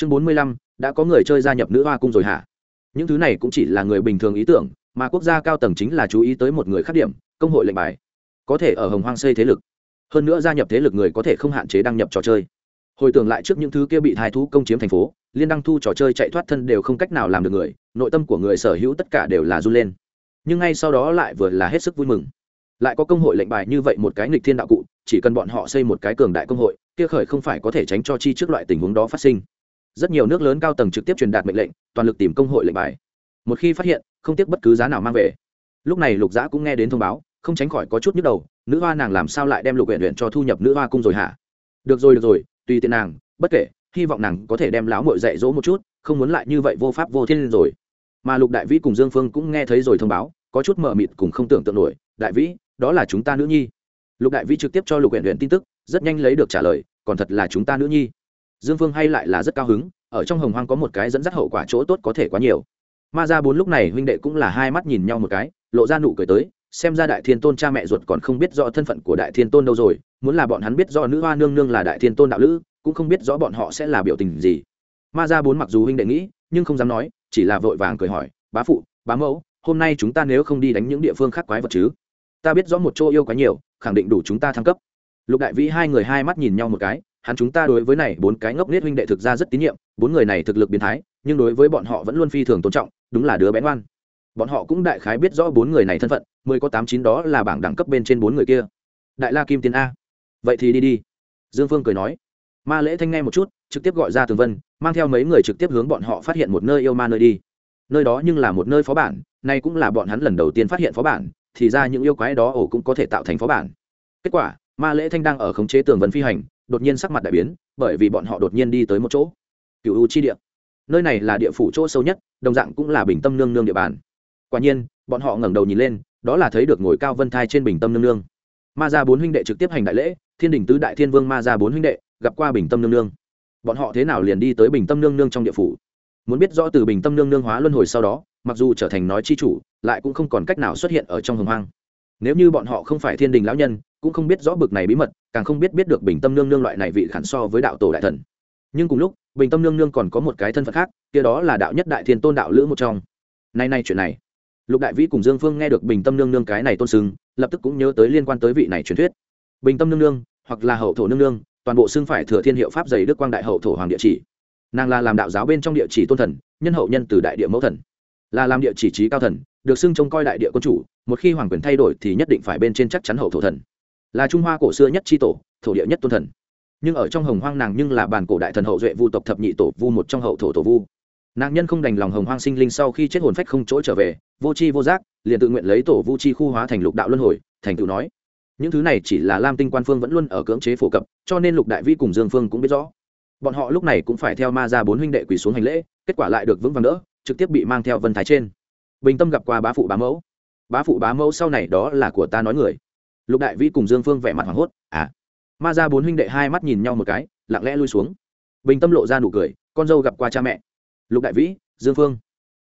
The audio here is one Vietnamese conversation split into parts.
chương bốn mươi lăm, đã có người chơi gia nhập nữ hoa cung rồi hả? Những thứ này cũng chỉ là người bình thường ý tưởng, mà quốc gia cao tầng chính là chú ý tới một người khác điểm, công hội lệnh bài. Có thể ở hồng hoang xây thế lực. Hơn nữa gia nhập thế lực người có thể không hạn chế đăng nhập trò chơi. Hồi tưởng lại trước những thứ kia bị thái thú công chiếm thành phố, liên đăng thu trò chơi chạy thoát thân đều không cách nào làm được người, nội tâm của người sở hữu tất cả đều là run lên. Nhưng ngay sau đó lại vừa là hết sức vui mừng. Lại có công hội lệnh bài như vậy một cái nghịch thiên đạo cụ, chỉ cần bọn họ xây một cái cường đại công hội, kia khởi không phải có thể tránh cho chi trước loại tình huống đó phát sinh rất nhiều nước lớn cao tầng trực tiếp truyền đạt mệnh lệnh, toàn lực tìm công hội lệnh bài. Một khi phát hiện, không tiếc bất cứ giá nào mang về. Lúc này lục giã cũng nghe đến thông báo, không tránh khỏi có chút nhức đầu, nữ hoa nàng làm sao lại đem lục huyện huyện cho thu nhập nữ hoa cung rồi hả? Được rồi được rồi, tùy tiện nàng, bất kể, hy vọng nàng có thể đem láo mội dạy dỗ một chút, không muốn lại như vậy vô pháp vô thiên rồi. Mà lục đại vĩ cùng dương phương cũng nghe thấy rồi thông báo, có chút mờ mịt cùng không tưởng tượng nổi, đại vĩ, đó là chúng ta nữ nhi. Lục đại vĩ trực tiếp cho lục huyện huyện tin tức, rất nhanh lấy được trả lời, còn thật là chúng ta nữ nhi dương phương hay lại là rất cao hứng, ở trong hồng hoang có một cái dẫn dắt hậu quả chỗ tốt có thể quá nhiều. Ma ra bốn lúc này huynh đệ cũng là hai mắt nhìn nhau một cái, lộ ra nụ cười tới, xem ra đại thiên tôn cha mẹ ruột còn không biết rõ thân phận của đại thiên tôn đâu rồi, muốn là bọn hắn biết rõ nữ hoa nương nương là đại thiên tôn đạo lữ, cũng không biết rõ bọn họ sẽ là biểu tình gì. Ma ra bốn mặc dù huynh đệ nghĩ, nhưng không dám nói, chỉ là vội vàng cười hỏi, bá phụ, bá mẫu, hôm nay chúng ta nếu không đi đánh những địa phương khác quái vật chứ? Ta biết rõ một chỗ yêu quá nhiều, khẳng định đủ chúng ta thăng cấp. Lục đại vĩ hai người hai mắt nhìn nhau một cái hắn chúng ta đối với này bốn cái ngốc nết huynh đệ thực ra rất tín nhiệm, bốn người này thực lực biến thái, nhưng đối với bọn họ vẫn luôn phi thường tôn trọng, đúng là đứa bén oan bọn họ cũng đại khái biết rõ bốn người này thân phận, mười có tám chín đó là bảng đẳng cấp bên trên bốn người kia. Đại la kim tiến a. Vậy thì đi đi. Dương phương cười nói. Ma lễ thanh nghe một chút, trực tiếp gọi ra tường vân, mang theo mấy người trực tiếp hướng bọn họ phát hiện một nơi yêu ma nơi đi. Nơi đó nhưng là một nơi phó bản, nay cũng là bọn hắn lần đầu tiên phát hiện phó bản, thì ra những yêu quái đó ổ cũng có thể tạo thành phó bản. Kết quả, ma lễ thanh đang ở khống chế tường vân phi hành đột nhiên sắc mặt đại biến, bởi vì bọn họ đột nhiên đi tới một chỗ. Cựu u chi địa. Nơi này là địa phủ chỗ sâu nhất, đồng dạng cũng là bình tâm nương nương địa bàn. Quả nhiên, bọn họ ngẩng đầu nhìn lên, đó là thấy được ngồi cao vân thai trên bình tâm nương nương. Ma gia bốn huynh đệ trực tiếp hành đại lễ, thiên đình tứ đại thiên vương ma gia bốn huynh đệ gặp qua bình tâm nương nương. Bọn họ thế nào liền đi tới bình tâm nương nương trong địa phủ? Muốn biết rõ từ bình tâm nương nương hóa luân hồi sau đó, mặc dù trở thành nói chi chủ, lại cũng không còn cách nào xuất hiện ở trong hồng hoang. Nếu như bọn họ không phải thiên đình lão nhân cũng không biết rõ bực này bí mật, càng không biết biết được bình tâm nương nương loại này vị khản so với đạo tổ đại thần. Nhưng cùng lúc, bình tâm nương nương còn có một cái thân phận khác, kia đó là đạo nhất đại thiên tôn đạo lữ một trong. Nay nay chuyện này. Lục đại vĩ cùng dương phương nghe được bình tâm nương nương cái này tôn sưng lập tức cũng nhớ tới liên quan tới vị này truyền thuyết. Bình tâm nương nương, hoặc là hậu thổ nương nương, toàn bộ xưng phải thừa thiên hiệu pháp dày đức quang đại hậu thổ hoàng địa chỉ. Nàng là làm đạo giáo bên trong địa chỉ tôn thần, nhân hậu nhân từ đại địa mẫu thần. Là làm địa chỉ trí cao thần, được xưng trông coi đại địa quân chủ, một khi hoàng quyền thay đổi thì nhất định phải bên trên chắc chắn hậu thổ thần là trung hoa cổ xưa nhất tri tổ, thổ địa nhất tôn thần. Nhưng ở trong hồng hoang nàng nhưng là bản cổ đại thần hậu duệ vu tộc thập nhị tổ vu một trong hậu thổ tổ vu. Nàng nhân không đành lòng hồng hoang sinh linh sau khi chết hồn phách không chỗ trở về, vô c h i vô giác, liền tự nguyện lấy tổ vu chi khu hóa thành lục đạo luân hồi, thành tựu nói. Những thứ này chỉ là lam tinh quan phương vẫn luôn ở cưỡng chế phổ cập, cho nên lục đại vi cùng dương phương cũng biết rõ. Bọn họ lúc này cũng phải theo ma ra bốn huynh đệ quỳ xuống hành lễ, kết quả lại được vững vàng đỡ, trực tiếp bị mang theo vân thái trên. Bình tâm gặp qua bá phụ bá mẫu. Bá phụ bá mẫu sau này đó là của ta nói người lục đại Vĩ cùng dương phương vẻ mặt hoảng hốt à. Ma ra bốn huynh đệ hai mắt nhìn nhau một cái, lặng lẽ lui xuống. Bình tâm lộ ra nụ cười, con dâu gặp qua cha mẹ. Lục đại vĩ, dương phương.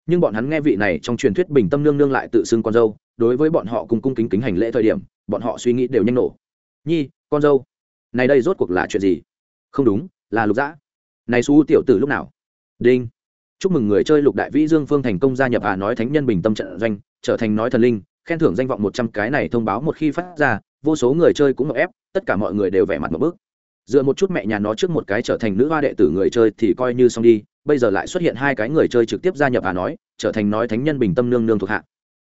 Nhưng bọn hắn nghe vị này trong truyền thuyết bình tâm nương nương lại tự xưng con dâu, đối với bọn họ cùng cung kính kính hành lễ thời điểm, bọn họ suy nghĩ đều nhanh nổ. Nhi, con dâu, này đây rốt cuộc là chuyện gì? Không đúng, là lục dã. Này xú tiểu tử lúc nào? Đinh. Chúc mừng người chơi lục đại vĩ dương phương thành công gia nhập à nói thánh nhân bình tâm trận doanh, trở thành nói thần linh khen thưởng danh vọng một trăm cái này thông báo một khi phát ra, vô số người chơi cũng ngợp ép, tất cả mọi người đều vẻ mặt một bước. Dựa một chút mẹ nhà nó trước một cái trở thành nữ hoa đệ tử người chơi thì coi như xong đi, bây giờ lại xuất hiện hai cái người chơi trực tiếp gia nhập à nói, trở thành nói thánh nhân bình tâm nương nương thuộc hạ.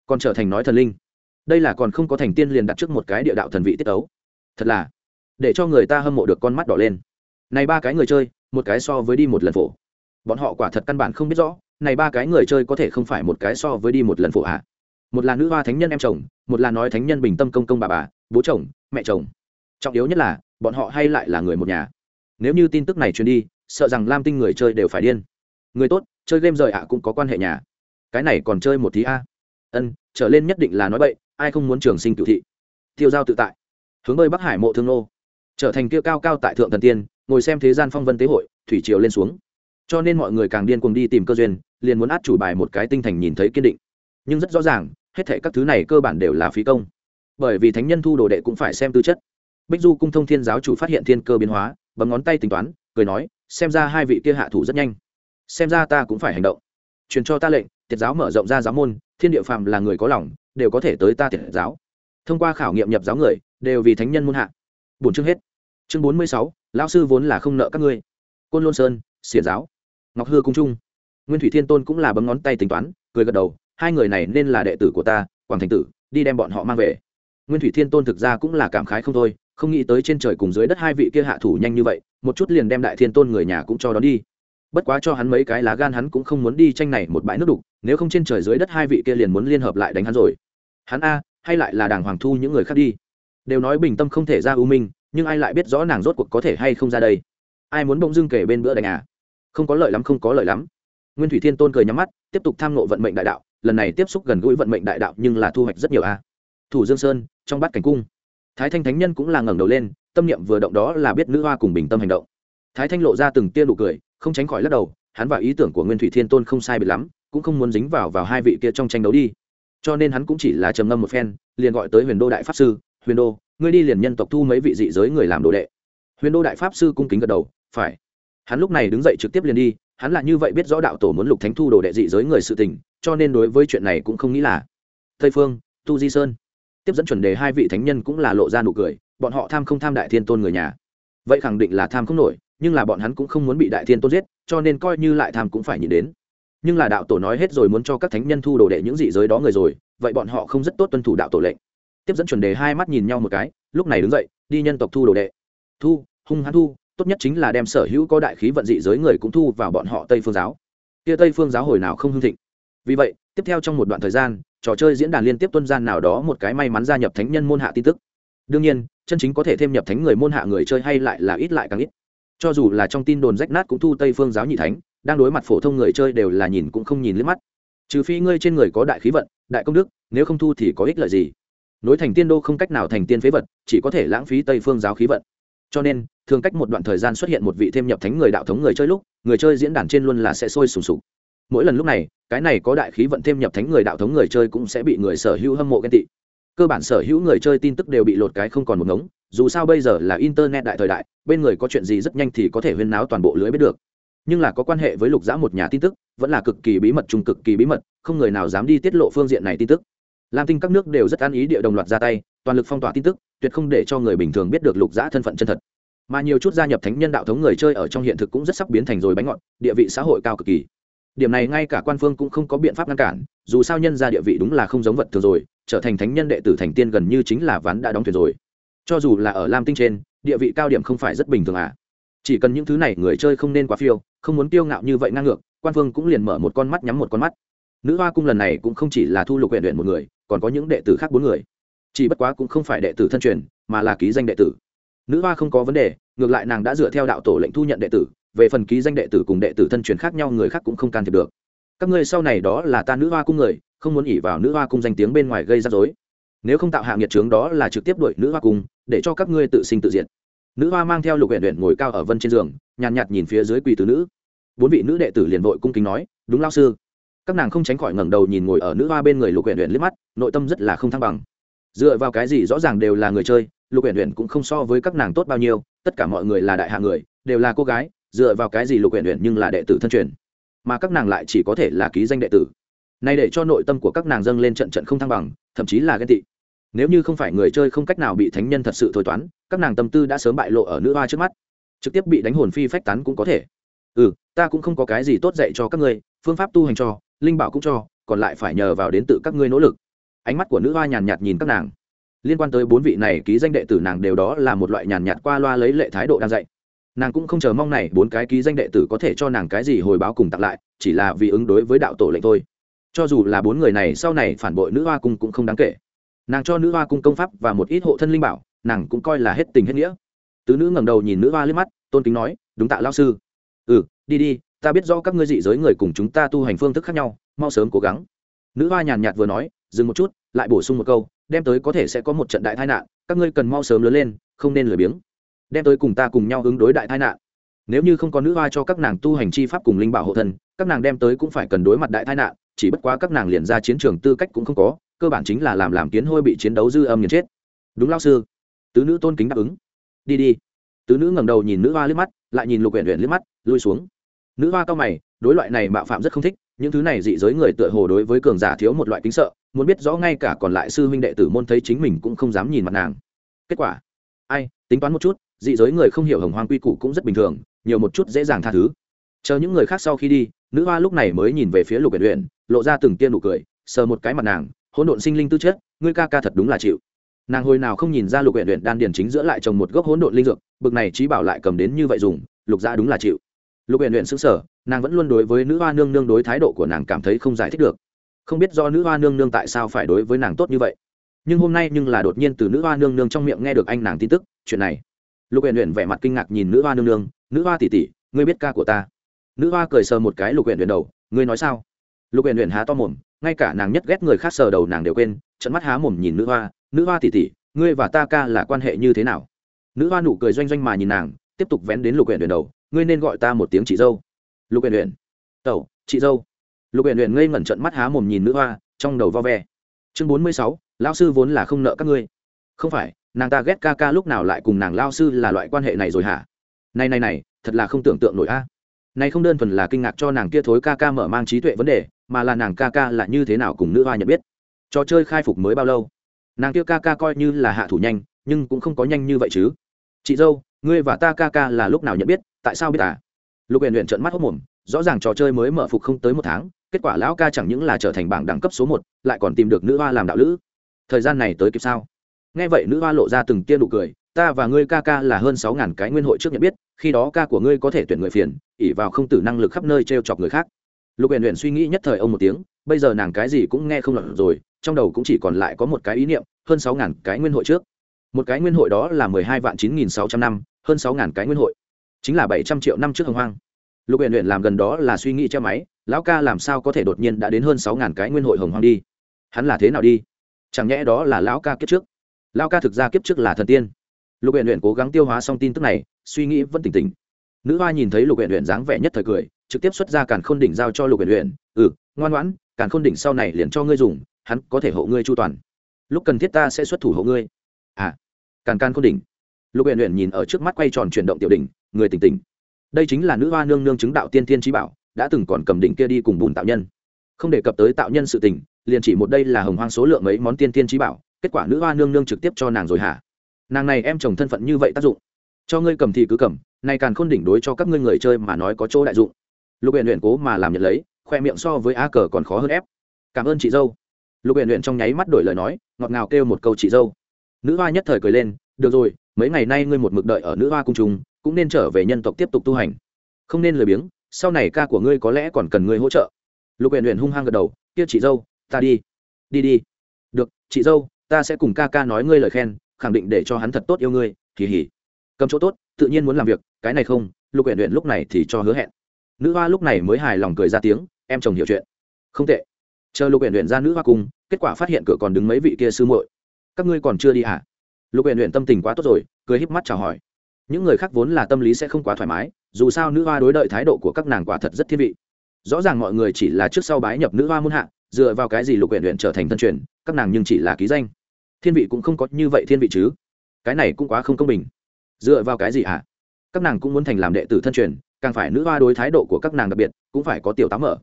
Còn trở thành nói thần linh. Đây là còn không có thành tiên liền đặt trước một cái địa đạo thần vị tiết ấu. Thật là, để cho người ta hâm mộ được con mắt đỏ lên. Này ba cái người chơi, một cái so với đi một lần phổ. Bọn họ quả thật căn bản không biết rõ, này ba cái người chơi có thể không phải một cái so với đi một lần phổ hạ một là nữ hoa thánh nhân em chồng, một là nói thánh nhân bình tâm công công bà bà, bố chồng, mẹ chồng. Trọng yếu nhất là, bọn họ hay lại là người một nhà. Nếu như tin tức này truyền đi, sợ rằng lam tinh người chơi đều phải điên. Người tốt, chơi game rời ạ cũng có quan hệ nhà. Cái này còn chơi một tí a. Ân, trở lên nhất định là nói bậy, ai không muốn trường sinh cựu thị. Tiêu giao tự tại. Hướng bơi bắc hải mộ thương nô. Trở thành kia cao cao tại thượng thần tiên, ngồi xem thế gian phong vân tế hội, thủy triều lên xuống. Cho nên mọi người càng điên cuồng đi tìm cơ duyên, liền muốn át chủ bài một cái tinh thành nhìn thấy kiên định. Nhưng rất rõ ràng hết thể các thứ này cơ bản đều là phí công. Bởi vì thánh nhân thu đồ đệ cũng phải xem tư chất. Bích du cung thông thiên giáo chủ phát hiện thiên cơ biến hóa, bấm ngón tay tính toán, cười nói, xem ra hai vị kia hạ thủ rất nhanh. Xem ra ta cũng phải hành động. Truyền cho ta lệnh, tiệt giáo mở rộng ra giáo môn, thiên địa phàm là người có lòng, đều có thể tới ta tiệt giáo. Thông qua khảo nghiệm nhập giáo người, đều vì thánh nhân muôn hạ. Bốn chương hết. Chương bốn mươi sáu, lão sư vốn là không nợ các ngươi. Côn lôn sơn, xiển giáo. Ngọc hư cung trung. Nguyên thủy thiên tôn cũng là bấm ngón tay tính toán, cười gật đầu hai người này nên là đệ tử của ta, quảng thành tử, đi đem bọn họ mang về. Nguyên thủy thiên tôn thực ra cũng là cảm khái không thôi, không nghĩ tới trên trời cùng dưới đất hai vị kia hạ thủ nhanh như vậy, một chút liền đem đại thiên tôn người nhà cũng cho đón đi. Bất quá cho hắn mấy cái lá gan hắn cũng không muốn đi tranh này một bãi nước đục, nếu không trên trời dưới đất hai vị kia liền muốn liên hợp lại đánh hắn rồi. Hắn a, hay lại là đàng hoàng thu những người khác đi. Đều nói bình tâm không thể ra ưu minh, nhưng ai lại biết rõ nàng rốt cuộc có thể hay không ra đây? Ai muốn bỗng dưng kể bên bữa đánh à? Không có lợi lắm, không có lợi lắm. Nguyên thủy thiên tôn cười nhắm mắt, tiếp tục tham nộ vận mệnh đại đạo lần này tiếp xúc gần gũi vận mệnh đại đạo nhưng là thu hoạch rất nhiều a. Thủ dương sơn, trong bát cảnh cung. Thái thanh thánh nhân cũng là ngẩng đầu lên, tâm niệm vừa động đó là biết nữ hoa cùng bình tâm hành động. Thái thanh lộ ra từng tia nụ cười, không tránh khỏi lắc đầu, hắn và ý tưởng của nguyên thủy thiên tôn không sai biệt lắm, cũng không muốn dính vào vào hai vị kia trong tranh đấu đi. Cho nên hắn cũng chỉ là trầm ngâm một phen, liền gọi tới huyền đô đại pháp sư, huyền đô, ngươi đi liền nhân tộc thu mấy vị dị giới người làm đồ đệ. Huyền đô đại pháp sư cung kính gật đầu, phải. Hắn lúc này đứng dậy trực tiếp liền đi, hắn là như vậy biết rõ đạo tổ muốn lục thánh thu đồ đệ dị giới người sự tình cho nên đối với chuyện này cũng không nghĩ là. Tây phương, tu di sơn. Tiếp dẫn chuẩn đề hai vị thánh nhân cũng là lộ ra nụ cười, bọn họ tham không tham đại thiên tôn người nhà. Vậy khẳng định là tham không nổi, nhưng là bọn hắn cũng không muốn bị đại thiên tôn giết, cho nên coi như lại tham cũng phải nhìn đến. Nhưng là đạo tổ nói hết rồi muốn cho các thánh nhân thu đồ đệ những dị giới đó người rồi, vậy bọn họ không rất tốt tuân thủ đạo tổ lệnh. Tiếp dẫn chuẩn đề hai mắt nhìn nhau một cái, lúc này đứng dậy, đi nhân tộc thu đồ đệ. Thu, hung hãn thu, tốt nhất chính là đem sở hữu có đại khí vận dị giới người cũng thu vào bọn họ tây phương giáo. Kia tây phương giáo hồi nào không hưng thịnh vì vậy, tiếp theo trong một đoạn thời gian, trò chơi diễn đàn liên tiếp tuân gian nào đó một cái may mắn gia nhập thánh nhân môn hạ tin tức. Đương nhiên, chân chính có thể thêm nhập thánh người môn hạ người chơi hay lại là ít lại càng ít. Cho dù là trong tin đồn rách nát cũng thu tây phương giáo nhị thánh, đang đối mặt phổ thông người chơi đều là nhìn cũng không nhìn liếc mắt. Trừ phi ngươi trên người có đại khí vận, đại công đức, nếu không thu thì có ích lợi gì. Nối thành tiên đô không cách nào thành tiên phế vật, chỉ có thể lãng phí tây phương giáo khí vận. Cho nên, thường cách một đoạn thời gian xuất hiện một vị thêm nhập thánh người đạo thống người chơi lúc, người chơi diễn đàn trên luôn là sẽ sôi sùng sục mỗi lần lúc này, cái này có đại khí vận thêm nhập thánh người đạo thống người chơi cũng sẽ bị người sở hữu hâm mộ ghen tị. Cơ bản sở hữu người chơi tin tức đều bị lột cái không còn một ngống, dù sao bây giờ là internet đại thời đại, bên người có chuyện gì rất nhanh thì có thể huyên náo toàn bộ lưới biết được. Nhưng là có quan hệ với lục giã một nhà tin tức, vẫn là cực kỳ bí mật chung cực kỳ bí mật, không người nào dám đi tiết lộ phương diện này tin tức. Lam tinh các nước đều rất an ý địa đồng loạt ra tay, toàn lực phong tỏa tin tức, tuyệt không để cho người bình thường biết được lục giã thân phận chân thật. Mà nhiều chút gia nhập thánh nhân đạo thống người chơi ở trong hiện thực cũng rất sắp biến thành rồi bánh ngọt, địa vị xã hội cao cực kỳ điểm này ngay cả quan phương cũng không có biện pháp ngăn cản, dù sao nhân ra địa vị đúng là không giống vật thường rồi, trở thành thánh nhân đệ tử thành tiên gần như chính là ván đã đóng thuyền rồi. Cho dù là ở lam tinh trên, địa vị cao điểm không phải rất bình thường à. Chỉ cần những thứ này người chơi không nên quá phiêu, không muốn tiêu ngạo như vậy ngang ngược, quan phương cũng liền mở một con mắt nhắm một con mắt. Nữ hoa cung lần này cũng không chỉ là thu lục huyện huyện một người, còn có những đệ tử khác bốn người. Chỉ bất quá cũng không phải đệ tử thân truyền, mà là ký danh đệ tử. Nữ hoa không có vấn đề, ngược lại nàng đã dựa theo đạo tổ lệnh thu nhận đệ tử về phần ký danh đệ tử cùng đệ tử thân truyền khác nhau người khác cũng không can thiệp được. Các ngươi sau này đó là ta nữ hoa cung người không muốn ỉ vào nữ hoa cung danh tiếng bên ngoài gây ra dối nếu không tạo hạ nghiệt trướng đó là trực tiếp đuổi nữ hoa cung để cho các ngươi tự sinh tự diệt. Nữ hoa mang theo lục huyện huyện ngồi cao ở vân trên giường nhàn nhạt, nhạt nhìn phía dưới quỳ tứ nữ. Bốn vị nữ đệ tử liền vội cung kính nói đúng lao sư. Các nàng không tránh khỏi ngẩng đầu nhìn ngồi ở nữ hoa bên người lục huyện huyện liếc mắt nội tâm rất là không thăng bằng. Dựa vào cái gì rõ ràng đều là người chơi lục huyện huyện cũng không so với các nàng tốt bao nhiêu tất cả mọi người là đại hạ người đều là cô gái dựa vào cái gì lục huyện huyện nhưng là đệ tử thân truyền? Mà các nàng lại chỉ có thể là ký danh đệ tử. Này để cho nội tâm của các nàng dâng lên trận trận không thăng bằng, thậm chí là ghen tị. Nếu như không phải người chơi không cách nào bị thánh nhân thật sự thôi toán, các nàng tâm tư đã sớm bại lộ ở nữ hoa trước mắt. Trực tiếp bị đánh hồn phi phách tán cũng có thể. Ừ ta cũng không có cái gì tốt dạy cho các ngươi, phương pháp tu hành cho, linh bảo cũng cho, còn lại phải nhờ vào đến tự các ngươi nỗ lực. Ánh mắt của nữ hoa nhàn nhạt nhìn các nàng. Liên quan tới bốn vị này ký danh đệ tử nàng đều đó là một loại nhàn nhạt qua loa lấy lệ thái độ đang dạy nàng cũng không chờ mong này bốn cái ký danh đệ tử có thể cho nàng cái gì hồi báo cùng tặng lại, chỉ là vì ứng đối với đạo tổ lệnh thôi. Cho dù là bốn người này sau này phản bội nữ hoa cung cũng không đáng kể. Nàng cho nữ hoa cung công pháp và một ít hộ thân linh bảo, nàng cũng coi là hết tình hết nghĩa. Tứ nữ ngẩng đầu nhìn nữ hoa liếc mắt, tôn kính nói, đúng tạ lao sư. Ừ đi đi, ta biết rõ các ngươi dị giới người cùng chúng ta tu hành phương thức khác nhau, mau sớm cố gắng. Nữ hoa nhàn nhạt vừa nói, dừng một chút, lại bổ sung một câu, đem tới có thể sẽ có một trận đại tai nạn, các ngươi cần mau sớm lớn lên, không nên lười biếng đem tới cùng ta cùng nhau ứng đối đại tai nạn. Nếu như không có nữ hoa cho các nàng tu hành chi pháp cùng linh bảo hộ thân, các nàng đem tới cũng phải cần đối mặt đại tai nạn, chỉ bất quá các nàng liền ra chiến trường tư cách cũng không có, cơ bản chính là làm làm kiến hôi bị chiến đấu dư âm nghiền chết. Đúng lao sư. Tứ nữ tôn kính đáp ứng. Đi đi. Tứ nữ ngẩng đầu nhìn nữ hoa liếc mắt, lại nhìn lục huyện huyện liếc mắt, lui xuống. Nữ hoa cao mày, đối loại này mạo phạm rất không thích, những thứ này dị giới người tựa hồ đối với cường giả thiếu một loại kính sợ, muốn biết rõ ngay cả còn lại sư huynh đệ tử môn thấy chính mình cũng không dám nhìn mặt nàng. Kết quả? Ai, tính toán một chút dị giới người không hiểu hồng hoang quy củ cũng rất bình thường, nhiều một chút dễ dàng tha thứ. Chờ những người khác sau khi đi, nữ hoa lúc này mới nhìn về phía lục huyện huyện lộ ra từng tiên nụ cười, sờ một cái mặt nàng, hỗn độn sinh linh tư chất, ngươi ca ca thật đúng là chịu. Nàng hồi nào không nhìn ra lục huyện huyện đan điền chính giữa lại trồng một gốc hỗn độn linh dược, bực này trí bảo lại cầm đến như vậy dùng, lục gia đúng là chịu. Lục huyện huyện xứng sở nàng vẫn luôn đối với nữ hoa nương nương đối thái độ của nàng cảm thấy không giải thích được. Không biết do nữ hoa nương nương tại sao phải đối với nàng tốt như vậy. Nhưng hôm nay nhưng là đột nhiên từ nữ hoa nương nương trong miệng nghe được anh nàng tin tức, chuyện này lục huyện huyện vẻ mặt kinh ngạc nhìn nữ hoa nương nương, nữ hoa tỉ tỉ ngươi biết ca của ta? Nữ hoa cười sờ một cái lục huyện huyện đầu, ngươi nói sao? Lục huyện huyện há to mồm, ngay cả nàng nhất ghét người khác sờ đầu nàng đều quên trận mắt há mồm nhìn nữ hoa nữ hoa tỉ tỉ ngươi và ta ca là quan hệ như thế nào? Nữ hoa nụ cười doanh doanh mà nhìn nàng, tiếp tục vén đến lục huyện huyện đầu, ngươi nên gọi ta một tiếng chị dâu. Lục huyện huyện tẩu, chị dâu. Lục huyện huyện ngây ngẩn trận mắt há mồm nhìn nữ hoa, trong đầu vo ve. Chương bốn mươi sáu, lão sư vốn là không nợ các ngươi. Không phải nàng ta ghét ca ca lúc nào lại cùng nàng lao sư là loại quan hệ này rồi hả? Này này này, thật là không tưởng tượng nổi a. Này không đơn thuần là kinh ngạc cho nàng kia thối ca ca mở mang trí tuệ vấn đề, mà là nàng ca ca là như thế nào cùng nữ hoa nhận biết. Trò chơi khai phục mới bao lâu? Nàng kia ca ca coi như là hạ thủ nhanh, nhưng cũng không có nhanh như vậy chứ. Chị dâu, ngươi và ta ca ca là lúc nào nhận biết, tại sao biết à? Lục huyện huyện trợn mắt hốc mồm, rõ ràng trò chơi mới mở phục không tới một tháng, kết quả lão ca chẳng những là trở thành bảng đẳng cấp số một, lại còn tìm được nữ hoa làm đạo lữ. Thời gian này tới kịp sao? Nghe vậy nữ hoa lộ ra từng tia nụ cười, ta và ngươi ca ca là hơn sáu ngàn cái nguyên hội trước nhận biết, khi đó ca của ngươi có thể tuyển người phiền ỉ vào không tử năng lực khắp nơi t r e o chọc người khác. Lục huyền huyền suy nghĩ nhất thời ông một tiếng, bây giờ nàng cái gì cũng nghe không lọt rồi, trong đầu cũng chỉ còn lại có một cái ý niệm, hơn sáu ngàn cái nguyên hội trước. Một cái nguyên hội đó là mười hai vạn chín nghìn sáu trăm năm, hơn sáu ngàn cái nguyên hội. Chính là bảy trăm triệu năm trước hồng hoang. Lục huyền huyền làm gần đó là suy nghĩ che máy, lão ca làm sao có thể đột nhiên đã đến hơn sáu ngàn cái nguyên hội hồng hoang đi? Hắn là thế nào đi? Chẳng nhẽ đó là lão ca kiếp trước? Lão ca thực ra kiếp trước là thần tiên. Lục huyện huyện cố gắng tiêu hóa xong tin tức này, suy nghĩ vẫn tỉnh tỉnh. Nữ hoa nhìn thấy lục huyện huyện dáng vẻ nhất thời cười, trực tiếp xuất ra càn khôn đỉnh giao cho lục huyện huyện ừ ngoan ngoãn, càn khôn đỉnh sau này liền cho ngươi dùng, hắn có thể hộ ngươi chu toàn. Lúc cần thiết ta sẽ xuất thủ hộ ngươi. À càn can khôn đỉnh. Lục huyện huyện nhìn ở trước mắt quay tròn chuyển động tiểu đỉnh, người tỉnh tỉnh. Đây chính là nữ hoa nương nương chứng đạo tiên tiên trí bảo, đã từng còn cầm đỉnh kia đi cùng bùn tạo nhân. Không đề cập tới tạo nhân sự tình, liền chỉ một đây là hồng hoang số lượng mấy món tiên tiên trí bảo kết quả nữ hoa nương nương trực tiếp cho nàng rồi hả? Nàng này em chồng thân phận như vậy tác dụng. Cho ngươi cầm thì cứ cầm, này càng khôn đỉnh đối cho các ngươi người chơi mà nói có chỗ đại dụng. Lục huyện huyện cố mà làm nhận lấy, khoe miệng so với a cờ còn khó hơn ép. Cảm ơn chị dâu. Lục huyện huyện trong nháy mắt đổi lời nói, ngọt ngào kêu một câu chị dâu. Nữ hoa nhất thời cười lên, được rồi, mấy ngày nay ngươi một mực đợi ở nữ hoa cung trung cũng nên trở về nhân tộc tiếp tục tu hành. Không nên lười biếng, sau này ca của ngươi có lẽ còn cần ngươi hỗ trợ. Lục huyện huyện hung hăng gật đầu, kia chị dâu, ta đi đi đi. Được, chị dâu ta sẽ cùng ca ca nói ngươi lời khen, khẳng định để cho hắn thật tốt yêu ngươi kỳ hỉ cầm chỗ tốt, tự nhiên muốn làm việc, cái này không, lục huyện huyện lúc này thì cho hứa hẹn. Nữ hoa lúc này mới hài lòng cười ra tiếng, em chồng hiểu chuyện. Không tệ. Chờ lục huyện huyện ra nữ hoa cung kết quả phát hiện cửa còn đứng mấy vị kia sư muội. Các ngươi còn chưa đi hả? Lục huyện huyện tâm tình quá tốt rồi, cười híp mắt chào hỏi. Những người khác vốn là tâm lý sẽ không quá thoải mái, dù sao nữ hoa đối đợi thái độ của các nàng quả thật rất thiên vị. Rõ ràng mọi người chỉ là trước sau bái nhập nữ hoa muôn hạ dựa vào cái gì lục huyện huyện trở thành thân truyền, các nàng nhưng chỉ là ký danh. Thiên vị cũng không có như vậy thiên vị chứ. Cái này cũng quá không công bình. Dựa vào cái gì hả? Các nàng cũng muốn thành làm đệ tử thân truyền, càng phải nữ hoa đối thái độ của các nàng đặc biệt, cũng phải có tiểu tám mở.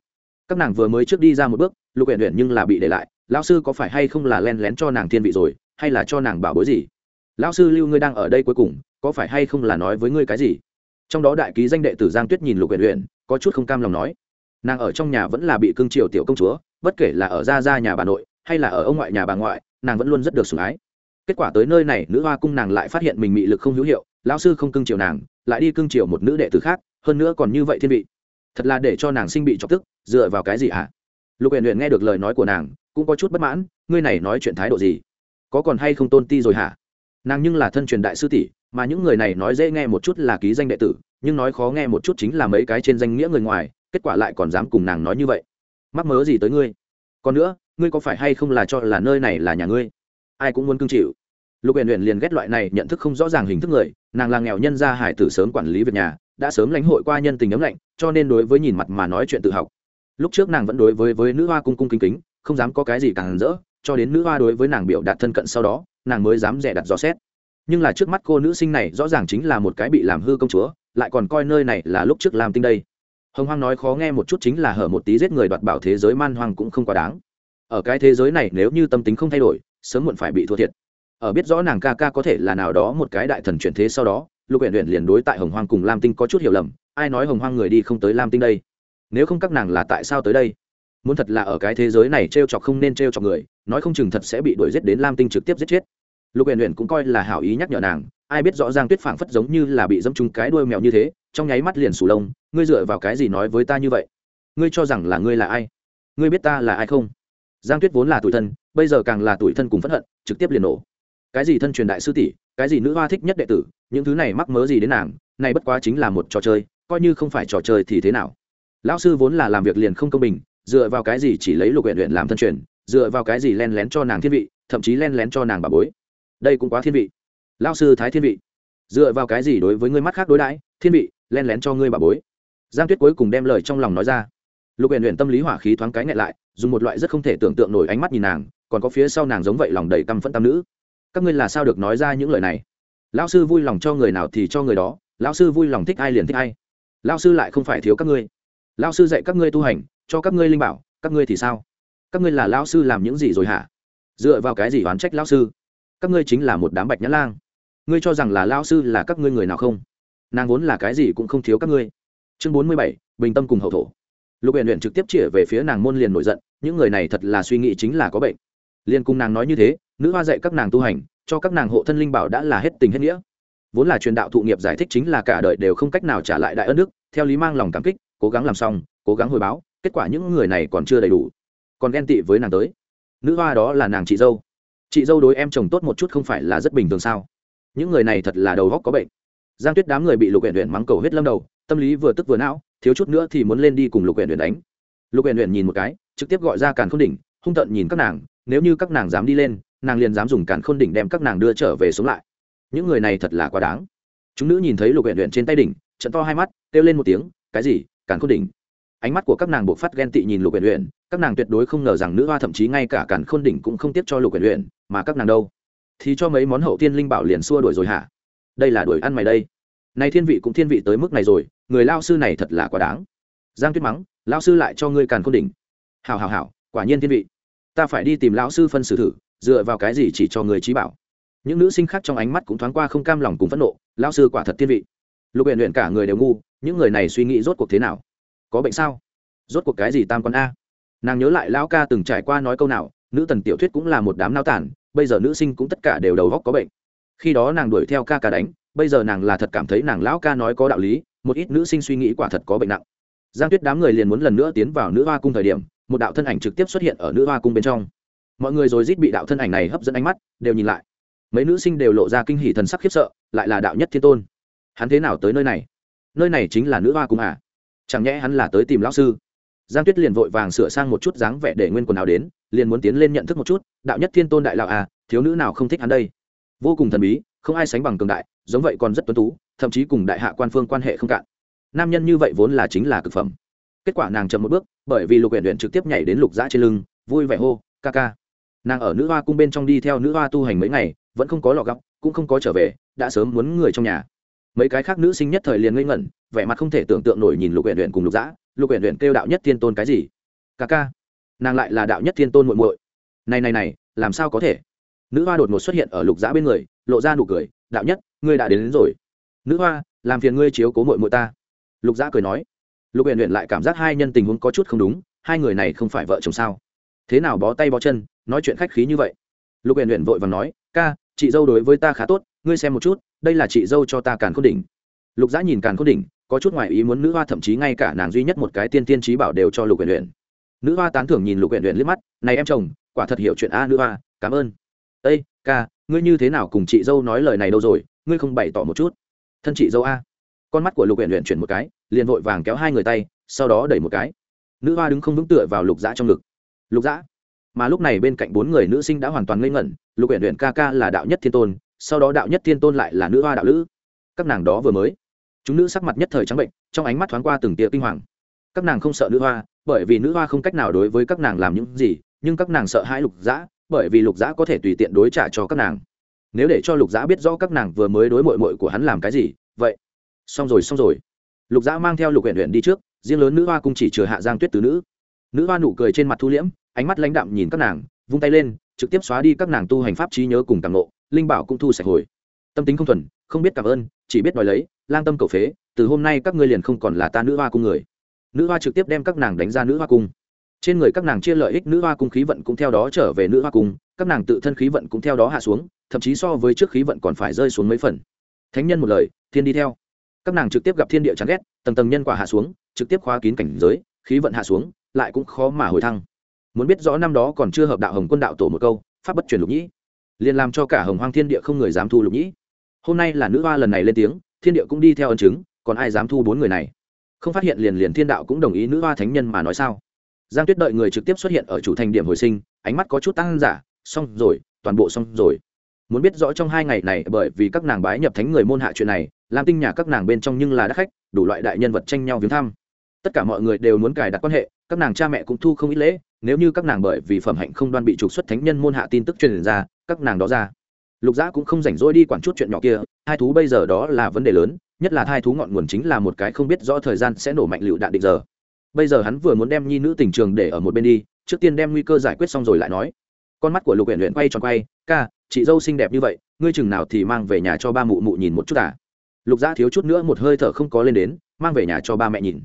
Các nàng vừa mới trước đi ra một bước, lục huyện huyện nhưng là bị để lại, lão sư có phải hay không là len lén cho nàng thiên vị rồi, hay là cho nàng bảo bối gì? Lão sư lưu ngươi đang ở đây cuối cùng, có phải hay không là nói với ngươi cái gì? Trong đó đại ký danh đệ tử giang tuyết nhìn lục huyện huyện có chút không cam lòng nói nàng ở trong nhà vẫn là bị cưng triều tiểu công chúa, bất kể là ở gia gia nhà bà nội, hay là ở ông ngoại nhà bà ngoại, nàng vẫn luôn rất được sủng ái. Kết quả tới nơi này, nữ hoa cung nàng lại phát hiện mình bị lực không hữu hiệu, lão sư không cưng chiều nàng, lại đi cưng chiều một nữ đệ tử khác, hơn nữa còn như vậy thiên vị. Thật là để cho nàng sinh bị chọc tức, dựa vào cái gì hả? Lục Huyền Huyền nghe được lời nói của nàng, cũng có chút bất mãn, ngươi này nói chuyện thái độ gì? Có còn hay không tôn ti rồi hả? Nàng nhưng là thân truyền đại sư tỷ, mà những người này nói dễ nghe một chút là ký danh đệ tử, nhưng nói khó nghe một chút chính là mấy cái trên danh nghĩa người ngoài kết quả lại còn dám cùng nàng nói như vậy. Mắc mớ gì tới ngươi? Còn nữa, ngươi có phải hay không là cho là nơi này là nhà ngươi? Ai cũng muốn cưng chịu. Lục huyền huyền liền ghét loại này nhận thức không rõ ràng hình thức người, nàng là nghèo nhân gia hải tử sớm quản lý việc nhà, đã sớm lãnh hội qua nhân tình ấm lạnh, cho nên đối với nhìn mặt mà nói chuyện tự học. Lúc trước nàng vẫn đối với với nữ hoa cung cung kính kính, không dám có cái gì càng rỡ, cho đến nữ hoa đối với nàng biểu đạt thân cận sau đó, nàng mới dám rẻ đặt dò xét. Nhưng là trước mắt cô nữ sinh này rõ ràng chính là một cái bị làm hư công chúa, lại còn coi nơi này là lúc trước làm tinh đây hồng hoang nói khó nghe một chút chính là hở một tí giết người đoạt bảo thế giới man hoang cũng không quá đáng. Ở cái thế giới này nếu như tâm tính không thay đổi, sớm muộn phải bị thua thiệt. Ở biết rõ nàng ca ca có thể là nào đó một cái đại thần chuyển thế sau đó, lục huyện huyện liền đối tại hồng hoang cùng lam tinh có chút hiểu lầm, ai nói hồng hoang người đi không tới lam tinh đây? Nếu không các nàng là tại sao tới đây? Muốn thật là ở cái thế giới này t r e o chọc không nên t r e o chọc người, nói không chừng thật sẽ bị đuổi giết đến lam tinh trực tiếp giết chết. Lục huyện huyện cũng coi là hảo ý nhắc nhở nàng ai biết rõ ràng tuyết phảng phất giống như là bị dẫm trúng cái đuôi mèo như thế, trong nháy mắt liền sù lông, ngươi dựa vào cái gì nói với ta như vậy? Ngươi cho rằng là ngươi là ai? Ngươi biết ta là ai không? Giang tuyết vốn là tuổi thân, bây giờ càng là tuổi thân cùng phẫn hận, trực tiếp liền nổ. Cái gì thân truyền đại sư tỷ, cái gì nữ hoa thích nhất đệ tử, những thứ này mắc mớ gì đến nàng, này bất quá chính là một trò chơi, coi như không phải trò chơi thì thế nào? Lão sư vốn là làm việc liền không công bình, dựa vào cái gì chỉ lấy lục huyện huyện làm thân truyền, dựa vào cái gì len lén cho nàng thiên vị, thậm chí len lén cho nàng bà bối. Đây cũng quá thiên vị lão sư thái thiên vị, dựa vào cái gì đối với ngươi mắt khác đối đãi? Thiên vị, len lén cho ngươi bà bối. Giang tuyết cuối cùng đem lời trong lòng nói ra. Lục huyện huyện tâm lý hỏa khí thoáng cái ngại lại, dùng một loại rất không thể tưởng tượng nổi ánh mắt nhìn nàng, còn có phía sau nàng giống vậy lòng đầy căm phẫn tam nữ. Các ngươi là sao được nói ra những lời này? Lão sư vui lòng cho người nào thì cho người đó, lão sư vui lòng thích ai liền thích ai. Lão sư lại không phải thiếu các ngươi. Lão sư dạy các ngươi tu hành, cho các ngươi linh bảo, các ngươi thì sao? Các ngươi là lão sư làm những gì rồi hả? Dựa vào cái gì oán trách lão sư? Các ngươi chính là một đám bạch nhã lang ngươi cho rằng là lão sư là các ngươi người nào không? Nàng vốn là cái gì cũng không thiếu các ngươi. Chương bốn mươi bảy, bình tâm cùng hậu thổ. Lục huyện huyện trực tiếp chĩa về phía nàng môn liền nổi giận, những người này thật là suy nghĩ chính là có bệnh. Liền cùng nàng nói như thế, nữ hoa dạy các nàng tu hành, cho các nàng hộ thân linh bảo đã là hết tình hết nghĩa. Vốn là truyền đạo thụ nghiệp giải thích chính là cả đời đều không cách nào trả lại đại ân đức, theo lý mang lòng cảm kích, cố gắng làm xong, cố gắng hồi báo, kết quả những người này còn chưa đầy đủ. Còn ghen tị với nàng tới. Nữ hoa đó là nàng chị dâu. Chị dâu đối em chồng tốt một chút không phải là rất bình thường sao? Những người này thật là đầu góc có bệnh. Giang tuyết đám người bị lục huyện huyện mắng cầu hết lâm đầu, tâm lý vừa tức vừa não, thiếu chút nữa thì muốn lên đi cùng lục huyện huyện đánh. Lục huyện huyện nhìn một cái, trực tiếp gọi ra càn khôn đỉnh, hung tận nhìn các nàng, nếu như các nàng dám đi lên, nàng liền dám dùng càn khôn đỉnh đem các nàng đưa trở về xuống lại. Những người này thật là quá đáng. Chúng nữ nhìn thấy lục huyện huyện trên tay đỉnh, trận to hai mắt, kêu lên một tiếng, cái gì? Càn khôn đỉnh? Ánh mắt của các nàng buộc phát ghen tị nhìn lục huyện huyện các nàng tuyệt đối không ngờ rằng nữ hoa thậm chí ngay cả càn khôn đỉnh cũng không tiếp cho lục huyện huyện mà các nàng đâu? Thì cho mấy món hậu tiên linh bảo liền xua đuổi rồi hả? Đây là đuổi ăn mày đây. Này thiên vị cũng thiên vị tới mức này rồi, người lao sư này thật là quá đáng. Giang tuyết mắng lao sư lại cho ngươi càn khôn đỉnh. Hào hào hào quả nhiên thiên vị. Ta phải đi tìm lão sư phân xử thử, dựa vào cái gì chỉ cho người trí bảo? Những nữ sinh khác trong ánh mắt cũng thoáng qua không cam lòng cùng phẫn nộ lao sư quả thật thiên vị. Lục huyện luyện cả người đều ngu, những người này suy nghĩ rốt cuộc thế nào? Có bệnh sao? Rốt cuộc cái gì tam con a? Nàng nhớ lại lão ca từng trải qua nói câu nào, nữ tần tiểu thuyết cũng là một đám nao tản bây giờ nữ sinh cũng tất cả đều đầu góc có bệnh. Khi đó nàng đuổi theo ca ca đánh, bây giờ nàng là thật cảm thấy nàng lão ca nói có đạo lý, một ít nữ sinh suy nghĩ quả thật có bệnh nặng. Giang tuyết đám người liền muốn lần nữa tiến vào nữ hoa cung thời điểm, một đạo thân ảnh trực tiếp xuất hiện ở nữ hoa cung bên trong. Mọi người rồi rít bị đạo thân ảnh này hấp dẫn ánh mắt, đều nhìn lại. Mấy nữ sinh đều lộ ra kinh hỷ thần sắc khiếp sợ, lại là đạo nhất thiên tôn. Hắn thế nào tới nơi này? Nơi này chính là nữ hoa cung à? Chẳng nhẽ hắn là tới tìm lão sư? Giang tuyết liền vội vàng sửa sang một chút dáng vẻ để nguyên quần áo đến liền muốn tiến lên nhận thức một chút, đạo nhất thiên tôn đại lão à thiếu nữ nào không thích hắn đây? Vô cùng thần bí, không ai sánh bằng cường đại, giống vậy còn rất tuấn tú, thậm chí cùng đại hạ quan phương quan hệ không cạn. Nam nhân như vậy vốn là chính là cực phẩm. Kết quả nàng chậm một bước, bởi vì lục huyện huyện trực tiếp nhảy đến lục dã trên lưng, vui vẻ hô, ca ca. Nàng ở nữ hoa cung bên trong đi theo nữ hoa tu hành mấy ngày, vẫn không có lọ gọc cũng không có trở về, đã sớm muốn người trong nhà. Mấy cái khác nữ sinh nhất thời liền ngây ngẩn, vẻ mặt không thể tưởng tượng nổi nhìn lục huyện huyện cùng lục dã. Lục huyện huyện kêu đạo nhất thiên tôn cái gì? Ca ca nàng lại là đạo nhất thiên tôn muội muội. Này này này làm sao có thể? Nữ hoa đột ngột xuất hiện ở lục giã bên người lộ ra nụ cười đạo nhất ngươi đã đến, đến rồi. Nữ hoa làm phiền ngươi chiếu cố muội muội ta. Lục giã cười nói. Lục huyện huyện lại cảm giác hai nhân tình huống có chút không đúng hai người này không phải vợ chồng sao? Thế nào bó tay bó chân nói chuyện khách khí như vậy? Lục huyện huyện vội và nói ca chị dâu đối với ta khá tốt ngươi xem một chút đây là chị dâu cho ta càn khôn đỉnh. Lục giã nhìn càn khôn đỉnh có chút ngoại ý muốn nữ hoa thậm chí ngay cả nàng duy nhất một cái tiên tiên trí bảo đều cho lục huyện huyện nữ hoa tán thưởng nhìn lục huyện huyện liếc mắt, này em chồng, quả thật hiểu chuyện a, nữ hoa, cảm ơn. Ây ca, ngươi như thế nào cùng chị dâu nói lời này đâu rồi? Ngươi không bày tỏ một chút. Thân chị dâu a. Con mắt của lục huyện huyện chuyển một cái, liền vội vàng kéo hai người tay, sau đó đẩy một cái. Nữ hoa đứng không vững tựa vào lục dã trong ngực. Lục dã? Mà lúc này bên cạnh bốn người nữ sinh đã hoàn toàn ngây ngẩn, lục huyện huyện ca ca là đạo nhất thiên tôn, sau đó đạo nhất thiên tôn lại là nữ hoa đạo lữ. Các nàng đó vừa mới. Chúng nữ sắc mặt nhất thời trắng bệnh, trong ánh mắt thoáng qua từng tia kinh hoàng các nàng không sợ nữ hoa, bởi vì nữ hoa không cách nào đối với các nàng làm những gì, nhưng các nàng sợ hãi lục dã, bởi vì lục dã có thể tùy tiện đối trả cho các nàng. Nếu để cho lục dã biết rõ các nàng vừa mới đối mội mội của hắn làm cái gì, vậy, xong rồi xong rồi. Lục dã mang theo lục huyện huyện đi trước, riêng lớn nữ hoa cung chỉ chừa hạ giang tuyết từ nữ. Nữ hoa nụ cười trên mặt thu liễm, ánh mắt lãnh đạm nhìn các nàng, vung tay lên, trực tiếp xóa đi các nàng tu hành pháp trí nhớ cùng càng nộ linh bảo cũng thu sạch hồi. Tâm tính không thuần, không biết cảm ơn, chỉ biết đòi lấy, lang tâm cầu phế, từ hôm nay các ngươi liền không còn là ta nữ hoa cung người nữ hoa trực tiếp đem các nàng đánh ra nữ hoa cung. Trên người các nàng chia lợi ích, nữ hoa cung khí vận cũng theo đó trở về nữ hoa cung, các nàng tự thân khí vận cũng theo đó hạ xuống, thậm chí so với trước khí vận còn phải rơi xuống mấy phần. Thánh nhân một lời, thiên đi theo. Các nàng trực tiếp gặp thiên địa chán ghét, tầng tầng nhân quả hạ xuống, trực tiếp khóa kín cảnh giới, khí vận hạ xuống, lại cũng khó mà hồi thăng. Muốn biết rõ năm đó còn chưa hợp đạo hồng quân đạo tổ một câu, pháp bất truyền lục nhĩ. Liền làm cho cả hồng hoang thiên địa không người dám thu lục nhĩ. Hôm nay là nữ hoa lần này lên tiếng, thiên địa cũng đi theo ân chứng, còn ai dám thu bốn người này? Không phát hiện liền liền thiên đạo cũng đồng ý nữ hoa thánh nhân mà nói sao? Giang tuyết đợi người trực tiếp xuất hiện ở chủ thành điểm hồi sinh, ánh mắt có chút tăng giả, xong rồi, toàn bộ xong rồi. Muốn biết rõ trong hai ngày này, bởi vì các nàng bái nhập thánh người môn hạ chuyện này làm tinh nhà các nàng bên trong nhưng là đắc khách, đủ loại đại nhân vật tranh nhau viếng thăm. Tất cả mọi người đều muốn cài đặt quan hệ, các nàng cha mẹ cũng thu không ít lễ, nếu như các nàng bởi vì phẩm hạnh không đoan bị trục xuất thánh nhân môn hạ tin tức truyền ra, các nàng đó ra. Lục giã cũng không rảnh rỗi đi quản chút chuyện nhỏ kia, hai thú bây giờ đó là vấn đề lớn nhất là hai thú ngọn nguồn chính là một cái không biết rõ thời gian sẽ nổ mạnh lựu đạn định giờ. Bây giờ hắn vừa muốn đem nhi nữ tình trường để ở một bên đi, trước tiên đem nguy cơ giải quyết xong rồi lại nói. Con mắt của lục huyện luyện quay tròn quay, ca, chị dâu xinh đẹp như vậy, ngươi chừng nào thì mang về nhà cho ba mụ mụ nhìn một chút à? Lục gia thiếu chút nữa một hơi thở không có lên đến, mang về nhà cho ba mẹ nhìn.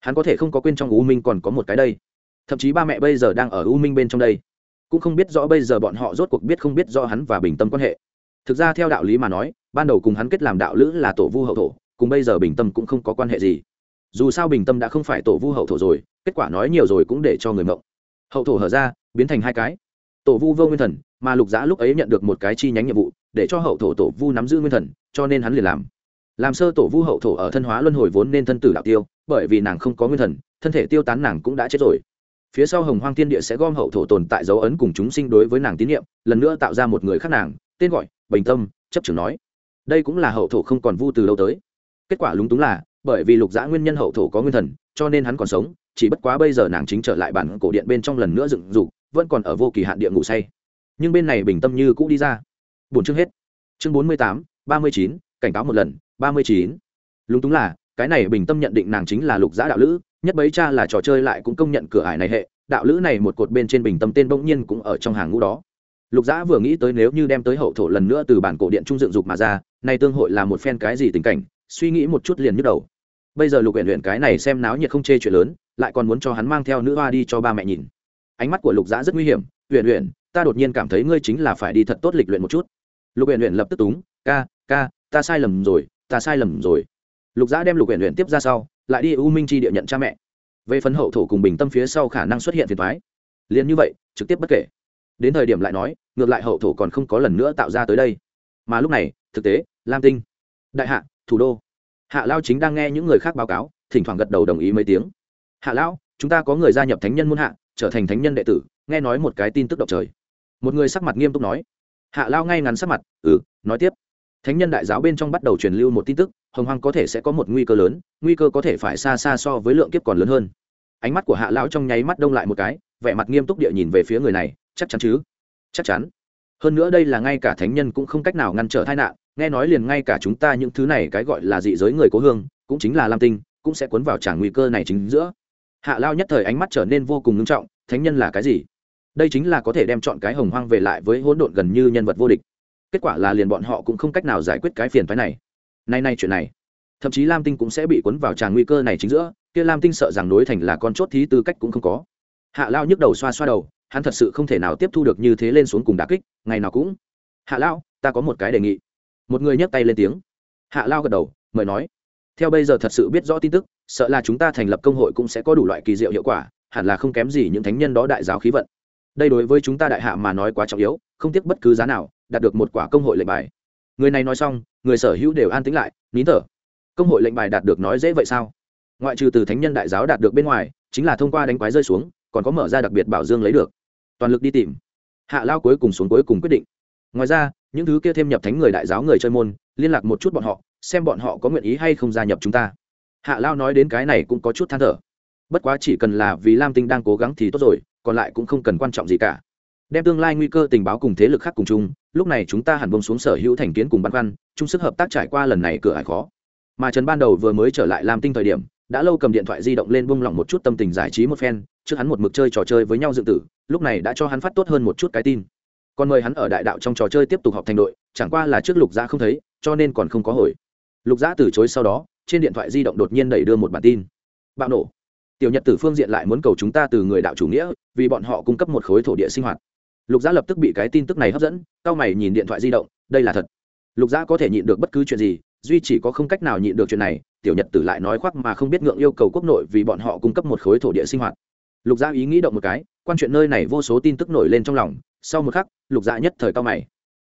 Hắn có thể không có quên trong u minh còn có một cái đây. Thậm chí ba mẹ bây giờ đang ở u minh bên trong đây. Cũng không biết rõ bây giờ bọn họ rốt cuộc biết không biết rõ hắn và bình tâm quan hệ. Thực ra theo đạo lý mà nói, ban đầu cùng hắn kết làm đạo lữ là tổ vu hậu thổ cùng bây giờ bình tâm cũng không có quan hệ gì. Dù sao bình tâm đã không phải tổ vu hậu thổ rồi, kết quả nói nhiều rồi cũng để cho người mộng. Hậu thổ hở ra, biến thành hai cái. Tổ vu vô nguyên thần, mà lục giã lúc ấy nhận được một cái chi nhánh nhiệm vụ, để cho hậu thổ tổ vu nắm giữ nguyên thần, cho nên hắn liền làm. Làm sơ tổ vu hậu thổ ở thân hóa luân hồi vốn nên thân tử đạo tiêu, bởi vì nàng không có nguyên thần, thân thể tiêu tán nàng cũng đã chết rồi. Phía sau hồng hoang thiên địa sẽ gom hậu thổ tồn tại dấu ấn cùng chúng sinh đối với nàng tín nhiệm, lần nữa tạo ra một người khác nàng, tên gọi bình tâm, chấp trưởng nói. Đây cũng là hậu thổ không còn vu từ đâu tới kết quả lúng túng là, bởi vì lục dã nguyên nhân hậu thổ có nguyên thần, cho nên hắn còn sống, chỉ bất quá bây giờ nàng chính trở lại bản cổ điện bên trong lần nữa dựng dục, vẫn còn ở vô kỳ hạn địa ngủ say. Nhưng bên này bình tâm như cũ đi ra. Bốn chương hết. Chương bốn mươi tám, ba mươi chín, cảnh cáo một lần, ba mươi chín. Lúng túng là, cái này bình tâm nhận định nàng chính là lục giã đạo lữ, nhất bấy cha là trò chơi lại cũng công nhận cửa ải này hệ, đạo lữ này một cột bên trên bình tâm tên bỗng nhiên cũng ở trong hàng ngũ đó. Lục giã vừa nghĩ tới nếu như đem tới hậu thổ lần nữa từ bản cổ điện trung dựng dục mà ra, nay tương hội là một phen cái gì tình cảnh suy nghĩ một chút liền nhức đầu. Bây giờ lục huyện huyện cái này xem náo nhiệt không chê chuyện lớn, lại còn muốn cho hắn mang theo nữ hoa đi cho ba mẹ nhìn. Ánh mắt của lục giã rất nguy hiểm huyện huyện ta đột nhiên cảm thấy ngươi chính là phải đi thật tốt lịch luyện một chút. Lục huyện huyện lập tức túng, ca ca, ta sai lầm rồi, ta sai lầm rồi. Lục giã đem lục huyện huyện tiếp ra sau, lại đi u minh chi địa nhận cha mẹ. Về phấn hậu thổ cùng bình tâm phía sau khả năng xuất hiện phiền thoái liền như vậy, trực tiếp bất kể. Đến thời điểm lại nói, ngược lại hậu thổ còn không có lần nữa tạo ra tới đây. Mà lúc này, thực tế, lam tinh, đại hạ thủ đô. Hạ lao chính đang nghe những người khác báo cáo, thỉnh thoảng gật đầu đồng ý mấy tiếng. Hạ lão, chúng ta có người gia nhập thánh nhân muôn hạ, trở thành thánh nhân đệ tử, nghe nói một cái tin tức động trời. Một người sắc mặt nghiêm túc nói. Hạ lao ngay ngắn sắc mặt ừ nói tiếp. Thánh nhân đại giáo bên trong bắt đầu truyền lưu một tin tức, hồng hoang có thể sẽ có một nguy cơ lớn, nguy cơ có thể phải xa xa so với lượng kiếp còn lớn hơn. Ánh mắt của hạ lão trong nháy mắt đông lại một cái, vẻ mặt nghiêm túc địa nhìn về phía người này, chắc chắn chứ? Chắc chắn. Hơn nữa đây là ngay cả thánh nhân cũng không cách nào ngăn trở tai nạn nghe nói liền ngay cả chúng ta những thứ này cái gọi là dị giới người cố hương, cũng chính là lam tinh, cũng sẽ cuốn vào trả nguy cơ này chính giữa. Hạ lao nhất thời ánh mắt trở nên vô cùng nghiêm trọng, thánh nhân là cái gì? Đây chính là có thể đem chọn cái hồng hoang về lại với hỗn độn gần như nhân vật vô địch. Kết quả là liền bọn họ cũng không cách nào giải quyết cái phiền phái này. Nay nay chuyện này, thậm chí lam tinh cũng sẽ bị cuốn vào tràng nguy cơ này chính giữa, kia lam tinh sợ rằng nối thành là con chốt thí tư cách cũng không có. Hạ lao nhức đầu xoa xoa đầu, hắn thật sự không thể nào tiếp thu được như thế lên xuống cùng đà kích, ngày nào cũng. Hạ lao, ta có một cái đề nghị một người nhấc tay lên tiếng. Hạ lao gật đầu, mời nói. Theo bây giờ thật sự biết rõ tin tức, sợ là chúng ta thành lập công hội cũng sẽ có đủ loại kỳ diệu hiệu quả, hẳn là không kém gì những thánh nhân đó đại giáo khí vận. Đây đối với chúng ta đại hạ mà nói quá trọng yếu, không tiếc bất cứ giá nào, đạt được một quả công hội lệnh bài. Người này nói xong, người sở hữu đều an tĩnh lại, nín thở. Công hội lệnh bài đạt được nói dễ vậy sao? Ngoại trừ từ thánh nhân đại giáo đạt được bên ngoài, chính là thông qua đánh quái rơi xuống, còn có mở ra đặc biệt bảo dương lấy được. Toàn lực đi tìm. Hạ lao cuối cùng xuống cuối cùng quyết định. Ngoài ra những thứ kia thêm nhập thánh người đại giáo người chơi môn, liên lạc một chút bọn họ, xem bọn họ có nguyện ý hay không gia nhập chúng ta. Hạ lao nói đến cái này cũng có chút than thở. Bất quá chỉ cần là vì lam tinh đang cố gắng thì tốt rồi, còn lại cũng không cần quan trọng gì cả. Đem tương lai nguy cơ tình báo cùng thế lực khác cùng chung, lúc này chúng ta hẳn bông xuống sở hữu thành kiến cùng băn khoăn, chung sức hợp tác trải qua lần này cửa ải khó. Mà trần ban đầu vừa mới trở lại Lam tinh thời điểm, đã lâu cầm điện thoại di động lên bung lỏng một chút tâm tình giải trí một phen, trước hắn một mực chơi trò chơi với nhau dựng tử, lúc này đã cho hắn phát tốt hơn một chút cái tin còn mời hắn ở đại đạo trong trò chơi tiếp tục học thành đội, chẳng qua là trước lục giã không thấy, cho nên còn không có hồi. Lục giã từ chối sau đó, trên điện thoại di động đột nhiên đẩy đưa một bản tin. Bạo nổ. Tiểu nhật tử phương diện lại muốn cầu chúng ta từ người đạo chủ nghĩa, vì bọn họ cung cấp một khối thổ địa sinh hoạt. Lục giã lập tức bị cái tin tức này hấp dẫn cao mày nhìn điện thoại di động, đây là thật. Lục giã có thể nhịn được bất cứ chuyện gì, duy chỉ có không cách nào nhịn được chuyện này, tiểu nhật tử lại nói khoác mà không biết ngượng yêu cầu quốc nội vì bọn họ cung cấp một khối thổ địa sinh hoạt. Lục giã ý nghĩ động một cái, quan chuyện nơi này vô số tin tức nổi lên trong lòng sau một khắc, lục dạ nhất thời cao mày.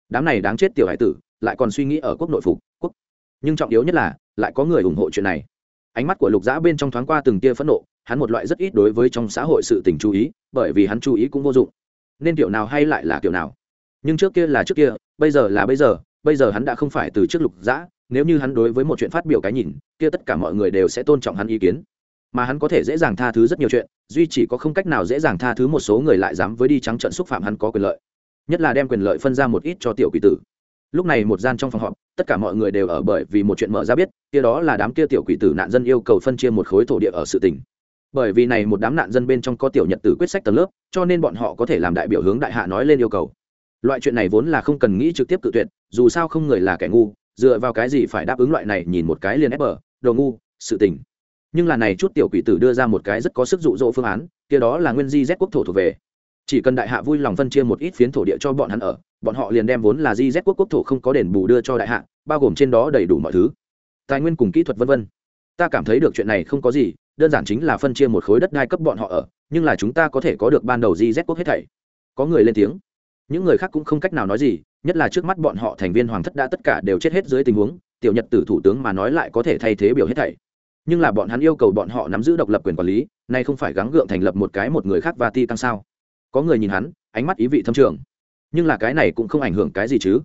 Đám này đáng chết tiểu hải tử, lại còn suy nghĩ ở quốc nội phục, quốc. Nhưng trọng yếu nhất là, lại có người ủng hộ chuyện này. Ánh mắt của lục dạ bên trong thoáng qua từng tia phẫn nộ, hắn một loại rất ít đối với trong xã hội sự tình chú ý, bởi vì hắn chú ý cũng vô dụng. Nên kiểu nào hay lại là kiểu nào. Nhưng trước kia là trước kia, bây giờ là bây giờ bây giờ hắn đã không phải từ trước lục dã nếu như hắn đối với một chuyện phát biểu cái nhìn, kia tất cả mọi người đều sẽ tôn trọng hắn ý kiến mà hắn có thể dễ dàng tha thứ rất nhiều chuyện, duy chỉ có không cách nào dễ dàng tha thứ một số người lại dám với đi trắng trận xúc phạm hắn có quyền lợi. Nhất là đem quyền lợi phân ra một ít cho tiểu quỷ tử. Lúc này một gian trong phòng họp, tất cả mọi người đều ở bởi vì một chuyện mở ra biết, kia đó là đám kia tiểu quỷ tử nạn dân yêu cầu phân chia một khối thổ địa ở sự tỉnh bởi vì này một đám nạn dân bên trong có tiểu nhật tử quyết sách tầng lớp, cho nên bọn họ có thể làm đại biểu hướng đại hạ nói lên yêu cầu. Loại chuyện này vốn là không cần nghĩ trực tiếp cự tuyệt, dù sao không người là kẻ ngu, dựa vào cái gì phải đáp ứng loại này nhìn một cái liền ép bờ, đồ ngu, sự tình nhưng là này chút tiểu quỷ tử đưa ra một cái rất có sức dụ dỗ phương án, kia đó là nguyên di z quốc thổ thuộc về. Chỉ cần đại hạ vui lòng phân chia một ít phiến thổ địa cho bọn hắn ở, bọn họ liền đem vốn là di z quốc quốc thổ không có đền bù đưa cho đại hạ, bao gồm trên đó đầy đủ mọi thứ. Tài nguyên cùng kỹ thuật vân vân. Ta cảm thấy được chuyện này không có gì, đơn giản chính là phân chia một khối đất đai cấp bọn họ ở, nhưng là chúng ta có thể có được ban đầu di z quốc hết thảy. Có người lên tiếng. Những người khác cũng không cách nào nói gì, nhất là trước mắt bọn họ thành viên hoàng thất đã tất cả đều chết hết dưới tình huống, tiểu nhật tử thủ tướng mà nói lại có thể thay thế biểu hết thảy nhưng là bọn hắn yêu cầu bọn họ nắm giữ độc lập quyền quản lý, nay không phải gắng gượng thành lập một cái một người khác và ti tăng sao? Có người nhìn hắn, ánh mắt ý vị thâm trường. Nhưng là cái này cũng không ảnh hưởng cái gì chứ.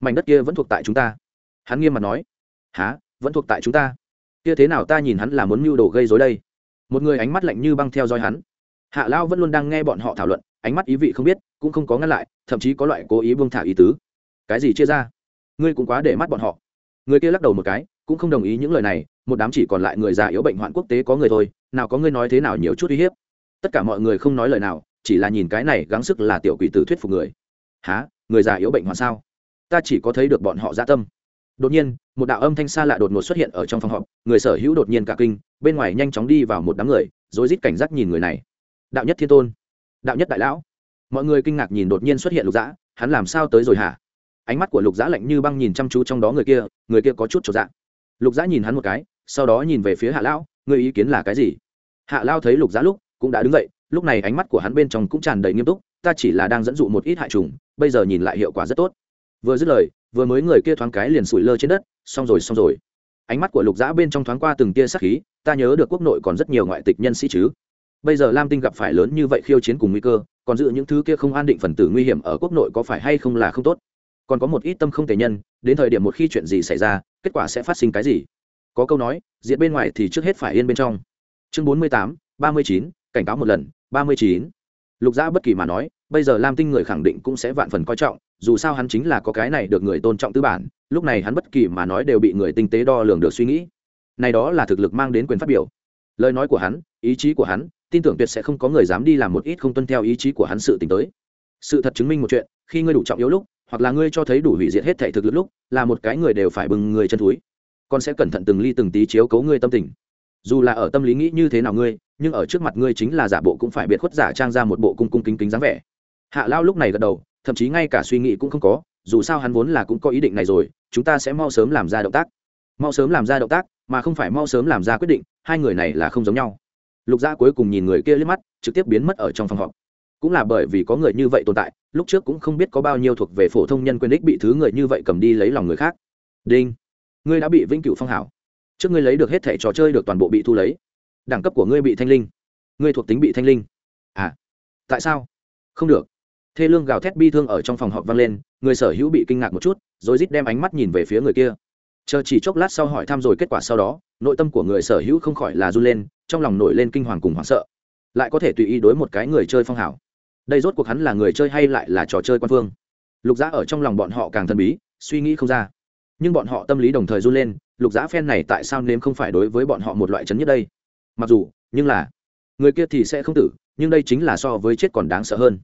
Mảnh đất kia vẫn thuộc tại chúng ta. Hắn nghiêm mặt nói. Há vẫn thuộc tại chúng ta? Kia thế nào ta nhìn hắn là muốn mưu đồ gây dối đây? Một người ánh mắt lạnh như băng theo dõi hắn. Hạ lao vẫn luôn đang nghe bọn họ thảo luận, ánh mắt ý vị không biết, cũng không có ngăn lại, thậm chí có loại cố ý buông thả ý tứ. Cái gì chia ra? Ngươi cũng quá để mắt bọn họ. Người kia lắc đầu một cái, cũng không đồng ý những lời này một đám chỉ còn lại người già yếu bệnh hoạn quốc tế có người thôi, nào có ngươi nói thế nào nhiều chút uy hiếp. Tất cả mọi người không nói lời nào, chỉ là nhìn cái này gắng sức là tiểu quỷ tử thuyết phục người. Há người già yếu bệnh hoạn sao? Ta chỉ có thấy được bọn họ gia tâm. Đột nhiên, một đạo âm thanh xa lạ đột ngột xuất hiện ở trong phòng họp, người sở hữu đột nhiên cả kinh, bên ngoài nhanh chóng đi vào một đám người, rối rít cảnh giác nhìn người này. Đạo nhất thiên tôn. Đạo nhất đại lão. Mọi người kinh ngạc nhìn đột nhiên xuất hiện lục dã, hắn làm sao tới rồi hả? Ánh mắt của lục dã lạnh như băng nhìn chăm chú trong đó người kia người kia có chút trọn dạng lục dã nhìn hắn một cái sau đó nhìn về phía hạ lão người ý kiến là cái gì? Hạ lao thấy lục giá lúc, cũng đã đứng dậy, lúc này ánh mắt của hắn bên trong cũng tràn đầy nghiêm túc, ta chỉ là đang dẫn dụ một ít hại trùng, bây giờ nhìn lại hiệu quả rất tốt. Vừa dứt lời, vừa mới người kia thoáng cái liền sủi lơ trên đất, xong rồi xong rồi. Ánh mắt của lục dã bên trong thoáng qua từng tia sắc khí, ta nhớ được quốc nội còn rất nhiều ngoại tịch nhân sĩ chứ. Bây giờ lam tinh gặp phải lớn như vậy khiêu chiến cùng nguy cơ, còn giữ những thứ kia không an định phần tử nguy hiểm ở quốc nội có phải hay không là không tốt. Còn có một ít tâm không thể nhân, đến thời điểm một khi chuyện gì xảy ra, kết quả sẽ phát sinh cái gì? Có câu nói, diện bên ngoài thì trước hết phải yên bên trong. Chương bốn mươi tám, ba mươi chín, cảnh cáo một lần, ba mươi chín. Lục gia bất kỳ mà nói, bây giờ lam tinh người khẳng định cũng sẽ vạn phần coi trọng, dù sao hắn chính là có cái này được người tôn trọng tư bản, lúc này hắn bất kỳ mà nói đều bị người tinh tế đo lường được suy nghĩ. Này đó là thực lực mang đến quyền phát biểu. Lời nói của hắn, ý chí của hắn, tin tưởng tuyệt sẽ không có người dám đi làm một ít không tuân theo ý chí của hắn sự t tới. Sự thật chứng minh một chuyện, khi ngươi đủ trọng yếu lúc, hoặc là ngươi cho thấy đủ hủy diệt hết thể thực lực lúc, là một cái người đều phải bừng người chân túi con sẽ cẩn thận từng ly từng tí chiếu cấu ngươi tâm tình. Dù là ở tâm lý nghĩ như thế nào ngươi, nhưng ở trước mặt ngươi chính là giả bộ cũng phải biệt khuất giả trang ra một bộ cung cung kính kính dáng vẻ. Hạ lao lúc này gật đầu, thậm chí ngay cả suy nghĩ cũng không có, dù sao hắn vốn là cũng có ý định này rồi, chúng ta sẽ mau sớm làm ra động tác. Mau sớm làm ra động tác, mà không phải mau sớm làm ra quyết định, hai người này là không giống nhau. Lục gia cuối cùng nhìn người kia liếc mắt, trực tiếp biến mất ở trong phòng họp. Cũng là bởi vì có người như vậy tồn tại, lúc trước cũng không biết có bao nhiêu thuộc về phổ thông nhân quyền ích bị thứ người như vậy cầm đi lấy lòng người khác. Đinh ngươi đã bị vĩnh cửu phong hảo. Trước ngươi lấy được hết thẻ trò chơi được toàn bộ bị thu lấy. Đẳng cấp của ngươi bị thanh linh. Ngươi thuộc tính bị thanh linh. À tại sao? Không được. Thê lương gào thét bi thương ở trong phòng họp vang lên, người sở hữu bị kinh ngạc một chút, rồi rít đem ánh mắt nhìn về phía người kia. Chờ chỉ chốc lát sau hỏi thăm rồi kết quả sau đó, nội tâm của người sở hữu không khỏi là run lên, trong lòng nổi lên kinh hoàng cùng hoảng sợ. Lại có thể tùy ý đối một cái người chơi phong hảo. Đây rốt cuộc hắn là người chơi hay lại là trò chơi quan phương lục giã ở trong lòng bọn họ càng thần bí, suy nghĩ không ra nhưng bọn họ tâm lý đồng thời run lên, lục giã phen này tại sao nếm không phải đối với bọn họ một loại chấn nhất đây? Mặc dù, nhưng là, người kia thì sẽ không tử, nhưng đây chính là so với chết còn đáng sợ hơn.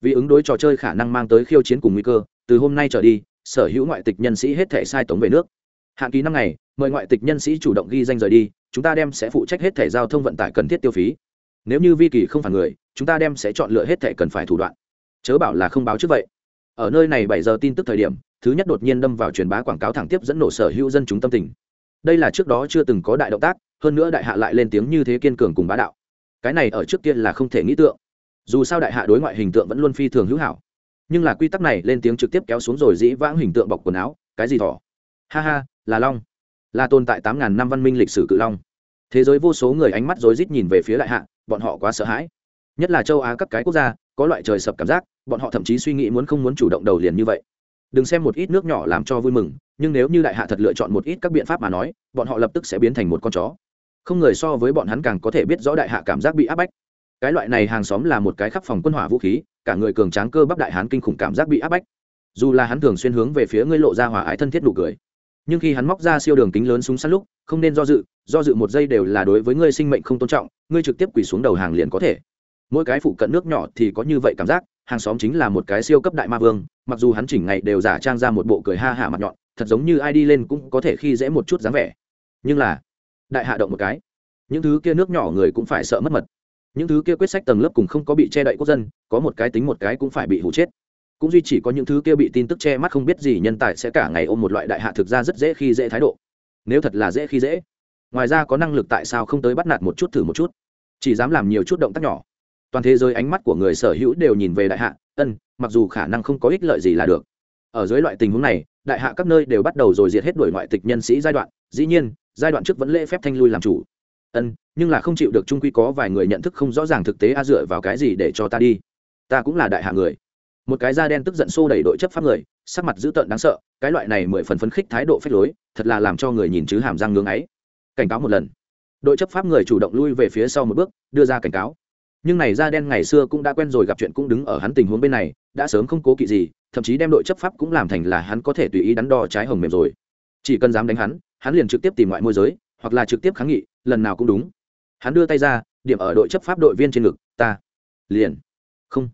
Vì ứng đối trò chơi khả năng mang tới khiêu chiến cùng nguy cơ, từ hôm nay trở đi, sở hữu ngoại tịch nhân sĩ hết thể sai tống về nước. Hạn ký năm ngày, mời ngoại tịch nhân sĩ chủ động ghi danh rời đi, chúng ta đem sẽ phụ trách hết thể giao thông vận tải cần thiết tiêu phí. Nếu như vi kỳ không phản người, chúng ta đem sẽ chọn lựa hết thể cần phải thủ đoạn. Chớ bảo là không báo trước vậy. Ở nơi này bảy giờ tin tức thời điểm thứ nhất đột nhiên đâm vào truyền bá quảng cáo thẳng tiếp dẫn nổ sở hữu dân chúng tâm tình. Đây là trước đó chưa từng có đại động tác, hơn nữa đại hạ lại lên tiếng như thế kiên cường cùng bá đạo. Cái này ở trước tiên là không thể nghĩ tượng. Dù sao đại hạ đối ngoại hình tượng vẫn luôn phi thường hữu hảo. Nhưng là quy tắc này lên tiếng trực tiếp kéo xuống rồi dĩ vãng hình tượng bọc quần áo, cái gì thỏ? Ha ha, là long. Là tồn tại tám ngàn năm văn minh lịch sử cự long. Thế giới vô số người ánh mắt rối rít nhìn về phía đại hạ, bọn họ quá sợ hãi. Nhất là châu á các cái quốc gia, có loại trời sập cảm giác, bọn họ thậm chí suy nghĩ muốn không muốn chủ động đầu liền như vậy đừng xem một ít nước nhỏ làm cho vui mừng, nhưng nếu như đại hạ thật lựa chọn một ít các biện pháp mà nói, bọn họ lập tức sẽ biến thành một con chó. Không người so với bọn hắn càng có thể biết rõ đại hạ cảm giác bị áp bách. Cái loại này hàng xóm là một cái khắp phòng quân hỏa vũ khí, cả người cường tráng cơ bắp đại hán kinh khủng cảm giác bị áp bách. Dù là hắn thường xuyên hướng về phía ngươi lộ ra hòa ái thân thiết nụ cười, nhưng khi hắn móc ra siêu đường kính lớn súng săn lúc, không nên do dự do dự một giây đều là đối với ngươi sinh mệnh không tôn trọng, ngươi trực tiếp quỳ xuống đầu hàng liền có thể. Mỗi cái phụ cận nước nhỏ thì có như vậy cảm giác hàng xóm chính là một cái siêu cấp đại ma vương, mặc dù hắn chỉnh ngày đều giả trang ra một bộ cười ha hả mặt nhọn, thật giống như ai đi lên cũng có thể khi dễ một chút dáng vẻ. Nhưng là, đại hạ động một cái. Những thứ kia nước nhỏ người cũng phải sợ mất mật. Những thứ kia quyết sách tầng lớp cùng không có bị che đậy quốc dân, có một cái tính một cái cũng phải bị hủ chết. Cũng duy chỉ có những thứ kia bị tin tức che mắt không biết gì nhân tài sẽ cả ngày ôm một loại đại hạ thực ra rất dễ khi dễ thái độ. Nếu thật là dễ khi dễ, ngoài ra có năng lực tại sao không tới bắt nạt một chút thử một chút? Chỉ dám làm nhiều chút động tác nhỏ toàn thế giới ánh mắt của người sở hữu đều nhìn về đại hạ, ân, mặc dù khả năng không có ích lợi gì là được. Ở dưới loại tình huống này, đại hạ các nơi đều bắt đầu rồi diệt hết đuổi ngoại tịch nhân sĩ giai đoạn, dĩ nhiên, giai đoạn trước vẫn lễ phép thanh lui làm chủ. Ân, nhưng là không chịu được trung quy có vài người nhận thức không rõ ràng thực tế a dựa vào cái gì để cho ta đi? Ta cũng là đại hạ người. Một cái da đen tức giận xô đẩy đội chấp pháp người, sắc mặt dữ tợn đáng sợ, cái loại này mười phần phấn khích thái độ phách lối, thật là làm cho người nhìn chứ hàm răng ngưng ấy. Cảnh cáo một lần. Đội chấp pháp người chủ động lui về phía sau một bước, đưa ra cảnh cáo nhưng này da đen ngày xưa cũng đã quen rồi, gặp chuyện cũng đứng ở hắn tình huống bên này, đã sớm không cố kỵ gì, thậm chí đem đội chấp pháp cũng làm thành là hắn có thể tùy ý đắn đo trái hồng mềm rồi. Chỉ cần dám đánh hắn hắn liền trực tiếp tìm ngoại môi giới, hoặc là trực tiếp kháng nghị, lần nào cũng đúng. Hắn đưa tay ra, điểm ở đội chấp pháp đội viên trên ngực, ta liền không.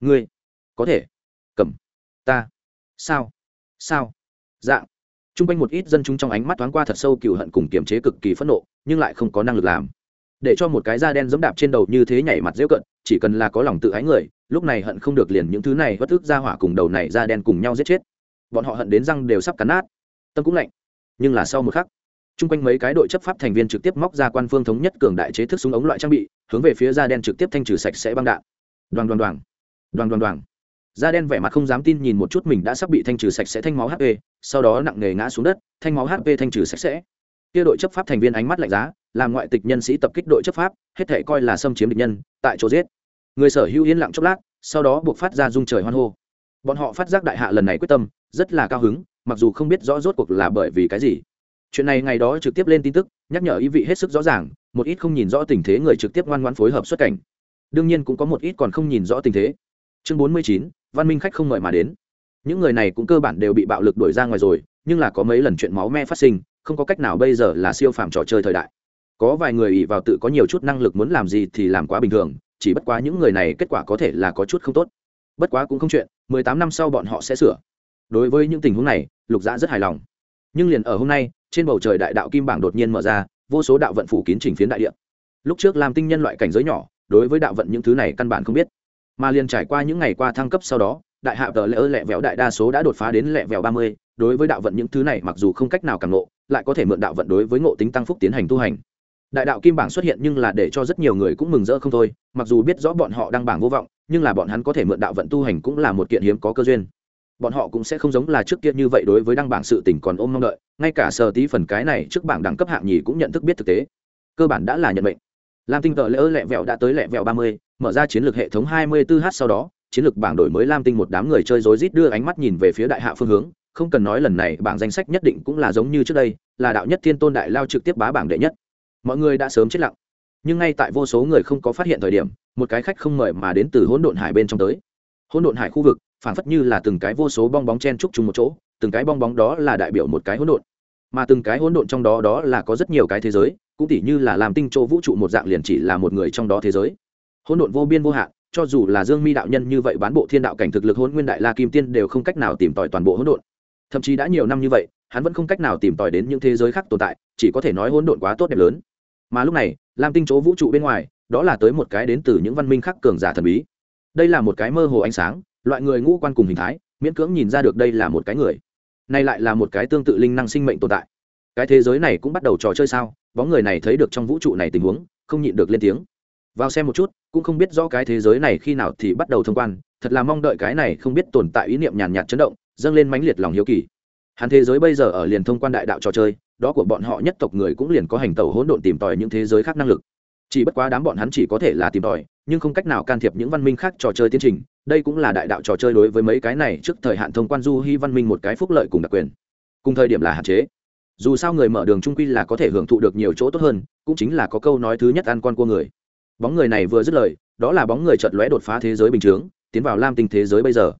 Ngươi có thể cầm. Ta sao? Sao? Dạng. T r u n g quanh một ít dân chúng trong ánh mắt thoáng qua thật sâu cựu hận cùng kiềm chế cực kỳ phẫn nộ, nhưng lại không có năng lực làm để cho một cái da đen giống đạp trên đầu như thế nhảy mặt dễ cận, chỉ cần là có lòng tự ái người, lúc này hận không được liền những thứ này bất ức ra hỏa cùng đầu này da đen cùng nhau giết chết. Bọn họ hận đến răng đều sắp cắn nát. Tâm cũng lạnh. Nhưng là sau một khắc, chung quanh mấy cái đội chấp pháp thành viên trực tiếp móc ra quan phương thống nhất cường đại chế thức súng ống loại trang bị, hướng về phía da đen trực tiếp thanh trừ sạch sẽ băng đạn. Đoàn đoàn đoàn đoàn đoàn đoàn da đen vẻ mặt không dám tin nhìn một chút mình đã sắp bị thanh trừ sạch sẽ thanh máu hp sau đó nặng nề ngã xuống đất, thanh máu hp thanh trừ sạch sẽ. Kia đội chấp pháp thành viên ánh mắt lạnh giá làm ngoại tịch nhân sĩ tập kích đội chấp pháp, hết thể coi là xâm chiếm địch nhân, tại chỗ giết. Người sở hữu yên lặng chốc lát, sau đó buộc phát ra dung trời hoan hô. Bọn họ phát giác đại hạ lần này quyết tâm, rất là cao hứng, mặc dù không biết rõ rốt cuộc là bởi vì cái gì. Chuyện này ngày đó trực tiếp lên tin tức, nhắc nhở ý vị hết sức rõ ràng, một ít không nhìn rõ tình thế người trực tiếp ngoan ngoãn phối hợp xuất cảnh. Đương nhiên cũng có một ít còn không nhìn rõ tình thế. Chương bốn mươi chín, văn minh khách không mời mà đến. Những người này cũng cơ bản đều bị bạo lực đuổi ra ngoài rồi, nhưng là có mấy lần chuyện máu me phát sinh, không có cách nào bây giờ là siêu phàm trò chơi thời đại có vài người ỉ vào tự có nhiều chút năng lực muốn làm gì thì làm quá bình thường, chỉ bất quá những người này kết quả có thể là có chút không tốt. Bất quá cũng không chuyện, mười tám năm sau bọn họ sẽ sửa. Đối với những tình huống này, lục dã rất hài lòng. Nhưng liền ở hôm nay, trên bầu trời đại đạo kim bảng đột nhiên mở ra, vô số đạo vận phủ kín trình phiến đại địa. Lúc trước làm tinh nhân loại cảnh giới nhỏ, đối với đạo vận những thứ này căn bản không biết. Mà liền trải qua những ngày qua thăng cấp sau đó, đại hạ tờ lỡ lẹ vẹo đại đa số đã đột phá đến lẹ vẹo ba mươi, đối với đạo vận những thứ này mặc dù không cách nào càng ngộ, lại có thể mượn đạo vận đối với ngộ tính tăng phúc tiến hành tu hành đại đạo kim bảng xuất hiện nhưng là để cho rất nhiều người cũng mừng rỡ không thôi, mặc dù biết rõ bọn họ đang bảng vô vọng, nhưng là bọn hắn có thể mượn đạo vận tu hành cũng là một kiện hiếm có cơ duyên. Bọn họ cũng sẽ không giống là trước kia như vậy đối với đăng bảng sự tình còn ôm mong đợi, ngay cả sơ tí phần cái này trước bảng đẳng cấp hạng nhì cũng nhận thức biết thực tế. Cơ bản đã là nhận mệnh. Lam tinh tờ lỡ lẹ vẹo đã tới lẹ vẹo ba mươi, mở ra chiến lược hệ thống hai mươi 24h sau đó, chiến lược bảng đổi mới lam tinh một đám người chơi rối rít đưa ánh mắt nhìn về phía đại hạ phương hướng, không cần nói lần này bảng danh sách nhất định cũng là giống như trước đây, là đạo nhất thiên tôn đại lao trực tiếp bá bảng đệ nhất mọi người đã sớm chết lặng. Nhưng ngay tại vô số người không có phát hiện thời điểm, một cái khách không mời mà đến từ hỗn độn hải bên trong tới. Hỗn độn hải khu vực, phảng phất như là từng cái vô số bong bóng chen trúc chung một chỗ, từng cái bong bóng đó là đại biểu một cái hỗn độn. Mà từng cái hỗn độn trong đó đó là có rất nhiều cái thế giới, cũng tỉ như là làm tinh chỗ vũ trụ một dạng liền chỉ là một người trong đó thế giới. Hỗn độn vô biên vô hạn, cho dù là dương mi đạo nhân như vậy bán bộ thiên đạo cảnh thực lực hỗn nguyên đại la kim tiên đều không cách nào tìm tòi toàn bộ hỗn độn. Thậm chí đã nhiều năm như vậy, hắn vẫn không cách nào tìm tòi đến những thế giới khác tồn tại, chỉ có thể nói hỗn độn quá tốt đẹp lớn mà lúc này, lam tinh chỗ vũ trụ bên ngoài, đó là tới một cái đến từ những văn minh khác cường giả thần bí. Đây là một cái mơ hồ ánh sáng, loại người ngũ quan cùng hình thái, miễn cưỡng nhìn ra được đây là một cái người. Nay lại là một cái tương tự linh năng sinh mệnh tồn tại. Cái thế giới này cũng bắt đầu trò chơi sao? Bóng người này thấy được trong vũ trụ này tình huống, không nhịn được lên tiếng. Vào xem một chút, cũng không biết rõ cái thế giới này khi nào thì bắt đầu thông quan, thật là mong đợi cái này không biết tồn tại ý niệm nhàn nhạt chấn động, dâng lên mãnh liệt lòng hiếu kỳ. Hắn thế giới bây giờ ở liền thông quan đại đạo trò chơi đó của bọn họ nhất tộc người cũng liền có hành tẩu hỗn độn tìm tòi những thế giới khác năng lực. Chỉ bất quá đám bọn hắn chỉ có thể là tìm tòi, nhưng không cách nào can thiệp những văn minh khác trò chơi tiến trình. Đây cũng là đại đạo trò chơi đối với mấy cái này trước thời hạn thông quan du hy văn minh một cái phúc lợi cùng đặc quyền. Cùng thời điểm là hạn chế. Dù sao người mở đường trung quy là có thể hưởng thụ được nhiều chỗ tốt hơn, cũng chính là có câu nói thứ nhất ăn con cua người. Bóng người này vừa dứt lời, đó là bóng người chợt lóe đột phá thế giới bình chướng, tiến vào lam tinh thế giới bây giờ.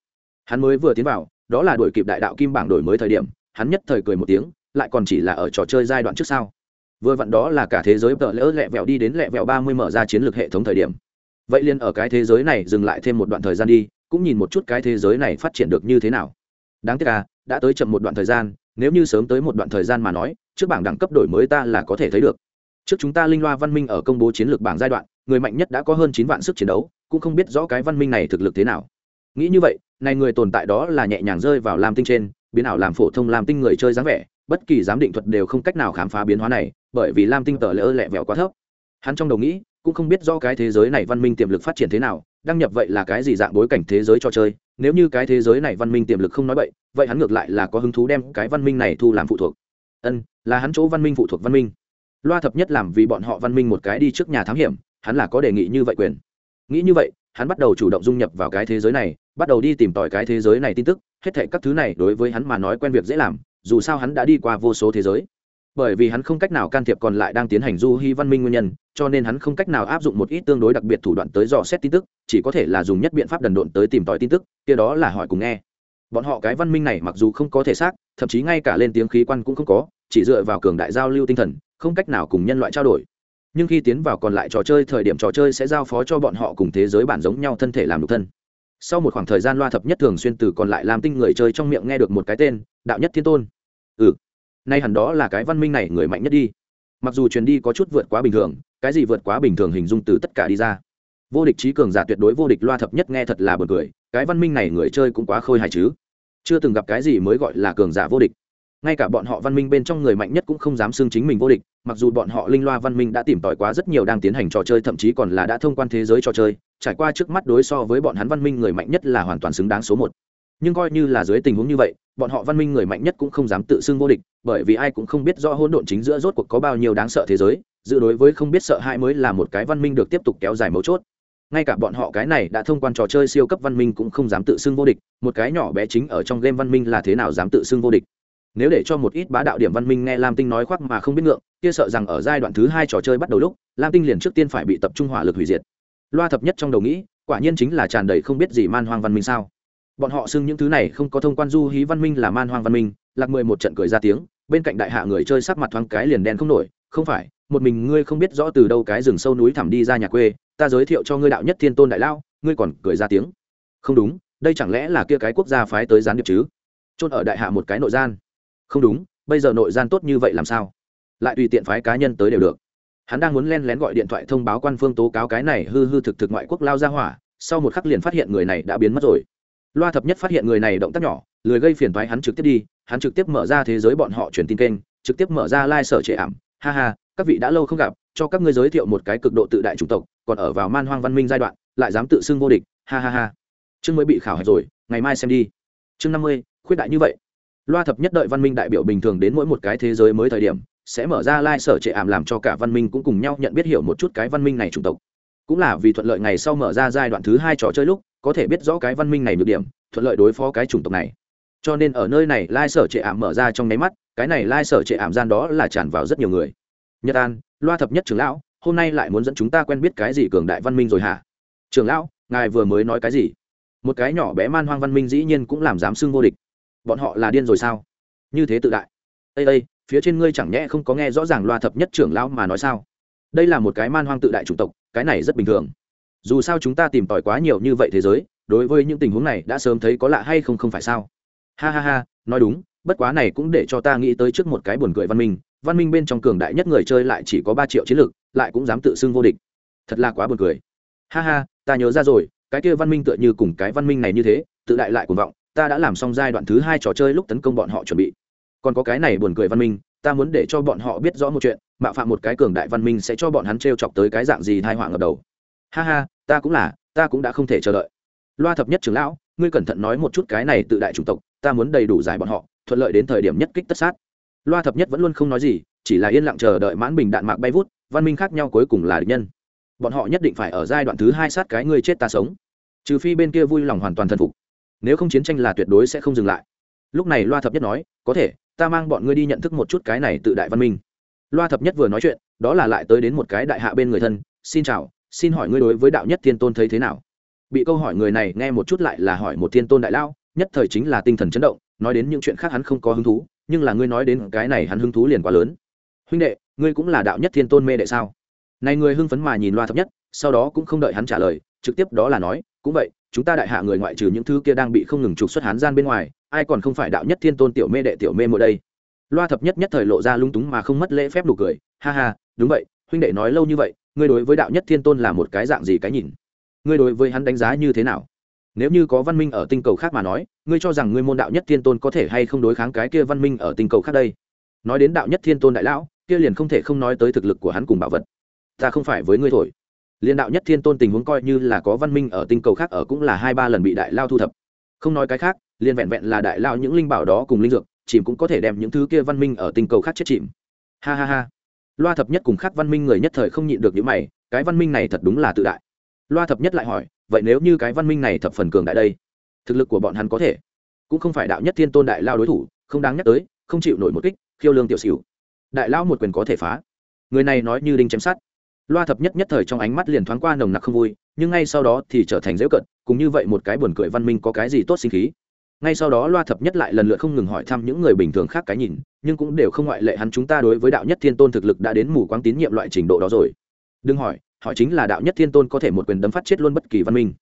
Hắn mới vừa tiến vào, đó là đổi kịp đại đạo kim bảng đổi mới thời điểm, hắn nhất thời cười một tiếng lại còn chỉ là ở trò chơi giai đoạn trước sau vừa vặn đó là cả thế giới tợ lỡ lẹ vẹo đi đến lẹ vẹo ba mươi mở ra chiến lược hệ thống thời điểm. Vậy liền ở cái thế giới này dừng lại thêm một đoạn thời gian đi, cũng nhìn một chút cái thế giới này phát triển được như thế nào. Đáng tiếc à đã tới chậm một đoạn thời gian, nếu như sớm tới một đoạn thời gian mà nói, trước bảng đẳng cấp đổi mới ta là có thể thấy được. Trước chúng ta linh loa văn minh ở công bố chiến lược bảng giai đoạn, người mạnh nhất đã có hơn chín vạn sức chiến đấu, cũng không biết rõ cái văn minh này thực lực thế nào. Nghĩ như vậy, này người tồn tại đó là nhẹ nhàng rơi vào lam tinh trên, biến ảo làm phổ thông lam tinh người chơi dáng vẻ bất kỳ giám định thuật đều không cách nào khám phá biến hóa này, bởi vì lam tinh tờ lỡ lẹ vẹo quá thấp. Hắn trong đầu nghĩ, cũng không biết do cái thế giới này văn minh tiềm lực phát triển thế nào, đăng nhập vậy là cái gì dạng bối cảnh thế giới cho chơi, nếu như cái thế giới này văn minh tiềm lực không nói vậy vậy hắn ngược lại là có hứng thú đem cái văn minh này thu làm phụ thuộc. Ân, là hắn chỗ văn minh phụ thuộc văn minh. Loa thập nhất làm vì bọn họ văn minh một cái đi trước nhà thám hiểm, hắn là có đề nghị như vậy quyền. Nghĩ như vậy, hắn bắt đầu chủ động dung nhập vào cái thế giới này, bắt đầu đi tìm tòi cái thế giới này tin tức, hết thệ các thứ này đối với hắn mà nói quen việc dễ làm dù sao hắn đã đi qua vô số thế giới. Bởi vì hắn không cách nào can thiệp còn lại đang tiến hành du hy văn minh nguyên nhân, cho nên hắn không cách nào áp dụng một ít tương đối đặc biệt thủ đoạn tới dò xét tin tức, chỉ có thể là dùng nhất biện pháp đần độn tới tìm tòi tin tức, kia đó là hỏi cùng nghe. Bọn họ cái văn minh này mặc dù không có thể xác, thậm chí ngay cả lên tiếng khí quan cũng không có, chỉ dựa vào cường đại giao lưu tinh thần, không cách nào cùng nhân loại trao đổi. Nhưng khi tiến vào còn lại trò chơi, thời điểm trò chơi sẽ giao phó cho bọn họ cùng thế giới bản giống nhau thân thể làm độc thân sau một khoảng thời gian loa thập nhất thường xuyên từ còn lại làm tinh người chơi trong miệng nghe được một cái tên, đạo nhất thiên tôn. Ừ nay hẳn đó là cái văn minh này người mạnh nhất đi. Mặc dù truyền đi có chút vượt quá bình thường, cái gì vượt quá bình thường hình dung từ tất cả đi ra. Vô địch trí cường giả tuyệt đối vô địch loa thập nhất nghe thật là b u ồ n cười, cái văn minh này người chơi cũng quá khôi hài chứ. Chưa từng gặp cái gì mới gọi là cường giả vô địch. Ngay cả bọn họ văn minh bên trong người mạnh nhất cũng không dám xưng chính mình vô địch, mặc dù bọn họ linh loa văn minh đã tìm tòi quá rất nhiều đang tiến hành trò chơi, thậm chí còn là đã thông quan thế giới trò chơi trải qua trước mắt đối so với bọn hắn văn minh người mạnh nhất là hoàn toàn xứng đáng số một. Nhưng coi như là dưới tình huống như vậy, bọn họ văn minh người mạnh nhất cũng không dám tự xưng vô địch, bởi vì ai cũng không biết rõ hỗn độn chính giữa rốt cuộc có bao nhiêu đáng sợ thế giới dự đối với không biết sợ hãi mới là một cái văn minh được tiếp tục kéo dài mấu chốt. Ngay cả bọn họ cái này đã thông quan trò chơi siêu cấp văn minh cũng không dám tự xưng vô địch, một cái nhỏ bé chính ở trong game văn minh là thế nào dám tự xưng vô địch. Nếu để cho một ít bá đạo điểm văn minh nghe lam tinh nói khoác mà không biết ngượng, kia sợ rằng ở giai đoạn thứ hai trò chơi bắt đầu lúc, lam tinh liền trước tiên phải bị tập trung hỏa lực hủy diệt loa thập nhất trong đầu nghĩ, quả nhiên chính là tràn đầy không biết gì man hoang văn minh sao. Bọn họ xưng những thứ này không có thông quan du hí văn minh là man hoang văn minh, lạc mười một trận cười ra tiếng, bên cạnh đại hạ người chơi sắc mặt thoáng cái liền đen không nổi, không phải, một mình ngươi không biết rõ từ đâu cái rừng sâu núi thẳm đi ra nhà quê, ta giới thiệu cho ngươi đạo nhất thiên tôn đại lao ngươi còn cười ra tiếng. Không đúng, đây chẳng lẽ là kia cái quốc gia phái tới gián điệp chứ? Chôn ở đại hạ một cái nội gian. Không đúng, bây giờ nội gian tốt như vậy làm sao? Lại tùy tiện phái cá nhân tới đều được hắn đang muốn len lén gọi điện thoại thông báo quan phương tố cáo cái này hư hư thực thực ngoại quốc lao ra hỏa, sau một khắc liền phát hiện người này đã biến mất rồi. Loa thập nhất phát hiện người này động tác nhỏ, lười gây phiền thoái hắn trực tiếp đi, hắn trực tiếp mở ra thế giới bọn họ truyền tin kênh, trực tiếp mở ra lai、like、sở trệ ảm. Ha ha, các vị đã lâu không gặp, cho các ngươi giới thiệu một cái cực độ tự đại chủng tộc, còn ở vào man hoang văn minh giai đoạn, lại dám tự xưng vô địch. Ha ha ha. Chương mới bị khảo hạch rồi, ngày mai xem đi. Chương năm mươi, khuyết đại như vậy. Loa thập nhất đợi văn minh đại biểu bình thường đến mỗi một cái thế giới mới thời điểm sẽ mở ra lai、like、sở trệ ảm làm cho cả văn minh cũng cùng nhau nhận biết hiểu một chút cái văn minh này chủng tộc. Cũng là vì thuận lợi ngày sau mở ra giai đoạn thứ hai trò chơi lúc, có thể biết rõ cái văn minh này nhược điểm, thuận lợi đối phó cái chủng tộc này. Cho nên ở nơi này, lai sở trệ ảm mở ra trong nháy mắt, cái này lai sở trệ ảm gian đó là tràn vào rất nhiều người. Nhật an, loa thập nhất trưởng lão, hôm nay lại muốn dẫn chúng ta quen biết cái gì cường đại văn minh rồi hả? Trưởng lão, ngài vừa mới nói cái gì? Một cái nhỏ bé man hoang văn minh dĩ nhiên cũng làm dám xưng vô địch. Bọn họ là điên rồi sao? Như thế tự đại ây ây phía trên ngươi chẳng nhẽ không có nghe rõ ràng loa thập nhất trưởng lão mà nói sao? Đây là một cái man hoang tự đại chủng tộc, cái này rất bình thường. Dù sao chúng ta tìm tòi quá nhiều như vậy thế giới, đối với những tình huống này đã sớm thấy có lạ hay không không phải sao? Ha ha ha, nói đúng, bất quá này cũng để cho ta nghĩ tới trước một cái buồn cười văn minh. Văn minh bên trong cường đại nhất người chơi lại chỉ có ba triệu chiến lược lại cũng dám tự xưng vô địch. Thật là quá buồn cười. Ha ha, ta nhớ ra rồi, cái kia văn minh tựa như cùng cái văn minh này như thế, tự đại lại cuồng vọng, ta đã làm xong giai đoạn thứ hai trò chơi lúc tấn công bọn họ chuẩn bị còn có cái này buồn cười văn minh, ta muốn để cho bọn họ biết rõ một chuyện mạo phạm một cái cường đại văn minh sẽ cho bọn hắn t r e o chọc tới cái dạng gì thai họa ngập đầu. Ha ha, ta cũng là, ta cũng đã không thể chờ đợi. Loa thập nhất trưởng lão, ngươi cẩn thận nói một chút cái này tự đại chủng tộc, ta muốn đầy đủ giải bọn họ, thuận lợi đến thời điểm nhất kích tất sát. Loa thập nhất vẫn luôn không nói gì, chỉ là yên lặng chờ đợi mãn bình đạn mạc bay vút, văn minh khác nhau cuối cùng là địch nhân. Bọn họ nhất định phải ở giai đoạn thứ hai sát cái ngươi chết ta sống. Trừ phi bên kia vui lòng hoàn toàn thần phục. Nếu không chiến tranh là tuyệt đối sẽ không dừng lại. Lúc này loa thập nhất nói, có thể ta mang bọn ngươi đi nhận thức một chút cái này tự đại văn minh. Loa thập nhất vừa nói chuyện, đó là lại tới đến một cái đại hạ bên người thân, xin chào, xin hỏi ngươi đối với đạo nhất thiên tôn thấy thế nào? Bị câu hỏi người này nghe một chút lại là hỏi một thiên tôn đại lao nhất thời chính là tinh thần chấn động, nói đến những chuyện khác hắn không có hứng thú, nhưng là ngươi nói đến cái này hắn hứng thú liền quá lớn. Huynh đệ, ngươi cũng là đạo nhất thiên tôn mê đệ sao? Này người hưng phấn mà nhìn loa thập nhất, sau đó cũng không đợi hắn trả lời, trực tiếp đó là nói, cũng vậy, chúng ta đại hạ người ngoại trừ những thứ kia đang bị không ngừng trục xuất hán gian bên ngoài ai còn không phải đạo nhất thiên tôn tiểu mê đệ tiểu mê mỗi đây? Loa thập nhất nhất thời lộ ra lung túng mà không mất lễ phép đủ cười. Ha ha, đúng vậy, huynh đệ nói lâu như vậy, ngươi đối với đạo nhất thiên tôn là một cái dạng gì cái nhìn? Ngươi đối với hắn đánh giá như thế nào? Nếu như có văn minh ở tinh cầu khác mà nói, ngươi cho rằng ngươi môn đạo nhất thiên tôn có thể hay không đối kháng cái kia văn minh ở tinh cầu khác đây? Nói đến đạo nhất thiên tôn đại lão, kia liền không thể không nói tới thực lực của hắn cùng bảo vật. Ta không phải với ngươi thổi. Liên đạo nhất thiên tôn tình huống coi như là có văn minh ở tinh cầu khác ở cũng là hai ba lần bị đại lao thu thập. Không nói cái khác liên vẹn vẹn là đại lao những linh bảo đó cùng linh dược, chìm cũng có thể đem những thứ kia văn minh ở tinh cầu khác chết chìm. Ha ha ha. Loa thập nhất cùng khác văn minh người nhất thời không nhịn được những mày, cái văn minh này thật đúng là tự đại. Loa thập nhất lại hỏi, vậy nếu như cái văn minh này thập phần cường đại đây, thực lực của bọn hắn có thể cũng không phải đạo nhất thiên tôn đại lao đối thủ, không đáng nhắc tới, không chịu nổi một kích, khiêu lương tiểu xỉu. Đại lao một quyền có thể phá. Người này nói như đinh chém sát loa thập nhất nhất thời trong ánh mắt liền thoáng qua nồng nặc không vui, nhưng ngay sau đó thì trở thành dễu cận cùng như vậy một cái buồn cười văn minh có cái gì tốt sinh khí ngay sau đó loa thập nhất lại lần lượt không ngừng hỏi thăm những người bình thường khác cái nhìn, nhưng cũng đều không ngoại lệ hắn chúng ta đối với đạo nhất thiên tôn thực lực đã đến mù quáng tín nhiệm loại trình độ đó rồi. Đừng hỏi, họ chính là đạo nhất thiên tôn có thể một quyền đấm phát chết luôn bất kỳ văn minh.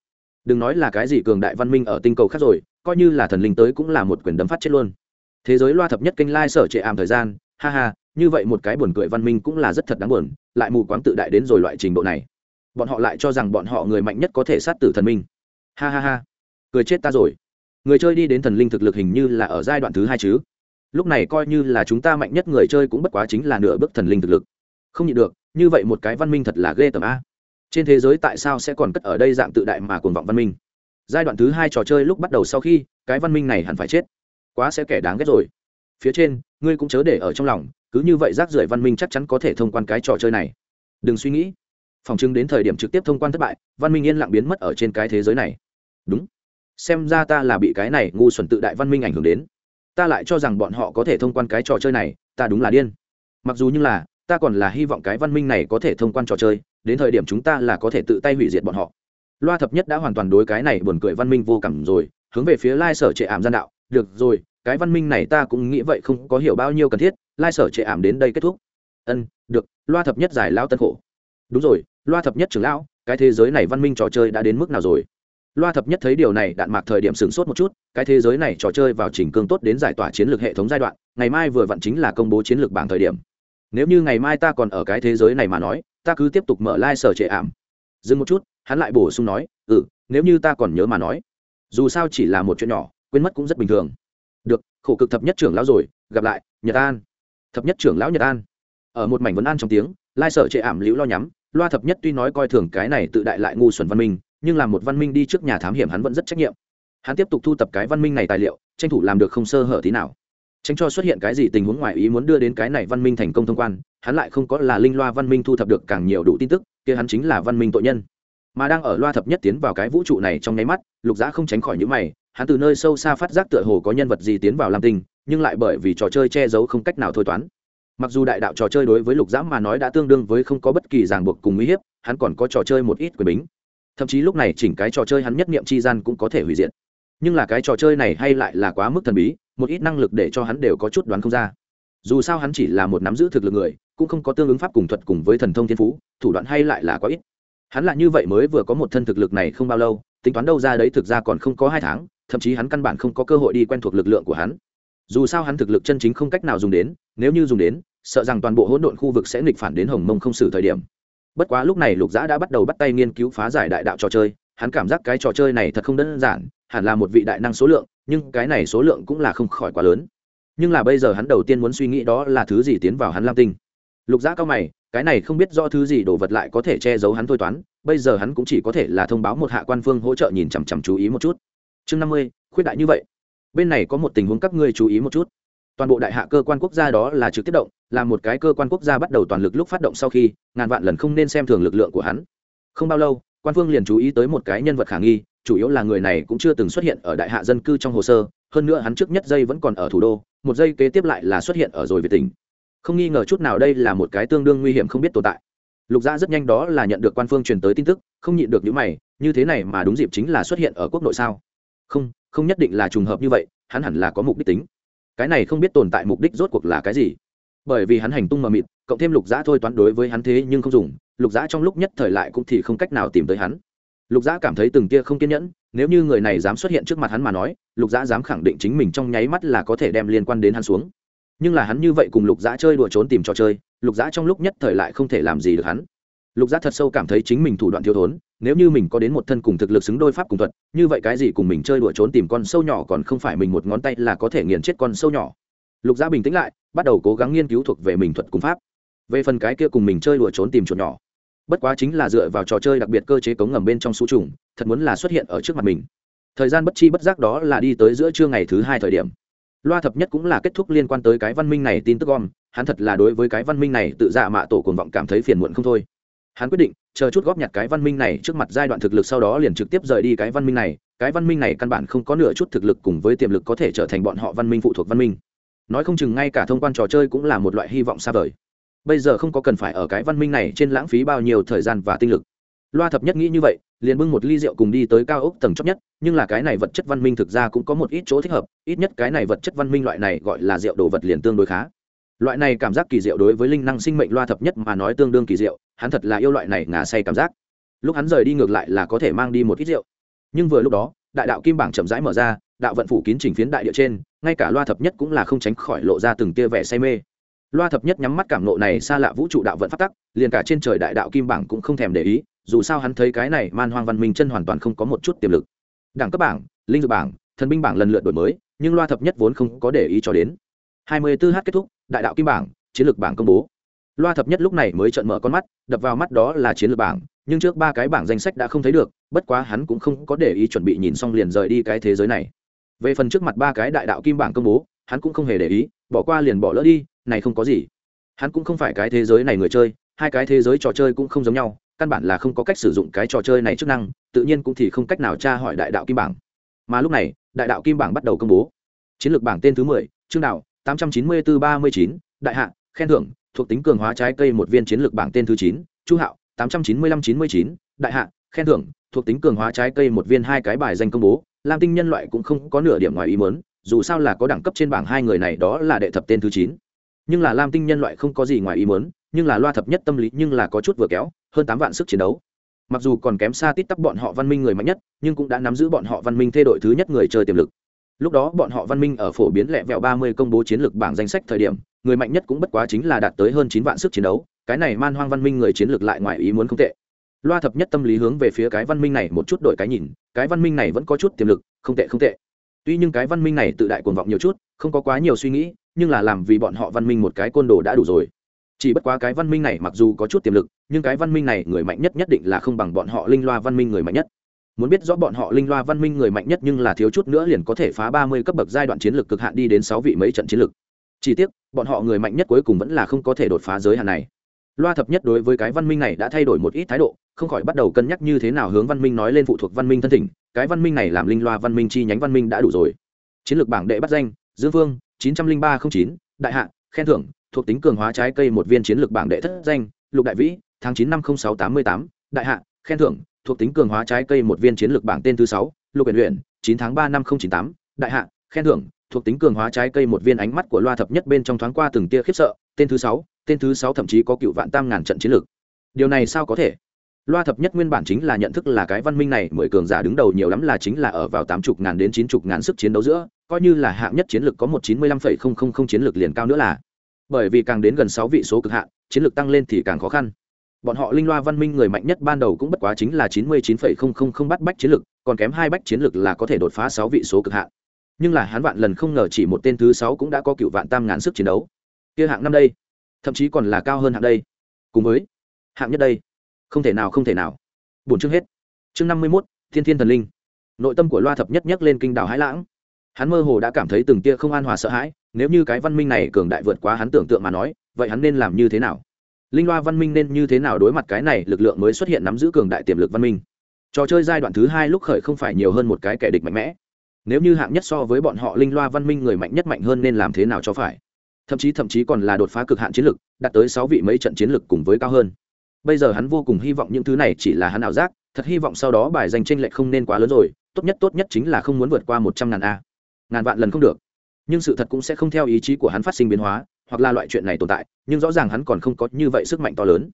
Đừng nói là cái gì cường đại văn minh ở tinh cầu khác rồi, coi như là thần linh tới cũng là một quyền đấm phát chết luôn. Thế giới loa thập nhất kênh lai sở trệ ảm thời gian, ha ha, như vậy một cái buồn cười văn minh cũng là rất thật đáng buồn, lại mù quáng tự đại đến rồi loại trình độ này. Bọn họ lại cho rằng bọn họ người mạnh nhất có thể sát tử thần minh. Ha ha ha. Cười chết ta rồi người chơi đi đến thần linh thực lực hình như là ở giai đoạn thứ hai chứ. Lúc này coi như là chúng ta mạnh nhất người chơi cũng bất quá chính là nửa bước thần linh thực lực. Không nhịn được, như vậy một cái văn minh thật là ghê tởm a. Trên thế giới tại sao sẽ còn cất ở đây dạng tự đại mà cuồng vọng văn minh? Giai đoạn thứ hai trò chơi lúc bắt đầu sau khi, cái văn minh này hẳn phải chết. Quá sẽ kẻ đáng ghét rồi. Phía trên, ngươi cũng chớ để ở trong lòng, cứ như vậy rác rưởi văn minh chắc chắn có thể thông quan cái trò chơi này. Đừng suy nghĩ. Phòng chứng đến thời điểm trực tiếp thông quan thất bại, văn minh yên lặng biến mất ở trên cái thế giới này. Đúng xem ra ta là bị cái này ngu xuẩn tự đại văn minh ảnh hưởng đến. Ta lại cho rằng bọn họ có thể thông quan cái trò chơi này, ta đúng là điên. Mặc dù như là, ta còn là hy vọng cái văn minh này có thể thông quan trò chơi, đến thời điểm chúng ta là có thể tự tay hủy diệt bọn họ. Loa thập nhất đã hoàn toàn đối cái này buồn cười văn minh vô cảm rồi, hướng về phía lai sở trệ ảm gian đạo, được rồi, cái văn minh này ta cũng nghĩ vậy không có hiểu bao nhiêu cần thiết, lai sở trệ ảm đến đây kết thúc. Ân, được, loa thập nhất giải lao tân khổ. Đúng rồi, loa thập nhất trưởng lão, cái thế giới này văn minh trò chơi đã đến mức nào rồi? Loa thập nhất thấy điều này, đạn mạc thời điểm sửng sốt một chút, cái thế giới này trò chơi vào chỉnh cương tốt đến giải tỏa chiến lược hệ thống giai đoạn, ngày mai vừa vặn chính là công bố chiến lược bảng thời điểm. Nếu như ngày mai ta còn ở cái thế giới này mà nói, ta cứ tiếp tục mở lai、like、sở trệ ảm. Dừng một chút, hắn lại bổ sung nói ừ nếu như ta còn nhớ mà nói, dù sao chỉ là một chuyện nhỏ, quên mất cũng rất bình thường. Được, khổ cực thập nhất trưởng lão rồi, gặp lại, nhật an. Thập nhất trưởng lão nhật an. Ở một mảnh vấn an trong tiếng lai sở trệ ảm liễu lo nhắm, loa thập nhất tuy nói coi thường cái này tự đại lại ngu xuẩn văn minh nhưng là một văn minh đi trước nhà thám hiểm hắn vẫn rất trách nhiệm. Hắn tiếp tục thu tập cái văn minh này tài liệu, tranh thủ làm được không sơ hở tí nào. Tránh cho xuất hiện cái gì tình huống ngoài ý muốn đưa đến cái này văn minh thành công thông quan, hắn lại không có là linh loa văn minh thu thập được càng nhiều đủ tin tức, kia hắn chính là văn minh tội nhân. Mà đang ở loa thập nhất tiến vào cái vũ trụ này trong nháy mắt, lục giã không tránh khỏi những mày, hắn từ nơi sâu xa phát giác tựa hồ có nhân vật gì tiến vào lam tinh nhưng lại bởi vì trò chơi che giấu không cách nào thôi toán. Mặc dù đại đạo trò chơi đối với lục giã mà nói đã tương đương với không có bất kỳ ràng buộc cùng uy hiếp, hắn còn có trò chơi một ít quyền bính thậm chí lúc này chỉnh cái trò chơi hắn nhất niệm chi gian cũng có thể hủy diệt. Nhưng là cái trò chơi này hay lại là quá mức thần bí, một ít năng lực để cho hắn đều có chút đoán không ra. Dù sao hắn chỉ là một nắm giữ thực lực người, cũng không có tương ứng pháp cùng thuật cùng với thần thông thiên phú, thủ đoạn hay lại là quá ít. Hắn là như vậy mới vừa có một thân thực lực này không bao lâu, tính toán đâu ra đấy thực ra còn không có hai tháng, thậm chí hắn căn bản không có cơ hội đi quen thuộc lực lượng của hắn. Dù sao hắn thực lực chân chính không cách nào dùng đến, nếu như dùng đến, sợ rằng toàn bộ hỗn độn khu vực sẽ nghịch phản đến hồng mông không xử thời điểm bất quá lúc này lục giã đã bắt đầu bắt tay nghiên cứu phá giải đại đạo trò chơi, hắn cảm giác cái trò chơi này thật không đơn giản, hẳn là một vị đại năng số lượng, nhưng cái này số lượng cũng là không khỏi quá lớn. Nhưng là bây giờ hắn đầu tiên muốn suy nghĩ đó là thứ gì tiến vào hắn lam tinh. Lục giã cao mày, cái này không biết do thứ gì đồ vật lại có thể che giấu hắn thôi toán, bây giờ hắn cũng chỉ có thể là thông báo một hạ quan phương hỗ trợ nhìn chằm chằm chú ý một chút. Chương năm mươi, khuyết đại như vậy. Bên này có một tình huống các ngươi chú ý một chút. Toàn bộ đại hạ cơ quan quốc gia đó là trực tiếp động là một cái cơ quan quốc gia bắt đầu toàn lực lúc phát động sau khi, ngàn vạn lần không nên xem thường lực lượng của hắn. Không bao lâu, quan phương liền chú ý tới một cái nhân vật khả nghi, chủ yếu là người này cũng chưa từng xuất hiện ở đại hạ dân cư trong hồ sơ, hơn nữa hắn trước nhất giây vẫn còn ở thủ đô, một giây kế tiếp lại là xuất hiện ở rồi về tỉnh. Không nghi ngờ chút nào đây là một cái tương đương nguy hiểm không biết tồn tại. Lục gia rất nhanh đó là nhận được quan phương truyền tới tin tức, không nhịn được những mày, như thế này mà đúng dịp chính là xuất hiện ở quốc nội sao? Không không nhất định là trùng hợp như vậy, hắn hẳn là có mục đích tính. Cái này không biết tồn tại mục đích rốt cuộc là cái gì bởi vì hắn hành tung mờ mịt, cộng thêm lục giã thôi toán đối với hắn thế nhưng không dùng, lục giã trong lúc nhất thời lại cũng thì không cách nào tìm tới hắn. Lục giã cảm thấy từng tia không kiên nhẫn, nếu như người này dám xuất hiện trước mặt hắn mà nói, lục giã dám khẳng định chính mình trong nháy mắt là có thể đem liên quan đến hắn xuống. Nhưng là hắn như vậy cùng lục giã chơi đùa trốn tìm trò chơi, lục giã trong lúc nhất thời lại không thể làm gì được hắn. Lục giã thật sâu cảm thấy chính mình thủ đoạn thiếu thốn, nếu như mình có đến một thân cùng thực lực xứng đôi pháp cùng thuật, như vậy cái gì cùng mình chơi đùa trốn tìm con sâu nhỏ còn không phải mình một ngón tay là có thể nghiền chết con sâu nhỏ lục Gia bình tĩnh lại, bắt đầu cố gắng nghiên cứu thuộc về mình thuật cùng pháp. Về phần cái kia cùng mình chơi đùa trốn tìm chuột nhỏ. Bất quá chính là dựa vào trò chơi đặc biệt cơ chế cống ngầm bên trong số trùng, thật muốn là xuất hiện ở trước mặt mình. Thời gian bất chi bất giác đó là đi tới giữa trưa ngày thứ hai thời điểm. Loa thập nhất cũng là kết thúc liên quan tới cái văn minh này tin tức gom, hắn thật là đối với cái văn minh này tự dạ mạ tổ cuồng vọng cảm thấy phiền muộn không thôi. Hắn quyết định, chờ chút góp nhặt cái văn minh này trước mặt giai đoạn thực lực sau đó liền trực tiếp rời đi cái văn minh này, cái văn minh này căn bản không có nửa chút thực lực cùng với tiềm lực có thể trở thành bọn họ văn minh phụ thuộc văn minh nói không chừng ngay cả thông quan trò chơi cũng là một loại hy vọng xa vời. Bây giờ không có cần phải ở cái văn minh này trên lãng phí bao nhiêu thời gian và tinh lực. Loa thập nhất nghĩ như vậy, liền bưng một ly rượu cùng đi tới cao ốc tầng chót nhất, nhưng là cái này vật chất văn minh thực ra cũng có một ít chỗ thích hợp, ít nhất cái này vật chất văn minh loại này gọi là rượu đồ vật liền tương đối khá. Loại này cảm giác kỳ diệu đối với linh năng sinh mệnh loa thập nhất mà nói tương đương kỳ diệu, hắn thật là yêu loại này ngà say cảm giác. Lúc hắn rời đi ngược lại là có thể mang đi một ít rượu. Nhưng vừa lúc đó, đại đạo kim bảng chậm rãi mở ra đạo vận phủ kín trình phiến đại địa trên, ngay cả loa thập nhất cũng là không tránh khỏi lộ ra từng tia vẻ say mê. Loa thập nhất nhắm mắt cảm nộ này xa lạ vũ trụ đạo vận phát tắc, liền cả trên trời đại đạo kim bảng cũng không thèm để ý, dù sao hắn thấy cái này man hoang văn minh chân hoàn toàn không có một chút tiềm lực. Đẳng cấp bảng, linh dược bảng, thần binh bảng lần lượt đổi mới, nhưng loa thập nhất vốn không có để ý cho đến. 24 h kết thúc, đại đạo kim bảng, chiến lược bảng công bố. Loa thập nhất lúc này mới trợn mở con mắt, đập vào mắt đó là chiến lược bảng, nhưng trước ba cái bảng danh sách đã không thấy được, bất quá hắn cũng không có để ý chuẩn bị nhìn xong liền rời đi cái thế giới này về phần trước mặt ba cái đại đạo kim bảng công bố, hắn cũng không hề để ý, bỏ qua liền bỏ lỡ đi, này không có gì. Hắn cũng không phải cái thế giới này người chơi, hai cái thế giới trò chơi cũng không giống nhau, căn bản là không có cách sử dụng cái trò chơi này chức năng, tự nhiên cũng thì không cách nào tra hỏi đại đạo kim bảng. Mà lúc này, đại đạo kim bảng bắt đầu công bố. Chiến lược bảng tên thứ mười chương đạo, tám trăm chín mươi bốn ba mươi chín, đại hạ, khen thưởng, thuộc tính cường hóa trái cây một viên chiến lược bảng tên thứ chín, chu hạo, tám trăm chín mươi lăm chín mươi chín, đại hạ, khen thưởng, thuộc tính cường hóa trái cây một viên hai cái bài danh công bố lam tinh nhân loại cũng không có nửa điểm ngoài ý mớn dù sao là có đẳng cấp trên bảng hai người này đó là đệ thập tên thứ chín. Nhưng là lam tinh nhân loại không có gì ngoài ý mớn nhưng là loa thập nhất tâm lý nhưng là có chút vừa kéo, hơn tám vạn sức chiến đấu. Mặc dù còn kém xa tít tắp bọn họ văn minh người mạnh nhất, nhưng cũng đã nắm giữ bọn họ văn minh thay đổi thứ nhất người chơi tiềm lực. Lúc đó bọn họ văn minh ở phổ biến lẹ vẹo ba mươi công bố chiến lược bảng danh sách thời điểm, người mạnh nhất cũng bất quá chính là đạt tới hơn chín vạn sức chiến đấu, cái này man hoang văn minh người chiến lược lại ngoài ý muốn không tệ loa thập nhất tâm lý hướng về phía cái văn minh này một chút đổi cái nhìn, cái văn minh này vẫn có chút tiềm lực, không tệ không tệ. Tuy nhưng cái văn minh này tự đại cuồng vọng nhiều chút, không có quá nhiều suy nghĩ, nhưng là làm vì bọn họ văn minh một cái côn đồ đã đủ rồi. Chỉ bất quá cái văn minh này mặc dù có chút tiềm lực, nhưng cái văn minh này người mạnh nhất nhất định là không bằng bọn họ linh loa văn minh người mạnh nhất. Muốn biết rõ bọn họ linh loa văn minh người mạnh nhất nhưng là thiếu chút nữa liền có thể phá ba mươi cấp bậc giai đoạn chiến lược cực hạn đi đến sáu vị mấy trận chiến lược. Chỉ tiếc, bọn họ người mạnh nhất cuối cùng vẫn là không có thể đột phá giới hạn này loa thập nhất đối với cái văn minh này đã thay đổi một ít thái độ, không khỏi bắt đầu cân nhắc như thế nào hướng văn minh nói lên phụ thuộc văn minh thân thỉnh, cái văn minh này làm linh loa văn minh chi nhánh văn minh đã đủ rồi. Chiến lược bảng đệ bắt danh, dương phương chín trăm linh ba không chín, đại hạ, khen thưởng, thuộc tính cường hóa trái cây một viên chiến lược bảng đệ thất danh, lục đại vĩ, tháng chín năm sáu tám mươi tám, đại hạ, khen thưởng, thuộc tính cường hóa trái cây một viên chiến lược bảng tên thứ sáu, lục huyện huyện chín tháng ba năm nghìn chín tám, đại hạ, khen thưởng, thuộc tính cường hóa trái cây một viên ánh mắt của loa thập nhất bên trong thoáng qua từng tia khiếp sợ, tên thứ sáu tên thứ sáu thậm chí có cựu vạn tam ngàn trận chiến lược. Điều này sao có thể? Loa thập nhất nguyên bản chính là nhận thức là cái văn minh này, mười cường giả đứng đầu nhiều lắm là chính là ở vào tám chục ngàn đến chín chục ngàn sức chiến đấu giữa, coi như là hạng nhất chiến lược có một chín mươi lăm phẩy không không không chiến lược liền cao nữa là. Bởi vì càng đến gần sáu vị số cực hạn, chiến lược tăng lên thì càng khó khăn. Bọn họ linh loa văn minh người mạnh nhất ban đầu cũng bất quá chính là chín mươi chín phẩy không không không bắt bách chiến lược, còn kém hai bách chiến lược là có thể đột phá sáu vị số cực hạn. Nhưng là hắn vạn lần không ngờ chỉ một tên thứ sáu cũng đã có cựu vạn tam ngàn sức chiến đấu. Kia hạng năm đây thậm chí còn là cao hơn hạng đây. Cùng với hạng nhất đây. Không thể nào, không thể nào. Bốn chương hết. Chương năm mươi mốt, thiên thiên thần linh. Nội tâm của loa thập nhất nhắc lên kinh đảo hãi lãng. Hắn mơ hồ đã cảm thấy từng tia không an hòa sợ hãi, nếu như cái văn minh này cường đại vượt quá hắn tưởng tượng mà nói, vậy hắn nên làm như thế nào? Linh loa văn minh nên như thế nào đối mặt cái này lực lượng mới xuất hiện nắm giữ cường đại tiềm lực văn minh? Trò chơi giai đoạn thứ hai lúc khởi không phải nhiều hơn một cái kẻ địch mạnh mẽ. Nếu như hạng nhất so với bọn họ, linh loa văn minh người mạnh nhất mạnh hơn nên làm thế nào cho phải? Thậm chí thậm chí còn là đột phá cực hạn chiến lực, đạt tới sáu vị mấy trận chiến lực cùng với cao hơn. Bây giờ hắn vô cùng hy vọng những thứ này chỉ là hắn ảo giác, thật hy vọng sau đó bài danh tranh lệch không nên quá lớn rồi, tốt nhất tốt nhất chính là không muốn vượt qua một trăm ngàn a. Ngàn vạn lần không được. Nhưng sự thật cũng sẽ không theo ý chí của hắn phát sinh biến hóa, hoặc là loại chuyện này tồn tại, nhưng rõ ràng hắn còn không có như vậy sức mạnh to lớn.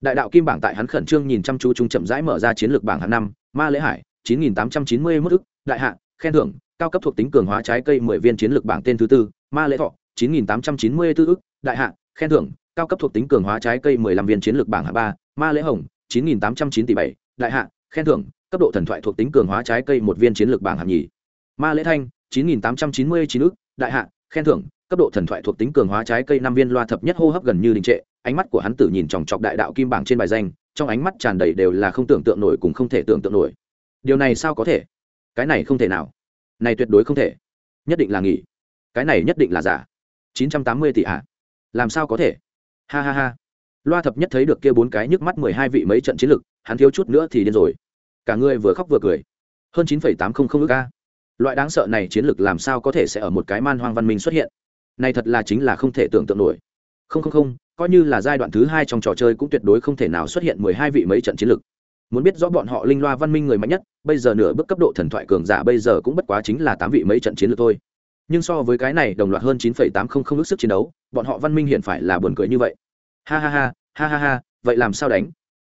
Đại đạo kim bảng tại hắn khẩn trương nhìn chăm chú trung chậm rãi mở ra chiến lược bảng hạng năm, ma lễ hải, chín nghìn tám trăm chín mươi mức ức, đại hạ, khen thưởng, cao cấp thuộc tính cường hóa trái cây mười viên chiến lược bảng tên thứ tư, ma lễ thọ chín nghìn tám trăm chín mươi tư ức, đại hạ, khen thưởng, cao cấp thuộc tính cường hóa trái cây mười lăm viên chiến lược bảng hạng ba, ma lễ hồng, chín nghìn tám trăm chín tỷ bảy, đại hạ, khen thưởng, cấp độ thần thoại thuộc tính cường hóa trái cây một viên chiến lược bảng hạng nhì. Ma lễ thanh, chín nghìn tám trăm chín mươi chín ức, đại hạ, khen thưởng, cấp độ thần thoại thuộc tính cường hóa trái cây năm viên loa thập nhất hô hấp gần như đình trệ, ánh mắt của hắn tự nhìn chòng chọc đại đạo kim bảng trên bài danh, trong ánh mắt tràn đầy đều là không tưởng tượng nổi cũng không thể tưởng tượng nổi. Điều này sao có thể? Cái này không thể nào. Này tuyệt đối không thể. Nhất định là nghỉ. Cái này nhất định là giả chín trăm tám mươi tỷ ạ. À? làm sao có thể? Ha ha ha. Loa thập nhất thấy được kia bốn cái nhức mắt mười hai vị mấy trận chiến lực, hắn thiếu chút nữa thì điên rồi. Cả người vừa khóc vừa cười. Hơn chín phẩy tám không không ước ca loại đáng sợ này chiến lực làm sao có thể sẽ ở một cái man hoang văn minh xuất hiện? Này thật là chính là không thể tưởng tượng nổi. Không không không, coi như là giai đoạn thứ hai trong trò chơi cũng tuyệt đối không thể nào xuất hiện mười hai vị mấy trận chiến lực. muốn biết rõ bọn họ linh loa văn minh người mạnh nhất, bây giờ nửa bước cấp độ thần thoại cường giả bây giờ cũng bất quá chính là tám vị mấy trận chiến lược thôi nhưng so với cái này đồng loạt hơn chín phẩy tám không không ước sức chiến đấu, bọn họ văn minh hiện phải là buồn cười như vậy. Ha ha ha ha ha ha, vậy làm sao đánh?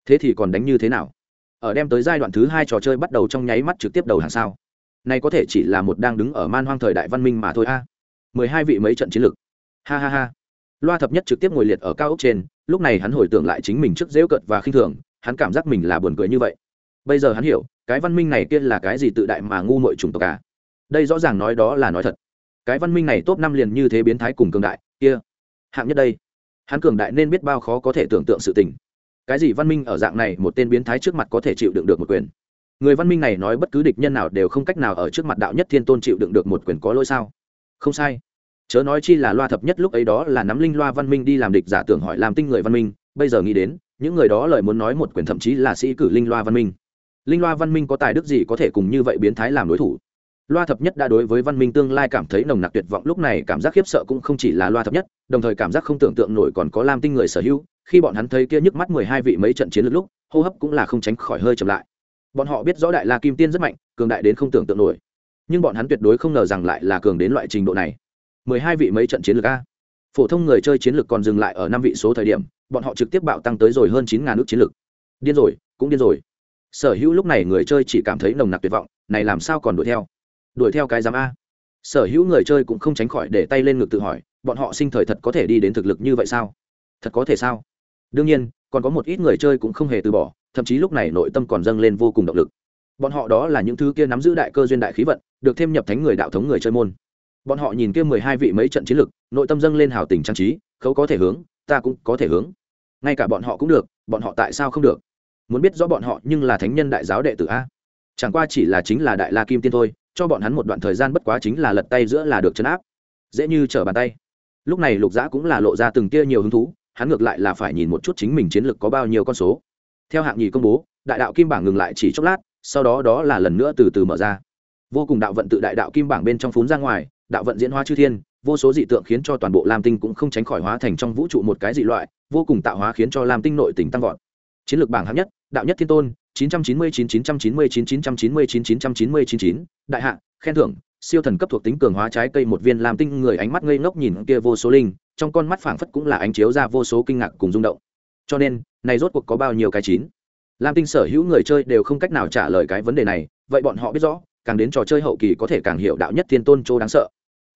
Thế thì còn đánh như thế nào? Ở đem tới giai đoạn thứ hai trò chơi bắt đầu trong nháy mắt trực tiếp đầu hàng sao? Này có thể chỉ là một đang đứng ở man hoang thời đại văn minh mà thôi a. Mười hai vị mấy trận chiến lược. Ha ha ha. Loa thập nhất trực tiếp ngồi liệt ở cao ốc trên, lúc này hắn hồi tưởng lại chính mình trước giễu cợt và khinh thường, hắn cảm giác mình là buồn cười như vậy. Bây giờ hắn hiểu, cái văn minh này kia là cái gì tự đại mà ngu muội chủng tộc cả đây rõ ràng nói đó là nói thật cái văn minh này top năm liền như thế biến thái cùng cường đại, kia, hạng nhất đây. Hắn cường đại nên biết bao khó có thể tưởng tượng sự tình. Cái gì văn minh ở dạng này, một tên biến thái trước mặt có thể chịu đựng được một quyền? Người văn minh này nói bất cứ địch nhân nào đều không cách nào ở trước mặt đạo nhất thiên tôn chịu đựng được một quyền có lỗi sao? Không sai. Chớ nói chi là loa thập nhất lúc ấy đó là nắm linh loa văn minh đi làm địch giả tưởng hỏi làm tinh người văn minh, bây giờ nghĩ đến, những người đó lời muốn nói một quyền thậm chí là sĩ cử linh loa văn minh. Linh loa văn minh có tài đức gì có thể cùng như vậy biến thái làm đối thủ? Loa thập nhất đã đối với văn minh tương lai cảm thấy nồng nặc tuyệt vọng. Lúc này cảm giác khiếp sợ cũng không chỉ là loa thập nhất, đồng thời cảm giác không tưởng tượng nổi còn có lam tinh người sở hữu. Khi bọn hắn thấy kia nhức mắt mười hai vị mấy trận chiến lược lúc, hô hấp cũng là không tránh khỏi hơi chậm lại. Bọn họ biết rõ đại la kim tiên rất mạnh, cường đại đến không tưởng tượng nổi. Nhưng bọn hắn tuyệt đối không ngờ rằng lại là cường đến loại trình độ này. Mười hai vị mấy trận chiến lược a. Phổ thông người chơi chiến lược còn dừng lại ở năm vị số thời điểm, bọn họ trực tiếp bạo tăng tới rồi hơn chín ngàn nước chiến lược. Điên rồi, cũng điên rồi. Sở hữu lúc này người chơi chỉ cảm thấy nồng nặc tuyệt vọng, này làm sao còn đuổi theo? Đuổi theo cái giám a. Sở hữu người chơi cũng không tránh khỏi để tay lên ngực tự hỏi, bọn họ sinh thời thật có thể đi đến thực lực như vậy sao? Thật có thể sao? Đương nhiên, còn có một ít người chơi cũng không hề từ bỏ, thậm chí lúc này nội tâm còn dâng lên vô cùng động lực. Bọn họ đó là những thứ kia nắm giữ đại cơ duyên đại khí vận, được thêm nhập thánh người đạo thống người chơi môn. Bọn họ nhìn kia mười hai vị mấy trận chiến lực, nội tâm dâng lên hào tình trang trí, khấu có thể hướng, ta cũng có thể hướng. Ngay cả bọn họ cũng được, bọn họ tại sao không được? Muốn biết rõ bọn họ nhưng là thánh nhân đại giáo đệ tử a. Chẳng qua chỉ là chính là đại la kim tiên thôi cho bọn hắn một đoạn thời gian bất quá chính là lật tay giữa là được chấn áp. Dễ như trở bàn tay. Lúc này lục giã cũng là lộ ra từng tia nhiều hứng thú, hắn ngược lại là phải nhìn một chút chính mình chiến lược có bao nhiêu con số. Theo hạng nhì công bố, đại đạo kim bảng ngừng lại chỉ chốc lát, sau đó đó là lần nữa từ từ mở ra. Vô cùng đạo vận tự đại đạo kim bảng bên trong phún ra ngoài, đạo vận diễn hóa chư thiên, vô số dị tượng khiến cho toàn bộ lam tinh cũng không tránh khỏi hóa thành trong vũ trụ một cái dị loại, vô cùng tạo hóa khiến cho lam tinh nội tỉnh tăng vọt. Chiến lược bảng hạng nhất, đạo nhất thiên tôn 999 999 999 999 đại hạ khen thưởng siêu thần cấp thuộc tính cường hóa trái cây một viên làm tinh người ánh mắt ngây ngốc nhìn kia vô số linh trong con mắt phảng phất cũng là ánh chiếu ra vô số kinh ngạc cùng rung động cho nên này rốt cuộc có bao nhiêu cái chín lam tinh sở hữu người chơi đều không cách nào trả lời cái vấn đề này vậy bọn họ biết rõ càng đến trò chơi hậu kỳ có thể càng hiểu đạo nhất thiên tôn chỗ đáng sợ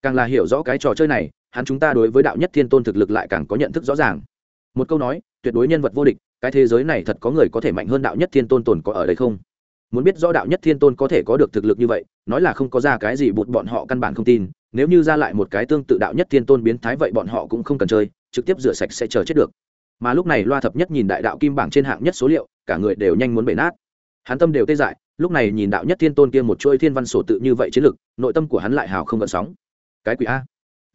càng là hiểu rõ cái trò chơi này hắn chúng ta đối với đạo nhất thiên tôn thực lực lại càng có nhận thức rõ ràng một câu nói tuyệt đối nhân vật vô địch cái thế giới này thật có người có thể mạnh hơn đạo nhất thiên tôn tồn có ở đây không? Muốn biết rõ đạo nhất thiên tôn có thể có được thực lực như vậy, nói là không có ra cái gì bụt bọn họ căn bản không tin, nếu như ra lại một cái tương tự đạo nhất thiên tôn biến thái vậy bọn họ cũng không cần chơi, trực tiếp rửa sạch sẽ chờ chết được. Mà lúc này loa thập nhất nhìn đại đạo kim bảng trên hạng nhất số liệu, cả người đều nhanh muốn bể nát. Hắn tâm đều tê dại, lúc này nhìn đạo nhất thiên tôn kia một chuỗi thiên văn sổ tự như vậy chiến lực, nội tâm của hắn lại hào không gợn sóng. Cái quỷ a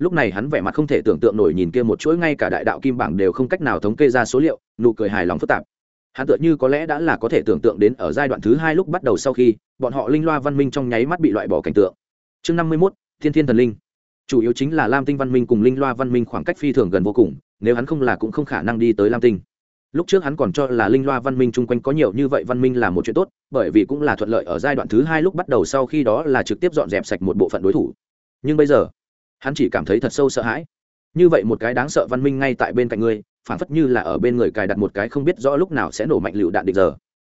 lúc này hắn vẻ mặt không thể tưởng tượng nổi nhìn kia một chuỗi ngay cả đại đạo kim bảng đều không cách nào thống kê ra số liệu, nụ cười hài lòng phức tạp. Hắn tựa như có lẽ đã là có thể tưởng tượng đến ở giai đoạn thứ hai lúc bắt đầu sau khi, bọn họ linh loa văn minh trong nháy mắt bị loại bỏ cảnh tượng. Chương năm mươi mốt, thiên thiên thần linh. Chủ yếu chính là lam tinh văn minh cùng linh loa văn minh khoảng cách phi thường gần vô cùng, nếu hắn không là cũng không khả năng đi tới lam tinh. Lúc trước hắn còn cho là linh loa văn minh chung quanh có nhiều như vậy văn minh là một chuyện tốt, bởi vì cũng là thuận lợi ở giai đoạn thứ hai lúc bắt đầu sau khi đó là trực tiếp dọn dẹp sạch một bộ phận đối thủ. Nhưng bây giờ hắn chỉ cảm thấy thật sâu sợ hãi. Như vậy một cái đáng sợ văn minh ngay tại bên cạnh ngươi, phản phất như là ở bên người cài đặt một cái không biết rõ lúc nào sẽ nổ mạnh lựu đạn địch giờ.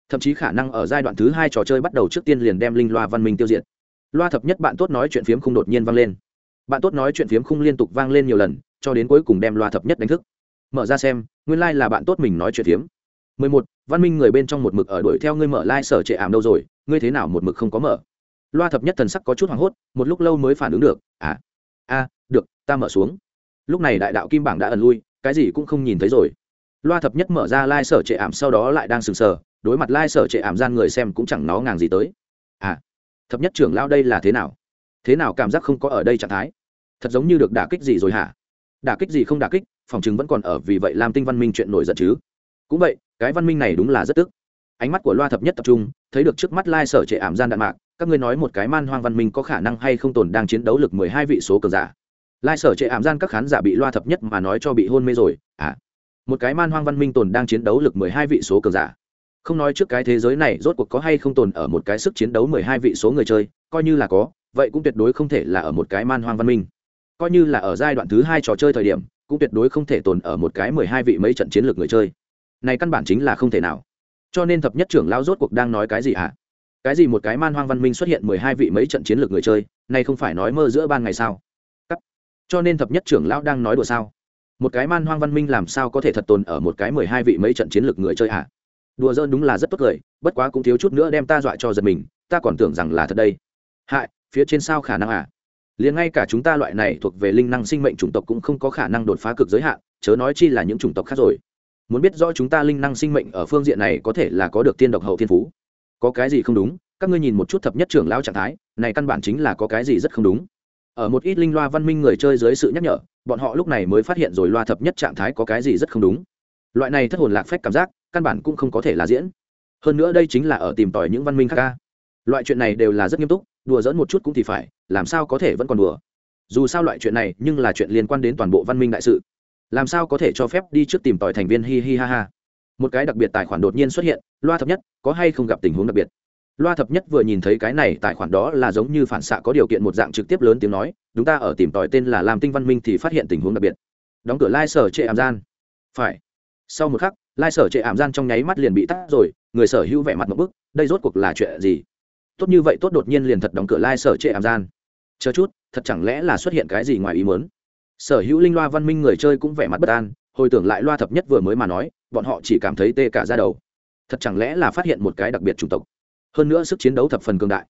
Thậm chí khả năng ở giai đoạn thứ hai trò chơi bắt đầu trước tiên liền đem linh loa văn minh tiêu diệt. Loa thập nhất bạn tốt nói chuyện phiếm không đột nhiên vang lên. Bạn tốt nói chuyện phiếm không liên tục vang lên nhiều lần, cho đến cuối cùng đem loa thập nhất đánh thức. Mở ra xem, nguyên lai、like、là bạn tốt mình nói chuyện phiếm. Mười một, văn minh người bên trong một mực ở đuổi theo ngươi mở lai、like、sở trệ ảm đâu rồi, ngươi thế nào một mực không có mở? Loa thập nhất thần sắc có chút hoảng hốt, một lúc lâu mới phản ứng được à a, được, ta mở xuống. Lúc này đại đạo kim bảng đã ẩn lui, cái gì cũng không nhìn thấy rồi. Loa thập nhất mở ra lai、like、sở trệ ảm sau đó lại đang sừng sờ, đối mặt lai、like、sở trệ ảm gian người xem cũng chẳng nó ngàng gì tới. À thập nhất trưởng lao đây là thế nào? Thế nào cảm giác không có ở đây trạng thái? Thật giống như được đả kích gì rồi hả? Đả kích gì không đả kích, phòng chứng vẫn còn ở, vì vậy làm tinh văn minh chuyện nổi giận chứ. Cũng vậy, cái văn minh này đúng là rất tức ánh mắt của loa thập nhất tập trung, thấy được trước mắt lai sở trệ ảm gian đạn mạc, các ngươi nói một cái man hoang văn minh có khả năng hay không tồn đang chiến đấu lực mười hai vị số cờ giả? Lai sở trệ ảm gian các khán giả bị loa thập nhất mà nói cho bị hôn mê rồi à? Một cái man hoang văn minh tồn đang chiến đấu lực mười hai vị số cờ giả? Không nói trước cái thế giới này rốt cuộc có hay không tồn ở một cái sức chiến đấu mười hai vị số người chơi, coi như là có, vậy cũng tuyệt đối không thể là ở một cái man hoang văn minh. Coi như là ở giai đoạn thứ hai trò chơi thời điểm, cũng tuyệt đối không thể tồn ở một cái mười hai vị mấy trận chiến lược người chơi. Này căn bản chính là không thể nào cho nên thập nhất trưởng lao rốt cuộc đang nói cái gì hả? Cái gì một cái man hoang văn minh xuất hiện mười hai vị mấy trận chiến lược người chơi này không phải nói mơ giữa ban ngày sao? Cắt. cho nên thập nhất trưởng lão đang nói đùa sao? Một cái man hoang văn minh làm sao có thể thật tồn ở một cái mười hai vị mấy trận chiến lược người chơi hả? Đùa dơn đúng là rất tốt cười, bất quá cũng thiếu chút nữa đem ta dọa cho giật mình, ta còn tưởng rằng là thật đây. Hại, phía trên sao khả năng à? Liền ngay cả chúng ta loại này thuộc về linh năng sinh mệnh chủng tộc cũng không có khả năng đột phá cực giới hạn, chớ nói chi là những chủng tộc khác rồi muốn biết rõ chúng ta linh năng sinh mệnh ở phương diện này có thể là có được tiên độc hậu thiên phú. Có cái gì không đúng? Các ngươi nhìn một chút thập nhất trưởng lão trạng thái, này căn bản chính là có cái gì rất không đúng. Ở một ít linh loa văn minh người chơi dưới sự nhắc nhở, bọn họ lúc này mới phát hiện rồi loa thập nhất trạng thái có cái gì rất không đúng. Loại này thất hồn lạc phách cảm giác, căn bản cũng không có thể là diễn. Hơn nữa đây chính là ở tìm tòi những văn minh khác ca. Loại chuyện này đều là rất nghiêm túc, đùa giỡn một chút cũng thì phải, làm sao có thể vẫn còn đùa. Dù sao loại chuyện này nhưng là chuyện liên quan đến toàn bộ văn minh đại sự làm sao có thể cho phép đi trước tìm tòi thành viên hi hi ha ha. Một cái đặc biệt tài khoản đột nhiên xuất hiện, loa thập nhất, có hay không gặp tình huống đặc biệt? Loa thập nhất vừa nhìn thấy cái này tài khoản đó là giống như phản xạ có điều kiện một dạng trực tiếp lớn tiếng nói, chúng ta ở tìm tòi tên là làm tinh văn minh thì phát hiện tình huống đặc biệt. Đóng cửa lai sở trệ ảm gian. Phải. Sau một khắc, lai sở trệ ảm gian trong nháy mắt liền bị tắt rồi, người sở hữu vẻ mặt một bức, đây rốt cuộc là chuyện gì? Tốt như vậy tốt đột nhiên liền thật đóng cửa lai sở trệ ảm gian. Chờ chút, thật chẳng lẽ là xuất hiện cái gì ngoài ý muốn? Sở hữu linh loa văn minh người chơi cũng vẻ mặt bất an, hồi tưởng lại loa thập nhất vừa mới mà nói, bọn họ chỉ cảm thấy tê cả ra đầu. Thật chẳng lẽ là phát hiện một cái đặc biệt chủng tộc? Hơn nữa sức chiến đấu thập phần cường đại.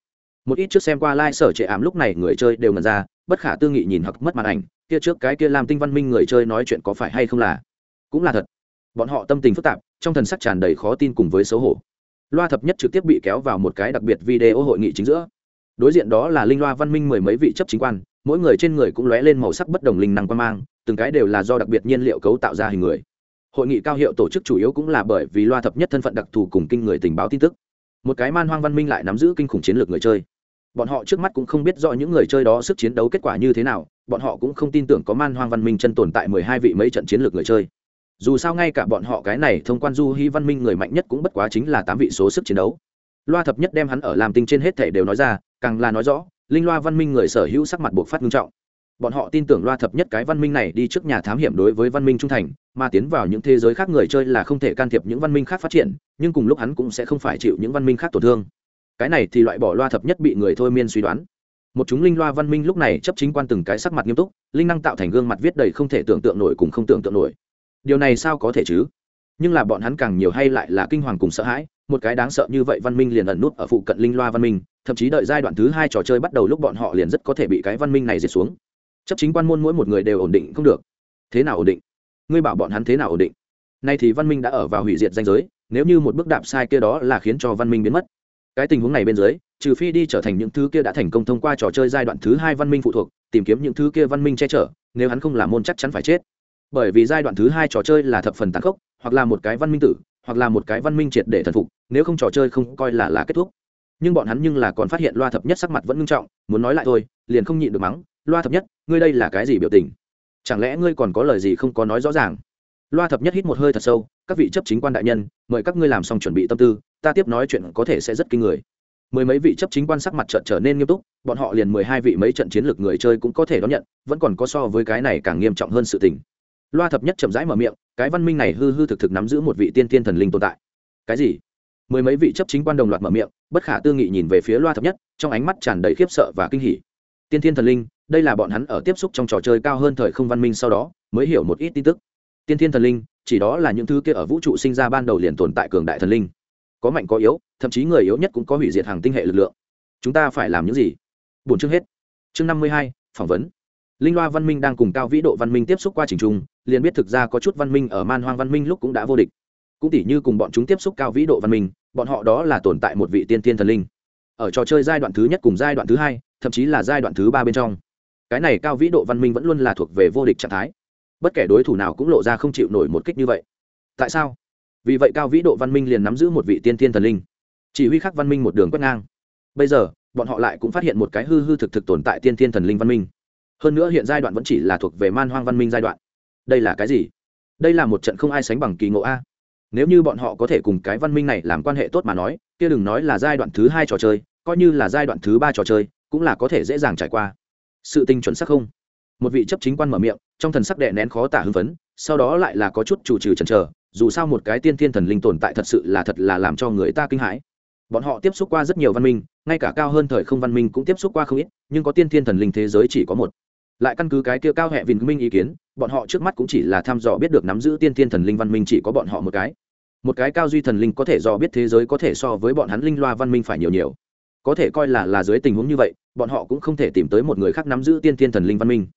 Một ít trước xem qua lai、like、sở trệ ảm lúc này người chơi đều ngần ra, bất khả tư nghị nhìn hoặc mất màn ảnh, kia trước cái kia làm tinh văn minh người chơi nói chuyện có phải hay không là? Cũng là thật. Bọn họ tâm tình phức tạp, trong thần sắc tràn đầy khó tin cùng với xấu hổ. Loa thập nhất trực tiếp bị kéo vào một cái đặc biệt video hội nghị chính giữa. Đối diện đó là linh loa văn minh mười mấy vị chấp chính quan mỗi người trên người cũng lóe lên màu sắc bất đồng linh năng quan mang, từng cái đều là do đặc biệt nhiên liệu cấu tạo ra hình người. Hội nghị cao hiệu tổ chức chủ yếu cũng là bởi vì loa thập nhất thân phận đặc thù cùng kinh người tình báo tin tức. Một cái man hoang văn minh lại nắm giữ kinh khủng chiến lược người chơi. Bọn họ trước mắt cũng không biết rõ những người chơi đó sức chiến đấu kết quả như thế nào, bọn họ cũng không tin tưởng có man hoang văn minh chân tồn tại mười hai vị mấy trận chiến lược người chơi. Dù sao ngay cả bọn họ cái này thông quan du hy văn minh người mạnh nhất cũng bất quá chính là tám vị số sức chiến đấu. Loa thập nhất đem hắn ở làm tinh trên hết thể đều nói ra, càng là nói rõ linh loa văn minh người sở hữu sắc mặt buộc phát nghiêm trọng. Bọn họ tin tưởng loa thập nhất cái văn minh này đi trước nhà thám hiểm đối với văn minh trung thành, mà tiến vào những thế giới khác người chơi là không thể can thiệp những văn minh khác phát triển, nhưng cùng lúc hắn cũng sẽ không phải chịu những văn minh khác tổn thương. Cái này thì loại bỏ loa thập nhất bị người thôi miên suy đoán. Một chúng linh loa văn minh lúc này chấp chính quan từng cái sắc mặt nghiêm túc, linh năng tạo thành gương mặt viết đầy không thể tưởng tượng nổi cùng không tưởng tượng nổi. Điều này sao có thể chứ? Nhưng là bọn hắn càng nhiều hay lại là kinh hoàng cùng sợ hãi một cái đáng sợ như vậy văn minh liền ẩn nút ở phụ cận linh loa văn minh, thậm chí đợi giai đoạn thứ hai trò chơi bắt đầu lúc bọn họ liền rất có thể bị cái văn minh này diệt xuống. Chấp chính quan môn mỗi một người đều ổn định không được. Thế nào ổn định? Ngươi bảo bọn hắn thế nào ổn định? Nay thì văn minh đã ở vào hủy diệt danh giới, nếu như một bước đạp sai kia đó là khiến cho văn minh biến mất. Cái tình huống này bên dưới, trừ phi đi trở thành những thứ kia đã thành công thông qua trò chơi giai đoạn thứ hai văn minh phụ thuộc, tìm kiếm những thứ kia văn minh che chở, nếu hắn không làm môn chắc chắn phải chết. Bởi vì giai đoạn thứ hai trò chơi là thập phần tàn khốc, hoặc là một cái văn minh tử, hoặc là một cái văn minh triệt để thần phục nếu không trò chơi không coi là là kết thúc. Nhưng bọn hắn nhưng là còn phát hiện loa thập nhất sắc mặt vẫn nghiêm trọng, muốn nói lại thôi, liền không nhịn được mắng, loa thập nhất, ngươi đây là cái gì biểu tình? Chẳng lẽ ngươi còn có lời gì không có nói rõ ràng? Loa thập nhất hít một hơi thật sâu, các vị chấp chính quan đại nhân, mời các ngươi làm xong chuẩn bị tâm tư, ta tiếp nói chuyện có thể sẽ rất kinh người. Mười mấy vị chấp chính quan sắc mặt trận trở nên nghiêm túc, bọn họ liền mười hai vị mấy trận chiến lược người chơi cũng có thể đón nhận, vẫn còn có so với cái này càng nghiêm trọng hơn sự tình. Loa thập nhất chậm rãi mở miệng, cái văn minh này hư hư thực thực nắm giữ một vị tiên tiên thần linh tồn tại. Cái gì? Mười mấy vị chấp chính quan đồng loạt mở miệng, bất khả tư nghị nhìn về phía loa thập nhất, trong ánh mắt tràn đầy khiếp sợ và kinh hỉ. Tiên Thiên thần linh, đây là bọn hắn ở tiếp xúc trong trò chơi cao hơn thời không văn minh sau đó, mới hiểu một ít tin tức. Tiên Thiên thần linh, chỉ đó là những thứ kia ở vũ trụ sinh ra ban đầu liền tồn tại cường đại thần linh. Có mạnh có yếu, thậm chí người yếu nhất cũng có hủy diệt hàng tinh hệ lực lượng. Chúng ta phải làm những gì? Bốn chương hết. Chương năm mươi hai, phỏng vấn. Linh loa văn minh đang cùng cao vĩ độ văn minh tiếp xúc qua trình trung liền biết thực ra có chút văn minh ở man hoang văn minh lúc cũng đã vô địch cũng tỉ như cùng bọn chúng tiếp xúc cao vĩ độ văn minh, bọn họ đó là tồn tại một vị tiên tiên thần linh. Ở trò chơi giai đoạn thứ nhất cùng giai đoạn thứ hai, thậm chí là giai đoạn thứ ba bên trong, cái này cao vĩ độ văn minh vẫn luôn là thuộc về vô địch trạng thái. Bất kể đối thủ nào cũng lộ ra không chịu nổi một kích như vậy. Tại sao? Vì vậy cao vĩ độ văn minh liền nắm giữ một vị tiên tiên thần linh. Chỉ huy khắc văn minh một đường quét ngang. Bây giờ, bọn họ lại cũng phát hiện một cái hư hư thực thực tồn tại tiên tiên thần linh văn minh. Hơn nữa hiện giai đoạn vẫn chỉ là thuộc về man hoang văn minh giai đoạn. Đây là cái gì? Đây là một trận không ai sánh bằng kỳ ngộ a nếu như bọn họ có thể cùng cái văn minh này làm quan hệ tốt mà nói, kia đừng nói là giai đoạn thứ hai trò chơi, coi như là giai đoạn thứ ba trò chơi, cũng là có thể dễ dàng trải qua. Sự tinh chuẩn sắc không? Một vị chấp chính quan mở miệng, trong thần sắc đệ nén khó tả hưng phấn, sau đó lại là có chút chủ trừ chần chờ, dù sao một cái tiên thiên thần linh tồn tại thật sự là thật là làm cho người ta kinh hãi. Bọn họ tiếp xúc qua rất nhiều văn minh, ngay cả cao hơn thời không văn minh cũng tiếp xúc qua không ít, nhưng có tiên thiên thần linh thế giới chỉ có một lại căn cứ cái kia cao hệ vinh minh ý kiến, bọn họ trước mắt cũng chỉ là thăm dò biết được nắm giữ tiên thiên thần linh văn minh chỉ có bọn họ một cái. Một cái cao duy thần linh có thể dò biết thế giới có thể so với bọn hắn linh loa văn minh phải nhiều nhiều. Có thể coi là là dưới tình huống như vậy, bọn họ cũng không thể tìm tới một người khác nắm giữ tiên thiên thần linh văn minh.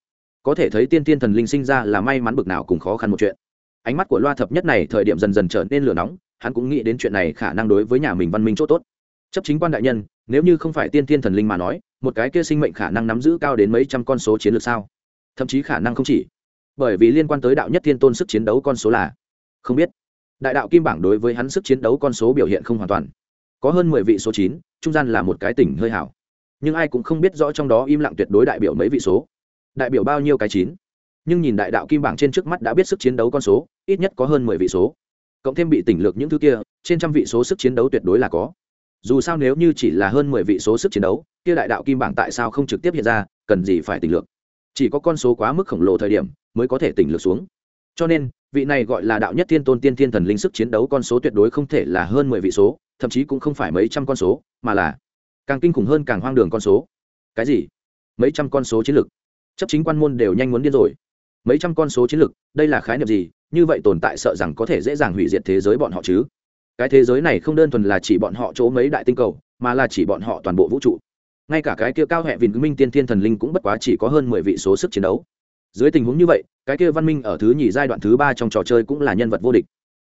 Có thể thấy tiên thiên thần linh sinh ra là may mắn bực nào cùng khó khăn một chuyện. Ánh mắt của loa thập nhất này thời điểm dần dần trở nên lửa nóng, hắn cũng nghĩ đến chuyện này khả năng đối với nhà mình văn minh c h ỗ t ố t chấp chính quan đại nhân, nếu như không phải tiên thiên thần linh mà nói một cái kia sinh mệnh khả năng nắm giữ cao đến mấy trăm con số chiến lược sao? Thậm chí khả năng không chỉ. Bởi vì liên quan tới đạo nhất thiên tôn sức chiến đấu con số là không biết. Đại đạo kim bảng đối với hắn sức chiến đấu con số biểu hiện không hoàn toàn. Có hơn mười vị số chín, trung gian là một cái tỉnh hơi hảo. Nhưng ai cũng không biết rõ trong đó im lặng tuyệt đối đại biểu mấy vị số. Đại biểu bao nhiêu cái chín? Nhưng nhìn đại đạo kim bảng trên trước mắt đã biết sức chiến đấu con số, ít nhất có hơn mười vị số. Cộng thêm bị tỉnh lược những thứ kia, trên trăm vị số sức chiến đấu tuyệt đối là có. Dù sao nếu như chỉ là hơn mười vị số sức chiến đấu kia đại đạo kim bảng tại sao không trực tiếp hiện ra, cần gì phải tỉnh lược? Chỉ có con số quá mức khổng lồ thời điểm mới có thể tỉnh lược xuống. Cho nên, vị này gọi là đạo nhất thiên tôn tiên thiên thần linh sức chiến đấu con số tuyệt đối không thể là hơn mười vị số, thậm chí cũng không phải mấy trăm con số, mà là càng kinh khủng hơn càng hoang đường con số. Cái gì? Mấy trăm con số chiến lược? Chấp chính quan môn đều nhanh muốn điên rồi. Mấy trăm con số chiến lược, đây là khái niệm gì? Như vậy tồn tại sợ rằng có thể dễ dàng hủy diệt thế giới bọn họ chứ. Cái thế giới này không đơn thuần là chỉ bọn họ chỗ mấy đại tinh cầu, mà là chỉ bọn họ toàn bộ vũ trụ ngay cả cái kia cao hệ vinh minh tiên thiên thần linh cũng bất quá chỉ có hơn mười vị số sức chiến đấu. Dưới tình huống như vậy, cái kia văn minh ở thứ nhì giai đoạn thứ ba trong trò chơi cũng là nhân vật vô địch.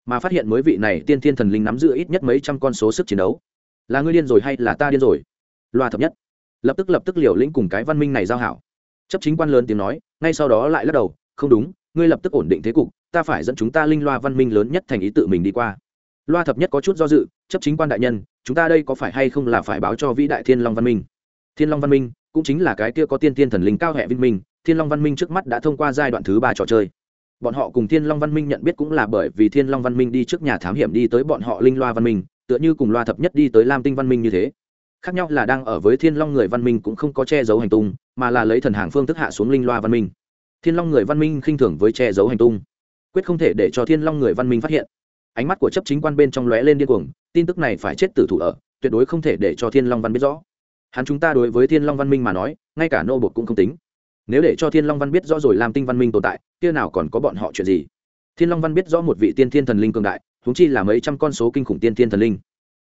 Mà phát hiện mới vị này tiên thiên thần linh nắm giữ ít nhất mấy trăm con số sức chiến đấu. Là ngươi điên rồi hay là ta điên rồi? Loa thập nhất. Lập tức lập tức liều lĩnh cùng cái văn minh này giao hảo. Chấp chính quan lớn tiếng nói, ngay sau đó lại lắc đầu, không đúng, ngươi lập tức ổn định thế cục, ta phải dẫn chúng ta linh loa văn minh lớn nhất thành ý tự mình đi qua. Loa thập nhất có chút do dự, chấp chính quan đại nhân, chúng ta đây có phải hay không là phải báo cho vĩ đại thiên long văn minh? Thiên long văn minh, cũng chính là cái kia có tiên tiên thần linh cao hệ vinh minh, thiên long văn minh trước mắt đã thông qua giai đoạn thứ ba trò chơi. Bọn họ cùng thiên long văn minh nhận biết cũng là bởi vì thiên long văn minh đi trước nhà thám hiểm đi tới bọn họ linh loa văn minh, tựa như cùng loa thập nhất đi tới lam tinh văn minh như thế. Khác nhau là đang ở với thiên long người văn minh cũng không có che giấu hành tung, mà là lấy thần hàng phương thức hạ xuống linh loa văn minh. Thiên long người văn minh khinh thường với che giấu hành tung, quyết không thể để cho thiên long người văn minh phát hiện. Ánh mắt của chấp chính quan bên trong lóe lên điên cuồng, tin tức này phải chết tử thủ ở, tuyệt đối không thể để cho thiên long văn biết rõ hắn chúng ta đối với thiên long văn minh mà nói, ngay cả nô bột cũng không tính. Nếu để cho thiên long văn biết rõ rồi làm tinh văn minh tồn tại, kia nào còn có bọn họ chuyện gì? Thiên long văn biết rõ một vị tiên thiên thần linh cường đại húng chi là mấy trăm con số kinh khủng tiên thiên thần linh.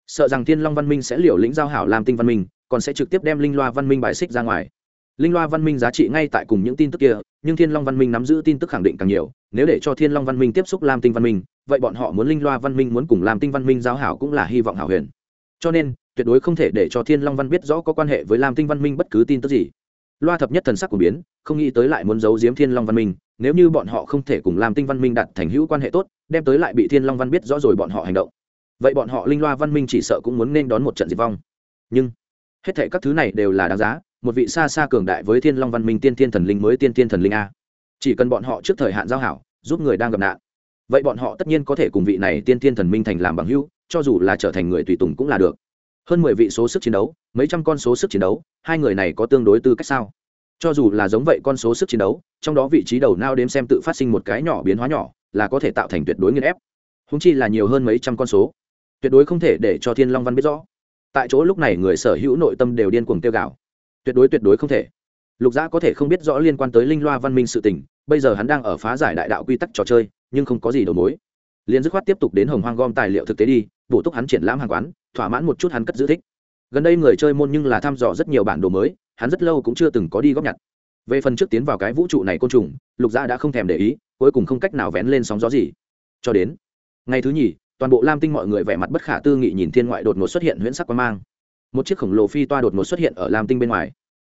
Sợ rằng thiên long văn minh sẽ liều lĩnh giao hảo làm tinh văn minh, còn sẽ trực tiếp đem linh loa văn minh bài xích ra ngoài. Linh loa văn minh giá trị ngay tại cùng những tin tức kia, nhưng thiên long văn minh nắm giữ tin tức khẳng định càng nhiều. Nếu để cho thiên long văn minh tiếp xúc lam tinh văn minh, vậy bọn họ muốn linh loa văn minh muốn cùng làm tinh văn minh giao hảo cũng là hy vọng hảo huyền cho nên, tuyệt đối không thể để cho thiên long văn biết rõ có quan hệ với lam tinh văn minh bất cứ tin tức gì. Loa thập nhất thần sắc của biến, không nghĩ tới lại muốn giấu giếm thiên long văn minh, nếu như bọn họ không thể cùng lam tinh văn minh đặt thành hữu quan hệ tốt, đem tới lại bị thiên long văn biết rõ rồi bọn họ hành động. Vậy bọn họ linh loa văn minh chỉ sợ cũng muốn nên đón một trận diệt vong. Nhưng, hết thệ các thứ này đều là đáng giá, một vị xa xa cường đại với thiên long văn minh tiên thiên thần linh mới tiên thiên thần linh a. Chỉ cần bọn họ trước thời hạn giao hảo, giúp người đang gặp nạn, vậy bọn họ tất nhiên có thể cùng vị này tiên thiên thần minh thành làm bằng hữu cho dù là trở thành người tùy tùng cũng là được. Hơn mười vị số sức chiến đấu, mấy trăm con số sức chiến đấu, hai người này có tương đối tư cách sao? Cho dù là giống vậy con số sức chiến đấu, trong đó vị trí đầu nao đếm xem tự phát sinh một cái nhỏ biến hóa nhỏ, là có thể tạo thành tuyệt đối nghiên ép. Húng chi là nhiều hơn mấy trăm con số. Tuyệt đối không thể để cho thiên long văn biết rõ. Tại chỗ lúc này người sở hữu nội tâm đều điên cuồng tiêu gạo tuyệt đối tuyệt đối không thể. Lục giã có thể không biết rõ liên quan tới linh loa văn minh sự tình, bây giờ hắn đang ở phá giải đại đạo quy tắc trò chơi, nhưng không có gì đầu mối liền dứt khoát tiếp tục đến hồng hoang gom tài liệu thực tế đi, bổ túc hắn triển lãm hàng quán, thỏa mãn một chút hắn cất giữ thích. Gần đây người chơi môn nhưng là thăm dò rất nhiều bản đồ mới, hắn rất lâu cũng chưa từng có đi góp nhặt. Về phần trước tiến vào cái vũ trụ này côn trùng, lục gia đã không thèm để ý, cuối cùng không cách nào vén lên sóng gió gì. Cho đến, ngày thứ nhì, toàn bộ lam tinh mọi người vẻ mặt bất khả tư nghị nhìn thiên ngoại đột ngột xuất hiện huyễn sắc quan mang. Một chiếc khổng lồ phi toa đột ngột xuất hiện ở lam tinh bên ngoài.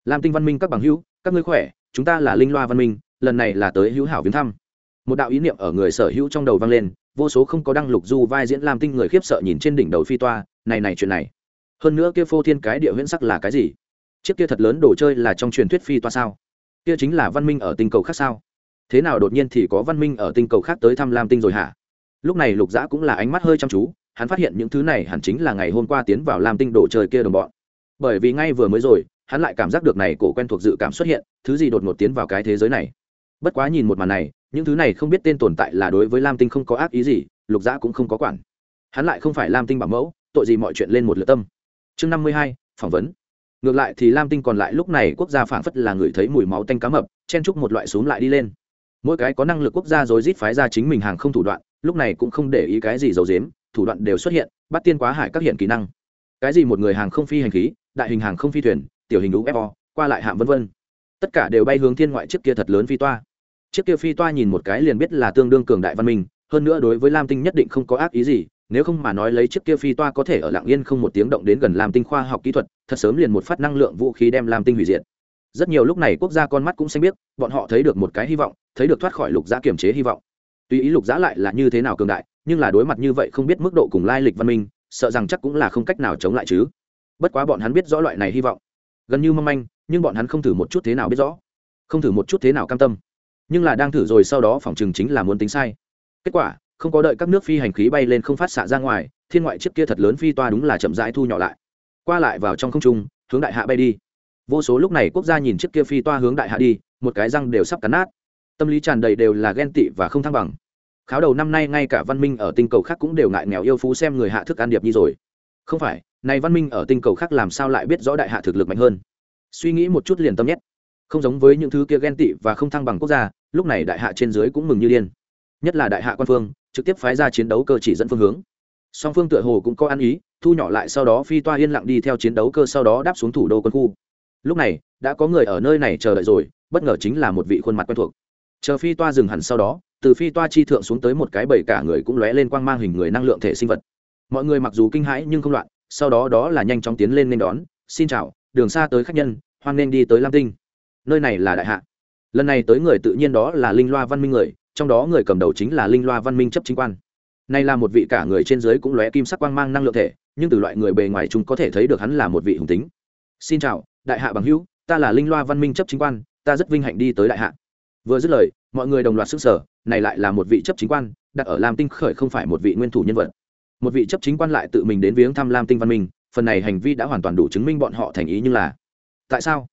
Lam tinh văn minh các bằng hữu, các ngươi khỏe, chúng ta là linh loa văn minh, lần này là tới hữu hảo viếng thăm. Một đạo ý niệm ở người sở hữu trong đầu vang lên vô số không có đăng lục du vai diễn lam tinh người khiếp sợ nhìn trên đỉnh đầu phi toa, này này chuyện này. Hơn nữa kia phô thiên cái địa huyễn sắc là cái gì? Chiếc kia thật lớn đồ chơi là trong truyền thuyết phi toa sao? Kia chính là văn minh ở tinh cầu khác sao? Thế nào đột nhiên thì có văn minh ở tinh cầu khác tới thăm lam tinh rồi hả? Lúc này lục dã cũng là ánh mắt hơi chăm chú, hắn phát hiện những thứ này hẳn chính là ngày hôm qua tiến vào lam tinh đồ chơi kia đồng bọn. Bởi vì ngay vừa mới rồi, hắn lại cảm giác được này cổ quen thuộc dự cảm xuất hiện, thứ gì đột ngột tiến vào cái thế giới này. Bất quá nhìn một màn này những thứ này không biết tên tồn tại là đối với lam tinh không có ác ý gì, lục dã cũng không có quản. Hắn lại không phải lam tinh bảo mẫu, tội gì mọi chuyện lên một lượt tâm. Chương năm mươi hai, phỏng vấn. Ngược lại thì lam tinh còn lại lúc này quốc gia phảng phất là người thấy mùi máu tanh cá mập, chen chúc một loại x lại đi lên. Mỗi cái có năng lực quốc gia rồi rít phái ra chính mình hàng không thủ đoạn, lúc này cũng không để ý cái gì giấu dếm thủ đoạn đều xuất hiện, bắt tiên quá hải các hiện kỹ năng. Cái gì một người hàng không phi hành khí, đại hình hàng không phi thuyền, tiểu hình ufo qua lại hạm vân vân. Tất cả đều bay hướng thiên ngoại chiếc kia thật lớn phi toa chiếc kia phi toa nhìn một cái liền biết là tương đương cường đại văn minh, hơn nữa đối với lam tinh nhất định không có ác ý gì, nếu không mà nói lấy chiếc kia phi toa có thể ở lạng yên không một tiếng động đến gần lam tinh khoa học kỹ thuật, thật sớm liền một phát năng lượng vũ khí đem lam tinh hủy diệt. Rất nhiều lúc này quốc gia con mắt cũng xanh biết bọn họ thấy được một cái hy vọng, thấy được thoát khỏi lục giã kiểm chế hy vọng. Tuy ý lục giã lại là như thế nào cường đại, nhưng là đối mặt như vậy không biết mức độ cùng lai lịch văn minh, sợ rằng chắc cũng là không cách nào chống lại chứ. Bất quá bọn hắn biết rõ loại này hy vọng. Gần như mong manh, nhưng bọn hắn không thử một chút thế nào biết rõ. Không thử một chút thế nào cam tâm nhưng là đang thử rồi sau đó phòng chừng chính là muốn tính sai. Kết quả, không có đợi các nước phi hành khí bay lên không phát xạ ra ngoài, thiên ngoại chiếc kia thật lớn phi toa đúng là chậm rãi thu nhỏ lại. Qua lại vào trong không trung, hướng đại hạ bay đi. Vô số lúc này quốc gia nhìn chiếc kia phi toa hướng đại hạ đi, một cái răng đều sắp cắn nát. Tâm lý tràn đầy đều là ghen tị và không thăng bằng. Kháo đầu năm nay ngay cả văn minh ở tinh cầu khác cũng đều ngại nghèo yêu phú xem người hạ thức an điệp như rồi. Không phải, này văn minh ở tinh cầu khác làm sao lại biết rõ đại hạ thực lực mạnh hơn? Suy nghĩ một chút liền tâm nhét. Không giống với những thứ kia ghen tị và không thăng bằng quốc gia lúc này đại hạ trên dưới cũng mừng như điên. Nhất là đại hạ quan phương, trực tiếp phái ra chiến đấu cơ chỉ dẫn phương hướng. Song phương tựa hồ cũng có ăn ý, thu nhỏ lại sau đó phi toa yên lặng đi theo chiến đấu cơ sau đó đáp xuống thủ đô quân khu. Lúc này, đã có người ở nơi này chờ đợi rồi, bất ngờ chính là một vị khuôn mặt quen thuộc. Chờ phi toa dừng hẳn sau đó, từ phi toa chi thượng xuống tới một cái bầy cả người cũng lóe lên quang mang hình người năng lượng thể sinh vật. Mọi người mặc dù kinh hãi nhưng không loạn, sau đó đó là nhanh chóng tiến lên nên đón, xin chào, đường xa tới khách nhân, hoan nên đi tới lam tinh. Nơi này là đại hạ lần này tới người tự nhiên đó là linh loa văn minh người, trong đó người cầm đầu chính là linh loa văn minh chấp chính quan. Này là một vị cả người trên dưới cũng lóe kim sắc quang mang năng lượng thể, nhưng từ loại người bề ngoài chúng có thể thấy được hắn là một vị hùng tính. Xin chào, đại hạ bằng hữu, ta là linh loa văn minh chấp chính quan, ta rất vinh hạnh đi tới đại hạ. Vừa dứt lời, mọi người đồng loạt sức sở này lại là một vị chấp chính quan, đặt ở lam tinh khởi không phải một vị nguyên thủ nhân vật. Một vị chấp chính quan lại tự mình đến viếng thăm lam tinh văn minh, phần này hành vi đã hoàn toàn đủ chứng minh bọn họ thành ý nhưng là, tại sao?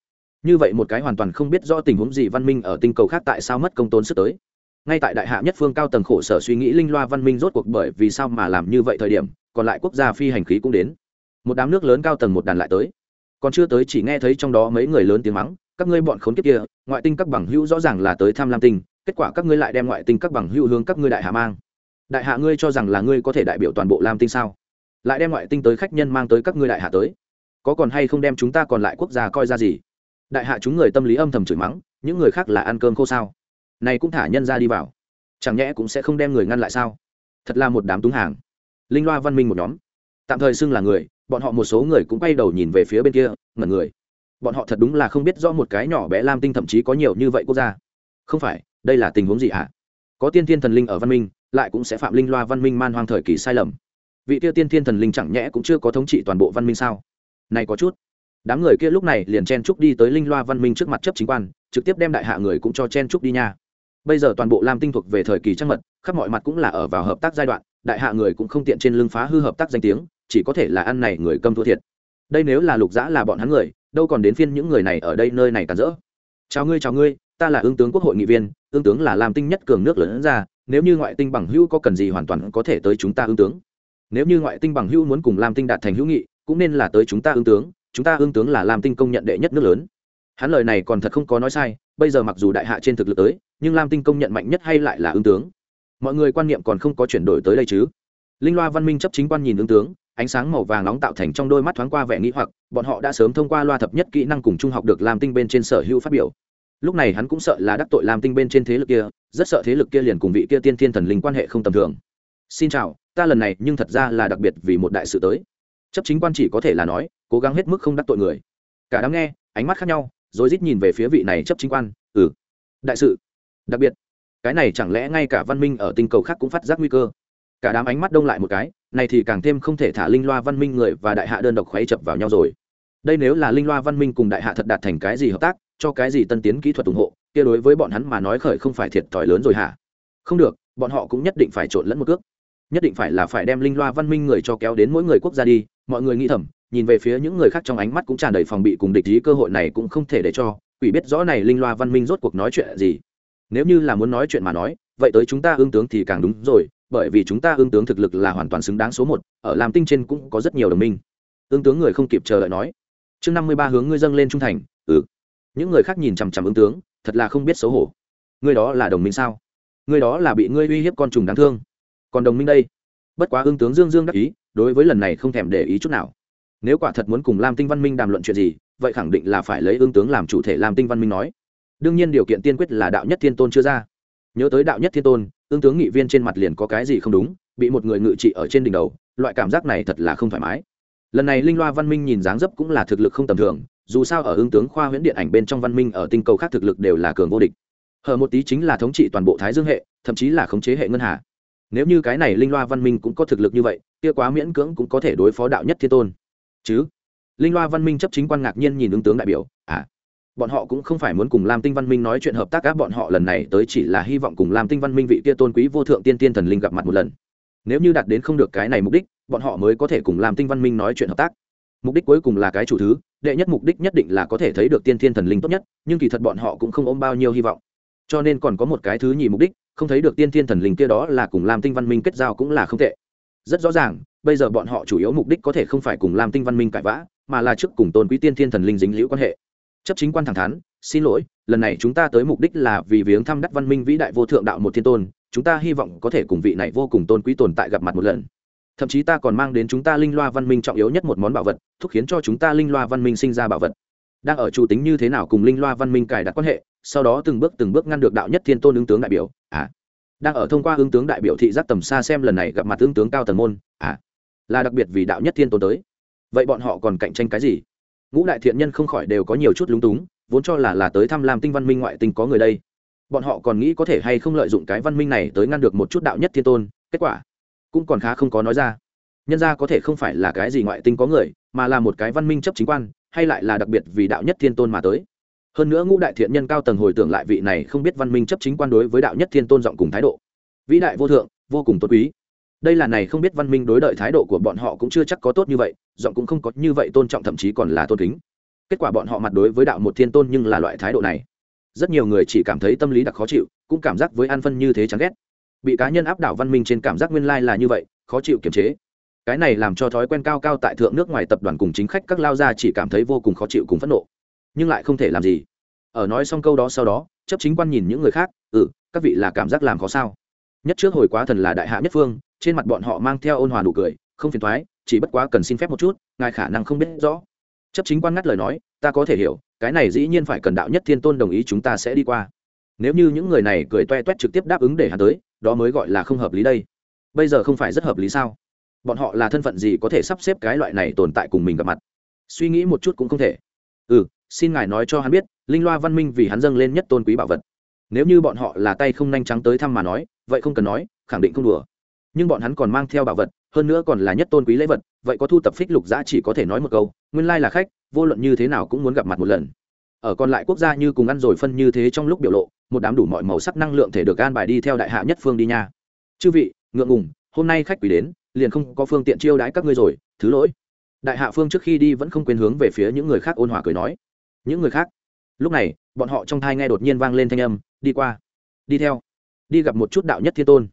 Như vậy một cái hoàn toàn không biết rõ tình huống gì văn minh ở tinh cầu khác tại sao mất công tốn sức tới. Ngay tại đại hạ nhất phương cao tầng khổ sở suy nghĩ linh loa văn minh rốt cuộc bởi vì sao mà làm như vậy thời điểm, còn lại quốc gia phi hành khí cũng đến. Một đám nước lớn cao tầng một đàn lại tới. Còn chưa tới chỉ nghe thấy trong đó mấy người lớn tiếng mắng, các ngươi bọn khốn kiếp kia, ngoại tinh các bằng hữu rõ ràng là tới tham lam tinh, kết quả các ngươi lại đem ngoại tinh các bằng hữu hướng các ngươi đại hạ mang. Đại hạ ngươi cho rằng là ngươi có thể đại biểu toàn bộ lam tinh sao? Lại đem ngoại tinh tới khách nhân mang tới các ngươi đại hạ tới? Có còn hay không đem chúng ta còn lại quốc gia coi ra gì? Đại hạ chúng người tâm lý âm thầm chửi mắng, những người khác là ăn cơm khô sao? Này cũng thả nhân ra đi vào. Chẳng nhẽ cũng sẽ không đem người ngăn lại sao? Thật là một đám túng hàng. Linh loa văn minh một nhóm. Tạm thời xưng là người, bọn họ một số người cũng quay đầu nhìn về phía bên kia, ngẩn người. Bọn họ thật đúng là không biết rõ một cái nhỏ bé lam tinh thậm chí có nhiều như vậy quốc gia. Không phải, đây là tình huống gì ạ? À? có tiên thiên thần linh ở văn minh, lại cũng sẽ phạm linh loa văn minh man hoang thời kỳ sai lầm. Vị tiêu tiên thiên thần linh chẳng nhẽ cũng chưa có thống trị toàn bộ văn minh sao? Này có chút đám người kia lúc này liền chen trúc đi tới linh loa văn minh trước mặt chấp chính quan, trực tiếp đem đại hạ người cũng cho chen trúc đi nha. Bây giờ toàn bộ lam tinh thuộc về thời kỳ trăng mật, khắp mọi mặt cũng là ở vào hợp tác giai đoạn, đại hạ người cũng không tiện trên lưng phá hư hợp tác danh tiếng, chỉ có thể là ăn này người câm thua thiệt. Đây nếu là lục dã là bọn hắn người, đâu còn đến phiên những người này ở đây nơi này cản rỡ. Chào ngươi chào ngươi, ta là ương tướng quốc hội nghị viên ương tướng là làm tinh nhất cường nước lớn ra, nếu như ngoại tinh bằng hữu có cần gì hoàn toàn có thể tới chúng ta ương tướng. Nếu như ngoại tinh bằng hữu muốn cùng làm tinh đạt thành hữu nghị, cũng nên là tới chúng ta ương tướng chúng ta ương tướng là làm tinh công nhận đệ nhất nước lớn. Hắn lời này còn thật không có nói sai, bây giờ mặc dù đại hạ trên thực lực tới, nhưng lam tinh công nhận mạnh nhất hay lại là ương tướng. Mọi người quan niệm còn không có chuyển đổi tới đây chứ? Linh loa văn minh chấp chính quan nhìn ương tướng, ánh sáng màu vàng nóng tạo thành trong đôi mắt thoáng qua vẻ nghĩ hoặc, bọn họ đã sớm thông qua loa thập nhất kỹ năng cùng trung học được lam tinh bên trên sở hữu phát biểu. Lúc này hắn cũng sợ là đắc tội lam tinh bên trên thế lực kia, rất sợ thế lực kia liền cùng vị kia tiên thiên thần linh quan hệ không tầm thường. Xin chào, ta lần này nhưng thật ra là đặc biệt vì một đại sự tới. Chấp chính quan chỉ có thể là nói cố gắng hết mức không đắc tội người. Cả đám nghe, ánh mắt khác nhau, rồi rít nhìn về phía vị này chấp chính quan ừ đại sự, đặc biệt, cái này chẳng lẽ ngay cả văn minh ở tinh cầu khác cũng phát giác nguy cơ? Cả đám ánh mắt đông lại một cái, này thì càng thêm không thể thả linh loa văn minh người và đại hạ đơn độc khuấy chập vào nhau rồi. Đây nếu là linh loa văn minh cùng đại hạ thật đạt thành cái gì hợp tác, cho cái gì tân tiến kỹ thuật ủng hộ, kia đối với bọn hắn mà nói khởi không phải thiệt thòi lớn rồi hả? Không được, bọn họ cũng nhất định phải trộn lẫn một cước nhất định phải là phải đem linh loa văn minh người cho kéo đến mỗi người quốc gia đi, mọi người nghĩ thầm, nhìn về phía những người khác trong ánh mắt cũng tràn đầy phòng bị cùng địch ý, cơ hội này cũng không thể để cho quỷ biết rõ này linh loa văn minh rốt cuộc nói chuyện gì. Nếu như là muốn nói chuyện mà nói, vậy tới chúng ta ương tướng thì càng đúng rồi, bởi vì chúng ta ương tướng thực lực là hoàn toàn xứng đáng số một, ở làm tinh trên cũng có rất nhiều đồng minh. Ương tướng người không kịp chờ đợi nói. Chương năm mươi ba hướng ngươi dâng lên trung thành ừ. Những người khác nhìn chằm chằm ương tướng, thật là không biết xấu hổ. Ngươi đó là đồng minh sao? Ngươi đó là bị ngươi uy hiếp con trùng đáng thương còn đồng minh đây. Bất quá ương tướng dương dương đắc ý, đối với lần này không thèm để ý chút nào. Nếu quả thật muốn cùng lam tinh văn minh đàm luận chuyện gì, vậy khẳng định là phải lấy ương tướng làm chủ thể lam tinh văn minh nói. Đương nhiên điều kiện tiên quyết là đạo nhất thiên tôn chưa ra. Nhớ tới đạo nhất thiên tôn, ương tướng nghị viên trên mặt liền có cái gì không đúng, bị một người ngự trị ở trên đỉnh đầu, loại cảm giác này thật là không thoải mái. Lần này linh loa văn minh nhìn dáng dấp cũng là thực lực không tầm thường, dù sao ở ương tướng khoa huyễn điện ảnh bên trong văn minh ở tinh cầu khác thực lực đều là cường vô địch. Hở một tí chính là thống trị toàn bộ thái dương hệ, thậm chí là khống chế hệ ngân hà nếu như cái này linh loa văn minh cũng có thực lực như vậy, kia quá miễn cưỡng cũng có thể đối phó đạo nhất thiên tôn. Chứ? Linh loa văn minh chấp chính quan ngạc nhiên nhìn ứng tướng đại biểu à bọn họ cũng không phải muốn cùng lam tinh văn minh nói chuyện hợp tác các bọn họ lần này tới chỉ là hy vọng cùng lam tinh văn minh vị kia tôn quý vô thượng tiên tiên thần linh gặp mặt một lần. Nếu như đạt đến không được cái này mục đích, bọn họ mới có thể cùng lam tinh văn minh nói chuyện hợp tác. Mục đích cuối cùng là cái chủ thứ, đệ nhất mục đích nhất định là có thể thấy được tiên thiên thần linh tốt nhất, nhưng kỳ thật bọn họ cũng không ôm bao nhiêu hy vọng. Cho nên còn có một cái thứ nhì mục đích không thấy được tiên thiên thần linh kia đó là cùng lam tinh văn minh kết giao cũng là không tệ. Rất rõ ràng, bây giờ bọn họ chủ yếu mục đích có thể không phải cùng lam tinh văn minh cãi vã, mà là trước cùng tôn quý tiên thiên thần linh dính liễu quan hệ. Chấp chính quan thẳng thắn, xin lỗi, lần này chúng ta tới mục đích là vì viếng thăm đắc văn minh vĩ đại vô thượng đạo một thiên tôn, chúng ta hy vọng có thể cùng vị này vô cùng tôn quý tồn tại gặp mặt một lần. Thậm chí ta còn mang đến chúng ta linh loa văn minh trọng yếu nhất một món bảo vật, thúc khiến cho chúng ta linh loa văn minh sinh ra bảo vật. Đang ở chủ tính như thế nào cùng linh loa văn minh cài đặt quan hệ sau đó từng bước từng bước ngăn được đạo nhất thiên tôn ứng tướng đại biểu à đang ở thông qua ứng tướng đại biểu thị giác tầm xa xem lần này gặp mặt ứng tướng cao tần môn à là đặc biệt vì đạo nhất thiên tôn tới. Vậy bọn họ còn cạnh tranh cái gì? Ngũ đại thiện nhân không khỏi đều có nhiều chút lúng túng, vốn cho là là tới thăm làm tinh văn minh ngoại tinh có người đây. Bọn họ còn nghĩ có thể hay không lợi dụng cái văn minh này tới ngăn được một chút đạo nhất thiên tôn, kết quả cũng còn khá không có nói ra. Nhân ra có thể không phải là cái gì ngoại tinh có người, mà là một cái văn minh chấp chính quan, hay lại là đặc biệt vì đạo nhất thiên tôn mà tới hơn nữa ngũ đại thiện nhân cao tầng hồi tưởng lại vị này không biết văn minh chấp chính quan đối với đạo nhất thiên tôn giọng cùng thái độ. Vĩ đại vô thượng, vô cùng tốt quý. Đây là này không biết văn minh đối đợi thái độ của bọn họ cũng chưa chắc có tốt như vậy, giọng cũng không có như vậy tôn trọng, thậm chí còn là tôn kính. Kết quả bọn họ mặt đối với đạo một thiên tôn nhưng là loại thái độ này. Rất nhiều người chỉ cảm thấy tâm lý đặc khó chịu, cũng cảm giác với an phân như thế chán ghét. Bị cá nhân áp đảo văn minh trên cảm giác nguyên lai là như vậy, khó chịu kiềm chế. Cái này làm cho thói quen cao cao tại thượng nước ngoài tập đoàn cùng chính khách các lao gia chỉ cảm thấy vô cùng khó chịu cùng phẫn nộ nhưng lại không thể làm gì. Ở nói xong câu đó sau đó, chấp chính quan nhìn những người khác ừ các vị là cảm giác làm khó sao? Nhất trước hồi quá thần là đại hạ nhất phương, trên mặt bọn họ mang theo ôn hòa nụ cười, không phiền thoái chỉ bất quá cần xin phép một chút, ngài khả năng không biết rõ. Chấp chính quan ngắt lời nói, ta có thể hiểu, cái này dĩ nhiên phải cần đạo nhất thiên tôn đồng ý chúng ta sẽ đi qua. Nếu như những người này cười toe toét trực tiếp đáp ứng để hắn tới, đó mới gọi là không hợp lý đây. Bây giờ không phải rất hợp lý sao? Bọn họ là thân phận gì có thể sắp xếp cái loại này tồn tại cùng mình gặp mặt? Suy nghĩ một chút cũng không thể. Ừ xin ngài nói cho hắn biết, linh loa văn minh vì hắn dâng lên nhất tôn quý bảo vật. Nếu như bọn họ là tay không nhanh trắng tới thăm mà nói, vậy không cần nói, khẳng định không đùa. Nhưng bọn hắn còn mang theo bảo vật, hơn nữa còn là nhất tôn quý lễ vật, vậy có thu tập phích lục giã chỉ có thể nói một câu, nguyên lai là khách, vô luận như thế nào cũng muốn gặp mặt một lần. Ở còn lại quốc gia như cùng ăn rồi phân như thế trong lúc biểu lộ, một đám đủ mọi màu sắc năng lượng thể được an bài đi theo đại hạ nhất phương đi nha. Chư vị, ngượng ngùng, hôm nay khách quý đến, liền không có phương tiện chiêu đãi các ngươi rồi, thứ lỗi. Đại hạ phương trước khi đi vẫn không quên hướng về phía những người khác ôn hòa cười nói những người khác. Lúc này, bọn họ trong thai nghe đột nhiên vang lên thanh âm, đi qua, đi theo, đi gặp một chút đạo nhất thiên tôn.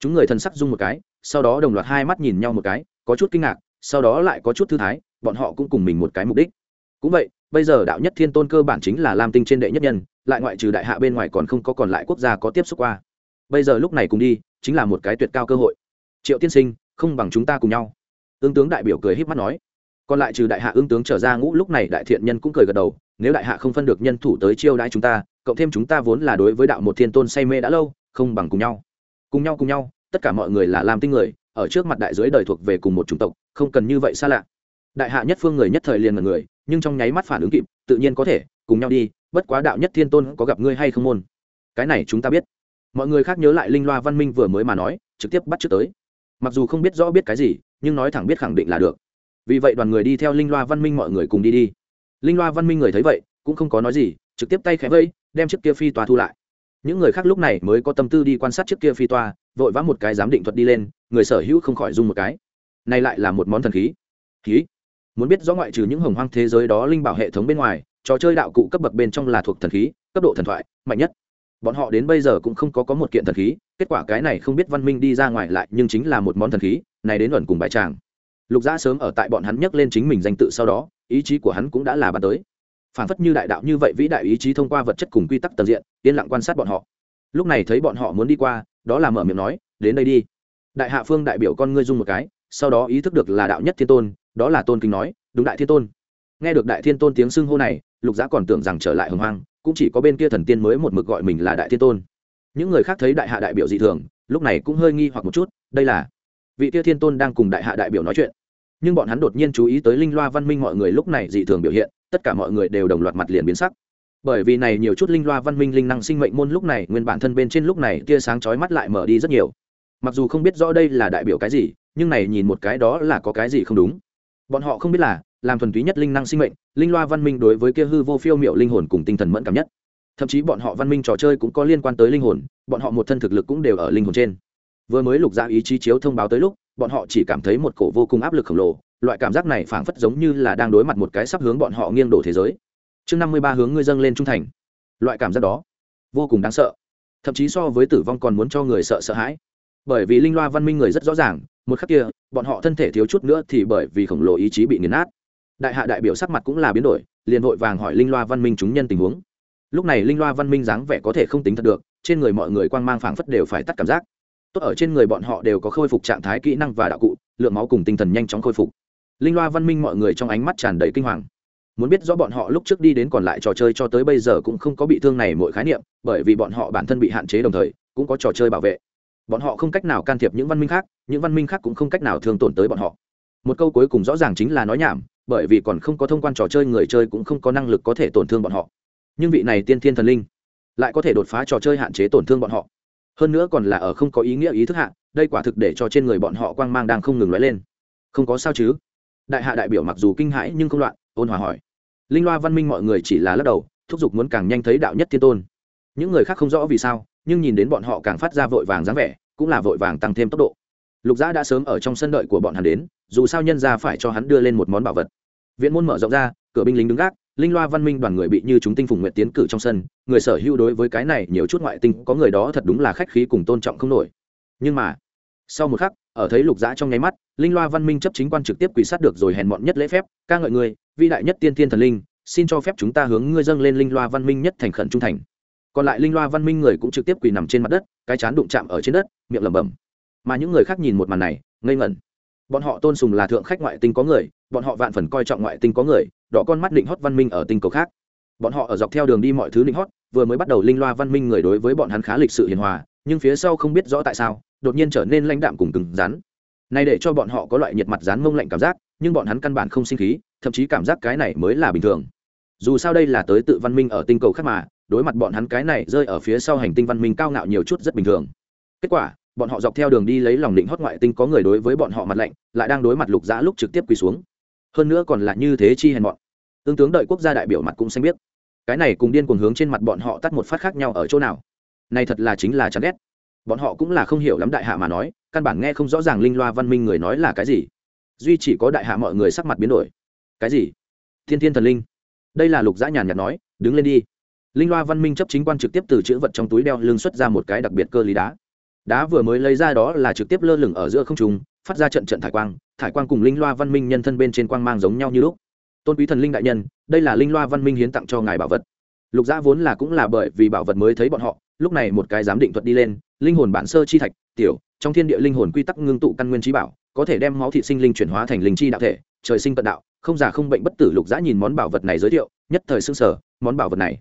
Chúng người thần sắc dung một cái, sau đó đồng loạt hai mắt nhìn nhau một cái, có chút kinh ngạc, sau đó lại có chút thư thái, bọn họ cũng cùng mình một cái mục đích. Cũng vậy, bây giờ đạo nhất thiên tôn cơ bản chính là lam tinh trên đệ nhất nhân, lại ngoại trừ đại hạ bên ngoài còn không có còn lại quốc gia có tiếp xúc qua. Bây giờ lúc này cùng đi, chính là một cái tuyệt cao cơ hội. Triệu tiên sinh, không bằng chúng ta cùng nhau. Ương tướng đại biểu cười h í p mắt nói. Còn lại trừ đại hạ ương tướng trở ra ngũ, lúc này đại thiện nhân cũng cười gật đầu nếu đại hạ không phân được nhân thủ tới chiêu đãi chúng ta, cộng thêm chúng ta vốn là đối với đạo một thiên tôn say mê đã lâu, không bằng cùng nhau. Cùng nhau cùng nhau, tất cả mọi người là làm tinh người, ở trước mặt đại dưới đời thuộc về cùng một chủng tộc, không cần như vậy xa lạ. Đại hạ nhất phương người nhất thời liền là người, nhưng trong nháy mắt phản ứng kịp, tự nhiên có thể, cùng nhau đi, bất quá đạo nhất thiên tôn có gặp ngươi hay không môn? Cái này chúng ta biết. Mọi người khác nhớ lại linh loa văn minh vừa mới mà nói, trực tiếp bắt trước tới. Mặc dù không biết rõ biết cái gì, nhưng nói thẳng biết khẳng định là được. Vì vậy đoàn người đi theo linh loa văn minh mọi người cùng đi đi linh loa văn minh người thấy vậy, cũng không có nói gì, trực tiếp tay khẽ vây đem chiếc kia phi toa thu lại. Những người khác lúc này mới có tâm tư đi quan sát chiếc kia phi toa, vội vã một cái giám định thuật đi lên, người sở hữu không khỏi dùng một cái. Này lại là một món thần khí. Khí muốn biết rõ ngoại trừ những hồng hoang thế giới đó linh bảo hệ thống bên ngoài, trò chơi đạo cụ cấp bậc bên trong là thuộc thần khí, cấp độ thần thoại, mạnh nhất. Bọn họ đến bây giờ cũng không có có một kiện thần khí, kết quả cái này không biết văn minh đi ra ngoài lại nhưng chính là một món thần khí, này đến luận cùng bài tràng. Lục gia sớm ở tại bọn hắn nhắc lên chính mình danh tự sau đó ý chí của hắn cũng đã là bàn tới. Phản phất như đại đạo như vậy vĩ đại ý chí thông qua vật chất cùng quy tắc tầng diện, yên lặng quan sát bọn họ. Lúc này thấy bọn họ muốn đi qua, đó là mở miệng nói, đến đây đi. Đại hạ phương đại biểu con ngươi dung một cái, sau đó ý thức được là đạo nhất thiên tôn, đó là tôn kính nói, đúng đại thiên tôn. Nghe được đại thiên tôn tiếng xưng hô này, lục giã còn tưởng rằng trở lại hồng hoang, cũng chỉ có bên kia thần tiên mới một mực gọi mình là đại thiên tôn. Những người khác thấy đại hạ đại biểu dị thường, lúc này cũng hơi nghi hoặc một chút, đây là vị kia thiên tôn đang cùng đại hạ đại biểu nói chuyện nhưng bọn hắn đột nhiên chú ý tới linh loa văn minh mọi người lúc này dị thường biểu hiện, tất cả mọi người đều đồng loạt mặt liền biến sắc. Bởi vì này nhiều chút linh loa văn minh linh năng sinh mệnh môn lúc này, nguyên bản thân bên trên lúc này tia sáng chói mắt lại mở đi rất nhiều. Mặc dù không biết rõ đây là đại biểu cái gì, nhưng này nhìn một cái đó là có cái gì không đúng. Bọn họ không biết là, làm thuần túy nhất linh năng sinh mệnh, linh loa văn minh đối với kia hư vô phiêu m i ệ u linh hồn cùng tinh thần mẫn cảm nhất. Thậm chí bọn họ văn minh trò chơi cũng có liên quan tới linh hồn, bọn họ một thân thực lực cũng đều ở linh hồn trên. Vừa mới lục ra ý chí chiếu thông báo tới lúc bọn họ chỉ cảm thấy một cổ vô cùng áp lực khổng lồ, loại cảm giác này phảng phất giống như là đang đối mặt một cái sắp hướng bọn họ nghiêng đổ thế giới. Chương năm mươi ba hướng ngươi dâng lên trung thành. Loại cảm giác đó, vô cùng đáng sợ. Thậm chí so với tử vong còn muốn cho người sợ sợ hãi. Bởi vì linh loa văn minh người rất rõ ràng, một khắc kia, bọn họ thân thể thiếu chút nữa thì bởi vì khổng lồ ý chí bị nghiền nát. Đại hạ đại biểu sắc mặt cũng là biến đổi, liền vội vàng hỏi linh loa văn minh chúng nhân tình huống. Lúc này linh loa văn minh dáng vẻ có thể không tính thật được, trên người mọi người quang mang phảng phất đều phải tắt cảm giác tốt ở trên người bọn họ đều có khôi phục trạng thái kỹ năng và đạo cụ, lượng máu cùng tinh thần nhanh chóng khôi phục. Linh loa văn minh mọi người trong ánh mắt tràn đầy kinh hoàng. Muốn biết rõ bọn họ lúc trước đi đến còn lại trò chơi cho tới bây giờ cũng không có bị thương này mỗi khái niệm, bởi vì bọn họ bản thân bị hạn chế đồng thời, cũng có trò chơi bảo vệ. Bọn họ không cách nào can thiệp những văn minh khác, những văn minh khác cũng không cách nào thương tổn tới bọn họ. Một câu cuối cùng rõ ràng chính là nói nhảm, bởi vì còn không có thông quan trò chơi, người chơi cũng không có năng lực có thể tổn thương bọn họ. Nhưng vị này tiên thiên thần linh lại có thể đột phá trò chơi hạn chế tổn thương bọn họ hơn nữa còn là ở không có ý nghĩa ý thức hạ, đây quả thực để cho trên người bọn họ quang mang đang không ngừng lóe lên. Không có sao chứ? Đại hạ đại biểu mặc dù kinh hãi nhưng không loạn, ôn hòa hỏi. Linh loa văn minh mọi người chỉ là lắc đầu, thúc giục muốn càng nhanh thấy đạo nhất thiên tôn. Những người khác không rõ vì sao, nhưng nhìn đến bọn họ càng phát ra vội vàng dáng vẻ, cũng là vội vàng tăng thêm tốc độ. Lục giã đã sớm ở trong sân đợi của bọn hắn đến, dù sao nhân ra phải cho hắn đưa lên một món bảo vật. Viện môn mở rộng ra, cửa binh lính đứng gác linh loa văn minh đoàn người bị như chúng tinh phùng nguyện tiến cử trong sân, người sở hữu đối với cái này nhiều chút ngoại tinh có người đó thật đúng là khách khí cùng tôn trọng không nổi. Nhưng mà, sau một khắc, ở thấy lục giã trong nháy mắt, linh loa văn minh chấp chính quan trực tiếp quỷ sát được rồi hèn mọn nhất lễ phép, ca ngợi người vĩ đại nhất tiên thiên thần linh, xin cho phép chúng ta hướng ngươi dâng lên linh loa văn minh nhất thành khẩn trung thành. Còn lại linh loa văn minh người cũng trực tiếp quỳ nằm trên mặt đất, cái chán đụng chạm ở trên đất, miệng lẩm bẩm. Mà những người khác nhìn một màn này, ngây ngẩn. Bọn họ tôn sùng là thượng khách ngoại tinh có người bọn họ vạn phần coi trọng ngoại tinh có người, đỏ con mắt định hót văn minh ở tinh cầu khác. Bọn họ ở dọc theo đường đi mọi thứ định hót, vừa mới bắt đầu linh loa văn minh người đối với bọn hắn khá lịch sự hiền hòa, nhưng phía sau không biết rõ tại sao, đột nhiên trở nên lãnh đạm cùng cứng rắn. Này để cho bọn họ có loại nhiệt mặt rán mông lạnh cảm giác, nhưng bọn hắn căn bản không sinh khí, thậm chí cảm giác cái này mới là bình thường. Dù sao đây là tới tự văn minh ở tinh cầu khác mà, đối mặt bọn hắn cái này rơi ở phía sau hành tinh văn minh cao ngạo nhiều chút rất bình thường. Kết quả, bọn họ dọc theo đường đi lấy lòng định hót ngoại tinh có người đối với bọn họ mặt lạnh, lại đang đối mặt lục giã lúc trực tiếp quỳ xuống hơn nữa còn là như thế chi hèn bọn tương tướng đợi quốc gia đại biểu mặt cũng xanh biết. Cái này cùng điên cuồng hướng trên mặt bọn họ tắt một phát khác nhau ở chỗ nào? Này thật là chính là chán ghét. Bọn họ cũng là không hiểu lắm đại hạ mà nói, căn bản nghe không rõ ràng linh loa văn minh người nói là cái gì. Duy chỉ có đại hạ mọi người sắc mặt biến đổi. Cái gì? Thiên thiên thần linh. Đây là lục dã nhàn nhạt nói, đứng lên đi. Linh loa văn minh chấp chính quan trực tiếp từ chữ vật trong túi đeo lưng xuất ra một cái đặc biệt cơ lý đá. Đá vừa mới lấy ra đó là trực tiếp lơ lửng ở giữa không trung phát ra trận trận thải quang thải quang cùng linh loa văn minh nhân thân bên trên quang mang giống nhau như lúc. Tôn quý thần linh đại nhân, đây là linh loa văn minh hiến tặng cho ngài bảo vật. Lục giã vốn là cũng là bởi vì bảo vật mới thấy bọn họ, lúc này một cái giám định thuật đi lên, linh hồn bản sơ chi thạch, tiểu, trong thiên địa linh hồn quy tắc ngưng tụ căn nguyên trí bảo, có thể đem máu thị sinh linh chuyển hóa thành linh chi đạo thể, trời sinh tận đạo, không già không bệnh bất tử lục giã nhìn món bảo vật này giới thiệu, nhất thời xương sở món bảo vật này,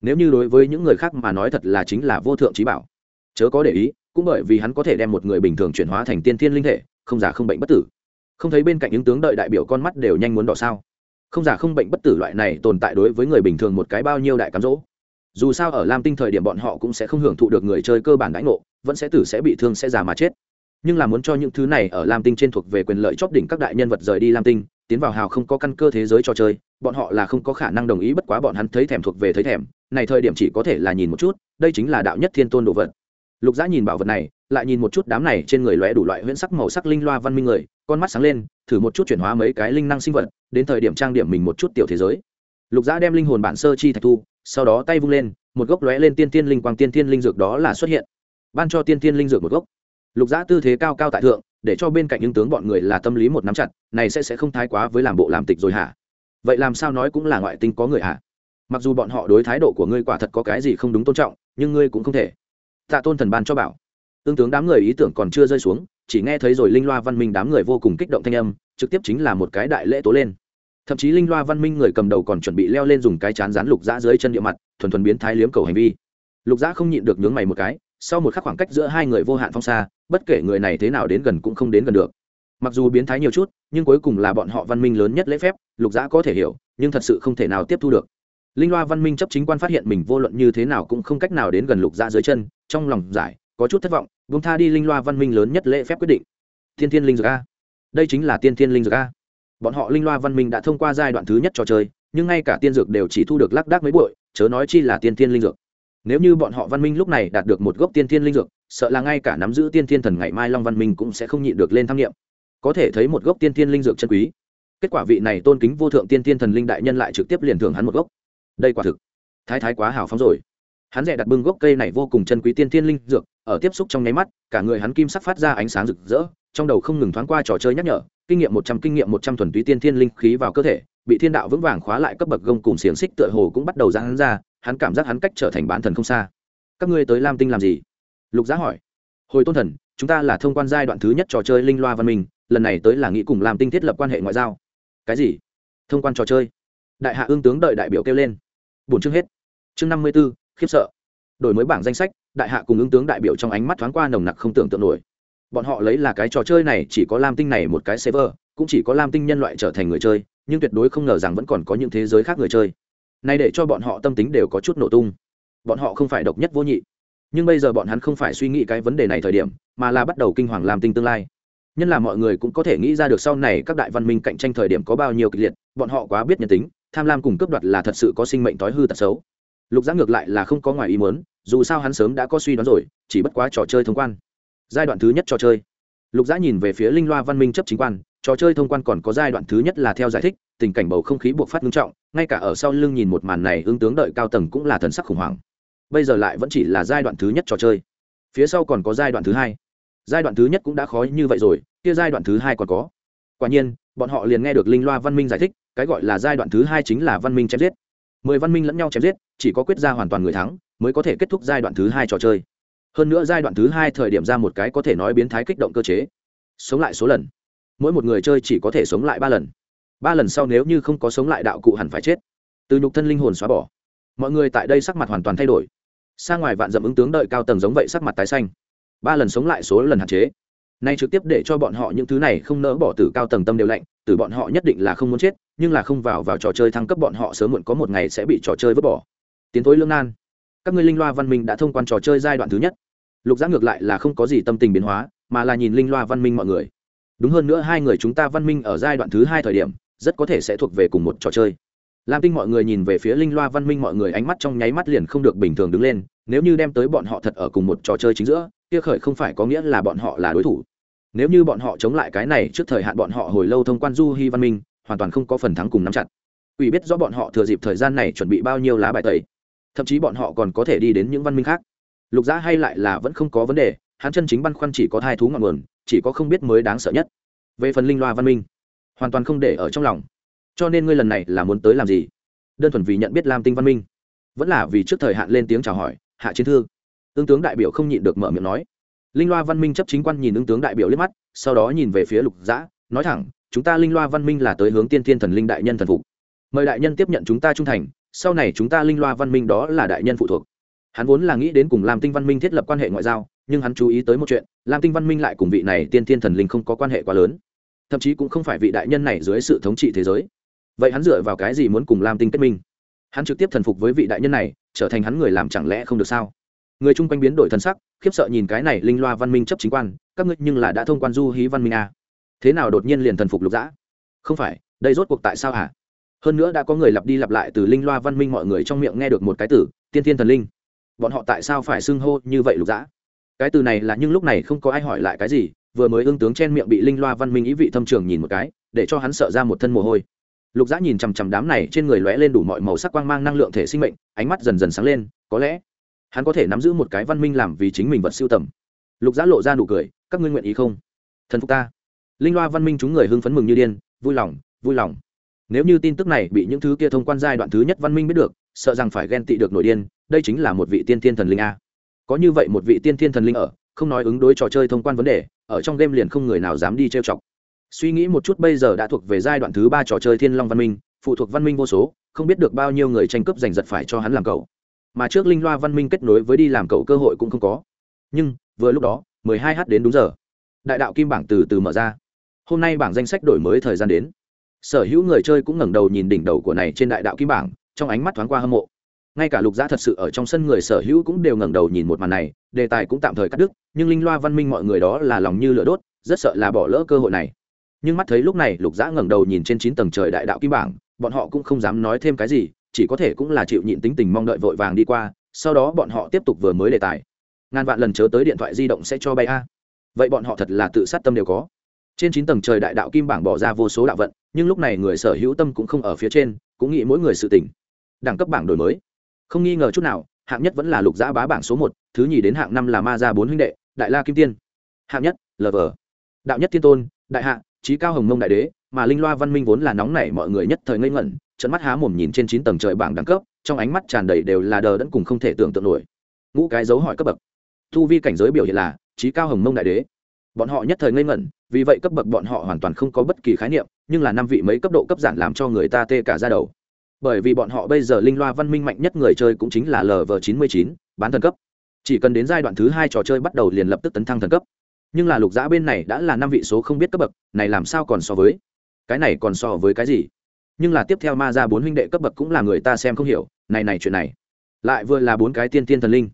nếu như đối với những người khác mà nói thật là chính là vô thượng trí bảo. Chớ có để ý, cũng bởi vì hắn có thể đem một người bình thường chuyển hóa thành tiên thiên linh thể không già không bệnh bất tử. Không thấy bên cạnh những tướng đợi đại biểu con mắt đều nhanh muốn đỏ sao. Không già không bệnh bất tử loại này tồn tại đối với người bình thường một cái bao nhiêu đại cám dỗ. Dù sao ở lam tinh thời điểm bọn họ cũng sẽ không hưởng thụ được người chơi cơ bản đãi ngộ, vẫn sẽ tử sẽ bị thương sẽ già mà chết. Nhưng là muốn cho những thứ này ở lam tinh trên thuộc về quyền lợi chóp đỉnh các đại nhân vật rời đi lam tinh, tiến vào hào không có căn cơ thế giới cho chơi, bọn họ là không có khả năng đồng ý bất quá bọn hắn thấy thèm thuộc về thấy thèm, này thời điểm chỉ có thể là nhìn một chút, đây chính là đạo nhất thiên tôn đồ vật lục giã nhìn bảo vật này, lại nhìn một chút đám này trên người lóe đủ loại huyễn sắc màu sắc linh loa văn minh người, con mắt sáng lên, thử một chút chuyển hóa mấy cái linh năng sinh vật, đến thời điểm trang điểm mình một chút tiểu thế giới. Lục giã đem linh hồn bản sơ chi thạch thu, sau đó tay vung lên, một gốc lóe lên tiên tiên linh quang, tiên tiên linh dược đó là xuất hiện. Ban cho tiên tiên linh dược một gốc. Lục giã tư thế cao cao tại thượng, để cho bên cạnh những tướng bọn người là tâm lý một nắm chặt, này sẽ sẽ không thái quá với làm bộ làm tịch rồi hả? Vậy làm sao nói cũng là ngoại tinh có người hả? Mặc dù bọn họ đối thái độ của ngươi quả thật có cái gì không đúng tôn trọng, nhưng ngươi cũng không thể tạ tôn thần ban cho bảo. Tương tướng đám người ý tưởng còn chưa rơi xuống, chỉ nghe thấy rồi linh loa văn minh đám người vô cùng kích động thanh âm, trực tiếp chính là một cái đại lễ tố lên. Thậm chí linh loa văn minh người cầm đầu còn chuẩn bị leo lên dùng cái chán rán lục dã dưới chân địa mặt, thuần thuần biến thái liếm cầu hành vi. Lục dã không nhịn được nhướng mày một cái, sau một khắc khoảng cách giữa hai người vô hạn phong xa, bất kể người này thế nào đến gần cũng không đến gần được. Mặc dù biến thái nhiều chút, nhưng cuối cùng là bọn họ văn minh lớn nhất lễ phép, lục dã có thể hiểu, nhưng thật sự không thể nào tiếp thu được. Linh loa văn minh chấp chính quan phát hiện mình vô luận như thế nào cũng không cách nào đến gần lục dã dưới chân trong lòng giải, có chút thất vọng vung tha đi linh loa văn minh lớn nhất lễ phép quyết định. Thiên thiên linh dược a. Đây chính là tiên thiên linh dược a. Bọn họ linh loa văn minh đã thông qua giai đoạn thứ nhất trò chơi, nhưng ngay cả tiên dược đều chỉ thu được lác đác mấy bội, chớ nói chi là tiên thiên linh dược. Nếu như bọn họ văn minh lúc này đạt được một gốc tiên thiên linh dược, sợ là ngay cả nắm giữ tiên thiên thần ngày mai long văn minh cũng sẽ không nhịn được lên tham nghiệm có thể thấy một gốc tiên thiên linh dược chân quý. Kết quả vị này tôn kính vô thượng tiên thiên thần linh đại nhân lại trực tiếp liền thưởng hắn một gốc. Đây quả thực, thái thái quá hào phóng rồi hắn rẻ đặt bưng gốc cây này vô cùng chân quý tiên thiên linh dược, ở tiếp xúc trong nháy mắt, cả người hắn kim sắc phát ra ánh sáng rực rỡ, trong đầu không ngừng thoáng qua trò chơi nhắc nhở, kinh nghiệm một trăm kinh nghiệm một trăm thuần túy tiên thiên linh khí vào cơ thể, bị thiên đạo vững vàng khóa lại cấp bậc gông cùng xiềng xích tựa hồ cũng bắt đầu ra hắn ra, hắn cảm giác hắn cách trở thành bán thần không xa. Các ngươi tới lam tinh làm gì? Lục giá hỏi. Hồi tôn thần, chúng ta là thông quan giai đoạn thứ nhất trò chơi linh loa văn minh, lần này tới là nghĩ cùng làm tinh thiết lập quan hệ ngoại giao. Cái gì? Thông quan trò chơi? Đại hạ ương tướng đợi đại biểu kêu lên. Bốn chương hết. Chương năm mươi b ố khiếp sợ. Đổi mới bảng danh sách, đại hạ cùng ứng tướng đại biểu trong ánh mắt thoáng qua nồng nặc không tưởng tượng nổi. Bọn họ lấy là cái trò chơi này, chỉ có lam tinh này một cái server, cũng chỉ có lam tinh nhân loại trở thành người chơi, nhưng tuyệt đối không ngờ rằng vẫn còn có những thế giới khác người chơi. Nay để cho bọn họ tâm tính đều có chút nổ tung. Bọn họ không phải độc nhất vô nhị. Nhưng bây giờ bọn hắn không phải suy nghĩ cái vấn đề này thời điểm, mà là bắt đầu kinh hoàng làm tinh tương lai. Nhân là mọi người cũng có thể nghĩ ra được sau này các đại văn minh cạnh tranh thời điểm có bao nhiêu kịch liệt, bọn họ quá biết nhân tính, tham lam cùng cướp đoạt là thật sự có sinh mệnh tối hư tật xấu lục giã ngược lại là không có ngoài ý muốn, dù sao hắn sớm đã có suy đoán rồi, chỉ bất quá trò chơi thông quan. Giai đoạn thứ nhất trò chơi. Lục giã nhìn về phía linh loa văn minh chấp chính quan, trò chơi thông quan còn có giai đoạn thứ nhất là theo giải thích, tình cảnh bầu không khí buộc phát nghiêm trọng, ngay cả ở sau lưng nhìn một màn này ứng tướng đợi cao tầng cũng là thần sắc khủng hoảng. Bây giờ lại vẫn chỉ là giai đoạn thứ nhất trò chơi. Phía sau còn có giai đoạn thứ hai. Giai đoạn thứ nhất cũng đã khó như vậy rồi, kia giai đoạn thứ hai còn có. Quả nhiên, bọn họ liền nghe được linh loa văn minh giải thích, cái gọi là giai đoạn thứ hai chính là văn minh chém giết mười văn minh lẫn nhau chém giết, chỉ có quyết ra hoàn toàn người thắng, mới có thể kết thúc giai đoạn thứ hai trò chơi. Hơn nữa giai đoạn thứ hai thời điểm ra một cái có thể nói biến thái kích động cơ chế. Sống lại số lần. Mỗi một người chơi chỉ có thể sống lại ba lần. Ba lần sau nếu như không có sống lại đạo cụ hẳn phải chết. Từ nhục thân linh hồn xóa bỏ. Mọi người tại đây sắc mặt hoàn toàn thay đổi. Xa ngoài vạn dậm ứng tướng đợi cao tầng giống vậy sắc mặt tái xanh. Ba lần sống lại số lần hạn chế nay trực tiếp để cho bọn họ những thứ này không nỡ bỏ từ cao tầng tâm đều lạnh từ bọn họ nhất định là không muốn chết, nhưng là không vào vào trò chơi thăng cấp bọn họ sớm muộn có một ngày sẽ bị trò chơi vứt bỏ. Tiến thối lương nan. Các ngươi linh loa văn minh đã thông quan trò chơi giai đoạn thứ nhất. Lục giã ngược lại là không có gì tâm tình biến hóa, mà là nhìn linh loa văn minh mọi người. Đúng hơn nữa hai người chúng ta văn minh ở giai đoạn thứ hai thời điểm, rất có thể sẽ thuộc về cùng một trò chơi. Lam tinh mọi người nhìn về phía linh loa văn minh mọi người ánh mắt trong nháy mắt liền không được bình thường đứng lên, nếu như đem tới bọn họ thật ở cùng một trò chơi chính giữa kia khởi không phải có nghĩa là bọn họ là đối thủ. Nếu như bọn họ chống lại cái này trước thời hạn bọn họ hồi lâu thông quan du hy văn minh, hoàn toàn không có phần thắng cùng nắm chặt. Ủy biết rõ bọn họ thừa dịp thời gian này chuẩn bị bao nhiêu lá bài tẩy. Thậm chí bọn họ còn có thể đi đến những văn minh khác. Lục giá hay lại là vẫn không có vấn đề, hắn chân chính băn khoăn chỉ có thai thú ngọn nguồn, chỉ có không biết mới đáng sợ nhất. Về phần linh loa văn minh, hoàn toàn không để ở trong lòng. Cho nên ngươi lần này là muốn tới làm gì? Đơn thuần vì nhận biết lam tinh văn minh. Vẫn là vì trước thời hạn lên tiếng chào hỏi, hạ chiến thư ứng tướng đại biểu không nhịn được mở miệng nói. Linh loa văn minh chấp chính quan nhìn ứng tướng đại biểu liếc mắt sau đó nhìn về phía lục Dã, nói thẳng chúng ta linh loa văn minh là tới hướng tiên thiên thần linh đại nhân thần phục. Mời đại nhân tiếp nhận chúng ta trung thành sau này chúng ta linh loa văn minh đó là đại nhân phụ thuộc. Hắn vốn là nghĩ đến cùng lam tinh văn minh thiết lập quan hệ ngoại giao nhưng hắn chú ý tới một chuyện lam tinh văn minh lại cùng vị này tiên thiên thần linh không có quan hệ quá lớn. Thậm chí cũng không phải vị đại nhân này dưới sự thống trị thế giới. Vậy hắn dựa vào cái gì muốn cùng lam tinh kết minh? Hắn trực tiếp thần phục với vị đại nhân này trở thành hắn người làm chẳng lẽ không được sao? Người chung quanh biến đổi thân sắc, khiếp sợ nhìn cái này linh loa văn minh chấp chính quan, các ngươi nhưng là đã thông quan du hí văn minh à. thế nào đột nhiên liền thần phục lục dã? Không phải, đây rốt cuộc tại sao hả? Hơn nữa đã có người lặp đi lặp lại từ linh loa văn minh mọi người trong miệng nghe được một cái từ, tiên thiên thần linh. Bọn họ tại sao phải xưng hô như vậy lục dã? Cái từ này là nhưng lúc này không có ai hỏi lại cái gì, vừa mới ương tướng chen miệng bị linh loa văn minh ý vị thâm trường nhìn một cái, để cho hắn sợ ra một thân mồ hôi. Lục dã nhìn chằm chằm đám này, trên người lóe lên đủ mọi màu sắc quang mang năng lượng thể sinh mệnh, ánh mắt dần dần sáng lên, có lẽ hắn có thể nắm giữ một cái văn minh làm vì chính mình vật siêu tầm. Lục giã lộ ra nụ cười, các ngươi nguyện ý không? Thần phục ta. Linh loa văn minh chúng người hưng phấn mừng như điên, vui lòng vui lòng. Nếu như tin tức này bị những thứ kia thông quan giai đoạn thứ nhất văn minh biết được, sợ rằng phải ghen tị được nổi điên, đây chính là một vị tiên thiên thần linh a. Có như vậy một vị tiên thiên thần linh ở, không nói ứng đối trò chơi thông quan vấn đề, ở trong game liền không người nào dám đi trêu chọc. Suy nghĩ một chút bây giờ đã thuộc về giai đoạn thứ ba trò chơi thiên long văn minh, phụ thuộc văn minh vô số, không biết được bao nhiêu người tranh cướp giành giật phải cho hắn làm cậu mà trước linh loa văn minh kết nối với đi làm cậu cơ hội cũng không có. Nhưng, vừa lúc đó 12 h đến đúng giờ. Đại đạo kim bảng từ từ mở ra. Hôm nay bảng danh sách đổi mới thời gian đến. Sở hữu người chơi cũng ngẩng đầu nhìn đỉnh đầu của này trên đại đạo kim bảng, trong ánh mắt thoáng qua hâm mộ. Ngay cả lục gia thật sự ở trong sân người sở hữu cũng đều ngẩng đầu nhìn một màn này, đề tài cũng tạm thời cắt đứt, nhưng linh loa văn minh mọi người đó là lòng như lửa đốt, rất sợ là bỏ lỡ cơ hội này. Nhưng mắt thấy lúc này lục giã ngẩng đầu nhìn trên chín tầng trời đại đạo kim bảng, bọn họ cũng không dám nói thêm cái gì chỉ có thể cũng là chịu nhịn tính tình mong đợi vội vàng đi qua, sau đó bọn họ tiếp tục vừa mới đề tài. Ngàn vạn lần chớ tới điện thoại di động sẽ cho bay a. Vậy bọn họ thật là tự sát tâm đều có. Trên chín tầng trời đại đạo kim bảng bỏ ra vô số đạo vận, nhưng lúc này người sở hữu tâm cũng không ở phía trên, cũng nghĩ mỗi người sự tỉnh đẳng cấp bảng đổi mới. Không nghi ngờ chút nào, hạng nhất vẫn là lục giã bá bảng số một, thứ nhì đến hạng năm là ma gia bốn huynh đệ, đại la kim tiên. Hạng nhất lv đạo nhất thiên tôn, đại hạ trí cao hồng mông đại đế, mà linh loa văn minh vốn là nóng nảy mọi người nhất thời ngây ngẩn trận mắt há mồm nhìn trên chín tầng trời bảng đẳng cấp, trong ánh mắt tràn đầy đều là đờ đẫn cùng không thể tưởng tượng nổi. Ngũ cái dấu hỏi cấp bậc. Thu vi cảnh giới biểu hiện là, trí cao hồng mông đại đế. Bọn họ nhất thời ngây ngẩn, vì vậy cấp bậc bọn họ hoàn toàn không có bất kỳ khái niệm, nhưng là năm vị mấy cấp độ cấp giản làm cho người ta tê cả ra đầu. Bởi vì bọn họ bây giờ linh loa văn minh mạnh nhất người chơi cũng chính là lv chín mươi chín, bán thần cấp. Chỉ cần đến giai đoạn thứ hai trò chơi bắt đầu liền lập tức tấn thăng thần cấp. Nhưng là lục giã bên này đã là năm vị số không biết cấp bậc, này làm sao còn so với? Cái này còn so với cái gì? Nhưng là tiếp theo ma ra bốn huynh đệ cấp bậc cũng là người ta xem không hiểu, này này chuyện này. Lại vừa là bốn cái tiên tiên thần linh.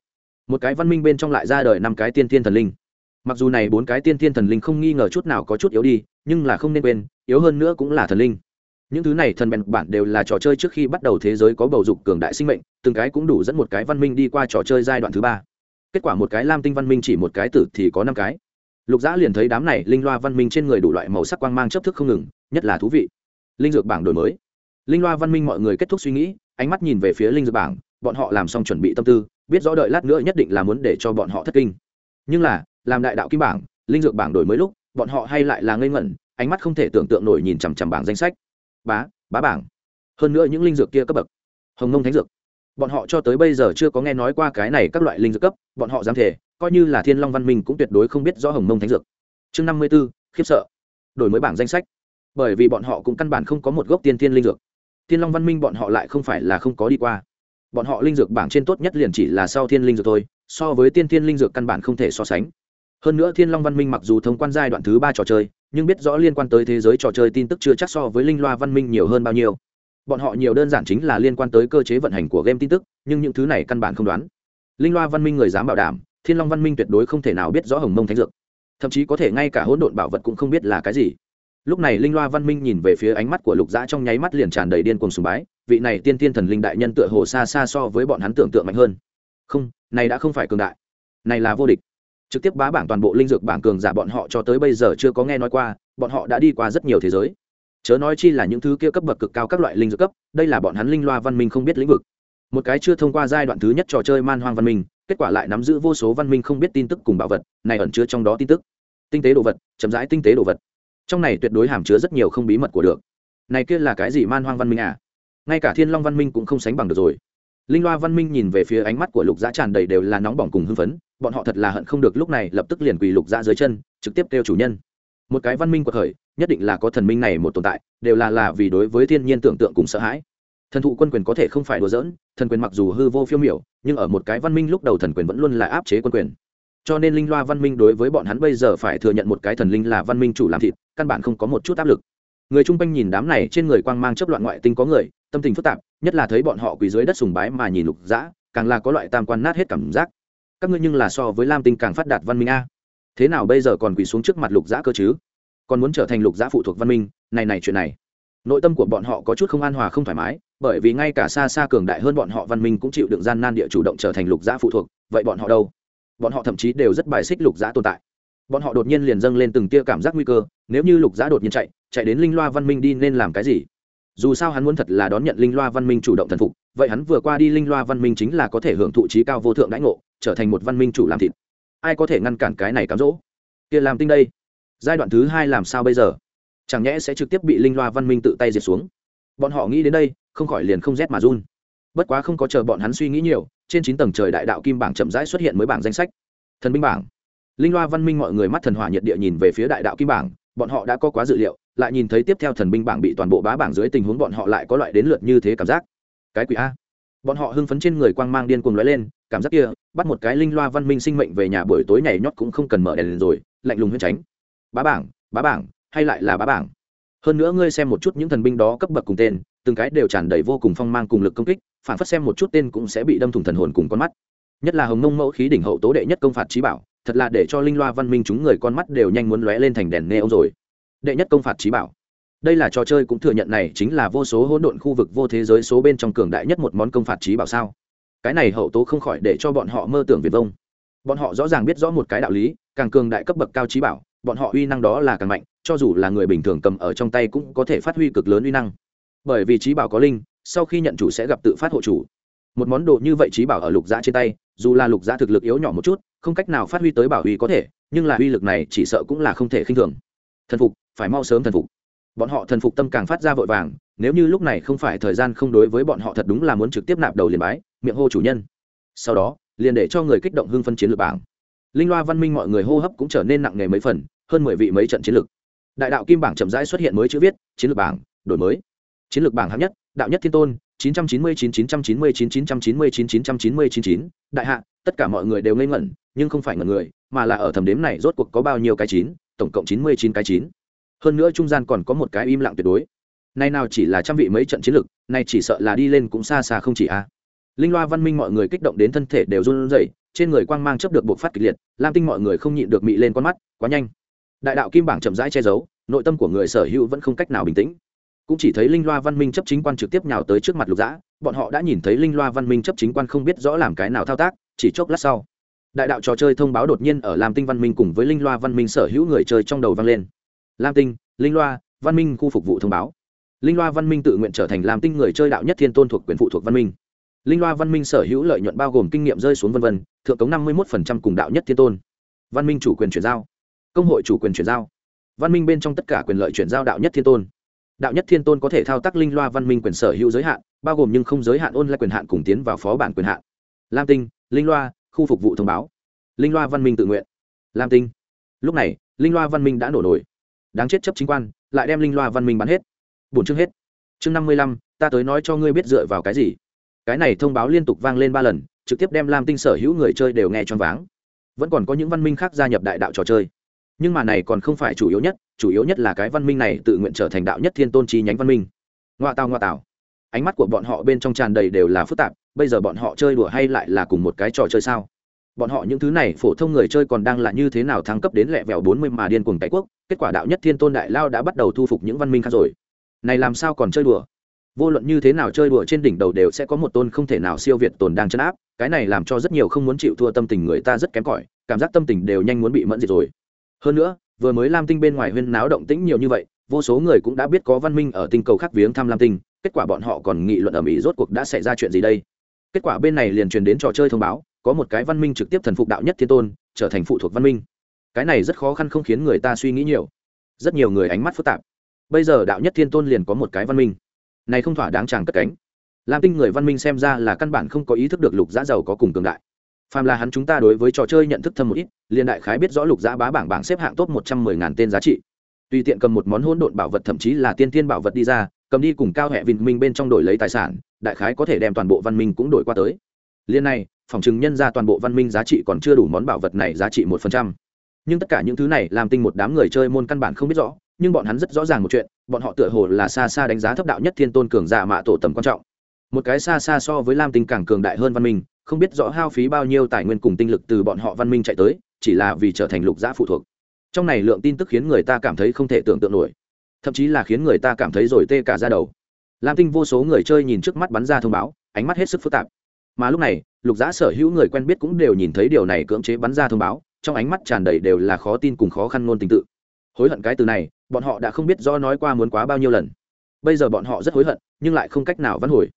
Một cái văn minh bên trong lại ra đời năm cái tiên tiên thần linh. Mặc dù này bốn cái tiên tiên thần linh không nghi ngờ chút nào có chút yếu đi, nhưng là không nên quên, yếu hơn nữa cũng là thần linh. Những thứ này thần bèn bản đều là trò chơi trước khi bắt đầu thế giới có bầu dục cường đại sinh mệnh, từng cái cũng đủ dẫn một cái văn minh đi qua trò chơi giai đoạn thứ ba. Kết quả một cái lam tinh văn minh chỉ một cái tử thì có năm cái. Lục giã liền thấy đám này linh loa văn minh trên người đủ loại màu sắc quang mang chấp thức không ngừng, nhất là thú vị linh dược bảng đổi mới. Linh loa văn minh mọi người kết thúc suy nghĩ, ánh mắt nhìn về phía linh dược bảng, bọn họ làm xong chuẩn bị tâm tư, biết rõ đợi lát nữa nhất định là muốn để cho bọn họ thất kinh. Nhưng là, làm đại đạo kim bảng, linh dược bảng đổi mới lúc, bọn họ hay lại là ngây ngẩn, ánh mắt không thể tưởng tượng nổi nhìn chằm chằm bảng danh sách. Bá bá bảng. Hơn nữa những linh dược kia cấp bậc. Hồng nông thánh dược. Bọn họ cho tới bây giờ chưa có nghe nói qua cái này các loại linh dược cấp, bọn họ dám thể coi như là thiên long văn minh cũng tuyệt đối không biết rõ hồng mông thánh dược. Chương năm mươi b ố khiếp sợ. Đổi mới bảng danh sách bởi vì bọn họ cũng căn bản không có một gốc tiên thiên linh dược. Thiên long văn minh bọn họ lại không phải là không có đi qua. Bọn họ linh dược bảng trên tốt nhất liền chỉ là sau thiên linh dược thôi, so với tiên thiên linh dược căn bản không thể so sánh. Hơn nữa thiên long văn minh mặc dù thông quan giai đoạn thứ ba trò chơi, nhưng biết rõ liên quan tới thế giới trò chơi tin tức chưa chắc so với linh loa văn minh nhiều hơn bao nhiêu. Bọn họ nhiều đơn giản chính là liên quan tới cơ chế vận hành của game tin tức, nhưng những thứ này căn bản không đoán. Linh loa văn minh người dám bảo đảm, thiên long văn minh tuyệt đối không thể nào biết rõ hồng mông thánh dược. Thậm chí có thể ngay cả hỗn độn bảo vật cũng không biết là cái gì lúc này linh loa văn minh nhìn về phía ánh mắt của lục dã trong nháy mắt liền tràn đầy điên cuồng sùng bái, vị này tiên tiên thần linh đại nhân tựa hồ xa xa so với bọn hắn tưởng tượng mạnh hơn. Không, này đã không phải cường đại. Này là vô địch. Trực tiếp bá bảng toàn bộ linh dược bảng cường giả bọn họ cho tới bây giờ chưa có nghe nói qua, bọn họ đã đi qua rất nhiều thế giới. Chớ nói chi là những thứ kia cấp bậc cực cao các loại linh dược cấp, đây là bọn hắn linh loa văn minh không biết lĩnh vực. Một cái chưa thông qua giai đoạn thứ nhất trò chơi man hoang văn minh, kết quả lại nắm giữ vô số văn minh không biết tin tức cùng bảo vật, này ẩn chứa trong đó tin tức. Tinh tế đồ vật, chậm rãi tinh tế đồ vật trong này tuyệt đối hàm chứa rất nhiều không bí mật của được. Này kia là cái gì man hoang văn minh à? Ngay cả thiên long văn minh cũng không sánh bằng được rồi. Linh loa văn minh nhìn về phía ánh mắt của lục dã tràn đầy đều là nóng bỏng cùng hưng phấn, bọn họ thật là hận không được lúc này lập tức liền quỳ lục dã dưới chân, trực tiếp kêu chủ nhân. Một cái văn minh của thời nhất định là có thần minh này một tồn tại, đều là là vì đối với thiên nhiên tưởng tượng cùng sợ hãi. Thần thụ quân quyền có thể không phải đùa giỡn, thần quyền mặc dù hư vô phiêu miểu, nhưng ở một cái văn minh lúc đầu thần quyền vẫn luôn là áp chế quân quyền cho nên linh loa văn minh đối với bọn hắn bây giờ phải thừa nhận một cái thần linh là văn minh chủ làm thịt, căn bản không có một chút áp lực. Người chung quanh nhìn đám này trên người quang mang chấp loạn ngoại tinh có người, tâm tình phức tạp, nhất là thấy bọn họ quỳ dưới đất sùng bái mà nhìn lục dã, càng là có loại tam quan nát hết cảm giác. Các ngươi nhưng là so với lam tinh càng phát đạt văn minh a. Thế nào bây giờ còn quỳ xuống trước mặt lục dã cơ chứ? Còn muốn trở thành lục dã phụ thuộc văn minh, này này chuyện này. Nội tâm của bọn họ có chút không an hòa không thoải mái, bởi vì ngay cả xa xa cường đại hơn bọn họ văn minh cũng chịu đựng gian nan địa chủ động trở thành lục dã phụ thuộc, vậy bọn họ đâu? Bọn họ thậm chí đều rất bài xích lục giã tồn tại. Bọn họ đột nhiên liền dâng lên từng tia cảm giác nguy cơ, nếu như lục giã đột nhiên chạy chạy đến linh loa văn minh đi nên làm cái gì? Dù sao hắn muốn thật là đón nhận linh loa văn minh chủ động thần phục, vậy hắn vừa qua đi linh loa văn minh chính là có thể hưởng thụ trí cao vô thượng đãi ngộ, trở thành một văn minh chủ làm thịt. Ai có thể ngăn cản cái này cám dỗ? Kia làm tinh đây. Giai đoạn thứ hai làm sao bây giờ? Chẳng nhẽ sẽ trực tiếp bị linh loa văn minh tự tay diệt xuống? Bọn họ nghĩ đến đây, không khỏi liền không rét mà run. Bất quá không có chờ bọn hắn suy nghĩ nhiều trên chín tầng trời đại đạo kim bảng chậm rãi xuất hiện mới bảng danh sách. Thần binh bảng. Linh loa văn minh mọi người mắt thần hỏa nhiệt địa nhìn về phía đại đạo kim bảng, bọn họ đã có quá dự liệu, lại nhìn thấy tiếp theo thần binh bảng bị toàn bộ bá bảng dưới tình huống bọn họ lại có loại đến lượt như thế cảm giác. Cái quỷ a. Bọn họ hưng phấn trên người quang mang điên cuồng lóe lên, cảm giác kia, bắt một cái linh loa văn minh sinh mệnh về nhà buổi tối nhảy nhót cũng không cần mở đèn rồi, lạnh lùng huyên tránh. Bá bảng bá bảng, hay lại là bá bảng? Hơn nữa ngươi xem một chút những thần binh đó cấp bậc cùng tên từng cái đều tràn đầy vô cùng phong mang cùng lực công kích, phản phất xem một chút tên cũng sẽ bị đâm thủng thần hồn cùng con mắt. Nhất là hồng nông mẫu khí đỉnh hậu tố đệ nhất công phạt trí bảo, thật là để cho linh loa văn minh chúng người con mắt đều nhanh muốn lóe lên thành đèn nê ông rồi. Đệ nhất công phạt trí bảo. Đây là trò chơi cũng thừa nhận này chính là vô số hỗn độn khu vực vô thế giới số bên trong cường đại nhất một món công phạt trí bảo sao? Cái này hậu tố không khỏi để cho bọn họ mơ tưởng việt vông. Bọn họ rõ ràng biết rõ một cái đạo lý, càng cường đại cấp bậc cao trí bảo, bọn họ uy năng đó là càng mạnh, cho dù là người bình thường cầm ở trong tay cũng có thể phát huy cực lớn uy năng bởi vì trí bảo có linh, sau khi nhận chủ sẽ gặp tự phát hộ chủ. Một món đồ như vậy trí bảo ở lục giã trên tay, dù là lục giã thực lực yếu nhỏ một chút, không cách nào phát huy tới bảo uy có thể, nhưng là uy lực này chỉ sợ cũng là không thể khinh thường. Thần phục, phải mau sớm thần phục. Bọn họ thần phục tâm càng phát ra vội vàng, nếu như lúc này không phải thời gian không đối với bọn họ thật đúng là muốn trực tiếp nạp đầu liền bái, miệng hô chủ nhân. Sau đó, liền để cho người kích động hưng phân chiến lược bảng. Linh loa văn minh mọi người hô hấp cũng trở nên nặng nề mấy phần, hơn mười vị mấy trận chiến lược. Đại đạo kim bảng chậm rãi xuất hiện mới chữ viết, chiến lược bảng, đổi mới chiến lược bảng hạng nhất, đạo nhất thiên tôn 999 999 999 999 đại hạ, tất cả mọi người đều ngây ngẩn, nhưng không phải ngẩn người, mà là ở thầm đếm này rốt cuộc có bao nhiêu cái chín, tổng cộng 99 cái chín. Hơn nữa trung gian còn có một cái im lặng tuyệt đối. Nay nào chỉ là trăm vị mấy trận chiến lược nay chỉ sợ là đi lên cũng xa xa không chỉ a. Linh loa văn minh mọi người kích động đến thân thể đều run rẩy, trên người quang mang chấp được bộc phát kịch liệt, lam tinh mọi người không nhịn được mị lên con mắt, quá nhanh. Đại đạo kim bảng chậm rãi che giấu, nội tâm của người sở hữu vẫn không cách nào bình tĩnh cũng chỉ thấy linh loa văn minh chấp chính quan trực tiếp nhào tới trước mặt lục dã, bọn họ đã nhìn thấy linh loa văn minh chấp chính quan không biết rõ làm cái nào thao tác, chỉ chốc lát sau, đại đạo trò chơi thông báo đột nhiên ở lam tinh văn minh cùng với linh loa văn minh sở hữu người chơi trong đầu vang lên. Lam tinh, linh loa, văn minh khu phục vụ thông báo. Linh loa văn minh tự nguyện trở thành lam tinh người chơi đạo nhất thiên tôn thuộc quyền phụ thuộc văn minh. Linh loa văn minh sở hữu lợi nhuận bao gồm kinh nghiệm rơi xuống vân vân, thượng cống năm mươi một cùng đạo nhất thiên tôn. Văn minh chủ quyền chuyển giao. Công hội chủ quyền chuyển giao. Văn minh bên trong tất cả quyền lợi chuyển giao đạo nhất thiên tôn đạo nhất thiên tôn có thể thao tác linh loa văn minh quyền sở hữu giới hạn, bao gồm nhưng không giới hạn ôn lại quyền hạn cùng tiến vào phó bản quyền hạn. Lam tinh, linh loa, khu phục vụ thông báo. Linh loa văn minh tự nguyện. Lam tinh. Lúc này, linh loa văn minh đã nổ nổi. Đáng chết chấp chính quan, lại đem linh loa văn minh bắn hết. Bổn chương hết. Chương năm mươi lăm, ta tới nói cho ngươi biết dựa vào cái gì. Cái này thông báo liên tục vang lên ba lần, trực tiếp đem lam tinh sở hữu người chơi đều nghe choáng váng. Vẫn còn có những văn minh khác gia nhập đại đạo trò chơi nhưng mà này còn không phải chủ yếu nhất, chủ yếu nhất là cái văn minh này tự nguyện trở thành đạo nhất thiên tôn chi nhánh văn minh. Ngoa tào ngoa tào. Ánh mắt của bọn họ bên trong tràn đầy đều là phức tạp, bây giờ bọn họ chơi đùa hay lại là cùng một cái trò chơi sao? Bọn họ những thứ này phổ thông người chơi còn đang là như thế nào thăng cấp đến lẹ vẹo bốn mươi mà điên cuồng cái quốc, kết quả đạo nhất thiên tôn đại lao đã bắt đầu thu phục những văn minh khác rồi. Này làm sao còn chơi đùa? Vô luận như thế nào chơi đùa trên đỉnh đầu đều sẽ có một tôn không thể nào siêu việt tồn đang chấn áp, cái này làm cho rất nhiều không muốn chịu thua tâm tình người ta rất kém cỏi, cảm giác tâm tình đều nhanh muốn bị mẫn diệt rồi hơn nữa, vừa mới lam tinh bên ngoài huyên náo động tĩnh nhiều như vậy, vô số người cũng đã biết có văn minh ở tinh cầu khác viếng thăm lam tinh, kết quả bọn họ còn nghị luận ở mỹ rốt cuộc đã xảy ra chuyện gì đây? Kết quả bên này liền truyền đến trò chơi thông báo, có một cái văn minh trực tiếp thần phục đạo nhất thiên tôn, trở thành phụ thuộc văn minh. Cái này rất khó khăn không khiến người ta suy nghĩ nhiều. Rất nhiều người ánh mắt phức tạp. Bây giờ đạo nhất thiên tôn liền có một cái văn minh. Này không thỏa đáng chàng cất cánh. Lam tinh người văn minh xem ra là căn bản không có ý thức được lục giá giàu có cùng cường đại phàm là hắn chúng ta đối với trò chơi nhận thức thâm một ít, liền đại khái biết rõ lục giá bá bảng bảng xếp hạng top một trăm mười ngàn tên giá trị. Tùy tiện cầm một món hỗn độn bảo vật thậm chí là tiên tiên bảo vật đi ra, cầm đi cùng cao hệ vinh minh bên trong đổi lấy tài sản, đại khái có thể đem toàn bộ văn minh cũng đổi qua tới. Liên này, phòng chứng nhân ra toàn bộ văn minh giá trị còn chưa đủ món bảo vật này giá trị một phần trăm. Nhưng tất cả những thứ này làm tinh một đám người chơi môn căn bản không biết rõ, nhưng bọn hắn rất rõ ràng một chuyện, bọn họ tựa hồ là xa xa đánh giá thấp đạo nhất thiên tôn cường giả mạ tổ tầm quan trọng. Một cái xa xa so với lam tinh càng cường đại hơn văn minh không biết rõ hao phí bao nhiêu tài nguyên cùng tinh lực từ bọn họ văn minh chạy tới, chỉ là vì trở thành lục giã phụ thuộc. Trong này lượng tin tức khiến người ta cảm thấy không thể tưởng tượng nổi. Thậm chí là khiến người ta cảm thấy rồi tê cả ra đầu. Lam tinh vô số người chơi nhìn trước mắt bắn ra thông báo, ánh mắt hết sức phức tạp. Mà lúc này, lục giã sở hữu người quen biết cũng đều nhìn thấy điều này cưỡng chế bắn ra thông báo, trong ánh mắt tràn đầy đều là khó tin cùng khó khăn ngôn tình tự. Hối hận cái từ này, bọn họ đã không biết do nói qua muốn quá bao nhiêu lần. Bây giờ bọn họ rất hối hận, nhưng lại không cách nào vãn hồi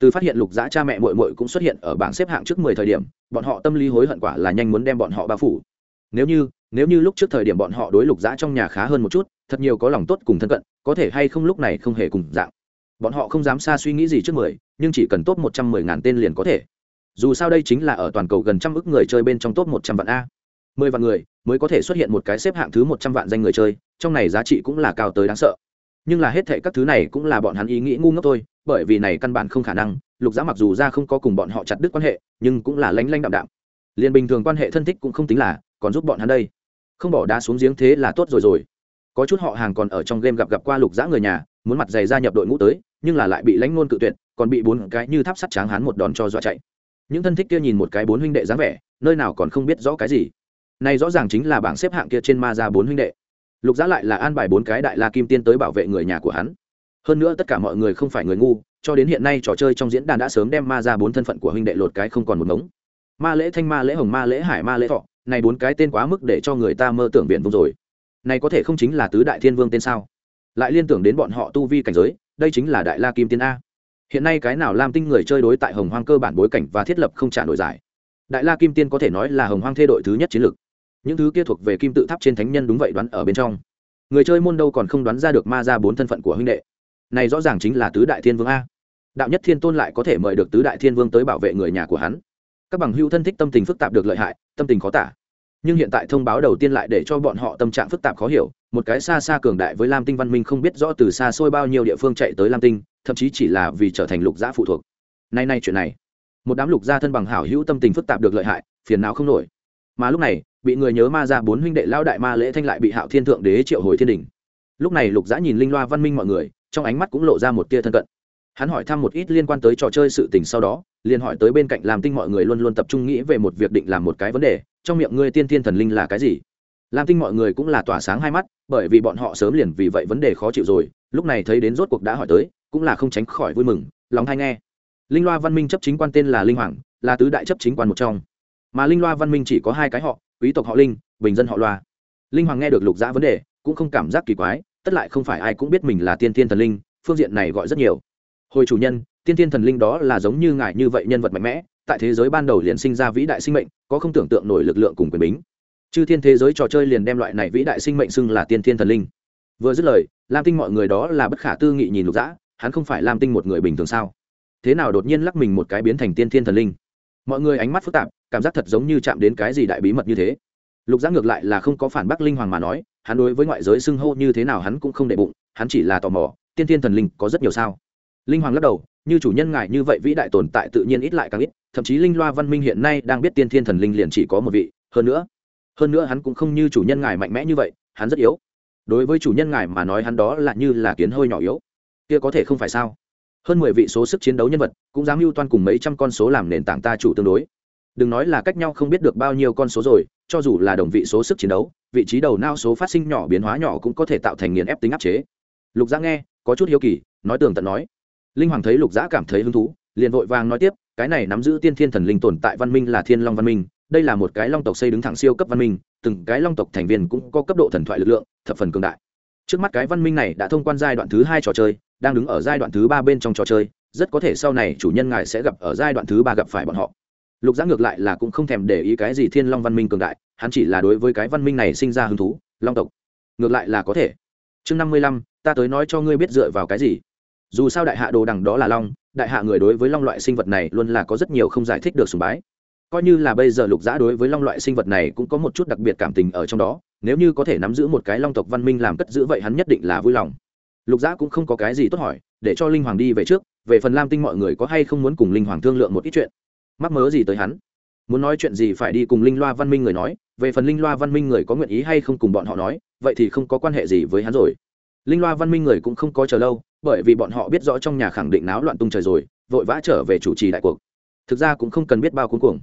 từ phát hiện lục dã cha mẹ mội mội cũng xuất hiện ở bảng xếp hạng trước mười thời điểm, bọn họ tâm lý hối hận quả là nhanh muốn đem bọn họ bao phủ. Nếu như nếu như lúc trước thời điểm bọn họ đối lục dã trong nhà khá hơn một chút, thật nhiều có lòng tốt cùng thân cận, có thể hay không lúc này không hề cùng dạng. Bọn họ không dám xa suy nghĩ gì trước mười, nhưng chỉ cần top một trăm mười ngàn tên liền có thể. Dù sao đây chính là ở toàn cầu gần trăm ước người chơi bên trong top một trăm vạn a. Mười vạn người mới có thể xuất hiện một cái xếp hạng thứ một trăm vạn danh người chơi, trong này giá trị cũng là cao tới đáng sợ nhưng là hết thệ các thứ này cũng là bọn hắn ý nghĩ ngu ngốc thôi, bởi vì này căn bản không khả năng, lục giá mặc dù ra không có cùng bọn họ chặt đứt quan hệ, nhưng cũng là lánh lanh đạm đạm. Liền bình thường quan hệ thân thích cũng không tính là, còn giúp bọn hắn đây. Không bỏ đá xuống giếng thế là tốt rồi rồi. Có chút họ hàng còn ở trong game gặp gặp qua lục giã người nhà, muốn mặt giày gia nhập đội ngũ tới, nhưng là lại bị lãnh ngôn cự tuyệt, còn bị bốn cái như tháp sắt tráng hắn một đòn cho dọa chạy. Những thân thích kia nhìn một cái bốn huynh đệ dáng vẻ, nơi nào còn không biết rõ cái gì. Này rõ ràng chính là bảng xếp hạng kia trên ma ra bốn huynh đệ lục giã lại là an bài bốn cái đại la kim tiên tới bảo vệ người nhà của hắn. Hơn nữa tất cả mọi người không phải người ngu, cho đến hiện nay trò chơi trong diễn đàn đã sớm đem ma ra bốn thân phận của huynh đệ lột cái không còn một mống ma lễ thanh, ma lễ hồng, ma lễ hải, ma lễ thọ, này bốn cái tên quá mức để cho người ta mơ tưởng viện vùng rồi. Này có thể không chính là tứ đại thiên vương tên sao? Lại liên tưởng đến bọn họ tu vi cảnh giới, đây chính là đại la kim tiên a. Hiện nay cái nào lam tinh người chơi đối tại hồng hoang cơ bản bối cảnh và thiết lập không trả nổi giải. Đại la kim tiên có thể nói là hồng hoang thê đội thứ nhất chiến lược những thứ kia thuộc về kim tự tháp trên thánh nhân đúng vậy đoán ở bên trong. Người chơi môn đâu còn không đoán ra được ma ra bốn thân phận của huynh đệ. Này rõ ràng chính là tứ đại thiên vương a. Đạo nhất thiên tôn lại có thể mời được tứ đại thiên vương tới bảo vệ người nhà của hắn. Các bằng hữu thân thích tâm tình phức tạp được lợi hại, tâm tình khó tả. Nhưng hiện tại thông báo đầu tiên lại để cho bọn họ tâm trạng phức tạp khó hiểu, một cái xa xa cường đại với lam tinh văn minh không biết rõ từ xa xôi bao nhiêu địa phương chạy tới lam tinh, thậm chí chỉ là vì trở thành lục gia phụ thuộc. Nay nay chuyện này, một đám lục gia thân bằng hảo hữu tâm tình phức tạp được lợi hại, phiền não không nổi mà lúc này, bị người nhớ ma ra bốn huynh đệ lao đại ma lễ thanh lại bị hạo thiên thượng đế triệu hồi thiên đình. Lúc này lục giã nhìn linh loa văn minh mọi người, trong ánh mắt cũng lộ ra một tia thân cận. Hắn hỏi thăm một ít liên quan tới trò chơi sự tình sau đó, liền hỏi tới bên cạnh làm tinh mọi người luôn luôn tập trung nghĩ về một việc định làm một cái vấn đề, trong miệng ngươi tiên thiên thần linh là cái gì? Lam tinh mọi người cũng là tỏa sáng hai mắt, bởi vì bọn họ sớm liền vì vậy vấn đề khó chịu rồi, lúc này thấy đến rốt cuộc đã hỏi tới, cũng là không tránh khỏi vui mừng, lòng hay nghe. Linh loa văn minh chấp chính quan tên là linh hoàng, là tứ đại chấp chính quan một trong mà linh loa văn minh chỉ có hai cái họ, quý tộc họ linh, bình dân họ loa. Linh hoàng nghe được lục dã vấn đề, cũng không cảm giác kỳ quái, tất lại không phải ai cũng biết mình là tiên thiên thần linh, phương diện này gọi rất nhiều. Hồi chủ nhân, tiên thiên thần linh đó là giống như ngài như vậy nhân vật mạnh mẽ, tại thế giới ban đầu liền sinh ra vĩ đại sinh mệnh, có không tưởng tượng nổi lực lượng cùng quyền bính. Chư thiên thế giới trò chơi liền đem loại này vĩ đại sinh mệnh xưng là tiên thiên thần linh. Vừa dứt lời, lam tinh mọi người đó là bất khả tư nghị nhìn lục dã, hắn không phải lam tinh một người bình thường sao? Thế nào đột nhiên lắc mình một cái biến thành tiên thiên thần linh? Mọi người ánh mắt phức tạp cảm giác thật giống như chạm đến cái gì đại bí mật như thế. Lục giác ngược lại là không có phản bác linh hoàng mà nói, hắn đối với ngoại giới xưng hô như thế nào hắn cũng không đệ bụng, hắn chỉ là tò mò, tiên thiên thần linh có rất nhiều sao? Linh hoàng lắc đầu, như chủ nhân ngài như vậy vĩ đại tồn tại tự nhiên ít lại càng ít, thậm chí linh loa văn minh hiện nay đang biết tiên thiên thần linh liền chỉ có một vị, hơn nữa hơn nữa hắn cũng không như chủ nhân ngài mạnh mẽ như vậy, hắn rất yếu. Đối với chủ nhân ngài mà nói hắn đó là như là kiến hơi nhỏ yếu. Kia có thể không phải sao? Hơn mười vị số sức chiến đấu nhân vật, cũng dám mưu toan cùng mấy trăm con số làm nền tảng ta chủ tương đối đừng nói là cách nhau không biết được bao nhiêu con số rồi, cho dù là đồng vị số sức chiến đấu, vị trí đầu nao số phát sinh nhỏ biến hóa nhỏ cũng có thể tạo thành nghiền ép tính áp chế. Lục giã nghe, có chút hiếu kỳ, nói tường tận nói. Linh hoàng thấy lục giã cảm thấy hứng thú, liền vội vàng nói tiếp, cái này nắm giữ tiên thiên thần linh tồn tại văn minh là thiên long văn minh, đây là một cái long tộc xây đứng thẳng siêu cấp văn minh, từng cái long tộc thành viên cũng có cấp độ thần thoại lực lượng, thập phần cường đại. Trước mắt cái văn minh này đã thông quan giai đoạn thứ hai trò chơi, đang đứng ở giai đoạn thứ ba bên trong trò chơi, rất có thể sau này chủ nhân ngài sẽ gặp ở giai đoạn thứ ba gặp phải bọn họ lục giã ngược lại là cũng không thèm để ý cái gì thiên long văn minh cường đại, hắn chỉ là đối với cái văn minh này sinh ra hứng thú, long tộc. Ngược lại là có thể. Chương năm mươi lăm, ta tới nói cho ngươi biết dựa vào cái gì. Dù sao đại hạ đồ đằng đó là long, đại hạ người đối với long loại sinh vật này luôn là có rất nhiều không giải thích được sùng bái. Coi như là bây giờ lục giã đối với long loại sinh vật này cũng có một chút đặc biệt cảm tình ở trong đó, nếu như có thể nắm giữ một cái long tộc văn minh làm cất giữ vậy hắn nhất định là vui lòng. Lục giã cũng không có cái gì tốt hỏi, để cho linh hoàng đi về trước, về phần lam tinh mọi người có hay không muốn cùng linh hoàng thương lượng một ít chuyện mắc mớ gì tới hắn? Muốn nói chuyện gì phải đi cùng linh loa văn minh người nói, về phần linh loa văn minh người có nguyện ý hay không cùng bọn họ nói, vậy thì không có quan hệ gì với hắn rồi. Linh loa văn minh người cũng không có chờ lâu, bởi vì bọn họ biết rõ trong nhà khẳng định náo loạn tung trời rồi, vội vã trở về chủ trì đại cuộc. Thực ra cũng không cần biết bao cuốn cuồng.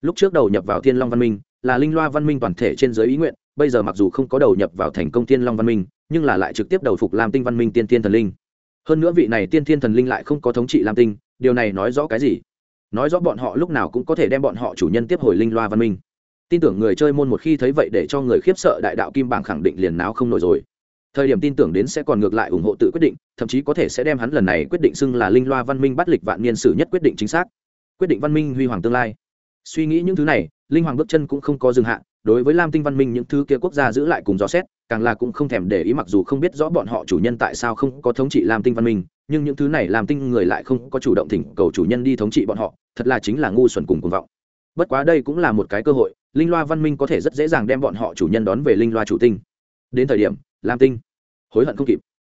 Lúc trước đầu nhập vào thiên long văn minh, là linh loa văn minh toàn thể trên giới ý nguyện, bây giờ mặc dù không có đầu nhập vào thành công thiên long văn minh, nhưng là lại trực tiếp đầu phục làm tinh văn minh tiên thiên thần linh. Hơn nữa vị này tiên thiên thần linh lại không có thống trị lam tinh, điều này nói rõ cái gì? Nói rõ bọn họ lúc nào cũng có thể đem bọn họ chủ nhân tiếp hồi linh loa văn minh. Tin tưởng người chơi môn một khi thấy vậy để cho người khiếp sợ đại đạo kim bảng khẳng định liền náo không nổi rồi. Thời điểm tin tưởng đến sẽ còn ngược lại ủng hộ tự quyết định, thậm chí có thể sẽ đem hắn lần này quyết định xưng là linh loa văn minh bắt lịch vạn niên sử nhất quyết định chính xác. Quyết định văn minh huy hoàng tương lai. Suy nghĩ những thứ này, linh hoàng bước chân cũng không có dừng hạn đối với lam tinh văn minh những thứ kia quốc gia giữ lại cùng dò xét, càng là cũng không thèm để ý mặc dù không biết rõ bọn họ chủ nhân tại sao không có thống trị lam tinh văn minh nhưng những thứ này làm tinh người lại không có chủ động thỉnh cầu chủ nhân đi thống trị bọn họ, thật là chính là ngu xuẩn cùng cuồng vọng. Bất quá đây cũng là một cái cơ hội, linh loa văn minh có thể rất dễ dàng đem bọn họ chủ nhân đón về linh loa chủ tinh. Đến thời điểm, lam tinh hối hận không kịp.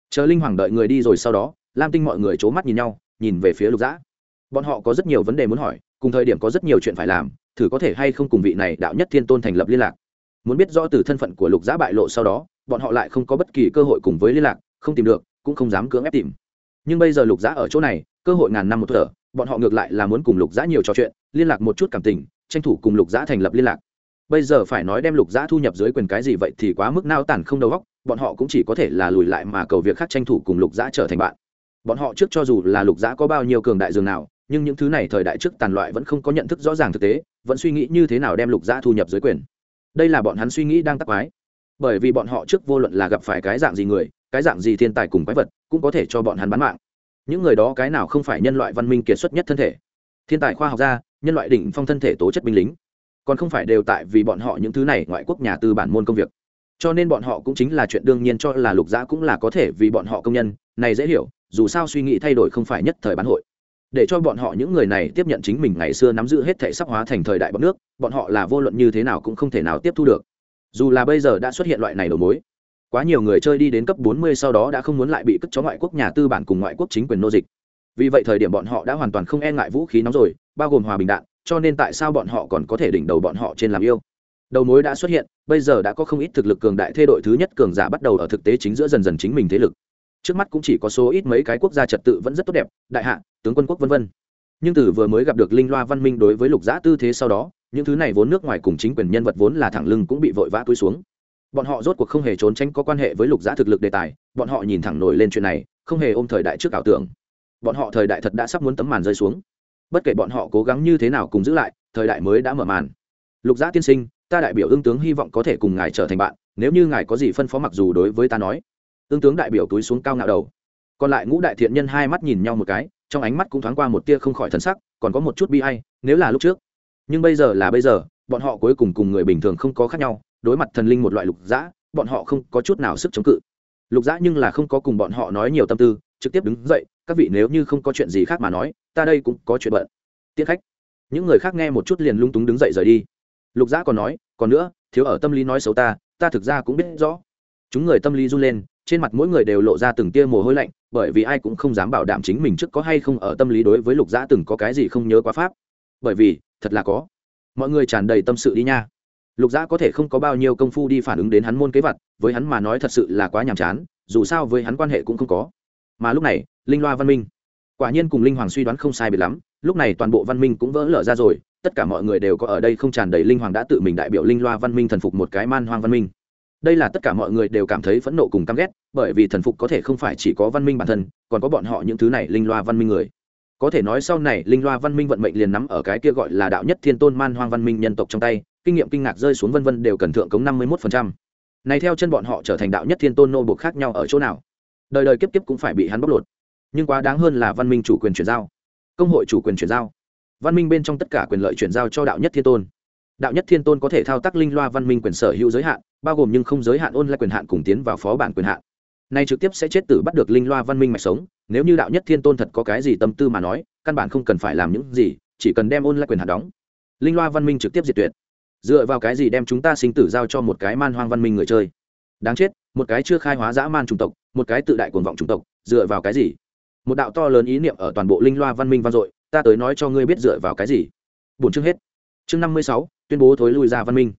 Chờ linh hoàng đợi người đi rồi sau đó, lam tinh mọi người c h ố mắt nhìn nhau, nhìn về phía lục dã. Bọn họ có rất nhiều vấn đề muốn hỏi, cùng thời điểm có rất nhiều chuyện phải làm, thử có thể hay không cùng vị này đạo nhất thiên tôn thành lập liên lạc. Muốn biết rõ từ thân phận của lục giã bại lộ sau đó, bọn họ lại không có bất kỳ cơ hội cùng với liên lạc, không tìm được, cũng không dám cưỡng ép tìm nhưng bây giờ lục giã ở chỗ này, cơ hội ngàn năm một thở, bọn họ ngược lại là muốn cùng lục giã nhiều trò chuyện, liên lạc một chút cảm tình, tranh thủ cùng lục giã thành lập liên lạc. Bây giờ phải nói đem lục giã thu nhập dưới quyền cái gì vậy thì quá mức nao tản không đầu góc bọn họ cũng chỉ có thể là lùi lại mà cầu việc khác tranh thủ cùng lục giã trở thành bạn. Bọn họ trước cho dù là lục giã có bao nhiêu cường đại dường nào, nhưng những thứ này thời đại trước tàn loại vẫn không có nhận thức rõ ràng thực tế, vẫn suy nghĩ như thế nào đem lục giã thu nhập dưới quyền. Đây là bọn hắn suy nghĩ đang tắc quái. Bởi vì bọn họ trước vô luận là gặp phải cái dạng gì người cái dạng gì thiên tài cùng quái vật cũng có thể cho bọn hắn bán mạng. Những người đó cái nào không phải nhân loại văn minh kiệt xuất nhất thân thể? Thiên tài khoa học gia, nhân loại đỉnh phong thân thể tố chất binh lính. Còn không phải đều tại vì bọn họ những thứ này ngoại quốc nhà tư bản môn công việc. Cho nên bọn họ cũng chính là chuyện đương nhiên cho là lục giã cũng là có thể vì bọn họ công nhân. Này dễ hiểu, dù sao suy nghĩ thay đổi không phải nhất thời bán hội. Để cho bọn họ những người này tiếp nhận chính mình ngày xưa nắm giữ hết thể sắp hóa thành thời đại bọn nước, bọn họ là vô luận như thế nào cũng không thể nào tiếp thu được. Dù là bây giờ đã xuất hiện loại này đầu mối quá nhiều người chơi đi đến cấp 40 sau đó đã không muốn lại bị cất chó ngoại quốc nhà tư bản cùng ngoại quốc chính quyền nô dịch. Vì vậy thời điểm bọn họ đã hoàn toàn không e ngại vũ khí nóng rồi, bao gồm hòa bình đạn, cho nên tại sao bọn họ còn có thể đỉnh đầu bọn họ trên làm yêu? Đầu mối đã xuất hiện, bây giờ đã có không ít thực lực cường đại thay đội thứ nhất cường giả bắt đầu ở thực tế chính giữa dần dần chính mình thế lực. Trước mắt cũng chỉ có số ít mấy cái quốc gia trật tự vẫn rất tốt đẹp, đại hạ, tướng quân quốc vân vân. Nhưng từ vừa mới gặp được linh loa văn minh đối với lục giã tư thế sau đó, những thứ này vốn nước ngoài cùng chính quyền nhân vật vốn là thẳng lưng cũng bị vội vã túi xuống bọn họ rốt cuộc không hề trốn tránh có quan hệ với lục giã thực lực đề tài, bọn họ nhìn thẳng nổi lên chuyện này, không hề ôm thời đại trước ảo tưởng. Bọn họ thời đại thật đã sắp muốn tấm màn rơi xuống. Bất kể bọn họ cố gắng như thế nào cùng giữ lại, thời đại mới đã mở màn. Lục giã tiên sinh, ta đại biểu ương tướng hy vọng có thể cùng ngài trở thành bạn, nếu như ngài có gì phân phó mặc dù đối với ta nói. Ương tướng đại biểu túi xuống cao ngạo đầu. Còn lại ngũ đại thiện nhân hai mắt nhìn nhau một cái, trong ánh mắt cũng thoáng qua một tia không khỏi thân sắc, còn có một chút bi hay nếu là lúc trước. Nhưng bây giờ là bây giờ, bọn họ cuối cùng cùng người bình thường không có khác nhau đối mặt thần linh một loại lục dã, bọn họ không có chút nào sức chống cự. Lục dã nhưng là không có cùng bọn họ nói nhiều tâm tư, trực tiếp đứng dậy, các vị nếu như không có chuyện gì khác mà nói, ta đây cũng có chuyện bận. Tiết khách. Những người khác nghe một chút liền lung túng đứng dậy rời đi. Lục dã còn nói, còn nữa, thiếu ở tâm lý nói xấu ta ta thực ra cũng biết rõ. Chúng người tâm lý run lên, trên mặt mỗi người đều lộ ra từng tia mồ hôi lạnh, bởi vì ai cũng không dám bảo đảm chính mình trước có hay không ở tâm lý đối với lục dã từng có cái gì không nhớ quá pháp. Bởi vì, thật là có. Mọi người tràn đầy tâm sự đi nha lục Giã có thể không có bao nhiêu công phu đi phản ứng đến hắn môn kế vật, với hắn mà nói thật sự là quá nhàm chán, dù sao với hắn quan hệ cũng không có. Mà lúc này, linh loa văn minh, quả nhiên cùng linh hoàng suy đoán không sai biệt lắm, lúc này toàn bộ văn minh cũng vỡ lở ra rồi, tất cả mọi người đều có ở đây không tràn đầy linh hoàng đã tự mình đại biểu linh loa văn minh thần phục một cái man hoang văn minh. Đây là tất cả mọi người đều cảm thấy phẫn nộ cùng căm ghét, bởi vì thần phục có thể không phải chỉ có văn minh bản thân, còn có bọn họ những thứ này linh loa văn minh người có thể nói sau này linh loa văn minh vận mệnh liền nắm ở cái kia gọi là đạo nhất thiên tôn man hoang văn minh nhân tộc trong tay, kinh nghiệm kinh ngạc rơi xuống vân vân đều cần thượng cống năm mươi một này theo chân bọn họ trở thành đạo nhất thiên tôn nô buộc khác nhau ở chỗ nào? Đời đời kiếp kiếp cũng phải bị hắn bóc lột. Nhưng quá đáng hơn là văn minh chủ quyền chuyển giao, công hội chủ quyền chuyển giao. Văn minh bên trong tất cả quyền lợi chuyển giao cho đạo nhất thiên tôn. Đạo nhất thiên tôn có thể thao tác linh loa văn minh quyền sở hữu giới hạn, bao gồm nhưng không giới hạn ôn lại quyền hạn cùng tiến vào phó bản quyền hạn nay trực tiếp sẽ chết tử bắt được linh loa văn minh mạch sống, nếu như đạo nhất thiên tôn thật có cái gì tâm tư mà nói, căn bản không cần phải làm những gì, chỉ cần đem ôn lại quyền hạt đóng. Linh loa văn minh trực tiếp diệt tuyệt. Dựa vào cái gì đem chúng ta sinh tử giao cho một cái man hoang văn minh người chơi? Đáng chết, một cái chưa khai hóa dã man chủng tộc, một cái tự đại cuồng vọng chủng tộc, dựa vào cái gì? Một đạo to lớn ý niệm ở toàn bộ linh loa văn minh vang dội, ta tới nói cho ngươi biết dựa vào cái gì. Bổn chương hết. Chương năm mươi sáu, tuyên bố thối lui ra văn minh.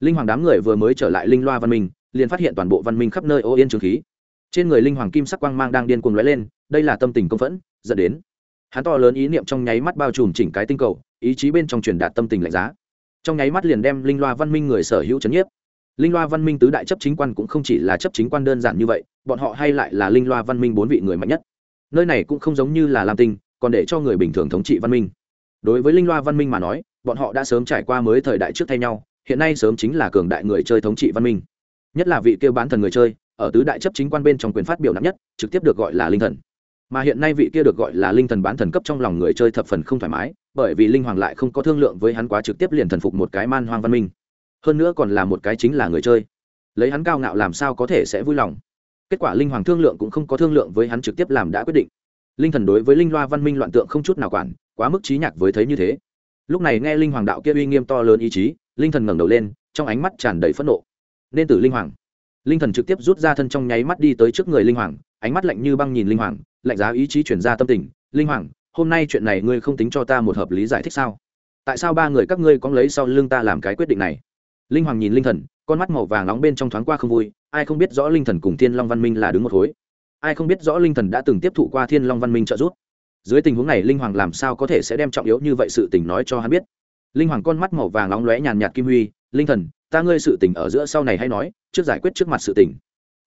Linh hoàng đám người vừa mới trở lại linh loa văn minh, liền phát hiện toàn bộ văn minh khắp nơi ô yên trường khí trên người linh hoàng kim sắc quang mang đang điên cuồng lóe lên, đây là tâm tình công phẫn dẫn đến. Hắn to lớn ý niệm trong nháy mắt bao trùm chỉnh cái tinh cầu, ý chí bên trong truyền đạt tâm tình lạnh giá. Trong nháy mắt liền đem linh loa văn minh người sở hữu c nhiếp. Linh loa văn minh tứ đại chấp chính quan cũng không chỉ là chấp chính quan đơn giản như vậy, bọn họ hay lại là linh loa văn minh bốn vị người mạnh nhất. Nơi này cũng không giống như là lam tinh, còn để cho người bình thường thống trị văn minh. Đối với linh loa văn minh mà nói, bọn họ đã sớm trải qua mới thời đại trước thay nhau, hiện nay sớm chính là cường đại người chơi thống trị văn minh. Nhất là vị kêu bán thần người chơi ở tứ đại chấp chính quan bên trong quyền phát biểu nặng nhất, trực tiếp được gọi là linh thần. Mà hiện nay vị kia được gọi là linh thần bán thần cấp trong lòng người chơi thập phần không thoải mái, bởi vì linh hoàng lại không có thương lượng với hắn quá trực tiếp liền thần phục một cái man hoang văn minh. Hơn nữa còn là một cái chính là người chơi. Lấy hắn cao ngạo làm sao có thể sẽ vui lòng? Kết quả linh hoàng thương lượng cũng không có thương lượng với hắn trực tiếp làm đã quyết định. Linh thần đối với linh loa văn minh loạn tượng không chút nào quản, quá mức trí nhạc với thấy như thế. Lúc này nghe linh hoàng đạo kia uy nghiêm to lớn ý chí, linh thần ngẩng đầu lên, trong ánh mắt tràn đầy phẫn nộ. Nên tử linh hoàng linh thần trực tiếp rút ra thân trong nháy mắt đi tới trước người linh hoàng, ánh mắt lạnh như băng nhìn linh hoàng, lạnh giá ý chí chuyển ra tâm tình, linh hoàng, hôm nay chuyện này ngươi không tính cho ta một hợp lý giải thích sao? Tại sao ba người các ngươi có lấy sau lưng ta làm cái quyết định này? Linh hoàng nhìn linh thần, con mắt màu vàng nóng bên trong thoáng qua không vui, ai không biết rõ linh thần cùng thiên long văn minh là đứng một khối. Ai không biết rõ linh thần đã từng tiếp thụ qua thiên long văn minh trợ giúp. Dưới tình huống này linh hoàng làm sao có thể sẽ đem trọng yếu như vậy sự tình nói cho hắn biết? Linh hoàng con mắt màu vàng nóng lóe nhàn nhạt kim huy, linh thần, ta ngươi sự tình ở giữa sau này hay nói trước giải quyết trước mặt sự tình.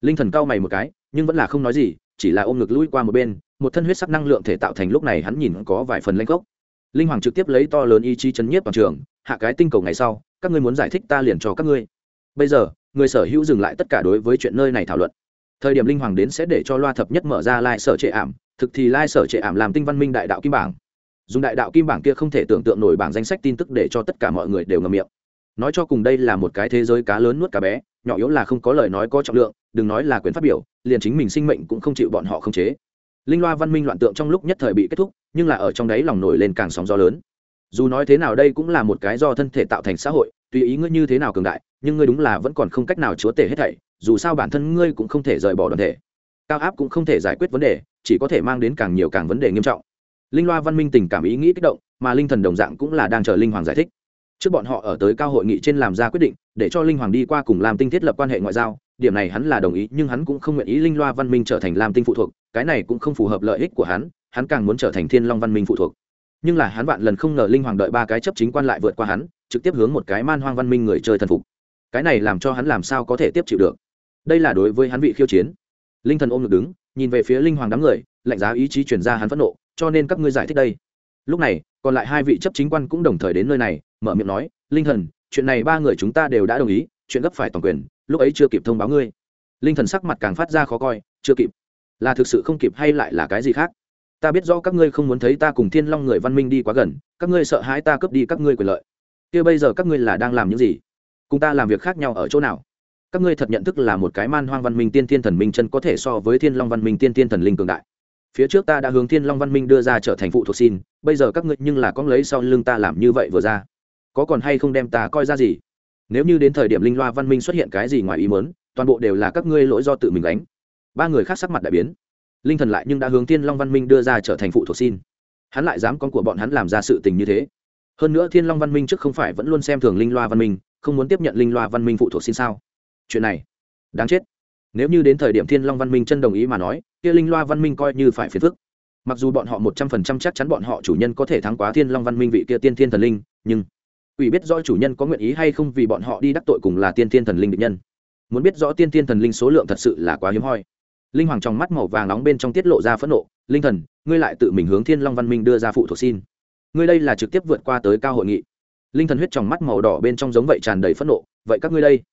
Linh thần cau mày một cái, nhưng vẫn là không nói gì, chỉ là ôm ngực lui qua một bên, một thân huyết sắc năng lượng thể tạo thành lúc này hắn nhìn có vài phần lanh gốc linh hoàng trực tiếp lấy to lớn ý chí chấn nhiếp toàn trường, hạ cái tinh cầu ngày sau, các ngươi muốn giải thích ta liền cho các ngươi. Bây giờ, người sở hữu dừng lại tất cả đối với chuyện nơi này thảo luận. Thời điểm linh hoàng đến sẽ để cho loa thập nhất mở ra lai sở trệ ảm, thực thì lai sở trệ ảm làm tinh văn minh đại đạo kim bảng. Dùng đại đạo kim bảng kia không thể tưởng tượng nổi bảng danh sách tin tức để cho tất cả mọi người đều ngầm miệng. Nói cho cùng đây là một cái thế giới cá lớn nuốt cá bé nhỏ yếu là không có lời nói có trọng lượng, đừng nói là quyền phát biểu, liền chính mình sinh mệnh cũng không chịu bọn họ không chế. Linh loa văn minh loạn tượng trong lúc nhất thời bị kết thúc, nhưng là ở trong đấy lòng nổi lên càng sóng gió lớn. Dù nói thế nào đây cũng là một cái do thân thể tạo thành xã hội, tùy ý ngươi như thế nào cường đại, nhưng ngươi đúng là vẫn còn không cách nào chúa tể hết thảy, dù sao bản thân ngươi cũng không thể rời bỏ đoàn thể. Cao áp cũng không thể giải quyết vấn đề, chỉ có thể mang đến càng nhiều càng vấn đề nghiêm trọng. Linh loa văn minh tình cảm ý nghĩ kích động, mà linh thần đồng dạng cũng là đang chờ linh hoàng giải thích trước bọn họ ở tới cao hội nghị trên làm ra quyết định, để cho linh hoàng đi qua cùng làm tinh thiết lập quan hệ ngoại giao. Điểm này hắn là đồng ý, nhưng hắn cũng không nguyện ý linh loa văn minh trở thành làm tinh phụ thuộc, cái này cũng không phù hợp lợi ích của hắn hắn càng muốn trở thành thiên long văn minh phụ thuộc. Nhưng là hắn vạn lần không ngờ linh hoàng đợi ba cái chấp chính quan lại vượt qua hắn, trực tiếp hướng một cái man hoang văn minh người chơi thần phục. Cái này làm cho hắn làm sao có thể tiếp chịu được? Đây là đối với hắn vị khiêu chiến. Linh thần ôm ngực đứng, nhìn về phía linh hoàng đám người, lạnh giá ý chí chuyển ra hắn phẫn nộ, cho nên các ngươi giải thích đây. Lúc này, còn lại hai vị chấp chính quan cũng đồng thời đến nơi này mở miệng nói, linh thần, chuyện này ba người chúng ta đều đã đồng ý, chuyện gấp phải toàn quyền, lúc ấy chưa kịp thông báo ngươi. Linh thần sắc mặt càng phát ra khó coi, chưa kịp? Là thực sự không kịp hay lại là cái gì khác? Ta biết rõ các ngươi không muốn thấy ta cùng thiên long người văn minh đi quá gần, các ngươi sợ hãi ta cướp đi các ngươi quyền lợi. Kia bây giờ các ngươi là đang làm những gì? Cùng ta làm việc khác nhau ở chỗ nào? Các ngươi thật nhận thức là một cái man hoang văn minh tiên thiên thần minh chân có thể so với thiên long văn minh tiên thiên thần linh cường đại. Phía trước ta đã hướng thiên long văn minh đưa ra trở thành phụ thuộc xin, bây giờ các ngươi nhưng là con lấy sau lưng ta làm như vậy vừa ra có còn hay không đem ta coi ra gì? Nếu như đến thời điểm linh loa văn minh xuất hiện cái gì ngoài ý mớn toàn bộ đều là các ngươi lỗi do tự mình đánh ba người khác sắc mặt đại biến. Linh thần lại nhưng đã hướng thiên long văn minh đưa ra trở thành phụ thuộc xin. Hắn lại dám con của bọn hắn làm ra sự tình như thế. Hơn nữa thiên long văn minh trước không phải vẫn luôn xem thường linh loa văn minh, không muốn tiếp nhận linh loa văn minh phụ thuộc xin sao? Chuyện này, đáng chết. Nếu như đến thời điểm thiên long văn minh chân đồng ý mà nói, kia linh loa văn minh coi như phải phiền phức. Mặc dù bọn họ một trăm phần trăm chắc chắn bọn họ chủ nhân có thể thắng quá thiên long văn minh vị kia tiên thiên thần linh, nhưng ủy biết rõ chủ nhân có nguyện ý hay không vì bọn họ đi đắc tội cùng là tiên thiên thần linh địch nhân. Muốn biết rõ tiên thiên thần linh số lượng thật sự là quá hiếm hoi. Linh hoàng trong mắt màu vàng nóng bên trong tiết lộ ra phẫn nộ, linh thần, ngươi lại tự mình hướng thiên long văn minh đưa ra phụ thuộc xin. Ngươi đây là trực tiếp vượt qua tới cao hội nghị. Linh thần huyết trong mắt màu đỏ bên trong giống vậy tràn đầy phẫn nộ, vậy các ngươi đây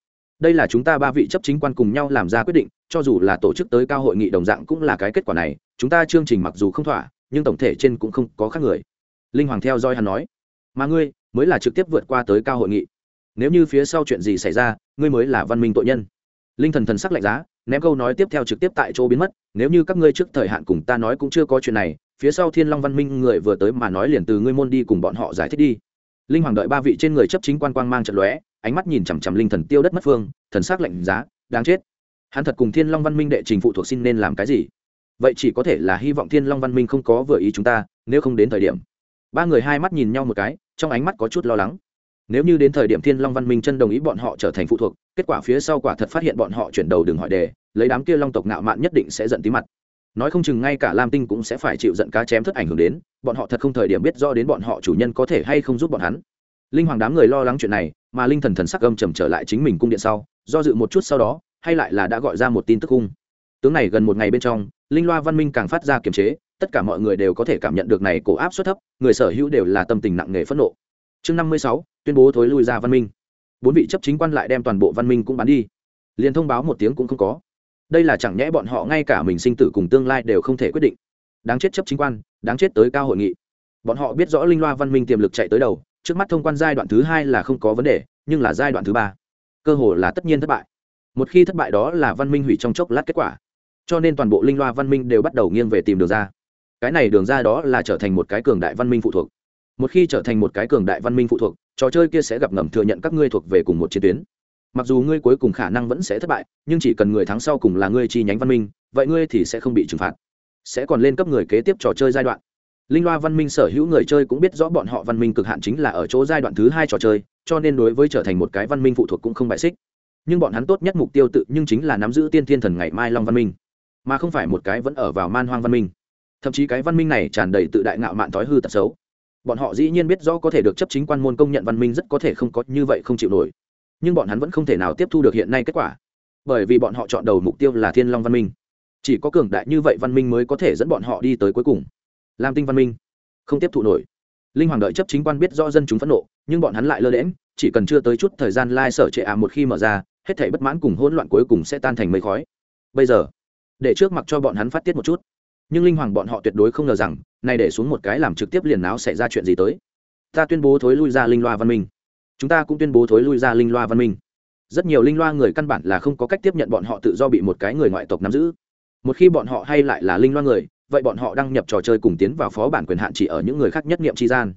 đây là chúng ta ba vị chấp chính quan cùng nhau làm ra quyết định, cho dù là tổ chức tới cao hội nghị đồng dạng cũng là cái kết quả này, chúng ta chương trình mặc dù không thỏa, nhưng tổng thể trên cũng không có khác người. Linh hoàng theo dõi hắn nói, mà ngươi mới là trực tiếp vượt qua tới cao hội nghị. Nếu như phía sau chuyện gì xảy ra, ngươi mới là văn minh tội nhân. Linh thần thần sắc lạnh giá, ném câu nói tiếp theo trực tiếp tại chỗ biến mất. Nếu như các ngươi trước thời hạn cùng ta nói cũng chưa có chuyện này, phía sau thiên long văn minh người vừa tới mà nói liền từ ngươi môn đi cùng bọn họ giải thích đi. Linh hoàng đợi ba vị trên người chấp chính quan quang mang trận lóe, ánh mắt nhìn chằm chằm linh thần tiêu đất mất phương, thần sắc lạnh giá, đáng chết. Hắn thật cùng thiên long văn minh đệ trình phụ thuộc xin nên làm cái gì? Vậy chỉ có thể là hy vọng thiên long văn minh không có vừa ý chúng ta, nếu không đến thời điểm. Ba người hai mắt nhìn nhau một cái trong ánh mắt có chút lo lắng. Nếu như đến thời điểm thiên long văn minh chân đồng ý bọn họ trở thành phụ thuộc, kết quả phía sau quả thật phát hiện bọn họ chuyển đầu đừng hỏi đề, lấy đám kia long tộc ngạo mạn nhất định sẽ giận tí mặt. Nói không chừng ngay cả lam tinh cũng sẽ phải chịu giận cá chém thất ảnh hưởng đến, bọn họ thật không thời điểm biết do đến bọn họ chủ nhân có thể hay không giúp bọn hắn. Linh hoàng đám người lo lắng chuyện này, mà linh thần thần sắc âm trầm trở lại chính mình cung điện sau, do dự một chút sau đó, hay lại là đã gọi ra một tin tức cung tướng này gần một ngày bên trong, linh loa văn minh càng phát ra kiềm chế tất cả mọi người đều có thể cảm nhận được này cổ áp suất thấp, người sở hữu đều là tâm tình nặng nề phẫn nộ. Chương năm mươi sáu, tuyên bố thối lui ra văn minh. Bốn vị chấp chính quan lại đem toàn bộ văn minh cũng bán đi. Liền thông báo một tiếng cũng không có. Đây là chẳng nhẽ bọn họ ngay cả mình sinh tử cùng tương lai đều không thể quyết định. Đáng chết chấp chính quan, đáng chết tới cao hội nghị. Bọn họ biết rõ linh loa văn minh tiềm lực chạy tới đầu, trước mắt thông quan giai đoạn thứ hai là không có vấn đề, nhưng là giai đoạn thứ ba, cơ hồ là tất nhiên thất bại. Một khi thất bại đó là văn minh hủy trong chốc lát kết quả. Cho nên toàn bộ linh loa văn minh đều bắt đầu nghiêng về tìm đường ra cái này đường ra đó là trở thành một cái cường đại văn minh phụ thuộc. Một khi trở thành một cái cường đại văn minh phụ thuộc, trò chơi kia sẽ gặp ngầm thừa nhận các ngươi thuộc về cùng một chiến tuyến. Mặc dù ngươi cuối cùng khả năng vẫn sẽ thất bại, nhưng chỉ cần người thắng sau cùng là ngươi chi nhánh văn minh, vậy ngươi thì sẽ không bị trừng phạt. Sẽ còn lên cấp người kế tiếp trò chơi giai đoạn. Linh loa văn minh sở hữu người chơi cũng biết rõ bọn họ văn minh cực hạn chính là ở chỗ giai đoạn thứ hai trò chơi, cho nên đối với trở thành một cái văn minh phụ thuộc cũng không bại xích. Nhưng bọn hắn tốt nhất mục tiêu tự nhưng chính là nắm giữ tiên thiên thần ngày mai long văn minh, mà không phải một cái vẫn ở vào man hoang văn minh thậm chí cái văn minh này tràn đầy tự đại ngạo mạn thói hư tật xấu. Bọn họ dĩ nhiên biết rõ có thể được chấp chính quan môn công nhận văn minh rất có thể không có như vậy không chịu nổi. Nhưng bọn hắn vẫn không thể nào tiếp thu được hiện nay kết quả, bởi vì bọn họ chọn đầu mục tiêu là thiên long văn minh. Chỉ có cường đại như vậy văn minh mới có thể dẫn bọn họ đi tới cuối cùng. Lam tinh văn minh không tiếp thụ nổi. Linh hoàng đợi chấp chính quan biết do dân chúng phẫn nộ, nhưng bọn hắn lại lơ lẽm chỉ cần chưa tới chút thời gian lai sở trệ ả một khi mở ra, hết thảy bất mãn cùng hỗn loạn cuối cùng sẽ tan thành mây khói. Bây giờ, để trước mặc cho bọn hắn phát tiết một chút nhưng linh hoàng bọn họ tuyệt đối không ngờ rằng, nay để xuống một cái làm trực tiếp liền náo xảy ra chuyện gì tới. Ta tuyên bố thối lui ra linh loa văn minh. Chúng ta cũng tuyên bố thối lui ra linh loa văn minh. Rất nhiều linh loa người căn bản là không có cách tiếp nhận bọn họ tự do bị một cái người ngoại tộc nắm giữ. Một khi bọn họ hay lại là linh loa người, vậy bọn họ đăng nhập trò chơi cùng tiến vào phó bản quyền hạn chỉ ở những người khác nhất nghiệm tri gian.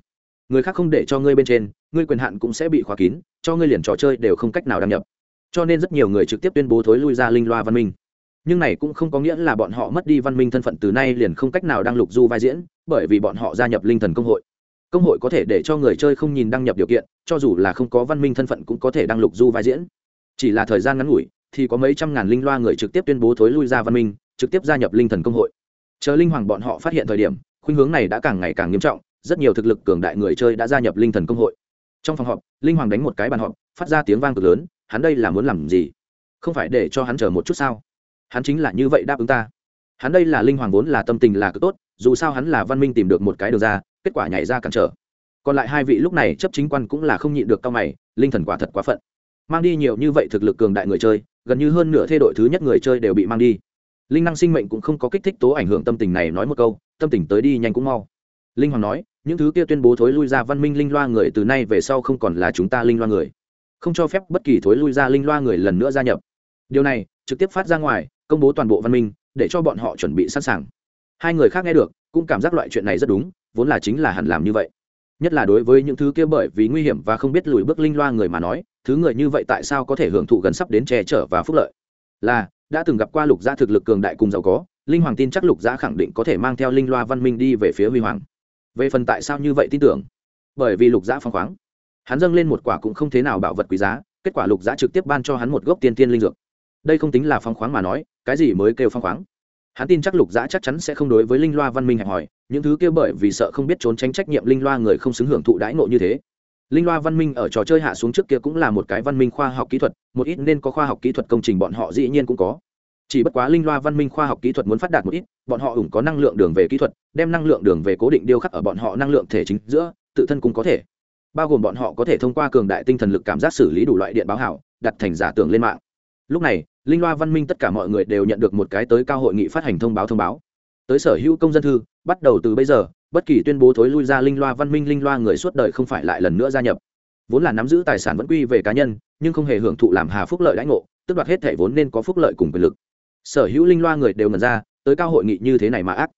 Người khác không để cho ngươi bên trên, ngươi quyền hạn cũng sẽ bị khóa kín, cho ngươi liền trò chơi đều không cách nào đăng nhập. Cho nên rất nhiều người trực tiếp tuyên bố thối lui ra linh loa văn minh nhưng này cũng không có nghĩa là bọn họ mất đi văn minh thân phận từ nay liền không cách nào đăng lục du vai diễn, bởi vì bọn họ gia nhập linh thần công hội. Công hội có thể để cho người chơi không nhìn đăng nhập điều kiện, cho dù là không có văn minh thân phận cũng có thể đăng lục du vai diễn. Chỉ là thời gian ngắn ngủi, thì có mấy trăm ngàn linh loa người trực tiếp tuyên bố thối lui ra văn minh, trực tiếp gia nhập linh thần công hội. Chờ linh hoàng bọn họ phát hiện thời điểm, khuynh hướng này đã càng ngày càng nghiêm trọng, rất nhiều thực lực cường đại người chơi đã gia nhập linh thần công hội. Trong phòng họp, linh hoàng đánh một cái bàn họp, phát ra tiếng vang cực lớn, hắn đây là muốn làm gì? Không phải để cho hắn chờ một chút sao? Hắn chính là như vậy đáp ứng ta. Hắn đây là linh hoàng vốn là tâm tình là cực tốt, dù sao hắn là văn minh tìm được một cái đường ra, kết quả nhảy ra cản trở. Còn lại hai vị lúc này chấp chính quan cũng là không nhịn được cao mày, linh thần quả thật quá phận. Mang đi nhiều như vậy thực lực cường đại người chơi, gần như hơn nửa thê đội thứ nhất người chơi đều bị mang đi. Linh năng sinh mệnh cũng không có kích thích tố ảnh hưởng tâm tình này nói một câu, tâm tình tới đi nhanh cũng mau. Linh hoàng nói, những thứ kia tuyên bố thối lui ra văn minh linh loa người từ nay về sau không còn là chúng ta linh loa người. Không cho phép bất kỳ thối lui ra linh loa người lần nữa gia nhập. Điều này, trực tiếp phát ra ngoài công bố toàn bộ văn minh, để cho bọn họ chuẩn bị sẵn sàng. Hai người khác nghe được, cũng cảm giác loại chuyện này rất đúng, vốn là chính là hẳn làm như vậy. Nhất là đối với những thứ kia bởi vì nguy hiểm và không biết lùi bước linh loa người mà nói, thứ người như vậy tại sao có thể hưởng thụ gần sắp đến che chở và phúc lợi? Là, đã từng gặp qua lục gia thực lực cường đại cùng giàu có, linh hoàng tin chắc lục gia khẳng định có thể mang theo linh loa văn minh đi về phía huy hoàng. Về phần tại sao như vậy tin tưởng? Bởi vì lục gia phong khoáng. Hắn dâng lên một quả cũng không thế nào bảo vật quý giá, kết quả lục gia trực tiếp ban cho hắn một gốc tiên tiên linh dược đây không tính là phong khoáng mà nói, cái gì mới kêu phong khoáng? Hắn tin chắc lục giã chắc chắn sẽ không đối với linh loa văn minh hẹp hòi, những thứ kia bởi vì sợ không biết trốn tránh trách nhiệm linh loa người không xứng hưởng thụ đãi nộ như thế. Linh loa văn minh ở trò chơi hạ xuống trước kia cũng là một cái văn minh khoa học kỹ thuật, một ít nên có khoa học kỹ thuật công trình bọn họ dĩ nhiên cũng có. Chỉ bất quá linh loa văn minh khoa học kỹ thuật muốn phát đạt một ít, bọn họ ủng có năng lượng đường về kỹ thuật, đem năng lượng đường về cố định điêu khắc ở bọn họ năng lượng thể chính giữa, tự thân cũng có thể. Bao gồm bọn họ có thể thông qua cường đại tinh thần lực cảm giác xử lý đủ loại điện báo hảo, đặt thành giả tưởng lên mạng. Lúc này linh loa văn minh tất cả mọi người đều nhận được một cái tới cao hội nghị phát hành thông báo thông báo. Tới sở hữu công dân thư, bắt đầu từ bây giờ, bất kỳ tuyên bố thối lui ra linh loa văn minh, linh loa người suốt đời không phải lại lần nữa gia nhập. Vốn là nắm giữ tài sản vẫn quy về cá nhân, nhưng không hề hưởng thụ làm hà phúc lợi đãi ngộ tức đoạt hết thẻ vốn nên có phúc lợi cùng quyền lực. Sở hữu linh loa người đều ngần ra, tới cao hội nghị như thế này mà ác.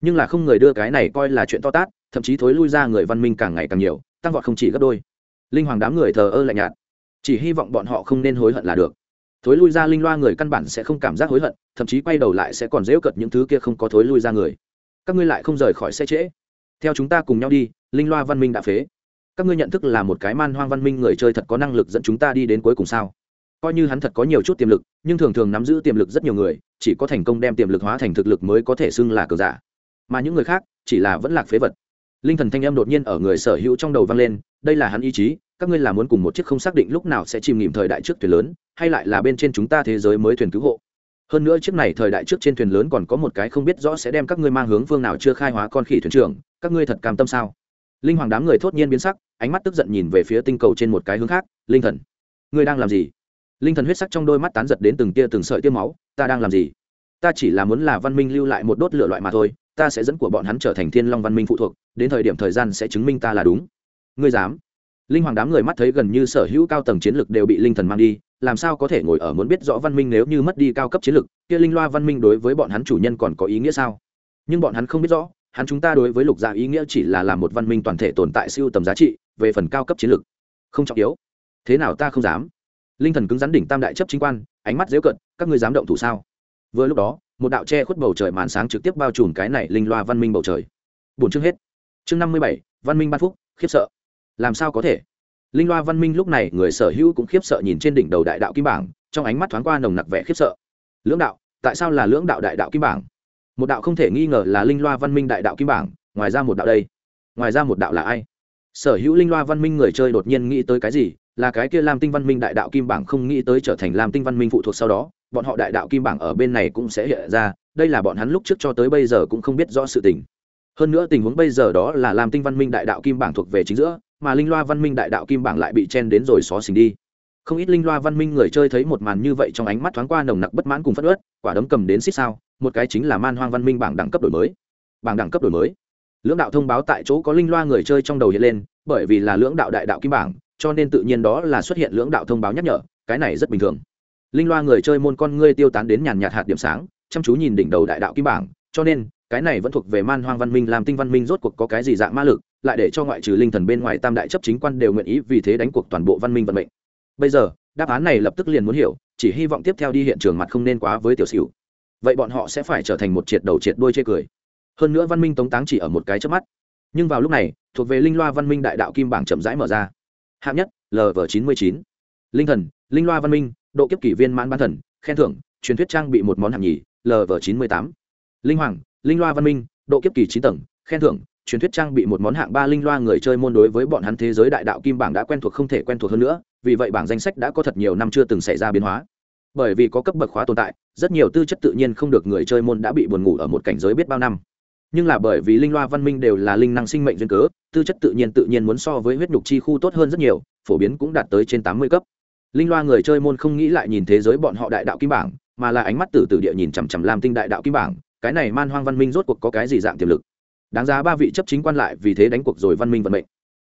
Nhưng là không người đưa cái này coi là chuyện to tát, thậm chí thối lui ra người văn minh càng ngày càng nhiều, tăng vọt không chỉ gấp đôi. Linh hoàng đám người thờ ơ lạnh nhạt, chỉ hy vọng bọn họ không nên hối hận là được thối lui ra linh loa người căn bản sẽ không cảm giác hối hận, thậm chí quay đầu lại sẽ còn dễu cợt những thứ kia không có thối lui ra người. Các ngươi lại không rời khỏi xe trễ. Theo chúng ta cùng nhau đi, linh loa văn minh đã phế. Các ngươi nhận thức là một cái man hoang văn minh người chơi thật có năng lực dẫn chúng ta đi đến cuối cùng sao? Coi như hắn thật có nhiều chút tiềm lực, nhưng thường thường nắm giữ tiềm lực rất nhiều người, chỉ có thành công đem tiềm lực hóa thành thực lực mới có thể xưng là cờ giả. Mà những người khác, chỉ là vẫn lạc phế vật. Linh thần thanh âm đột nhiên ở người sở hữu trong đầu vang lên, đây là hắn ý chí, các ngươi là muốn cùng một chiếc không xác định lúc nào sẽ chìm nghỉm thời đại trước thuyền lớn hay lại là bên trên chúng ta thế giới mới thuyền cứu hộ? Hơn nữa chiếc này thời đại trước trên thuyền lớn còn có một cái không biết rõ sẽ đem các ngươi mang hướng phương nào chưa khai hóa con khỉ thuyền trưởng, các ngươi thật cam tâm sao? Linh hoàng đám người thốt nhiên biến sắc, ánh mắt tức giận nhìn về phía tinh cầu trên một cái hướng khác, linh thần, ngươi đang làm gì? Linh thần huyết sắc trong đôi mắt tán giật đến từng tia từng sợi tiêm máu, ta đang làm gì? Ta chỉ là muốn là văn minh lưu lại một đốt lửa loại mà thôi, ta sẽ dẫn của bọn hắn trở thành thiên long văn minh phụ thuộc, đến thời điểm thời gian sẽ chứng minh ta là đúng. Ngươi dám? Linh hoàng đám người mắt thấy gần như sở hữu cao tầng chiến lược đều bị linh thần mang đi, làm sao có thể ngồi ở muốn biết rõ văn minh nếu như mất đi cao cấp chiến lược kia linh loa văn minh đối với bọn hắn chủ nhân còn có ý nghĩa sao? Nhưng bọn hắn không biết rõ, hắn chúng ta đối với lục gia ý nghĩa chỉ là làm một văn minh toàn thể tồn tại siêu tầm giá trị, về phần cao cấp chiến lược không trọng yếu. Thế nào ta không dám? Linh thần cứng rắn đỉnh tam đại chấp chính quan, ánh mắt dễu cận, các ngươi dám động thủ sao? Vừa lúc đó, một đạo che khuất bầu trời màn sáng trực tiếp bao trùm cái này linh loa văn minh bầu trời. Buồn chương hết. Chương năm mươi bảy, văn minh ban phúc, khiếp sợ làm sao có thể? Linh loa văn minh lúc này, người sở hữu cũng khiếp sợ nhìn trên đỉnh đầu đại đạo kim bảng, trong ánh mắt thoáng qua nồng nặc vẻ khiếp sợ. Lưỡng đạo, tại sao là lưỡng đạo đại đạo kim bảng? Một đạo không thể nghi ngờ là linh loa văn minh đại đạo kim bảng, ngoài ra một đạo đây. Ngoài ra một đạo là ai? Sở hữu linh loa văn minh người chơi đột nhiên nghĩ tới cái gì? Là cái kia lam tinh văn minh đại đạo kim bảng không nghĩ tới trở thành lam tinh văn minh phụ thuộc sau đó, bọn họ đại đạo kim bảng ở bên này cũng sẽ hiện ra, đây là bọn hắn lúc trước cho tới bây giờ cũng không biết rõ sự tình. Hơn nữa tình huống bây giờ đó là lam tinh văn minh đại đạo kim bảng thuộc về chính giữa mà linh loa văn minh đại đạo kim bảng lại bị chen đến rồi xó xỉnh đi. Không ít linh loa văn minh người chơi thấy một màn như vậy trong ánh mắt thoáng qua nồng nặc bất mãn cùng phất ớt quả đấm cầm đến xích sao, một cái chính là man hoang văn minh bảng đẳng cấp đổi mới. Bảng đẳng cấp đổi mới. Lưỡng đạo thông báo tại chỗ có linh loa người chơi trong đầu hiện lên, bởi vì là lưỡng đạo đại đạo kim bảng, cho nên tự nhiên đó là xuất hiện lưỡng đạo thông báo nhắc nhở, cái này rất bình thường. Linh loa người chơi môn con ngươi tiêu tán đến nhàn nhạt hạt điểm sáng, chăm chú nhìn đỉnh đầu đại đạo kim bảng, cho nên, cái này vẫn thuộc về man hoang văn minh làm tinh văn minh rốt cuộc có cái gì dạng ma lực lại để cho ngoại trừ linh thần bên ngoài tam đại chấp chính quan đều nguyện ý vì thế đánh cuộc toàn bộ văn minh vận mệnh. Bây giờ, đáp án này lập tức liền muốn hiểu, chỉ hy vọng tiếp theo đi hiện trường mặt không nên quá với tiểu xỉu. Vậy bọn họ sẽ phải trở thành một triệt đầu triệt đuôi chê cười. Hơn nữa văn minh tống táng chỉ ở một cái trước mắt. Nhưng vào lúc này, thuộc về linh loa văn minh đại đạo kim bảng chậm rãi mở ra. Hạng nhất lv chín mươi chín. Linh thần, linh loa văn minh, độ kiếp kỷ viên mãn ban thần, khen thưởng, truyền thuyết trang bị một món hạng nhì lv chín mươi tám. Linh hoàng, linh loa văn minh, độ kiếp kỳ chín tầng, khen thưởng truyền thuyết trang bị một món hạng ba linh loa người chơi môn đối với bọn hắn thế giới đại đạo kim bảng đã quen thuộc không thể quen thuộc hơn nữa, vì vậy bảng danh sách đã có thật nhiều năm chưa từng xảy ra biến hóa. Bởi vì có cấp bậc khóa tồn tại, rất nhiều tư chất tự nhiên không được người chơi môn đã bị buồn ngủ ở một cảnh giới biết bao năm. Nhưng là bởi vì linh loa văn minh đều là linh năng sinh mệnh duyên cớ, tư chất tự nhiên tự nhiên muốn so với huyết nhục chi khu tốt hơn rất nhiều, phổ biến cũng đạt tới trên tám mươi cấp. Linh loa người chơi môn không nghĩ lại nhìn thế giới bọn họ đại đạo kim bảng, mà là ánh mắt từ từ địa nhìn chằm chằm lam tinh đại đạo kim bảng, cái này man hoang văn minh rốt cuộc có cái gì dạng tiềm lực? Đáng giá ba vị chấp chính quan lại vì thế đánh cuộc rồi văn minh vận mệnh.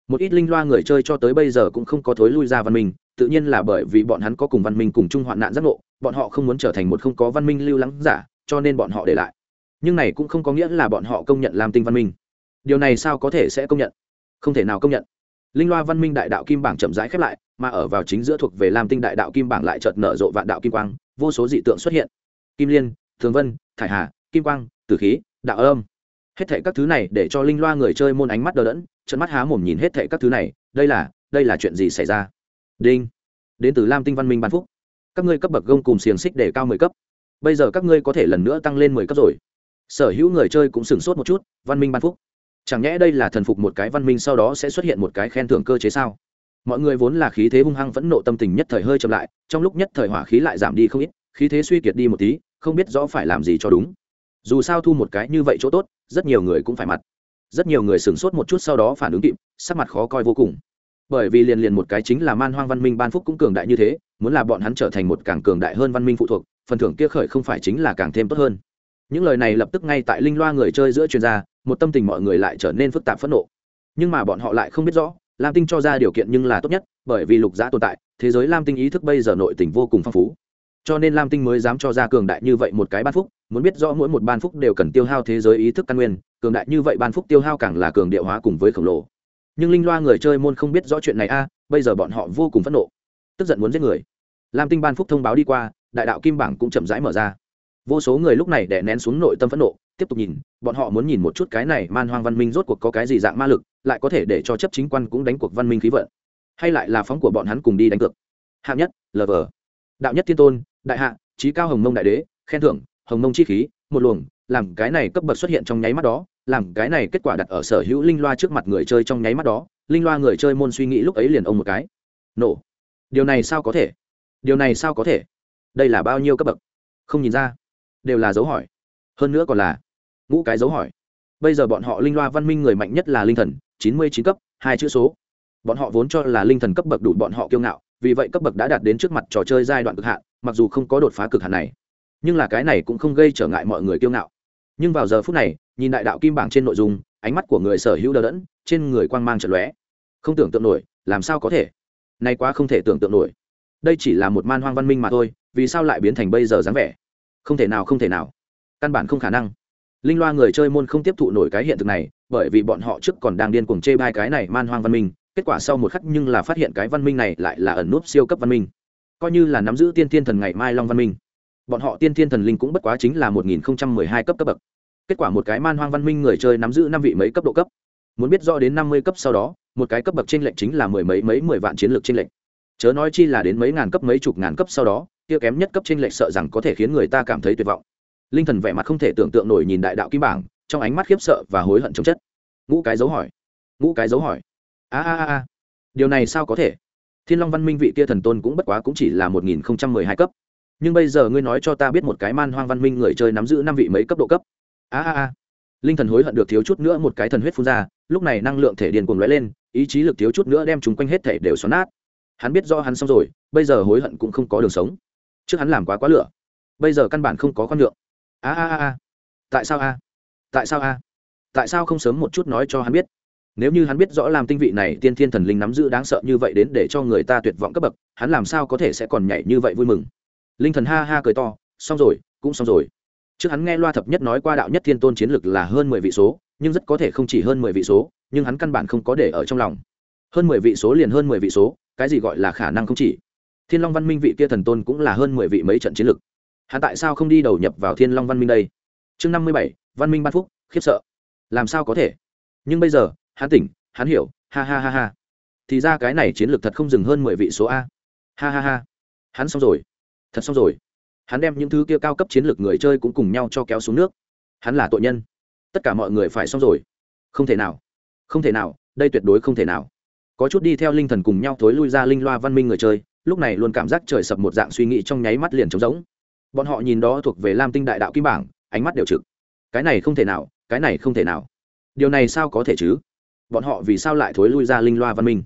Một ít linh loa người chơi cho tới bây giờ cũng không có thối lui ra văn minh, tự nhiên là bởi vì bọn hắn có cùng văn minh cùng chung hoạn nạn giác ngộ, bọn họ không muốn trở thành một không có văn minh lưu lắng giả, cho nên bọn họ để lại. Nhưng này cũng không có nghĩa là bọn họ công nhận lam tinh văn minh. Điều này sao có thể sẽ công nhận? Không thể nào công nhận. Linh loa văn minh đại đạo kim bảng chậm rãi khép lại, mà ở vào chính giữa thuộc về lam tinh đại đạo kim bảng lại chợt nở rộ vạn đạo kim quang, vô số dị tượng xuất hiện. Kim liên, thường vân, thải hà, kim quang, tử khí, đạo âm hết thệ các thứ này để cho linh loa người chơi môn ánh mắt đờ đẫn trận mắt há mồm nhìn hết thệ các thứ này, đây là đây là chuyện gì xảy ra? Đinh. Đến từ lam tinh văn minh ban phúc. Các ngươi cấp bậc gông cùng xiềng xích để cao mười cấp. Bây giờ các ngươi có thể lần nữa tăng lên mười cấp rồi. Sở hữu người chơi cũng sửng sốt một chút, văn minh ban phúc. Chẳng nhẽ đây là thần phục một cái văn minh sau đó sẽ xuất hiện một cái khen thưởng cơ chế sao? Mọi người vốn là khí thế hung hăng vẫn nộ tâm tình nhất thời hơi chậm lại, trong lúc nhất thời hỏa khí lại giảm đi không ít, khí thế suy kiệt đi một tí, không biết rõ phải làm gì cho đúng. Dù sao thu một cái như vậy chỗ tốt rất nhiều người cũng phải mặt. Rất nhiều người sửng sốt một chút sau đó phản ứng kịp, sắc mặt khó coi vô cùng. Bởi vì liền liền một cái chính là man hoang văn minh ban phúc cũng cường đại như thế, muốn là bọn hắn trở thành một càng cường đại hơn văn minh phụ thuộc, phần thưởng kia khởi không phải chính là càng thêm tốt hơn. Những lời này lập tức ngay tại linh loa người chơi giữa chuyên gia, một tâm tình mọi người lại trở nên phức tạp phẫn nộ. Nhưng mà bọn họ lại không biết rõ, lam tinh cho ra điều kiện nhưng là tốt nhất, bởi vì lục giã tồn tại, thế giới lam tinh ý thức bây giờ nội tình vô cùng phong phú cho nên lam tinh mới dám cho ra cường đại như vậy một cái ban phúc, muốn biết rõ mỗi một ban phúc đều cần tiêu hao thế giới ý thức căn nguyên, cường đại như vậy ban phúc tiêu hao càng là cường điệu hóa cùng với khổng lồ. Nhưng linh loa người chơi môn không biết rõ chuyện này a à, bây giờ bọn họ vô cùng phẫn nộ, tức giận muốn giết người. Lam tinh ban phúc thông báo đi qua, đại đạo kim bảng cũng chậm rãi mở ra. Vô số người lúc này đè nén xuống nội tâm phẫn nộ, tiếp tục nhìn, bọn họ muốn nhìn một chút cái này man hoang văn minh rốt cuộc có cái gì dạng ma lực, lại có thể để cho chấp chính quan cũng đánh cuộc văn minh khí vận. Hay lại là phóng của bọn hắn cùng đi đánh cược. Hạng nhất lv đạo nhất thiên tôn đại hạ trí cao hồng mông đại đế, khen thưởng, hồng mông chi khí, một luồng, làm cái này cấp bậc xuất hiện trong nháy mắt đó, làm cái này kết quả đặt ở sở hữu linh loa trước mặt người chơi trong nháy mắt đó, linh loa người chơi môn suy nghĩ lúc ấy liền ông một cái. Nổ. Điều này sao có thể? Điều này sao có thể? Đây là bao nhiêu cấp bậc? Không nhìn ra. Đều là dấu hỏi. Hơn nữa còn là ngũ cái dấu hỏi. Bây giờ bọn họ linh loa văn minh người mạnh nhất là linh thần, chín mươi chín cấp, hai chữ số. Bọn họ vốn cho là linh thần cấp bậc đủ bọn họ kiêu ngạo, vì vậy cấp bậc đã đạt đến trước mặt trò chơi giai đoạn cực hạn mặc dù không có đột phá cực hạn này, nhưng là cái này cũng không gây trở ngại mọi người kiêu ngạo. Nhưng vào giờ phút này, nhìn đại đạo kim bảng trên nội dung, ánh mắt của người sở hữu đờ đẫn, trên người quang mang trận lóe. Không tưởng tượng nổi, làm sao có thể? Nay quá không thể tưởng tượng nổi. Đây chỉ là một man hoang văn minh mà thôi, vì sao lại biến thành bây giờ dáng vẻ? Không thể nào, không thể nào. Căn bản không khả năng. Linh loa người chơi môn không tiếp thụ nổi cái hiện thực này, bởi vì bọn họ trước còn đang điên cuồng chê bai cái này man hoang văn minh, kết quả sau một khắc nhưng là phát hiện cái văn minh này lại là ẩn núp siêu cấp văn minh coi như là nắm giữ tiên thiên thần ngày mai long văn minh bọn họ tiên thiên thần linh cũng bất quá chính là một nghìn không trăm mười hai cấp cấp bậc kết quả một cái man hoang văn minh người chơi nắm giữ năm vị mấy cấp độ cấp muốn biết rõ đến năm mươi cấp sau đó một cái cấp bậc trên lệnh chính là mười mấy mấy mười vạn chiến lược trên lệnh chớ nói chi là đến mấy ngàn cấp mấy chục ngàn cấp sau đó kia kém nhất cấp trên lệnh sợ rằng có thể khiến người ta cảm thấy tuyệt vọng linh thần vẻ mặt không thể tưởng tượng nổi nhìn đại đạo kim bảng trong ánh mắt khiếp sợ và hối hận chống chất ngũ cái dấu hỏi ngũ cái dấu hỏi a a a điều này sao có thể thiên long văn minh vị kia thần tôn cũng bất quá cũng chỉ là một nghìn không trăm mười hai cấp. Nhưng bây giờ ngươi nói cho ta biết một cái man hoang văn minh người chơi nắm giữ năm vị mấy cấp độ cấp. A a a. Linh thần hối hận được thiếu chút nữa một cái thần huyết phun ra, lúc này năng lượng thể điền cuồng lóe lên, ý chí lực thiếu chút nữa đem chúng quanh hết thể đều xoắn nát. Hắn biết do hắn xong rồi, bây giờ hối hận cũng không có đường sống. Trước hắn làm quá quá lửa, bây giờ căn bản không có con lượng a a a. Tại sao a? Tại sao a? Tại sao không sớm một chút nói cho hắn biết? Nếu như hắn biết rõ làm tinh vị này tiên thiên thần linh nắm giữ đáng sợ như vậy đến để cho người ta tuyệt vọng cấp bậc, hắn làm sao có thể sẽ còn nhảy như vậy vui mừng? Linh thần ha ha cười to, xong rồi, cũng xong rồi. Trước hắn nghe loa thập nhất nói qua đạo nhất thiên tôn chiến lực là hơn mười vị số, nhưng rất có thể không chỉ hơn mười vị số, nhưng hắn căn bản không có để ở trong lòng. Hơn mười vị số liền hơn mười vị số, cái gì gọi là khả năng không chỉ. Thiên long văn minh vị kia thần tôn cũng là hơn mười vị mấy trận chiến lực. Hắn tại sao không đi đầu nhập vào thiên long văn minh đây? Chương năm mươi bảy, văn minh ban phúc, khiếp sợ. Làm sao có thể? Nhưng bây giờ hắn tỉnh, hắn hiểu, ha ha ha ha. Thì ra cái này chiến lược thật không dừng hơn mười vị số a. Ha ha ha. Hắn xong rồi. Thật xong rồi. Hắn đem những thứ kia cao cấp chiến lược người chơi cũng cùng nhau cho kéo xuống nước. Hắn là tội nhân. Tất cả mọi người phải xong rồi. Không thể nào. Không thể nào. Đây tuyệt đối không thể nào. Có chút đi theo linh thần cùng nhau thối lui ra linh loa văn minh người chơi, lúc này luôn cảm giác trời sập một dạng suy nghĩ trong nháy mắt liền trống rỗng. Bọn họ nhìn đó thuộc về lam tinh đại đạo kim bảng, ánh mắt đều trực. Cái này không thể nào, cái này không thể nào. Điều này sao có thể chứ? Bọn họ vì sao lại thối lui ra linh loa văn minh?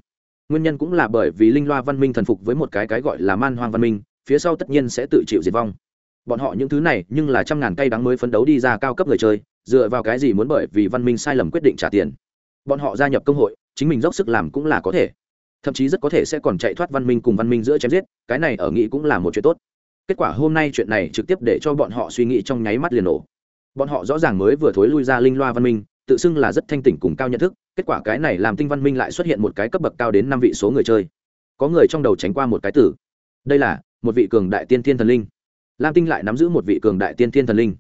Nguyên nhân cũng là bởi vì linh loa văn minh thần phục với một cái cái gọi là man hoang văn minh, phía sau tất nhiên sẽ tự chịu diệt vong. Bọn họ những thứ này nhưng là trăm ngàn cây đắng mới phấn đấu đi ra cao cấp người chơi, dựa vào cái gì muốn bởi vì văn minh sai lầm quyết định trả tiền? Bọn họ gia nhập công hội, chính mình dốc sức làm cũng là có thể. Thậm chí rất có thể sẽ còn chạy thoát văn minh cùng văn minh giữa chém giết, cái này ở nghĩ cũng là một chuyện tốt. Kết quả hôm nay chuyện này trực tiếp để cho bọn họ suy nghĩ trong nháy mắt liền nổ. Bọn họ rõ ràng mới vừa thối lui ra linh loa văn minh, tự xưng là rất thanh tỉnh cùng cao nhận thức kết quả cái này làm tinh văn minh lại xuất hiện một cái cấp bậc cao đến năm vị số người chơi. Có người trong đầu tránh qua một cái tử đây là, một vị cường đại tiên thiên thần linh. Lam tinh lại nắm giữ một vị cường đại tiên thiên thần linh.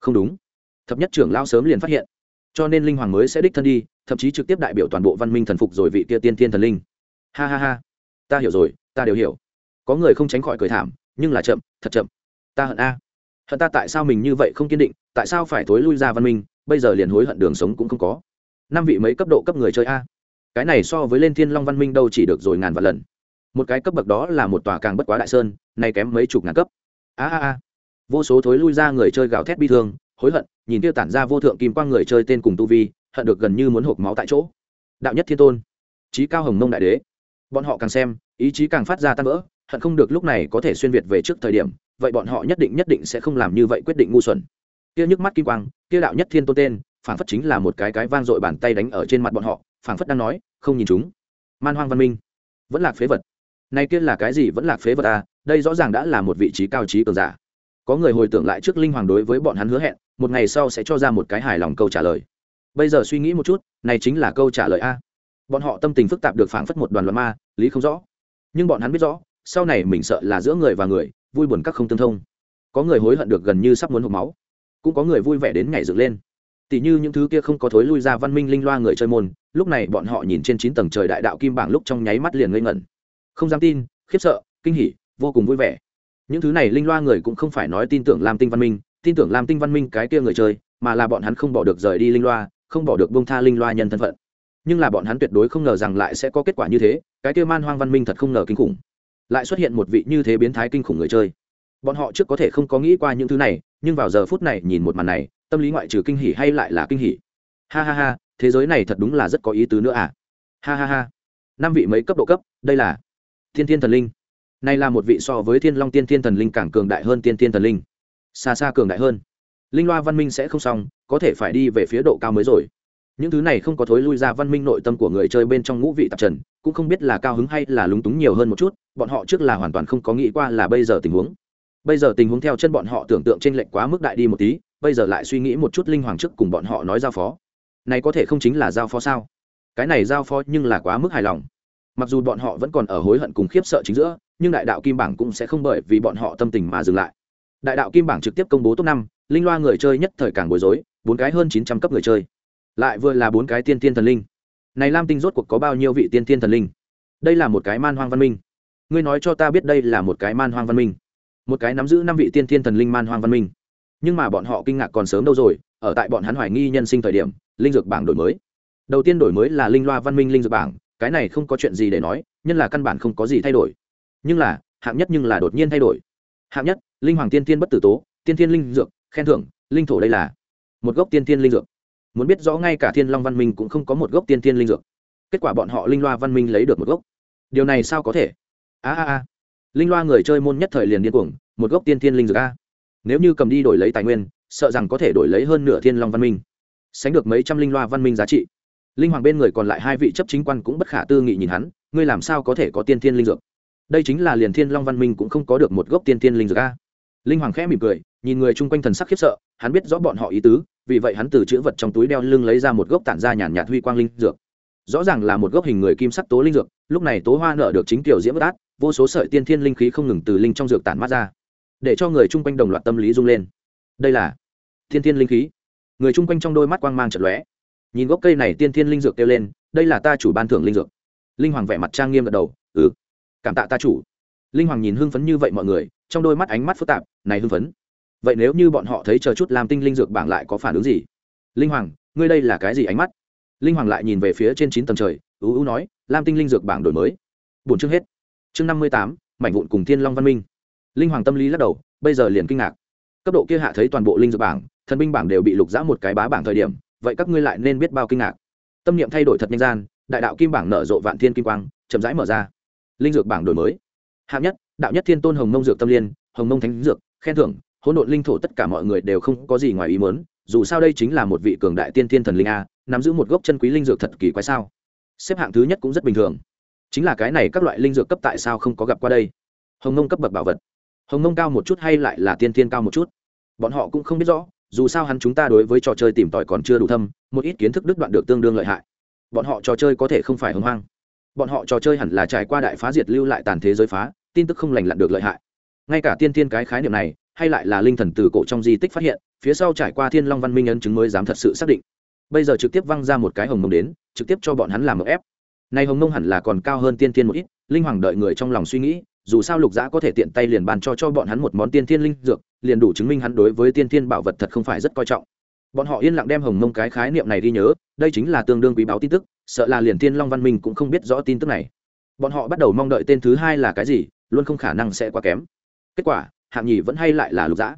Không đúng. Thập nhất trưởng lao sớm liền phát hiện. Cho nên linh hoàng mới sẽ đích thân đi, thậm chí trực tiếp đại biểu toàn bộ văn minh thần phục rồi vị kia tiên thiên thần linh. Ha ha ha. Ta hiểu rồi, ta đều hiểu. Có người không tránh khỏi cười thảm, nhưng là chậm, thật chậm. Ta hận a. Hận ta tại sao mình như vậy không kiên định, tại sao phải thối lui ra văn minh, bây giờ liền hối hận đường sống cũng không có năm vị mấy cấp độ cấp người chơi a. Cái này so với lên thiên long văn minh đâu chỉ được rồi ngàn vạn lần. Một cái cấp bậc đó là một tòa càng bất quá đại sơn, nay kém mấy chục ngàn cấp. A a a. Vô số thối lui ra người chơi gào thét bi thương, hối hận, nhìn tiêu tản ra vô thượng kim quang người chơi tên cùng tu vi, hận được gần như muốn hộp máu tại chỗ. Đạo nhất thiên tôn trí cao hồng mông đại đế. Bọn họ càng xem, ý chí càng phát ra tan vỡ, hận không được lúc này có thể xuyên việt về trước thời điểm, vậy bọn họ nhất định nhất định sẽ không làm như vậy quyết định ngu xuẩn. Kia nhức mắt kim quang, kia đạo nhất thiên tôn tên phảng phất chính là một cái cái vang dội bàn tay đánh ở trên mặt bọn họ, phảng phất đang nói, không nhìn chúng. Man hoang văn minh. Vẫn là phế vật. Này kia là cái gì vẫn là phế vật à? Đây rõ ràng đã là một vị trí cao trí cường giả. Có người hồi tưởng lại trước linh hoàng đối với bọn hắn hứa hẹn, một ngày sau sẽ cho ra một cái hài lòng câu trả lời. Bây giờ suy nghĩ một chút, này chính là câu trả lời a. Bọn họ tâm tình phức tạp được phảng phất một đoàn loạn ma, lý không rõ. Nhưng bọn hắn biết rõ, sau này mình sợ là giữa người và người, vui buồn các không tương thông. Có người hối hận được gần như sắp muốn hộp máu. Cũng có người vui vẻ đến nhảy dựng lên tỉ như những thứ kia không có thối lui ra văn minh linh loa người chơi môn, lúc này bọn họ nhìn trên chín tầng trời đại đạo kim bảng lúc trong nháy mắt liền ngây ngẩn. Không dám tin, khiếp sợ, kinh hỉ, vô cùng vui vẻ. Những thứ này linh loa người cũng không phải nói tin tưởng lam tinh văn minh, tin tưởng lam tinh văn minh cái kia người chơi, mà là bọn hắn không bỏ được rời đi linh loa, không bỏ được bông tha linh loa nhân thân phận. Nhưng là bọn hắn tuyệt đối không ngờ rằng lại sẽ có kết quả như thế, cái kia man hoang văn minh thật không ngờ kinh khủng. Lại xuất hiện một vị như thế biến thái kinh khủng người chơi. Bọn họ trước có thể không có nghĩ qua những thứ này, nhưng vào giờ phút này nhìn một màn này tâm lý ngoại trừ kinh hỉ hay lại là kinh hỉ? Ha ha ha, thế giới này thật đúng là rất có ý tứ nữa à? Ha ha ha. Năm vị mấy cấp độ cấp, đây là thiên thiên thần linh. Này là một vị so với thiên long tiên thiên thần linh càng cường đại hơn tiên thiên thần linh. Xa xa cường đại hơn. Linh loa văn minh sẽ không xong, có thể phải đi về phía độ cao mới rồi. Những thứ này không có thối lui ra văn minh nội tâm của người chơi bên trong ngũ vị tạp trần, cũng không biết là cao hứng hay là lúng túng nhiều hơn một chút, bọn họ trước là hoàn toàn không có nghĩ qua là bây giờ tình huống. Bây giờ tình huống theo chân bọn họ tưởng tượng t r ê n lệch quá mức đại đi một tí bây giờ lại suy nghĩ một chút linh hoàng trước cùng bọn họ nói giao phó. Này có thể không chính là giao phó sao? Cái này giao phó nhưng là quá mức hài lòng. Mặc dù bọn họ vẫn còn ở hối hận cùng khiếp sợ chính giữa, nhưng đại đạo kim bảng cũng sẽ không bởi vì bọn họ tâm tình mà dừng lại. Đại đạo kim bảng trực tiếp công bố top năm, linh loa người chơi nhất thời càng bối rối, bốn cái hơn chín trăm cấp người chơi. Lại vừa là bốn cái tiên tiên thần linh. Này lam tinh rốt cuộc có bao nhiêu vị tiên tiên thần linh? Đây là một cái man hoang văn minh. Ngươi nói cho ta biết đây là một cái man hoang văn minh. Một cái nắm giữ năm vị tiên tiên thần linh man hoang văn minh nhưng mà bọn họ kinh ngạc còn sớm đâu rồi, ở tại bọn hắn hoài nghi nhân sinh thời điểm, linh dược bảng đổi mới. Đầu tiên đổi mới là linh loa văn minh linh dược bảng, cái này không có chuyện gì để nói, nhân là căn bản không có gì thay đổi. Nhưng là, hạng nhất nhưng là đột nhiên thay đổi. Hạng nhất, linh hoàng tiên tiên bất tử tố, tiên tiên linh dược, khen thưởng, linh thổ đây là một gốc tiên tiên linh dược. Muốn biết rõ ngay cả thiên long văn minh cũng không có một gốc tiên tiên linh dược. Kết quả bọn họ linh loa văn minh lấy được một gốc. Điều này sao có thể? A a a. Linh loa người chơi môn nhất thời liền điên cuồng, một gốc tiên thiên linh dược a nếu như cầm đi đổi lấy tài nguyên, sợ rằng có thể đổi lấy hơn nửa thiên long văn minh, sánh được mấy trăm linh loa văn minh giá trị. Linh hoàng bên người còn lại hai vị chấp chính quan cũng bất khả tư nghị nhìn hắn, ngươi làm sao có thể có tiên thiên linh dược? Đây chính là liền thiên long văn minh cũng không có được một gốc tiên thiên linh dược a. Linh hoàng khẽ mỉm cười, nhìn người chung quanh thần sắc khiếp sợ, hắn biết rõ bọn họ ý tứ, vì vậy hắn từ chữ vật trong túi đeo lưng lấy ra một gốc tản ra nhàn nhạt huy quang linh dược. Rõ ràng là một gốc hình người kim sắc tố linh dược, lúc này tố hoa nở được chính tiểu diễm bất át, vô số sợi tiên thiên linh khí không ngừng từ linh trong dược tản mát ra để cho người chung quanh đồng loạt tâm lý rung lên. Đây là thiên thiên linh khí. Người chung quanh trong đôi mắt quang mang chật lóe. Nhìn gốc cây này tiên thiên linh dược kêu lên, đây là ta chủ ban thưởng linh dược. Linh hoàng vẻ mặt trang nghiêm gật đầu ừ cảm tạ ta chủ. Linh hoàng nhìn hưng phấn như vậy mọi người, trong đôi mắt ánh mắt phức tạp, này hưng phấn. Vậy nếu như bọn họ thấy chờ chút làm tinh linh dược bảng lại có phản ứng gì? Linh hoàng, ngươi đây là cái gì ánh mắt? Linh hoàng lại nhìn về phía trên chín tầng trời, ú ưu nói, lam tinh linh dược bảng đổi mới. Bốn chương hết. Chương năm mươi tám, mảnh vụn cùng thiên long văn minh linh hoàng tâm lý lắc đầu, bây giờ liền kinh ngạc. Cấp độ kia hạ thấy toàn bộ linh dược bảng, thần binh bảng đều bị lục giã một cái bá bảng thời điểm, vậy các ngươi lại nên biết bao kinh ngạc. Tâm niệm thay đổi thật nhanh gian, đại đạo kim bảng nở rộ vạn thiên kim quang, chậm rãi mở ra. Linh dược bảng đổi mới. Hạng nhất, đạo nhất thiên tôn hồng mông dược tâm liên, hồng mông thánh dược, khen thưởng, hỗn độn linh thổ tất cả mọi người đều không có gì ngoài ý muốn, dù sao đây chính là một vị cường đại tiên thiên thần linh a, nắm giữ một gốc chân quý linh dược thật kỳ quái sao? Xếp hạng thứ nhất cũng rất bình thường. Chính là cái này các loại linh dược cấp tại sao không có gặp qua đây? Hồng mông cấp bậc bảo vật hồng mông cao một chút hay lại là tiên thiên cao một chút? Bọn họ cũng không biết rõ, dù sao hắn chúng ta đối với trò chơi tìm tòi còn chưa đủ thâm, một ít kiến thức đứt đoạn được tương đương lợi hại. Bọn họ trò chơi có thể không phải hưng hoang. Bọn họ trò chơi hẳn là trải qua đại phá diệt lưu lại tàn thế giới phá, tin tức không lành lặn được lợi hại. Ngay cả tiên tiên cái khái niệm này, hay lại là linh thần từ cổ trong di tích phát hiện, phía sau trải qua thiên long văn minh ấn chứng mới dám thật sự xác định. Bây giờ trực tiếp văng ra một cái hồng mông đến, trực tiếp cho bọn hắn làm một ép. Nay hồng mông hẳn là còn cao hơn tiên tiên một ít, linh hoàng đợi người trong lòng suy nghĩ dù sao lục giã có thể tiện tay liền bàn cho cho bọn hắn một món tiên thiên linh dược, liền đủ chứng minh hắn đối với tiên thiên bảo vật thật không phải rất coi trọng. Bọn họ yên lặng đem hồng mông cái khái niệm này đi nhớ, đây chính là tương đương quý báo tin tức, sợ là liền tiên long văn minh cũng không biết rõ tin tức này. Bọn họ bắt đầu mong đợi tên thứ hai là cái gì, luôn không khả năng sẽ quá kém. Kết quả, hạng nhì vẫn hay lại là lục giã.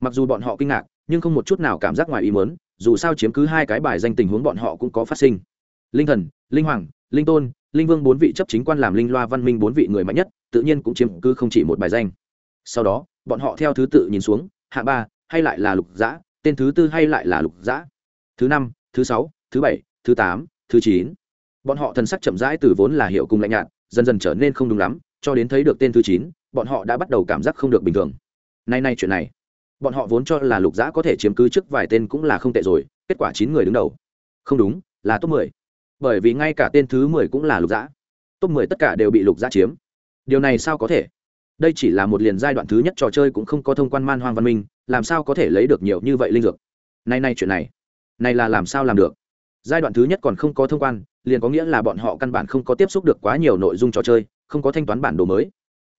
Mặc dù bọn họ kinh ngạc, nhưng không một chút nào cảm giác ngoài ý mớn dù sao chiếm cứ hai cái bài danh tình huống bọn họ cũng có phát sinh. Linh thần, linh hoàng, linh tôn, linh vương bốn vị chấp chính quan làm linh loa văn minh bốn vị người mạnh nhất tự nhiên cũng chiếm cứ không chỉ một bài danh. Sau đó bọn họ theo thứ tự nhìn xuống hạng ba hay lại là lục dã, tên thứ tư hay lại là lục dã, thứ năm thứ sáu thứ bảy thứ tám thứ chín. Bọn họ thần sắc chậm rãi từ vốn là hiệu cùng lạnh nhạt dần dần trở nên không đúng lắm cho đến thấy được tên thứ chín bọn họ đã bắt đầu cảm giác không được bình thường. Nay nay chuyện này bọn họ vốn cho là lục dã có thể chiếm cứ trước vài tên cũng là không tệ rồi kết quả chín người đứng đầu. Không đúng là top mười. Bởi vì ngay cả tên thứ mười cũng là lục dã. top mười tất cả đều bị lục dã chiếm điều này sao có thể? Đây chỉ là một liền giai đoạn thứ nhất trò chơi cũng không có thông quan man hoang văn minh, làm sao có thể lấy được nhiều như vậy linh dược? Nay nay chuyện này này là làm sao làm được? Giai đoạn thứ nhất còn không có thông quan, liền có nghĩa là bọn họ căn bản không có tiếp xúc được quá nhiều nội dung trò chơi, không có thanh toán bản đồ mới.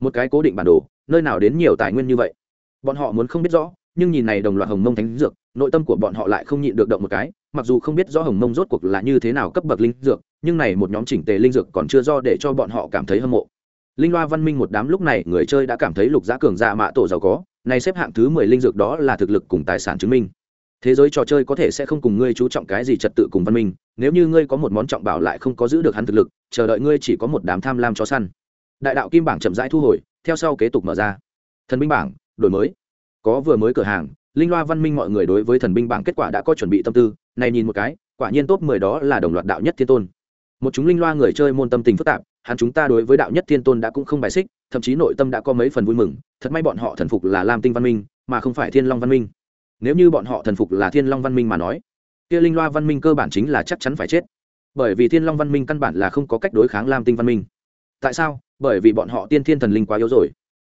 Một cái cố định bản đồ, nơi nào đến nhiều tài nguyên như vậy? Bọn họ muốn không biết rõ, nhưng nhìn này đồng loạt hồng mông thánh dược, nội tâm của bọn họ lại không nhịn được động một cái, mặc dù không biết rõ hồng mông rốt cuộc là như thế nào cấp bậc linh dược, nhưng này một nhóm chỉnh tề linh dược còn chưa do để cho bọn họ cảm thấy hâm mộ linh loa văn minh một đám lúc này, người chơi đã cảm thấy lục giá cường dạ mạ tổ giàu có này xếp hạng thứ mười linh dược đó là thực lực cùng tài sản chứng minh. Thế giới trò chơi có thể sẽ không cùng ngươi chú trọng cái gì trật tự cùng văn minh, nếu như ngươi có một món trọng bảo lại không có giữ được hắn thực lực, chờ đợi ngươi chỉ có một đám tham lam cho săn. Đại đạo kim bảng chậm rãi thu hồi, theo sau kế tục mở ra. Thần binh bảng, đổi mới. Có vừa mới cửa hàng, linh loa văn minh mọi người đối với thần binh bảng kết quả đã có chuẩn bị tâm tư, này nhìn một cái, quả nhiên top mười đó là đồng loạt đạo nhất thiên tôn. Một chúng linh loa người chơi môn tâm tình phức tạp hắn chúng ta đối với đạo nhất thiên tôn đã cũng không bài xích, thậm chí nội tâm đã có mấy phần vui mừng, thật may bọn họ thần phục là lam tinh văn minh, mà không phải thiên long văn minh. Nếu như bọn họ thần phục là thiên long văn minh mà nói, kia linh loa văn minh cơ bản chính là chắc chắn phải chết. Bởi vì thiên long văn minh căn bản là không có cách đối kháng lam tinh văn minh. Tại sao? Bởi vì bọn họ tiên thiên thần linh quá yếu rồi.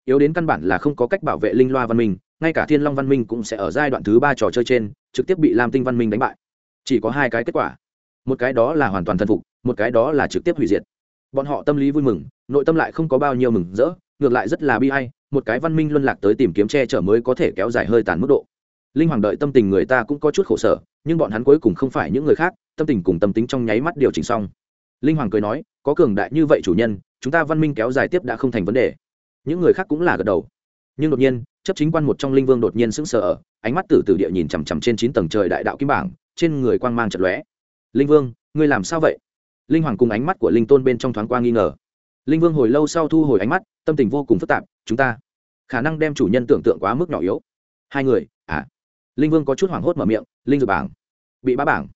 Yếu đến căn bản là không có cách bảo vệ linh loa văn minh, ngay cả thiên long văn minh cũng sẽ ở giai đoạn thứ ba trò chơi trên, trực tiếp bị lam tinh văn minh đánh bại. Chỉ có hai cái kết quả. Một cái đó là hoàn toàn thần phục, một cái đó là trực tiếp hủy diệt bọn họ tâm lý vui mừng, nội tâm lại không có bao nhiêu mừng rỡ, ngược lại rất là bi hay một cái văn minh luân lạc tới tìm kiếm che chở mới có thể kéo dài hơi tàn mức độ. Linh hoàng đợi tâm tình người ta cũng có chút khổ sở, nhưng bọn hắn cuối cùng không phải những người khác, tâm tình cùng tâm tính trong nháy mắt điều chỉnh xong. Linh hoàng cười nói, có cường đại như vậy chủ nhân, chúng ta văn minh kéo dài tiếp đã không thành vấn đề. Những người khác cũng là gật đầu. Nhưng đột nhiên, chấp chính quan một trong linh vương đột nhiên sững sờ ở, ánh mắt từ từ địa nhìn chằm chằm trên chín tầng trời đại đạo kim bảng, trên người quang mang chật lóe. Linh vương, ngươi làm sao vậy? Linh hoàng cùng ánh mắt của linh tôn bên trong thoáng qua nghi ngờ. Linh vương hồi lâu sau thu hồi ánh mắt, tâm tình vô cùng phức tạp, chúng ta khả năng đem chủ nhân tưởng tượng quá mức nhỏ yếu. Hai người à. Linh vương có chút hoảng hốt mở miệng, linh dược bảng. Bị bá bảng.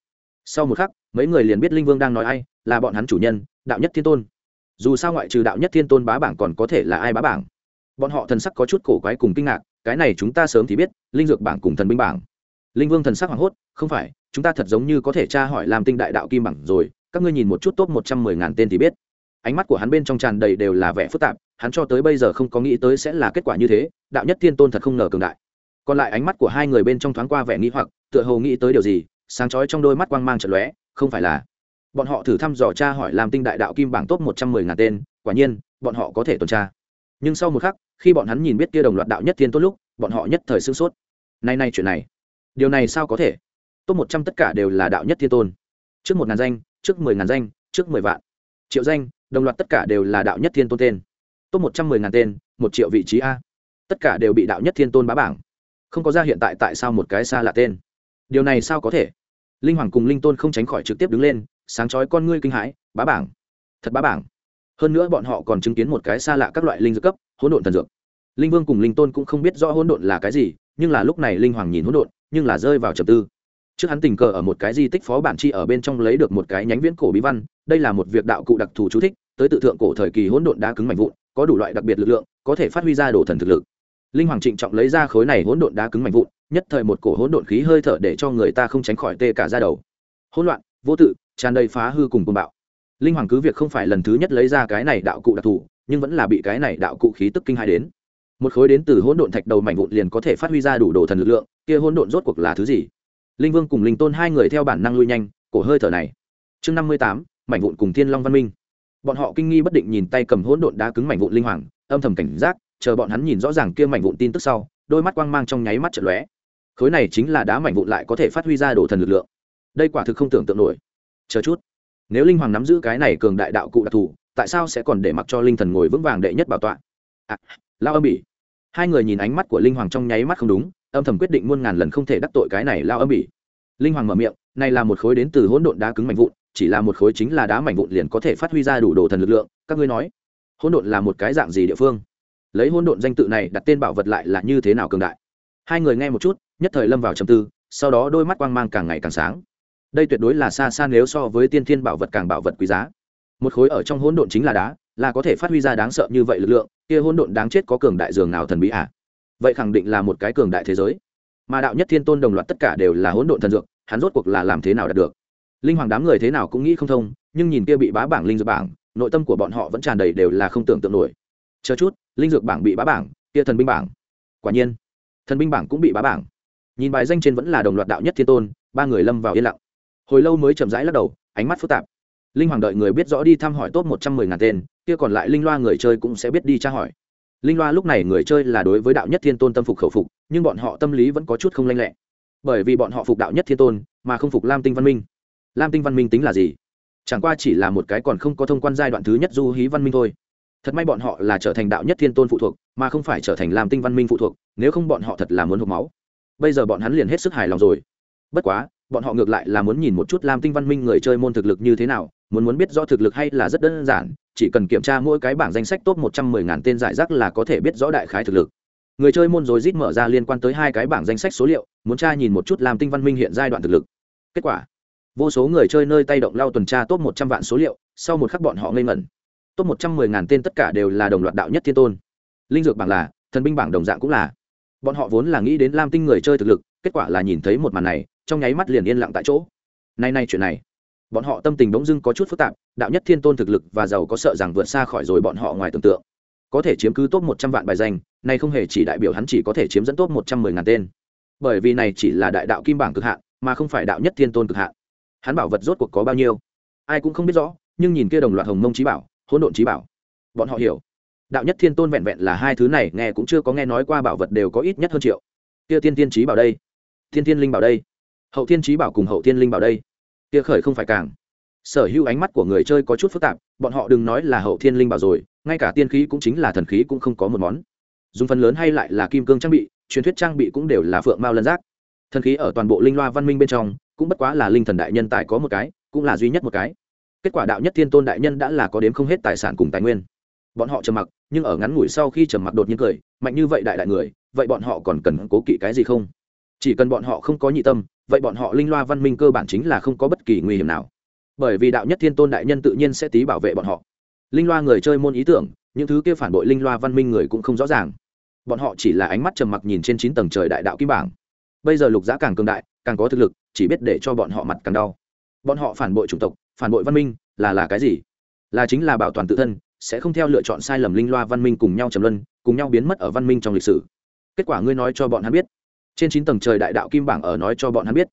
Sau một khắc, mấy người liền biết linh vương đang nói ai, là bọn hắn chủ nhân, đạo nhất thiên tôn. Dù sao ngoại trừ đạo nhất thiên tôn bá bảng còn có thể là ai bá bảng? Bọn họ thần sắc có chút cổ quái cùng kinh ngạc, cái này chúng ta sớm thì biết, linh dược bảng cùng thần binh bảng. Linh vương thần sắc hoảng hốt, không phải, chúng ta thật giống như có thể tra hỏi làm tinh đại đạo kim bảng rồi các ngươi nhìn một chút top một trăm mười ngàn tên thì biết. Ánh mắt của hắn bên trong tràn đầy đều là vẻ phức tạp, hắn cho tới bây giờ không có nghĩ tới sẽ là kết quả như thế, đạo nhất thiên tôn thật không ngờ cường đại. Còn lại ánh mắt của hai người bên trong thoáng qua vẻ nghĩ hoặc, tựa hồ nghĩ tới điều gì, sáng chói trong đôi mắt quang mang trận lóe, không phải là bọn họ thử thăm dò tra hỏi làm tinh đại đạo kim bảng top một trăm mười ngàn tên, quả nhiên, bọn họ có thể tuần tra. Nhưng sau một khắc, khi bọn hắn nhìn biết kia đồng loạt đạo nhất thiên tốt lúc, bọn họ nhất thời sửng sốt. Nay nay chuyện này, điều này sao có thể? Top một trăm tất cả đều là đạo nhất thiên tôn. Trước một ngàn danh trước mười ngàn danh, trước mười vạn. Triệu danh, đồng loạt tất cả đều là đạo nhất thiên tôn tên. Top một trăm mười ngàn tên, một triệu vị trí a. Tất cả đều bị đạo nhất thiên tôn bá bảng. Không có ra hiện tại tại sao một cái xa lạ tên? Điều này sao có thể? Linh hoàng cùng linh tôn không tránh khỏi trực tiếp đứng lên, sáng chói con ngươi kinh hãi, bá bảng. Thật bá bảng. Hơn nữa bọn họ còn chứng kiến một cái xa lạ các loại linh dược cấp, hỗn độn thần dược. Linh vương cùng linh tôn cũng không biết rõ hỗn độn là cái gì, nhưng là lúc này linh hoàng nhìn hỗn độn, nhưng là rơi vào trầm tư trước hắn tình cờ ở một cái di tích phó bản chi ở bên trong lấy được một cái nhánh viễn cổ bí văn, đây là một việc đạo cụ đặc thù chú thích, tới tự thượng cổ thời kỳ hỗn độn đá cứng mạnh vụn, có đủ loại đặc biệt lực lượng, có thể phát huy ra đồ thần thực lực. Linh hoàng trịnh trọng lấy ra khối này hỗn độn đá cứng mạnh vụn, nhất thời một cổ hỗn độn khí hơi thở để cho người ta không tránh khỏi tê cả ra đầu. Hỗn loạn, vô tự, tràn đầy phá hư cùng côn bạo. Linh hoàng cứ việc không phải lần thứ nhất lấy ra cái này đạo cụ đặc thù, nhưng vẫn là bị cái này đạo cụ khí tức kinh hai đến. Một khối đến từ hỗn độn thạch đầu mảnh vụn liền có thể phát huy ra đủ đồ thần lực lượng, kia hỗn độn rốt cuộc là thứ gì? Linh vương cùng linh tôn hai người theo bản năng lui nhanh cổ hơi thở này. Chương năm mươi tám mảnh vụn cùng thiên long văn minh. Bọn họ kinh nghi bất định nhìn tay cầm hỗn độn đá cứng mảnh vụn linh hoàng âm thầm cảnh giác chờ bọn hắn nhìn rõ ràng kia mảnh vụn tin tức sau đôi mắt quang mang trong nháy mắt chợt lóe. Khối này chính là đá mảnh vụn lại có thể phát huy ra đồ thần lực lượng. Đây quả thực không tưởng tượng nổi. Chờ chút. Nếu linh hoàng nắm giữ cái này cường đại đạo cụ đặc thù tại sao sẽ còn để mặc cho linh thần ngồi vững vàng đệ nhất bảo tọa? À, lao âm bỉ. Hai người nhìn ánh mắt của linh hoàng trong nháy mắt không đúng âm thầm quyết định muôn ngàn lần không thể đắc tội cái này lao âm bỉ linh hoàng mở miệng, này là một khối đến từ hỗn độn đá cứng mảnh vụn, chỉ là một khối chính là đá mảnh vụn liền có thể phát huy ra đủ đồ thần lực lượng, các ngươi nói, hỗn độn là một cái dạng gì địa phương? Lấy hỗn độn danh tự này đặt tên bảo vật lại là như thế nào cường đại? Hai người nghe một chút, nhất thời lâm vào trầm tư, sau đó đôi mắt quang mang càng ngày càng sáng. Đây tuyệt đối là xa xa nếu so với tiên thiên bảo vật càng bảo vật quý giá. Một khối ở trong hỗn độn chính là đá, là có thể phát huy ra đáng sợ như vậy lực lượng, kia hỗn độn đáng chết có cường đại dường nào thần bí à? Vậy khẳng định là một cái cường đại thế giới. Mà đạo nhất thiên tôn đồng loạt tất cả đều là hỗn độn thần dược, hắn rốt cuộc là làm thế nào đạt được? Linh hoàng đám người thế nào cũng nghĩ không thông, nhưng nhìn kia bị bá bảng linh dược bảng, nội tâm của bọn họ vẫn tràn đầy đều là không tưởng tượng nổi. Chờ chút, linh dược bảng bị bá bảng, kia thần binh bảng. Quả nhiên, thần binh bảng cũng bị bá bảng. Nhìn bài danh trên vẫn là đồng loạt đạo nhất thiên tôn, ba người lâm vào yên lặng. Hồi lâu mới chậm rãi lắc đầu, ánh mắt phức tạp. Linh hoàng đợi người biết rõ đi thăm hỏi top một trăm mười ngàn tên, kia còn lại linh loa người chơi cũng sẽ biết đi tra hỏi linh loa lúc này người chơi là đối với đạo nhất thiên tôn tâm phục khẩu phục, nhưng bọn họ tâm lý vẫn có chút không lanh lẹ. Bởi vì bọn họ phục đạo nhất thiên tôn, mà không phục lam tinh văn minh. Lam tinh văn minh tính là gì? Chẳng qua chỉ là một cái còn không có thông quan giai đoạn thứ nhất du hí văn minh thôi. Thật may bọn họ là trở thành đạo nhất thiên tôn phụ thuộc, mà không phải trở thành lam tinh văn minh phụ thuộc, nếu không bọn họ thật là muốn hộp máu. Bây giờ bọn hắn liền hết sức hài lòng rồi. Bất quá, bọn họ ngược lại là muốn nhìn một chút lam tinh văn minh người chơi môn thực lực như thế nào, muốn muốn biết rõ thực lực hay là rất đơn giản chỉ cần kiểm tra mỗi cái bảng danh sách top một trăm mười ngàn tên giải rác là có thể biết rõ đại khái thực lực. Người chơi môn rồi rít mở ra liên quan tới hai cái bảng danh sách số liệu, muốn tra nhìn một chút làm tinh văn minh hiện giai đoạn thực lực. Kết quả, vô số người chơi nơi tay động lao tuần tra top một trăm vạn số liệu, sau một khắc bọn họ ngây ngẩn. Top một trăm mười ngàn tên tất cả đều là đồng loạt đạo nhất thiên tôn. Linh dược bảng là, thần binh bảng đồng dạng cũng là. Bọn họ vốn là nghĩ đến lam tinh người chơi thực lực, kết quả là nhìn thấy một màn này, trong nháy mắt liền yên lặng tại chỗ. Nay nay chuyện này bọn họ tâm tình bỗng dưng có chút phức tạp, đạo nhất thiên tôn thực lực và giàu có sợ rằng vượt xa khỏi rồi bọn họ ngoài tưởng tượng. Có thể chiếm cứ top một trăm vạn bài danh này không hề chỉ đại biểu hắn chỉ có thể chiếm dẫn top một trăm mười ngàn tên. Bởi vì này chỉ là đại đạo kim bảng cực hạn, mà không phải đạo nhất thiên tôn cực hạn. Hắn bảo vật rốt cuộc có bao nhiêu? Ai cũng không biết rõ, nhưng nhìn kia đồng loạt hồng mông trí bảo, hỗn độn trí bảo. Bọn họ hiểu. Đạo nhất thiên tôn vẹn vẹn là hai thứ này, nghe cũng chưa có nghe nói qua bảo vật đều có ít nhất hơn triệu. Kia tiên tiên trí bảo đây. Thiên tiên linh bảo đây. Hậu thiên trí bảo cùng hậu thiên linh bảo đây kia khởi không phải càng. Sở hữu ánh mắt của người chơi có chút phức tạp, bọn họ đừng nói là hậu thiên linh bảo rồi, ngay cả tiên khí cũng chính là thần khí cũng không có một món. Dùng phần lớn hay lại là kim cương trang bị, truyền thuyết trang bị cũng đều là phượng mao lân giác. Thần khí ở toàn bộ linh loa văn minh bên trong, cũng bất quá là linh thần đại nhân tài có một cái, cũng là duy nhất một cái. Kết quả đạo nhất thiên tôn đại nhân đã là có đếm không hết tài sản cùng tài nguyên. Bọn họ trầm mặc, nhưng ở ngắn ngủi sau khi trầm mặc đột nhiên cười, mạnh như vậy đại đại người, vậy bọn họ còn cần cố kỵ cái gì không? Chỉ cần bọn họ không có nhị tâm vậy bọn họ linh loa văn minh cơ bản chính là không có bất kỳ nguy hiểm nào. Bởi vì đạo nhất thiên tôn đại nhân tự nhiên sẽ tí bảo vệ bọn họ. Linh loa người chơi môn ý tưởng, những thứ kia phản bội linh loa văn minh người cũng không rõ ràng. Bọn họ chỉ là ánh mắt trầm mặc nhìn trên chín tầng trời đại đạo kim bảng. Bây giờ lục giã càng cường đại, càng có thực lực, chỉ biết để cho bọn họ mặt càng đau. Bọn họ phản bội chủng tộc, phản bội văn minh, là là cái gì? Là chính là bảo toàn tự thân, sẽ không theo lựa chọn sai lầm linh loa văn minh cùng nhau trầm luân, cùng nhau biến mất ở văn minh trong lịch sử. Kết quả ngươi nói cho bọn hắn biết trên chín tầng trời đại đạo kim bảng ở nói cho bọn hắn biết.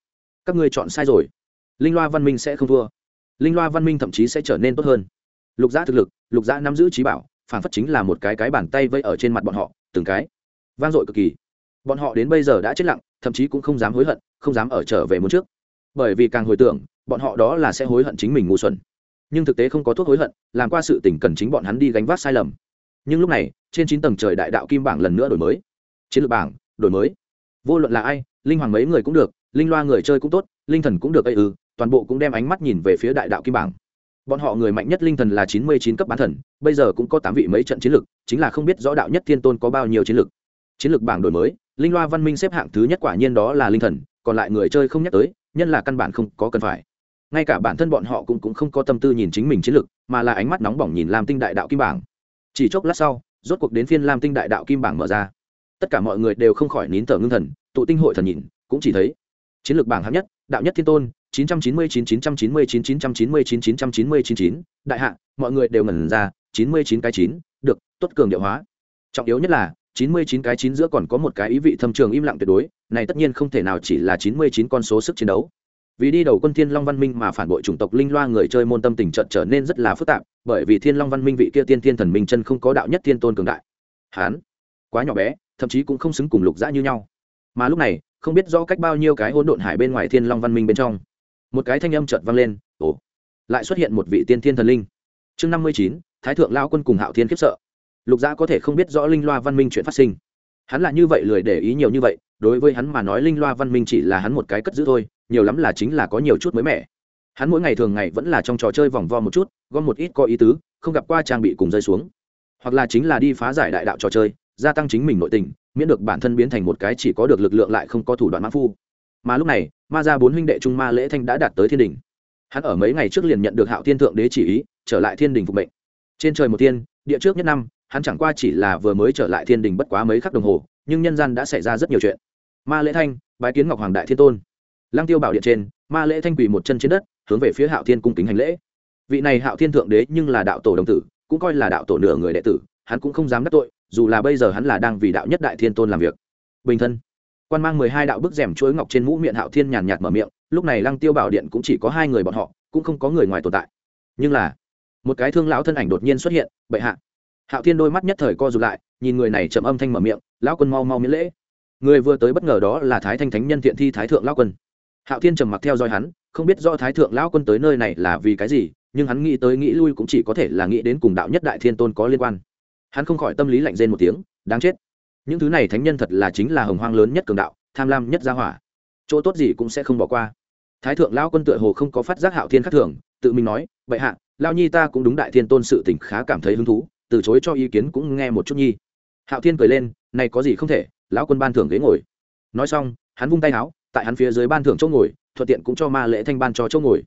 Các ngươi chọn sai rồi. Linh loa văn minh sẽ không thua. Linh loa văn minh thậm chí sẽ trở nên tốt hơn. Lục giã thực lực, lục giã nắm giữ trí bảo, phản phất chính là một cái cái bàn tay vây ở trên mặt bọn họ, từng cái. Vang dội cực kỳ. Bọn họ đến bây giờ đã chết lặng, thậm chí cũng không dám hối hận, không dám ở trở về muốn trước. Bởi vì càng hồi tưởng, bọn họ đó là sẽ hối hận chính mình ngu xuẩn. Nhưng thực tế không có thuốc hối hận, làm qua sự tỉnh cần chính bọn hắn đi gánh vác sai lầm. Nhưng lúc này, trên chín tầng trời đại đạo kim bảng lần nữa đổi mới. Chiến lược bảng, đổi mới vô luận là ai linh hoàng mấy người cũng được linh loa người chơi cũng tốt linh thần cũng được ây ư toàn bộ cũng đem ánh mắt nhìn về phía đại đạo kim bảng. Bọn họ người mạnh nhất linh thần là chín mươi chín cấp bán thần bây giờ cũng có tám vị mấy trận chiến lược chính là không biết rõ đạo nhất thiên tôn có bao nhiêu chiến lược chiến lược bảng đổi mới linh loa văn minh xếp hạng thứ nhất quả nhiên đó là linh thần còn lại người chơi không nhắc tới nhân là căn bản không có cần phải. Ngay cả bản thân bọn họ cũng, cũng không có tâm tư nhìn chính mình chiến lược mà là ánh mắt nóng bỏng nhìn lam tinh đại đạo kim bảng. Chỉ chốc lát sau rốt cuộc đến phiên lam tinh đại đạo kim bảng mở ra tất cả mọi người đều không khỏi nín thở ngưng thần tụ tinh hội thần nhìn cũng chỉ thấy chiến lược bảng hạng nhất đạo nhất thiên tôn 999 999 999 999 đại hạ mọi người đều ngẩn ra 99 cái chín được tốt cường điệu hóa trọng yếu nhất là 99 cái chín giữa còn có một cái ý vị thâm trường im lặng tuyệt đối này tất nhiên không thể nào chỉ là 99 con số sức chiến đấu vì đi đầu quân thiên long văn minh mà phản bội chủng tộc linh loa người chơi môn tâm tình trận trở nên rất là phức tạp bởi vì thiên long văn minh vị kia tiên thiên thần minh chân không có đạo nhất thiên tôn cường đại hán quá nhỏ bé thậm chí cũng không xứng cùng lục dã như nhau. Mà lúc này, không biết rõ cách bao nhiêu cái hỗn độn hải bên ngoài thiên long văn minh bên trong, một cái thanh âm chợt vang lên, ồ! Lại xuất hiện một vị tiên thiên thần linh. Chương năm mươi chín, thái thượng lao quân cùng hạo thiên khiếp sợ. Lục dã có thể không biết rõ linh loa văn minh chuyện phát sinh. Hắn là như vậy lười để ý nhiều như vậy, đối với hắn mà nói linh loa văn minh chỉ là hắn một cái cất giữ thôi, nhiều lắm là chính là có nhiều chút mới mẻ. Hắn mỗi ngày thường ngày vẫn là trong trò chơi vòng vo một chút, gom một ít có ý tứ, không gặp qua trang bị cùng rơi xuống. Hoặc là chính là đi phá giải đại đạo trò chơi gia tăng chính mình nội tình, miễn được bản thân biến thành một cái chỉ có được lực lượng lại không có thủ đoạn mã phu. Mà lúc này, ma gia bốn huynh đệ trung ma lễ thanh đã đạt tới thiên đình hắn ở mấy ngày trước liền nhận được hạo thiên thượng đế chỉ ý, trở lại thiên đình phục mệnh. Trên trời một tiên địa trước nhất năm, hắn chẳng qua chỉ là vừa mới trở lại thiên đình bất quá mấy khắc đồng hồ, nhưng nhân gian đã xảy ra rất nhiều chuyện. Ma lễ thanh, bái kiến ngọc hoàng đại thiên tôn. Lăng tiêu bảo điện trên, ma lễ thanh quỳ một chân trên đất, hướng về phía hạo thiên cung kính hành lễ. Vị này hạo thiên thượng đế nhưng là đạo tổ đồng tử, cũng coi là đạo tổ nửa người đệ tử, hắn cũng không dám đắc tội dù là bây giờ hắn là đang vì đạo nhất đại thiên tôn làm việc. Bình thân. Quan mang mười hai đạo bức rèm chuỗi ngọc trên mũ miệng hạo thiên nhàn nhạt mở miệng, lúc này lăng tiêu bảo điện cũng chỉ có hai người bọn họ, cũng không có người ngoài tồn tại. Nhưng là, một cái thương lão thân ảnh đột nhiên xuất hiện, bệ hạ. Hạo thiên đôi mắt nhất thời co rụt lại, nhìn người này chậm âm thanh mở miệng, lão quân mau mau miễn lễ. Người vừa tới bất ngờ đó là thái thanh thánh nhân thiện thi thái thượng lão quân. Hạo thiên trầm mặc theo dõi hắn, không biết do thái thượng lão quân tới nơi này là vì cái gì, nhưng hắn nghĩ tới nghĩ lui cũng chỉ có thể là nghĩ đến cùng đạo nhất đại thiên tôn có liên quan hắn không khỏi tâm lý lạnh rên một tiếng, đáng chết. Những thứ này thánh nhân thật là chính là hồng hoang lớn nhất cường đạo, tham lam nhất gia hỏa. Chỗ tốt gì cũng sẽ không bỏ qua. Thái thượng lão quân tựa hồ không có phát giác hạo thiên khắc thường, tự mình nói vậy hạ lao nhi ta cũng đúng đại thiên tôn sự tỉnh khá cảm thấy hứng thú, từ chối cho ý kiến cũng nghe một chút nhi. Hạo thiên cười lên, này có gì không thể, lão quân ban thưởng ghế ngồi. Nói xong, hắn vung tay áo tại hắn phía dưới ban thưởng chỗ ngồi, thuận tiện cũng cho ma lễ thanh ban cho chỗ ngồi.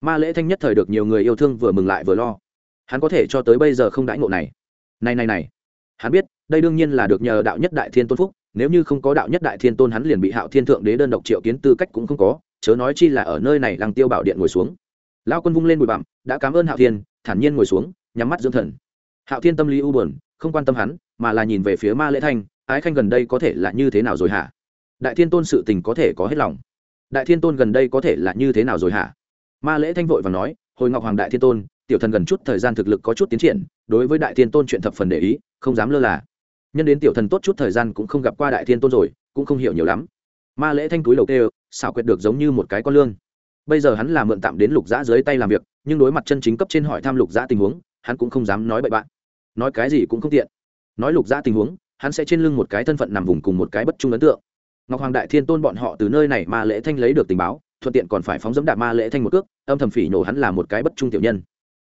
Ma lễ thanh nhất thời được nhiều người yêu thương vừa mừng lại vừa lo. Hắn có thể cho tới bây giờ không đãi ngộ này này này này. Hắn biết, đây đương nhiên là được nhờ đạo nhất đại thiên tôn phúc, nếu như không có đạo nhất đại thiên tôn hắn liền bị hạo thiên thượng đế đơn độc triệu kiến tư cách cũng không có, chớ nói chi là ở nơi này lăng tiêu bảo điện ngồi xuống. Lao quân vung lên bụi bặm, đã cảm ơn hạo thiên, thản nhiên ngồi xuống, nhắm mắt dưỡng thần. Hạo thiên tâm lý u buồn, không quan tâm hắn, mà là nhìn về phía ma lễ thanh, ái khanh gần đây có thể là như thế nào rồi hả? Đại thiên tôn sự tình có thể có hết lòng. Đại thiên tôn gần đây có thể là như thế nào rồi hả? Ma lễ thanh vội và nói, hồi ngọc hoàng đại thiên tôn tiểu thần gần chút thời gian thực lực có chút tiến triển, đối với đại thiên tôn chuyện thập phần để ý, không dám lơ là. Nhân đến tiểu thần tốt chút thời gian cũng không gặp qua đại thiên tôn rồi, cũng không hiểu nhiều lắm. Ma lễ thanh túi đầu tê xảo quyệt được giống như một cái con lương. Bây giờ hắn là mượn tạm đến lục giã dưới tay làm việc, nhưng đối mặt chân chính cấp trên hỏi thăm lục giã tình huống, hắn cũng không dám nói bậy bạn. Nói cái gì cũng không tiện. Nói lục giã tình huống, hắn sẽ trên lưng một cái thân phận nằm vùng cùng một cái bất trung ấn tượng. Ngọc hoàng đại thiên tôn bọn họ từ nơi này ma lễ thanh lấy được tình báo, thuận tiện còn phải phóng dẫm đạp ma lễ thanh một cước, âm thầm phỉ nổ hắn là một cái bất trung tiểu nhân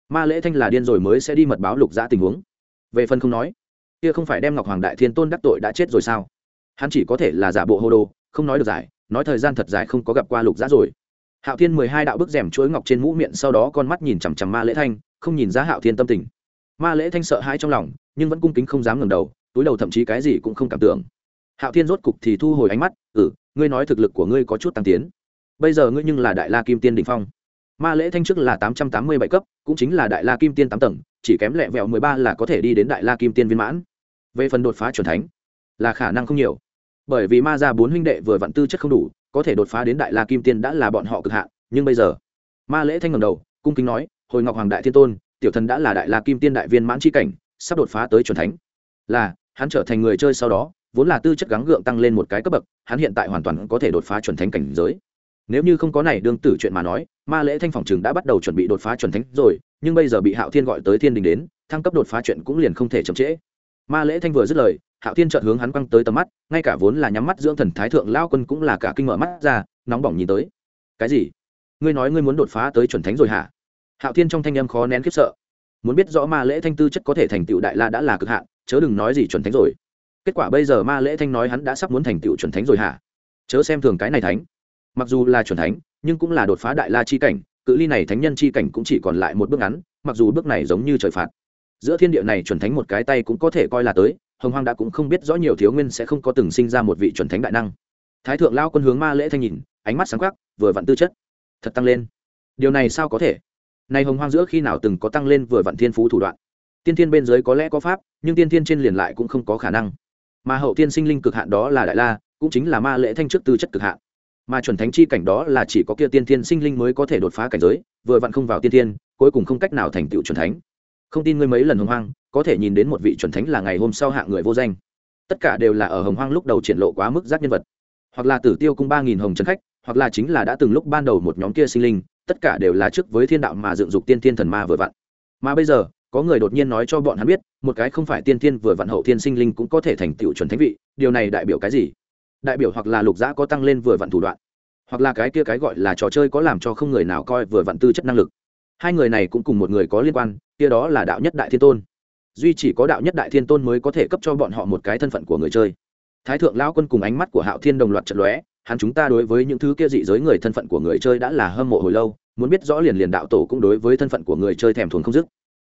ma lễ thanh là điên rồi mới sẽ đi mật báo lục giã tình huống. Về phần không nói, kia không phải đem ngọc hoàng đại thiên tôn đắc tội đã chết rồi sao? Hắn chỉ có thể là giả bộ hô đồ, không nói được giải, nói thời gian thật dài không có gặp qua lục giã rồi. Hạo thiên mười hai đạo bức rèm chuỗi ngọc trên mũ miệng sau đó con mắt nhìn chằm chằm ma lễ thanh, không nhìn ra hạo thiên tâm tình. Ma lễ thanh sợ hãi trong lòng, nhưng vẫn cung kính không dám ngẩng đầu, túi đầu thậm chí cái gì cũng không cảm tưởng. Hạo thiên rốt cục thì thu hồi ánh mắt ừ ngươi nói thực lực của ngươi có chút tăng tiến. Bây giờ ngươi nhưng là đại la kim tiên đình phong ma lễ thanh trước là tám trăm tám mươi bảy cấp, cũng chính là đại la kim tiên tám tầng, chỉ kém lẹ vẹo mười ba là có thể đi đến đại la kim tiên viên mãn. Về phần đột phá c h u ẩ n thánh, là khả năng không nhiều. Bởi vì ma ra bốn huynh đệ vừa vặn tư chất không đủ, có thể đột phá đến đại la kim tiên đã là bọn họ cực hạn, nhưng bây giờ, ma lễ thanh ngầm đầu, cung kính nói, hồi ngọc hoàng đại thiên tôn, tiểu thần đã là đại la kim tiên đại viên mãn c cảnh, sắp đột phá tới c thánh. Là, hắn trở thành người chơi sau đó, vốn là tư chất gắng gượng tăng lên một cái cấp bậc, hắn hiện tại hoàn toàn có thể đột phá chuẩn thánh cảnh giới nếu như không có này đương tử chuyện mà nói, ma lễ thanh phòng trường đã bắt đầu chuẩn bị đột phá chuẩn thánh rồi, nhưng bây giờ bị hạo thiên gọi tới thiên đình đến, thăng cấp đột phá chuyện cũng liền không thể chậm trễ. Ma lễ thanh vừa dứt lời, hạo thiên chợt hướng hắn quăng tới tầm mắt, ngay cả vốn là nhắm mắt dưỡng thần thái thượng lao quân cũng là cả kinh mở mắt ra, nóng bỏng nhìn tới. Cái gì? Ngươi nói ngươi muốn đột phá tới chuẩn thánh rồi hả? Hạo thiên trong thanh âm khó nén khiếp sợ. Muốn biết rõ ma lễ thanh tư chất có thể thành tựu đại la đã là cực hạn, chớ đừng nói gì chuẩn thánh rồi. Kết quả bây giờ ma lễ thanh nói hắn đã sắp muốn thành tựu chuẩn thánh rồi hả? Chớ xem thường cái này thánh mặc dù là chuẩn thánh, nhưng cũng là đột phá đại la chi cảnh, cự ly này thánh nhân chi cảnh cũng chỉ còn lại một bước ngắn, mặc dù bước này giống như trời phạt. Giữa thiên địa này chuẩn thánh một cái tay cũng có thể coi là tới, hồng hoang đã cũng không biết rõ nhiều thiếu nguyên sẽ không có từng sinh ra một vị chuẩn thánh đại năng. Thái thượng lao quân hướng ma lễ thanh nhìn, ánh mắt sáng khắc vừa vặn tư chất. Thật tăng lên. Điều này sao có thể? Này hồng hoang giữa khi nào từng có tăng lên vừa vặn thiên phú thủ đoạn? Tiên thiên bên dưới có lẽ có pháp, nhưng tiên thiên trên liền lại cũng không có khả năng. Mà hậu tiên sinh linh cực hạn đó là đại la, cũng chính là ma lễ thanh trước tư chất cực hạn mà chuẩn thánh chi cảnh đó là chỉ có kia tiên thiên sinh linh mới có thể đột phá cảnh giới, vừa vặn không vào tiên thiên, cuối cùng không cách nào thành tựu chuẩn thánh. Không tin ngươi mấy lần hồng hoang, có thể nhìn đến một vị chuẩn thánh là ngày hôm sau hạng người vô danh. Tất cả đều là ở hồng hoang lúc đầu triển lộ quá mức giác nhân vật. Hoặc là tử tiêu cung ba nghìn hồng trấn khách, hoặc là chính là đã từng lúc ban đầu một nhóm kia sinh linh, tất cả đều là trước với thiên đạo mà dựng dục tiên thiên thần ma vừa vặn. Mà bây giờ, có người đột nhiên nói cho bọn hắn biết, một cái không phải tiên thiên vừa vặn hậu thiên sinh linh cũng có thể thành tựu chuẩn thánh vị, điều này đại biểu cái gì? Đại biểu hoặc là lục giã có tăng lên vừa vặn thủ đoạn, hoặc là cái kia cái gọi là trò chơi có làm cho không người nào coi vừa vặn tư chất năng lực. Hai người này cũng cùng một người có liên quan, kia đó là đạo nhất đại thiên tôn. Duy chỉ có đạo nhất đại thiên tôn mới có thể cấp cho bọn họ một cái thân phận của người chơi. Thái thượng lão quân cùng ánh mắt của hạo thiên đồng loạt trận lóe, hắn chúng ta đối với những thứ kia dị giới người thân phận của người chơi đã là hâm mộ hồi lâu, muốn biết rõ liền liền đạo tổ cũng đối với thân phận của người chơi thèm thuồng không dứt.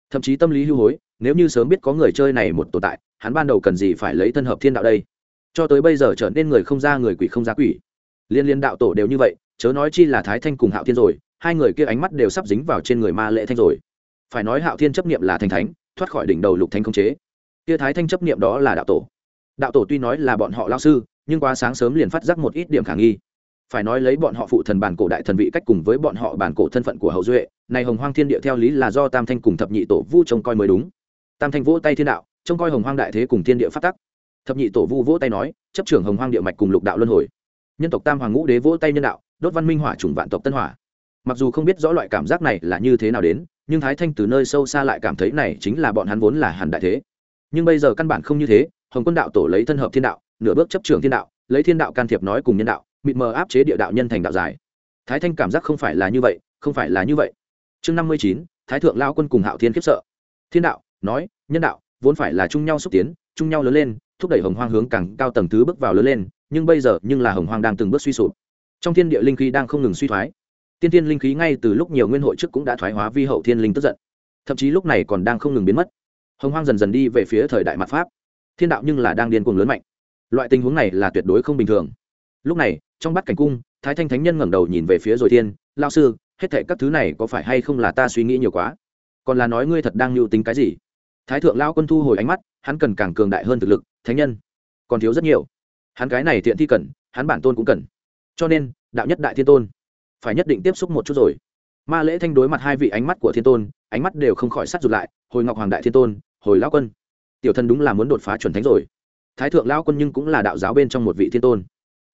Thậm chí tâm lý hưu hối, nếu như sớm biết có người chơi này một tồn tại, hắn ban đầu cần gì phải lấy thân hợp thiên đạo đây? Cho tới bây giờ trở nên người không ra người quỷ không ra quỷ. Liên liên đạo tổ đều như vậy, chớ nói chi là thái thanh cùng hạo thiên rồi, hai người kia ánh mắt đều sắp dính vào trên người ma lệ thanh rồi. Phải nói hạo thiên chấp niệm là thành thánh, thoát khỏi đỉnh đầu lục thanh không chế. Kia thái thanh chấp niệm đó là đạo tổ. Đạo tổ tuy nói là bọn họ lao sư, nhưng quá sáng sớm liền phát giác một ít điểm khả nghi. Phải nói lấy bọn họ phụ thần bản cổ đại thần vị cách cùng với bọn họ bản cổ thân phận của hậu duệ, này hồng hoang thiên địa theo lý là do tam thanh cùng thập nhị tổ vu trông coi mới đúng. Tam thanh vỗ tay thiên đạo, trông coi hồng hoang đại thế cùng thiên địa phát tắc thập nhị tổ vu vỗ tay nói, chấp trưởng hồng hoang địa mạch cùng lục đạo luân hồi. Nhân tộc tam hoàng ngũ đế vỗ tay nhân đạo, đốt văn minh hỏa chủng vạn tộc tân hỏa. Mặc dù không biết rõ loại cảm giác này là như thế nào đến, nhưng thái thanh từ nơi sâu xa lại cảm thấy này chính là bọn hắn vốn là hàn đại thế. Nhưng bây giờ căn bản không như thế, hồng quân đạo tổ lấy thân hợp thiên đạo, nửa bước chấp trường thiên đạo, lấy thiên đạo can thiệp nói cùng nhân đạo, mịt mờ áp chế địa đạo nhân thành đạo giải. Thái thanh cảm giác không phải là như vậy, không phải là như vậy. Chương năm mươi chín, thái thượng lao quân cùng hạo thiên khiếp sợ. Thiên đạo, nói, nhân đạo, vốn phải là chung nhau xúc tiến, chung nhau lớn lên thúc đẩy hồng hoang hướng càng cao tầng thứ bước vào lớn lên, nhưng bây giờ nhưng là hồng hoang đang từng bước suy sụp. Trong thiên địa linh khí đang không ngừng suy thoái. Tiên tiên linh khí ngay từ lúc nhiều nguyên hội trước cũng đã thoái hóa vi hậu thiên linh tức giận. Thậm chí lúc này còn đang không ngừng biến mất. Hồng hoang dần dần đi về phía thời đại mặt pháp. Thiên đạo nhưng là đang điên cuồng lớn mạnh. Loại tình huống này là tuyệt đối không bình thường. Lúc này, trong bát cảnh cung, thái thanh thánh nhân ngẩng đầu nhìn về phía rồi thiên lao sư, hết thệ các thứ này có phải hay không là ta suy nghĩ nhiều quá? Còn là nói ngươi thật đang lưu tính cái gì? Thái thượng lao quân thu hồi ánh mắt hắn cần càng cường đại hơn thực lực, thánh nhân. Còn thiếu rất nhiều. Hắn cái này thiện thi cần, hắn bản tôn cũng cần. Cho nên, đạo nhất đại thiên tôn, phải nhất định tiếp xúc một chút rồi. Ma lễ thanh đối mặt hai vị ánh mắt của thiên tôn, ánh mắt đều không khỏi sát rụt lại, hồi ngọc hoàng đại thiên tôn, hồi lão quân. Tiểu thân đúng là muốn đột phá chuẩn thánh rồi. Thái thượng lão quân nhưng cũng là đạo giáo bên trong một vị thiên tôn.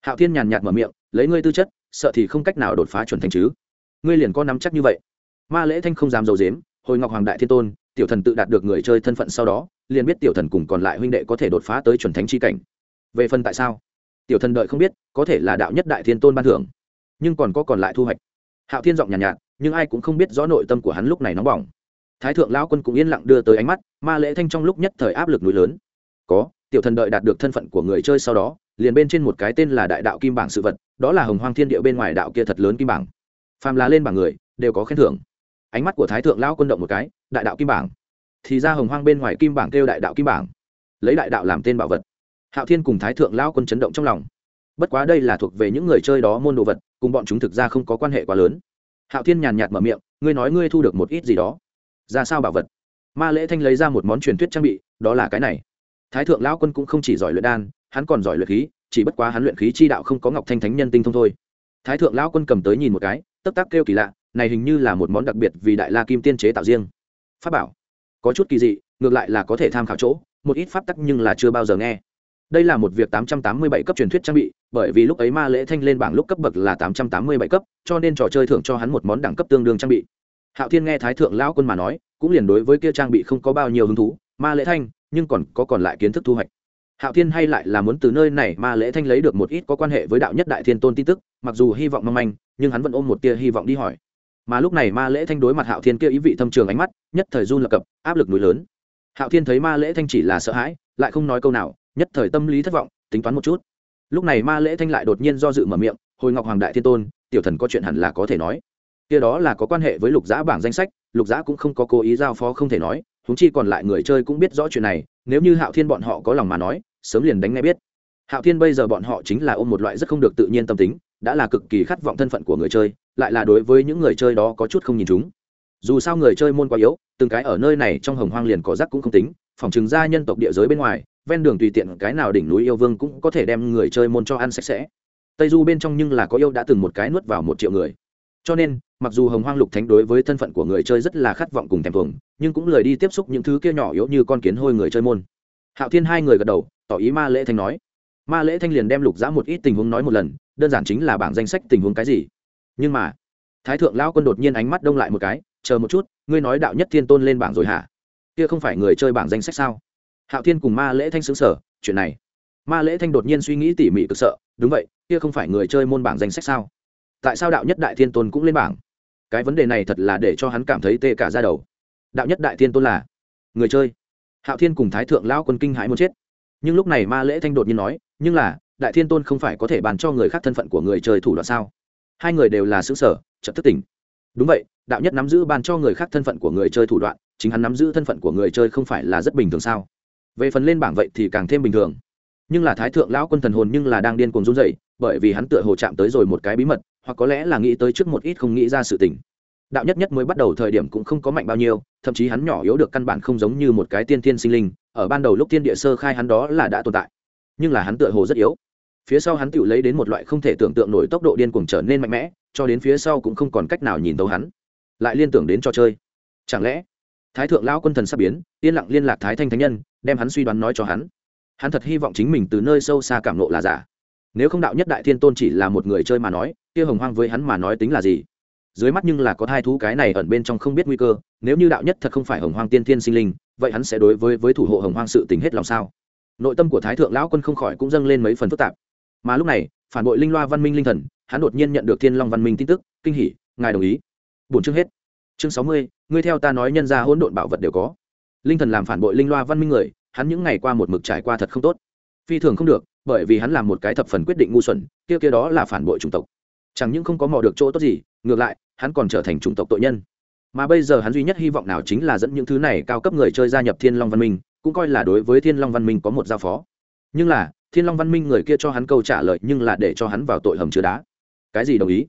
Hạo thiên nhàn nhạt mở miệng, lấy ngươi tư chất, sợ thì không cách nào đột phá chuẩn thánh chứ. Ngươi liền có nắm chắc như vậy. Ma lễ thanh không dám dầu dếm, hồi ngọc hoàng đại thiên tôn, tiểu thần tự đạt được người chơi thân phận sau đó liền biết tiểu thần cùng còn lại huynh đệ có thể đột phá tới chuẩn thánh chi cảnh. Về phần tại sao? Tiểu thần đợi không biết có thể là đạo nhất đại thiên tôn ban thưởng. Nhưng còn có còn lại thu hoạch. Hạo thiên giọng nhàn nhạt, nhạt nhưng ai cũng không biết rõ nội tâm của hắn lúc này nóng bỏng. Thái thượng lão quân cũng yên lặng đưa tới ánh mắt ma lễ thanh trong lúc nhất thời áp lực núi lớn. Có tiểu thần đợi đạt được thân phận của người chơi sau đó liền bên trên một cái tên là đại đạo kim bảng sự vật đó là hồng hoang thiên địa bên ngoài đạo kia thật lớn kim bảng. Phàm là lên bảng người đều có khen thưởng. Ánh mắt của thái thượng lão quân động một cái đại đạo kim bảng thì ra hồng hoang bên ngoài kim bảng kêu đại đạo kim bảng, lấy đại đạo làm tên bảo vật. Hạo thiên cùng thái thượng lão quân chấn động trong lòng. Bất quá đây là thuộc về những người chơi đó môn đồ vật, cùng bọn chúng thực ra không có quan hệ quá lớn. Hạo thiên nhàn nhạt mở miệng, ngươi nói ngươi thu được một ít gì đó? Ra sao bảo vật? Ma lễ thanh lấy ra một món truyền thuyết trang bị, đó là cái này. Thái thượng lão quân cũng không chỉ giỏi luyện đan, hắn còn giỏi luyện khí, chỉ bất quá hắn luyện khí chi đạo không có ngọc thanh thánh nhân tinh thông thôi. Thái thượng lão quân cầm tới nhìn một cái tấp tắc kêu kỳ lạ, này hình như là một món đặc biệt vì đại la kim tiên chế tạo riêng. Pháp bảo có chút kỳ dị, ngược lại là có thể tham khảo chỗ, một ít pháp tắc nhưng là chưa bao giờ nghe. Đây là một việc 887 cấp truyền thuyết trang bị, bởi vì lúc ấy ma lễ thanh lên bảng lúc cấp bậc là 887 cấp, cho nên trò chơi thưởng cho hắn một món đẳng cấp tương đương trang bị. Hạo thiên nghe thái thượng lão quân mà nói, cũng liền đối với kia trang bị không có bao nhiêu hứng thú, ma lễ thanh, nhưng còn có còn lại kiến thức thu hoạch. Hạo thiên hay lại là muốn từ nơi này ma lễ thanh lấy được một ít có quan hệ với đạo nhất đại thiên tôn tin tức, mặc dù hy vọng mong manh, nhưng hắn vẫn ôm một tia hy vọng đi hỏi mà lúc này ma lễ thanh đối mặt hạo thiên kia ý vị thâm trường ánh mắt, nhất thời run lập cập, áp lực núi lớn. Hạo thiên thấy ma lễ thanh chỉ là sợ hãi, lại không nói câu nào, nhất thời tâm lý thất vọng, tính toán một chút. Lúc này ma lễ thanh lại đột nhiên do dự mở miệng, hồi ngọc hoàng đại thiên tôn, tiểu thần có chuyện hẳn là có thể nói. Kia đó là có quan hệ với lục giã bảng danh sách, lục giã cũng không có cố ý giao phó không thể nói húng chi còn lại người chơi cũng biết rõ chuyện này, nếu như hạo thiên bọn họ có lòng mà nói, sớm liền đánh ngay biết. Hạo thiên bây giờ bọn họ chính là ôm một loại rất không được tự nhiên tâm tính, đã là cực kỳ khát vọng thân phận của người chơi lại là đối với những người chơi đó có chút không nhìn chúng. Dù sao người chơi môn quá yếu, từng cái ở nơi này trong hồng hoang liền có rắc cũng không tính, phòng chừng ra nhân tộc địa giới bên ngoài, ven đường tùy tiện cái nào đỉnh núi yêu vương cũng có thể đem người chơi môn cho ăn sạch sẽ. Tây du bên trong nhưng là có yêu đã từng một cái nuốt vào một triệu người. Cho nên, mặc dù hồng hoang lục thánh đối với thân phận của người chơi rất là khát vọng cùng thèm thuồng, nhưng cũng lời đi tiếp xúc những thứ kia nhỏ yếu như con kiến hôi người chơi môn. Hạo thiên hai người gật đầu, tỏ ý ma lễ thanh nói. Ma lễ thanh liền đem lục giã một ít tình huống nói một lần, đơn giản chính là bảng danh sách tình huống cái gì nhưng mà, thái thượng lão quân đột nhiên ánh mắt đông lại một cái, chờ một chút, ngươi nói đạo nhất thiên tôn lên bảng rồi hả? Kia không phải người chơi bảng danh sách sao? Hạo thiên cùng ma lễ thanh xứng sở chuyện này. Ma lễ thanh đột nhiên suy nghĩ tỉ mỉ cực sợ, đúng vậy, kia không phải người chơi môn bảng danh sách sao? Tại sao đạo nhất đại thiên tôn cũng lên bảng? Cái vấn đề này thật là để cho hắn cảm thấy tê cả ra đầu. Đạo nhất đại thiên tôn là người chơi? Hạo thiên cùng thái thượng lão quân kinh hãi muốn chết. Nhưng lúc này ma lễ thanh đột nhiên nói, nhưng là, đại thiên tôn không phải có thể bàn cho người khác thân phận của người chơi thủ đoạn sao? Hai người đều là xứ sở chậm thức tỉnh. Đúng vậy, đạo nhất nắm giữ ban cho người khác thân phận của người chơi thủ đoạn, chính hắn nắm giữ thân phận của người chơi không phải là rất bình thường sao? Về phần lên bảng vậy thì càng thêm bình thường. Nhưng là thái thượng lão quân thần hồn nhưng là đang điên cuồng run dậy bởi vì hắn tựa hồ chạm tới rồi một cái bí mật, hoặc có lẽ là nghĩ tới trước một ít không nghĩ ra sự tình. Đạo nhất nhất mới bắt đầu thời điểm cũng không có mạnh bao nhiêu, thậm chí hắn nhỏ yếu được căn bản không giống như một cái tiên thiên sinh linh, ở ban đầu lúc tiên địa sơ khai hắn đó là đã tồn tại. Nhưng là hắn tựa hồ rất yếu phía sau hắn tự lấy đến một loại không thể tưởng tượng nổi tốc độ điên cuồng trở nên mạnh mẽ, cho đến phía sau cũng không còn cách nào nhìn tấu hắn. Lại liên tưởng đến trò chơi. Chẳng lẽ, thái thượng lão quân thần sắp biến, yên lặng liên lạc thái thanh thánh nhân, đem hắn suy đoán nói cho hắn. Hắn thật hy vọng chính mình từ nơi sâu xa cảm nộ là giả. Nếu không đạo nhất đại thiên tôn chỉ là một người chơi mà nói, kia hồng hoang với hắn mà nói tính là gì? Dưới mắt nhưng là có thai thú cái này ẩn bên trong không biết nguy cơ, nếu như đạo nhất thật không phải hồng hoang tiên thiên sinh linh, vậy hắn sẽ đối với với thủ hộ hồng hoang sự tình hết lòng sao? Nội tâm của thái thượng lão quân không khỏi cũng dâng lên mấy phần phức tạp mà lúc này, phản bội linh loa văn minh linh thần, hắn đột nhiên nhận được thiên long văn minh tin tức, kinh hỉ, ngài đồng ý. Bổn chương hết. Chương sáu mươi, ngươi theo ta nói nhân ra hỗn độn bảo vật đều có. Linh thần làm phản bội linh loa văn minh người, hắn những ngày qua một mực trải qua thật không tốt. Phi thường không được, bởi vì hắn làm một cái thập phần quyết định ngu xuẩn, kia kia đó là phản bội chủng tộc. Chẳng những không có mò được chỗ tốt gì, ngược lại, hắn còn trở thành chủng tộc tội nhân. Mà bây giờ hắn duy nhất hy vọng nào chính là dẫn những thứ này cao cấp người chơi gia nhập thiên long văn minh, cũng coi là đối với thiên long văn minh có một giao phó. Nhưng là thiên long văn minh người kia cho hắn câu trả lời nhưng là để cho hắn vào tội hầm chứa đá. Cái gì đồng ý?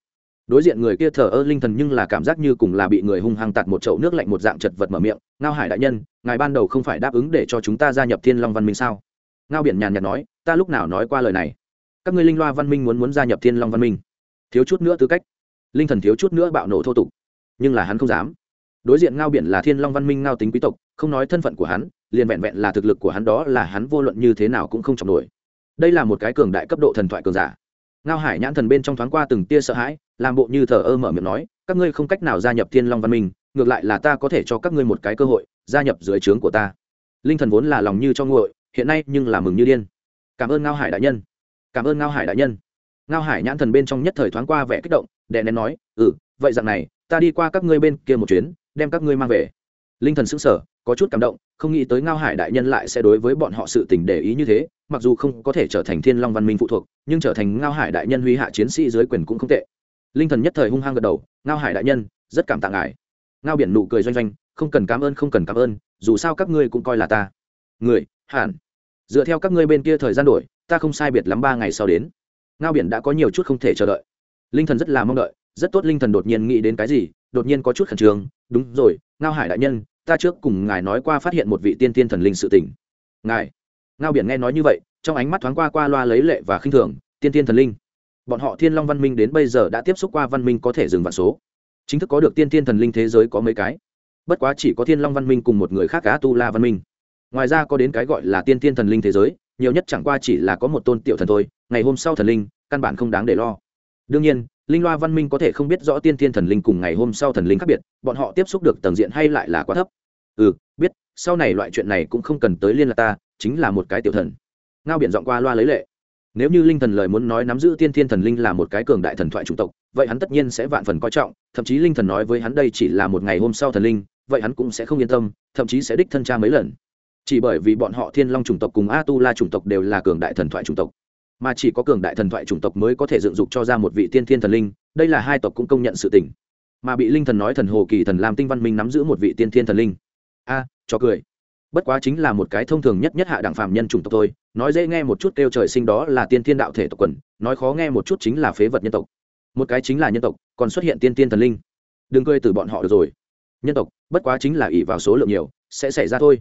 Đối diện người kia thờ ơ linh thần nhưng là cảm giác như cùng là bị người hung hăng tạt một chậu nước lạnh một dạng chật vật mở miệng, ngao hải đại nhân, ngài ban đầu không phải đáp ứng để cho chúng ta gia nhập thiên long văn minh sao? Ngao biển nhàn nhạt nói, ta lúc nào nói qua lời này? Các ngươi linh loa văn minh muốn muốn gia nhập thiên long văn minh. Thiếu chút nữa tư cách. Linh thần thiếu chút nữa bạo nổ thô tục. Nhưng là hắn không dám. Đối diện ngao biển là thiên long văn minh ngao tính quý tộc, không nói thân phận của hắn, liền vẹn vẹn là thực lực của hắn đó là hắn vô luận như thế nào cũng không chọc nổi đây là một cái cường đại cấp độ thần thoại cường giả. Ngao hải nhãn thần bên trong thoáng qua từng tia sợ hãi, làm bộ như thờ ơ mở miệng nói, các ngươi không cách nào gia nhập thiên long văn minh, ngược lại là ta có thể cho các ngươi một cái cơ hội, gia nhập dưới trướng của ta. Linh thần vốn là lòng như cho nguội, hiện nay nhưng là mừng như điên. Cảm ơn ngao hải đại nhân. Cảm ơn ngao hải đại nhân. Ngao hải nhãn thần bên trong nhất thời thoáng qua vẻ kích động, đè nén nói ừ vậy dạng này, ta đi qua các ngươi bên kia một chuyến, đem các ngươi mang về. Linh thần sững sờ có chút cảm động, không nghĩ tới ngao hải đại nhân lại sẽ đối với bọn họ sự tình để ý như thế, mặc dù không có thể trở thành thiên long văn minh phụ thuộc, nhưng trở thành ngao hải đại nhân huy hạ chiến sĩ dưới quyền cũng không tệ. Linh thần nhất thời hung hăng gật đầu, ngao hải đại nhân, rất cảm tạ ngài. Ngao biển nụ cười doanh doanh, không cần cảm ơn, không cần cảm ơn, dù sao các ngươi cũng coi là ta. Người, hẳn. Dựa theo các ngươi bên kia thời gian đổi, ta không sai biệt lắm ba ngày sau đến. Ngao biển đã có nhiều chút không thể chờ đợi. Linh thần rất là mong đợi, rất tốt linh thần đột nhiên nghĩ đến cái gì, đột nhiên có chút khẩn trương, đúng rồi, ngao hải đại nhân ta trước cùng ngài nói qua phát hiện một vị tiên tiên thần linh sự tình. ngài, ngao biển nghe nói như vậy, trong ánh mắt thoáng qua qua loa lấy lệ và khinh thường, tiên tiên thần linh. Bọn họ thiên long văn minh đến bây giờ đã tiếp xúc qua văn minh có thể dừng vạn số. Chính thức có được tiên tiên thần linh thế giới có mấy cái. Bất quá chỉ có thiên long văn minh cùng một người khác cá tu la văn minh. Ngoài ra có đến cái gọi là tiên tiên thần linh thế giới, nhiều nhất chẳng qua chỉ là có một tôn tiểu thần thôi, ngày hôm sau thần linh, căn bản không đáng để lo. Đương nhiên linh loa văn minh có thể không biết rõ tiên thiên thần linh cùng ngày hôm sau thần linh khác biệt, bọn họ tiếp xúc được tầng diện hay lại là quá thấp. Ừ biết, sau này loại chuyện này cũng không cần tới liên lạc ta, chính là một cái tiểu thần. Ngao biển dọn qua loa lấy lệ. Nếu như linh thần lời muốn nói nắm giữ tiên thiên thần linh là một cái cường đại thần thoại chủng tộc, vậy hắn tất nhiên sẽ vạn phần coi trọng, thậm chí linh thần nói với hắn đây chỉ là một ngày hôm sau thần linh, vậy hắn cũng sẽ không yên tâm, thậm chí sẽ đích thân tra mấy lần. Chỉ bởi vì bọn họ thiên long chủng tộc cùng a tu la chủng tộc đều là cường đại thần thoại chủng tộc mà chỉ có cường đại thần thoại chủng tộc mới có thể dựng dục cho ra một vị tiên thiên thần linh, đây là hai tộc cũng công nhận sự tình. Mà bị linh thần nói thần hồ kỳ thần làm tinh văn minh nắm giữ một vị tiên thiên thần linh. A, cho cười. Bất quá chính là một cái thông thường nhất nhất hạ đẳng phạm nhân chủng tộc thôi, nói dễ nghe một chút kêu trời sinh đó là tiên thiên đạo thể tộc quần, nói khó nghe một chút chính là phế vật nhân tộc. Một cái chính là nhân tộc, còn xuất hiện tiên tiên thần linh. Đừng cười từ bọn họ được rồi. Nhân tộc, bất quá chính là ỷ vào số lượng nhiều, sẽ xảy ra thôi.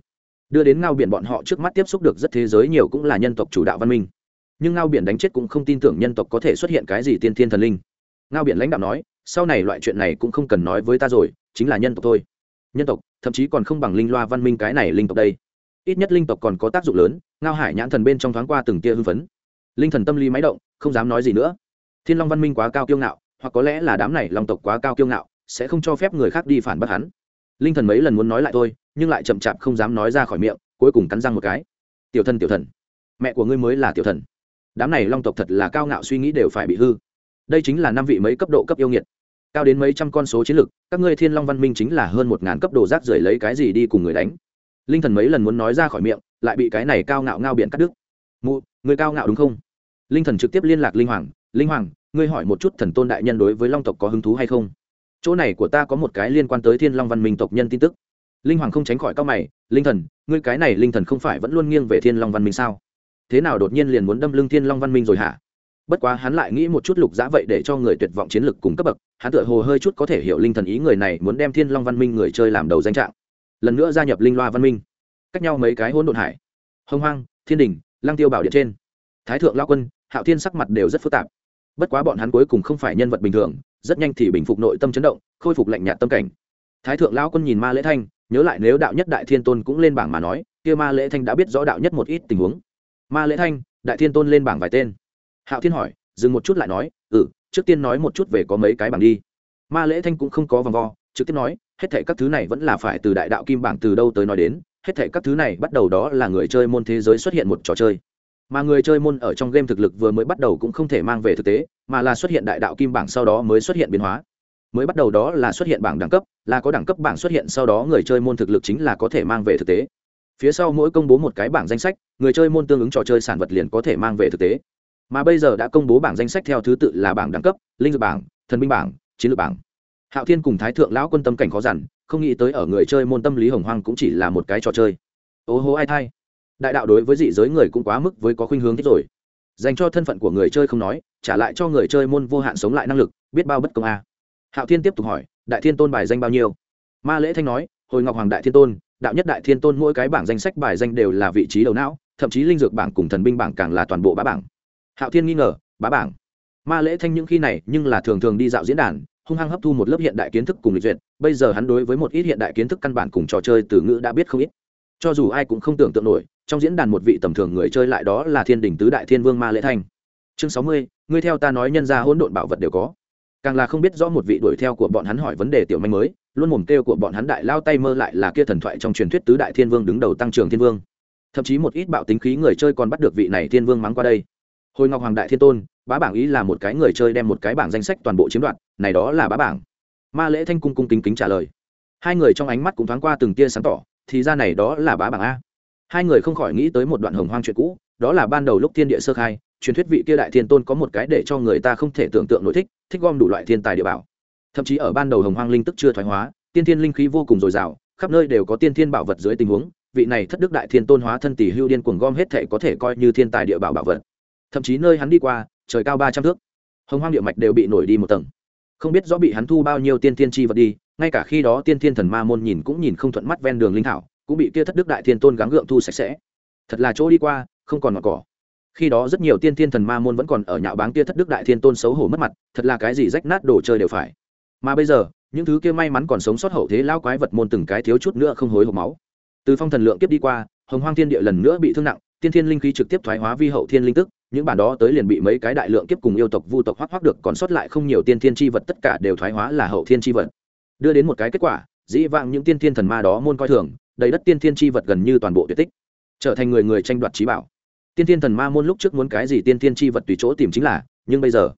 Đưa đến ngao biển bọn họ trước mắt tiếp xúc được rất thế giới nhiều cũng là nhân tộc chủ đạo văn minh nhưng ngao biển đánh chết cũng không tin tưởng nhân tộc có thể xuất hiện cái gì tiên thiên thần linh. Ngao biển lãnh đạo nói, sau này loại chuyện này cũng không cần nói với ta rồi, chính là nhân tộc thôi. Nhân tộc, thậm chí còn không bằng linh loa văn minh cái này linh tộc đây. Ít nhất linh tộc còn có tác dụng lớn, ngao hải nhãn thần bên trong thoáng qua từng tia hưng phấn. Linh thần tâm lý máy động, không dám nói gì nữa. Thiên long văn minh quá cao kiêu ngạo, hoặc có lẽ là đám này long tộc quá cao kiêu ngạo, sẽ không cho phép người khác đi phản bác hắn. Linh thần mấy lần muốn nói lại thôi, nhưng lại chậm chạp không dám nói ra khỏi miệng, cuối cùng cắn răng một cái. Tiểu thần tiểu thần. Mẹ của ngươi mới là tiểu thần đám này long tộc thật là cao ngạo suy nghĩ đều phải bị hư. Đây chính là năm vị mấy cấp độ cấp yêu nghiệt. Cao đến mấy trăm con số chiến lược các ngươi thiên long văn minh chính là hơn một ngàn cấp độ rác rưởi lấy cái gì đi cùng người đánh. Linh thần mấy lần muốn nói ra khỏi miệng, lại bị cái này cao ngạo ngao biện cắt đứt. Mụ, người cao ngạo đúng không? Linh thần trực tiếp liên lạc linh hoàng. Linh hoàng, ngươi hỏi một chút thần tôn đại nhân đối với long tộc có hứng thú hay không? Chỗ này của ta có một cái liên quan tới thiên long văn minh tộc nhân tin tức. Linh hoàng không tránh khỏi cao mày. Linh thần, ngươi cái này linh thần không phải vẫn luôn nghiêng về thiên long văn minh sao? Thế nào đột nhiên liền muốn đâm lưng thiên long văn minh rồi hả? Bất quá hắn lại nghĩ một chút lục giã vậy để cho người tuyệt vọng chiến lược cùng cấp bậc, hắn tựa hồ hơi chút có thể hiểu linh thần ý người này muốn đem thiên long văn minh người chơi làm đầu danh trạng. Lần nữa gia nhập linh loa văn minh. Cách nhau mấy cái hôn đột hải. Hông hoang, thiên đình lang tiêu bảo điện trên. Thái thượng lao quân, hạo thiên sắc mặt đều rất phức tạp. Bất quá bọn hắn cuối cùng không phải nhân vật bình thường, rất nhanh thì bình phục nội tâm chấn động, khôi phục lạnh nhạt tâm cảnh. Thái thượng lao quân nhìn ma lễ thanh, nhớ lại nếu đạo nhất đại thiên tôn cũng lên bảng mà nói, kia ma lễ thanh đã biết rõ đạo nhất một ít tình huống ma lễ thanh, đại thiên tôn lên bảng vài tên. Hạo thiên hỏi, dừng một chút lại nói ừ trước tiên nói một chút về có mấy cái bảng đi. Ma lễ thanh cũng không có vòng vo, trực tiếp nói, hết thệ các thứ này vẫn là phải từ đại đạo kim bảng từ đâu tới nói đến, hết thệ các thứ này bắt đầu đó là người chơi môn thế giới xuất hiện một trò chơi. Mà người chơi môn ở trong game thực lực vừa mới bắt đầu cũng không thể mang về thực tế, mà là xuất hiện đại đạo kim bảng sau đó mới xuất hiện biến hóa. Mới bắt đầu đó là xuất hiện bảng đẳng cấp, là có đẳng cấp bảng xuất hiện sau đó người chơi môn thực lực chính là có thể mang về thực tế phía sau mỗi công bố một cái bảng danh sách, người chơi môn tương ứng trò chơi sản vật liền có thể mang về thực tế. Mà bây giờ đã công bố bảng danh sách theo thứ tự là bảng đẳng cấp, linh dược bảng, thần binh bảng, chiến lược bảng. Hạo thiên cùng thái thượng lão quân tâm cảnh khó dằn, không nghĩ tới ở người chơi môn tâm lý hồng hoang cũng chỉ là một cái trò chơi. Ô hô ai thay đại đạo đối với dị giới người cũng quá mức với có khuynh hướng thích rồi. Dành cho thân phận của người chơi không nói, trả lại cho người chơi môn vô hạn sống lại năng lực, biết bao bất công a. À. hạo thiên tiếp tục hỏi, đại thiên tôn bài danh bao nhiêu? Ma lễ thanh nói, hồi ngọc hoàng đại thiên tôn đạo nhất đại thiên tôn mỗi cái bảng danh sách bài danh đều là vị trí đầu não, thậm chí linh dược bảng cùng thần binh bảng càng là toàn bộ bá bảng. Hạo thiên nghi ngờ, bá bảng. Ma lễ thanh những khi này nhưng là thường thường đi dạo diễn đàn, hung hăng hấp thu một lớp hiện đại kiến thức cùng lịch duyệt, bây giờ hắn đối với một ít hiện đại kiến thức căn bản cùng trò chơi từ ngữ đã biết không ít. Cho dù ai cũng không tưởng tượng nổi, trong diễn đàn một vị tầm thường người chơi lại đó là thiên đình tứ đại thiên vương ma lễ thanh. Chương sáu mươi, ngươi theo ta nói nhân ra hỗn độn bảo vật đều có càng là không biết rõ một vị đuổi theo của bọn hắn hỏi vấn đề tiểu manh mới, luôn mồm kêu của bọn hắn đại lao tay mơ lại là kia thần thoại trong truyền thuyết tứ đại thiên vương đứng đầu tăng trưởng thiên vương. Thậm chí một ít bạo tính khí người chơi còn bắt được vị này thiên vương mắng qua đây. Hồi ngọc hoàng đại thiên tôn, bá bảng ý là một cái người chơi đem một cái bảng danh sách toàn bộ chiếm đoạt, này đó là bá bảng. Ma lễ thanh cung cung kính kính trả lời. Hai người trong ánh mắt cũng thoáng qua từng tia sáng tỏ, thì ra này đó là bá bảng a. Hai người không khỏi nghĩ tới một đoạn hồng hoang chuyện cũ, đó là ban đầu lúc thiên địa sơ khai truyền thuyết vị kia đại thiên tôn có một cái để cho người ta không thể tưởng tượng nổi thích thích gom đủ loại thiên tài địa bảo. Thậm chí ở ban đầu hồng hoang linh tức chưa thoái hóa, tiên thiên linh khí vô cùng dồi dào, khắp nơi đều có tiên thiên bảo vật dưới tình huống, vị này thất đức đại thiên tôn hóa thân tỷ hưu điên cuồng gom hết thể có thể coi như thiên tài địa bảo bảo vật. Thậm chí nơi hắn đi qua, trời cao ba trăm thước, hồng hoang địa mạch đều bị nổi đi một tầng. Không biết rõ bị hắn thu bao nhiêu tiên thiên chi vật đi, ngay cả khi đó tiên thiên thần ma môn nhìn cũng nhìn không thuận mắt ven đường linh thảo, cũng bị kia thất đức đại thiên tôn gắng gượng thu sạch sẽ. Thật là chỗ đi qua, không còn ngọn cỏ khi đó rất nhiều tiên thiên thần ma môn vẫn còn ở nhạo báng kia thất đức đại thiên tôn xấu hổ mất mặt, thật là cái gì rách nát đồ chơi đều phải. Mà bây giờ, những thứ kia may mắn còn sống sót hậu thế lao quái vật môn từng cái thiếu chút nữa không hối hộp máu. Từ phong thần lượng kiếp đi qua, hồng hoang thiên địa lần nữa bị thương nặng, tiên thiên linh khí trực tiếp thoái hóa vi hậu thiên linh tức, những bản đó tới liền bị mấy cái đại lượng kiếp cùng yêu tộc, vu tộc hoác hoác được còn sót lại không nhiều tiên thiên tri vật tất cả đều thoái hóa là hậu thiên tri vật. Đưa đến một cái kết quả, dĩ vãng những tiên thiên thần ma đó môn coi thường, đầy đất tiên thiên tri vật gần như toàn bộ tuyệt tích, trở thành người người tranh đoạt trí bảo tiên thiên thần ma môn lúc trước muốn cái gì tiên thiên i vật tùy chỗ tìm chính là, nhưng bây giờ,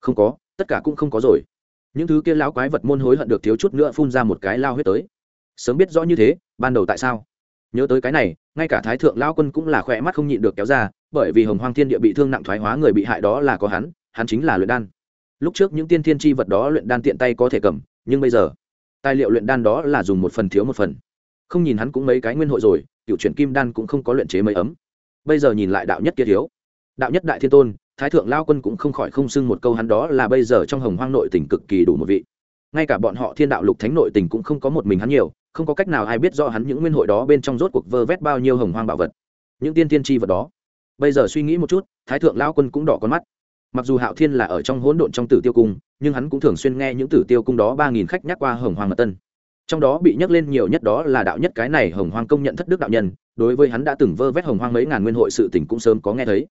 không có, tất cả cũng không có rồi. Những thứ kia lão quái vật môn hối hận được thiếu chút nữa phun ra một cái lao huyết tới. Sớm biết rõ như thế, ban đầu tại sao? Nhớ tới cái này, ngay cả thái thượng lao quân cũng là khỏe mắt không nhịn được kéo ra, bởi vì hồng hoang thiên địa bị thương nặng thoái hóa người bị hại đó là có hắn hắn chính là luyện đan. Lúc trước những tiên thiên tri vật đó luyện đan tiện tay có thể cầm, nhưng bây giờ, tài liệu luyện đan đó là dùng một phần thiếu một phần. Không nhìn hắn cũng mấy cái nguyên hội rồi cựu chuyển kim đan cũng không có luyện chế mấy ấm bây giờ nhìn lại đạo nhất kia thiếu. Đạo nhất đại thiên tôn, thái thượng lao quân cũng không khỏi không xưng một câu hắn đó là bây giờ trong hồng hoang nội tình cực kỳ đủ một vị. Ngay cả bọn họ thiên đạo lục thánh nội tình cũng không có một mình hắn nhiều, không có cách nào ai biết rõ hắn những nguyên hội đó bên trong rốt cuộc vơ vét bao nhiêu hồng hoang bảo vật. Những tiên tiên tri vật đó. Bây giờ suy nghĩ một chút, thái thượng lao quân cũng đỏ con mắt. Mặc dù hạo thiên là ở trong hỗn độn trong tử tiêu cung, nhưng hắn cũng thường xuyên nghe những tử tiêu cung đó ba nghìn khách nhắc qua hồng hoàng mật tân. Trong đó bị nhắc lên nhiều nhất đó là đạo nhất cái này hồng hoàng công nhận thất đức đạo nhân đối với hắn đã từng vơ vét hồng hoang mấy ngàn nguyên hội sự tình cũng sớm có nghe thấy.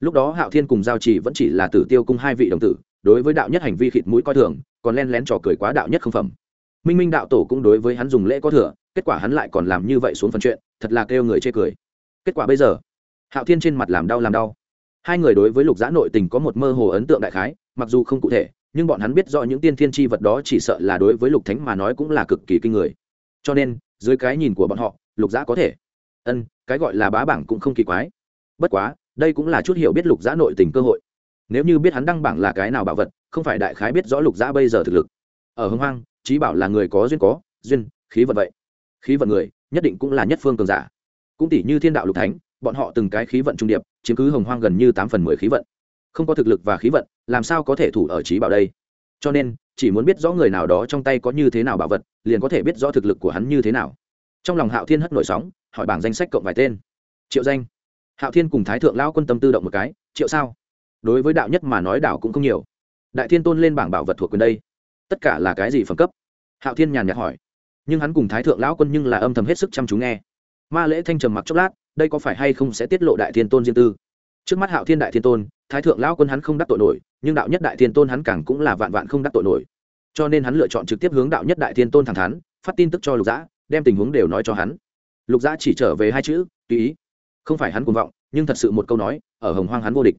Lúc đó hạo thiên cùng giao trì vẫn chỉ là tử tiêu cung hai vị đồng tử, đối với đạo nhất hành vi khịt mũi coi thường, còn len lén trò cười quá đạo nhất không phẩm. Minh minh đạo tổ cũng đối với hắn dùng lễ có thừa, kết quả hắn lại còn làm như vậy xuống phần chuyện, thật là kêu người chê cười. Kết quả bây giờ, hạo thiên trên mặt làm đau làm đau. Hai người đối với lục giã nội tình có một mơ hồ ấn tượng đại khái, mặc dù không cụ thể, nhưng bọn hắn biết rõ những tiên thiên tri vật đó chỉ sợ là đối với lục thánh mà nói cũng là cực kỳ kinh người. Cho nên, dưới cái nhìn của bọn họ, lục giã có thể ân, cái gọi là bá bảng cũng không kỳ quái. Bất quá, đây cũng là chút hiểu biết lục giã nội tình cơ hội. Nếu như biết hắn đăng bảng là cái nào bảo vật, không phải đại khái biết rõ lục giã bây giờ thực lực. Ở hưng hoang, trí bảo là người có duyên có, duyên, khí vận vậy. Khí vận người, nhất định cũng là nhất phương cường giả. Cũng tỷ như thiên đạo lục thánh, bọn họ từng cái khí vận trung điệp, chiếm cứ hồng hoang gần như tám phần mười khí vận. Không có thực lực và khí vận, làm sao có thể thủ ở trí bảo đây? Cho nên, chỉ muốn biết rõ người nào đó trong tay có như thế nào bảo vật, liền có thể biết rõ thực lực của hắn như thế nào. Trong lòng hạo thiên hất nổi sóng hỏi bảng danh sách cộng vài tên. Triệu danh. Hạo thiên cùng thái thượng lão quân tâm tư động một cái, triệu sao? Đối với đạo nhất mà nói đảo cũng không nhiều. Đại thiên tôn lên bảng bảo vật thuộc quyền đây. Tất cả là cái gì phẩm cấp? Hạo thiên nhàn nhạt hỏi. Nhưng hắn cùng thái thượng lão quân nhưng là âm thầm hết sức chăm chú nghe. Ma lễ thanh trầm mặc chốc lát, đây có phải hay không sẽ tiết lộ đại thiên tôn riêng tư? Trước mắt hạo thiên đại thiên tôn, thái thượng lão quân hắn không đắc tội nổi, nhưng đạo nhất đại thiên tôn hắn càng cũng là vạn vạn không đắc tội nổi. Cho nên hắn lựa chọn trực tiếp hướng đạo nhất đại thiên tôn thẳng thắn, phát tin tức cho lục dã, đem tình huống đều nói cho hắn lục Giã chỉ trở về hai chữ, tùy ý. Không phải hắn cuồng vọng, nhưng thật sự một câu nói, ở hồng hoang hắn vô địch.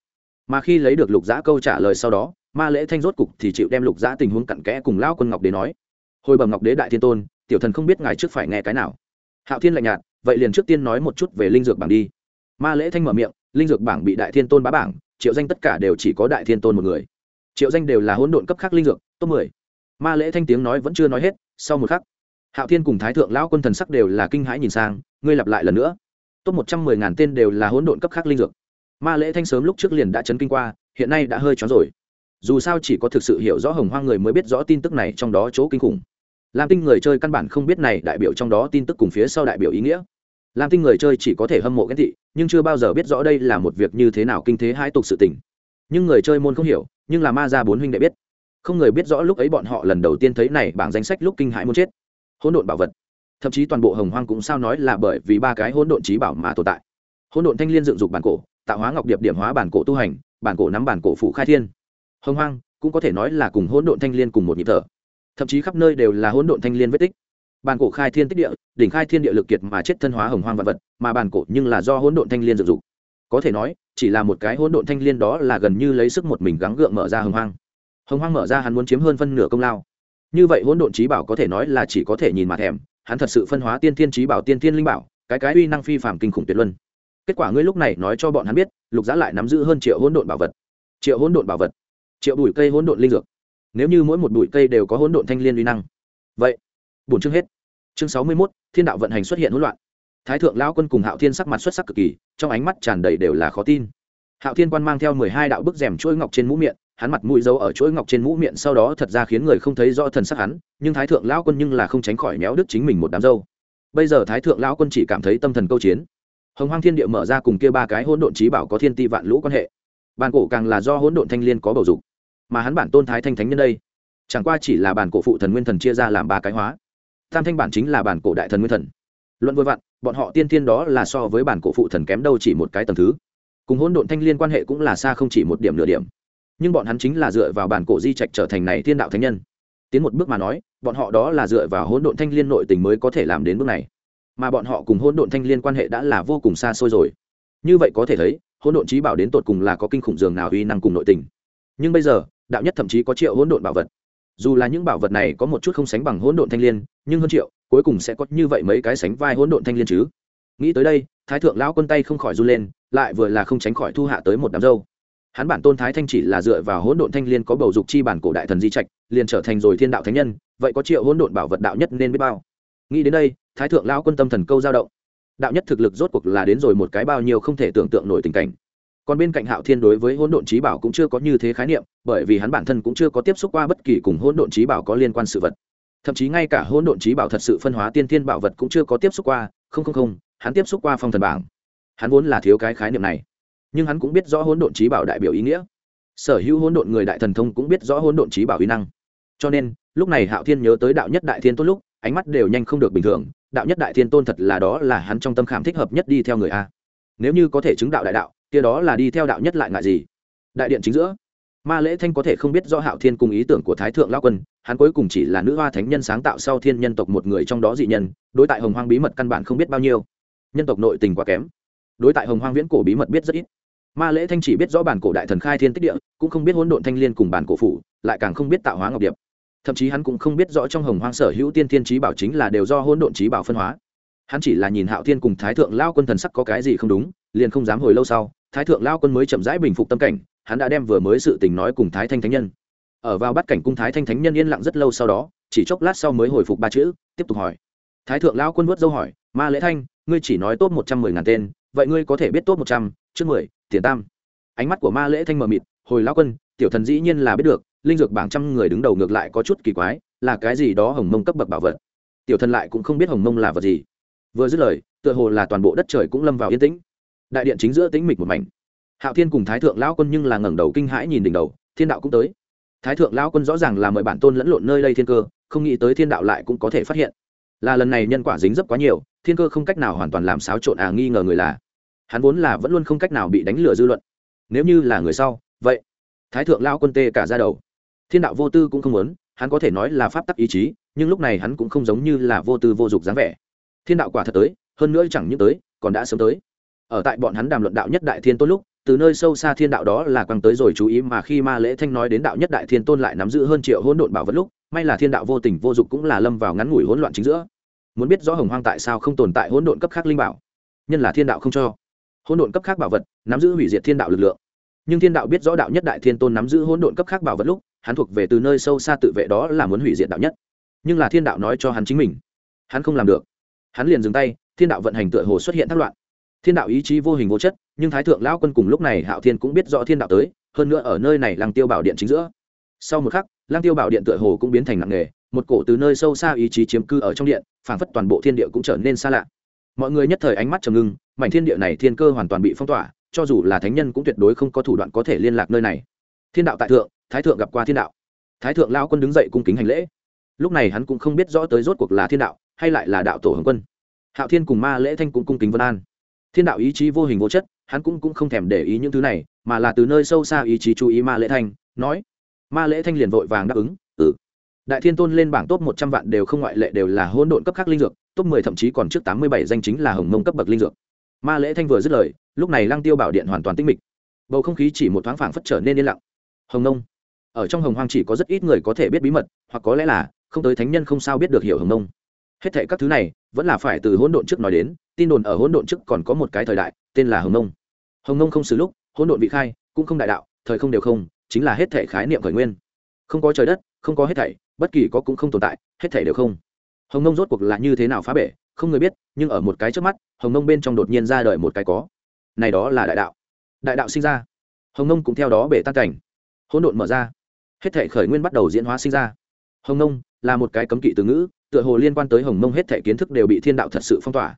Mà khi lấy được lục Giã câu trả lời sau đó, ma lễ thanh rốt cục thì chịu đem lục Giã tình huống cặn kẽ cùng lão quân ngọc đế nói. Hồi bẩm ngọc đế đại thiên tôn, tiểu thần không biết ngài trước phải nghe cái nào. Hạo thiên lạnh nhạt, vậy liền trước tiên nói một chút về linh dược bảng đi. Ma lễ thanh mở miệng, linh dược bảng bị đại thiên tôn bá bảng, triệu danh tất cả đều chỉ có đại thiên tôn một người. Triệu danh đều là hỗn độn cấp khác linh dược, top mười. Ma lễ thanh tiếng nói vẫn chưa nói hết, sau một khắc hạo thiên cùng thái thượng lão quân thần sắc đều là kinh hãi nhìn sang, ngươi lặp lại lần nữa. Top một trăm mười ngàn tên đều là hỗn độn cấp khác linh dược. Ma lễ thanh sớm lúc trước liền đã chấn kinh qua, hiện nay đã hơi chó rồi. Dù sao chỉ có thực sự hiểu rõ hồng hoang người mới biết rõ tin tức này trong đó chỗ kinh khủng. Lam tinh người chơi căn bản không biết này đại biểu trong đó tin tức cùng phía sau đại biểu ý nghĩa. Lam tinh người chơi chỉ có thể hâm mộ ghen thị nhưng chưa bao giờ biết rõ đây là một việc như thế nào kinh thế hai tục sự tình. Nhưng người chơi môn không hiểu, nhưng là ma ra bốn huynh đệ biết. Không người biết rõ lúc ấy bọn họ lần đầu tiên thấy này bảng danh sách lúc kinh hãi muốn chết hỗn độn bảo vật. Thậm chí toàn bộ hồng hoang cũng sao nói là bởi vì ba cái hỗn độn trí bảo mà tồn tại. Hỗn độn thanh liên dựng dục bản cổ, tạo hóa ngọc điệp điểm hóa bản cổ tu hành, bản cổ nắm bản cổ phụ khai thiên. Hồng hoang cũng có thể nói là cùng hỗn độn thanh liên cùng một nhịp thở. Thậm chí khắp nơi đều là hỗn độn thanh liên vết tích. Bản cổ khai thiên tích địa, đỉnh khai thiên địa lực kiệt mà chết thân hóa hồng hoang vật vật, mà bản cổ nhưng là do hỗn độn thanh liên dựng dục. Có thể nói, chỉ là một cái hỗn độn thanh liên đó là gần như lấy sức một mình gắng gượng mở ra hồng hoang. Hồng hoang mở ra hắn muốn chiếm hơn phân nửa công lao như vậy hỗn độn trí bảo có thể nói là chỉ có thể nhìn mà thèm, hắn thật sự phân hóa tiên thiên trí bảo, tiên thiên linh bảo, cái cái uy năng phi phạm kinh khủng tuyệt luân. Kết quả ngươi lúc này nói cho bọn hắn biết, lục giá lại nắm giữ hơn triệu hỗn độn bảo vật. Triệu hỗn độn bảo vật, triệu bụi cây hỗn độn linh dược. Nếu như mỗi một bụi cây đều có hỗn độn thanh liên uy năng. Vậy, bổn chương hết. Chương sáu mươi mốt, thiên đạo vận hành xuất hiện hỗn loạn. Thái thượng lão quân cùng hạo thiên sắc mặt xuất sắc cực kỳ, trong ánh mắt tràn đầy đều là khó tin hạo thiên quan mang theo mười hai đạo bức rèm chuỗi ngọc trên mũ miệng, hắn mặt mũi dấu ở chuỗi ngọc trên mũ miệng sau đó thật ra khiến người không thấy rõ thần sắc hắn, nhưng thái thượng lão quân nhưng là không tránh khỏi méo đứt chính mình một đám dâu. Bây giờ thái thượng lão quân chỉ cảm thấy tâm thần câu chiến. Hồng hoang thiên địa mở ra cùng kia ba cái hỗn độn trí bảo có thiên ti vạn lũ quan hệ. Bàn cổ càng là do hỗn độn thanh liên có bầu dục, mà hắn bản tôn thái thanh thánh nhân đây, chẳng qua chỉ là bản cổ phụ thần nguyên thần chia ra làm ba cái hóa. Tam thanh bản chính là bản cổ đại thần nguyên thần. Luận vui vặn, bọn họ tiên tiên đó là so với bản cổ phụ thần kém đâu chỉ một cái tầng thứ cùng hỗn độn thanh liên quan hệ cũng là xa không chỉ một điểm nửa điểm. Nhưng bọn hắn chính là dựa vào bản cổ di trạch trở thành này thiên đạo thánh nhân. Tiến một bước mà nói, bọn họ đó là dựa vào hỗn độn thanh liên nội tình mới có thể làm đến bước này. Mà bọn họ cùng hỗn độn thanh liên quan hệ đã là vô cùng xa xôi rồi. Như vậy có thể thấy, hỗn độn trí bảo đến tột cùng là có kinh khủng dường nào uy năng cùng nội tình. Nhưng bây giờ, đạo nhất thậm chí có triệu hỗn độn bảo vật. Dù là những bảo vật này có một chút không sánh bằng hỗn độn thanh liên, nhưng hơn triệu, cuối cùng sẽ có như vậy mấy cái sánh vai hỗn độn thanh liên chứ? Nghĩ tới đây thái thượng lão quân tay không khỏi run lên, lại vừa là không tránh khỏi thu hạ tới một đám dâu. Hắn bản tôn thái thanh chỉ là dựa vào hỗn độn thanh liên có bầu dục chi bản cổ đại thần di trạch, liền trở thành rồi thiên đạo thánh nhân, vậy có triệu hỗn độn bảo vật đạo nhất nên biết bao. Nghĩ đến đây, thái thượng lão quân tâm thần câu dao động. Đạo nhất thực lực rốt cuộc là đến rồi một cái bao nhiêu không thể tưởng tượng nổi tình cảnh. Còn bên cạnh hạo thiên đối với hỗn độn trí bảo cũng chưa có như thế khái niệm, bởi vì hắn bản thân cũng chưa có tiếp xúc qua bất kỳ cùng hỗn độn trí bảo có liên quan sự vật. Thậm chí ngay cả hỗn độn trí bảo thật sự phân hóa tiên thiên bảo vật cũng chưa có tiếp xúc qua, không không không hắn tiếp xúc qua phong thần bảng. Hắn vốn là thiếu cái khái niệm này, nhưng hắn cũng biết rõ hỗn độn trí bảo đại biểu ý nghĩa. Sở hữu hỗn độn người đại thần thông cũng biết rõ hỗn độn trí bảo uy năng. Cho nên, lúc này hạo thiên nhớ tới đạo nhất đại thiên tôn lúc, ánh mắt đều nhanh không được bình thường, đạo nhất đại thiên tôn thật là đó là hắn trong tâm khảm thích hợp nhất đi theo người a. Nếu như có thể chứng đạo đại đạo, kia đó là đi theo đạo nhất lại ngại gì? Đại điện chính giữa, ma lễ thanh có thể không biết do hạo thiên cùng ý tưởng của thái thượng lao quân, hắn cuối cùng chỉ là nữ hoa thánh nhân sáng tạo sau thiên nhân tộc một người trong đó dị nhân, đối tại hồng hoang bí mật căn bản không biết bao nhiêu nhân tộc nội tình quá kém. Đối tại hồng hoang viễn cổ bí mật biết rất ít. Ma lễ thanh chỉ biết rõ bản cổ đại thần khai thiên tích địa, cũng không biết hỗn độn thanh liên cùng bản cổ phủ, lại càng không biết tạo hóa ngọc điệp. Thậm chí hắn cũng không biết rõ trong hồng hoang sở hữu tiên thiên trí bảo chính là đều do hỗn độn trí bảo phân hóa. Hắn chỉ là nhìn hạo thiên cùng thái thượng lao quân thần sắc có cái gì không đúng, liền không dám hồi lâu sau, thái thượng lao quân mới chậm rãi bình phục tâm cảnh, hắn đã đem vừa mới sự tình nói cùng thái thanh thánh nhân. Ở vào bắt cảnh cung thái thanh thánh nhân yên lặng rất lâu sau đó, chỉ chốc lát sau mới hồi phục ba chữ, tiếp tục hỏi. Thái thượng lao quân vớt dâu hỏi, ma lễ thanh ngươi chỉ nói tốt một trăm mười ngàn tên, vậy ngươi có thể biết tốt một trăm, trước mười, tiền tam. Ánh mắt của ma lễ thanh mờ mịt, hồi lao quân, tiểu thần dĩ nhiên là biết được, linh dược bảng trăm người đứng đầu ngược lại có chút kỳ quái, là cái gì đó hồng mông cấp bậc bảo vật. Tiểu thần lại cũng không biết hồng mông là vật gì. Vừa dứt lời, tựa hồ là toàn bộ đất trời cũng lâm vào yên tĩnh. Đại điện chính giữa tĩnh mịch một mảnh. Hạo thiên cùng thái thượng lão quân nhưng là ngẩng đầu kinh hãi nhìn đỉnh đầu, thiên đạo cũng tới. Thái thượng lão quân rõ ràng là mời bản tôn lẫn lộn nơi đây thiên cơ, không nghĩ tới thiên đạo lại cũng có thể phát hiện là lần này nhân quả dính dấp quá nhiều, thiên cơ không cách nào hoàn toàn làm xáo trộn à nghi ngờ người là. Hắn vốn là vẫn luôn không cách nào bị đánh lừa dư luận. Nếu như là người sau, vậy, thái thượng lao quân tê cả ra đầu. Thiên đạo vô tư cũng không muốn, hắn có thể nói là pháp tắc ý chí, nhưng lúc này hắn cũng không giống như là vô tư vô dục dáng vẻ. Thiên đạo quả thật tới, hơn nữa chẳng những tới, còn đã sớm tới. Ở tại bọn hắn đàm luận đạo nhất đại thiên tôn lúc, từ nơi sâu xa thiên đạo đó là quăng tới rồi chú ý mà khi ma lễ thanh nói đến đạo nhất đại thiên tôn lại nắm giữ hơn triệu hỗn độn bảo vật lúc, may là thiên đạo vô tình vô dục cũng là lâm vào ngắn ngủi hỗn loạn chính giữa muốn biết rõ hồng hoang tại sao không tồn tại hỗn độn cấp khác linh bảo. Nhân là thiên đạo không cho. Hỗn độn cấp khác bảo vật, nắm giữ hủy diệt thiên đạo lực lượng. Nhưng thiên đạo biết rõ đạo nhất đại thiên tôn nắm giữ hỗn độn cấp khác bảo vật lúc, hắn thuộc về từ nơi sâu xa tự vệ đó là muốn hủy diệt đạo nhất. Nhưng là thiên đạo nói cho hắn chính mình, hắn không làm được. Hắn liền dừng tay, thiên đạo vận hành tựa hồ xuất hiện thác loạn. Thiên đạo ý chí vô hình vô chất, nhưng thái thượng lão quân cùng lúc này hạo thiên cũng biết rõ thiên đạo tới, hơn nữa ở nơi này lăng tiêu bảo điện chính giữa. Sau một khắc, lăng tiêu bảo điện tựa hồ cũng biến thành nặng nghề một cổ từ nơi sâu xa ý chí chiếm cư ở trong điện phảng phất toàn bộ thiên địa cũng trở nên xa lạ. Mọi người nhất thời ánh mắt trầm ngưng mảnh thiên địa này thiên cơ hoàn toàn bị phong tỏa cho dù là thánh nhân cũng tuyệt đối không có thủ đoạn có thể liên lạc nơi này. Thiên đạo tại thượng thái thượng gặp qua thiên đạo. Thái thượng lao quân đứng dậy cung kính hành lễ. Lúc này hắn cũng không biết rõ tới rốt cuộc là thiên đạo hay lại là đạo tổ hồng quân. Hạo thiên cùng ma lễ thanh cũng cung kính vân an. Thiên đạo ý chí vô hình vô chất hắn cũng, cũng không thèm để ý những thứ này mà là từ nơi sâu xa ý chí chú ý ma lễ thanh nói. Ma lễ thanh liền vội vàng đáp ứng ừ đại thiên tôn lên bảng top một trăm vạn đều không ngoại lệ đều là hỗn độn cấp khác linh dược, top mười thậm chí còn trước tám mươi bảy danh chính là hồng mông cấp bậc linh dược. Ma lễ thanh vừa dứt lời, lúc này lăng tiêu bảo điện hoàn toàn tinh mịch. Bầu không khí chỉ một thoáng phảng phất trở nên yên lặng. Hồng nông ở trong hồng hoang chỉ có rất ít người có thể biết bí mật, hoặc có lẽ là không tới thánh nhân không sao biết được hiểu hồng nông hết thệ các thứ này, vẫn là phải từ hỗn độn trước nói đến, tin đồn ở hỗn độn trước còn có một cái thời đại, tên là hồng nông hồng nông không xử lúc, hỗn độn vị khai, cũng không đại đạo, thời không đều không, chính là hết thệ khái niệm khởi nguyên. Không có trời đất, không có hết thảy bất kỳ có cũng không tồn tại, hết thảy đều không. Hồng nông rốt cuộc là như thế nào phá bể, không người biết, nhưng ở một cái trước mắt, hồng nông bên trong đột nhiên ra đời một cái có. Này đó là đại đạo. Đại đạo sinh ra. Hồng nông cũng theo đó bể tan cảnh. Hỗn độn mở ra. Hết thể khởi nguyên bắt đầu diễn hóa sinh ra. Hồng nông là một cái cấm kỵ từ ngữ, tựa hồ liên quan tới hồng mông hết thể kiến thức đều bị thiên đạo thật sự phong tỏa.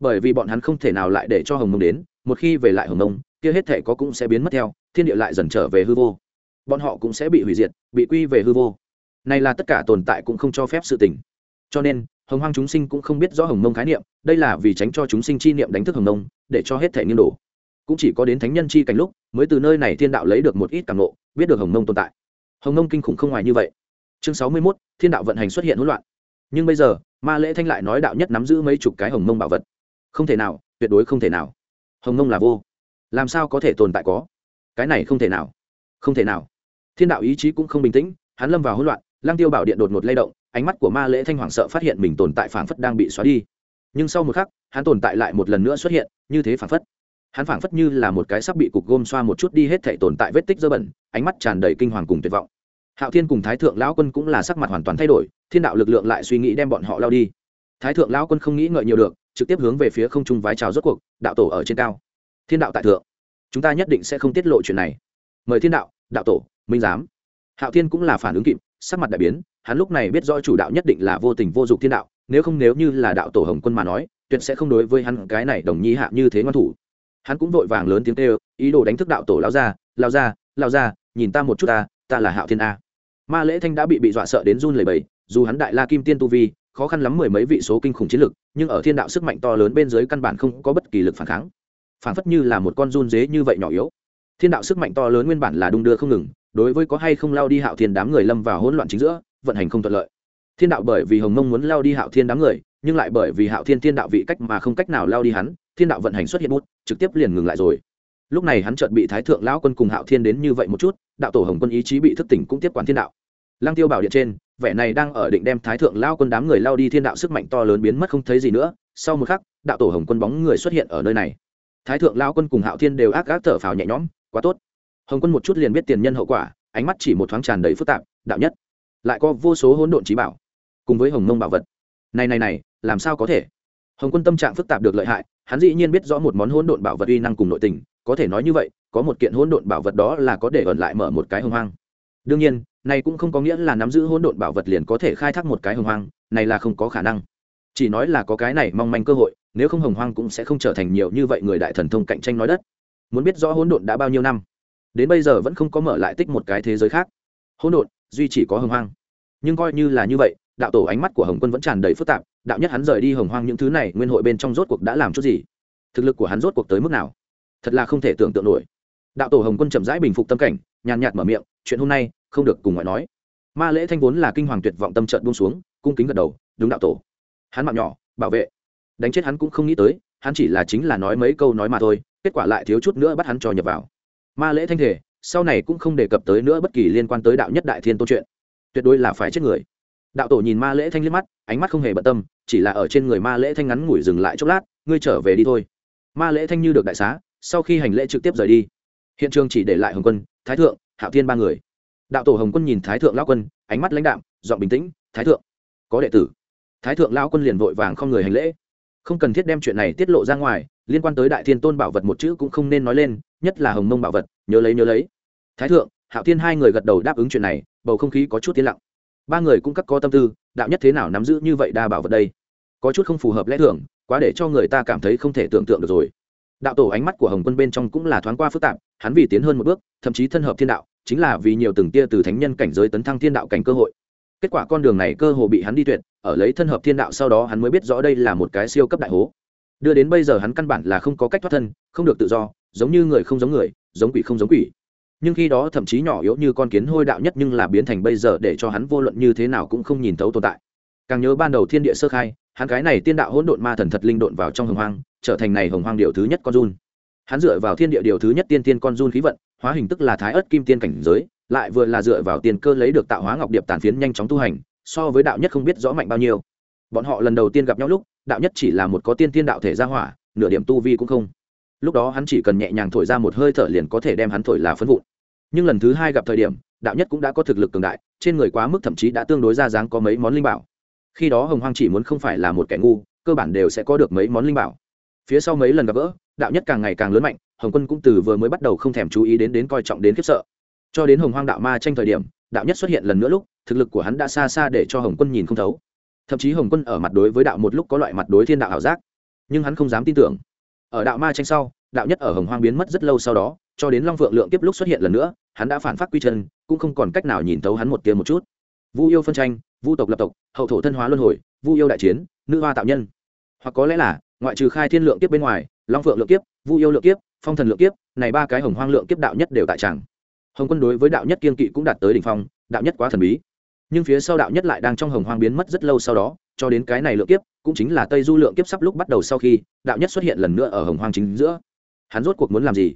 Bởi vì bọn hắn không thể nào lại để cho hồng mông đến, một khi về lại hồng mông kia hết thể có cũng sẽ biến mất theo, thiên địa lại dần trở về hư vô. Bọn họ cũng sẽ bị hủy diệt, bị quy về hư vô này là tất cả tồn tại cũng không cho phép sự tình. Cho nên, hồng hoang chúng sinh cũng không biết rõ hồng mông khái niệm, đây là vì tránh cho chúng sinh chi niệm đánh thức hồng mông, để cho hết thể nghiêng đổ. Cũng chỉ có đến thánh nhân chi cảnh lúc, mới từ nơi này thiên đạo lấy được một ít cảm nộ biết được hồng mông tồn tại. Hồng mông kinh khủng không ngoài như vậy. Chương sáu mươi mốt, thiên đạo vận hành xuất hiện hỗn loạn. Nhưng bây giờ, ma lễ thanh lại nói đạo nhất nắm giữ mấy chục cái hồng mông bảo vật. Không thể nào, tuyệt đối không thể nào. Hồng mông là vô. Làm sao có thể tồn tại có? Cái này không thể nào. Không thể nào. Thiên đạo ý chí cũng không bình tĩnh, hắn lâm vào hỗn loạn lăng tiêu bảo điện đột ngột lay động, ánh mắt của ma lễ thanh hoàng sợ phát hiện mình tồn tại phảng phất đang bị xóa đi. Nhưng sau một khắc, hắn tồn tại lại một lần nữa xuất hiện, như thế phảng phất. Hắn phảng phất như là một cái sắp bị cục gôm xoa một chút đi hết thể tồn tại vết tích dơ bẩn, ánh mắt tràn đầy kinh hoàng cùng tuyệt vọng. Hạo thiên cùng thái thượng lão quân cũng là sắc mặt hoàn toàn thay đổi, thiên đạo lực lượng lại suy nghĩ đem bọn họ lao đi. Thái thượng lão quân không nghĩ ngợi nhiều được, trực tiếp hướng về phía không trung vái chào rốt cuộc, đạo tổ ở trên cao. Thiên đạo tại thượng. Chúng ta nhất định sẽ không tiết lộ chuyện này. Mời thiên đạo đạo tổ, minh giám. Hạo thiên cũng là phản ứng kịp sắc mặt đại biến, hắn lúc này biết rõ chủ đạo nhất định là vô tình vô dụng thiên đạo, nếu không nếu như là đạo tổ hồng quân mà nói, tuyệt sẽ không đối với hắn cái này đồng nhi hạ như thế ngoan thủ. Hắn cũng vội vàng lớn tiếng kêu, ý đồ đánh thức đạo tổ lao ra lao ra lao ra nhìn ta một chút ta ta là hạo thiên a. Ma lễ thanh đã bị bị dọa sợ đến run lầy bầy dù hắn đại la kim tiên tu vi, khó khăn lắm mười mấy vị số kinh khủng chiến lực, nhưng ở thiên đạo sức mạnh to lớn bên dưới căn bản không có bất kỳ lực phản kháng. Phản phất như là một con run dế như vậy nhỏ yếu. Thiên đạo sức mạnh to lớn nguyên bản là đung đưa không ngừng đối với có hay không lao đi hạo thiên đám người lâm vào hỗn loạn chính giữa, vận hành không thuận lợi. Thiên đạo bởi vì hồng mông muốn lao đi hạo thiên đám người, nhưng lại bởi vì hạo thiên thiên đạo vị cách mà không cách nào lao đi hắn, thiên đạo vận hành xuất hiện bút, trực tiếp liền ngừng lại rồi. Lúc này hắn chợt bị thái thượng lão quân cùng hạo thiên đến như vậy một chút, đạo tổ hồng quân ý chí bị thức tỉnh cũng tiếp quản thiên đạo. Lăng tiêu bảo điện trên, vẻ này đang ở định đem thái thượng lao quân đám người lao đi thiên đạo sức mạnh to lớn biến mất không thấy gì nữa, sau một khắc, đạo tổ hồng quân bóng người xuất hiện ở nơi này. Thái thượng lao quân cùng hạo thiên đều ác ác thở phào nhẹ nhõm, quá tốt hồng quân một chút liền biết tiền nhân hậu quả, ánh mắt chỉ một thoáng tràn đầy phức tạp, đạo nhất, lại có vô số hỗn độn trí bảo cùng với hồng mông bảo vật. Này này này, làm sao có thể? Hồng quân tâm trạng phức tạp được lợi hại, hắn dĩ nhiên biết rõ một món hỗn độn bảo vật uy năng cùng nội tình, có thể nói như vậy, có một kiện hỗn độn bảo vật đó là có để ẩn lại mở một cái hồng hoang. Đương nhiên, này cũng không có nghĩa là nắm giữ hỗn độn bảo vật liền có thể khai thác một cái hồng hoang, này là không có khả năng. Chỉ nói là có cái này mong manh cơ hội, nếu không hồng hoang cũng sẽ không trở thành nhiều như vậy người đại thần thông cạnh tranh nói đất. Muốn biết rõ hỗn độn đã bao nhiêu năm đến bây giờ vẫn không có mở lại tích một cái thế giới khác. Hỗn độn, duy chỉ có hồng hoang. Nhưng coi như là như vậy, đạo tổ ánh mắt của hồng quân vẫn tràn đầy phức tạp, đạo nhất hắn rời đi hồng hoang những thứ này, nguyên hội bên trong rốt cuộc đã làm chút gì? Thực lực của hắn rốt cuộc tới mức nào? Thật là không thể tưởng tượng nổi. Đạo tổ hồng quân chậm rãi bình phục tâm cảnh, nhàn nhạt mở miệng, chuyện hôm nay, không được cùng ngoại nói. Ma lễ thanh vốn là kinh hoàng tuyệt vọng tâm trận buông xuống, cung kính gật đầu, đúng đạo tổ. Hắn mạng nhỏ, bảo vệ. Đánh chết hắn cũng không nghĩ tới, hắn chỉ là chính là nói mấy câu nói mà thôi, kết quả lại thiếu chút nữa bắt hắn cho nhập vào ma lễ thanh thể, sau này cũng không đề cập tới nữa bất kỳ liên quan tới đạo nhất đại thiên tôn chuyện. Tuyệt đối là phải chết người. Đạo tổ nhìn ma lễ thanh liếc mắt, ánh mắt không hề bận tâm, chỉ là ở trên người ma lễ thanh ngắn ngủi dừng lại chốc lát, ngươi trở về đi thôi. Ma lễ thanh như được đại xá, sau khi hành lễ trực tiếp rời đi. Hiện trường chỉ để lại hồng quân, thái thượng, hạo thiên ba người. Đạo tổ hồng quân nhìn thái thượng lao quân, ánh mắt lãnh đạm dọn bình tĩnh, thái thượng, có đệ tử. Thái thượng lao quân liền vội vàng không người hành lễ. Không cần thiết đem chuyện này tiết lộ ra ngoài liên quan tới đại thiên tôn bảo vật một chữ cũng không nên nói lên, nhất là hồng mông bảo vật, nhớ lấy nhớ lấy. Thái thượng, hạo thiên hai người gật đầu đáp ứng chuyện này, bầu không khí có chút tiến lặng. Ba người cũng cắt có tâm tư, đạo nhất thế nào nắm giữ như vậy đa bảo vật đây? Có chút không phù hợp lẽ thường, quá để cho người ta cảm thấy không thể tưởng tượng được rồi. Đạo tổ ánh mắt của hồng quân bên trong cũng là thoáng qua phức tạp, hắn vì tiến hơn một bước, thậm chí thân hợp thiên đạo, chính là vì nhiều từng tia từ thánh nhân cảnh giới tấn thăng thiên đạo cảnh cơ hội. Kết quả con đường này cơ hồ bị hắn đi tuyệt, ở lấy thân hợp thiên đạo sau đó hắn mới biết rõ đây là một cái siêu cấp đại hố đưa đến bây giờ hắn căn bản là không có cách thoát thân, không được tự do, giống như người không giống người, giống quỷ không giống quỷ. Nhưng khi đó thậm chí nhỏ yếu như con kiến hôi đạo nhất nhưng là biến thành bây giờ để cho hắn vô luận như thế nào cũng không nhìn thấu tồn tại. Càng nhớ ban đầu thiên địa sơ khai, hắn cái này tiên đạo hỗn độn ma thần thật linh độn vào trong hồng hoang, trở thành này hồng hoang điều thứ nhất con run. Hắn dựa vào thiên địa điều thứ nhất tiên tiên con run khí vận, hóa hình tức là thái ớt kim tiên cảnh giới, lại vừa là dựa vào tiền cơ lấy được tạo hóa ngọc điệp tàn phiến nhanh chóng tu hành, so với đạo nhất không biết rõ mạnh bao nhiêu. Bọn họ lần đầu tiên gặp nhau lúc đạo nhất chỉ là một có tiên tiên đạo thể ra hỏa, nửa điểm tu vi cũng không. Lúc đó hắn chỉ cần nhẹ nhàng thổi ra một hơi thở liền có thể đem hắn thổi là phấn vụn. Nhưng lần thứ hai gặp thời điểm, đạo nhất cũng đã có thực lực cường đại, trên người quá mức thậm chí đã tương đối ra dáng có mấy món linh bảo. Khi đó hồng hoang chỉ muốn không phải là một kẻ ngu, cơ bản đều sẽ có được mấy món linh bảo. Phía sau mấy lần gặp gỡ, đạo nhất càng ngày càng lớn mạnh, hồng quân cũng từ vừa mới bắt đầu không thèm chú ý đến đến coi trọng đến khiếp sợ. Cho đến hồng hoang đạo ma tranh thời điểm, đạo nhất xuất hiện lần nữa lúc, thực lực của hắn đã xa xa để cho hồng quân nhìn không thấu thậm chí hồng quân ở mặt đối với đạo một lúc có loại mặt đối thiên đạo ảo giác, nhưng hắn không dám tin tưởng. Ở đạo ma tranh sau, đạo nhất ở hồng hoang biến mất rất lâu sau đó, cho đến long phượng lượng tiếp lúc xuất hiện lần nữa, hắn đã phản phát quy chân, cũng không còn cách nào nhìn thấu hắn một tiếng một chút. Vu yêu phân tranh, vu tộc lập tộc, hậu thổ thân hóa luân hồi, vu yêu đại chiến, nữ hoa tạo nhân. Hoặc có lẽ là, ngoại trừ khai thiên lượng kiếp bên ngoài, long phượng lượng kiếp, vu yêu lượng kiếp, phong thần lượng kiếp, này ba cái hồng hoang lượng kiếp đạo nhất đều tại tràng. Hồng quân đối với đạo nhất kiên kỵ cũng đạt tới đỉnh phong, đạo nhất quá thần bí nhưng phía sau đạo nhất lại đang trong hồng hoang biến mất rất lâu sau đó, cho đến cái này lượng kiếp, cũng chính là tây du lượng kiếp sắp lúc bắt đầu sau khi, đạo nhất xuất hiện lần nữa ở hồng hoang chính giữa. Hắn rốt cuộc muốn làm gì?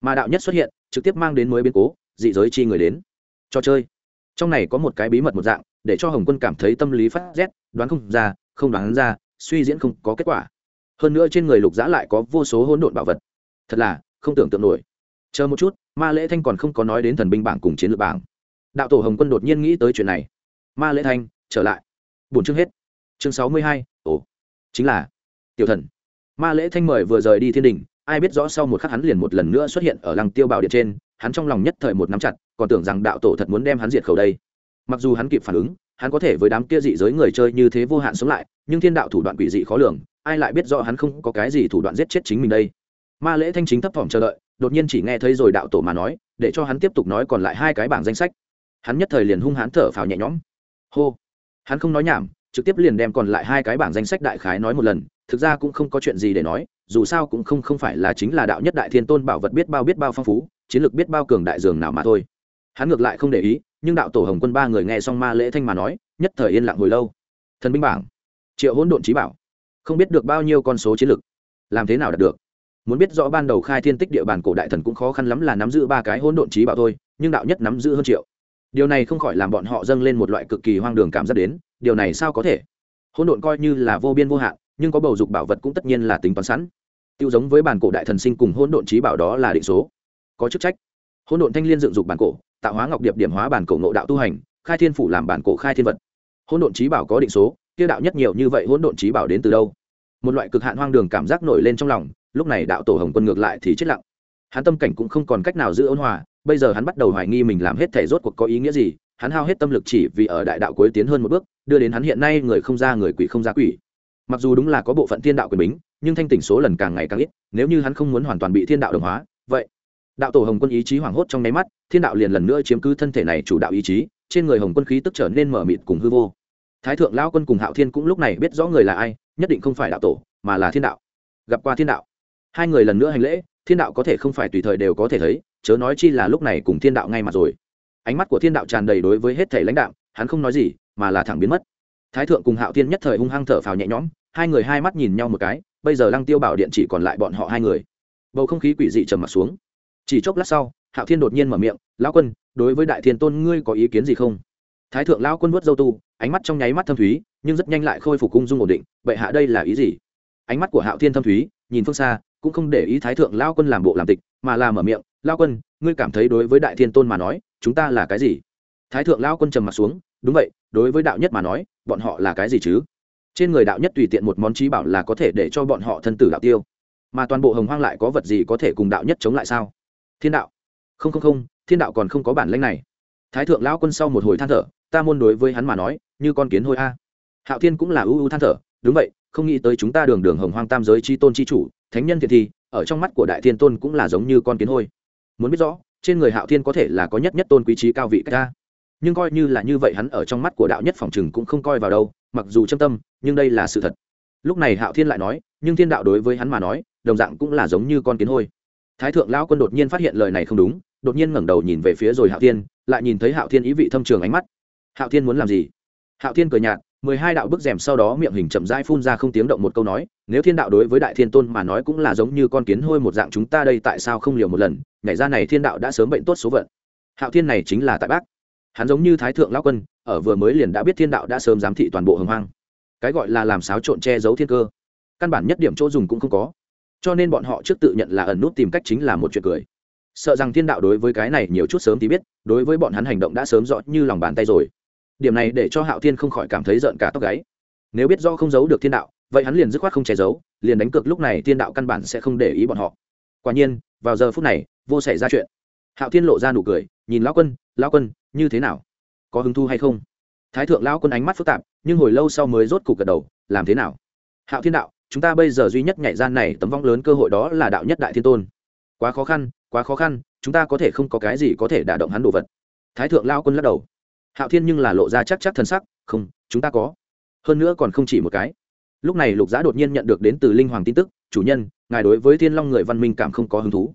Mà đạo nhất xuất hiện, trực tiếp mang đến mới biến cố, dị giới chi người đến. Cho chơi. Trong này có một cái bí mật một dạng, để cho hồng quân cảm thấy tâm lý phát rét, đoán không ra, không đoán ra, suy diễn không có kết quả. Hơn nữa trên người lục giã lại có vô số hỗn độn bảo vật. Thật là, không tưởng tượng nổi. Chờ một chút, ma lễ thanh còn không có nói đến thần binh bảng cùng chiến lược bảng. Đạo tổ hồng quân đột nhiên nghĩ tới chuyện này ma lễ thanh, trở lại. Bốn chương hết. Chương sáu mươi hai, ồ, chính là tiểu thần. Ma lễ thanh mời vừa rời đi thiên đình, ai biết rõ sau một khắc hắn liền một lần nữa xuất hiện ở lăng tiêu bảo điện trên, hắn trong lòng nhất thời một nắm chặt, còn tưởng rằng đạo tổ thật muốn đem hắn diệt khẩu đây. Mặc dù hắn kịp phản ứng, hắn có thể với đám kia dị giới người chơi như thế vô hạn sống lại, nhưng thiên đạo thủ đoạn quỷ dị khó lường, ai lại biết rõ hắn không có cái gì thủ đoạn giết chết chính mình đây. Ma lễ thanh chính thấp thỏm chờ đợi, đột nhiên chỉ nghe thấy rồi đạo tổ mà nói, để cho hắn tiếp tục nói còn lại hai cái bảng danh sách. Hắn nhất thời liền hung hãn thở phào nhẹ nhõm hô. Hắn không nói nhảm, trực tiếp liền đem còn lại hai cái bảng danh sách đại khái nói một lần, thực ra cũng không có chuyện gì để nói, dù sao cũng không không phải là chính là đạo nhất đại thiên tôn bảo vật biết bao biết bao phong phú, chiến lược biết bao cường đại dường nào mà thôi. Hắn ngược lại không để ý, nhưng đạo tổ hồng quân ba người nghe xong ma lễ thanh mà nói, nhất thời yên lặng hồi lâu. Thần binh bảng. Triệu hỗn độn trí bảo. Không biết được bao nhiêu con số chiến lược. Làm thế nào đạt được? Muốn biết rõ ban đầu khai thiên tích địa bàn cổ đại thần cũng khó khăn lắm là nắm giữ ba cái hỗn độn trí bảo thôi, nhưng đạo nhất nắm giữ hơn triệu điều này không khỏi làm bọn họ dâng lên một loại cực kỳ hoang đường cảm giác đến, điều này sao có thể? Hỗn độn coi như là vô biên vô hạn, nhưng có bầu dục bảo vật cũng tất nhiên là tính toán sẵn. Tiêu giống với bản cổ đại thần sinh cùng hỗn độn trí bảo đó là định số. Có chức trách. Hỗn độn thanh liên dựng dục bản cổ, tạo hóa ngọc điệp điểm hóa bản cổ ngộ đạo tu hành, khai thiên phủ làm bản cổ khai thiên vật. Hỗn độn trí bảo có định số, kia đạo nhất nhiều như vậy hỗn độn trí bảo đến từ đâu? Một loại cực hạn hoang đường cảm giác nổi lên trong lòng, lúc này đạo tổ hồng quân ngược lại thì chết lặng. Hắn tâm cảnh cũng không còn cách nào giữ ôn hòa bây giờ hắn bắt đầu hoài nghi mình làm hết thể rốt cuộc có ý nghĩa gì, hắn hao hết tâm lực chỉ vì ở đại đạo cuối tiến hơn một bước, đưa đến hắn hiện nay người không ra người quỷ không ra quỷ. Mặc dù đúng là có bộ phận thiên đạo quyền bính, nhưng thanh tỉnh số lần càng ngày càng ít, nếu như hắn không muốn hoàn toàn bị thiên đạo đồng hóa, vậy, đạo tổ hồng quân ý chí hoảng hốt trong nháy mắt, thiên đạo liền lần nữa chiếm cứ thân thể này chủ đạo ý chí, trên người hồng quân khí tức trở nên mở mịt cùng hư vô. Thái thượng lao quân cùng hạo thiên cũng lúc này biết rõ người là ai, nhất định không phải đạo tổ, mà là thiên đạo. Gặp qua thiên đạo. Hai người lần nữa hành lễ, thiên đạo có thể không phải tùy thời đều có thể thấy chớ nói chi là lúc này cùng thiên đạo ngay mặt rồi. Ánh mắt của thiên đạo tràn đầy đối với hết thể lãnh đạo, hắn không nói gì, mà là thẳng biến mất. Thái thượng cùng hạo thiên nhất thời hung hăng thở phào nhẹ nhõm, hai người hai mắt nhìn nhau một cái, bây giờ lăng tiêu bảo điện chỉ còn lại bọn họ hai người. Bầu không khí quỷ dị trầm m ặ t xuống. Chỉ chốc lát sau, hạo thiên đột nhiên mở miệng, lão quân, đối với đại thiên tôn ngươi có ý kiến gì không? Thái thượng lão quân vớt dâu tu, ánh mắt trong nháy mắt thâm thúy, nhưng rất nhanh lại khôi phục cung dung ổn định, bệ hạ đây là ý gì? Ánh mắt của hạo thiên thâm thúy, nhìn phương xa, cũng không để ý thái thượng lao quân làm bộ làm tịch, mà là mở miệng lao quân, ngươi cảm thấy đối với đại thiên tôn mà nói, chúng ta là cái gì? Thái thượng lao quân trầm m ặ t xuống, đúng vậy, đối với đạo nhất mà nói, bọn họ là cái gì chứ? Trên người đạo nhất tùy tiện một món trí bảo là có thể để cho bọn họ thân tử đạo tiêu. Mà toàn bộ hồng hoang lại có vật gì có thể cùng đạo nhất chống lại sao? Thiên đạo. Không không không, thiên đạo còn không có bản lanh này. Thái thượng lao quân sau một hồi than thở, ta môn đối với hắn mà nói, như con kiến hôi a. Hạo thiên cũng là ưu ưu than thở, đúng vậy, không nghĩ tới chúng ta đường đường hồng hoang tam giới c h i tôn c h i chủ, thánh nhân thiện thi ở trong mắt của đại thiên tôn cũng là giống như con kiến hôi muốn biết rõ, trên người hạo thiên có thể là có nhất nhất tôn quý trí cao vị cách ta. Nhưng coi như là như vậy hắn ở trong mắt của đạo nhất phòng chừng cũng không coi vào đâu, mặc dù châm tâm, nhưng đây là sự thật. Lúc này hạo thiên lại nói, nhưng thiên đạo đối với hắn mà nói, đồng dạng cũng là giống như con kiến hôi. Thái thượng lão quân đột nhiên phát hiện lời này không đúng, đột nhiên ngẩng đầu nhìn về phía rồi hạo thiên, lại nhìn thấy hạo thiên ý vị thâm trường ánh mắt. Hạo thiên muốn làm gì? Hạo thiên cười nhạt, mười hai đạo bức rèm sau đó miệng hình chậm rãi phun ra không tiếng động một câu nói, nếu thiên đạo đối với đại thiên tôn mà nói cũng là giống như con kiến hôi một dạng chúng ta đây tại sao không liều một lần nhảy ra này thiên đạo đã sớm bệnh tốt số phận hạo thiên này chính là tại bác hắn giống như thái thượng lão quân, ở vừa mới liền đã biết thiên đạo đã sớm giám thị toàn bộ hồng hoang. Cái gọi là làm xáo trộn che giấu thiên cơ. Căn bản nhất điểm chỗ dùng cũng không có. Cho nên bọn họ trước tự nhận là ẩn nút tìm cách chính là một chuyện cười. Sợ rằng thiên đạo đối với cái này nhiều chút sớm thì biết, đối với bọn hắn hành động đã sớm rõ như lòng bàn tay rồi. Điểm này để cho hạo thiên không khỏi cảm thấy rợn cả tóc gáy. Nếu biết do không giấu được thiên đạo, vậy hắn liền dứt khoát không che giấu, liền đánh cược lúc này thiên đạo căn bản sẽ không để ý bọn họ. Quả nhiên, vào giờ phút này vô xảy ra chuyện. Hạo thiên lộ ra nụ cười, nhìn lão quân lão quân, như thế nào? Có hứng thu hay không? Thái thượng lão quân ánh mắt phức tạp, nhưng hồi lâu sau mới rốt cục gật đầu, làm thế nào? Hạo thiên đạo, chúng ta bây giờ duy nhất nhảy gian này tấm vong lớn cơ hội đó là đạo nhất đại thiên tôn. Quá khó khăn, quá khó khăn, chúng ta có thể không có cái gì có thể đả động hắn đồ vật. Thái thượng lao quân lắc đầu. Hạo thiên nhưng là lộ ra chắc chắc thân sắc, không, chúng ta có. Hơn nữa còn không chỉ một cái. Lúc này lục giá đột nhiên nhận được đến từ linh hoàng tin tức, chủ nhân, ngài đối với thiên long người văn minh cảm không có hứng thú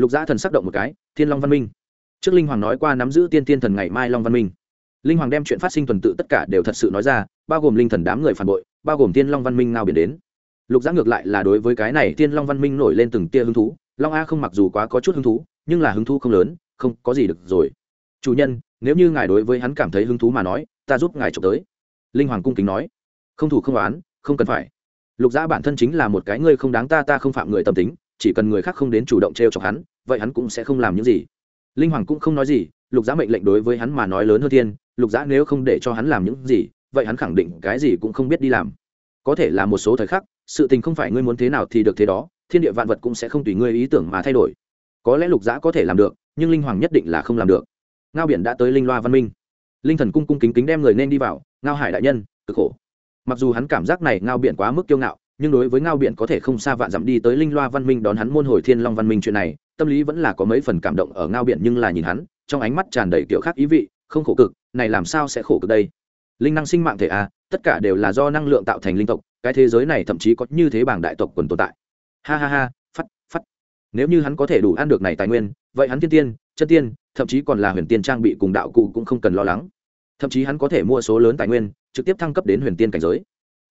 lục giã thần sắc động một cái, thiên long văn minh. Trước linh hoàng nói qua nắm giữ tiên tiên thần ngày mai long văn minh. Linh hoàng đem chuyện phát sinh tuần tự tất cả đều thật sự nói ra, bao gồm linh thần đám người phản bội, bao gồm tiên long văn minh ngao biển đến. Lục giã ngược lại là đối với cái này tiên long văn minh nổi lên từng tia hứng thú, long a không mặc dù quá có chút hứng thú, nhưng là hứng thú không lớn, không có gì được rồi. Chủ nhân, nếu như ngài đối với hắn cảm thấy hứng thú mà nói, ta giúp ngài trộm tới. Linh hoàng cung kính nói. Không thủ không oán, không cần phải. Lục giã bản thân chính là một cái ngươi không đáng ta ta không phạm người tâm tính, chỉ cần người khác không đến chủ động t r e o chọc hắn vậy hắn cũng sẽ không làm những gì. Linh hoàng cũng không nói gì, lục giã mệnh lệnh đối với hắn mà nói lớn hơn thiên, lục giã nếu không để cho hắn làm những gì, vậy hắn khẳng định cái gì cũng không biết đi làm. Có thể là một số thời khắc, sự tình không phải ngươi muốn thế nào thì được thế đó, thiên địa vạn vật cũng sẽ không tùy ngươi ý tưởng mà thay đổi. Có lẽ lục giã có thể làm được, nhưng linh hoàng nhất định là không làm được. Ngao biển đã tới linh loa văn minh. Linh thần cung cung kính kính đem người nên đi vào, ngao hải đại nhân, cực khổ. Mặc dù hắn cảm giác này ngao biển quá mức kiêu ngạo, nhưng đối với ngao biển có thể không xa vạn dặm đi tới linh loa văn minh đón hắn môn hồi thiên long văn minh chuyện này tâm lý vẫn là có mấy phần cảm động ở ngao biển nhưng là nhìn hắn trong ánh mắt tràn đầy kiểu khác ý vị không khổ cực này làm sao sẽ khổ cực đây? Linh năng sinh mạng thể a à, tất cả đều là do năng lượng tạo thành linh tộc cái thế giới này thậm chí có như thế bảng đại tộc quần tồn tại. Ha ha ha phắt phắt. Nếu như hắn có thể đủ ăn được này tài nguyên vậy hắn thiên tiên chân tiên thậm chí còn là huyền tiên trang bị cùng đạo cụ cũng không cần lo lắng. Thậm chí hắn có thể mua số lớn tài nguyên trực tiếp thăng cấp đến huyền tiên cảnh giới.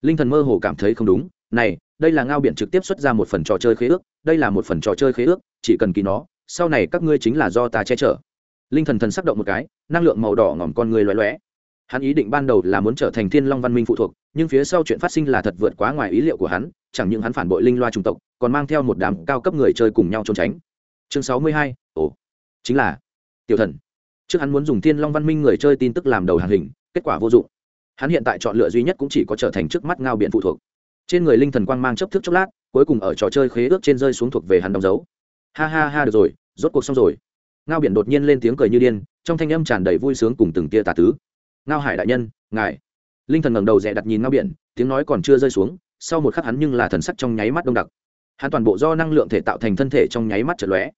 Linh thần mơ hồ cảm thấy không đúng này đây là ngao biển trực tiếp xuất ra một phần trò chơi khế ước đây là một phần trò chơi khế ước chỉ cần ký nó, sau này các ngươi chính là do ta che chở. Linh thần thần sắc động một cái, năng lượng màu đỏ ngỏm con người loé loé. Hắn ý định ban đầu là muốn trở thành thiên long văn minh phụ thuộc, nhưng phía sau chuyện phát sinh là thật vượt quá ngoài ý liệu của hắn, chẳng những hắn phản bội linh loa trung tộc, còn mang theo một đám cao cấp người chơi cùng nhau trốn tránh. Chương sáu mươi hai, ồ, chính là tiểu thần. Trước hắn muốn dùng thiên long văn minh người chơi tin tức làm đầu hàng hình, kết quả vô dụng. Hắn hiện tại chọn lựa duy nhất cũng chỉ có trở thành trước mắt ngao biện phụ thuộc. Trên người linh thần quang mang chấp thức chốc lát, cuối cùng ở trò chơi khế ước trên rơi xuống thuộc về hắn đóng dấu ha ha ha được rồi, rốt cuộc xong rồi. Ngao biển đột nhiên lên tiếng cười như điên, trong thanh âm tràn đầy vui sướng cùng từng tia tà tứ. Ngao hải đại nhân, ngài. Linh thần ngẩng đầu rẽ đặt nhìn ngao biển, tiếng nói còn chưa rơi xuống, sau một khắc hắn nhưng là thần sắc trong nháy mắt đông đặc. Hắn toàn bộ do năng lượng thể tạo thành thân thể trong nháy mắt chật lóe.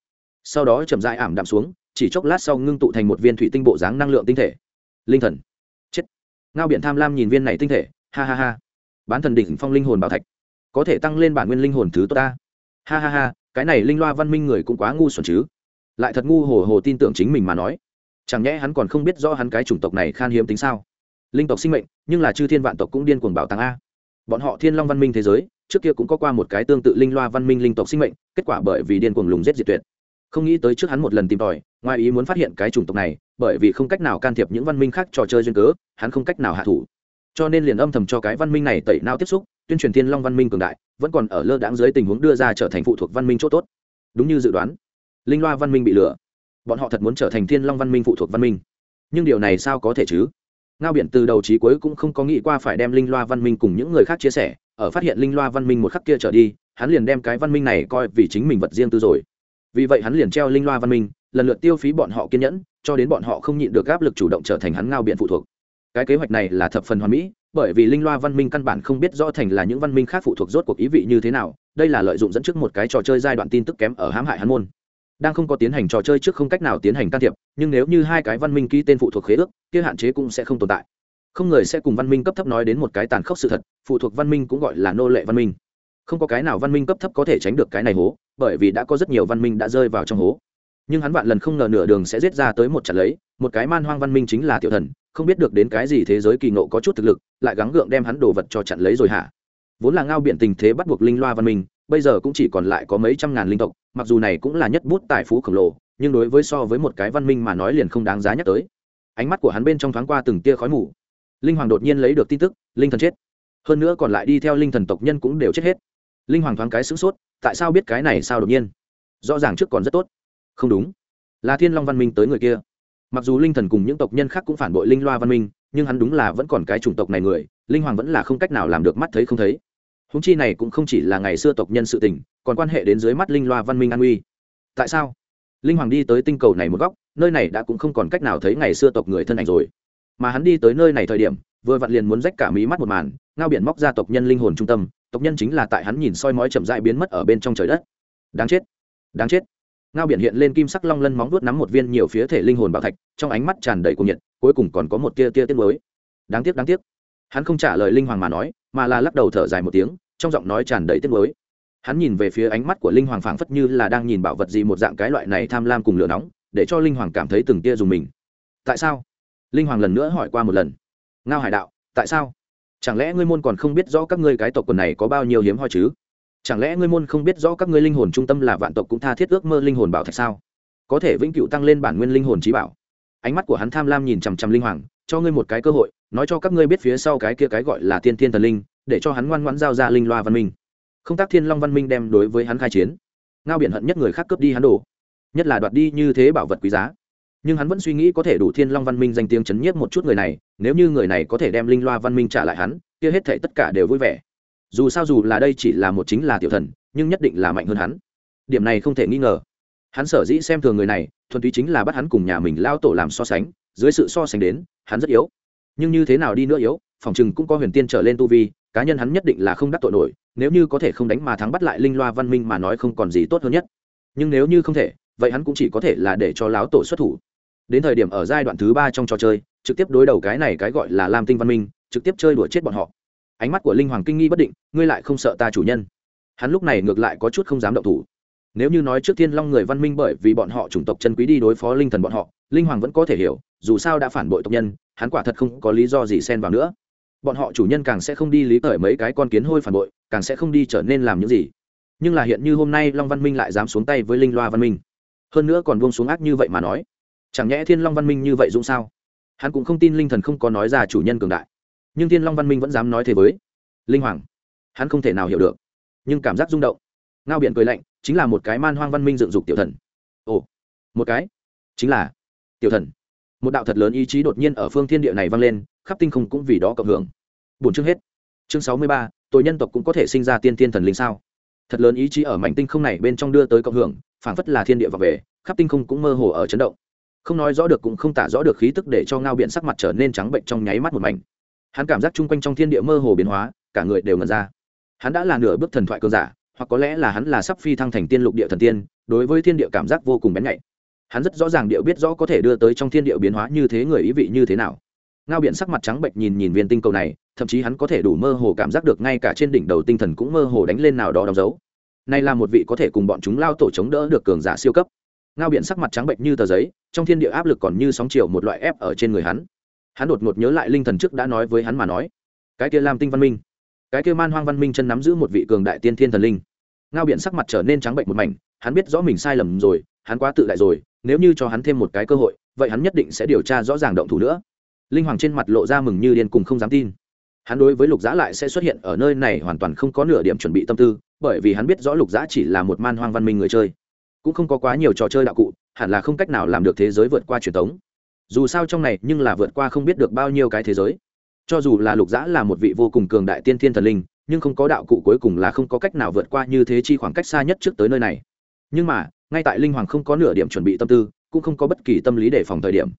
Sau đó chậm dại ảm đạm xuống, chỉ chốc lát sau ngưng tụ thành một viên thủy tinh bộ dáng năng lượng tinh thể. Linh thần. Chết. Ngao biện tham lam nhìn viên này tinh thể, ha ha ha. Bán thần đỉnh phong linh hồn bảo thạch. Có thể tăng lên bản nguyên linh hồn thứ tốt ta. Ha ha ha cái này linh loa văn minh người cũng quá ngu xuẩn chứ. Lại thật ngu hồ hồ tin tưởng chính mình mà nói. Chẳng nhẽ hắn còn không biết rõ hắn cái chủng tộc này khan hiếm tính sao? Linh tộc sinh mệnh, nhưng là chư thiên vạn tộc cũng điên cuồng bảo tàng a. Bọn họ thiên long văn minh thế giới, trước kia cũng có qua một cái tương tự linh loa văn minh linh tộc sinh mệnh, kết quả bởi vì điên cuồng lùng giết diệt tuyệt. Không nghĩ tới trước hắn một lần tìm tòi, ngoài ý muốn phát hiện cái chủng tộc này, bởi vì không cách nào can thiệp những văn minh khác trò chơi duyên cớ, hắn không cách nào hạ thủ. Cho nên liền âm thầm cho cái văn minh này tẩy nao tiếp xúc, tuyên truyền thiên long văn minh cường đại vẫn còn ở lơ đãng dưới tình huống đưa ra trở thành phụ thuộc văn minh c h ỗ t ố t đúng như dự đoán, linh loa văn minh bị lừa. Bọn họ thật muốn trở thành thiên long văn minh phụ thuộc văn minh. Nhưng điều này sao có thể chứ? Ngao biện từ đầu trí cuối cũng không có nghĩ qua phải đem linh loa văn minh cùng những người khác chia sẻ. Ở phát hiện linh loa văn minh một khắc kia trở đi, hắn liền đem cái văn minh này coi vì chính mình vật riêng tư rồi. Vì vậy hắn liền treo linh loa văn minh, lần lượt tiêu phí bọn họ kiên nhẫn, cho đến bọn họ không nhịn được áp lực chủ động trở thành hắn ngao biện phụ thuộc. Cái kế hoạch này là thập phần hoàn mỹ bởi vì linh loa văn minh căn bản không biết rõ thành là những văn minh khác phụ thuộc rốt cuộc ý vị như thế nào, đây là lợi dụng dẫn trước một cái trò chơi giai đoạn tin tức kém ở hãm hại hắn môn. Đang không có tiến hành trò chơi trước không cách nào tiến hành can thiệp, nhưng nếu như hai cái văn minh ký tên phụ thuộc khế ước, kia hạn chế cũng sẽ không tồn tại. Không người sẽ cùng văn minh cấp thấp nói đến một cái tàn khốc sự thật, phụ thuộc văn minh cũng gọi là nô lệ văn minh. Không có cái nào văn minh cấp thấp có thể tránh được cái này hố, bởi vì đã có rất nhiều văn minh đã rơi vào trong hố nhưng hắn vạn lần không ngờ nửa đường sẽ giết ra tới một trận lấy, một cái man hoang văn minh chính là tiểu thần, không biết được đến cái gì thế giới kỳ ngộ có chút thực lực, lại gắng gượng đem hắn đồ vật cho chặn lấy rồi hả? Vốn là ngao biện tình thế bắt buộc linh loa văn minh, bây giờ cũng chỉ còn lại có mấy trăm ngàn linh tộc, mặc dù này cũng là nhất bút tài phú khổng lồ, nhưng đối với so với một cái văn minh mà nói liền không đáng giá nhắc tới. Ánh mắt của hắn bên trong thoáng qua từng tia khói mù. Linh hoàng đột nhiên lấy được tin tức, linh thần chết. Hơn nữa còn lại đi theo linh thần tộc nhân cũng đều chết hết. Linh hoàng thoáng cái sửng sốt, tại sao biết cái này sao đột nhiên? Rõ ràng trước còn rất tốt không đúng. Là thiên long văn minh tới người kia. Mặc dù linh thần cùng những tộc nhân khác cũng phản bội linh loa văn minh, nhưng hắn đúng là vẫn còn cái chủng tộc này người, linh hoàng vẫn là không cách nào làm được mắt thấy không thấy. Húng chi này cũng không chỉ là ngày xưa tộc nhân sự tình, còn quan hệ đến dưới mắt linh loa văn minh an uy. Tại sao? Linh hoàng đi tới tinh cầu này một góc, nơi này đã cũng không còn cách nào thấy ngày xưa tộc người thân ảnh rồi. Mà hắn đi tới nơi này thời điểm, vừa vặn liền muốn rách cả mí mắt một màn, ngao biển móc ra tộc nhân linh hồn trung tâm, tộc nhân chính là tại hắn nhìn soi mói chậm dại biến mất ở bên trong trời đất. Đáng chết. Đáng chết ngao biển hiện lên kim sắc long lân móng vuốt nắm một viên nhiều phía thể linh hồn bảo thạch, trong ánh mắt tràn đầy cuồng nhiệt, cuối cùng còn có một tia tia tiết mới đáng tiếc đáng tiếc. Hắn không trả lời linh hoàng mà nói, mà là lắc đầu thở dài một tiếng, trong giọng nói tràn đầy tiết mới hắn nhìn về phía ánh mắt của linh hoàng phảng phất như là đang nhìn bảo vật gì một dạng cái loại này tham lam cùng lửa nóng, để cho linh hoàng cảm thấy từng tia dùng mình. Tại sao? Linh hoàng lần nữa hỏi qua một lần. Ngao hải đạo, tại sao? Chẳng lẽ ngươi môn còn không biết rõ các ngươi cái tộc quần này có bao nhiêu hiếm hoi chứ? Chẳng lẽ ngươi môn không biết rõ các ngươi linh hồn trung tâm là vạn tộc cũng tha thiết ước mơ linh hồn bảo thạch sao? Có thể vĩnh cửu tăng lên bản nguyên linh hồn trí bảo. Ánh mắt của hắn tham lam nhìn chằm chằm linh hoàng, cho ngươi một cái cơ hội, nói cho các ngươi biết phía sau cái kia cái gọi là tiên thiên thần linh, để cho hắn ngoan ngoãn giao ra linh loa văn minh. Không tác thiên long văn minh đem đối với hắn khai chiến. Ngao biển hận nhất người khác cướp đi hắn đổ nhất là đoạt đi như thế bảo vật quý giá. Nhưng hắn vẫn suy nghĩ có thể đủ thiên long văn minh danh tiếng chấn nhiếp một chút người này, nếu như người này có thể đem linh loa văn minh trả lại hắn, kia hết thể tất cả đều vui vẻ dù sao dù là đây chỉ là một chính là tiểu thần, nhưng nhất định là mạnh hơn hắn. Điểm này không thể nghi ngờ. Hắn sở dĩ xem thường người này, thuần túy chính là bắt hắn cùng nhà mình lao tổ làm so sánh, dưới sự so sánh đến, hắn rất yếu. Nhưng như thế nào đi nữa yếu, phòng chừng cũng có huyền tiên trở lên tu vi, cá nhân hắn nhất định là không đắc tội nổi, nếu như có thể không đánh mà thắng bắt lại linh loa văn minh mà nói không còn gì tốt hơn nhất. Nhưng nếu như không thể, vậy hắn cũng chỉ có thể là để cho láo tổ xuất thủ. Đến thời điểm ở giai đoạn thứ ba trong trò chơi, trực tiếp đối đầu cái này cái gọi là lam tinh văn minh, trực tiếp chơi đuổi chết bọn họ ánh mắt của linh hoàng kinh nghi bất định, ngươi lại không sợ ta chủ nhân? Hắn lúc này ngược lại có chút không dám động thủ. Nếu như nói trước thiên long người văn minh bởi vì bọn họ chủng tộc chân quý đi đối phó linh thần bọn họ, linh hoàng vẫn có thể hiểu, dù sao đã phản bội tộc nhân, hắn quả thật không có lý do gì xen vào nữa. Bọn họ chủ nhân càng sẽ không đi lý cởi mấy cái con kiến hôi phản bội, càng sẽ không đi trở nên làm những gì. Nhưng là hiện như hôm nay long văn minh lại dám xuống tay với linh loa văn minh. Hơn nữa còn buông xuống ác như vậy mà nói. Chẳng nhẽ thiên long văn minh như vậy dũng sao? Hắn cũng không tin linh thần không có nói ra chủ nhân cường đại nhưng thiên long văn minh vẫn dám nói thế với linh hoàng. Hắn không thể nào hiểu được, nhưng cảm giác rung động. Ngao biển cười lạnh, chính là một cái man hoang văn minh dựng dục tiểu thần. Ồ, một cái? Chính là tiểu thần. Một đạo thật lớn ý chí đột nhiên ở phương thiên địa này vang lên, khắp tinh không cũng vì đó cộng hưởng. Bốn chương hết. Chương sáu mươi ba tội nhân tộc cũng có thể sinh ra tiên tiên thần linh sao? Thật lớn ý chí ở mảnh tinh không này bên trong đưa tới cộng hưởng, phảng phất là thiên địa và về, khắp tinh không cũng mơ hồ ở chấn động. Không nói rõ được cũng không tả rõ được khí tức để cho ngao biện sắc mặt trở nên trắng bệnh trong nháy mắt một mảnh hắn cảm giác chung quanh trong thiên địa mơ hồ biến hóa, cả người đều ngẩn ra. Hắn đã là nửa bước thần thoại cơn giả, hoặc có lẽ là hắn là sắp phi thăng thành tiên lục địa thần tiên, đối với thiên địa cảm giác vô cùng bén nhạy. Hắn rất rõ ràng điệu biết rõ có thể đưa tới trong thiên địa biến hóa như thế người ý vị như thế nào. Ngao biện sắc mặt trắng bệnh nhìn nhìn viên tinh cầu này, thậm chí hắn có thể đủ mơ hồ cảm giác được ngay cả trên đỉnh đầu tinh thần cũng mơ hồ đánh lên nào đó đóng dấu. Này là một vị có thể cùng bọn chúng lao tổ chống đỡ được cường giả siêu cấp. Ngao biện sắc mặt trắng bệnh như tờ giấy, trong thiên địa áp lực còn như sóng chiều một loại ép ở trên người hắn hắn đột ngột nhớ lại linh thần trước đã nói với hắn mà nói, cái kia lam tinh văn minh, cái kia man hoang văn minh chân nắm giữ một vị cường đại tiên thiên thần linh. Ngao biện sắc mặt trở nên trắng bệnh một mảnh, hắn biết rõ mình sai lầm rồi, hắn quá tự đại rồi, nếu như cho hắn thêm một cái cơ hội, vậy hắn nhất định sẽ điều tra rõ ràng động thủ nữa. Linh hoàng trên mặt lộ ra mừng như điên cùng không dám tin. Hắn đối với lục giã lại sẽ xuất hiện ở nơi này hoàn toàn không có nửa điểm chuẩn bị tâm tư, bởi vì hắn biết rõ lục giã chỉ là một man hoang văn minh người chơi, cũng không có quá nhiều trò chơi đạo cụ, hẳn là không cách nào làm được thế giới vượt qua truyền thống dù sao trong này nhưng là vượt qua không biết được bao nhiêu cái thế giới. Cho dù là lục giã là một vị vô cùng cường đại tiên thiên thần linh, nhưng không có đạo cụ cuối cùng là không có cách nào vượt qua như thế chi khoảng cách xa nhất trước tới nơi này. Nhưng mà, ngay tại linh hoàng không có nửa điểm chuẩn bị tâm tư, cũng không có bất kỳ tâm lý đề phòng thời điểm.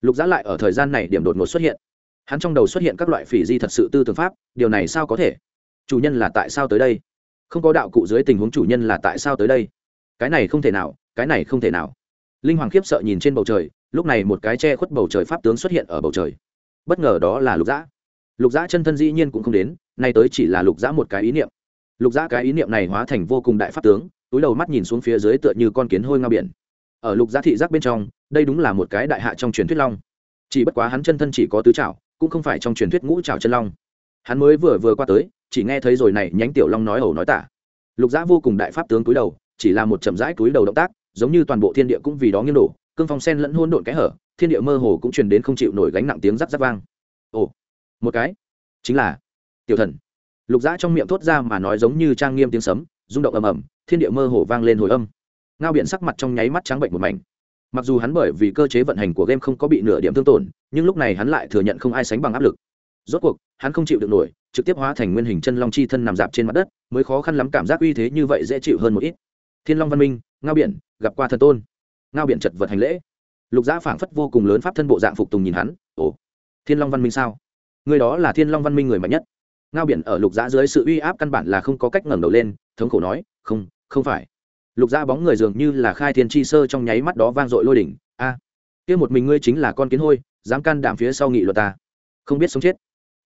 Lục giã lại ở thời gian này điểm đột ngột xuất hiện. Hắn trong đầu xuất hiện các loại phỉ di thật sự tư tưởng pháp, điều này sao có thể? Chủ nhân là tại sao tới đây? Không có đạo cụ dưới tình huống chủ nhân là tại sao tới đây? Cái này không thể nào, cái này không thể nào. Linh hoàng khiếp sợ nhìn trên bầu trời lúc này một cái che khuất bầu trời pháp tướng xuất hiện ở bầu trời. Bất ngờ đó là lục dã. Lục dã chân thân dĩ nhiên cũng không đến, nay tới chỉ là lục dã một cái ý niệm. Lục dã cái ý niệm này hóa thành vô cùng đại pháp tướng, túi đầu mắt nhìn xuống phía dưới tựa như con kiến hôi ngao biển. Ở lục dã thị giác bên trong, đây đúng là một cái đại hạ trong truyền thuyết long. Chỉ bất quá hắn chân thân chỉ có tứ trảo, cũng không phải trong truyền thuyết ngũ trảo chân long. Hắn mới vừa vừa qua tới, chỉ nghe thấy rồi này nhánh tiểu long nói ẩu nói tả. Lục dã vô cùng đại pháp tướng túi đầu, chỉ là một chậm rãi túi đầu động tác, giống như toàn bộ thiên địa cũng vì đó nghiêng đổ cương phong sen lẫn hôn độn cái hở, thiên địa mơ hồ cũng truyền đến không chịu nổi gánh nặng tiếng rắc rắc vang. Ồ, một cái, chính là tiểu thần. Lục Dã trong miệng thốt ra mà nói giống như trang nghiêm tiếng sấm, rung động ầm ầm, thiên địa mơ hồ vang lên hồi âm. Ngao biện sắc mặt trong nháy mắt trắng bệnh một mảnh. Mặc dù hắn bởi vì cơ chế vận hành của game không có bị nửa điểm thương tổn, nhưng lúc này hắn lại thừa nhận không ai sánh bằng áp lực. Rốt cuộc, hắn không chịu được nổi, trực tiếp hóa thành nguyên hình chân long chi thân nằm dạp trên mặt đất, mới khó khăn lắm cảm giác uy thế như vậy dễ chịu hơn một ít. Thiên long văn minh, ngao biển gặp qua thần tôn ngao biển chật vật hành lễ. Lục giã phảng phất vô cùng lớn pháp thân bộ dạng phục tùng nhìn hắn, ồ, thiên long văn minh sao? Người đó là thiên long văn minh người mạnh nhất. Ngao biển ở lục giã dưới sự uy áp căn bản là không có cách ngẩng đầu lên, thống khổ nói, không không phải. Lục giã bóng người dường như là khai thiên chi sơ trong nháy mắt đó vang dội lôi đỉnh, a, kia một mình ngươi chính là con kiến hôi, dám can đảm phía sau nghị luật ta, không biết sống chết.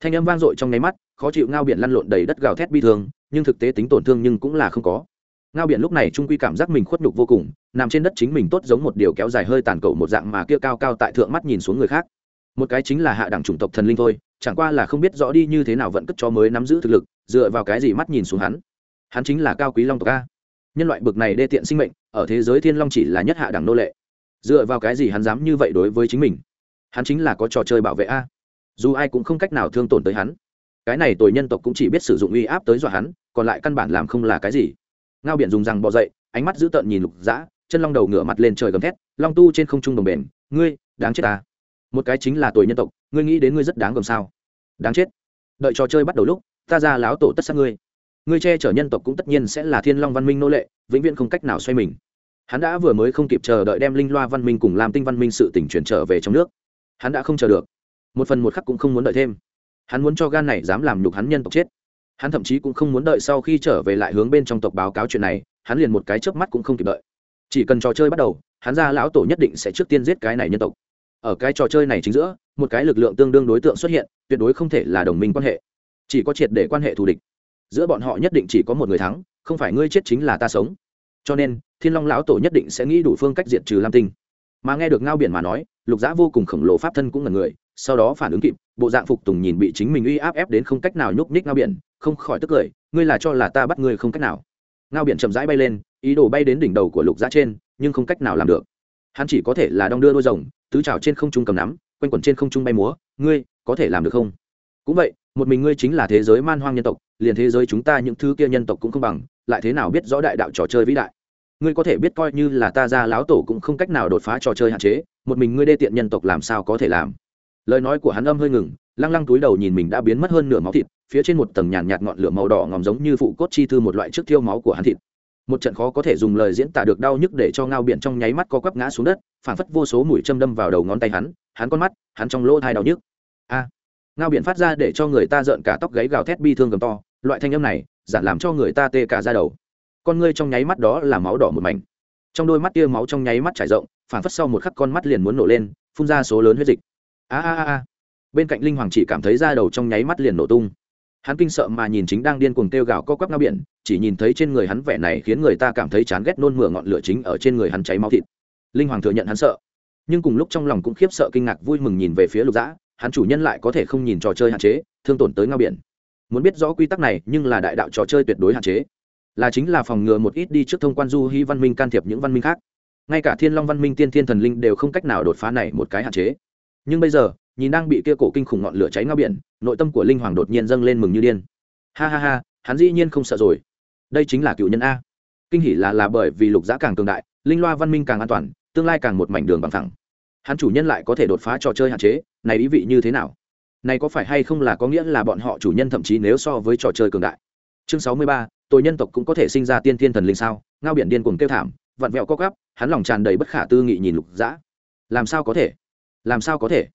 Thanh âm vang dội trong nháy mắt, khó chịu ngao biển lăn lộn đầy đất gào thét bi thương, nhưng thực tế tính tổn thương nhưng cũng là không có ngao biển lúc này trung quy cảm giác mình khuất nhục vô cùng, nằm trên đất chính mình tốt giống một điều kéo dài hơi tàn cầu một dạng mà kia cao cao tại thượng mắt nhìn xuống người khác. Một cái chính là hạ đẳng chủng tộc thần linh thôi, chẳng qua là không biết rõ đi như thế nào vẫn cất cho mới nắm giữ thực lực, dựa vào cái gì mắt nhìn xuống hắn. Hắn chính là cao quý long tộc a. Nhân loại bực này đê tiện sinh mệnh, ở thế giới thiên long chỉ là nhất hạ đẳng nô lệ. Dựa vào cái gì hắn dám như vậy đối với chính mình? Hắn chính là có trò chơi bảo vệ a. Dù ai cũng không cách nào thương tổn tới hắn. Cái này tội nhân tộc cũng chỉ biết sử dụng uy áp tới dọa hắn, còn lại căn bản làm không là cái gì ngao biển dùng răng bò dậy, ánh mắt dữ tợn nhìn lục dã, chân long đầu ngửa mặt lên trời gầm thét, long tu trên không trung đồng bền, ngươi, đáng chết ta. Một cái chính là tuổi nhân tộc, ngươi nghĩ đến ngươi rất đáng gầm sao? Đáng chết. Đợi trò chơi bắt đầu lúc, ta ra láo tổ tất sát ngươi. Ngươi che chở nhân tộc cũng tất nhiên sẽ là thiên long văn minh nô lệ, vĩnh viễn không cách nào xoay mình. Hắn đã vừa mới không kịp chờ đợi đem linh loa văn minh cùng làm tinh văn minh sự tỉnh chuyển trở về trong nước. Hắn đã không chờ được. Một phần một khắc cũng không muốn đợi thêm. Hắn muốn cho gan này dám làm nhục hắn nhân tộc chết hắn thậm chí cũng không muốn đợi sau khi trở về lại hướng bên trong tộc báo cáo chuyện này, hắn liền một cái chớp mắt cũng không kịp đợi. Chỉ cần trò chơi bắt đầu, hắn ra lão tổ nhất định sẽ trước tiên giết cái này nhân tộc. Ở cái trò chơi này chính giữa, một cái lực lượng tương đương đối tượng xuất hiện, tuyệt đối không thể là đồng minh quan hệ. Chỉ có triệt để quan hệ thù địch. Giữa bọn họ nhất định chỉ có một người thắng, không phải ngươi chết chính là ta sống. Cho nên, thiên long lão tổ nhất định sẽ nghĩ đủ phương cách diệt trừ lam tinh. Mà nghe được ngao biển mà nói, lục giã vô cùng khổng lồ pháp thân cũng là người, sau đó phản ứng kịp, bộ dạng phục tùng nhìn bị chính mình uy áp ép đến không cách nào nhúc nhích ngao biển không khỏi tức cười, ngươi là cho là ta bắt ngươi không cách nào. Ngao biển chậm rãi bay lên, ý đồ bay đến đỉnh đầu của lục giã trên, nhưng không cách nào làm được. Hắn chỉ có thể là đong đưa đôi rồng, tứ trào trên không trung cầm nắm, quanh quẩn trên không trung bay múa, ngươi có thể làm được không? Cũng vậy, một mình ngươi chính là thế giới man hoang nhân tộc, liền thế giới chúng ta những thứ kia nhân tộc cũng không bằng, lại thế nào biết rõ đại đạo trò chơi vĩ đại? Ngươi có thể biết coi như là ta ra láo tổ cũng không cách nào đột phá trò chơi hạn chế, một mình ngươi đê tiện nhân tộc làm sao có thể làm? Lời nói của hắn âm hơi ngừng, lăng lăng túi đầu nhìn mình đã biến mất hơn nửa máu thịt phía trên một tầng nhàn nhạt, ngọn lửa màu đỏ ngòm giống như phụ cốt chi thư một loại trước thiêu máu của hắn thịt. Một trận khó có thể dùng lời diễn tả được đau nhức để cho ngao biển trong nháy mắt co quắp ngã xuống đất phản phất vô số mũi châm đâm vào đầu ngón tay hắn hắn con mắt hắn trong lỗ thai đau nhức. A! Ngao biển phát ra để cho người ta rợn cả tóc gáy gào thét bi thương gầm to loại thanh âm này giản làm cho người ta tê cả ra đầu. Con ngươi trong nháy mắt đó là máu đỏ một mảnh. Trong đôi mắt tia máu trong nháy mắt trải rộng phản phất sau một khắc con mắt liền muốn nổ lên phun ra số lớn huyết dịch. A a a. Bên cạnh linh hoàng chỉ cảm thấy da đầu trong nháy mắt liền nổ tung hắn kinh sợ mà nhìn chính đang điên cuồng kêu gào co quắp ngao biển, chỉ nhìn thấy trên người hắn vẻ này khiến người ta cảm thấy chán ghét nôn mửa ngọn lửa chính ở trên người hắn cháy máu thịt. Linh hoàng thừa nhận hắn sợ. Nhưng cùng lúc trong lòng cũng khiếp sợ kinh ngạc vui mừng nhìn về phía lục dã, hắn chủ nhân lại có thể không nhìn trò chơi hạn chế, thương tổn tới ngao biển. Muốn biết rõ quy tắc này, nhưng là đại đạo trò chơi tuyệt đối hạn chế. Là chính là phòng ngừa một ít đi trước thông quan du hy văn minh can thiệp những văn minh khác. Ngay cả thiên long văn minh tiên thiên thần linh đều không cách nào đột phá này một cái hạn chế. Nhưng bây giờ nhìn đang bị kia cổ kinh khủng ngọn lửa cháy ngao biển, nội tâm của linh hoàng đột nhiên dâng lên mừng như điên. Ha ha ha, hắn dĩ nhiên không sợ rồi. Đây chính là cựu nhân a. Kinh hỉ là là bởi vì lục giã càng cường đại, linh loa văn minh càng an toàn, tương lai càng một mảnh đường bằng thẳng. Hắn chủ nhân lại có thể đột phá trò chơi hạn chế, này ý vị như thế nào? Này có phải hay không là có nghĩa là bọn họ chủ nhân thậm chí nếu so với trò chơi cường đại? Chương sáu mươi ba tội nhân tộc cũng có thể sinh ra tiên thiên thần linh sao? Ngao biển điên cuồng kêu thảm, vặn vẹo co gắp hắn lòng tràn đầy bất khả tư nghị nhìn lục dã làm sao có thể? Làm sao có thể?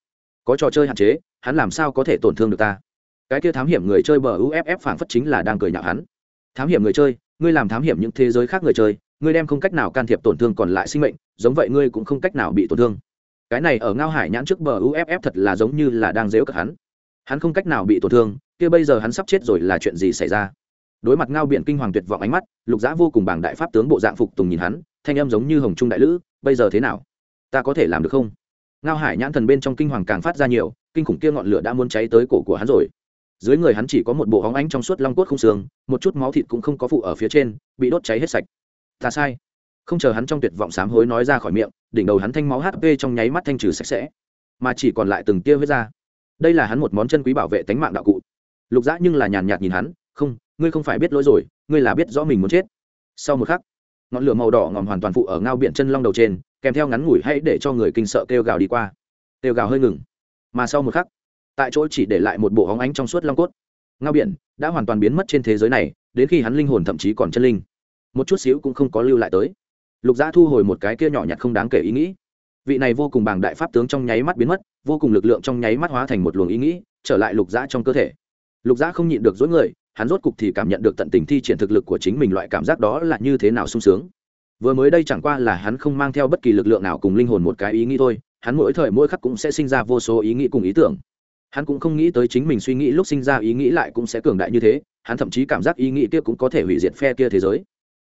Có trò chơi hạn chế, hắn làm sao có thể tổn thương được ta? Cái kia thám hiểm người chơi bờ uff phảng phất chính là đang cười nhạo hắn. Thám hiểm người chơi, ngươi làm thám hiểm những thế giới khác người chơi, ngươi đem không cách nào can thiệp tổn thương còn lại sinh mệnh, giống vậy ngươi cũng không cách nào bị tổn thương. Cái này ở ngao hải nhãn trước bờ uff thật là giống như là đang dễu cợt hắn. Hắn không cách nào bị tổn thương, kia bây giờ hắn sắp chết rồi là chuyện gì xảy ra? Đối mặt ngao biện kinh hoàng tuyệt vọng ánh mắt, lục giã vô cùng bảng đại pháp tướng bộ dạng phục tùng nhìn hắn, thanh âm giống như hồng trung đại lữ, bây giờ thế nào? Ta có thể làm được không? Ngao hải nhãn thần bên trong kinh hoàng càng phát ra nhiều, kinh khủng kia ngọn lửa đã muốn cháy tới cổ của hắn rồi. Dưới người hắn chỉ có một bộ hóng ánh trong suốt long cốt không xương, một chút máu thịt cũng không có phụ ở phía trên, bị đốt cháy hết sạch. Ta sai. Không chờ hắn trong tuyệt vọng sám hối nói ra khỏi miệng, đỉnh đầu hắn thanh máu hp trong nháy mắt thanh trừ sạch sẽ, mà chỉ còn lại từng tia huyết ra. Đây là hắn một món chân quý bảo vệ tánh mạng đạo cụ. Lục dã nhưng là nhàn nhạt nhìn hắn, không, ngươi không phải biết lỗi rồi, ngươi là biết rõ mình muốn chết. Sau một khắc, ngọn lửa màu đỏ ngòm hoàn toàn phụ ở ngao biển chân long đầu trên kèm theo ngắn ngủi hãy để cho người kinh sợ kêu gào đi qua. Kêu gào hơi ngừng. Mà sau một khắc, tại chỗ chỉ để lại một bộ hóng ánh trong suốt long cốt. Ngao biển đã hoàn toàn biến mất trên thế giới này, đến khi hắn linh hồn thậm chí còn chân linh. Một chút xíu cũng không có lưu lại tới. Lục gia thu hồi một cái kia nhỏ nhặt không đáng kể ý nghĩ. Vị này vô cùng bàng đại pháp tướng trong nháy mắt biến mất, vô cùng lực lượng trong nháy mắt hóa thành một luồng ý nghĩ, trở lại lục gia trong cơ thể. Lục gia không nhịn được dối người, hắn rốt cục thì cảm nhận được tận tình thi triển thực lực của chính mình, loại cảm giác đó là như thế nào sung sướng vừa mới đây chẳng qua là hắn không mang theo bất kỳ lực lượng nào cùng linh hồn một cái ý nghĩ thôi, hắn mỗi thời mỗi khắc cũng sẽ sinh ra vô số ý nghĩ cùng ý tưởng. Hắn cũng không nghĩ tới chính mình suy nghĩ lúc sinh ra ý nghĩ lại cũng sẽ cường đại như thế, hắn thậm chí cảm giác ý nghĩ kia cũng có thể hủy diệt phe kia thế giới.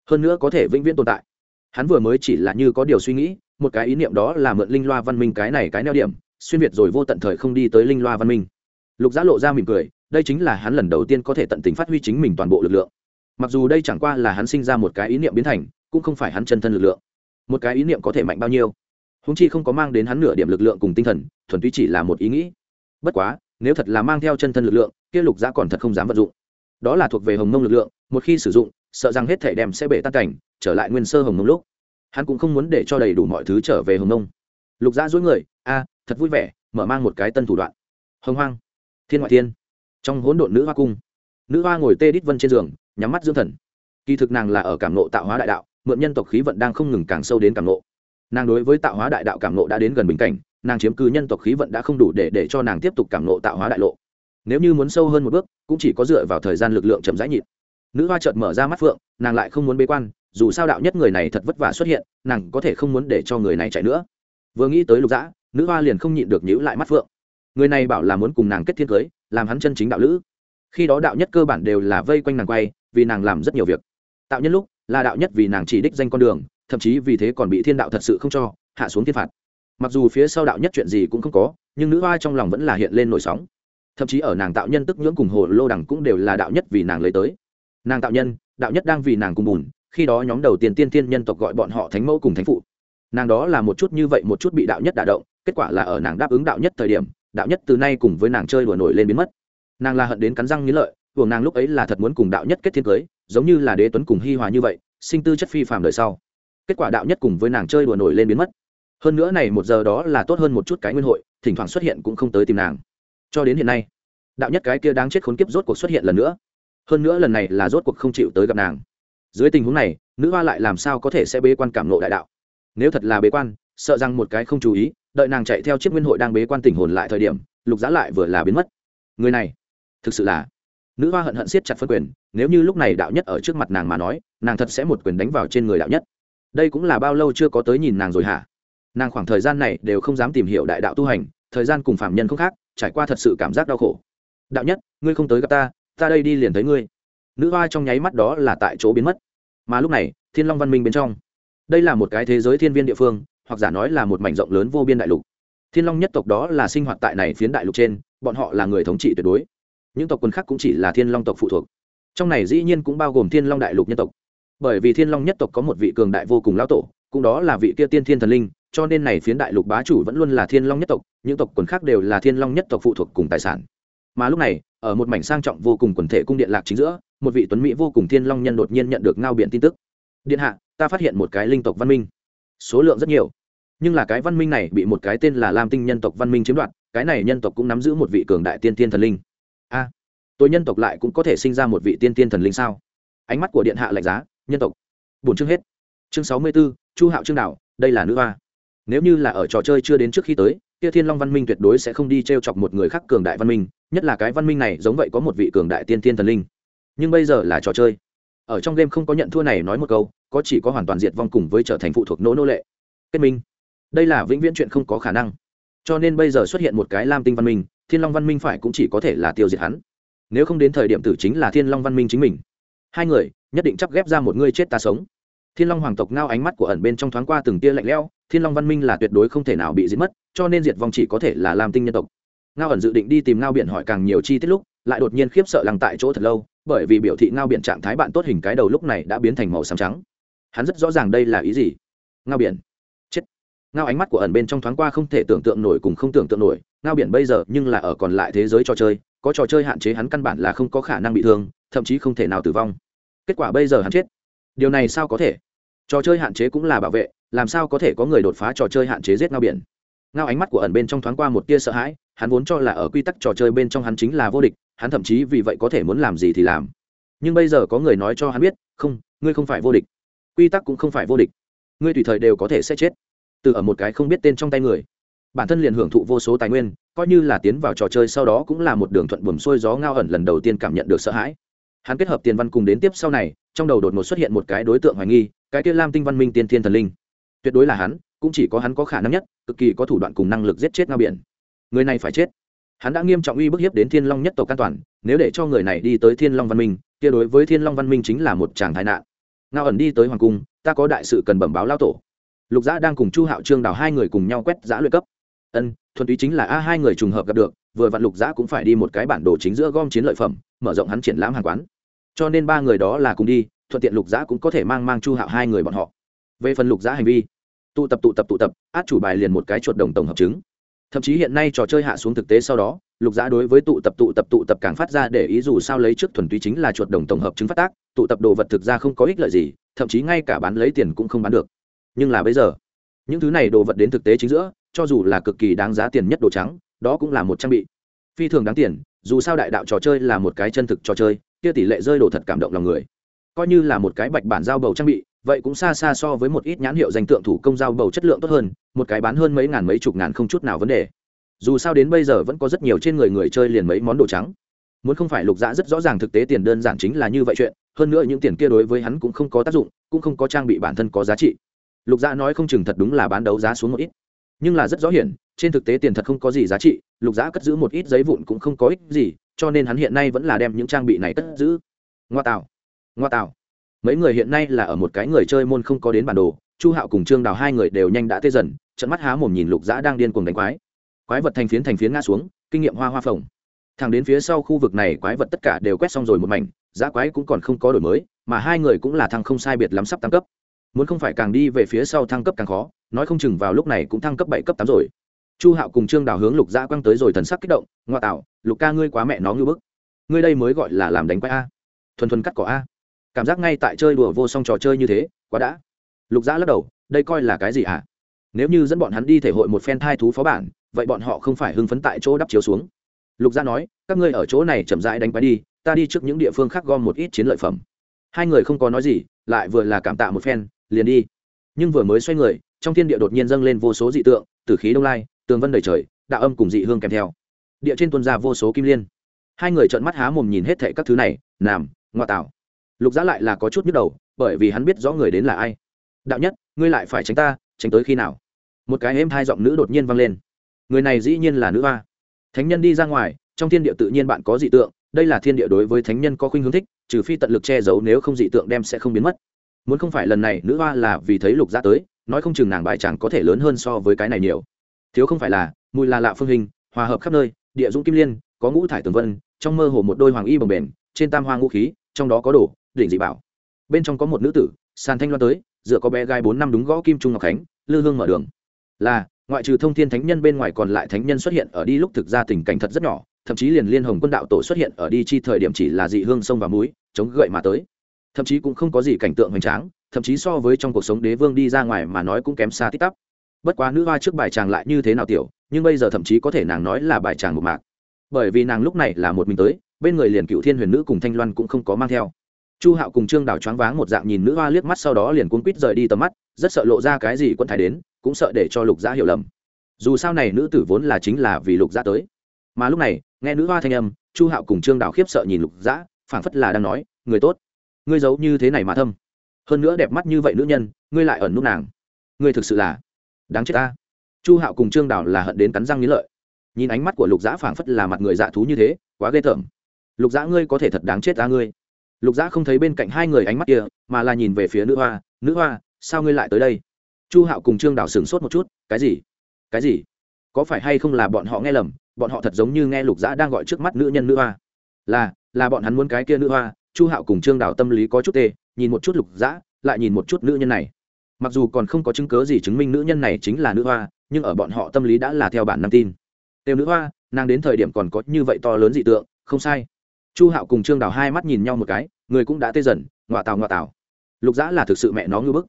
Hơn nữa có thể vĩnh viễn tồn tại. Hắn vừa mới chỉ là như có điều suy nghĩ, một cái ý niệm đó là mượn linh loa văn minh cái này cái neo điểm, xuyên việt rồi vô tận thời không đi tới linh loa văn minh. Lục giã lộ ra mỉm cười, đây chính là hắn lần đầu tiên có thể tận tình phát huy chính mình toàn bộ lực lượng. Mặc dù đây chẳng qua là hắn sinh ra một cái ý niệm biến thành cũng không phải hắn chân thân lực lượng. Một cái ý niệm có thể mạnh bao nhiêu? Húng chi không có mang đến hắn nửa điểm lực lượng cùng tinh thần, thuần túy chỉ là một ý nghĩ. Bất quá, nếu thật là mang theo chân thân lực lượng, kia lục giã còn thật không dám vận dụng. Đó là thuộc về hồng mông lực lượng, một khi sử dụng, sợ rằng hết thể đem sẽ bể tan cảnh, trở lại nguyên sơ hồng mông lúc. Hắn cũng không muốn để cho đầy đủ mọi thứ trở về hồng mông. Lục giã dối người, a, thật vui vẻ, mở mang một cái tân thủ đoạn. Hồng hoang, thiên ngoại thiên. Trong hỗn độn nữ hoa cung, nữ hoa ngồi tê đít vân trên giường, nhắm mắt dưỡng thần. Kỳ thực nàng là ở cảm nộ tạo hóa đại đạo mượn nhân tộc khí vận đang không ngừng càng sâu đến càng nộ nàng đối với tạo hóa đại đạo cảm nộ đã đến gần bình cảnh, nàng chiếm cứ nhân tộc khí vận đã không đủ để để cho nàng tiếp tục cảm nộ tạo hóa đại lộ. Nếu như muốn sâu hơn một bước, cũng chỉ có dựa vào thời gian lực lượng chậm rãi nhịn. Nữ hoa chợt mở ra mắt phượng, nàng lại không muốn bế quan, dù sao đạo nhất người này thật vất vả xuất hiện, nàng có thể không muốn để cho người này chạy nữa. Vừa nghĩ tới lục dã, nữ hoa liền không nhịn được nhíu lại mắt phượng. Người này bảo là muốn cùng nàng kết thiên cưới, làm hắn chân chính đạo lữ. Khi đó đạo nhất cơ bản đều là vây quanh nàng quay, vì nàng làm rất nhiều việc. Tạo nhân lúc là đạo nhất vì nàng chỉ đích danh con đường, thậm chí vì thế còn bị thiên đạo thật sự không cho, hạ xuống thiên phạt. Mặc dù phía sau đạo nhất chuyện gì cũng không có, nhưng nữ hoa trong lòng vẫn là hiện lên nổi sóng. Thậm chí ở nàng tạo nhân tức nhưỡng cùng hồ lô đẳng cũng đều là đạo nhất vì nàng lấy tới. Nàng tạo nhân, đạo nhất đang vì nàng cùng bùn, khi đó nhóm đầu tiên tiên tiên nhân tộc gọi bọn họ thánh mẫu cùng thánh phụ. Nàng đó là một chút như vậy một chút bị đạo nhất đả động, kết quả là ở nàng đáp ứng đạo nhất thời điểm, đạo nhất từ nay cùng với nàng chơi đùa nổi lên biến mất. Nàng là hận đến cắn răng nghĩ lợi buồng nàng lúc ấy là thật muốn cùng đạo nhất kết thiên cưới giống như là đế tuấn cùng hi hòa như vậy, sinh tư chất phi phàm đời sau. Kết quả đạo nhất cùng với nàng chơi đùa nổi lên biến mất. Hơn nữa này một giờ đó là tốt hơn một chút cái nguyên hội, thỉnh thoảng xuất hiện cũng không tới tìm nàng. Cho đến hiện nay, đạo nhất cái kia đáng chết khốn kiếp rốt cuộc xuất hiện lần nữa. Hơn nữa lần này là rốt cuộc không chịu tới gặp nàng. Dưới tình huống này, nữ hoa lại làm sao có thể sẽ bế quan cảm nộ đại đạo? Nếu thật là bế quan, sợ rằng một cái không chú ý, đợi nàng chạy theo chiếc nguyên hội đang bế quan tình hồn lại thời điểm, lục giá lại vừa là biến mất. Người này, thực sự là nữ hoa hận hận siết chặt phân quyền, nếu như lúc này đạo nhất ở trước mặt nàng mà nói, nàng thật sẽ một quyền đánh vào trên người đạo nhất. Đây cũng là bao lâu chưa có tới nhìn nàng rồi hả? Nàng khoảng thời gian này đều không dám tìm hiểu đại đạo tu hành, thời gian cùng phạm nhân không khác, trải qua thật sự cảm giác đau khổ. Đạo nhất, ngươi không tới gặp ta ta đây đi liền thấy ngươi. Nữ hoa trong nháy mắt đó là tại chỗ biến mất. Mà lúc này, thiên long văn minh bên trong. Đây là một cái thế giới thiên viên địa phương, hoặc giả nói là một mảnh rộng lớn vô biên đại lục. Thiên long nhất tộc đó là sinh hoạt tại này phiến đại lục trên, bọn họ là người thống trị tuyệt đối những tộc quân khác cũng chỉ là thiên long tộc phụ thuộc. Trong này dĩ nhiên cũng bao gồm thiên long đại lục nhân tộc. Bởi vì thiên long nhất tộc có một vị cường đại vô cùng lão tổ, cũng đó là vị kia tiên thiên thần linh, cho nên này phiến đại lục bá chủ vẫn luôn là thiên long nhất tộc, những tộc quần khác đều là thiên long nhất tộc phụ thuộc cùng tài sản. Mà lúc này, ở một mảnh sang trọng vô cùng quần thể cung điện lạc chính giữa, một vị tuấn mỹ vô cùng thiên long nhân đột nhiên nhận được ngao biện tin tức. Điện hạ, ta phát hiện một cái linh tộc văn minh. Số lượng rất nhiều. Nhưng là cái văn minh này bị một cái tên là lam tinh nhân tộc văn minh chiếm đoạt, cái này nhân tộc cũng nắm giữ một vị cường đại tiên tiên thần linh a à, tôi nhân tộc lại cũng có thể sinh ra một vị tiên tiên thần linh sao? Ánh mắt của điện hạ lạnh giá nhân tộc. Bổn chương hết. Chương sáu mươi b ố chu hạo chương đạo đây là nữ hoa. Nếu như là ở trò chơi chưa đến trước khi tới kia thiên long văn minh tuyệt đối sẽ không đi t r e o chọc một người khác cường đại văn minh nhất là cái văn minh này giống vậy có một vị cường đại tiên tiên thần linh. Nhưng bây giờ là trò chơi. Ở trong game không có nhận thua này nói một câu có chỉ có hoàn toàn diệt vong cùng với trở thành phụ thuộc nỗ nô lệ. Kết minh. Đây là vĩnh viễn chuyện không có khả năng. Cho nên bây giờ xuất hiện một cái lam tinh văn minh thiên long văn minh phải cũng chỉ có thể là tiêu diệt hắn. Nếu không đến thời điểm tử chính là thiên long văn minh chính mình. Hai người, nhất định chắp ghép ra một ngươi chết ta sống. Thiên long hoàng tộc ngao ánh mắt của ẩn bên trong thoáng qua từng tia lạnh lẽo, thiên long văn minh là tuyệt đối không thể nào bị diệt mất, cho nên diệt vong chỉ có thể là làm tinh nhân tộc. Ngao ẩn dự định đi tìm ngao biển hỏi càng nhiều chi tiết lúc, lại đột nhiên khiếp sợ lằng tại chỗ thật lâu, bởi vì biểu thị ngao biển trạng thái bạn tốt hình cái đầu lúc này đã biến thành màu xám trắng. Hắn rất rõ ràng đây là ý gì? Ngao biển ngao ánh mắt của ẩn bên trong thoáng qua không thể tưởng tượng nổi cùng không tưởng tượng nổi, ngao biển bây giờ nhưng là ở còn lại thế giới trò chơi, có trò chơi hạn chế hắn căn bản là không có khả năng bị thương, thậm chí không thể nào tử vong. Kết quả bây giờ hắn chết. Điều này sao có thể? Trò chơi hạn chế cũng là bảo vệ, làm sao có thể có người đột phá trò chơi hạn chế giết ngao biển? Ngao ánh mắt của ẩn bên trong thoáng qua một tia sợ hãi, hắn vốn cho là ở quy tắc trò chơi bên trong hắn chính là vô địch, hắn thậm chí vì vậy có thể muốn làm gì thì làm. Nhưng bây giờ có người nói cho hắn biết, không, ngươi không phải vô địch. Quy tắc cũng không phải vô địch. Ngươi tùy thời đều có thể sẽ chết từ ở một cái không biết tên trong tay người. Bản thân liền hưởng thụ vô số tài nguyên, coi như là tiến vào trò chơi sau đó cũng là một đường thuận buồm xuôi gió ngao ẩn lần đầu tiên cảm nhận được sợ hãi. Hắn kết hợp tiền văn cùng đến tiếp sau này, trong đầu đột ngột xuất hiện một cái đối tượng hoài nghi, cái kia lam tinh văn minh tiên thiên thần linh. Tuyệt đối là hắn, cũng chỉ có hắn có khả năng nhất, cực kỳ có thủ đoạn cùng năng lực giết chết ngao biển. Người này phải chết. Hắn đã nghiêm trọng uy bức hiếp đến thiên long nhất tộc an toàn, nếu để cho người này đi tới thiên long văn minh, kia đối với thiên long văn minh chính là một chàng thái nạn. Ngao ẩn đi tới hoàng cung, ta có đại sự cần bẩm báo lao tổ lục giã đang cùng chu hạo trương đào hai người cùng nhau quét giã luyện cấp. Ân, thuần túy chính là a, hai người trùng hợp gặp được, vừa vặn lục giã cũng phải đi một cái bản đồ chính giữa gom chiến lợi phẩm, mở rộng hắn triển lãm hàng quán. Cho nên ba người đó là cùng đi, thuận tiện lục giã cũng có thể mang mang chu hạo hai người bọn họ. Về phần lục giã hành vi, tụ tập tụ tập tụ tập, át chủ bài liền một cái chuột đồng tổng hợp chứng. Thậm chí hiện nay trò chơi hạ xuống thực tế sau đó, lục giã đối với tụ tập tụ tập tụ tập càng phát ra để ý dù sao lấy trước thuần túy chính là chuột đồng tổng hợp chứng phát tác, tụ tập đồ vật thực ra không có ích lợi gì, thậm chí ngay cả bán lấy tiền cũng không bán được nhưng là bây giờ, những thứ này đồ vật đến thực tế chính giữa, cho dù là cực kỳ đáng giá tiền nhất đồ trắng, đó cũng là một trang bị. Phi thường đáng tiền, dù sao đại đạo trò chơi là một cái chân thực trò chơi, kia tỷ lệ rơi đồ thật cảm động lòng người. Coi như là một cái bạch bản giao bầu trang bị, vậy cũng xa xa so với một ít nhãn hiệu danh tượng thủ công giao bầu chất lượng tốt hơn, một cái bán hơn mấy ngàn mấy chục ngàn không chút nào vấn đề. Dù sao đến bây giờ vẫn có rất nhiều trên người người chơi liền mấy món đồ trắng. Muốn không phải lục dã rất rõ ràng thực tế tiền đơn giản chính là như vậy chuyện, hơn nữa những tiền kia đối với hắn cũng không có tác dụng, cũng không có trang bị bản thân có giá trị lục gia nói không chừng thật đúng là bán đấu giá xuống một ít. Nhưng là rất rõ hiển, trên thực tế tiền thật không có gì giá trị, lục dã cất giữ một ít giấy vụn cũng không có ích gì, cho nên hắn hiện nay vẫn là đem những trang bị này cất giữ. Ngoa tạo ngoa tạo. Mấy người hiện nay là ở một cái người chơi môn không có đến bản đồ, chu hạo cùng trương đào hai người đều nhanh đã tê dần trận mắt há mồm nhìn lục dã đang điên cuồng đánh quái. Quái vật thành phiến thành phiến ngã xuống, kinh nghiệm hoa hoa phồng. Thẳng đến phía sau khu vực này quái vật tất cả đều quét xong rồi một mảnh, giá quái cũng còn không có đổi mới, mà hai người cũng là thằng không sai biệt lắm sắp tăng cấp muốn không phải càng đi về phía sau thăng cấp càng khó, nói không chừng vào lúc này cũng thăng cấp bảy cấp tám rồi. Chu hạo cùng trương đào hướng lục gia quăng tới rồi thần sắc kích động, ngoa tạo, lục ca ngươi quá mẹ nó ngưỡng bức. Ngươi đây mới gọi là làm đánh quái a. Thuần thuần cắt cỏ a. Cảm giác ngay tại chơi đùa vô song trò chơi như thế, quá đã. Lục gia lắc đầu, đây coi là cái gì ạ nếu như dẫn bọn hắn đi thể hội một phen thai thú phó bản, vậy bọn họ không phải hưng phấn tại chỗ đắp chiếu xuống. Lục gia nói, các ngươi ở chỗ này chậm rãi đánh quái đi, ta đi trước những địa phương khác gom một ít chiến lợi phẩm. Hai người không có nói gì, lại vừa là cảm tạ một phen liền đi. Nhưng vừa mới xoay người, trong thiên địa đột nhiên dâng lên vô số dị tượng tử khí đông lai, tường vân đầy trời, đạo âm cùng dị hương kèm theo. Địa trên tuân ra vô số kim liên. Hai người trợn mắt há mồm nhìn hết thệ các thứ này nằm ngoại tạo lục giã lại là có chút nhức đầu, bởi vì hắn biết rõ người đến là ai. Đạo nhất, ngươi lại phải tránh ta, tránh tới khi nào? Một cái êm hai giọng nữ đột nhiên vang lên. Người này dĩ nhiên là nữ hoa. Thánh nhân đi ra ngoài, trong thiên địa tự nhiên bạn có dị tượng, đây là thiên địa đối với thánh nhân có khuynh hướng thích, trừ phi tận lực che giấu, nếu không dị tượng đem sẽ không biến mất muốn không phải lần này nữ hoa là vì thấy lục gia tới, nói không chừng nàng bài chẳng có thể lớn hơn so với cái này nhiều. Thiếu không phải là, mùi là lạ phương hình, hòa hợp khắp nơi, địa dũng kim liên, có ngũ thải tường vân, trong mơ hồ một đôi hoàng y bồng bềnh, trên tam hoa ngũ khí, trong đó có đồ, đỉnh dị bảo. Bên trong có một nữ tử, sàn thanh loan tới, dựa có bé gái bốn năm đúng gõ kim trung ngọc khánh, lư hương mở đường. Là, ngoại trừ thông thiên thánh nhân bên ngoài còn lại thánh nhân xuất hiện ở đi lúc thực ra tình cảnh thật rất nhỏ, thậm chí liền liên hồng quân đạo tổ xuất hiện ở đi chi thời điểm chỉ là dị hương sông và múi chống gậy mà tới thậm chí cũng không có gì cảnh tượng hoành tráng thậm chí so với trong cuộc sống đế vương đi ra ngoài mà nói cũng kém xa tít tắp. Bất quá nữ hoa trước bài chàng lại như thế nào tiểu nhưng bây giờ thậm chí có thể nàng nói là bài chàng một mạc. Bởi vì nàng lúc này là một mình tới bên người liền cựu thiên huyền nữ cùng thanh loan cũng không có mang theo. Chu hạo cùng trương đào choáng váng một dạng nhìn nữ hoa liếc mắt sau đó liền cuốn quít rời đi tầm mắt rất sợ lộ ra cái gì quân thái đến cũng sợ để cho lục gia hiểu lầm. Dù sao này nữ tử vốn là chính là vì lục gia tới. Mà lúc này nghe nữ hoa thanh âm chu hạo cùng trương đào khiếp sợ nhìn lục gia, phảng phất là đang nói người tốt ngươi giấu như thế này mà thâm. Hơn nữa đẹp mắt như vậy nữ nhân, ngươi lại ẩn nút nàng. Ngươi thực sự là đáng chết ta. Chu hạo cùng trương đào là hận đến cắn răng nghĩ lợi. Nhìn ánh mắt của lục dã phảng phất là mặt người dạ thú như thế, quá ghê tởm. Lục dã ngươi có thể thật đáng chết ta ngươi. Lục dã không thấy bên cạnh hai người ánh mắt kia, mà là nhìn về phía nữ hoa nữ hoa, sao ngươi lại tới đây? Chu hạo cùng trương đào sửng sốt một chút, cái gì? Cái gì? Có phải hay không là bọn họ nghe lầm? Bọn họ thật giống như nghe lục dã đang gọi trước mắt nữ nhân nữ hoa. Là là bọn hắn muốn cái kia nữ hoa chu hạo cùng trương đào tâm lý có chút tê, nhìn một chút lục dã, lại nhìn một chút nữ nhân này. Mặc dù còn không có chứng cớ gì chứng minh nữ nhân này chính là nữ hoa, nhưng ở bọn họ tâm lý đã là theo bản năng tin. Tiêu nữ hoa, nàng đến thời điểm còn có như vậy to lớn dị tượng, không sai. Chu hạo cùng trương đào hai mắt nhìn nhau một cái, người cũng đã tê dần, ngoạ tào ngoạ tào. Lục dã là thực sự mẹ nó ngư bức.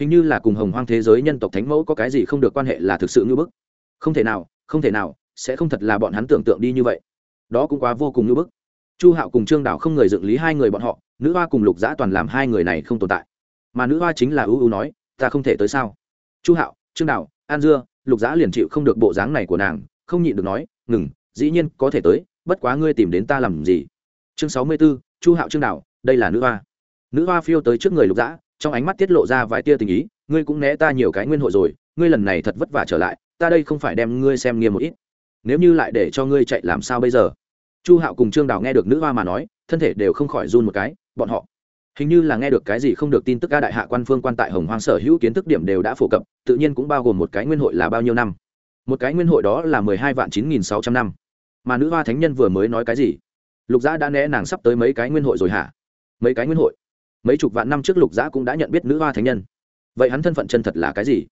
Hình như là cùng hồng hoang thế giới nhân tộc thánh mẫu có cái gì không được quan hệ là thực sự ngư bức. Không thể nào, không thể nào, sẽ không thật là bọn hắn tưởng tượng đi như vậy. Đó cũng quá vô cùng ngư bức chu hạo cùng trương đảo không người dựng lý hai người bọn họ, nữ hoa cùng lục dã toàn làm hai người này không tồn tại. Mà nữ hoa chính là ưu ưu nói, ta không thể tới sao? Chu hạo, trương đảo an dưa, lục dã liền chịu không được bộ dáng này của nàng, không nhịn được nói, ngừng, dĩ nhiên có thể tới, bất quá ngươi tìm đến ta làm gì? Chương sáu mươi b ố chu hạo, trương đảo đây là nữ hoa. Nữ hoa phiêu tới trước người lục dã, trong ánh mắt tiết lộ ra vài tia tình ý, ngươi cũng né ta nhiều cái nguyên hội rồi, ngươi lần này thật vất vả trở lại, ta đây không phải đem ngươi xem nghiêm một ít. Nếu như lại để cho ngươi chạy làm sao bây giờ? Chu hạo cùng trương đào nghe được nữ hoa mà nói, thân thể đều không khỏi run một cái, bọn họ hình như là nghe được cái gì không được tin tức ca đại hạ quan phương quan tại hồng hoang sở hữu kiến thức điểm đều đã phổ cập, tự nhiên cũng bao gồm một cái nguyên hội là bao nhiêu năm. Một cái nguyên hội đó là mười hai vạn chín nghìn sáu trăm năm. Mà nữ hoa thánh nhân vừa mới nói cái gì? Lục giã đã né nàng sắp tới mấy cái nguyên hội rồi hả? Mấy cái nguyên hội? Mấy chục vạn năm trước lục giã cũng đã nhận biết nữ hoa thánh nhân. Vậy hắn thân phận chân thật là cái gì?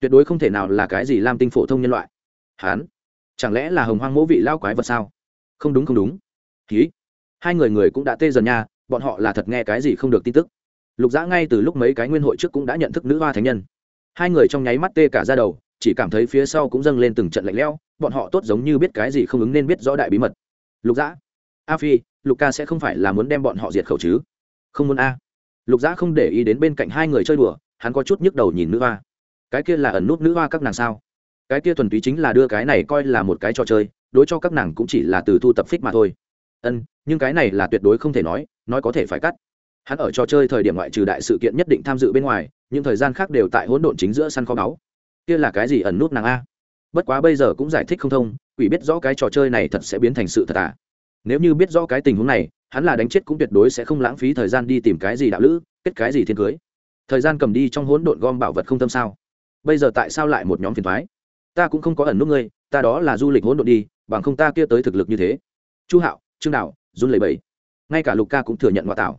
Tuyệt đối không thể nào là cái gì lam tinh phổ thông nhân loại. Hắn? Chẳng lẽ là hồng hoang mỗ vị lao quái vật sao? Không đúng không đúng. Ký. Hai người người cũng đã tê dần nha, bọn họ là thật nghe cái gì không được tin tức. Lục dã ngay từ lúc mấy cái nguyên hội trước cũng đã nhận thức nữ hoa thánh nhân. Hai người trong nháy mắt tê cả ra đầu, chỉ cảm thấy phía sau cũng dâng lên từng trận lạnh lẽo, bọn họ tốt giống như biết cái gì không ứng nên biết rõ đại bí mật. Lục dã. A phi, lục ca sẽ không phải là muốn đem bọn họ diệt khẩu chứ? Không muốn a. Lục dã không để ý đến bên cạnh hai người chơi đùa, hắn có chút nhức đầu nhìn nữ hoa. Cái kia là ẩn nút nữ hoa các nàng sao? Cái kia thuần túy chính là đưa cái này coi là một cái trò chơi đối cho các nàng cũng chỉ là từ thu tập phích mà thôi. Ân, nhưng cái này là tuyệt đối không thể nói nói có thể phải cắt. Hắn ở trò chơi thời điểm ngoại trừ đại sự kiện nhất định tham dự bên ngoài, những thời gian khác đều tại hỗn độn chính giữa săn kho báu. Kia là cái gì ẩn nút nàng a? Bất quá bây giờ cũng giải thích không thông, quỷ biết rõ cái trò chơi này thật sẽ biến thành sự thật à? Nếu như biết rõ cái tình huống này, hắn là đánh chết cũng tuyệt đối sẽ không lãng phí thời gian đi tìm cái gì đạo lữ, kết cái gì thiên cưới. Thời gian cầm đi trong hỗn độn gom bảo vật không tâm sao? Bây giờ tại sao lại một nhóm phiền thoái ta cũng không có ẩn nút ngươi, ta đó là du lịch hỗn độn đi bằng không ta kia tới thực lực như thế. Chu hạo, trương đạo, run lẩy bẩy. Ngay cả lục ca cũng thừa nhận ngoại tạo.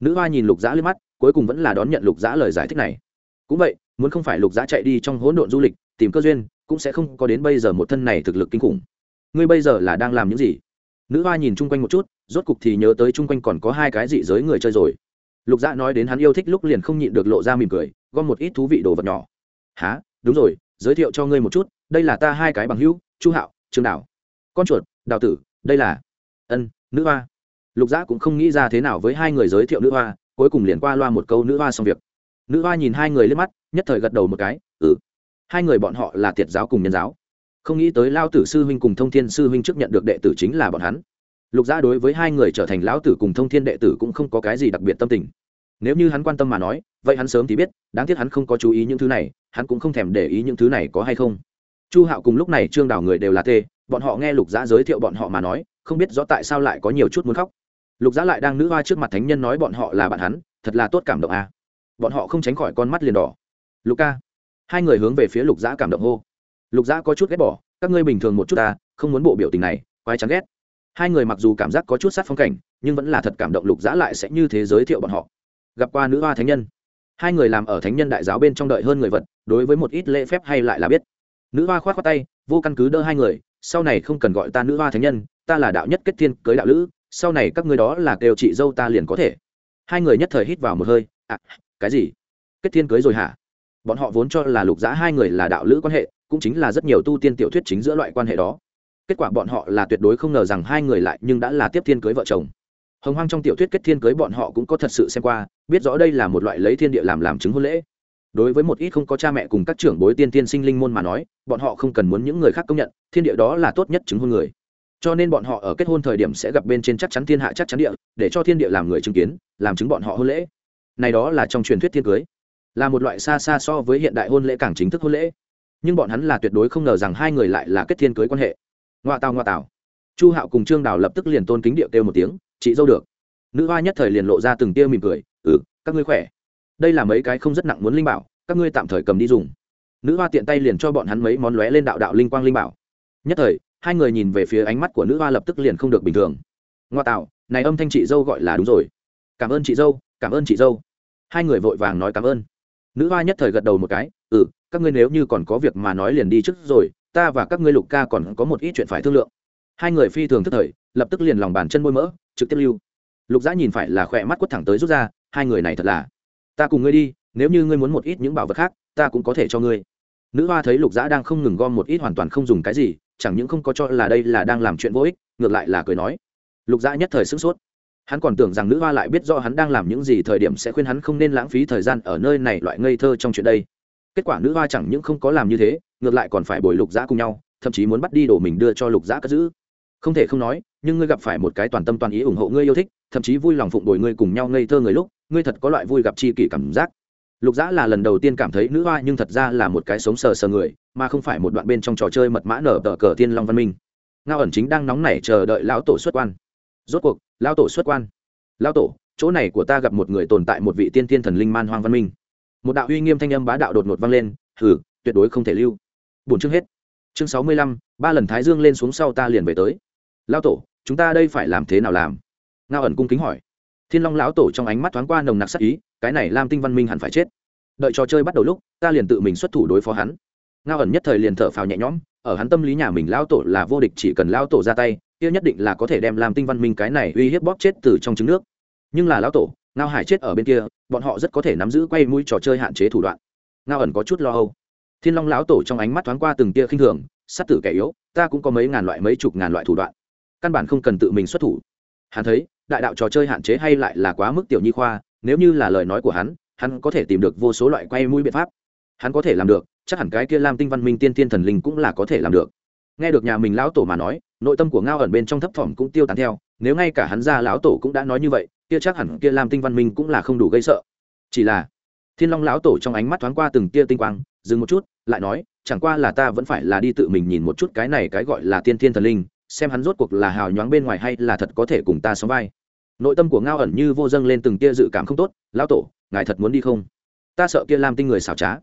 Nữ hoa nhìn lục giã lên mắt, cuối cùng vẫn là đón nhận lục giã lời giải thích này. Cũng vậy, muốn không phải lục giã chạy đi trong hỗn độn du lịch, tìm cơ duyên, cũng sẽ không có đến bây giờ một thân này thực lực kinh khủng. Ngươi bây giờ là đang làm những gì? Nữ hoa nhìn chung quanh một chút, rốt cục thì nhớ tới chung quanh còn có hai cái dị giới người chơi rồi. Lục Giã nói đến hắn yêu thích lúc liền không nhịn được lộ ra mỉm cười, gom một ít thú vị đồ vật nhỏ. Há đúng rồi, giới thiệu cho ngươi một chút, đây là ta hai cái bằng hữu, chu hạo, trương đảo con chuột, đào tử, đây là, ân, nữ hoa. Lục Giã cũng không nghĩ ra thế nào với hai người giới thiệu nữ hoa, cuối cùng liền qua loa một câu nữ hoa xong việc. Nữ hoa nhìn hai người lên mắt, nhất thời gật đầu một cái ừ. Hai người bọn họ là tiệt giáo cùng nhân giáo. Không nghĩ tới lao tử sư huynh cùng thông thiên sư huynh trước nhận được đệ tử chính là bọn hắn. Lục Giã đối với hai người trở thành lão tử cùng thông thiên đệ tử cũng không có cái gì đặc biệt tâm tình. Nếu như hắn quan tâm mà nói, vậy hắn sớm thì biết, đáng tiếc hắn không có chú ý những thứ này, hắn cũng không thèm để ý những thứ này có hay không. Chu hạo cùng lúc này trương đảo người đều là tê bọn họ nghe lục giá giới thiệu bọn họ mà nói, không biết rõ tại sao lại có nhiều chút muốn khóc. Lục giá lại đang nữ hoa trước mặt thánh nhân nói bọn họ là bạn hắn, thật là tốt cảm động à. bọn họ không tránh khỏi con mắt liền đỏ. Lục ca. Hai người hướng về phía lục giá cảm động hô. Lục giá có chút ghét bỏ, các ngươi bình thường một chút ta, không muốn bộ biểu tình này, quái chán ghét. Hai người mặc dù cảm giác có chút sát phong cảnh, nhưng vẫn là thật cảm động lục giá lại sẽ như thế giới thiệu bọn họ. Gặp qua nữ hoa thánh nhân. Hai người làm ở thánh nhân đại giáo bên trong đợi hơn người vật, đối với một ít lễ phép hay lại là biết. Nữ hoa k h o á t khoác tay, vô căn cứ đỡ hai người sau này không cần gọi ta nữ hoa thánh nhân, ta là đạo nhất kết thiên cưới đạo lữ, sau này các ngươi đó là kêu chị dâu ta liền có thể. Hai người nhất thời hít vào một hơi à cái gì? Kết thiên cưới rồi hả? Bọn họ vốn cho là lục giã hai người là đạo lữ quan hệ, cũng chính là rất nhiều tu tiên tiểu thuyết chính giữa loại quan hệ đó. Kết quả bọn họ là tuyệt đối không ngờ rằng hai người lại nhưng đã là tiếp thiên cưới vợ chồng. Hồng hoang trong tiểu thuyết kết thiên cưới bọn họ cũng có thật sự xem qua, biết rõ đây là một loại lấy thiên địa làm làm chứng hôn lễ đối với một ít không có cha mẹ cùng các trưởng bối tiên tiên sinh linh môn mà nói, bọn họ không cần muốn những người khác công nhận, thiên địa đó là tốt nhất chứng hôn người. Cho nên bọn họ ở kết hôn thời điểm sẽ gặp bên trên chắc chắn thiên hạ chắc chắn địa, để cho thiên địa làm người chứng kiến, làm chứng bọn họ hôn lễ. Này đó là trong truyền thuyết thiên cưới. Là một loại xa xa so với hiện đại hôn lễ càng chính thức hôn lễ. Nhưng bọn hắn là tuyệt đối không ngờ rằng hai người lại là kết thiên cưới quan hệ. Ngoa tào ngoa tào. Chu hạo cùng trương đào lập tức liền tôn kính địa kêu một tiếng, chị dâu được. Nữ hoa nhất thời liền lộ ra từng tia mỉm cười ừ các ngươi khỏe đây là mấy cái không rất nặng muốn linh bảo, các ngươi tạm thời cầm đi dùng. Nữ hoa tiện tay liền cho bọn hắn mấy món lóe lên đạo đạo linh quang linh bảo. Nhất thời, hai người nhìn về phía ánh mắt của nữ hoa lập tức liền không được bình thường. Ngoa tạo, này âm thanh chị dâu gọi là đúng rồi. Cảm ơn chị dâu, cảm ơn chị dâu. Hai người vội vàng nói cảm ơn. Nữ hoa nhất thời gật đầu một cái ừ các ngươi nếu như còn có việc mà nói liền đi trước rồi, ta và các ngươi lục ca còn có một ít chuyện phải thương lượng. Hai người phi thường thức thời, lập tức liền lòng bàn chân môi mỡ, trực tiếp lưu. Lục giã nhìn phải là khỏe mắt quất thẳng tới rút ra, hai người này thật là ta cùng ngươi đi, nếu như ngươi muốn một ít những bảo vật khác, ta cũng có thể cho ngươi. Nữ hoa thấy lục dã đang không ngừng gom một ít hoàn toàn không dùng cái gì, chẳng những không có cho là đây là đang làm chuyện vô ích, ngược lại là cười nói. Lục dã nhất thời sức sốt. Hắn còn tưởng rằng nữ hoa lại biết do hắn đang làm những gì thời điểm sẽ khuyên hắn không nên lãng phí thời gian ở nơi này loại ngây thơ trong chuyện đây. Kết quả nữ hoa chẳng những không có làm như thế, ngược lại còn phải bồi lục dã cùng nhau, thậm chí muốn bắt đi đồ mình đưa cho lục dã cất giữ. Không thể không nói, nhưng ngươi gặp phải một cái toàn tâm toàn ý ủng hộ ngươi yêu thích, thậm chí vui lòng phụng đổi ngươi cùng nhau ngây thơ người lúc ngươi thật có loại vui gặp chi kỷ cảm giác. Lục dã là lần đầu tiên cảm thấy nữ hoa nhưng thật ra là một cái sống sờ sờ người, mà không phải một đoạn bên trong trò chơi mật mã nở tờ cờ tiên long văn minh. Ngao ẩn chính đang nóng nảy chờ đợi lão tổ xuất quan. Rốt cuộc, lão tổ xuất quan. Lão tổ, chỗ này của ta gặp một người tồn tại một vị tiên tiên thần linh man hoang văn minh. Một đạo uy nghiêm thanh âm bá đạo đột ngột vang lên, hừ, tuyệt đối không thể lưu. Bốn chương hết. Chương sáu mươi lăm, ba lần thái dương lên xuống sau ta liền về tới. Lão tổ, chúng ta đây phải làm thế nào làm? Ngao ẩn cung kính hỏi thiên long lão tổ trong ánh mắt thoáng qua nồng nặc sắc ý, cái này lam tinh văn minh hẳn phải chết. Đợi trò chơi bắt đầu lúc, ta liền tự mình xuất thủ đối phó hắn. Ngao ẩn nhất thời liền thở phào nhẹ nhõm, ở hắn tâm lý nhà mình lão tổ là vô địch chỉ cần lão tổ ra tay, kia nhất định là có thể đem làm tinh văn minh cái này uy hiếp bóp chết từ trong trứng nước. Nhưng là lão tổ, ngao hải chết ở bên kia, bọn họ rất có thể nắm giữ quay mũi trò chơi hạn chế thủ đoạn. Ngao ẩn có chút lo âu. Thiên long lão tổ trong ánh mắt thoáng qua từng tia khinh thường, sát tử kẻ yếu, ta cũng có mấy ngàn loại mấy chục ngàn loại thủ đoạn. Căn bản không cần tự mình xuất thủ. Hắn thấy đại đạo trò chơi hạn chế hay lại là quá mức tiểu nhi khoa, nếu như là lời nói của hắn hắn có thể tìm được vô số loại quay mũi biện pháp. Hắn có thể làm được, chắc hẳn cái kia lam tinh văn minh tiên tiên thần linh cũng là có thể làm được. Nghe được nhà mình lão tổ mà nói, nội tâm của ngao ẩn bên trong thấp thỏm cũng tiêu tán theo, nếu ngay cả hắn ra lão tổ cũng đã nói như vậy, kia chắc hẳn kia lam tinh văn minh cũng là không đủ gây sợ. Chỉ là, thiên long lão tổ trong ánh mắt thoáng qua từng tia tinh quang, dừng một chút, lại nói, chẳng qua là ta vẫn phải là đi tự mình nhìn một chút cái này cái gọi là tiên thiên thần linh, xem hắn rốt cuộc là hào nhoáng bên ngoài hay là thật có thể cùng ta sống vai nội tâm của ngao ẩn như vô dâng lên từng tia dự cảm không tốt, lão tổ, ngài thật muốn đi không? Ta sợ kia lam tinh người xảo trá.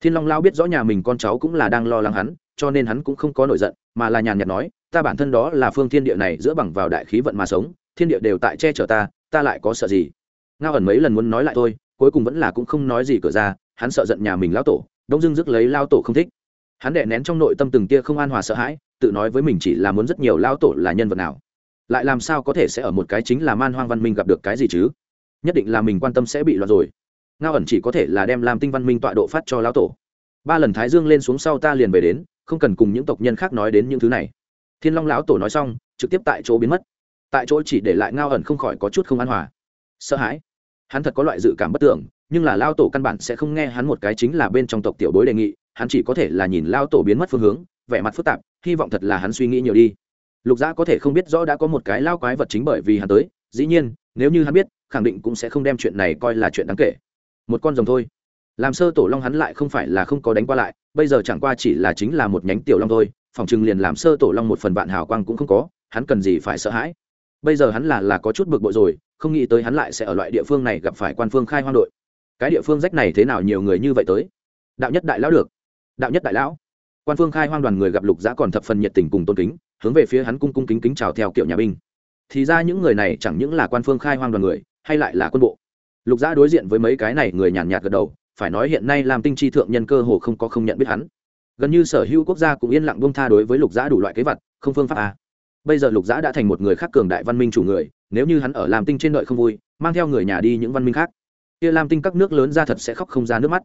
Thiên long lao biết rõ nhà mình con cháu cũng là đang lo lắng hắn, cho nên hắn cũng không có nổi giận, mà là nhàn nhạt nói, ta bản thân đó là phương thiên địa này giữa bằng vào đại khí vận mà sống, thiên địa đều tại che chở ta ta lại có sợ gì? Ngao ẩn mấy lần muốn nói lại thôi, cuối cùng vẫn là cũng không nói gì cửa ra, hắn sợ giận nhà mình lao tổ, đông dưng dứt lấy lao tổ không thích. Hắn đè nén trong nội tâm từng tia không an hòa sợ hãi, tự nói với mình chỉ là muốn rất nhiều lao tổ là nhân vật nào lại làm sao có thể sẽ ở một cái chính là man hoang văn minh gặp được cái gì chứ? Nhất định là mình quan tâm sẽ bị loạn rồi. Ngao ẩn chỉ có thể là đem làm tinh văn minh tọa độ phát cho lão tổ. Ba lần thái dương lên xuống sau ta liền về đến, không cần cùng những tộc nhân khác nói đến những thứ này. Thiên long lão tổ nói xong, trực tiếp tại chỗ biến mất. Tại chỗ chỉ để lại ngao ẩn không khỏi có chút không an hòa. Sợ hãi. Hắn thật có loại dự cảm bất tưởng, nhưng là lao tổ căn bản sẽ không nghe hắn một cái chính là bên trong tộc tiểu bối đề nghị, hắn chỉ có thể là nhìn lao tổ biến mất phương hướng, vẻ mặt phức tạp, hy vọng thật là hắn suy nghĩ nhiều đi lục giã có thể không biết rõ đã có một cái lao quái vật chính bởi vì hắn tới, dĩ nhiên, nếu như hắn biết, khẳng định cũng sẽ không đem chuyện này coi là chuyện đáng kể. Một con rồng thôi. Làm sơ tổ long hắn lại không phải là không có đánh qua lại, bây giờ chẳng qua chỉ là chính là một nhánh tiểu long thôi, phòng chừng liền làm sơ tổ long một phần vạn hào quang cũng không có, hắn cần gì phải sợ hãi. Bây giờ hắn là là có chút bực bội rồi, không nghĩ tới hắn lại sẽ ở loại địa phương này gặp phải quan phương khai hoang đội. Cái địa phương rách này thế nào nhiều người như vậy tới? Đạo nhất đại lão được. Đạo nhất đại lão. Quan phương khai hoang đoàn người gặp lục giã còn thập phần nhiệt tình cùng tôn kính hướng về phía hắn cung cung kính kính chào theo kiểu nhà binh. Thì ra những người này chẳng những là quan phương khai hoang đoàn người, hay lại là quân bộ. Lục giã đối diện với mấy cái này người nhàn nhạt gật đầu, phải nói hiện nay làm tinh chi thượng nhân cơ hồ không có không nhận biết hắn. Gần như sở hữu quốc gia cũng yên lặng bông tha đối với lục giã đủ loại kế vật, không phương pháp a bây giờ lục giã đã thành một người khác cường đại văn minh chủ người, nếu như hắn ở làm tinh trên đợi không vui, mang theo người nhà đi những văn minh khác. Kia làm tinh các nước lớn ra thật sẽ khóc không ra nước mắt.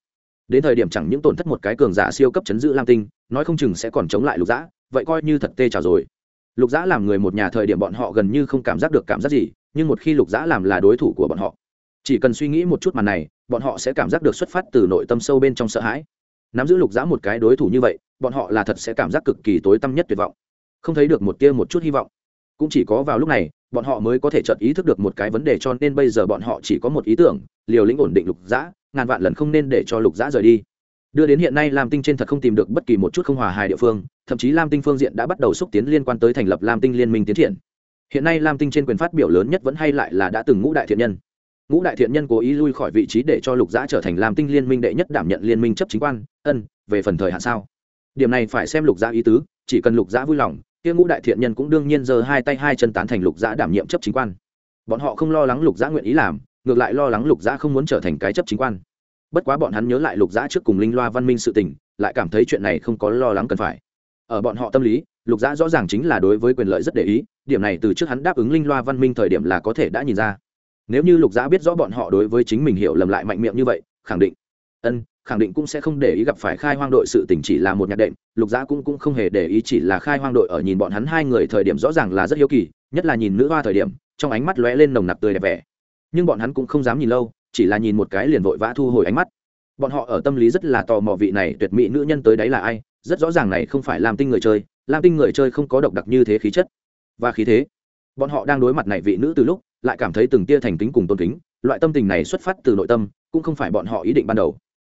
Đến thời điểm chẳng những tổn thất một cái cường giả siêu cấp chấn giữ lam tinh, nói không chừng sẽ còn chống lại lục giã vậy coi như thật tê trào rồi. Lục dã làm người một nhà thời điểm bọn họ gần như không cảm giác được cảm giác gì, nhưng một khi lục dã làm là đối thủ của bọn họ, chỉ cần suy nghĩ một chút màn này, bọn họ sẽ cảm giác được xuất phát từ nội tâm sâu bên trong sợ hãi. Nắm giữ lục dã một cái đối thủ như vậy, bọn họ là thật sẽ cảm giác cực kỳ tối tăm nhất tuyệt vọng. Không thấy được một tia một chút hy vọng. Cũng chỉ có vào lúc này, bọn họ mới có thể chợt ý thức được một cái vấn đề, cho nên bây giờ bọn họ chỉ có một ý tưởng, liều lĩnh ổn định lục dã, ngàn vạn lần không nên để cho lục dã rời đi đưa đến hiện nay lam tinh trên thật không tìm được bất kỳ một chút không hòa hài địa phương, thậm chí lam tinh phương diện đã bắt đầu xúc tiến liên quan tới thành lập lam tinh liên minh tiến triển. Hiện nay lam tinh trên quyền phát biểu lớn nhất vẫn hay lại là đã từng ngũ đại thiện nhân. Ngũ đại thiện nhân cố ý lui khỏi vị trí để cho lục giã trở thành lam tinh liên minh đệ nhất đảm nhận liên minh chấp chính quan, ân, về phần thời hạn sao? Điểm này phải xem lục giã ý tứ, chỉ cần lục giã vui lòng, kia ngũ đại thiện nhân cũng đương nhiên giơ hai tay hai chân tán thành lục giã đảm nhiệm chấp chính quan. Bọn họ không lo lắng lục giã nguyện ý làm, ngược lại lo lắng lục giã không muốn trở thành cái chấp chính quan bất quá bọn hắn nhớ lại lục giã trước cùng linh loa văn minh sự tình, lại cảm thấy chuyện này không có lo lắng cần phải. Ở bọn họ tâm lý, lục giã rõ ràng chính là đối với quyền lợi rất để ý, điểm này từ trước hắn đáp ứng linh loa văn minh thời điểm là có thể đã nhìn ra. Nếu như lục giã biết rõ bọn họ đối với chính mình hiểu lầm lại mạnh miệng như vậy, khẳng định, ân, khẳng định cũng sẽ không để ý gặp phải khai hoang đội sự tỉnh chỉ là một nhạc đệm, lục giã cũng cũng không hề để ý chỉ là khai hoang đội ở nhìn bọn hắn hai người thời điểm rõ ràng là rất hiếu kỳ, nhất là nhìn nữ hoa thời điểm, trong ánh mắt lóe lên nồng nặc tươi đẹp vẻ. Nhưng bọn hắn cũng không dám nhìn lâu chỉ là nhìn một cái liền vội vã thu hồi ánh mắt. Bọn họ ở tâm lý rất là tò mò vị này tuyệt mỹ nữ nhân tới đấy là ai, rất rõ ràng này không phải làm tinh người chơi làm tinh người chơi không có độc đặc như thế khí chất và khí thế. Bọn họ đang đối mặt này vị nữ từ lúc, lại cảm thấy từng tia thành kính cùng tôn kính, loại tâm tình này xuất phát từ nội tâm, cũng không phải bọn họ ý định ban đầu.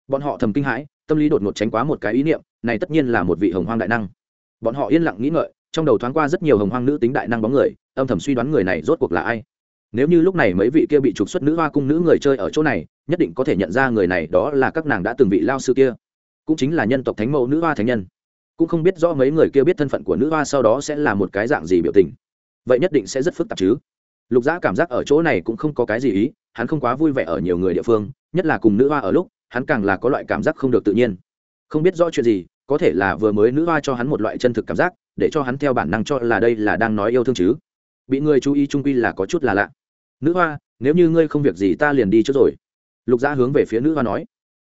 Bọn họ thầm kinh hãi, tâm lý đột ngột tránh quá một cái ý niệm, này tất nhiên là một vị hồng hoang đại năng. Bọn họ yên lặng nghĩ ngợi, trong đầu thoáng qua rất nhiều hồng hoang nữ tính đại năng bóng người, âm thầm suy đoán người này rốt cuộc là ai nếu như lúc này mấy vị kia bị trục xuất nữ hoa cung nữ người chơi ở chỗ này, nhất định có thể nhận ra người này đó là các nàng đã từng vị lao sư kia. Cũng chính là nhân tộc thánh mẫu nữ hoa thánh nhân. Cũng không biết rõ mấy người kia biết thân phận của nữ hoa sau đó sẽ là một cái dạng gì biểu tình. Vậy nhất định sẽ rất phức tạp chứ. Lục giã cảm giác ở chỗ này cũng không có cái gì ý, hắn không quá vui vẻ ở nhiều người địa phương, nhất là cùng nữ hoa ở lúc, hắn càng là có loại cảm giác không được tự nhiên. Không biết rõ chuyện gì, có thể là vừa mới nữ hoa cho hắn một loại chân thực cảm giác, để cho hắn theo bản năng cho là đây là đang nói yêu thương chứ. Bị người chú ý trung quy là có chút là lạ nữ hoa, nếu như ngươi không việc gì ta liền đi trước rồi. Lục gia hướng về phía nữ hoa nói.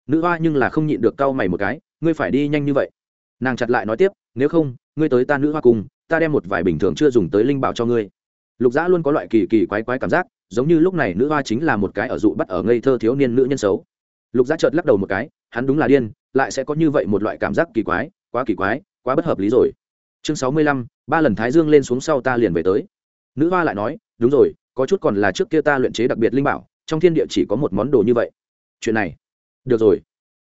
Nữ hoa nhưng là không nhịn được cau mày một cái, ngươi phải đi nhanh như vậy. Nàng chặt lại nói tiếp, nếu không, ngươi tới ta nữ hoa cùng, ta đem một vài bình thường chưa dùng tới linh bảo cho ngươi. Lục Gia luôn có loại kỳ kỳ quái quái cảm giác, giống như lúc này nữ hoa chính là một cái ở dụ bắt ở ngây thơ thiếu niên nữ nhân xấu. Lục Gia chợt lắc đầu một cái, hắn đúng là điên, lại sẽ có như vậy một loại cảm giác kỳ quái, quá kỳ quái, quá bất hợp lý rồi. Chương sáu mươi lăm, ba lần thái dương lên xuống sau ta liền về tới. Nữ hoa lại nói, đúng rồi có chút còn là trước kia ta luyện chế đặc biệt linh bảo, trong thiên địa chỉ có một món đồ như vậy. Chuyện này, được rồi.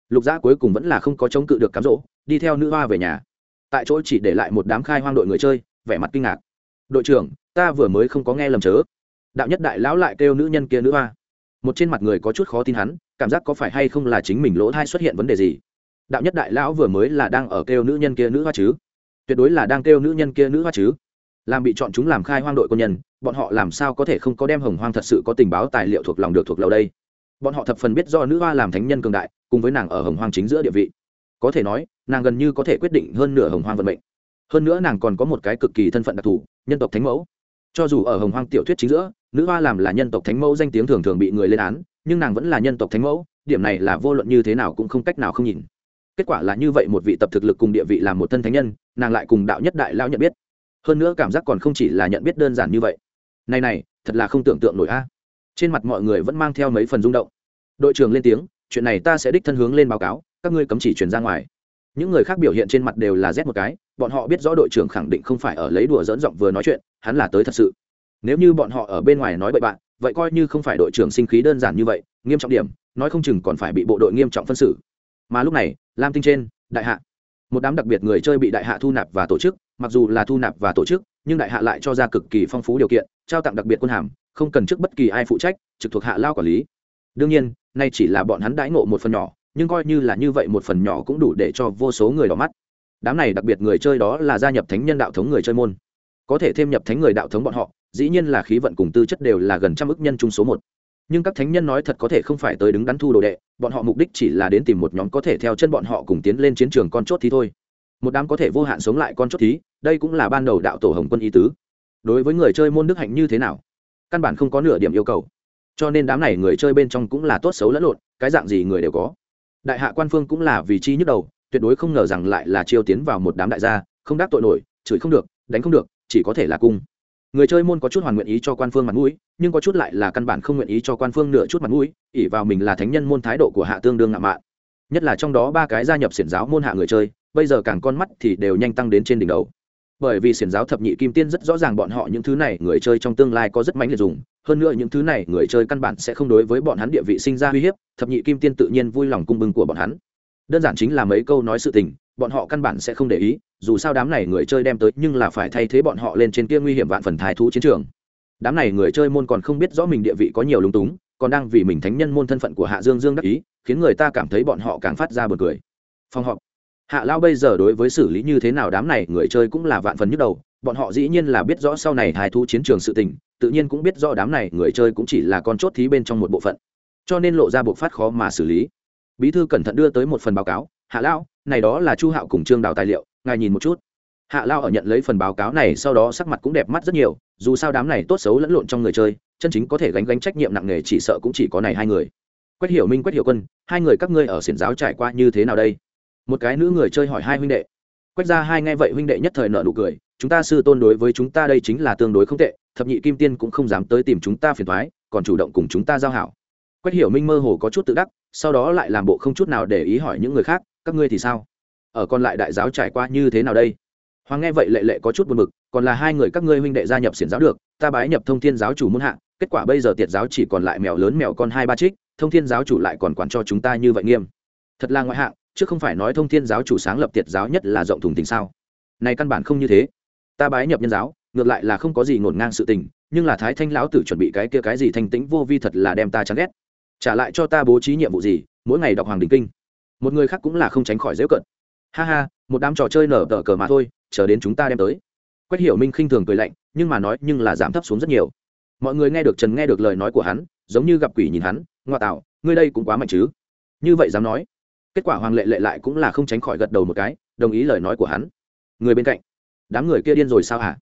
Lục giã cuối cùng vẫn là không có chống cự được cám dỗ, đi theo nữ hoa về nhà. Tại chỗ chỉ để lại một đám khai hoang đội người chơi, vẻ mặt kinh ngạc. Đội trưởng, ta vừa mới không có nghe lầm chớ. Đạo nhất đại lão lại kêu nữ nhân kia nữ hoa. Một trên mặt người có chút khó tin hắn, cảm giác có phải hay không là chính mình lỗ thai xuất hiện vấn đề gì. Đạo nhất đại lão vừa mới là đang ở kêu nữ nhân kia nữ hoa chứ? Tuyệt đối là đang kêu nữ nhân kia nữ hoa chứ? Làm bị chọn chúng làm khai hoang đội quân nhân, bọn họ làm sao có thể không có đem hồng hoang thật sự có tình báo tài liệu thuộc lòng được thuộc lầu đây? Bọn họ thập phần biết do nữ hoa làm thánh nhân cường đại, cùng với nàng ở hồng hoang chính giữa địa vị. Có thể nói, nàng gần như có thể quyết định hơn nửa hồng hoang vận mệnh. Hơn nữa nàng còn có một cái cực kỳ thân phận đặc thù, nhân tộc thánh mẫu. Cho dù ở hồng hoang tiểu thuyết chính giữa, nữ hoa làm là nhân tộc thánh mẫu danh tiếng thường thường bị người lên án, nhưng nàng vẫn là nhân tộc thánh mẫu, điểm này là vô luận như thế nào cũng không cách nào không nhìn. Kết quả là như vậy một vị tập thực lực cùng địa vị làm một thân thánh nhân, nàng lại cùng đạo nhất đại lao nhận biết hơn nữa cảm giác còn không chỉ là nhận biết đơn giản như vậy. Này này, thật là không tưởng tượng nổi a. Trên mặt mọi người vẫn mang theo mấy phần rung động. Đội trưởng lên tiếng, chuyện này ta sẽ đích thân hướng lên báo cáo, các ngươi cấm chỉ truyền ra ngoài. Những người khác biểu hiện trên mặt đều là rét một cái, bọn họ biết rõ đội trưởng khẳng định không phải ở lấy đùa dỡn giọng vừa nói chuyện, hắn là tới thật sự. Nếu như bọn họ ở bên ngoài nói bậy bạn, vậy coi như không phải đội trưởng sinh khí đơn giản như vậy, nghiêm trọng điểm, nói không chừng còn phải bị bộ đội nghiêm trọng phân xử. Mà lúc này, lam tinh trên, đại hạ, một đám đặc biệt người chơi bị đại hạ thu nạp và tổ chức mặc dù là thu nạp và tổ chức, nhưng đại hạ lại cho ra cực kỳ phong phú điều kiện, trao tặng đặc biệt quân hàm, không cần trước bất kỳ ai phụ trách, trực thuộc hạ lao quản lý. Đương nhiên, nay chỉ là bọn hắn đãi ngộ một phần nhỏ, nhưng coi như là như vậy một phần nhỏ cũng đủ để cho vô số người đỏ mắt. Đám này đặc biệt người chơi đó là gia nhập thánh nhân đạo thống người chơi môn. Có thể thêm nhập thánh người đạo thống bọn họ, dĩ nhiên là khí vận cùng tư chất đều là gần trăm ức nhân chung số một. Nhưng các thánh nhân nói thật có thể không phải tới đứng đắn thu đồ đệ, bọn họ mục đích chỉ là đến tìm một nhóm có thể theo chân bọn họ cùng tiến lên chiến trường con chốt thì thôi một đám có thể vô hạn sống lại con chốt thí, đây cũng là ban đầu đạo tổ hồng quân y tứ. Đối với người chơi môn đức hạnh như thế nào? Căn bản không có nửa điểm yêu cầu. Cho nên đám này người chơi bên trong cũng là tốt xấu lẫn lộn, cái dạng gì người đều có. Đại hạ quan phương cũng là vì chi nhức đầu, tuyệt đối không ngờ rằng lại là chiêu tiến vào một đám đại gia, không đắc tội nổi, chửi không được, đánh không được, chỉ có thể là cung. Người chơi môn có chút hoàn nguyện ý cho quan phương mặt mũi, nhưng có chút lại là căn bản không nguyện ý cho quan phương nửa chút mặt mũi ỉ vào mình là thánh nhân môn thái độ của hạ tương đương ngạo mạn. Nhất là trong đó ba cái gia nhập xiển giáo môn hạ người chơi bây giờ càng con mắt thì đều nhanh tăng đến trên đỉnh đầu. Bởi vì xiển giáo thập nhị kim tiên rất rõ ràng bọn họ những thứ này người chơi trong tương lai có rất mãnh liệt dùng, hơn nữa những thứ này người chơi căn bản sẽ không đối với bọn hắn địa vị sinh ra uy hiếp, thập nhị kim tiên tự nhiên vui lòng cung bưng của bọn hắn. Đơn giản chính là mấy câu nói sự tình, bọn họ căn bản sẽ không để ý, dù sao đám này người chơi đem tới nhưng là phải thay thế bọn họ lên trên kia nguy hiểm vạn phần thái thú chiến trường. Đám này người chơi môn còn không biết rõ mình địa vị có nhiều lúng túng, còn đang vì mình thánh nhân môn thân phận của hạ dương dương đắc ý, khiến người ta cảm thấy bọn họ càng phát ra bật cười. Phòng họp hạ lao bây giờ đối với xử lý như thế nào đám này người chơi cũng là vạn phần nhức đầu, bọn họ dĩ nhiên là biết rõ sau này hai thú chiến trường sự tình, tự nhiên cũng biết rõ đám này người chơi cũng chỉ là con chốt thí bên trong một bộ phận. Cho nên lộ ra bộ phát khó mà xử lý. Bí thư cẩn thận đưa tới một phần báo cáo, hạ lão, này đó là chu hạo cùng trương đào tài liệu, ngài nhìn một chút. Hạ lao ở nhận lấy phần báo cáo này sau đó sắc mặt cũng đẹp mắt rất nhiều, dù sao đám này tốt xấu lẫn lộn trong người chơi, chân chính có thể gánh gánh trách nhiệm nặng nề chỉ sợ cũng chỉ có này hai người. Quét hiểu minh quét hiểu quân, hai người các ngươi ở xiển giáo trải qua như thế nào đây? Một cái nữ người chơi hỏi hai huynh đệ. Quách ra hai nghe vậy huynh đệ nhất thời nợ nụ cười, chúng ta sư tôn đối với chúng ta đây chính là tương đối không tệ, thập nhị kim tiên cũng không dám tới tìm chúng ta phiền thoái còn chủ động cùng chúng ta giao hảo. Quách hiểu minh mơ hồ có chút tự đắc, sau đó lại làm bộ không chút nào để ý hỏi những người khác, các ngươi thì sao? Ở còn lại đại giáo trải qua như thế nào đây? Hoàng nghe vậy lệ lệ có chút buồn bực, còn là hai người các ngươi huynh đệ gia nhập xiển giáo được, ta bái nhập thông thiên giáo chủ muôn hạ, kết quả bây giờ tiệt giáo chỉ còn lại mèo lớn mèo con hai ba trích, thông thiên giáo chủ lại còn quản cho chúng ta như vậy nghiêm. Thật là ngoại hạng chứ không phải nói thông thiên giáo chủ sáng lập tiệt giáo nhất là rộng thùng tình sao? Này căn bản không như thế. Ta bái nhập nhân giáo, ngược lại là không có gì ngổn ngang sự tình, nhưng là thái thanh lão tử chuẩn bị cái kia cái gì thanh tĩnh vô vi thật là đem ta chán ghét. Trả lại cho ta bố trí nhiệm vụ gì, mỗi ngày đọc hoàng đình kinh. Một người khác cũng là không tránh khỏi dễ cận. Ha ha, một đám trò chơi nở tờ cờ mà thôi, chờ đến chúng ta đem tới. Quách hiểu minh khinh thường cười lạnh, nhưng mà nói, nhưng là giảm thấp xuống rất nhiều. Mọi người nghe được trần nghe được lời nói của hắn, giống như gặp quỷ nhìn hắn, ngoa tạo, ngươi đây cũng quá mạnh chứ? Như vậy dám nói kết quả hoàng lệ lệ lại cũng là không tránh khỏi gật đầu một cái, đồng ý lời nói của hắn. Người bên cạnh, đám người kia điên rồi sao hả?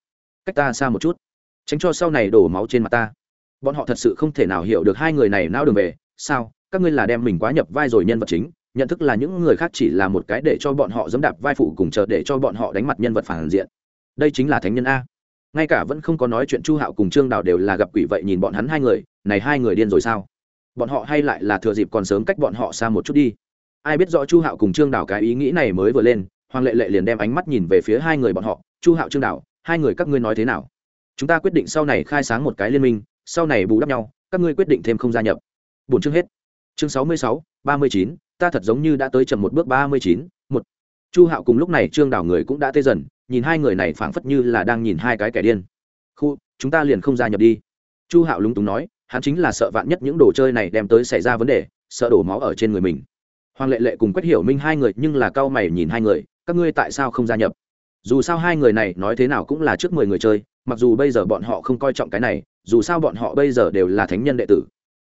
Cách ta xa một chút, tránh cho sau này đổ máu trên mặt ta. Bọn họ thật sự không thể nào hiểu được hai người này nao đường về. Sao? Các ngươi là đem mình quá nhập vai rồi nhân vật chính, nhận thức là những người khác chỉ là một cái để cho bọn họ dẫm đạp vai phụ cùng chờ để cho bọn họ đánh mặt nhân vật phản diện. Đây chính là thánh nhân a. Ngay cả vẫn không có nói chuyện chu hạo cùng trương đào đều là gặp quỷ vậy nhìn bọn hắn hai người, này hai người điên rồi sao? Bọn họ hay lại là thừa dịp còn sớm cách bọn họ xa một chút đi ai biết rõ chu hạo cùng trương Đảo cái ý nghĩ này mới vừa lên hoàng lệ lệ liền đem ánh mắt nhìn về phía hai người bọn họ. Chu hạo trương Đảo, hai người các ngươi nói thế nào? Chúng ta quyết định sau này khai sáng một cái liên minh sau này bù đắp nhau các ngươi quyết định thêm không gia nhập. Bốn chương hết. Chương sáu mươi sáu ba mươi chín ta thật giống như đã tới chậm một bước ba mươi chín một. Chu hạo cùng lúc này trương Đảo người cũng đã tê dần nhìn hai người này phảng phất như là đang nhìn hai cái kẻ điên. Khu chúng ta liền không gia nhập đi. Chu hạo lúng túng nói hắn chính là sợ vạn nhất những đồ chơi này đem tới xảy ra vấn đề sợ đổ máu ở trên người mình hoàng lệ lệ cùng quách hiểu minh hai người nhưng là cao mày nhìn hai người, các ngươi tại sao không gia nhập? Dù sao hai người này nói thế nào cũng là trước mười người chơi, mặc dù bây giờ bọn họ không coi trọng cái này, dù sao bọn họ bây giờ đều là thánh nhân đệ tử.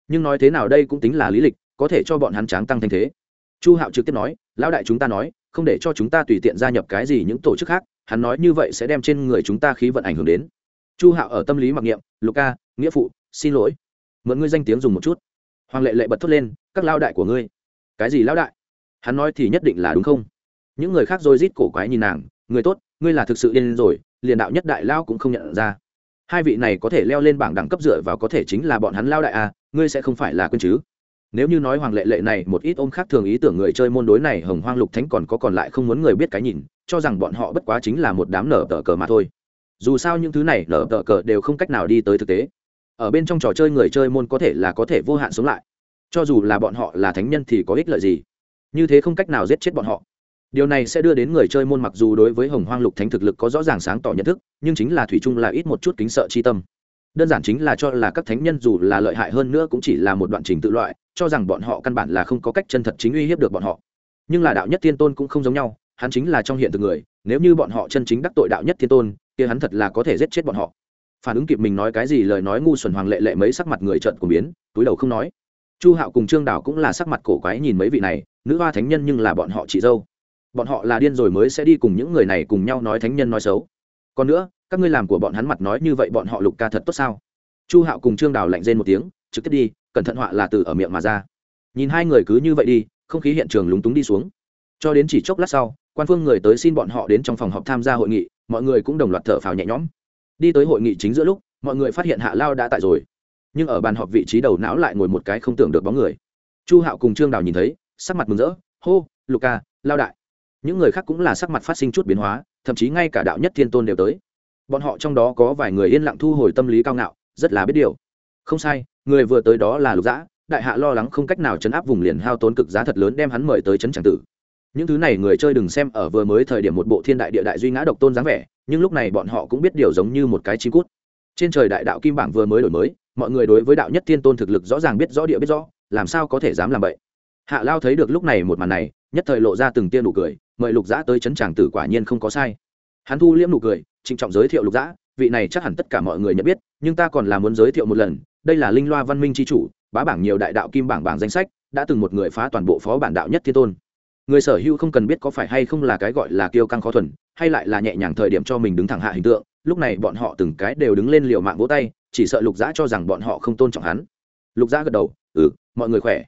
Nhưng nói thế nào đây cũng tính là lý lịch, có thể cho bọn hắn tráng tăng thanh thế. Chu hạo trực tiếp nói, lão đại chúng ta nói, không để cho chúng ta tùy tiện gia nhập cái gì những tổ chức khác, hắn nói như vậy sẽ đem trên người chúng ta khí vận ảnh hưởng đến. Chu hạo ở tâm lý mặc niệm ca, nghĩa phụ, xin lỗi. Mượn ngươi danh tiếng dùng một chút. Hoàng lệ lệ bật thốt lên, các lao đại của ngươi cái gì lão đại? Hắn nói thì nhất định là đúng không? Những người khác rồi rít cổ quái nhìn nàng, người tốt, ngươi là thực sự điên rồi, liền đạo nhất đại lao cũng không nhận ra. Hai vị này có thể leo lên bảng đẳng cấp dựa vào có thể chính là bọn hắn lao đại à ngươi sẽ không phải là quên chứ? Nếu như nói hoàng lệ lệ này một ít ôm khác thường ý tưởng người chơi môn đối này hồng hoang lục thánh còn có còn lại không muốn người biết cái nhìn, cho rằng bọn họ bất quá chính là một đám nở tờ cờ mà thôi. Dù sao những thứ này nở tờ cờ đều không cách nào đi tới thực tế. Ở bên trong trò chơi người chơi môn có thể là có thể vô hạn sống lại cho dù là bọn họ là thánh nhân thì có ích lợi gì? Như thế không cách nào giết chết bọn họ. Điều này sẽ đưa đến người chơi môn mặc dù đối với hồng hoang lục thánh thực lực có rõ ràng sáng tỏ nhận thức, nhưng chính là thủy chung là ít một chút kính sợ chi tâm. Đơn giản chính là cho là các thánh nhân dù là lợi hại hơn nữa cũng chỉ là một đoạn trình tự loại, cho rằng bọn họ căn bản là không có cách chân thật chính uy hiếp được bọn họ. Nhưng là đạo nhất thiên tôn cũng không giống nhau, hắn chính là trong hiện thực người, nếu như bọn họ chân chính đắc tội đạo nhất thiên tôn, kia hắn thật là có thể giết chết bọn họ. Phản ứng kịp mình nói cái gì lời nói ngu xuẩn hoàng lệ lệ mấy sắc mặt người trận của biến, túi đầu không nói chu hạo cùng trương đảo cũng là sắc mặt cổ quái nhìn mấy vị này, nữ hoa thánh nhân nhưng là bọn họ chị dâu. Bọn họ là điên rồi mới sẽ đi cùng những người này cùng nhau nói thánh nhân nói xấu. Còn nữa, các ngươi làm của bọn hắn mặt nói như vậy bọn họ lục ca thật tốt sao? Chu hạo cùng trương đào lạnh rên một tiếng, trực tiếp đi, cẩn thận họa là từ ở miệng mà ra. Nhìn hai người cứ như vậy đi, không khí hiện trường lúng túng đi xuống. Cho đến chỉ chốc lát sau, quan phương người tới xin bọn họ đến trong phòng họp tham gia hội nghị, mọi người cũng đồng loạt thở phào nhẹ nhõm. Đi tới hội nghị chính giữa lúc, mọi người phát hiện hạ lao đã tại rồi nhưng ở bàn họp vị trí đầu não lại ngồi một cái không tưởng được bóng người. Chu hạo cùng trương đào nhìn thấy, sắc mặt mừng rỡ, hô luka lao đại. Những người khác cũng là sắc mặt phát sinh chút biến hóa, thậm chí ngay cả đạo nhất thiên tôn đều tới. Bọn họ trong đó có vài người yên lặng thu hồi tâm lý cao ngạo, rất là biết điều. Không sai, người vừa tới đó là lục dã, đại hạ lo lắng không cách nào chấn áp vùng liền hao tốn cực giá thật lớn đem hắn mời tới chấn tràng tử. Những thứ này người chơi đừng xem ở vừa mới thời điểm một bộ thiên đại địa đại duy ngã độc tôn dáng vẻ, nhưng lúc này bọn họ cũng biết điều giống như một cái chim cút. Trên trời đại đạo kim bảng vừa mới đổi mới mọi người đối với đạo nhất thiên tôn thực lực rõ ràng biết rõ địa biết rõ, làm sao có thể dám làm vậy? Hạ lao thấy được lúc này một màn này, nhất thời lộ ra từng tiên nụ cười, mời lục giã tới chấn tràng tử quả nhiên không có sai. Hắn thu liễm nụ cười, trịnh trọng giới thiệu lục giã, vị này chắc hẳn tất cả mọi người nhận biết, nhưng ta còn là muốn giới thiệu một lần, đây là linh loa văn minh tri chủ, bá bảng nhiều đại đạo kim bảng bảng danh sách, đã từng một người phá toàn bộ phó bản đạo nhất thiên tôn. Người sở hữu không cần biết có phải hay không là cái gọi là kiêu căng khó thuần, hay lại là nhẹ nhàng thời điểm cho mình đứng thẳng hạ hình tượng, lúc này bọn họ từng cái đều đứng lên liều mạng vỗ tay chỉ sợ lục giã cho rằng bọn họ không tôn trọng hắn. Lục giã gật đầu ừ mọi người khỏe.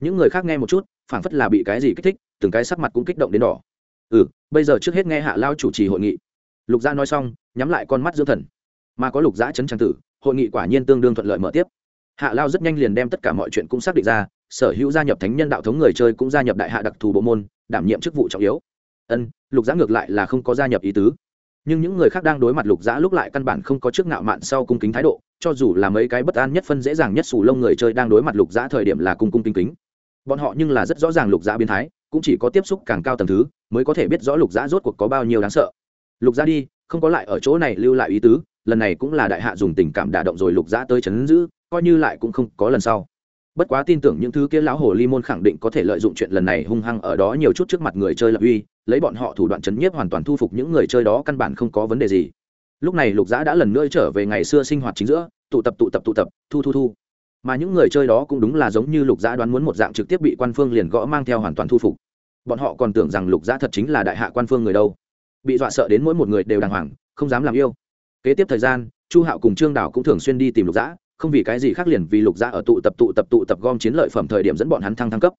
Những người khác nghe một chút, phảng phất là bị cái gì kích thích, từng cái sắc mặt cũng kích động đến đỏ. Ừ bây giờ trước hết nghe hạ lao chủ trì hội nghị. Lục gia nói xong, nhắm lại con mắt dưỡng thần. Mà có lục giã chấn trang tử, hội nghị quả nhiên tương đương thuận lợi mở tiếp. Hạ lao rất nhanh liền đem tất cả mọi chuyện cũng xác định ra, sở hữu gia nhập thánh nhân đạo thống người chơi cũng gia nhập đại hạ đặc thù bộ môn, đảm nhiệm chức vụ trọng yếu. Ân, lục giã ngược lại là không có gia nhập ý tứ nhưng những người khác đang đối mặt lục giã lúc lại căn bản không có trước ngạo mạn sau cung kính thái độ, cho dù là mấy cái bất an nhất phân dễ dàng nhất sù lông người chơi đang đối mặt lục giã thời điểm là cung cung kính kính. Bọn họ nhưng là rất rõ ràng lục giã biến thái, cũng chỉ có tiếp xúc càng cao tầng thứ, mới có thể biết rõ lục giã rốt cuộc có bao nhiêu đáng sợ. Lục giã đi, không có lại ở chỗ này lưu lại ý tứ, lần này cũng là đại hạ dùng tình cảm đả động rồi lục dã tới chấn giữ, coi như lại cũng không có lần sau bất quá tin tưởng những thứ kia lão hồ ly môn khẳng định có thể lợi dụng chuyện lần này hung hăng ở đó nhiều chút trước mặt người chơi lập uy, lấy bọn họ thủ đoạn chấn nhiếp hoàn toàn thu phục những người chơi đó căn bản không có vấn đề gì. Lúc này lục Giã đã lần nữa trở về ngày xưa sinh hoạt chính giữa, tụ tập tụ tập tụ tập, thu thu thu. Mà những người chơi đó cũng đúng là giống như lục Giã đoán muốn một dạng trực tiếp bị quan phương liền gõ mang theo hoàn toàn thu phục. Bọn họ còn tưởng rằng lục Giã thật chính là đại hạ quan phương người đâu. Bị dọa sợ đến mỗi một người đều đàng hoàng, không dám làm yêu. Kế tiếp thời gian, chu hạo cùng trương đảo cũng thường xuyên đi tìm lục Giã không vì cái gì khác liền vì lục Gia ở tụ tập tụ tập tụ tập gom chiến lợi phẩm thời điểm dẫn bọn hắn thăng thăng cấp.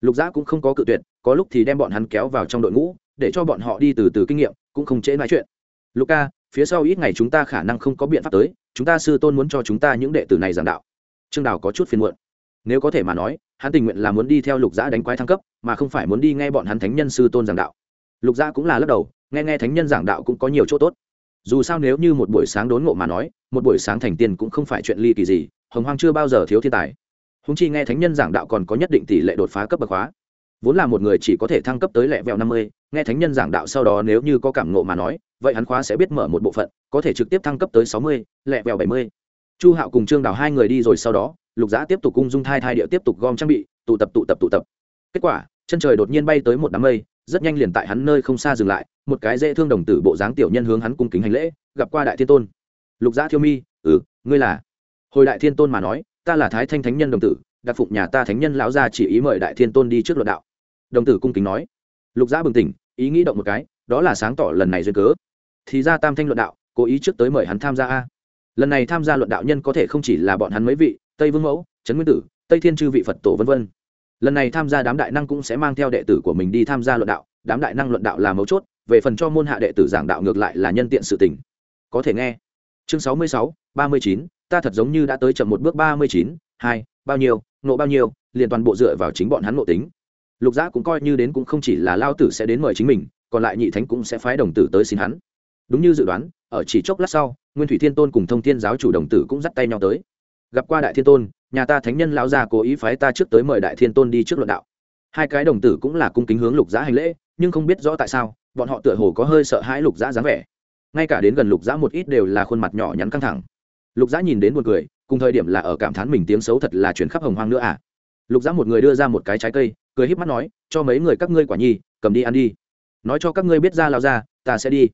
Lục Gia cũng không có cự tuyệt, có lúc thì đem bọn hắn kéo vào trong đội ngũ, để cho bọn họ đi từ từ kinh nghiệm, cũng không trễ nói chuyện. Lục ca, phía sau ít ngày chúng ta khả năng không có biện pháp tới, chúng ta sư tôn muốn cho chúng ta những đệ tử này giảng đạo. Trương đào có chút phiền muộn. Nếu có thể mà nói, hắn tình nguyện là muốn đi theo lục Gia đánh quái thăng cấp, mà không phải muốn đi nghe bọn hắn thánh nhân sư tôn giảng đạo. Lục Gia cũng là lắc đầu, nghe nghe thánh nhân giảng đạo cũng có nhiều chỗ tốt. Dù sao nếu như một buổi sáng đốn ngộ mà nói một buổi sáng thành tiên cũng không phải chuyện ly kỳ gì, hồng hoang chưa bao giờ thiếu thiên tài. Húng chi nghe thánh nhân giảng đạo còn có nhất định tỷ lệ đột phá cấp bậc hóa. Vốn là một người chỉ có thể thăng cấp tới lẹ vẹo năm mươi, nghe thánh nhân giảng đạo sau đó nếu như có cảm ngộ mà nói, vậy hắn khóa sẽ biết mở một bộ phận, có thể trực tiếp thăng cấp tới sáu mươi, lẹ vẹo bảy mươi. Chu hạo cùng trương đào hai người đi rồi sau đó, lục giã tiếp tục cung dung thai thai địa tiếp tục gom trang bị, tụ tập tụ tập tụ tập. Kết quả, chân trời đột nhiên bay tới một đám mây, rất nhanh liền tại hắn nơi không xa dừng lại, một cái dễ thương đồng tử bộ dáng tiểu nhân hướng hắn cung kính hành lễ, gặp qua đại thiên tôn lục giã thiêu mi ừ ngươi là. Hồi đại thiên tôn mà nói, ta là thái thanh thánh nhân đồng tử, đặc phụng nhà ta thánh nhân lão gia chỉ ý mời đại thiên tôn đi trước luận đạo. Đồng tử cung kính nói. Lục giã bừng tỉnh, ý nghĩ động một cái, đó là sáng tỏ lần này duyên cớ. Thì ra tam thanh luận đạo, cố ý trước tới mời hắn tham gia a. Lần này tham gia luận đạo nhân có thể không chỉ là bọn hắn mấy vị, tây vương mẫu, trấn nguyên tử, tây thiên chư vị phật tổ v v lần này tham gia đám đại năng cũng sẽ mang theo đệ tử của mình đi tham gia luận đạo, đám đại năng luận đạo là mấu chốt, về phần cho môn hạ đệ tử giảng đạo ngược lại là nhân tiện sự tình. Có thể nghe chương sáu mươi sáu, ba mươi chín, ta thật giống như đã tới chậm một bước ba mươi chín, hai, bao nhiêu, nộ bao nhiêu, liền toàn bộ dựa vào chính bọn hắn nộ tính. Lục giã cũng coi như đến cũng không chỉ là lao tử sẽ đến mời chính mình, còn lại nhị thánh cũng sẽ phái đồng tử tới xin hắn. Đúng như dự đoán, ở chỉ chốc lát sau, nguyên thủy thiên tôn cùng thông thiên giáo chủ đồng tử cũng dắt tay nhau tới. Gặp qua đại thiên tôn, nhà ta thánh nhân lão già cố ý phái ta trước tới mời đại thiên tôn đi trước luận đạo. Hai cái đồng tử cũng là cung kính hướng lục giã hành lễ, nhưng không biết rõ tại sao, bọn họ tựa hồ có hơi sợ hãi lục giã dáng vẻ ngay cả đến gần lục giã một ít đều là khuôn mặt nhỏ nhắn căng thẳng. Lục giã nhìn đến một người cùng thời điểm là ở cảm thán mình tiếng xấu thật là chuyển khắp hồng hoang nữa à. Lục giã một người đưa ra một cái trái cây, cười híp mắt nói, cho mấy người các ngươi quả nhi, cầm đi ăn đi. Nói cho các ngươi biết ra lao ra ta sẽ đi.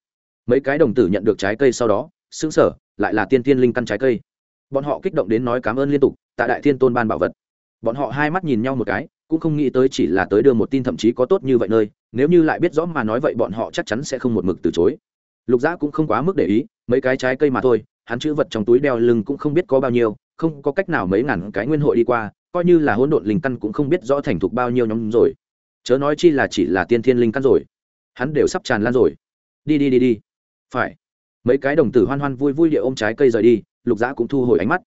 Mấy cái đồng tử nhận được trái cây sau đó xứng sở lại là tiên tiên linh căn trái cây. Bọn họ kích động đến nói cảm ơn liên tục tại đại thiên tôn ban bảo vật. Bọn họ hai mắt nhìn nhau một cái, cũng không nghĩ tới chỉ là tới đưa một tin thậm chí có tốt như vậy nơi, nếu như lại biết rõ mà nói vậy bọn họ chắc chắn sẽ không một mực từ chối lục giã cũng không quá mức để ý, mấy cái trái cây mà thôi, hắn chữ vật trong túi đeo lưng cũng không biết có bao nhiêu, không có cách nào mấy ngàn cái nguyên hội đi qua, coi như là hỗn độn linh căn cũng không biết rõ thành thục bao nhiêu nhóm rồi. Chớ nói chi là chỉ là tiên thiên linh căn rồi. Hắn đều sắp tràn lan rồi. Đi đi đi đi. Phải. Mấy cái đồng tử hoan hoan vui vui địa ôm trái cây rời đi, lục giã cũng thu hồi ánh mắt.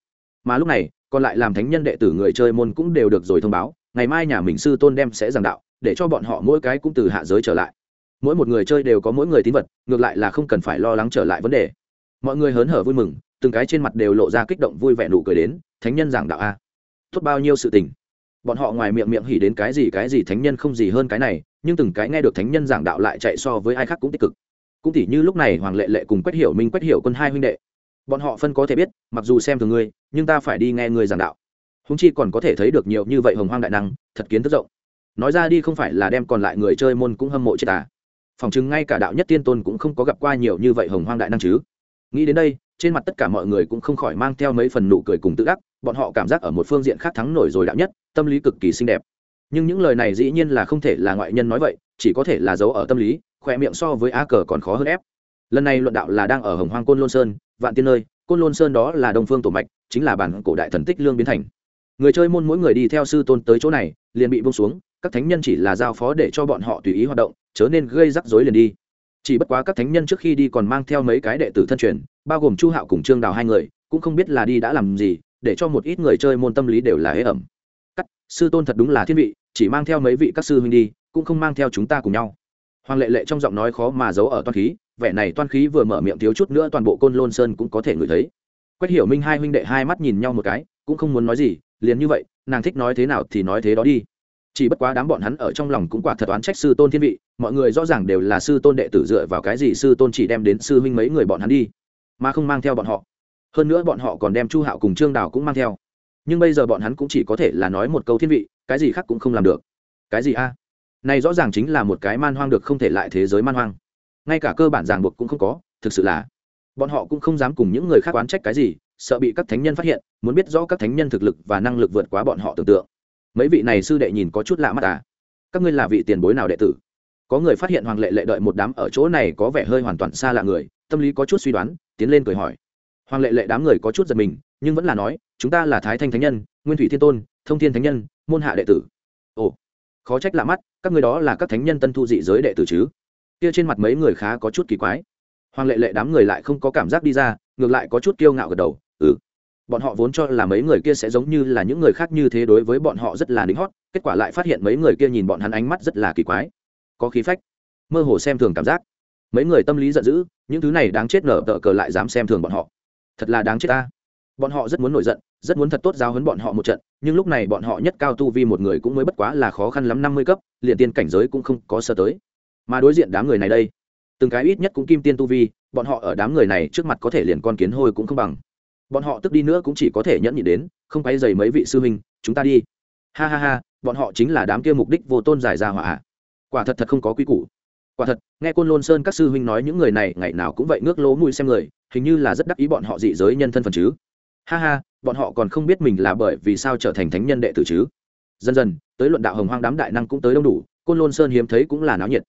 Mà lúc này, còn lại làm thánh nhân đệ tử người chơi môn cũng đều được rồi thông báo, ngày mai nhà mình sư tôn đem sẽ giảng đạo, để cho bọn họ mỗi cái cũng từ hạ giới trở lại mỗi một người chơi đều có mỗi người tín vật, ngược lại là không cần phải lo lắng trở lại vấn đề. Mọi người hớn hở vui mừng, từng cái trên mặt đều lộ ra kích động vui vẻ nụ cười đến, thánh nhân giảng đạo a, tốt bao nhiêu sự tình. Bọn họ ngoài miệng miệng hỉ đến cái gì cái gì thánh nhân không gì hơn cái này, nhưng từng cái nghe được thánh nhân giảng đạo lại chạy so với ai khác cũng tích cực. Cũng tỉ như lúc này hoàng lệ lệ cùng quách hiểu minh, quách hiểu quân hai huynh đệ. Bọn họ phân có thể biết, mặc dù xem thường ngươi, nhưng ta phải đi nghe ngươi giảng đạo. Húng chi còn có thể thấy được nhiều như vậy hồng hoang đại năng, thật kiến thức rộng. Nói ra đi không phải là đem còn lại người chơi môn cũng hâm mộ chết à phòng chứng ngay cả đạo nhất tiên tôn cũng không có gặp qua nhiều như vậy hồng hoang đại năng chứ. Nghĩ đến đây, trên mặt tất cả mọi người cũng không khỏi mang theo mấy phần nụ cười cùng tự đắc, bọn họ cảm giác ở một phương diện khác thắng nổi rồi đạo nhất, tâm lý cực kỳ xinh đẹp. Nhưng những lời này dĩ nhiên là không thể là ngoại nhân nói vậy, chỉ có thể là giấu ở tâm lý khỏe miệng so với a cờ còn khó hơn ép. Lần này luận đạo là đang ở hồng hoang côn lôn sơn, vạn tiên nơi, côn lôn sơn đó là đông phương tổ mạch, chính là bản cổ đại thần tích lương biến thành. Người chơi môn mỗi người đi theo sư tôn tới chỗ này, liền bị bông xuống, các thánh nhân chỉ là giao phó để cho bọn họ tùy ý hoạt động chớ nên gây rắc rối liền đi. Chỉ bất quá các thánh nhân trước khi đi còn mang theo mấy cái đệ tử thân truyền, bao gồm chu hạo cùng trương đào hai người, cũng không biết là đi đã làm gì, để cho một ít người chơi môn tâm lý đều là hế ẩm. Cắt, sư tôn thật đúng là thiên vị, chỉ mang theo mấy vị các sư huynh đi, cũng không mang theo chúng ta cùng nhau. Hoàng lệ lệ trong giọng nói khó mà giấu ở toan khí, vẻ này toan khí vừa mở miệng thiếu chút nữa toàn bộ côn lôn sơn cũng có thể ngửi thấy. Quách hiểu minh hai huynh đệ hai mắt nhìn nhau một cái, cũng không muốn nói gì, liền như vậy, nàng thích nói thế nào thì nói thế đó đi chỉ bất quá đám bọn hắn ở trong lòng cũng quả thật oán trách sư tôn thiên vị, mọi người rõ ràng đều là sư tôn đệ tử dựa vào cái gì sư tôn chỉ đem đến sư huynh mấy người bọn hắn đi, mà không mang theo bọn họ. Hơn nữa bọn họ còn đem chu hạo cùng trương đào cũng mang theo. Nhưng bây giờ bọn hắn cũng chỉ có thể là nói một câu thiên vị, cái gì khác cũng không làm được. Cái gì a? Này rõ ràng chính là một cái man hoang được không thể lại thế giới man hoang. Ngay cả cơ bản ràng buộc cũng không có, thực sự là. Bọn họ cũng không dám cùng những người khác oán trách cái gì, sợ bị các thánh nhân phát hiện, muốn biết rõ các thánh nhân thực lực và năng lực vượt quá bọn họ tưởng tượng mấy vị này sư đệ nhìn có chút lạ mắt à? Các ngươi là vị tiền bối nào đệ tử? Có người phát hiện hoàng lệ lệ đợi một đám ở chỗ này có vẻ hơi hoàn toàn xa lạ người, tâm lý có chút suy đoán, tiến lên cười hỏi. Hoàng lệ lệ đám người có chút giật mình, nhưng vẫn là nói, chúng ta là thái thanh thánh nhân, nguyên thủy thiên tôn, thông thiên thánh nhân, môn hạ đệ tử. Ồ, khó trách lạ mắt, các người đó là các thánh nhân tân thu dị giới đệ tử chứ? Kia trên mặt mấy người khá có chút kỳ quái. Hoàng lệ lệ đám người lại không có cảm giác đi ra, ngược lại có chút kiêu ngạo gật đầu ừ bọn họ vốn cho là mấy người kia sẽ giống như là những người khác như thế đối với bọn họ rất là đính hót, kết quả lại phát hiện mấy người kia nhìn bọn hắn ánh mắt rất là kỳ quái. Có khí phách, mơ hồ xem thường cảm giác. Mấy người tâm lý giận dữ, những thứ này đáng chết nở tờ cờ lại dám xem thường bọn họ. Thật là đáng chết ta. Bọn họ rất muốn nổi giận, rất muốn thật tốt giáo hấn bọn họ một trận, nhưng lúc này bọn họ nhất cao tu vi một người cũng mới bất quá là khó khăn lắm năm mươi cấp, liền tiên cảnh giới cũng không có sơ tới. Mà đối diện đám người này đây, từng cái ít nhất cũng kim tiên tu vi, bọn họ ở đám người này trước mặt có thể liền con kiến hôi cũng không bằng bọn họ tức đi nữa cũng chỉ có thể nhẫn nhịn đến, không quay dày mấy vị sư huynh, chúng ta đi. Ha ha ha, bọn họ chính là đám kia mục đích vô tôn giải ra hỏa quả thật thật không có quy củ. Quả thật, nghe côn lôn sơn các sư huynh nói những người này, ngày nào cũng vậy ngước lỗ mùi xem người, hình như là rất đắc ý bọn họ dị giới nhân thân phần chứ. Ha ha, bọn họ còn không biết mình là bởi vì sao trở thành thánh nhân đệ tử chứ. Dần dần, tới luận đạo hồng hoang đám đại năng cũng tới đông đủ, côn lôn sơn hiếm thấy cũng là náo nhiệt.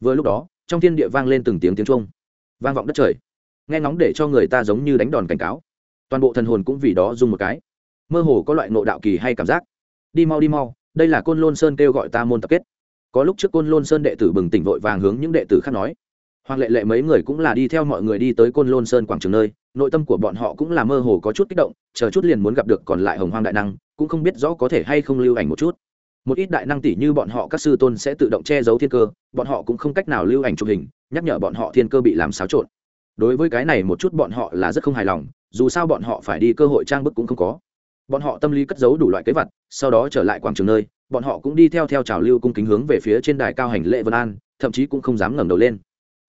Vừa lúc đó, trong thiên địa vang lên từng tiếng tiếng trung vang vọng đất trời. Nghe ngóng để cho người ta giống như đánh đòn cảnh cáo toàn bộ thần hồn cũng vì đó dùng một cái. Mơ hồ có loại nộ đạo kỳ hay cảm giác. Đi mau đi mau, đây là côn lôn sơn kêu gọi ta môn tập kết. Có lúc trước côn lôn sơn đệ tử bừng tỉnh vội vàng hướng những đệ tử khác nói. Hoàng lệ lệ mấy người cũng là đi theo mọi người đi tới côn lôn sơn quảng trường nơi, nội tâm của bọn họ cũng là mơ hồ có chút kích động, chờ chút liền muốn gặp được còn lại hồng hoang đại năng, cũng không biết rõ có thể hay không lưu ảnh một chút. Một ít đại năng tỷ như bọn họ các sư tôn sẽ tự động che giấu thiên cơ, bọn họ cũng không cách nào lưu ảnh chụp hình, nhắc nhở bọn họ thiên cơ bị làm xáo trộn đối với cái này một chút bọn họ là rất không hài lòng, dù sao bọn họ phải đi cơ hội trang bức cũng không có. Bọn họ tâm lý cất giấu đủ loại kế vật, sau đó trở lại quảng trường nơi, bọn họ cũng đi theo theo trào lưu cung kính hướng về phía trên đài cao hành lệ vân an, thậm chí cũng không dám ngẩng đầu lên.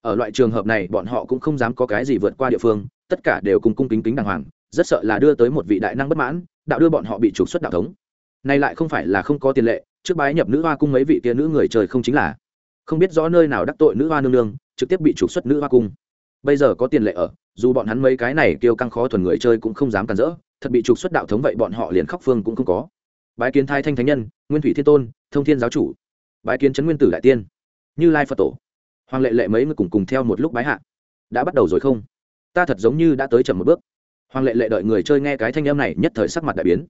Ở loại trường hợp này, bọn họ cũng không dám có cái gì vượt qua địa phương, tất cả đều cùng cung kính kính đàng hoàng, rất sợ là đưa tới một vị đại năng bất mãn, đạo đưa bọn họ bị trục xuất đạo thống. Nay lại không phải là không có tiền lệ, trước bái nhập nữ hoa cung mấy vị kia nữ người trời không chính là. Không biết rõ nơi nào đắc tội nữ hoa nương nương, trực tiếp bị trục xuất nữ hoa cung bây giờ có tiền lệ ở, dù bọn hắn mấy cái này kêu căng khó thuần người chơi cũng không dám cản rỡ, thật bị trục xuất đạo thống vậy bọn họ liền khóc phương cũng không có. Bái kiến thai thanh thánh nhân, nguyên thủy thiên tôn, thông thiên giáo chủ. Bái kiến trấn nguyên tử đại tiên. Như lai phật tổ. Hoàng lệ lệ mấy người cùng cùng theo một lúc bái hạ. Đã bắt đầu rồi không? Ta thật giống như đã tới chậm một bước. Hoàng lệ lệ đợi người chơi nghe cái thanh âm này nhất thời sắc mặt đại biến.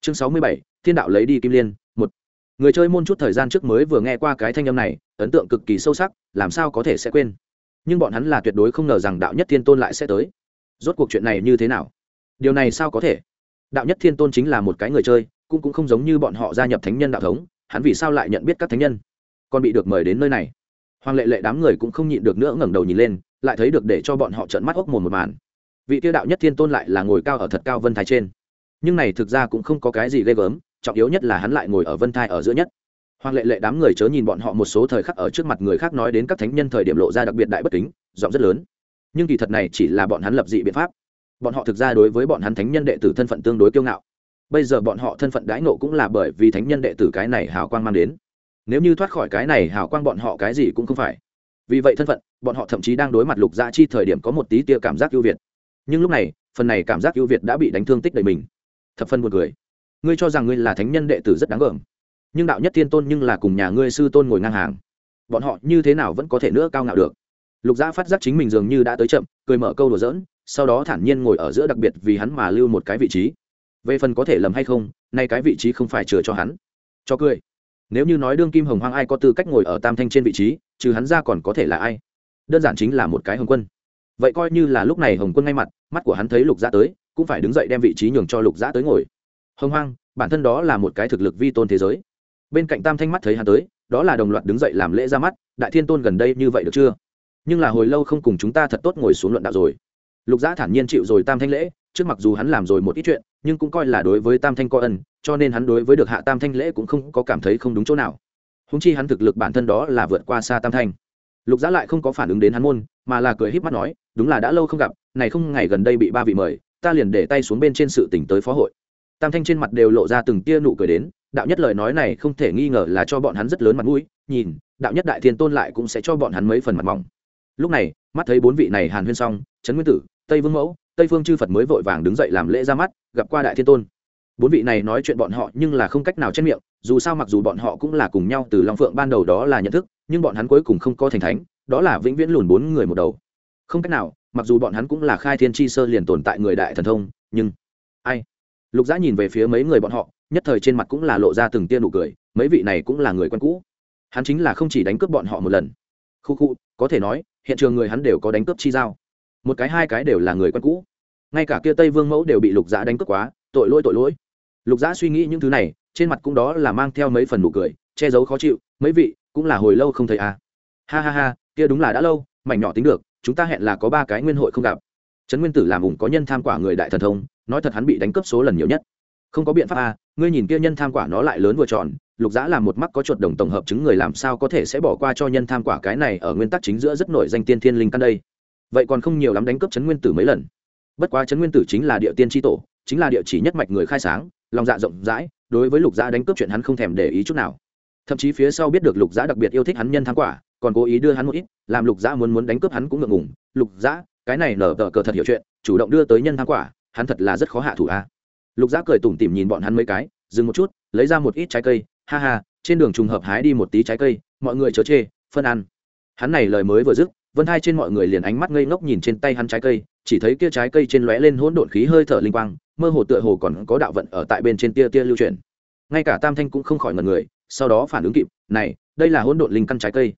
Chương sáu mươi bảy, thiên đạo lấy đi kim liên, một. Người chơi môn chút thời gian trước mới vừa nghe qua cái thanh âm này, ấn tượng cực kỳ sâu sắc, làm sao có thể sẽ quên? Nhưng bọn hắn là tuyệt đối không ngờ rằng đạo nhất thiên tôn lại sẽ tới. Rốt cuộc chuyện này như thế nào? Điều này sao có thể? Đạo nhất thiên tôn chính là một cái người chơi, cũng cũng không giống như bọn họ gia nhập thánh nhân đạo thống, hắn vì sao lại nhận biết các thánh nhân? Còn bị được mời đến nơi này. Hoàng lệ lệ đám người cũng không nhịn được nữa ngẩng đầu nhìn lên, lại thấy được để cho bọn họ trợn mắt ốc mồm một màn. Vị tiêu đạo nhất thiên tôn lại là ngồi cao ở thật cao vân thái trên. Nhưng này thực ra cũng không có cái gì ghê gớm, trọng yếu nhất là hắn lại ngồi ở vân thai ở giữa nhất hoàng lệ lệ đám người chớ nhìn bọn họ một số thời khắc ở trước mặt người khác nói đến các thánh nhân thời điểm lộ ra đặc biệt đại bất kính giọng rất lớn. Nhưng kỳ thật này chỉ là bọn hắn lập dị biện pháp. Bọn họ thực ra đối với bọn hắn thánh nhân đệ tử thân phận tương đối kiêu ngạo. Bây giờ bọn họ thân phận đãi nộ cũng là bởi vì thánh nhân đệ tử cái này hào quang mang đến. Nếu như thoát khỏi cái này hào quang bọn họ cái gì cũng không phải. Vì vậy thân phận bọn họ thậm chí đang đối mặt lục gia chi thời điểm có một tí tia cảm giác ưu việt. Nhưng lúc này phần này cảm giác ưu việt đã bị đánh thương tích đầy mình. Thập phân một người, ngươi cho rằng ngươi là thánh nhân đệ tử rất đáng gờm nhưng đạo nhất thiên tôn nhưng là cùng nhà ngươi sư tôn ngồi ngang hàng. Bọn họ như thế nào vẫn có thể nữa cao ngạo được? Lục gia phát giác chính mình dường như đã tới chậm, cười mở câu đùa dỡn sau đó thản nhiên ngồi ở giữa đặc biệt vì hắn mà lưu một cái vị trí. Về phần có thể lầm hay không, nay cái vị trí không phải chừa cho hắn. Cho cười. Nếu như nói đương kim hồng hoang ai có tư cách ngồi ở tam thanh trên vị trí, trừ hắn ra còn có thể là ai? Đơn giản chính là một cái hồng quân. Vậy coi như là lúc này hồng quân ngay mặt, mắt của hắn thấy lục gia tới, cũng phải đứng dậy đem vị trí nhường cho lục gia tới ngồi. Hồng hoang, bản thân đó là một cái thực lực vi tôn thế giới bên cạnh tam thanh mắt thấy hắn tới, đó là đồng loạt đứng dậy làm lễ ra mắt, đại thiên tôn gần đây như vậy được chưa? Nhưng là hồi lâu không cùng chúng ta thật tốt ngồi xuống luận đạo rồi. Lục giã thản nhiên chịu rồi tam thanh lễ, trước mặc dù hắn làm rồi một ít chuyện, nhưng cũng coi là đối với tam thanh coi ân, cho nên hắn đối với được hạ tam thanh lễ cũng không có cảm thấy không đúng chỗ nào. Húng chi hắn thực lực bản thân đó là vượt qua xa tam thanh. Lục giã lại không có phản ứng đến hắn môn, mà là cười h í p mắt nói, đúng là đã lâu không gặp, này không ngày gần đây bị ba vị mời, ta liền để tay xuống bên trên sự tỉnh tới phó hội. Tam thanh trên mặt đều lộ ra từng tia nụ cười đến đạo nhất lời nói này không thể nghi ngờ là cho bọn hắn rất lớn mặt mũi, nhìn, đạo nhất đại thiên tôn lại cũng sẽ cho bọn hắn mấy phần mặt mỏng. Lúc này, mắt thấy bốn vị này hàn huyên xong, trấn nguyên tử, tây vương mẫu, tây phương chư phật mới vội vàng đứng dậy làm lễ ra mắt, gặp qua đại thiên tôn. Bốn vị này nói chuyện bọn họ nhưng là không cách nào chết miệng, dù sao mặc dù bọn họ cũng là cùng nhau từ long phượng ban đầu đó là nhận thức, nhưng bọn hắn cuối cùng không có thành thánh, đó là vĩnh viễn lùn bốn người một đầu. Không cách nào, mặc dù bọn hắn cũng là khai thiên tri sơ liền tồn tại người đại thần thông, nhưng, ai? Lục giã nhìn về phía mấy người bọn họ nhất thời trên mặt cũng là lộ ra từng tia nụ cười, mấy vị này cũng là người quen cũ. Hắn chính là không chỉ đánh cướp bọn họ một lần. Khu khu, có thể nói, hiện trường người hắn đều có đánh cướp chi giao. Một cái hai cái đều là người quen cũ. Ngay cả kia tây vương mẫu đều bị lục giã đánh cướp quá, tội lỗi tội lỗi. Lục giã suy nghĩ những thứ này, trên mặt cũng đó là mang theo mấy phần nụ cười, che giấu khó chịu, mấy vị, cũng là hồi lâu không thấy à. ha ha ha, kia đúng là đã lâu, mảnh nhỏ tính được, chúng ta hẹn là có ba cái nguyên hội không gặp. Trấn nguyên tử làm ủng có nhân tham quả người đại thần thông, nói thật hắn bị đánh cướp số lần nhiều nhất không có biện pháp à ngươi nhìn kia nhân tham quả nó lại lớn vừa tròn, lục giã là một mắc có chuột đồng tổng hợp chứng người làm sao có thể sẽ bỏ qua cho nhân tham quả cái này ở nguyên tắc chính giữa rất nổi danh tiên thiên linh căn đây. Vậy còn không nhiều lắm đánh cướp chấn nguyên tử mấy lần. Bất quá chấn nguyên tử chính là địa tiên tri tổ, chính là địa chỉ nhất mạch người khai sáng, lòng dạ rộng rãi, đối với lục giã đánh cướp chuyện hắn không thèm để ý chút nào. Thậm chí phía sau biết được lục giã đặc biệt yêu thích hắn nhân tham quả, còn cố ý đưa hắn một ít, làm lục giã muốn muốn đánh cướp hắn cũng ngượng ngùng. Lục giã cái này nở tờ cờ thật hiểu chuyện, chủ động đưa tới nhân tham quả, hắn thật là rất khó hạ thủ a lục giã cười tủm tỉm nhìn bọn hắn mấy cái, dừng một chút, lấy ra một ít trái cây, ha ha, trên đường trùng hợp hái đi một tí trái cây, mọi người chớ chê, phân ăn. Hắn này lời mới vừa dứt, vân hai trên mọi người liền ánh mắt ngây ngốc nhìn trên tay hắn trái cây, chỉ thấy kia trái cây trên lóe lên hỗn độn khí hơi thở linh quang, mơ hồ tựa hồ còn có đạo vận ở tại bên trên tia tia lưu truyền ngay cả tam thanh cũng không khỏi ngần người, sau đó phản ứng kịp, này, đây là hỗn độn linh căn trái cây.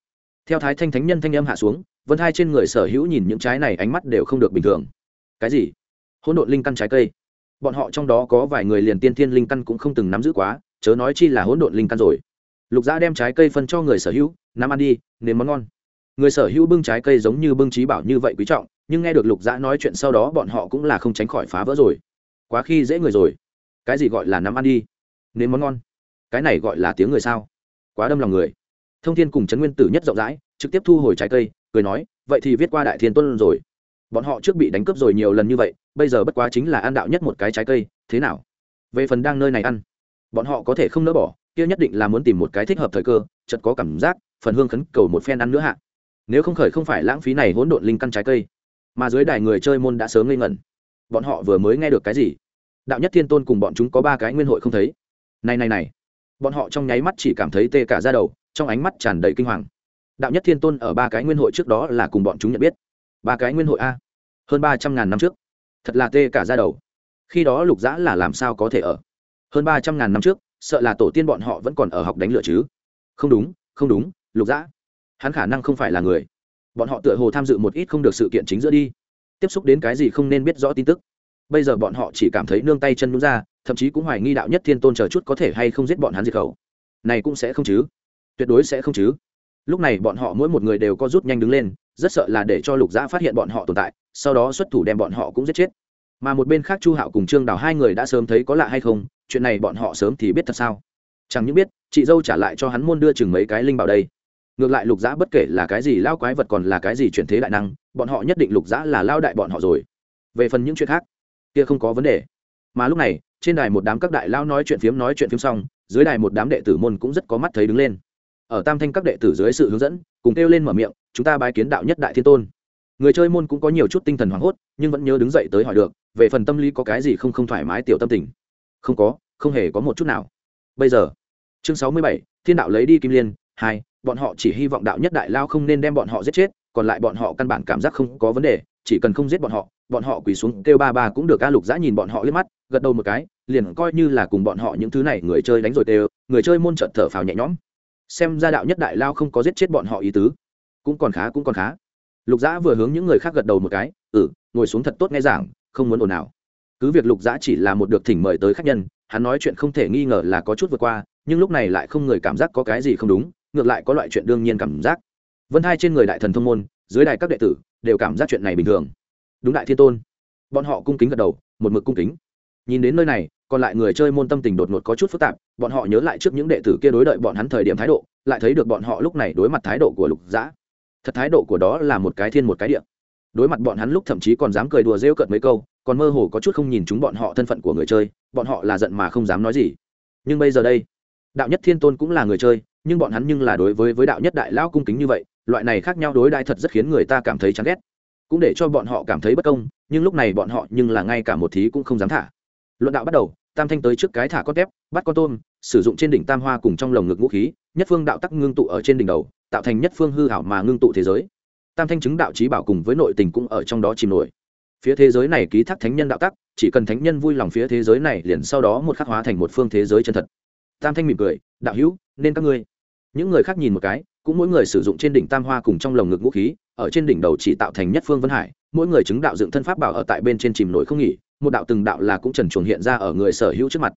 Theo thái thanh thánh nhân thanh âm hạ xuống, vân hai trên người sở hữu nhìn những trái này ánh mắt đều không được bình thường. Cái gì? Hỗn độn linh căn trái cây? Bọn họ trong đó có vài người liền tiên thiên linh căn cũng không từng nắm giữ quá, chớ nói chi là hỗn độn linh căn rồi. Lục gia đem trái cây phân cho người sở hữu, nắm ăn đi, nếm món ngon. Người sở hữu bưng trái cây giống như bưng trí bảo như vậy quý trọng, nhưng nghe được lục dã nói chuyện sau đó bọn họ cũng là không tránh khỏi phá vỡ rồi. Quá khi dễ người rồi. Cái gì gọi là nắm ăn đi? Nếm món ngon. Cái này gọi là tiếng người sao? Quá đâm lòng người. Thông thiên cùng trấn nguyên tử nhất rộng rãi, trực tiếp thu hồi trái cây, cười nói, vậy thì viết qua đại thiên tuân rồi. Bọn họ trước bị đánh cướp rồi nhiều lần như vậy bây giờ bất quá chính là ăn đạo nhất một cái trái cây, thế nào? Về phần đang nơi này ăn, bọn họ có thể không nỡ bỏ, kia nhất định là muốn tìm một cái thích hợp thời cơ chật có cảm giác, phần hương khấn cầu một phen ăn nữa hạ. Nếu không khởi không phải lãng phí này hỗn độn linh căn trái cây, mà dưới đài người chơi môn đã sớm ngây ngẩn. Bọn họ vừa mới nghe được cái gì? Đạo nhất thiên tôn cùng bọn chúng có ba cái nguyên hội không thấy. Này này này. Bọn họ trong nháy mắt chỉ cảm thấy tê cả ra đầu, trong ánh mắt tràn đầy kinh hoàng. Đạo nhất thiên tôn ở ba cái nguyên hội trước đó là cùng bọn chúng nhận biết. Ba cái nguyên hội a. Hơn ba trăm ngàn năm trước thật là tê cả ra đầu. Khi đó lục dã là làm sao có thể ở? Hơn ba trăm ngàn năm trước, sợ là tổ tiên bọn họ vẫn còn ở học đánh lửa chứ. Không đúng không đúng, lục dã. Hắn khả năng không phải là người. Bọn họ tựa hồ tham dự một ít không được sự kiện chính giữa đi. Tiếp xúc đến cái gì không nên biết rõ tin tức. Bây giờ bọn họ chỉ cảm thấy nương tay chân đúng ra, thậm chí cũng hoài nghi đạo nhất thiên tôn chờ chút có thể hay không giết bọn hắn diệt khẩu. Này cũng sẽ không chứ. Tuyệt đối sẽ không chứ. Lúc này bọn họ mỗi một người đều có rút nhanh đứng lên rất sợ là để cho lục giã phát hiện bọn họ tồn tại, sau đó xuất thủ đem bọn họ cũng giết chết. Mà một bên khác chu hạo cùng trương đào hai người đã sớm thấy có lạ hay không, chuyện này bọn họ sớm thì biết thật sao? Chẳng những biết, chị dâu trả lại cho hắn môn đưa chừng mấy cái linh bảo đây. Ngược lại lục giã bất kể là cái gì lao quái vật còn là cái gì chuyển thế đại năng, bọn họ nhất định lục giã là lao đại bọn họ rồi. Về phần những chuyện khác, kia không có vấn đề. Mà lúc này, trên đài một đám các đại lao nói chuyện phiếm nói chuyện phiếm xong, dưới đài một đám đệ tử môn cũng rất có mắt thấy đứng lên. Ở tam thanh các đệ tử dưới sự hướng dẫn, cùng kêu lên mở miệng chúng ta bái kiến đạo nhất đại thiên tôn. Người chơi môn cũng có nhiều chút tinh thần hoảng hốt, nhưng vẫn nhớ đứng dậy tới hỏi được, về phần tâm lý có cái gì không không thoải mái tiểu tâm tình? Không có, không hề có một chút nào. Bây giờ, chương sáu mươi bảy, thiên đạo lấy đi kim liên, hai, bọn họ chỉ hy vọng đạo nhất đại lao không nên đem bọn họ giết chết, còn lại bọn họ căn bản cảm giác không có vấn đề, chỉ cần không giết bọn họ bọn họ quỳ xuống kêu ba ba cũng được ca lục giã nhìn bọn họ liếc mắt, gật đầu một cái, liền coi như là cùng bọn họ những thứ này người chơi đánh rồi đều, người chơi môn trợt thở phào nhẹ nhõm. Xem ra đạo nhất đại lao không có giết chết bọn họ ý tứ cũng còn khá, cũng còn khá. Lục Dã vừa hướng những người khác gật đầu một cái ừ ngồi xuống thật tốt nghe giảng, không muốn ồn ào. Cứ việc lục Dã chỉ là một được thỉnh mời tới khách nhân, hắn nói chuyện không thể nghi ngờ là có chút vượt qua, nhưng lúc này lại không người cảm giác có cái gì không đúng, ngược lại có loại chuyện đương nhiên cảm giác. Vân hai trên người đại thần thông môn, dưới đài các đệ tử đều cảm giác chuyện này bình thường. Đúng đại thiên tôn. Bọn họ cung kính gật đầu, một mực cung kính. Nhìn đến nơi này, còn lại người chơi môn tâm tình đột ngột có chút phức tạp, bọn họ nhớ lại trước những đệ tử kia đối đợi bọn hắn thời điểm thái độ, lại thấy được bọn họ lúc này đối mặt thái độ của lục dã thật thái độ của đó là một cái thiên một cái địa. Đối mặt bọn hắn lúc thậm chí còn dám cười đùa rêu cợt mấy câu, còn mơ hồ có chút không nhìn chúng bọn họ thân phận của người chơi, bọn họ là giận mà không dám nói gì. Nhưng bây giờ đây, đạo nhất thiên tôn cũng là người chơi, nhưng bọn hắn nhưng là đối với với đạo nhất đại lão cung kính như vậy, loại này khác nhau đối đại thật rất khiến người ta cảm thấy chán ghét. Cũng để cho bọn họ cảm thấy bất công, nhưng lúc này bọn họ nhưng là ngay cả một thí cũng không dám thả. Luận đạo bắt đầu tam thanh tới trước cái thả con tép, bắt con tôm, sử dụng trên đỉnh tam hoa cùng trong lồng ngực vũ khí, nhất phương đạo tắc ngưng tụ ở trên đỉnh đầu, tạo thành nhất phương hư hảo mà ngưng tụ thế giới. Tam thanh chứng đạo trí bảo cùng với nội tình cũng ở trong đó chìm nổi. Phía thế giới này ký thác thánh nhân đạo tắc, chỉ cần thánh nhân vui lòng phía thế giới này liền sau đó một khắc hóa thành một phương thế giới chân thật. Tam thanh mỉm cười, đạo hữu, nên các ngươi. Những người khác nhìn một cái, cũng mỗi người sử dụng trên đỉnh tam hoa cùng trong lồng ngực vũ khí, ở trên đỉnh đầu chỉ tạo thành nhất phương vân hải, mỗi người chứng đạo dựng thân pháp bảo ở tại bên trên chìm nổi không nghỉ một đạo từng đạo là cũng trần chuồng hiện ra ở người sở hữu trước mặt.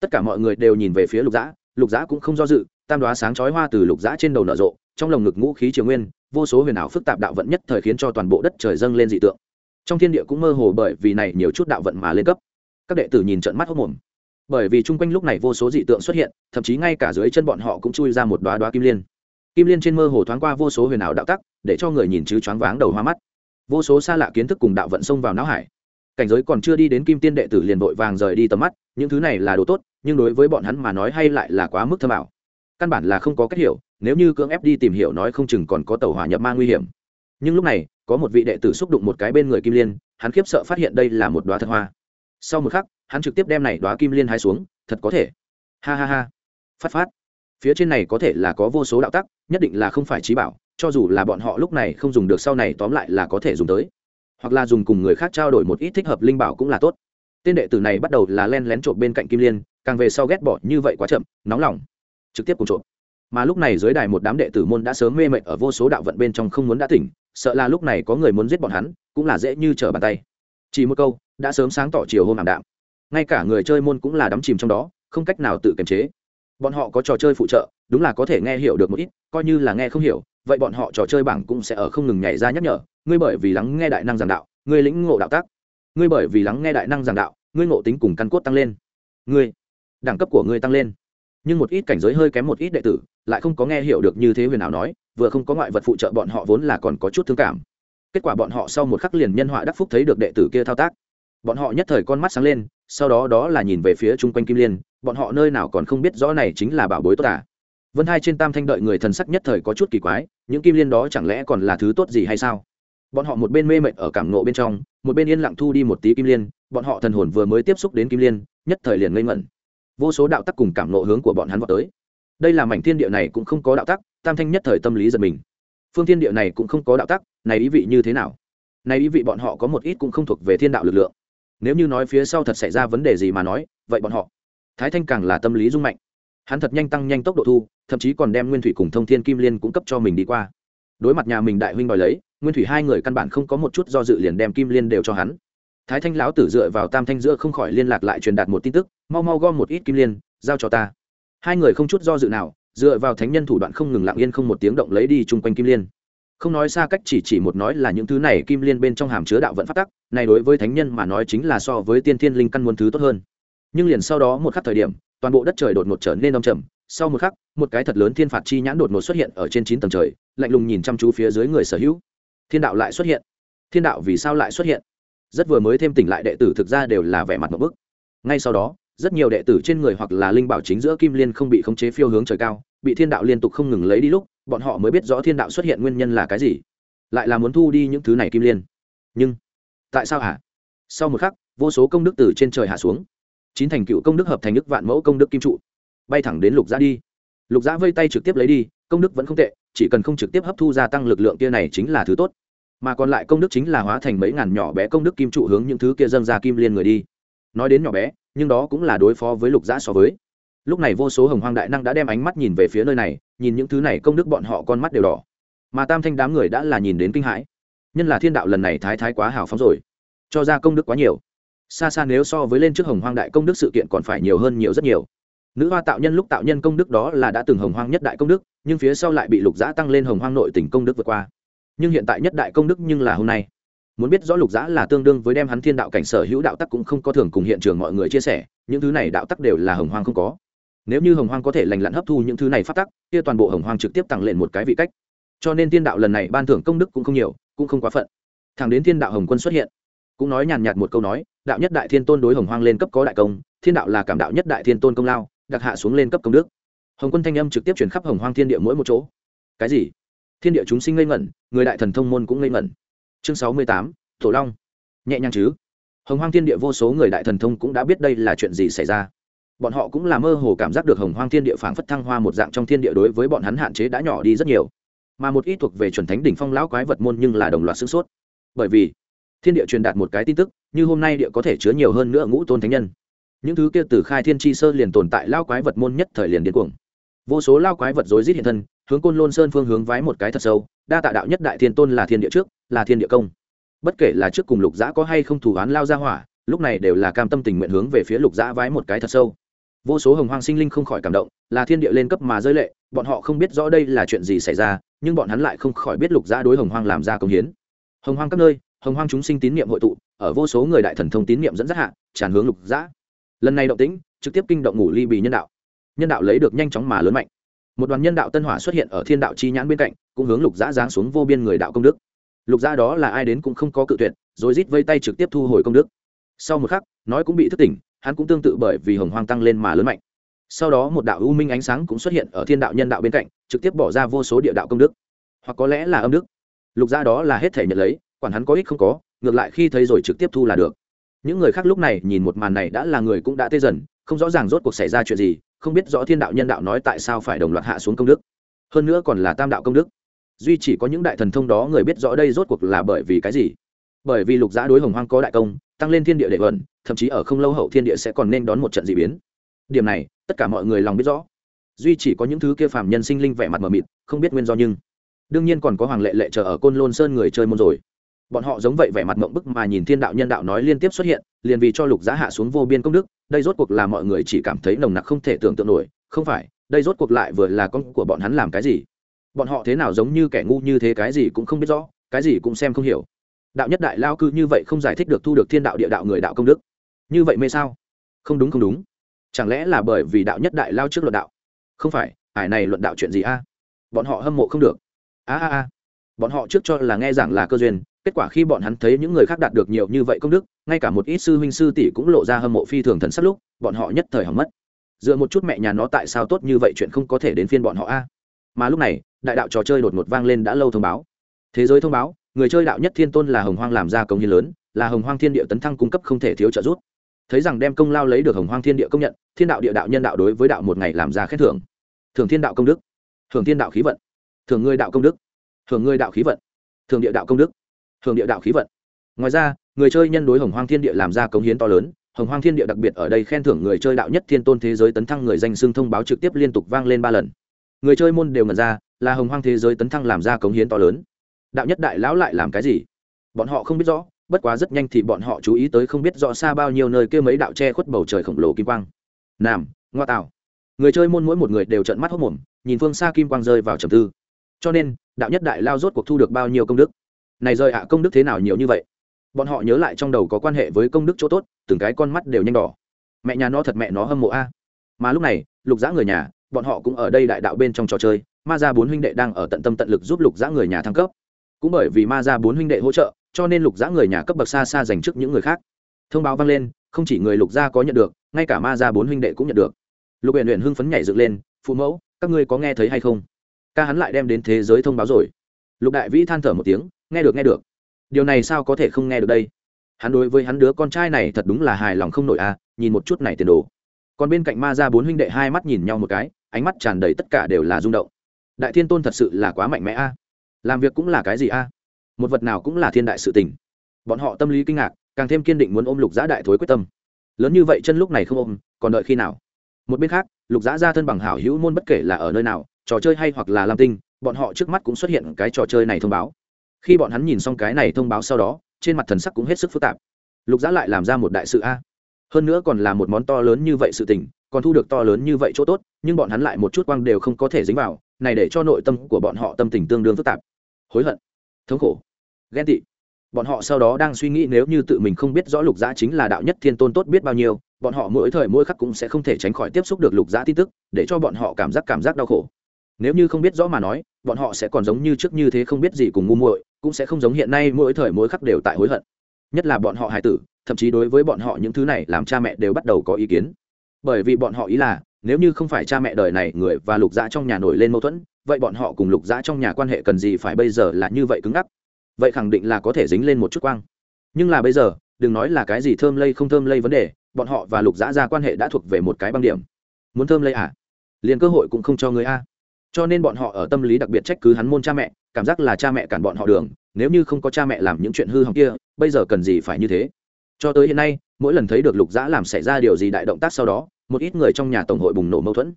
Tất cả mọi người đều nhìn về phía lục giã lục giã cũng không do dự, tam đoá sáng chói hoa từ lục giã trên đầu nở rộ, trong lồng ngực ngũ khí triều nguyên, vô số huyền ảo phức tạp đạo vận nhất thời khiến cho toàn bộ đất trời dâng lên dị tượng. Trong thiên địa cũng mơ hồ bởi vì này nhiều chút đạo vận mà lên cấp. Các đệ tử nhìn trận mắt hốc mồm. Bởi vì chung quanh lúc này vô số dị tượng xuất hiện, thậm chí ngay cả dưới chân bọn họ cũng chui ra một đoá đoá kim liên. Kim liên trên mơ hồ thoáng qua vô số huyền ảo đạo tắc, để cho người nhìn chứ choáng váng đầu hoa mắt. Vô số xa lạ kiến thức cùng đạo vận xông vào não hải cảnh giới còn chưa đi đến kim tiên đệ tử liền vội vàng rời đi tầm mắt, những thứ này là đồ tốt, nhưng đối với bọn hắn mà nói hay lại là quá mức thơm ảo. Căn bản là không có cách hiểu, nếu như cưỡng ép đi tìm hiểu nói không chừng còn có tàu hỏa nhập ma nguy hiểm. Nhưng lúc này, có một vị đệ tử xúc đụng một cái bên người kim liên, hắn khiếp sợ phát hiện đây là một đoá thật hoa. Sau một khắc, hắn trực tiếp đem này đoá kim liên hai xuống, thật có thể. Ha ha ha. Phát phát. Phía trên này có thể là có vô số đạo tắc, nhất định là không phải trí bảo, cho dù là bọn họ lúc này không dùng được sau này tóm lại là có thể dùng tới hoặc là dùng cùng người khác trao đổi một ít thích hợp linh bảo cũng là tốt. Tên đệ tử này bắt đầu là len lén trộm bên cạnh kim liên, càng về sau ghét bỏ như vậy quá chậm, nóng lòng, trực tiếp cùng trộm. Mà lúc này dưới đài một đám đệ tử môn đã sớm mê mệt ở vô số đạo vận bên trong không muốn đã tỉnh, sợ là lúc này có người muốn giết bọn hắn, cũng là dễ như trở bàn tay. Chỉ một câu, đã sớm sáng tỏ chiều hôm ảm đạm. Ngay cả người chơi môn cũng là đắm chìm trong đó, không cách nào tự kiềm chế bọn họ có trò chơi phụ trợ, đúng là có thể nghe hiểu được một ít, coi như là nghe không hiểu, vậy bọn họ trò chơi bảng cũng sẽ ở không ngừng nhảy ra nhắc nhở, ngươi bởi vì lắng nghe đại năng giảng đạo, ngươi lĩnh ngộ đạo tác. Ngươi bởi vì lắng nghe đại năng giảng đạo, ngươi ngộ tính cùng căn cốt tăng lên. Ngươi, đẳng cấp của ngươi tăng lên. Nhưng một ít cảnh giới hơi kém một ít đệ tử, lại không có nghe hiểu được như thế huyền ảo nói, vừa không có ngoại vật phụ trợ bọn họ vốn là còn có chút thương cảm. Kết quả bọn họ sau một khắc liền nhân họa đắc phúc thấy được đệ tử kia thao tác. Bọn họ nhất thời con mắt sáng lên, sau đó đó là nhìn về phía chung quanh kim liên bọn họ nơi nào còn không biết rõ này chính là bảo bối tốt à. vân hai trên tam thanh đợi người thần sắc nhất thời có chút kỳ quái, những kim liên đó chẳng lẽ còn là thứ tốt gì hay sao? Bọn họ một bên mê mệt ở cảm nộ bên trong, một bên yên lặng thu đi một tí kim liên, bọn họ thần hồn vừa mới tiếp xúc đến kim liên, nhất thời liền ngây ngẩn. Vô số đạo tắc cùng cảm nộ hướng của bọn hắn vào tới. Đây là mảnh thiên địa này cũng không có đạo tắc, tam thanh nhất thời tâm lý giật mình. Phương thiên địa này cũng không có đạo tắc, này ý vị như thế nào? Này ý vị bọn họ có một ít cũng không thuộc về thiên đạo lực lượng. Nếu như nói phía sau thật xảy ra vấn đề gì mà nói, vậy bọn họ thái thanh càng là tâm lý rung mạnh. Hắn thật nhanh tăng nhanh tốc độ thu, thậm chí còn đem nguyên thủy cùng thông thiên kim liên cung cấp cho mình đi qua. Đối mặt nhà mình đại huynh đòi lấy, nguyên thủy hai người căn bản không có một chút do dự liền đem kim liên đều cho hắn. Thái thanh lão tử dựa vào tam thanh giữa không khỏi liên lạc lại truyền đạt một tin tức, mau mau gom một ít kim liên, giao cho ta. Hai người không chút do dự nào, dựa vào thánh nhân thủ đoạn không ngừng lặng yên không một tiếng động lấy đi chung quanh kim liên. Không nói xa cách chỉ chỉ một nói là những thứ này kim liên bên trong hàm chứa đạo vận phát tắc, này đối với thánh nhân mà nói chính là so với tiên thiên linh căn muôn thứ tốt hơn nhưng liền sau đó một khắc thời điểm, toàn bộ đất trời đột ngột trở nên đông trầm. Sau một khắc, một cái thật lớn thiên phạt chi nhãn đột ngột xuất hiện ở trên chín tầng trời, lạnh lùng nhìn chăm chú phía dưới người sở hữu. Thiên đạo lại xuất hiện. Thiên đạo vì sao lại xuất hiện? Rất vừa mới thêm tỉnh lại đệ tử thực ra đều là vẻ mặt một bức. Ngay sau đó, rất nhiều đệ tử trên người hoặc là linh bảo chính giữa kim liên không bị khống chế phiêu hướng trời cao, bị thiên đạo liên tục không ngừng lấy đi lúc, bọn họ mới biết rõ thiên đạo xuất hiện nguyên nhân là cái gì. Lại là muốn thu đi những thứ này kim liên. Nhưng, tại sao hả? Sau một khắc, vô số công đức từ trên trời hạ xuống chín thành cựu công đức hợp thành đức vạn mẫu công đức kim trụ. Bay thẳng đến lục giã đi. Lục giã vây tay trực tiếp lấy đi, công đức vẫn không tệ, chỉ cần không trực tiếp hấp thu gia tăng lực lượng kia này chính là thứ tốt. Mà còn lại công đức chính là hóa thành mấy ngàn nhỏ bé công đức kim trụ hướng những thứ kia dâng ra kim liên người đi. Nói đến nhỏ bé, nhưng đó cũng là đối phó với lục giã so với. Lúc này vô số hồng hoang đại năng đã đem ánh mắt nhìn về phía nơi này, nhìn những thứ này công đức bọn họ con mắt đều đỏ. Mà tam thanh đám người đã là nhìn đến kinh hãi. Nhân là thiên đạo lần này thái thái quá hào phóng rồi. Cho ra công đức quá nhiều xa xa nếu so với lên trước hồng hoang đại công đức sự kiện còn phải nhiều hơn nhiều rất nhiều. Nữ hoa tạo nhân lúc tạo nhân công đức đó là đã từng hồng hoang nhất đại công đức, nhưng phía sau lại bị lục giã tăng lên hồng hoang nội tỉnh công đức vượt qua. Nhưng hiện tại nhất đại công đức nhưng là hôm nay. Muốn biết rõ lục giã là tương đương với đem hắn thiên đạo cảnh sở hữu đạo tắc cũng không có thường cùng hiện trường mọi người chia sẻ, những thứ này đạo tắc đều là hồng hoang không có. Nếu như hồng hoang có thể lành lặn hấp thu những thứ này phát tắc, kia toàn bộ hồng hoang trực tiếp tăng lên một cái vị cách. Cho nên thiên đạo lần này ban thưởng công đức cũng không nhiều, cũng không quá phận. Thẳng đến thiên đạo hồng quân xuất hiện, cũng nói nhàn nhạt một câu nói đạo nhất đại thiên tôn đối hồng hoang lên cấp có đại công, thiên đạo là cảm đạo nhất đại thiên tôn công lao, đặc hạ xuống lên cấp công đức. Hồng quân thanh âm trực tiếp chuyển khắp hồng hoang thiên địa mỗi một chỗ. Cái gì? Thiên địa chúng sinh ngây ngẩn, người đại thần thông môn cũng ngây ngẩn. Chương sáu mươi tám, thổ long. Nhẹ nhàng chứ? Hồng hoang thiên địa vô số người đại thần thông cũng đã biết đây là chuyện gì xảy ra. Bọn họ cũng là mơ hồ cảm giác được hồng hoang thiên địa phảng phất thăng hoa một dạng trong thiên địa đối với bọn hắn hạn chế đã nhỏ đi rất nhiều. Mà một ít thuộc về chuẩn thánh đỉnh phong lão quái vật môn nhưng là đồng loạt sức sốt. Bởi vì, thiên địa truyền đạt một cái tin tức như hôm nay địa có thể chứa nhiều hơn nữa ngũ tôn thánh nhân. Những thứ kia từ khai thiên tri sơ liền tồn tại lao quái vật môn nhất thời liền điên cuồng. Vô số lao quái vật rối rít hiện thân, hướng côn lôn sơn phương hướng vái một cái thật sâu, đa tạ đạo nhất đại thiên tôn là thiên địa trước, là thiên địa công. Bất kể là trước cùng lục giã có hay không thủ án lao ra hỏa, lúc này đều là cam tâm tình nguyện hướng về phía lục giã vái một cái thật sâu. Vô số hồng hoang sinh linh không khỏi cảm động, là thiên địa lên cấp mà rơi lệ, bọn họ không biết rõ đây là chuyện gì xảy ra, nhưng bọn hắn lại không khỏi biết lục giã đối hồng hoang làm ra công hiến. Hồng hoang các nơi hồng hoang chúng sinh tín niệm hội tụ, ở vô số người đại thần thông tín niệm dẫn dắt hạ, tràn hướng lục giã lần này động tĩnh, trực tiếp kinh động ngủ ly bì nhân đạo. Nhân đạo lấy được nhanh chóng mà lớn mạnh. Một đoàn nhân đạo tân hỏa xuất hiện ở thiên đạo chi nhãn bên cạnh, cũng hướng lục giã giáng xuống vô biên người đạo công đức. Lục giã đó là ai đến cũng không có cự tuyệt, rồi rít vây tay trực tiếp thu hồi công đức. Sau một khắc, nói cũng bị thức tỉnh, hắn cũng tương tự bởi vì hồng hoang tăng lên mà lớn mạnh. Sau đó một đạo u minh ánh sáng cũng xuất hiện ở thiên đạo nhân đạo bên cạnh, trực tiếp bỏ ra vô số địa đạo công đức. Hoặc có lẽ là âm đức. Lục gia đó là hết thể nhận lấy quản hắn có ích không có, ngược lại khi thấy rồi trực tiếp thu là được. Những người khác lúc này nhìn một màn này đã là người cũng đã tê dần, không rõ ràng rốt cuộc xảy ra chuyện gì, không biết rõ thiên đạo nhân đạo nói tại sao phải đồng loạt hạ xuống công đức. Hơn nữa còn là tam đạo công đức. Duy chỉ có những đại thần thông đó người biết rõ đây rốt cuộc là bởi vì cái gì. Bởi vì lục giã đối hồng hoang có đại công, tăng lên thiên địa đệ vẩn thậm chí ở không lâu hậu thiên địa sẽ còn nên đón một trận d ị biến. Điểm này, tất cả mọi người lòng biết rõ. Duy chỉ có những thứ kia phàm nhân sinh linh vẻ mặt mờ mịt, không biết nguyên do nhưng. Đương nhiên còn có hoàng lệ lệ chờ ở côn lôn sơn người chơi môn rồi bọn họ giống vậy vẻ mặt mộng bức mà nhìn thiên đạo nhân đạo nói liên tiếp xuất hiện, liền vì cho lục giá hạ xuống vô biên công đức, đây rốt cuộc là mọi người chỉ cảm thấy nồng nặc không thể tưởng tượng nổi, không phải, đây rốt cuộc lại vừa là con của bọn hắn làm cái gì? Bọn họ thế nào giống như kẻ ngu như thế cái gì cũng không biết rõ, cái gì cũng xem không hiểu. Đạo nhất đại lao cư như vậy không giải thích được thu được thiên đạo địa đạo người đạo công đức. Như vậy mê sao? Không đúng không đúng. Chẳng lẽ là bởi vì đạo nhất đại lao trước luận đạo? Không phải, ải này luận đạo chuyện gì a? Bọn họ hâm mộ không được. A a a. Bọn họ trước cho là nghe giảng là cơ duyên kết quả khi bọn hắn thấy những người khác đạt được nhiều như vậy công đức, ngay cả một ít sư huynh sư tỷ cũng lộ ra hâm mộ phi thường thần sắc lúc, bọn họ nhất thời hỏng mất. Dựa một chút mẹ nhà nó tại sao tốt như vậy chuyện không có thể đến phiên bọn họ a? Mà lúc này, đại đạo trò chơi đột ngột vang lên đã lâu thông báo. Thế giới thông báo, người chơi đạo nhất thiên tôn là hồng hoang làm ra công hiến lớn, là hồng hoang thiên địa tấn thăng cung cấp không thể thiếu trợ giúp. Thấy rằng đem công lao lấy được hồng hoang thiên địa công nhận, thiên đạo địa đạo nhân đạo đối với đạo một ngày làm ra khen thưởng. Thường thiên đạo công đức thường thiên đạo khí vận thường người đạo công đức thường người đạo khí vận thường địa đạo công đức thường địa đạo khí vận. Ngoài ra, người chơi nhân đối hồng hoang thiên địa làm ra công hiến to lớn, hồng hoang thiên địa đặc biệt ở đây khen thưởng người chơi đạo nhất thiên tôn thế giới tấn thăng người danh xưng thông báo trực tiếp liên tục vang lên ba lần. Người chơi môn đều ngần ra, là hồng hoang thế giới tấn thăng làm ra công hiến to lớn. Đạo nhất đại lão lại làm cái gì? Bọn họ không biết rõ, bất quá rất nhanh thì bọn họ chú ý tới không biết rõ xa bao nhiêu nơi kia mấy đạo che khuất bầu trời khổng lồ kim quang. Nam, ngoa tạo người chơi môn mỗi một người đều trận mắt hốc mồm nhìn phương xa kim quang rơi vào trầm tư. Cho nên, đạo nhất đại lao rốt cuộc thu được bao nhiêu công đức? Này rơi ạ, công đức thế nào nhiều như vậy? Bọn họ nhớ lại trong đầu có quan hệ với công đức chỗ tốt, từng cái con mắt đều nhanh đỏ. Mẹ nhà nó thật mẹ nó hâm mộ a. Mà lúc này, lục giã người nhà, bọn họ cũng ở đây đại đạo bên trong trò chơi, ma ra bốn huynh đệ đang ở tận tâm tận lực giúp lục giã người nhà thăng cấp. Cũng bởi vì ma ra bốn huynh đệ hỗ trợ, cho nên lục giã người nhà cấp bậc xa xa dành trước những người khác. Thông báo vang lên, không chỉ người lục gia có nhận được, ngay cả ma ra bốn huynh đệ cũng nhận được. Lục huyện huyện hưng phấn nhảy dựng lên, phụ mẫu, các ngươi có nghe thấy hay không? Ca hắn lại đem đến thế giới thông báo rồi. Lục đại vĩ than thở một tiếng nghe được nghe được. Điều này sao có thể không nghe được đây? Hắn đối với hắn đứa con trai này thật đúng là hài lòng không nổi à nhìn một chút này tiền đồ. Còn bên cạnh ma ra bốn huynh đệ hai mắt nhìn nhau một cái, ánh mắt tràn đầy tất cả đều là rung động. Đại thiên tôn thật sự là quá mạnh mẽ a làm việc cũng là cái gì a một vật nào cũng là thiên đại sự tình. Bọn họ tâm lý kinh ngạc, càng thêm kiên định muốn ôm lục giã đại thối quyết tâm. Lớn như vậy chân lúc này không ôm, còn đợi khi nào? Một bên khác, lục giã ra thân bằng hảo hữu môn bất kể là ở nơi nào, trò chơi hay hoặc là lam tinh, bọn họ trước mắt cũng xuất hiện cái trò chơi này thông báo khi bọn hắn nhìn xong cái này thông báo sau đó, trên mặt thần sắc cũng hết sức phức tạp. Lục giã lại làm ra một đại sự a. Hơn nữa còn là một món to lớn như vậy sự tình, còn thu được to lớn như vậy chỗ tốt, nhưng bọn hắn lại một chút quang đều không có thể dính vào, này để cho nội tâm của bọn họ tâm tình tương đương phức tạp. Hối hận, thống khổ, ghen tị. Bọn họ sau đó đang suy nghĩ nếu như tự mình không biết rõ lục giã chính là đạo nhất thiên tôn tốt biết bao nhiêu, bọn họ mỗi thời mỗi khắc cũng sẽ không thể tránh khỏi tiếp xúc được lục giã tin tức, để cho bọn họ cảm giác cảm giác đau khổ. Nếu như không biết rõ mà nói, bọn họ sẽ còn giống như trước như thế không biết gì cùng ngu muội cũng sẽ không giống hiện nay mỗi thời mỗi khắc đều tại hối hận. Nhất là bọn họ hài tử, thậm chí đối với bọn họ những thứ này làm cha mẹ đều bắt đầu có ý kiến. Bởi vì bọn họ ý là, nếu như không phải cha mẹ đời này người và lục dã trong nhà nổi lên mâu thuẫn, vậy bọn họ cùng lục dã trong nhà quan hệ cần gì phải bây giờ là như vậy cứng ngắc? Vậy khẳng định là có thể dính lên một chút quang. Nhưng là bây giờ, đừng nói là cái gì thơm lây không thơm lây vấn đề, bọn họ và lục dã ra quan hệ đã thuộc về một cái băng điểm. Muốn thơm lây à? Liền cơ hội cũng không cho người a. Cho nên bọn họ ở tâm lý đặc biệt trách cứ hắn môn cha mẹ cảm giác là cha mẹ cản bọn họ đường, nếu như không có cha mẹ làm những chuyện hư hỏng kia, bây giờ cần gì phải như thế? Cho tới hiện nay, mỗi lần thấy được lục dã làm xảy ra điều gì đại động tác sau đó, một ít người trong nhà tổng hội bùng nổ mâu thuẫn.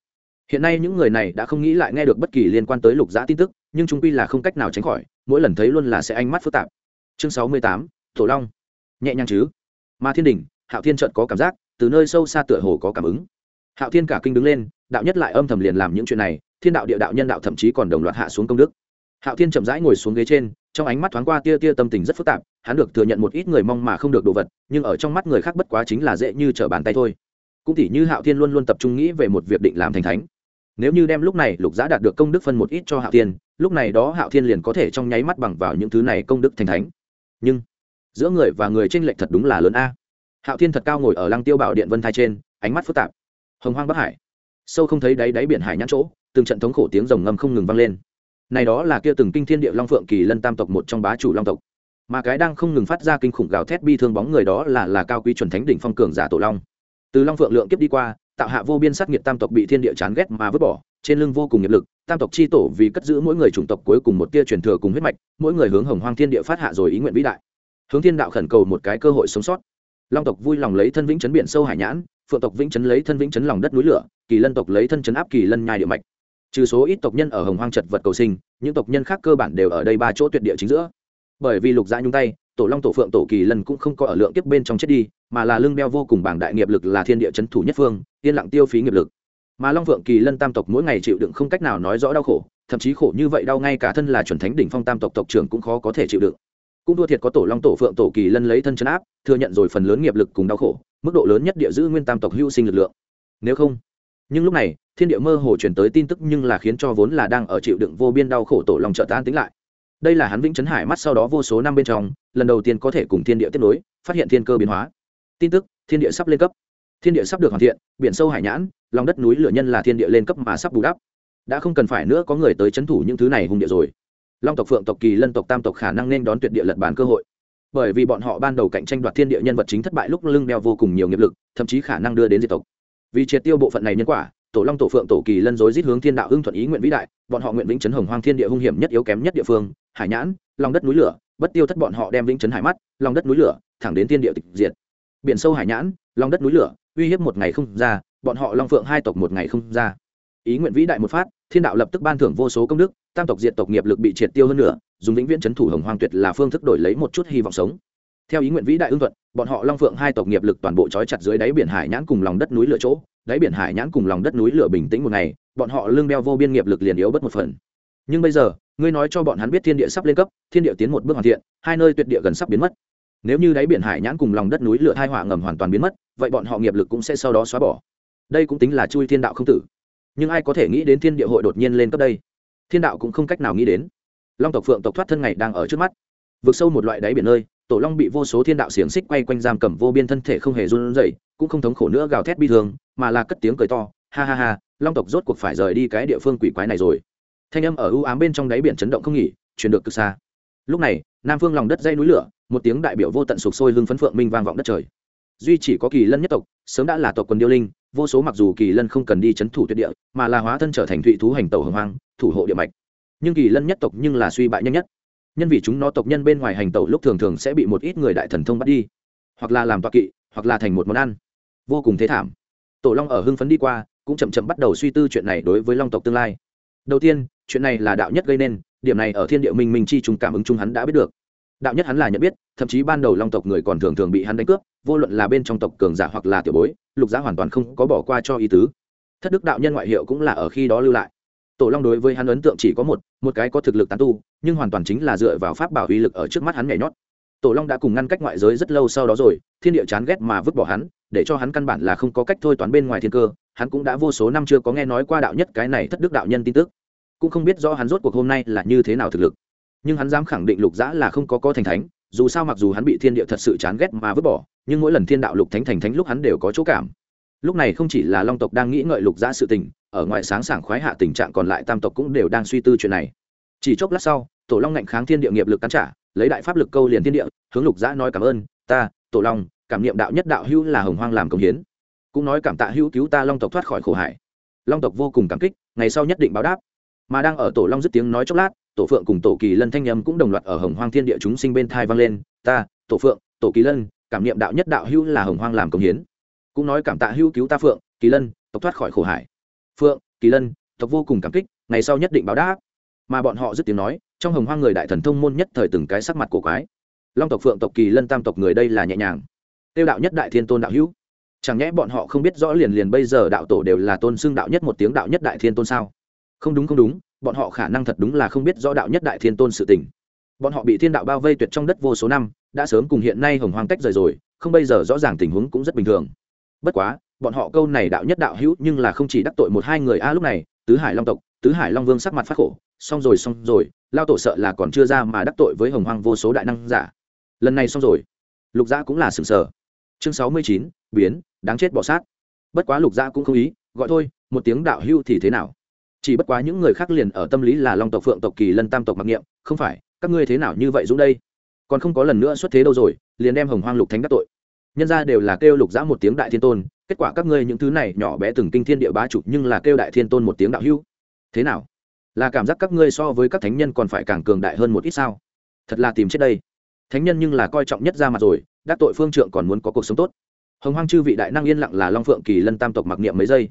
Hiện nay những người này đã không nghĩ lại nghe được bất kỳ liên quan tới lục dã tin tức, nhưng chúng quy là không cách nào tránh khỏi, mỗi lần thấy luôn là sẽ ánh mắt phức tạp. Chương sáu mươi tám, thổ long. Nhẹ nhàng chứ? Mà thiên đình, hạo thiên trợt có cảm giác, từ nơi sâu xa tựa hồ có cảm ứng. Hạo thiên cả kinh đứng lên, đạo nhất lại âm thầm liền làm những chuyện này, thiên đạo địa đạo nhân đạo thậm chí còn đồng loạt hạ xuống công đức hạo thiên chậm rãi ngồi xuống ghế trên, trong ánh mắt thoáng qua tia tia tâm tình rất phức tạp, hắn được thừa nhận một ít người mong mà không được đồ vật, nhưng ở trong mắt người khác bất quá chính là dễ như trở bàn tay thôi. Cũng tỉ như hạo thiên luôn luôn tập trung nghĩ về một việc định làm thành thánh. Nếu như đem lúc này lục giã đạt được công đức phân một ít cho hạo thiên, lúc này đó hạo thiên liền có thể trong nháy mắt bằng vào những thứ này công đức thành thánh. Nhưng, giữa người và người trên lệch thật đúng là lớn a. Hạo thiên thật cao ngồi ở lăng tiêu bảo điện vân thai trên, ánh mắt phức tạp. Hồng hoang bắc hải. Sâu không thấy đáy đáy biển hải nhãn chỗ, từng trận thống khổ tiếng rồng ngâm không ngừng vang lên này đó là kia từng kinh thiên địa long phượng kỳ lân tam tộc một trong bá chủ long tộc. Mà cái đang không ngừng phát ra kinh khủng gào thét bi thương bóng người đó là là cao quý chuẩn thánh đỉnh phong cường giả tổ long. Từ long phượng lượng kiếp đi qua, tạo hạ vô biên sát nghiệt tam tộc bị thiên địa chán ghét mà vứt bỏ, trên lưng vô cùng nghiệp lực, tam tộc chi tổ vì cất giữ mỗi người chủng tộc cuối cùng một tia truyền thừa cùng huyết mạch, mỗi người hướng hồng hoang thiên địa phát hạ rồi ý nguyện vĩ đại. Hướng thiên đạo khẩn cầu một cái cơ hội sống sót. Long tộc vui lòng lấy thân vĩnh chấn biển sâu hải nhãn, phượng tộc vĩnh chấn lấy thân vĩnh chấn lòng đất núi lửa, kỳ lân tộc lấy thân chấn áp kỳ lân nhai địa mạch trừ số ít tộc nhân ở hồng hoang Chật vật cầu sinh, những tộc nhân khác cơ bản đều ở đây ba chỗ tuyệt địa chính giữa. Bởi vì lục dã nhung tay, tổ long tổ phượng tổ kỳ lân cũng không có ở lượng tiếp bên trong chết đi, mà là lương đeo vô cùng bảng đại nghiệp lực là thiên địa c h ấ n thủ nhất phương, yên lặng tiêu phí nghiệp lực. Mà long phượng kỳ lân tam tộc mỗi ngày chịu đựng không cách nào nói rõ đau khổ, thậm chí khổ như vậy đau ngay cả thân là chuẩn thánh đỉnh phong tam tộc tộc trưởng cũng khó có thể chịu đựng. Cũng thua thiệt có tổ long tổ phượng tổ kỳ lân lấy thân chấn áp, thừa nhận rồi phần lớn nghiệp lực cùng đau khổ, mức độ lớn nhất địa giữ nguyên tam tộc hưu sinh lực lượng. Nếu không nhưng lúc này, thiên địa mơ hồ chuyển tới tin tức nhưng là khiến cho vốn là đang ở chịu đựng vô biên đau khổ tổ lòng trợ tan tính lại. Đây là hắn vĩnh chấn hải mắt sau đó vô số năm bên trong, lần đầu tiên có thể cùng thiên địa tiếp nối, phát hiện thiên cơ biến hóa. Tin tức, thiên địa sắp lên cấp. Thiên địa sắp được hoàn thiện, biển sâu hải nhãn, lòng đất núi lửa nhân là thiên địa lên cấp mà sắp bù đắp. Đã không cần phải nữa có người tới c h ấ n thủ những thứ này hung địa rồi. Long tộc, phượng tộc, kỳ lân tộc, tam tộc khả năng nên đón tuyệt địa lật bàn cơ hội. Bởi vì bọn họ ban đầu cạnh tranh đoạt thiên địa nhân vật chính thất bại lúc lưng đeo vô cùng nhiều nghiệp lực, thậm chí khả năng đưa đến diệt tộc vì triệt tiêu bộ phận này nhân quả, tổ long, tổ phượng, tổ kỳ lân dối rít hướng thiên đạo hưng thuận ý nguyện vĩ đại, bọn họ nguyện vĩnh chấn hồng hoang thiên địa hung hiểm nhất yếu kém nhất địa phương, hải nhãn, lòng đất núi lửa, bất tiêu thất bọn họ đem vĩnh chấn hải mắt, lòng đất núi lửa, thẳng đến thiên địa tịch diệt. Biển sâu hải nhãn, lòng đất núi lửa, uy hiếp một ngày không ra, bọn họ long phượng hai tộc một ngày không ra. Ý nguyện vĩ đại một phát, thiên đạo lập tức ban thưởng vô số công đức, tam tộc diệt tộc nghiệp lực bị triệt tiêu hơn nữa, dùng vĩnh viễn chấn thủ hồng hoang tuyệt là phương thức đổi lấy một chút hy vọng sống. Theo ý nguyện vĩ đại ưng thuận bọn họ long phượng hai tộc nghiệp lực toàn bộ trói chặt dưới đáy biển hải nhãn cùng lòng đất núi lửa chỗ. Đáy biển hải nhãn cùng lòng đất núi lửa bình tĩnh một ngày, bọn họ lương đeo vô biên nghiệp lực liền yếu bất một phần. Nhưng bây giờ, ngươi nói cho bọn hắn biết thiên địa sắp lên cấp, thiên địa tiến một bước hoàn thiện, hai nơi tuyệt địa gần sắp biến mất. Nếu như đáy biển hải nhãn cùng lòng đất núi lửa hai hỏa ngầm hoàn toàn biến mất, vậy bọn họ nghiệp lực cũng sẽ sau đó xóa bỏ. Đây cũng tính là chui thiên đạo không tử. Nhưng ai có thể nghĩ đến thiên địa hội đột nhiên lên cấp đây? Thiên đạo cũng không cách nào nghĩ đến. Long tộc phượng tộc thoát thân ngày đang ở trước mắt. Vượt sâu một loại đáy biển nơi tổ long bị vô số thiên đạo xiềng xích quay quanh giam cầm vô biên thân thể không hề run rẩy, cũng không thống khổ nữa gào thét bi thương, mà là cất tiếng cười to, ha ha ha, long tộc rốt cuộc phải rời đi cái địa phương quỷ quái này rồi. Thanh âm ở ưu ám bên trong đáy biển chấn động không nghỉ, truyền được cực xa. Lúc này, nam phương lòng đất dây núi lửa, một tiếng đại biểu vô tận sục sôi lưng phấn phượng minh vang vọng đất trời. Duy chỉ có kỳ lân nhất tộc, sớm đã là tộc quần điêu linh, vô số mặc dù kỳ lân không cần đi chấn thủ tuyệt địa, mà là hóa thân trở thành thụy thú hành tàu hồng hoang, thủ hộ địa mạch. Nhưng kỳ lân nhất tộc nhưng là suy bại nhanh nhất nhân vì chúng nó tộc nhân bên ngoài hành tẩu lúc thường thường sẽ bị một ít người đại thần thông bắt đi. Hoặc là làm toạc kỵ, hoặc là thành một món ăn. Vô cùng thế thảm. Tổ long ở hưng phấn đi qua, cũng chậm chậm bắt đầu suy tư chuyện này đối với long tộc tương lai. Đầu tiên, chuyện này là đạo nhất gây nên, điểm này ở thiên địa minh minh chi trùng cảm ứng chung hắn đã biết được. Đạo nhất hắn là nhận biết, thậm chí ban đầu long tộc người còn thường thường bị hắn đánh cướp, vô luận là bên trong tộc cường giả hoặc là tiểu bối, lục giá hoàn toàn không có bỏ qua cho ý tứ. Thất đức đạo nhân ngoại hiệu cũng là ở khi đó lưu lại. Tổ long đối với hắn ấn tượng chỉ có một một cái có thực lực tán tu, nhưng hoàn toàn chính là dựa vào pháp bảo uy lực ở trước mắt hắn nhảy nhót. Tổ long đã cùng ngăn cách ngoại giới rất lâu sau đó rồi, thiên địa chán ghét mà vứt bỏ hắn, để cho hắn căn bản là không có cách thôi toán bên ngoài thiên cơ, hắn cũng đã vô số năm chưa có nghe nói qua đạo nhất cái này thất đức đạo nhân tin tức. Cũng không biết rõ hắn rốt cuộc hôm nay là như thế nào thực lực. Nhưng hắn dám khẳng định lục dã là không có có thành thánh, dù sao mặc dù hắn bị thiên địa thật sự chán ghét mà vứt bỏ, nhưng mỗi lần thiên đạo lục thánh thành thánh lúc hắn đều có chỗ cảm lúc này không chỉ là long tộc đang nghĩ ngợi lục giã sự tình, ở ngoài sáng sảng khoái hạ tình trạng còn lại tam tộc cũng đều đang suy tư chuyện này. Chỉ chốc lát sau, tổ long ngạnh kháng thiên địa nghiệp lực cắn trả, lấy đại pháp lực câu liền thiên địa, hướng lục giã nói cảm ơn, ta, tổ long, cảm niệm đạo nhất đạo hữu là hồng hoang làm công hiến. Cũng nói cảm tạ hữu cứu ta long tộc thoát khỏi khổ hải long tộc vô cùng cảm kích, ngày sau nhất định báo đáp. Mà đang ở tổ long dứt tiếng nói chốc lát, tổ phượng cùng tổ kỳ lân thanh nhâm cũng đồng loạt ở hồng hoang thiên địa chúng sinh bên thai vang lên. Ta, tổ phượng, tổ kỳ lân, cảm niệm đạo nhất đạo hữu là hồng hoang làm công hiến cũng nói cảm tạ hữu cứu ta phượng, kỳ lân, tộc thoát khỏi khổ hải. Phượng, kỳ lân, tộc vô cùng cảm kích, ngày sau nhất định báo đáp. Mà bọn họ dứt tiếng nói, trong hồng hoang người đại thần thông môn nhất thời từng cái sắc mặt cổ quái. Long tộc phượng tộc kỳ lân tam tộc người đây là nhẹ nhàng. Tiêu đạo nhất đại thiên tôn đạo hữu. Chẳng nhẽ bọn họ không biết rõ liền liền bây giờ đạo tổ đều là tôn xưng đạo nhất một tiếng đạo nhất đại thiên tôn sao? Không đúng không đúng, bọn họ khả năng thật đúng là không biết rõ đạo nhất đại thiên tôn sự tình. Bọn họ bị thiên đạo bao vây tuyệt trong đất vô số năm, đã sớm cùng hiện nay hồng hoang tách rời rồi, không bây giờ rõ ràng tình huống cũng rất bình thường bất quá, bọn họ câu này đạo nhất đạo hữu nhưng là không chỉ đắc tội một hai người a lúc này, tứ hải long tộc, tứ hải long vương sắc mặt phát khổ, xong rồi xong rồi, lao tổ sợ là còn chưa ra mà đắc tội với hồng hoang vô số đại năng giả. Lần này xong rồi. Lục gia cũng là sừng sờ. Chương sáu mươi chín, biến, đáng chết bỏ sát. Bất quá lục gia cũng không ý, gọi thôi, một tiếng đạo hưu thì thế nào? Chỉ bất quá những người khác liền ở tâm lý là long tộc, phượng tộc, kỳ lân, tam tộc mặc niệm, không phải, các ngươi thế nào như vậy dũng đây? Còn không có lần nữa xuất thế đâu rồi, liền đem hồng hoang lục thánh đắc tội nhân ra đều là kêu lục giã một tiếng đại thiên tôn, kết quả các ngươi những thứ này nhỏ bé từng kinh thiên địa bá chủ nhưng là kêu đại thiên tôn một tiếng đạo hưu thế nào? Là cảm giác các ngươi so với các thánh nhân còn phải càng cường đại hơn một ít sao? Thật là tìm chết đây. Thánh nhân nhưng là coi trọng nhất ra mặt rồi, đắc tội phương trượng còn muốn có cuộc sống tốt. Hồng hoang chư vị đại năng yên lặng là long phượng kỳ lân tam tộc mặc niệm mấy giây.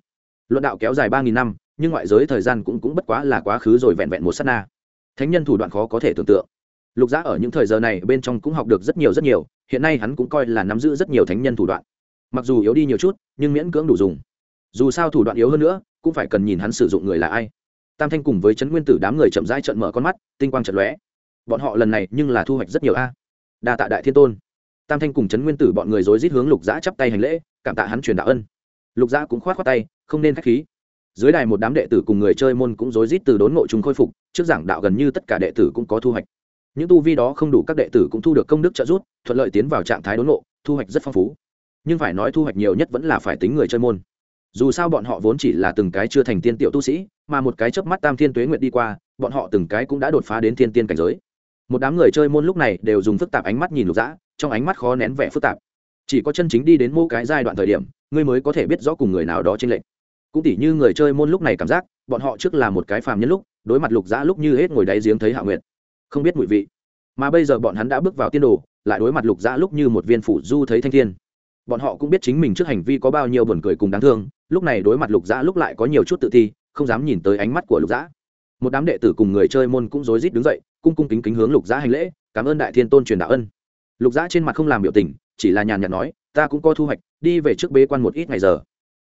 Luận đạo kéo dài ba nghìn năm, nhưng ngoại giới thời gian cũng cũng bất quá là quá khứ rồi vẹn vẹn một s á t na. Thánh nhân thủ đoạn khó có thể tưởng tượng lục giã ở những thời giờ này bên trong cũng học được rất nhiều rất nhiều, hiện nay hắn cũng coi là nắm giữ rất nhiều thánh nhân thủ đoạn. Mặc dù yếu đi nhiều chút, nhưng miễn cưỡng đủ dùng. Dù sao thủ đoạn yếu hơn nữa, cũng phải cần nhìn hắn sử dụng người là ai. Tam thanh cùng với trấn nguyên tử đám người chậm rãi trận mở con mắt, tinh quang trận lóe. Bọn họ lần này nhưng là thu hoạch rất nhiều a. Đa tạ đại thiên tôn. Tam thanh cùng trấn nguyên tử bọn người rối rít hướng lục giã chắp tay hành lễ, cảm tạ hắn truyền đạo ân. Lục giã cũng khoát khoát tay, không nên k h á c h khí. Dưới đài một đám đệ tử cùng người chơi môn cũng rối rít từ đốn ngộ chúng khôi phục, trước giảng đạo gần như tất cả đệ tử cũng có thu hoạch những tu vi đó không đủ các đệ tử cũng thu được công đức trợ giúp, thuận lợi tiến vào trạng thái đốn ngộ, thu hoạch rất phong phú. Nhưng phải nói thu hoạch nhiều nhất vẫn là phải tính người chơi môn. Dù sao bọn họ vốn chỉ là từng cái chưa thành tiên tiểu tu sĩ, mà một cái chớp mắt tam thiên tuế nguyện đi qua, bọn họ từng cái cũng đã đột phá đến thiên tiên cảnh giới. Một đám người chơi môn lúc này đều dùng phức tạp ánh mắt nhìn lục dã, trong ánh mắt khó nén vẻ phức tạp. Chỉ có chân chính đi đến mô cái giai đoạn thời điểm, ngươi mới có thể biết rõ cùng người nào đó trên lệnh cũng tỉ như người chơi môn lúc này cảm giác, bọn họ trước là một cái phàm nhân lúc, đối mặt lục dã lúc như hết ngồi đáy giếng thấy hạ nguyện không biết mùi vị. Mà bây giờ bọn hắn đã bước vào tiên đồ, lại đối mặt lục dã lúc như một viên phủ du thấy thanh thiên. Bọn họ cũng biết chính mình trước hành vi có bao nhiêu buồn cười cùng đáng thương, lúc này đối mặt lục dã lúc lại có nhiều chút tự ti, không dám nhìn tới ánh mắt của lục dã. Một đám đệ tử cùng người chơi môn cũng rối rít đứng dậy, cung cung kính kính hướng lục dã hành lễ, cảm ơn đại thiên tôn truyền đạo ân. Lục dã trên mặt không làm biểu tình, chỉ là nhàn nhạt nói, ta cũng có thu hoạch, đi về trước bế quan một ít ngày giờ.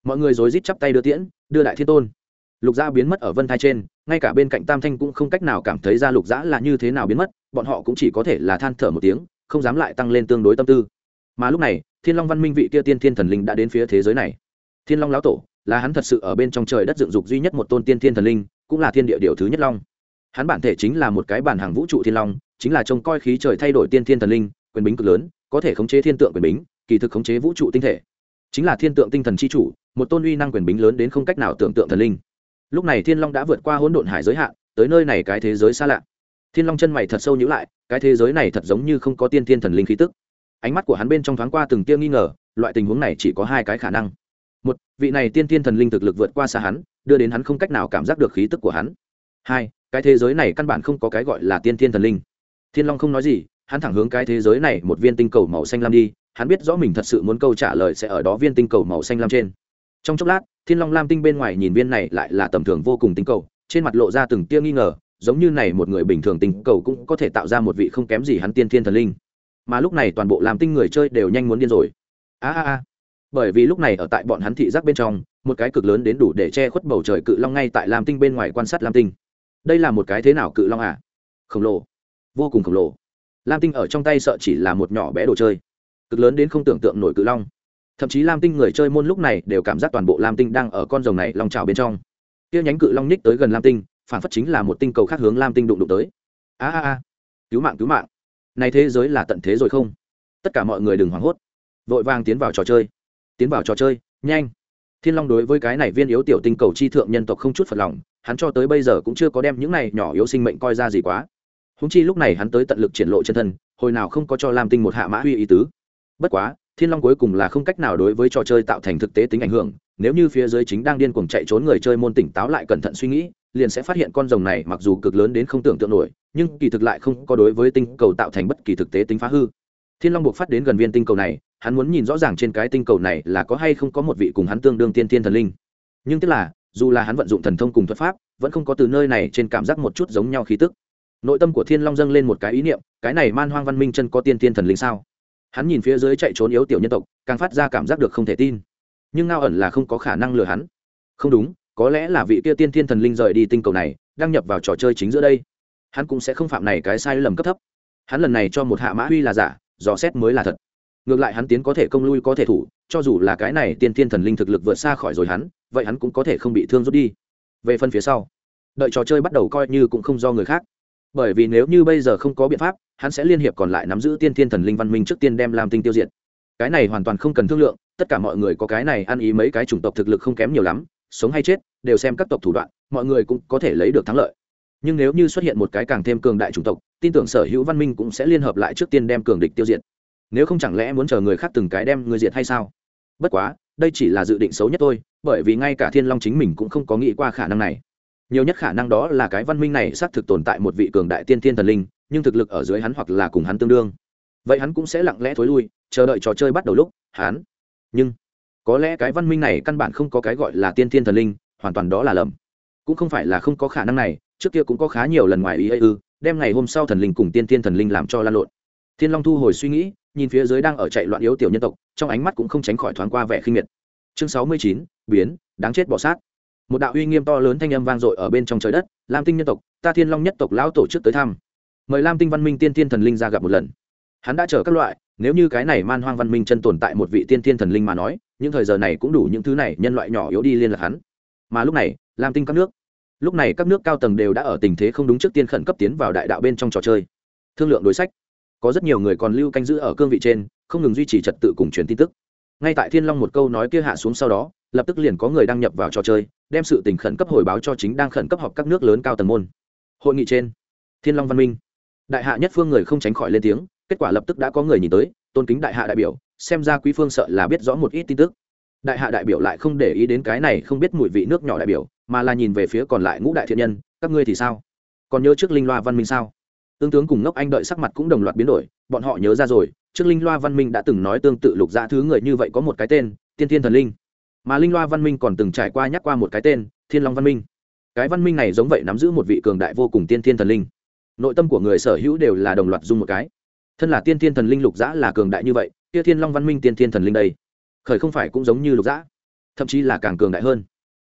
Mọi người rối rít chắp tay đưa tiễn, đưa đại thiên tôn lục dã biến mất ở vân thai trên, ngay cả bên cạnh tam thanh cũng không cách nào cảm thấy ra lục dã là như thế nào biến mất, bọn họ cũng chỉ có thể là than thở một tiếng, không dám lại tăng lên tương đối tâm tư. Mà lúc này, thiên long văn minh vị kia tiên thiên thần linh đã đến phía thế giới này. Thiên long lão tổ, là hắn thật sự ở bên trong trời đất dựng dục duy nhất một tôn tiên thiên thần linh, cũng là thiên địa điều thứ nhất long. Hắn bản thể chính là một cái bản hàng vũ trụ thiên long, chính là trông coi khí trời thay đổi tiên thiên thần linh, quyền bính cực lớn, có thể khống chế thiên tượng quyền bính, kỳ thực khống chế vũ trụ tinh thể. Chính là thiên tượng tinh thần c h i chủ, một tôn uy năng quyền bính lớn đến không cách nào tưởng tượng thần linh lúc này thiên long đã vượt qua hỗn độn hải giới hạn, tới nơi này cái thế giới xa lạ. Thiên long chân mày thật sâu nhữ lại, cái thế giới này thật giống như không có tiên thiên thần linh khí tức. Ánh mắt của hắn bên trong thoáng qua từng tia nghi ngờ, loại tình huống này chỉ có hai cái khả năng. Một, vị này tiên thiên thần linh thực lực vượt qua xa hắn, đưa đến hắn không cách nào cảm giác được khí tức của hắn. Hai, cái thế giới này căn bản không có cái gọi là tiên thiên thần linh. Thiên long không nói gì, hắn thẳng hướng cái thế giới này, một viên tinh cầu màu xanh lam đi, hắn biết rõ mình thật sự muốn câu trả lời sẽ ở đó viên tinh cầu màu xanh lam trên. Trong chốc lát thiên long lam tinh bên ngoài nhìn viên này lại là tầm thường vô cùng tinh cầu, trên mặt lộ ra từng tia nghi ngờ, giống như này một người bình thường tinh cầu cũng có thể tạo ra một vị không kém gì hắn tiên thiên thần linh. Mà lúc này toàn bộ làm tinh người chơi đều nhanh muốn điên rồi. A a a. Bởi vì lúc này ở tại bọn hắn thị giác bên trong, một cái cực lớn đến đủ để che khuất bầu trời cự long ngay tại lam tinh bên ngoài quan sát lam tinh. Đây là một cái thế nào cự long à? Khổng lồ. Vô cùng khổng lồ. Lam tinh ở trong tay sợ chỉ là một nhỏ bé đồ chơi. Cực lớn đến không tưởng tượng nổi cự long thậm chí lam tinh người chơi môn lúc này đều cảm giác toàn bộ lam tinh đang ở con rồng này long trào bên trong. Kia nhánh cự long ních tới gần lam tinh, phản phất chính là một tinh cầu khác hướng lam tinh đụng đụng tới. A a a. Cứu mạng cứu mạng. Này thế giới là tận thế rồi không? Tất cả mọi người đừng hoảng hốt. Vội vàng tiến vào trò chơi. Tiến vào trò chơi, nhanh. Thiên long đối với cái này viên yếu tiểu tinh cầu chi thượng nhân tộc không chút phật lòng, hắn cho tới bây giờ cũng chưa có đem những này nhỏ yếu sinh mệnh coi ra gì quá. Húng chi lúc này hắn tới tận lực triển lộ chân thân, hồi nào không có cho lam tinh một hạ mã huy ý tứ. Bất quá thiên long cuối cùng là không cách nào đối với trò chơi tạo thành thực tế tính ảnh hưởng, nếu như phía dưới chính đang điên cuồng chạy trốn người chơi môn tỉnh táo lại cẩn thận suy nghĩ, liền sẽ phát hiện con rồng này mặc dù cực lớn đến không tưởng tượng nổi, nhưng kỳ thực lại không có đối với tinh cầu tạo thành bất kỳ thực tế tính phá hư. Thiên long buộc phát đến gần viên tinh cầu này, hắn muốn nhìn rõ ràng trên cái tinh cầu này là có hay không có một vị cùng hắn tương đương tiên thiên thần linh. Nhưng tức là, dù là hắn vận dụng thần thông cùng thuật pháp, vẫn không có từ nơi này trên cảm giác một chút giống nhau khí tức. Nội tâm của thiên long dâng lên một cái ý niệm, cái này man hoang văn minh chân có tiên thiên thần linh sao? Hắn nhìn phía dưới chạy trốn yếu tiểu nhân tộc, càng phát ra cảm giác được không thể tin. Nhưng ngao ẩn là không có khả năng lừa hắn. Không đúng, có lẽ là vị kia tiên thiên thần linh rời đi tinh cầu này, đăng nhập vào trò chơi chính giữa đây. Hắn cũng sẽ không phạm này cái sai lầm cấp thấp. Hắn lần này cho một hạ mã huy là giả, dò xét mới là thật. Ngược lại hắn tiến có thể công lui có thể thủ, cho dù là cái này tiên thiên thần linh thực lực vượt xa khỏi rồi hắn, vậy hắn cũng có thể không bị thương rút đi. Về phần phía sau, đợi trò chơi bắt đầu coi như cũng không do người khác bởi vì nếu như bây giờ không có biện pháp, hắn sẽ liên hiệp còn lại nắm giữ tiên thiên thần linh văn minh trước tiên đem làm tinh tiêu diệt. Cái này hoàn toàn không cần thương lượng, tất cả mọi người có cái này ăn ý mấy cái chủng tộc thực lực không kém nhiều lắm, sống hay chết, đều xem các tộc thủ đoạn, mọi người cũng có thể lấy được thắng lợi. Nhưng nếu như xuất hiện một cái càng thêm cường đại chủng tộc, tin tưởng sở hữu văn minh cũng sẽ liên hợp lại trước tiên đem cường địch tiêu diệt. Nếu không chẳng lẽ muốn chờ người khác từng cái đem người diệt hay sao? Bất quá, đây chỉ là dự định xấu nhất thôi, bởi vì ngay cả thiên long chính mình cũng không có nghĩ qua khả năng này nhiều nhất khả năng đó là cái văn minh này xác thực tồn tại một vị cường đại tiên thiên thần linh, nhưng thực lực ở dưới hắn hoặc là cùng hắn tương đương. Vậy hắn cũng sẽ lặng lẽ thối lui, chờ đợi trò chơi bắt đầu lúc, hắn. Nhưng, có lẽ cái văn minh này căn bản không có cái gọi là tiên thiên thần linh, hoàn toàn đó là lầm. Cũng không phải là không có khả năng này, trước kia cũng có khá nhiều lần ngoài ý ư, đem ngày hôm sau thần linh cùng tiên thiên thần linh làm cho lan lộn. Thiên long thu hồi suy nghĩ, nhìn phía dưới đang ở chạy loạn yếu tiểu nhân tộc, trong ánh mắt cũng không tránh khỏi thoáng qua vẻ khinh miệt. Chương sáu mươi chín, biến, đáng chết bỏ sát một đạo uy nghiêm to lớn thanh âm vang dội ở bên trong trời đất, lam tinh nhân tộc, ta thiên long nhất tộc lão tổ chức tới thăm. Mời lam tinh văn minh tiên thiên thần linh ra gặp một lần. Hắn đã chở các loại, nếu như cái này man hoang văn minh chân tồn tại một vị tiên thiên thần linh mà nói, những thời giờ này cũng đủ những thứ này nhân loại nhỏ yếu đi liên lạc hắn. Mà lúc này, lam tinh các nước, lúc này các nước cao tầng đều đã ở tình thế không đúng trước tiên khẩn cấp tiến vào đại đạo bên trong trò chơi. Thương lượng đối sách. Có rất nhiều người còn lưu canh giữ ở cương vị trên, không ngừng duy trì trật tự cùng truyền tin tức ngay tại thiên long một câu nói kia hạ xuống sau đó, lập tức liền có người đăng nhập vào trò chơi, đem sự tình khẩn cấp hồi báo cho chính đang khẩn cấp họp các nước lớn cao tầng môn. Hội nghị trên, thiên long văn minh. Đại hạ nhất phương người không tránh khỏi lên tiếng, kết quả lập tức đã có người nhìn tới, tôn kính đại hạ đại biểu, xem ra quý phương sợ là biết rõ một ít tin tức. Đại hạ đại biểu lại không để ý đến cái này không biết mùi vị nước nhỏ đại biểu, mà là nhìn về phía còn lại ngũ đại thiện nhân, các ngươi thì sao? Còn nhớ trước linh loa văn minh sao? Tương tướng cùng ngốc anh đợi sắc mặt cũng đồng loạt biến đổi, bọn họ nhớ ra rồi, trước linh loa văn minh đã từng nói tương tự lục dã thứ người như vậy có một cái tên, tiên thiên thần linh. Mà linh loa văn minh còn từng trải qua nhắc qua một cái tên, thiên long văn minh. Cái văn minh này giống vậy nắm giữ một vị cường đại vô cùng tiên thiên thần linh. Nội tâm của người sở hữu đều là đồng loạt dung một cái. Thân là tiên thiên thần linh lục dã là cường đại như vậy, kia thiên long văn minh tiên thiên thần linh đây, khởi không phải cũng giống như lục dã thậm chí là càng cường đại hơn.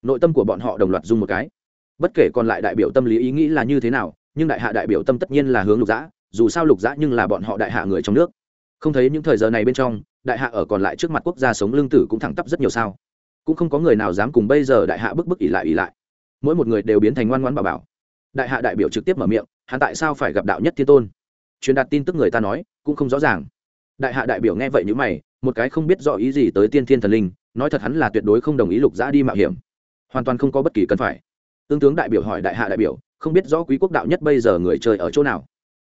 Nội tâm của bọn họ đồng loạt dung một cái. Bất kể còn lại đại biểu tâm lý ý nghĩ là như thế nào nhưng đại hạ đại biểu tâm tất nhiên là hướng lục dã dù sao lục dã nhưng là bọn họ đại hạ người trong nước. Không thấy những thời giờ này bên trong, đại hạ ở còn lại trước mặt quốc gia sống lương tử cũng thẳng tắp rất nhiều sao. Cũng không có người nào dám cùng bây giờ đại hạ bức bức ỉ lại ỉ lại. Mỗi một người đều biến thành ngoan ngoãn bảo bảo. Đại hạ đại biểu trực tiếp mở miệng, hắn tại sao phải gặp đạo nhất thiên tôn? Truyền đạt tin tức người ta nói, cũng không rõ ràng. Đại hạ đại biểu nghe vậy như mày, một cái không biết rõ ý gì tới tiên thiên thần linh, nói thật hắn là tuyệt đối không đồng ý lục giã đi mạo hiểm. Hoàn toàn không có bất kỳ cần phải. Tương tướng đại biểu hỏi đại hạ đại biểu không biết rõ quý quốc đạo nhất bây giờ người chơi ở chỗ nào.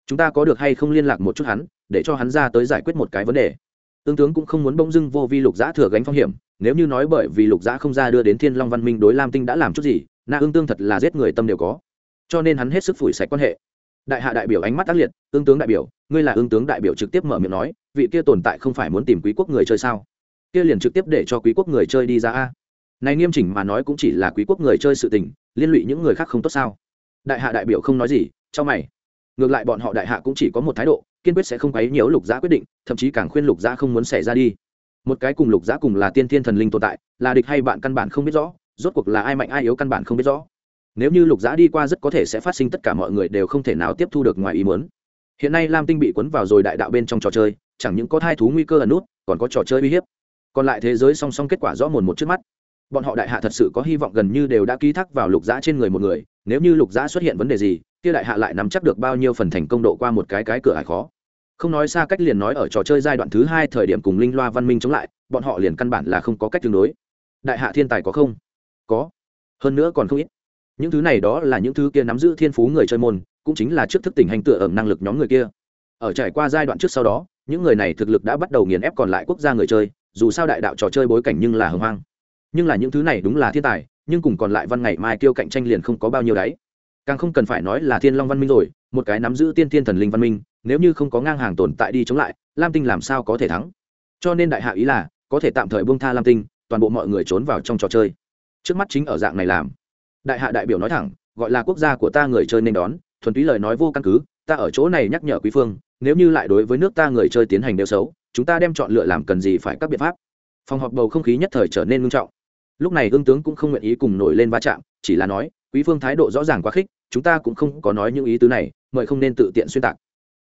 Chúng ta có được hay không liên lạc một chút hắn, để cho hắn ra tới giải quyết một cái vấn đề. Tương tướng cũng không muốn bỗng dưng vô vi lục giã thừa gánh phong hiểm, nếu như nói bởi vì lục giã không ra đưa đến thiên long văn minh đối lam tinh đã làm chút gì, na ương tương thật là giết người tâm đều có. Cho nên hắn hết sức phủi sạch quan hệ. Đại hạ đại biểu ánh mắt tác liệt, tương tướng đại biểu, ngươi là ương tướng đại biểu trực tiếp mở miệng nói, vị kia tồn tại không phải muốn tìm quý quốc người chơi sao? Kia liền trực tiếp để cho quý quốc người chơi đi ra a. Này nghiêm chỉnh mà nói cũng chỉ là quý quốc người chơi sự tình, liên lụy những người khác không tốt sao? Đại hạ đại biểu không nói gì, cho mày. Ngược lại bọn họ đại hạ cũng chỉ có một thái độ, kiên quyết sẽ không quấy nhiễu lục giá quyết định, thậm chí càng khuyên lục giá không muốn xảy ra đi. Một cái cùng lục giá cùng là tiên thiên thần linh tồn tại, là địch hay bạn căn bản không biết rõ, rốt cuộc là ai mạnh ai yếu căn bản không biết rõ. Nếu như lục giá đi qua rất có thể sẽ phát sinh tất cả mọi người đều không thể nào tiếp thu được ngoài ý muốn. Hiện nay lam tinh bị cuốn vào rồi đại đạo bên trong trò chơi, chẳng những có thai thú nguy cơ ẩn nút, còn có trò chơi uy hiếp. Còn lại thế giới song song kết quả rõ mồn một trước mắt. Bọn họ đại hạ thật sự có hy vọng gần như đều đã ký thác vào lục giã trên người một người nếu như lục giã xuất hiện vấn đề gì, kia đại hạ lại nắm chắc được bao nhiêu phần thành công độ qua một cái cái cửa hải khó. Không nói xa cách liền nói ở trò chơi giai đoạn thứ hai thời điểm cùng linh loa văn minh chống lại, bọn họ liền căn bản là không có cách tương đối. Đại hạ thiên tài có không? Có. Hơn nữa còn không ít. Những thứ này đó là những thứ kia nắm giữ thiên phú người chơi môn, cũng chính là trước thức tỉnh hành tựa ở năng lực nhóm người kia. Ở trải qua giai đoạn trước sau đó, những người này thực lực đã bắt đầu nghiền ép còn lại quốc gia người chơi, dù sao đại đạo trò chơi bối cảnh nhưng là hưng hoang. Nhưng là những thứ này đúng là thiên tài nhưng cùng còn lại văn ngày mai kêu cạnh tranh liền không có bao nhiêu đáy càng không cần phải nói là thiên long văn minh rồi, một cái nắm giữ tiên thiên thần linh văn minh, nếu như không có ngang hàng tồn tại đi chống lại, lam tinh làm sao có thể thắng? Cho nên đại hạ ý là, có thể tạm thời buông tha lam tinh, toàn bộ mọi người trốn vào trong trò chơi. Trước mắt chính ở dạng này làm. Đại hạ đại biểu nói thẳng, gọi là quốc gia của ta người chơi nên đón, thuần túy lời nói vô căn cứ, ta ở chỗ này nhắc nhở quý phương, nếu như lại đối với nước ta người chơi tiến hành đều xấu, chúng ta đem chọn lựa làm cần gì phải các biện pháp. Phòng họp bầu không khí nhất thời trở nên nghiêm trọng lúc này ương tướng cũng không nguyện ý cùng nổi lên va chạm, chỉ là nói, quý phương thái độ rõ ràng quá khích, chúng ta cũng không có nói những ý tứ này, mời không nên tự tiện xuyên tạc.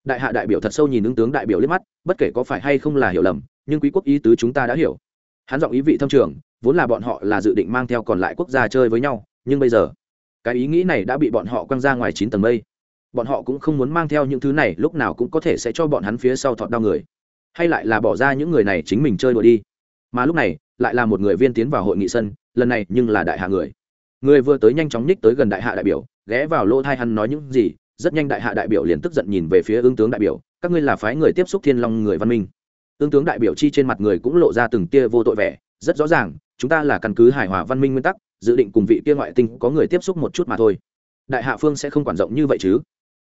Đại hạ đại biểu thật sâu nhìn ứng tướng đại biểu liếc mắt, bất kể có phải hay không là hiểu lầm, nhưng quý quốc ý tứ chúng ta đã hiểu. Hắn giọng ý vị thâm trường, vốn là bọn họ là dự định mang theo còn lại quốc gia chơi với nhau, nhưng bây giờ, cái ý nghĩ này đã bị bọn họ quăng ra ngoài chín tầng mây. Bọn họ cũng không muốn mang theo những thứ này, lúc nào cũng có thể sẽ cho bọn hắn phía sau thọt đau người. Hay lại là bỏ ra những người này chính mình chơi đùa đi mà lúc này lại là một người viên tiến vào hội nghị sân, lần này nhưng là đại hạ người. Người vừa tới nhanh chóng nhích tới gần đại hạ đại biểu, ghé vào lỗ thai hắn nói những gì, rất nhanh đại hạ đại biểu liền tức giận nhìn về phía ương tướng đại biểu, các ngươi là phái người tiếp xúc thiên long người văn minh. Ương tướng đại biểu chi trên mặt người cũng lộ ra từng tia vô tội vẻ, rất rõ ràng, chúng ta là căn cứ hài hòa văn minh nguyên tắc, dự định cùng vị kia ngoại tinh có người tiếp xúc một chút mà thôi. Đại hạ phương sẽ không quản rộng như vậy chứ.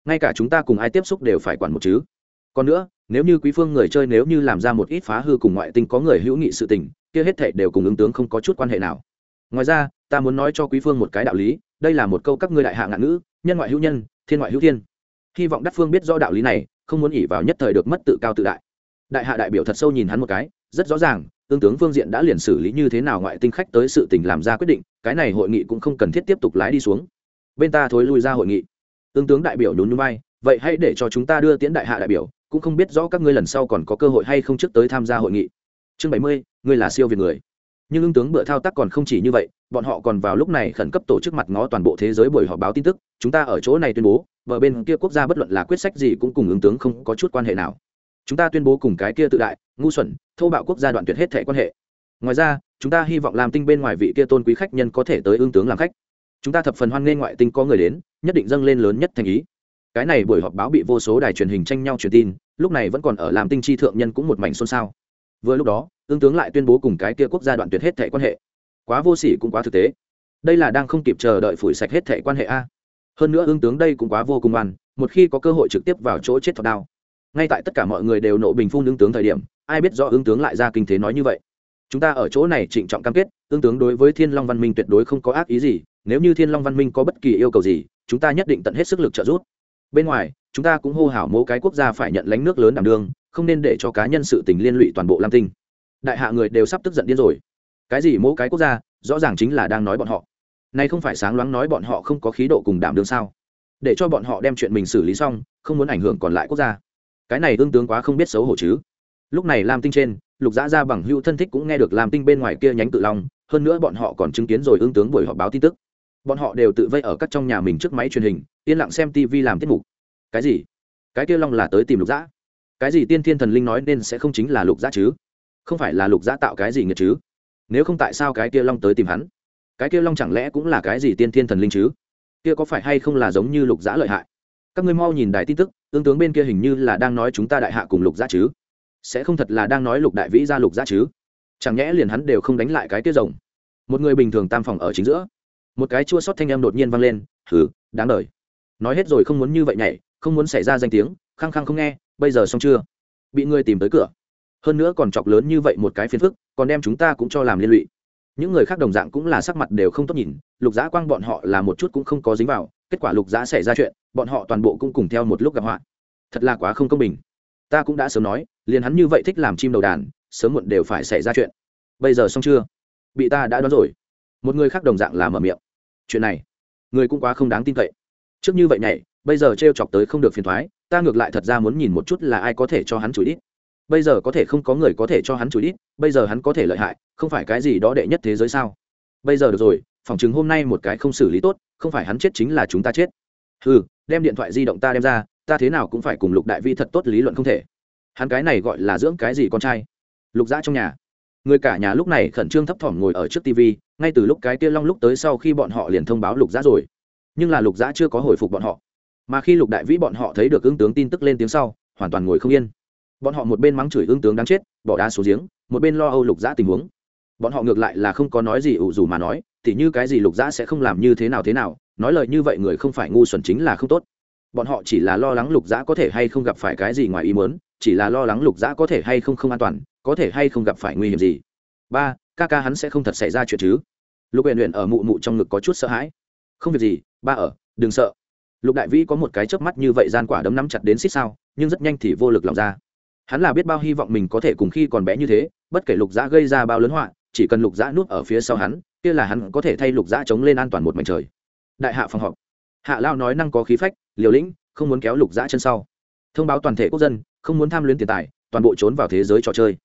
Ngay cả chúng ta cùng ai tiếp xúc đều phải quản một chứ còn nữa, nếu như quý phương người chơi nếu như làm ra một ít phá hư cùng ngoại tinh có người hữu nghị sự tình, kia hết thệ đều cùng ứng tướng không có chút quan hệ nào. Ngoài ra, ta muốn nói cho quý phương một cái đạo lý, đây là một câu các ngươi đại hạ ngạn ngữ, nhân ngoại hữu nhân, thiên ngoại hữu thiên. Hy vọng đắc phương biết rõ đạo lý này, không muốn ỉ vào nhất thời được mất tự cao tự đại. Đại hạ đại biểu thật sâu nhìn hắn một cái, rất rõ ràng tương tướng phương diện đã liền xử lý như thế nào ngoại tinh khách tới sự tình làm ra quyết định, cái này hội nghị cũng không cần thiết tiếp tục lái đi xuống. Bên ta thối lui ra hội nghị. Tương tướng đại biểu nhún nhún bay vậy hãy để cho chúng ta đưa tiễn đại hạ đại biểu cũng không biết rõ các ngươi lần sau còn có cơ hội hay không trước tới tham gia hội nghị. Chương bảy mươi, ngươi là siêu việt người. Nhưng ứng tướng bữa thao tác còn không chỉ như vậy, bọn họ còn vào lúc này khẩn cấp tổ chức mặt ngó toàn bộ thế giới buổi họp báo tin tức. Chúng ta ở chỗ này tuyên bố, bờ bên kia quốc gia bất luận là quyết sách gì cũng cùng ứng tướng không có chút quan hệ nào. Chúng ta tuyên bố cùng cái kia tự đại, ngu xuẩn, thô bạo quốc gia đoạn tuyệt hết thể quan hệ. Ngoài ra, chúng ta hy vọng làm tinh bên ngoài vị kia tôn quý khách nhân có thể tới ứng tướng làm khách. Chúng ta thập phần hoan nghênh ngoại tinh có người đến, nhất định dâng lên lớn nhất thành ý cái này buổi họp báo bị vô số đài truyền hình tranh nhau truyền tin, lúc này vẫn còn ở làm tinh chi thượng nhân cũng một mảnh xôn xao. Vừa lúc đó tương tướng lại tuyên bố cùng cái kia quốc gia đoạn tuyệt hết thẻ quan hệ. Quá vô sỉ cũng quá thực tế. Đây là đang không kịp chờ đợi phủi sạch hết thẻ quan hệ a. Hơn nữa ương tướng đây cũng quá vô cùng ăn một khi có cơ hội trực tiếp vào chỗ chết thọc đao. Ngay tại tất cả mọi người đều nộ bình phun ương tướng thời điểm, ai biết rõ ương tướng lại ra kinh thế nói như vậy. Chúng ta ở chỗ này trịnh trọng cam kết, ương tướng đối với thiên long văn minh tuyệt đối không có ác ý gì, nếu như thiên long văn minh có bất kỳ yêu cầu gì, chúng ta nhất định tận hết sức lực trợ giúp bên ngoài, chúng ta cũng hô hào mỗi cái quốc gia phải nhận lánh nước lớn đảm đương, không nên để cho cá nhân sự tình liên lụy toàn bộ lam tinh. Đại hạ người đều sắp tức giận điên rồi. Cái gì mỗi cái quốc gia, rõ ràng chính là đang nói bọn họ. Nay không phải sáng loáng nói bọn họ không có khí độ cùng đảm đương sao? Để cho bọn họ đem chuyện mình xử lý xong, không muốn ảnh hưởng còn lại quốc gia. Cái này tương tướng quá không biết xấu hổ chứ. Lúc này lam tinh trên, lục dã ra bằng hữu thân thích cũng nghe được lam tinh bên ngoài kia nhánh tự long, hơn nữa bọn họ còn chứng kiến rồi ương tướng buổi họp báo tin tức bọn họ đều tự vây ở các trong nhà mình trước máy truyền hình, yên lặng xem tv làm tiết mục. Cái gì? Cái kia long là tới tìm lục dã. Cái gì tiên thiên thần linh nói nên sẽ không chính là lục dã chứ? Không phải là lục dã tạo cái gì nghiệt chứ? Nếu không tại sao cái kia long tới tìm hắn? Cái kia long chẳng lẽ cũng là cái gì tiên thiên thần linh chứ? Kia có phải hay không là giống như lục dã lợi hại? Các ngươi mau nhìn đài tin tức, tương tướng bên kia hình như là đang nói chúng ta đại hạ cùng lục dã chứ? Sẽ không thật là đang nói lục đại vĩ ra lục dã chứ? Chẳng nhẽ liền hắn đều không đánh lại cái kia rồng? Một người bình thường tam phòng ở chính giữa một cái chua sót thanh em đột nhiên vang lên thử đáng đời. Nói hết rồi không muốn như vậy nhảy, không muốn xảy ra danh tiếng, khăng khăng không nghe, bây giờ xong chưa? Bị người tìm tới cửa. Hơn nữa còn chọc lớn như vậy một cái phiền phức, còn đem chúng ta cũng cho làm liên lụy. Những người khác đồng dạng cũng là sắc mặt đều không tốt nhìn, lục giã quang bọn họ là một chút cũng không có dính vào, kết quả lục giã xảy ra chuyện, bọn họ toàn bộ cũng cùng theo một lúc gặp họa. Thật là quá không công bình. Ta cũng đã sớm nói, liền hắn như vậy thích làm chim đầu đàn, sớm muộn đều phải xảy ra chuyện. Bây giờ xong chưa? Bị ta đã đoán rồi một người khác đồng dạng là mở miệng. Chuyện này, người cũng quá không đáng tin cậy. Trước như vậy nhảy, bây giờ t r e o chọc tới không được phiền thoái, ta ngược lại thật ra muốn nhìn một chút là ai có thể cho hắn chửi đít bây giờ có thể không có người có thể cho hắn chửi đít bây giờ hắn có thể lợi hại, không phải cái gì đó đệ nhất thế giới sao? Bây giờ được rồi, phòng chứng hôm nay một cái không xử lý tốt, không phải hắn chết chính là chúng ta chết. Ừ đem điện thoại di động ta đem ra, ta thế nào cũng phải cùng lục đại vi thật tốt lý luận không thể. Hắn cái này gọi là dưỡng cái gì con trai? Lục dã trong nhà người cả nhà lúc này khẩn trương thấp thỏm ngồi ở trước tv ngay từ lúc cái kia long lúc tới sau khi bọn họ liền thông báo lục giã rồi. Nhưng là lục giã chưa có hồi phục bọn họ. Mà khi lục đại vĩ bọn họ thấy được ứng tướng tin tức lên tiếng sau, hoàn toàn ngồi không yên. Bọn họ một bên mắng chửi ứng tướng đáng chết, bỏ đá xuống giếng, một bên lo âu lục giã tình huống. Bọn họ ngược lại là không có nói gì ủ dù mà nói thì như cái gì lục giã sẽ không làm như thế nào thế nào, nói lời như vậy người không phải ngu xuẩn chính là không tốt. Bọn họ chỉ là lo lắng lục giã có thể hay không gặp phải cái gì ngoài ý muốn, chỉ là lo lắng lục giã có thể hay không không an toàn có thể hay không gặp phải nguy hiểm gì? Ba, ca ca hắn sẽ không thật xảy ra chuyện chứ? Lục huyện huyện ở mụ mụ trong ngực có chút sợ hãi. Không việc gì, ba ở, đừng sợ. Lục đại vĩ có một cái chớp mắt như vậy gian quả đấm nắm chặt đến xích sao, nhưng rất nhanh thì vô lực lòng ra. Hắn là biết bao hy vọng mình có thể cùng khi còn bé như thế, bất kể lục giã gây ra bao lớn họa, chỉ cần lục giã nuốt ở phía sau hắn, kia là hắn có thể thay lục giã chống lên an toàn một mảnh trời. Đại hạ phòng họp. Hạ lao nói năng có khí phách, liều lĩnh, không muốn kéo lục giã chân sau. Thông báo toàn thể quốc dân, không muốn tham luyến tiền tài, toàn bộ trốn vào thế giới trò chơi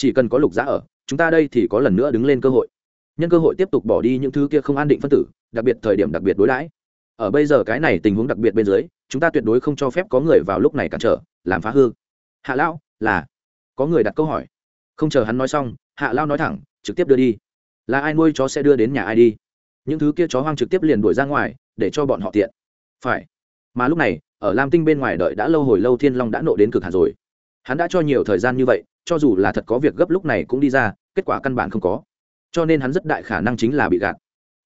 chỉ cần có lục dã ở, chúng ta đây thì có lần nữa đứng lên cơ hội. Nhân cơ hội tiếp tục bỏ đi những thứ kia không an định phân tử, đặc biệt thời điểm đặc biệt đối đãi. Ở bây giờ cái này tình huống đặc biệt bên dưới, chúng ta tuyệt đối không cho phép có người vào lúc này cản trở, làm phá hư. Hạ lão, là. Có người đặt câu hỏi. Không chờ hắn nói xong, hạ lao nói thẳng, trực tiếp đưa đi. Là ai nuôi chó sẽ đưa đến nhà ai đi? Những thứ kia chó hoang trực tiếp liền đuổi ra ngoài, để cho bọn họ tiện. Phải. Mà lúc này, ở lam tinh bên ngoài đợi đã lâu hồi lâu thiên long đã nộ đến cực hạt rồi hắn đã cho nhiều thời gian như vậy, cho dù là thật có việc gấp lúc này cũng đi ra, kết quả căn bản không có. Cho nên hắn rất đại khả năng chính là bị gạt.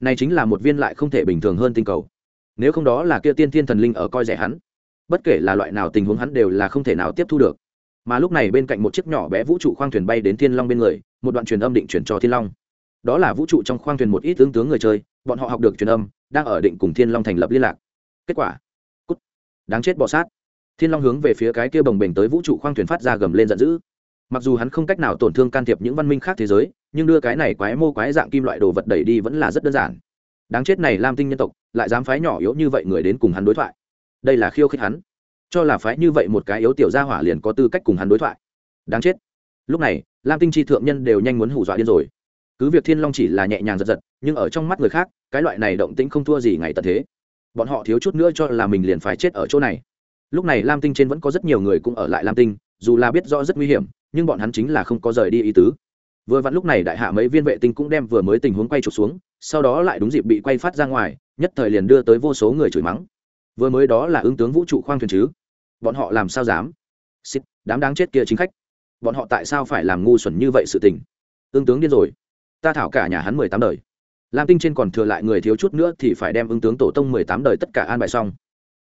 Này chính là một viên lại không thể bình thường hơn tinh cầu. Nếu không đó là kia tiên thiên thần linh ở coi rẻ hắn, bất kể là loại nào tình huống hắn đều là không thể nào tiếp thu được. Mà lúc này bên cạnh một chiếc nhỏ bé vũ trụ khoang thuyền bay đến thiên long bên người, một đoạn truyền âm định chuyển cho thiên long. Đó là vũ trụ trong khoang thuyền một ít tướng tướng người chơi, bọn họ học được truyền âm, đang ở định cùng thiên long thành lập liên lạc. Kết quả. Cút. Đáng chết bọ sát thiên long hướng về phía cái kia bồng bềnh tới vũ trụ khoang thuyền phát ra gầm lên giận dữ. Mặc dù hắn không cách nào tổn thương can thiệp những văn minh khác thế giới, nhưng đưa cái này quái mô quái dạng kim loại đồ vật đẩy đi vẫn là rất đơn giản. Đáng chết này lam tinh nhân tộc, lại dám phái nhỏ yếu như vậy người đến cùng hắn đối thoại. Đây là khiêu khích hắn. Cho là phái như vậy một cái yếu tiểu gia hỏa liền có tư cách cùng hắn đối thoại. Đáng chết. Lúc này, lam tinh chi thượng nhân đều nhanh muốn hù dọa điên rồi. Cứ việc thiên long chỉ là nhẹ nhàng giật giật, nhưng ở trong mắt người khác, cái loại này động tĩnh không thua gì ngày tận thế. Bọn họ thiếu chút nữa cho là mình liền phải chết ở chỗ này lúc này lam tinh trên vẫn có rất nhiều người cũng ở lại lam tinh, dù là biết rõ rất nguy hiểm, nhưng bọn hắn chính là không có rời đi ý tứ. Vừa vặn lúc này đại hạ mấy viên vệ tinh cũng đem vừa mới tình huống quay trục xuống, sau đó lại đúng dịp bị quay phát ra ngoài, nhất thời liền đưa tới vô số người chửi mắng. Vừa mới đó là ứng tướng vũ trụ khoang thuyền chứ? Bọn họ làm sao dám? Xích đám đáng chết kia chính khách. Bọn họ tại sao phải làm ngu xuẩn như vậy sự tình? Ứng tướng điên rồi. Ta thảo cả nhà hắn mười tám đời. Lam tinh trên còn thừa lại người thiếu chút nữa thì phải đem ứng tướng tổ tông mười tám đời tất cả an bài xong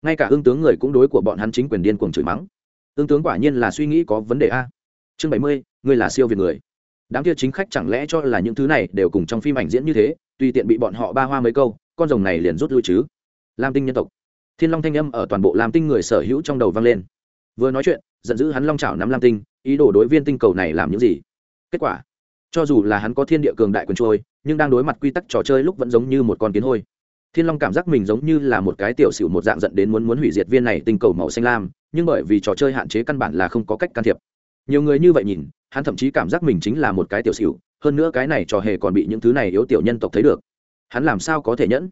ngay cả ương tướng người cũng đối của bọn hắn chính quyền điên cuồng chửi mắng. Ương tướng quả nhiên là suy nghĩ có vấn đề a. Chương bảy mươi người là siêu việt người. Đám kia chính khách chẳng lẽ cho là những thứ này đều cùng trong phim ảnh diễn như thế, tùy tiện bị bọn họ ba hoa mấy câu, con rồng này liền rút lui chứ? Lam tinh nhân tộc. Thiên long thanh âm ở toàn bộ lam tinh người sở hữu trong đầu vang lên. Vừa nói chuyện, giận dữ hắn long chảo nắm lam tinh, ý đồ đối viên tinh cầu này làm những gì? Kết quả, cho dù là hắn có thiên địa cường đại quyền trôi, nhưng đang đối mặt quy tắc trò chơi lúc vẫn giống như một con kiến hôi thiên long cảm giác mình giống như là một cái tiểu xỉu một dạng dẫn đến muốn muốn hủy diệt viên này tinh cầu màu xanh lam, nhưng bởi vì trò chơi hạn chế căn bản là không có cách can thiệp. Nhiều người như vậy nhìn, hắn thậm chí cảm giác mình chính là một cái tiểu xỉu, hơn nữa cái này trò hề còn bị những thứ này yếu tiểu nhân tộc thấy được. Hắn làm sao có thể nhẫn?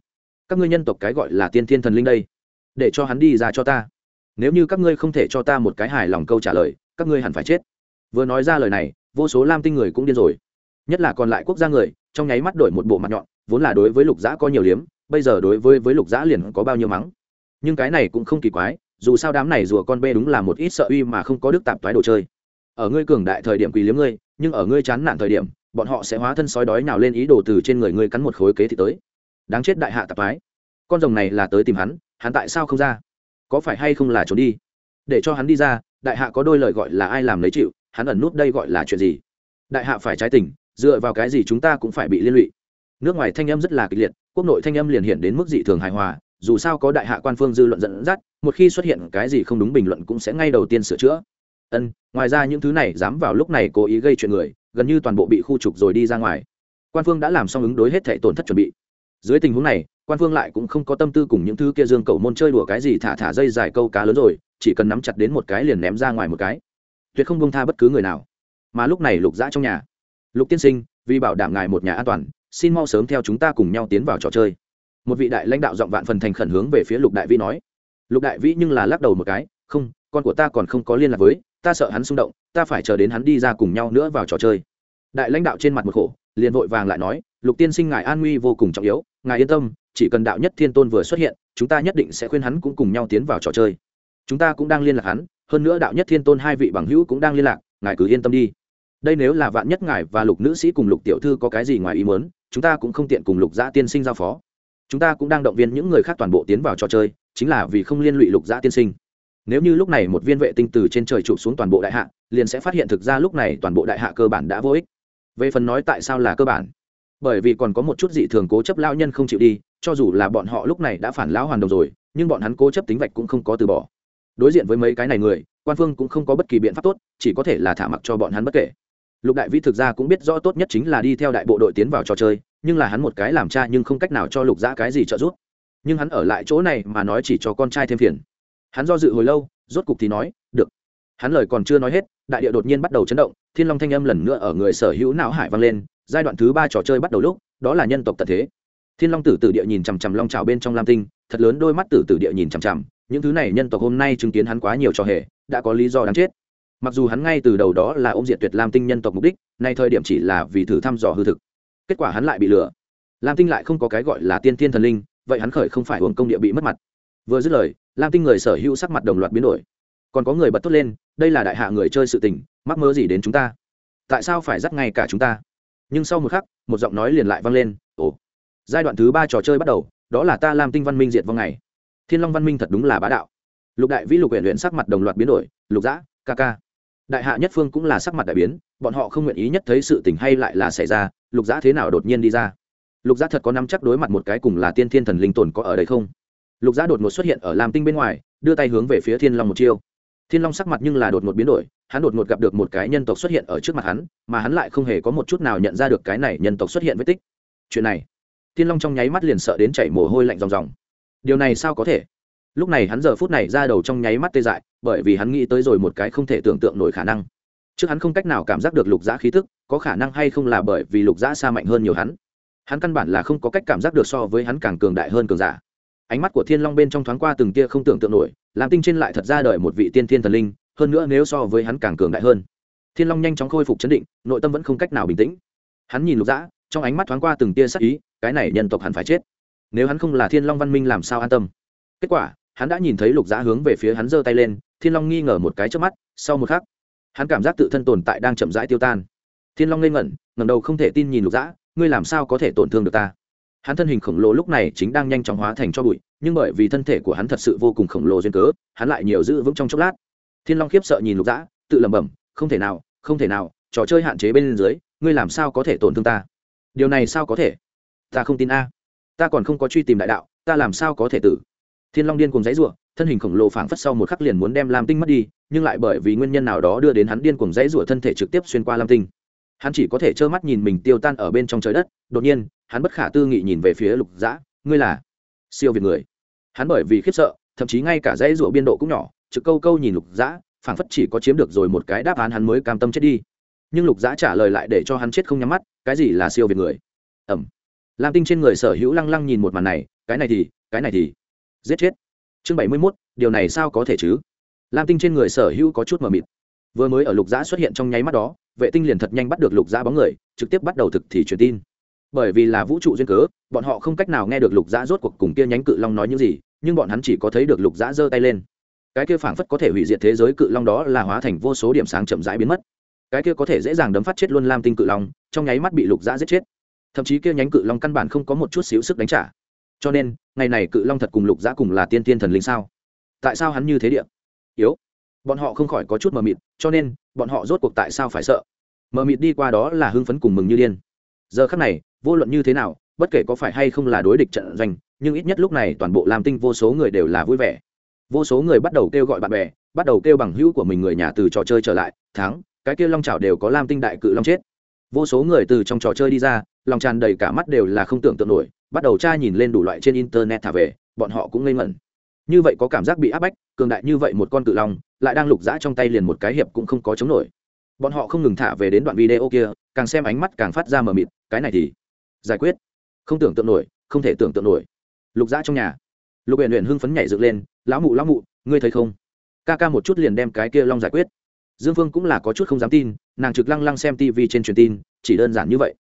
Các ngươi nhân tộc cái gọi là tiên thiên thần linh đây, để cho hắn đi ra cho ta. Nếu như các ngươi không thể cho ta một cái hài lòng câu trả lời, các ngươi hẳn phải chết. Vừa nói ra lời này, vô số lam tinh người cũng điên rồi. Nhất là còn lại quốc gia người, trong nháy mắt đổi một bộ mặt nhọn, vốn là đối với lục dã có nhiều liếm bây giờ đối với với lục dã liền có bao nhiêu mắng. Nhưng cái này cũng không kỳ quái, dù sao đám này rùa con bê đúng là một ít sợ uy mà không có đức tạp toái đồ chơi. Ở ngươi cường đại thời điểm quỳ liếm ngươi, nhưng ở ngươi chán nản thời điểm, bọn họ sẽ hóa thân sói đói nào lên ý đồ từ trên người ngươi cắn một khối kế thì tới. Đáng chết đại hạ tạp toái. Con rồng này là tới tìm hắn hắn tại sao không ra? Có phải hay không là trốn đi? Để cho hắn đi ra, đại hạ có đôi lời gọi là ai làm lấy chịu, hắn ẩn nút đây gọi là chuyện gì? Đại hạ phải trái tình, dựa vào cái gì chúng ta cũng phải bị liên lụy? Nước ngoài thanh âm rất là kịch liệt quốc nội thanh âm liền hiện đến mức dị thường hài hòa, dù sao có đại hạ quan phương dư luận dẫn dắt, một khi xuất hiện cái gì không đúng bình luận cũng sẽ ngay đầu tiên sửa chữa. Ân, ngoài ra những thứ này dám vào lúc này cố ý gây chuyện người, gần như toàn bộ bị khu trục rồi đi ra ngoài. Quan phương đã làm xong ứng đối hết thể tổn thất chuẩn bị. Dưới tình huống này, quan phương lại cũng không có tâm tư cùng những thứ kia dương cầu môn chơi đùa cái gì thả thả dây dài câu cá lớn rồi, chỉ cần nắm chặt đến một cái liền ném ra ngoài một cái. Tuyệt không bông tha bất cứ người nào. Mà lúc này lục dã trong nhà. Lục tiên sinh, vì bảo đảm ngài một nhà an toàn xin mau sớm theo chúng ta cùng nhau tiến vào trò chơi. Một vị đại lãnh đạo giọng vạn phần thành khẩn hướng về phía lục đại vĩ nói. Lục đại vĩ nhưng là lắc đầu một cái, không, con của ta còn không có liên lạc với, ta sợ hắn xung động, ta phải chờ đến hắn đi ra cùng nhau nữa vào trò chơi. Đại lãnh đạo trên mặt một khổ, liền vội vàng lại nói, lục tiên sinh ngài an nguy vô cùng trọng yếu, ngài yên tâm, chỉ cần đạo nhất thiên tôn vừa xuất hiện, chúng ta nhất định sẽ khuyên hắn cũng cùng nhau tiến vào trò chơi. Chúng ta cũng đang liên lạc hắn, hơn nữa đạo nhất thiên tôn hai vị bằng hữu cũng đang liên lạc, ngài cứ yên tâm đi. Đây nếu là vạn nhất ngài và lục nữ sĩ cùng lục tiểu thư có cái gì ngoài ý muốn chúng ta cũng không tiện cùng lục giã tiên sinh giao phó. Chúng ta cũng đang động viên những người khác toàn bộ tiến vào trò chơi, chính là vì không liên lụy lục giã tiên sinh. Nếu như lúc này một viên vệ tinh từ trên trời trụ xuống toàn bộ đại hạ, liền sẽ phát hiện thực ra lúc này toàn bộ đại hạ cơ bản đã vô ích. Về phần nói tại sao là cơ bản? Bởi vì còn có một chút dị thường cố chấp lao nhân không chịu đi, cho dù là bọn họ lúc này đã phản lão hoàn đồng rồi, nhưng bọn hắn cố chấp tính vạch cũng không có từ bỏ. Đối diện với mấy cái này người, quan phương cũng không có bất kỳ biện pháp tốt, chỉ có thể là thả mặc cho bọn hắn bất kể lục đại vĩ thực ra cũng biết rõ tốt nhất chính là đi theo đại bộ đội tiến vào trò chơi, nhưng là hắn một cái làm cha nhưng không cách nào cho lục giã cái gì trợ giúp. Nhưng hắn ở lại chỗ này mà nói chỉ cho con trai thêm phiền. Hắn do dự hồi lâu, rốt cục thì nói, được. Hắn lời còn chưa nói hết, đại địa đột nhiên bắt đầu chấn động, thiên long thanh âm lần nữa ở người sở hữu não hải vang lên, giai đoạn thứ ba trò chơi bắt đầu lúc, đó là nhân tộc tật thế. Thiên long tử tử địa nhìn chằm chằm long trào bên trong lam tinh, thật lớn đôi mắt tử tử địa nhìn chằm chằm, những thứ này nhân tộc hôm nay chứng kiến hắn quá nhiều trò hề, đã có lý do đáng chết mặc dù hắn ngay từ đầu đó là ôm diệt tuyệt lam tinh nhân tộc mục đích, nay thời điểm chỉ là vì thử thăm dò hư thực. Kết quả hắn lại bị lừa. Lam tinh lại không có cái gọi là tiên thiên thần linh, vậy hắn khởi không phải hưởng công địa bị mất mặt. Vừa dứt lời, lam tinh người sở hữu sắc mặt đồng loạt biến đổi. Còn có người bật thốt lên, đây là đại hạ người chơi sự tình, mắc mơ gì đến chúng ta? Tại sao phải dắt ngay cả chúng ta? Nhưng sau một khắc, một giọng nói liền lại vang lên, ồ, giai đoạn thứ ba trò chơi bắt đầu, đó là ta lam tinh văn minh diệt vong ngày. Thiên long văn minh thật đúng là bá đạo. Lục đại vĩ lục huyện luyện sắc mặt đồng loạt biến đổi, lục giã ca ca đại hạ nhất phương cũng là sắc mặt đại biến, bọn họ không nguyện ý nhất thấy sự tình hay lại là xảy ra, lục giã thế nào đột nhiên đi ra? Lục giã thật có năm chắc đối mặt một cái cùng là tiên thiên thần linh tồn có ở đây không? Lục giã đột ngột xuất hiện ở lam tinh bên ngoài, đưa tay hướng về phía thiên long một chiêu. Thiên long sắc mặt nhưng là đột ngột biến đổi, hắn đột ngột gặp được một cái nhân tộc xuất hiện ở trước mặt hắn, mà hắn lại không hề có một chút nào nhận ra được cái này nhân tộc xuất hiện vết tích. Chuyện này, thiên long trong nháy mắt liền sợ đến chảy mồ hôi lạnh ròng ròng. Điều này sao có thể? Lúc này hắn giờ phút này ra đầu trong nháy mắt tê dại bởi vì hắn nghĩ tới rồi một cái không thể tưởng tượng nổi khả năng. Trước hắn không cách nào cảm giác được lục giã khí thức có khả năng hay không là bởi vì lục giã xa mạnh hơn nhiều hắn. Hắn căn bản là không có cách cảm giác được so với hắn càng cường đại hơn cường giả. Ánh mắt của thiên long bên trong thoáng qua từng tia không tưởng tượng nổi làm tinh trên lại thật ra đời một vị tiên thiên thần linh, hơn nữa nếu so với hắn càng cường đại hơn. Thiên long nhanh chóng khôi phục chấn định, nội tâm vẫn không cách nào bình tĩnh. Hắn nhìn lục dã, trong ánh mắt thoáng qua từng tia sắc ý, cái này nhân tộc hẳn phải chết. Nếu hắn không là thiên long văn minh làm sao an tâm? Kết quả, hắn đã nhìn thấy lục dã hướng về phía hắn giơ tay lên thiên long nghi ngờ một cái trước mắt, sau một khắc, hắn cảm giác tự thân tồn tại đang chậm rãi tiêu tan. Thiên long ngây ngẩn ngầm đầu không thể tin nhìn lục dã, ngươi làm sao có thể tổn thương được ta? Hắn thân hình khổng lồ lúc này chính đang nhanh chóng hóa thành cho bụi, nhưng bởi vì thân thể của hắn thật sự vô cùng khổng lồ duyên cớ, hắn lại nhiều giữ vững trong chốc lát. Thiên long khiếp sợ nhìn lục dã, tự lẩm bẩm, không thể nào, không thể nào, trò chơi hạn chế bên dưới, ngươi làm sao có thể tổn thương ta? Điều này sao có thể? Ta không tin a. Ta còn không có truy tìm đại đạo, ta làm sao có thể tử? Thiên long điên cùng dãy ruộng thân hình khổng lồ phảng phất sau một khắc liền muốn đem lam tinh mất đi, nhưng lại bởi vì nguyên nhân nào đó đưa đến hắn điên cuồng dãy rủa thân thể trực tiếp xuyên qua lam tinh. Hắn chỉ có thể trơ mắt nhìn mình tiêu tan ở bên trong trời đất, đột nhiên, hắn bất khả tư nghị nhìn về phía lục dã, ngươi là siêu việt người. Hắn bởi vì khiếp sợ, thậm chí ngay cả dãy rụa biên độ cũng nhỏ, trực câu câu nhìn lục dã, phảng phất chỉ có chiếm được rồi một cái đáp án hắn mới cam tâm chết đi. Nhưng lục dã trả lời lại để cho hắn chết không nhắm mắt, cái gì là siêu việt người? Ẩm. Lam tinh trên người sở hữu lăng lăng nhìn một màn này, cái này thì, cái này thì, giết chết chương bảy mươi mốt, điều này sao có thể chứ? Lam tinh trên người sở hữu có chút mờ mịt. Vừa mới ở lục giã xuất hiện trong nháy mắt đó, vệ tinh liền thật nhanh bắt được lục giã bóng người, trực tiếp bắt đầu thực thì truyền tin. Bởi vì là vũ trụ duyên cớ, bọn họ không cách nào nghe được lục giã rốt cuộc cùng kia nhánh cự long nói những gì, nhưng bọn hắn chỉ có thấy được lục giã giơ tay lên. Cái kia phảng phất có thể hủy diệt thế giới cự long đó là hóa thành vô số điểm sáng chậm rãi biến mất. Cái kia có thể dễ dàng đấm phát chết luôn lam tinh cự long, trong nháy mắt bị lục giã giết chết. Thậm chí kia nhánh cự long căn bản không có một chút xíu sức đánh trả cho nên, ngày này cự long thật cùng lục Giã cùng là tiên tiên thần linh sao? Tại sao hắn như thế địa? Yếu. Bọn họ không khỏi có chút mờ mịt, cho nên, bọn họ rốt cuộc tại sao phải sợ? Mờ mịt đi qua đó là hưng phấn cùng mừng như điên. Giờ khắc này, vô luận như thế nào, bất kể có phải hay không là đối địch trận doanh, nhưng ít nhất lúc này toàn bộ lam tinh vô số người đều là vui vẻ. Vô số người bắt đầu kêu gọi bạn bè, bắt đầu kêu bằng hữu của mình người nhà từ trò chơi trở lại, thắng, cái kia long trào đều có lam tinh đại cự long chết. Vô số người từ trong trò chơi đi ra, lòng tràn đầy cả mắt đều là không tưởng tượng nổi bắt đầu tra nhìn lên đủ loại trên internet thả về, bọn họ cũng ngây ngẩn. Như vậy có cảm giác bị áp bách, cường đại như vậy một con cự long, lại đang lục dã trong tay liền một cái hiệp cũng không có chống nổi. Bọn họ không ngừng thả về đến đoạn video kia, càng xem ánh mắt càng phát ra mờ mịt, cái này thì giải quyết. Không tưởng tượng nổi, không thể tưởng tượng nổi. Lục dã trong nhà. Lục huyện huyện hưng phấn nhảy dựng lên, lão mụ lão mụ, ngươi thấy không? Ca ca một chút liền đem cái kia long giải quyết. Dương phương cũng là có chút không dám tin, nàng trực lăng lăng xem tv trên truyền tin, chỉ đơn giản như vậy.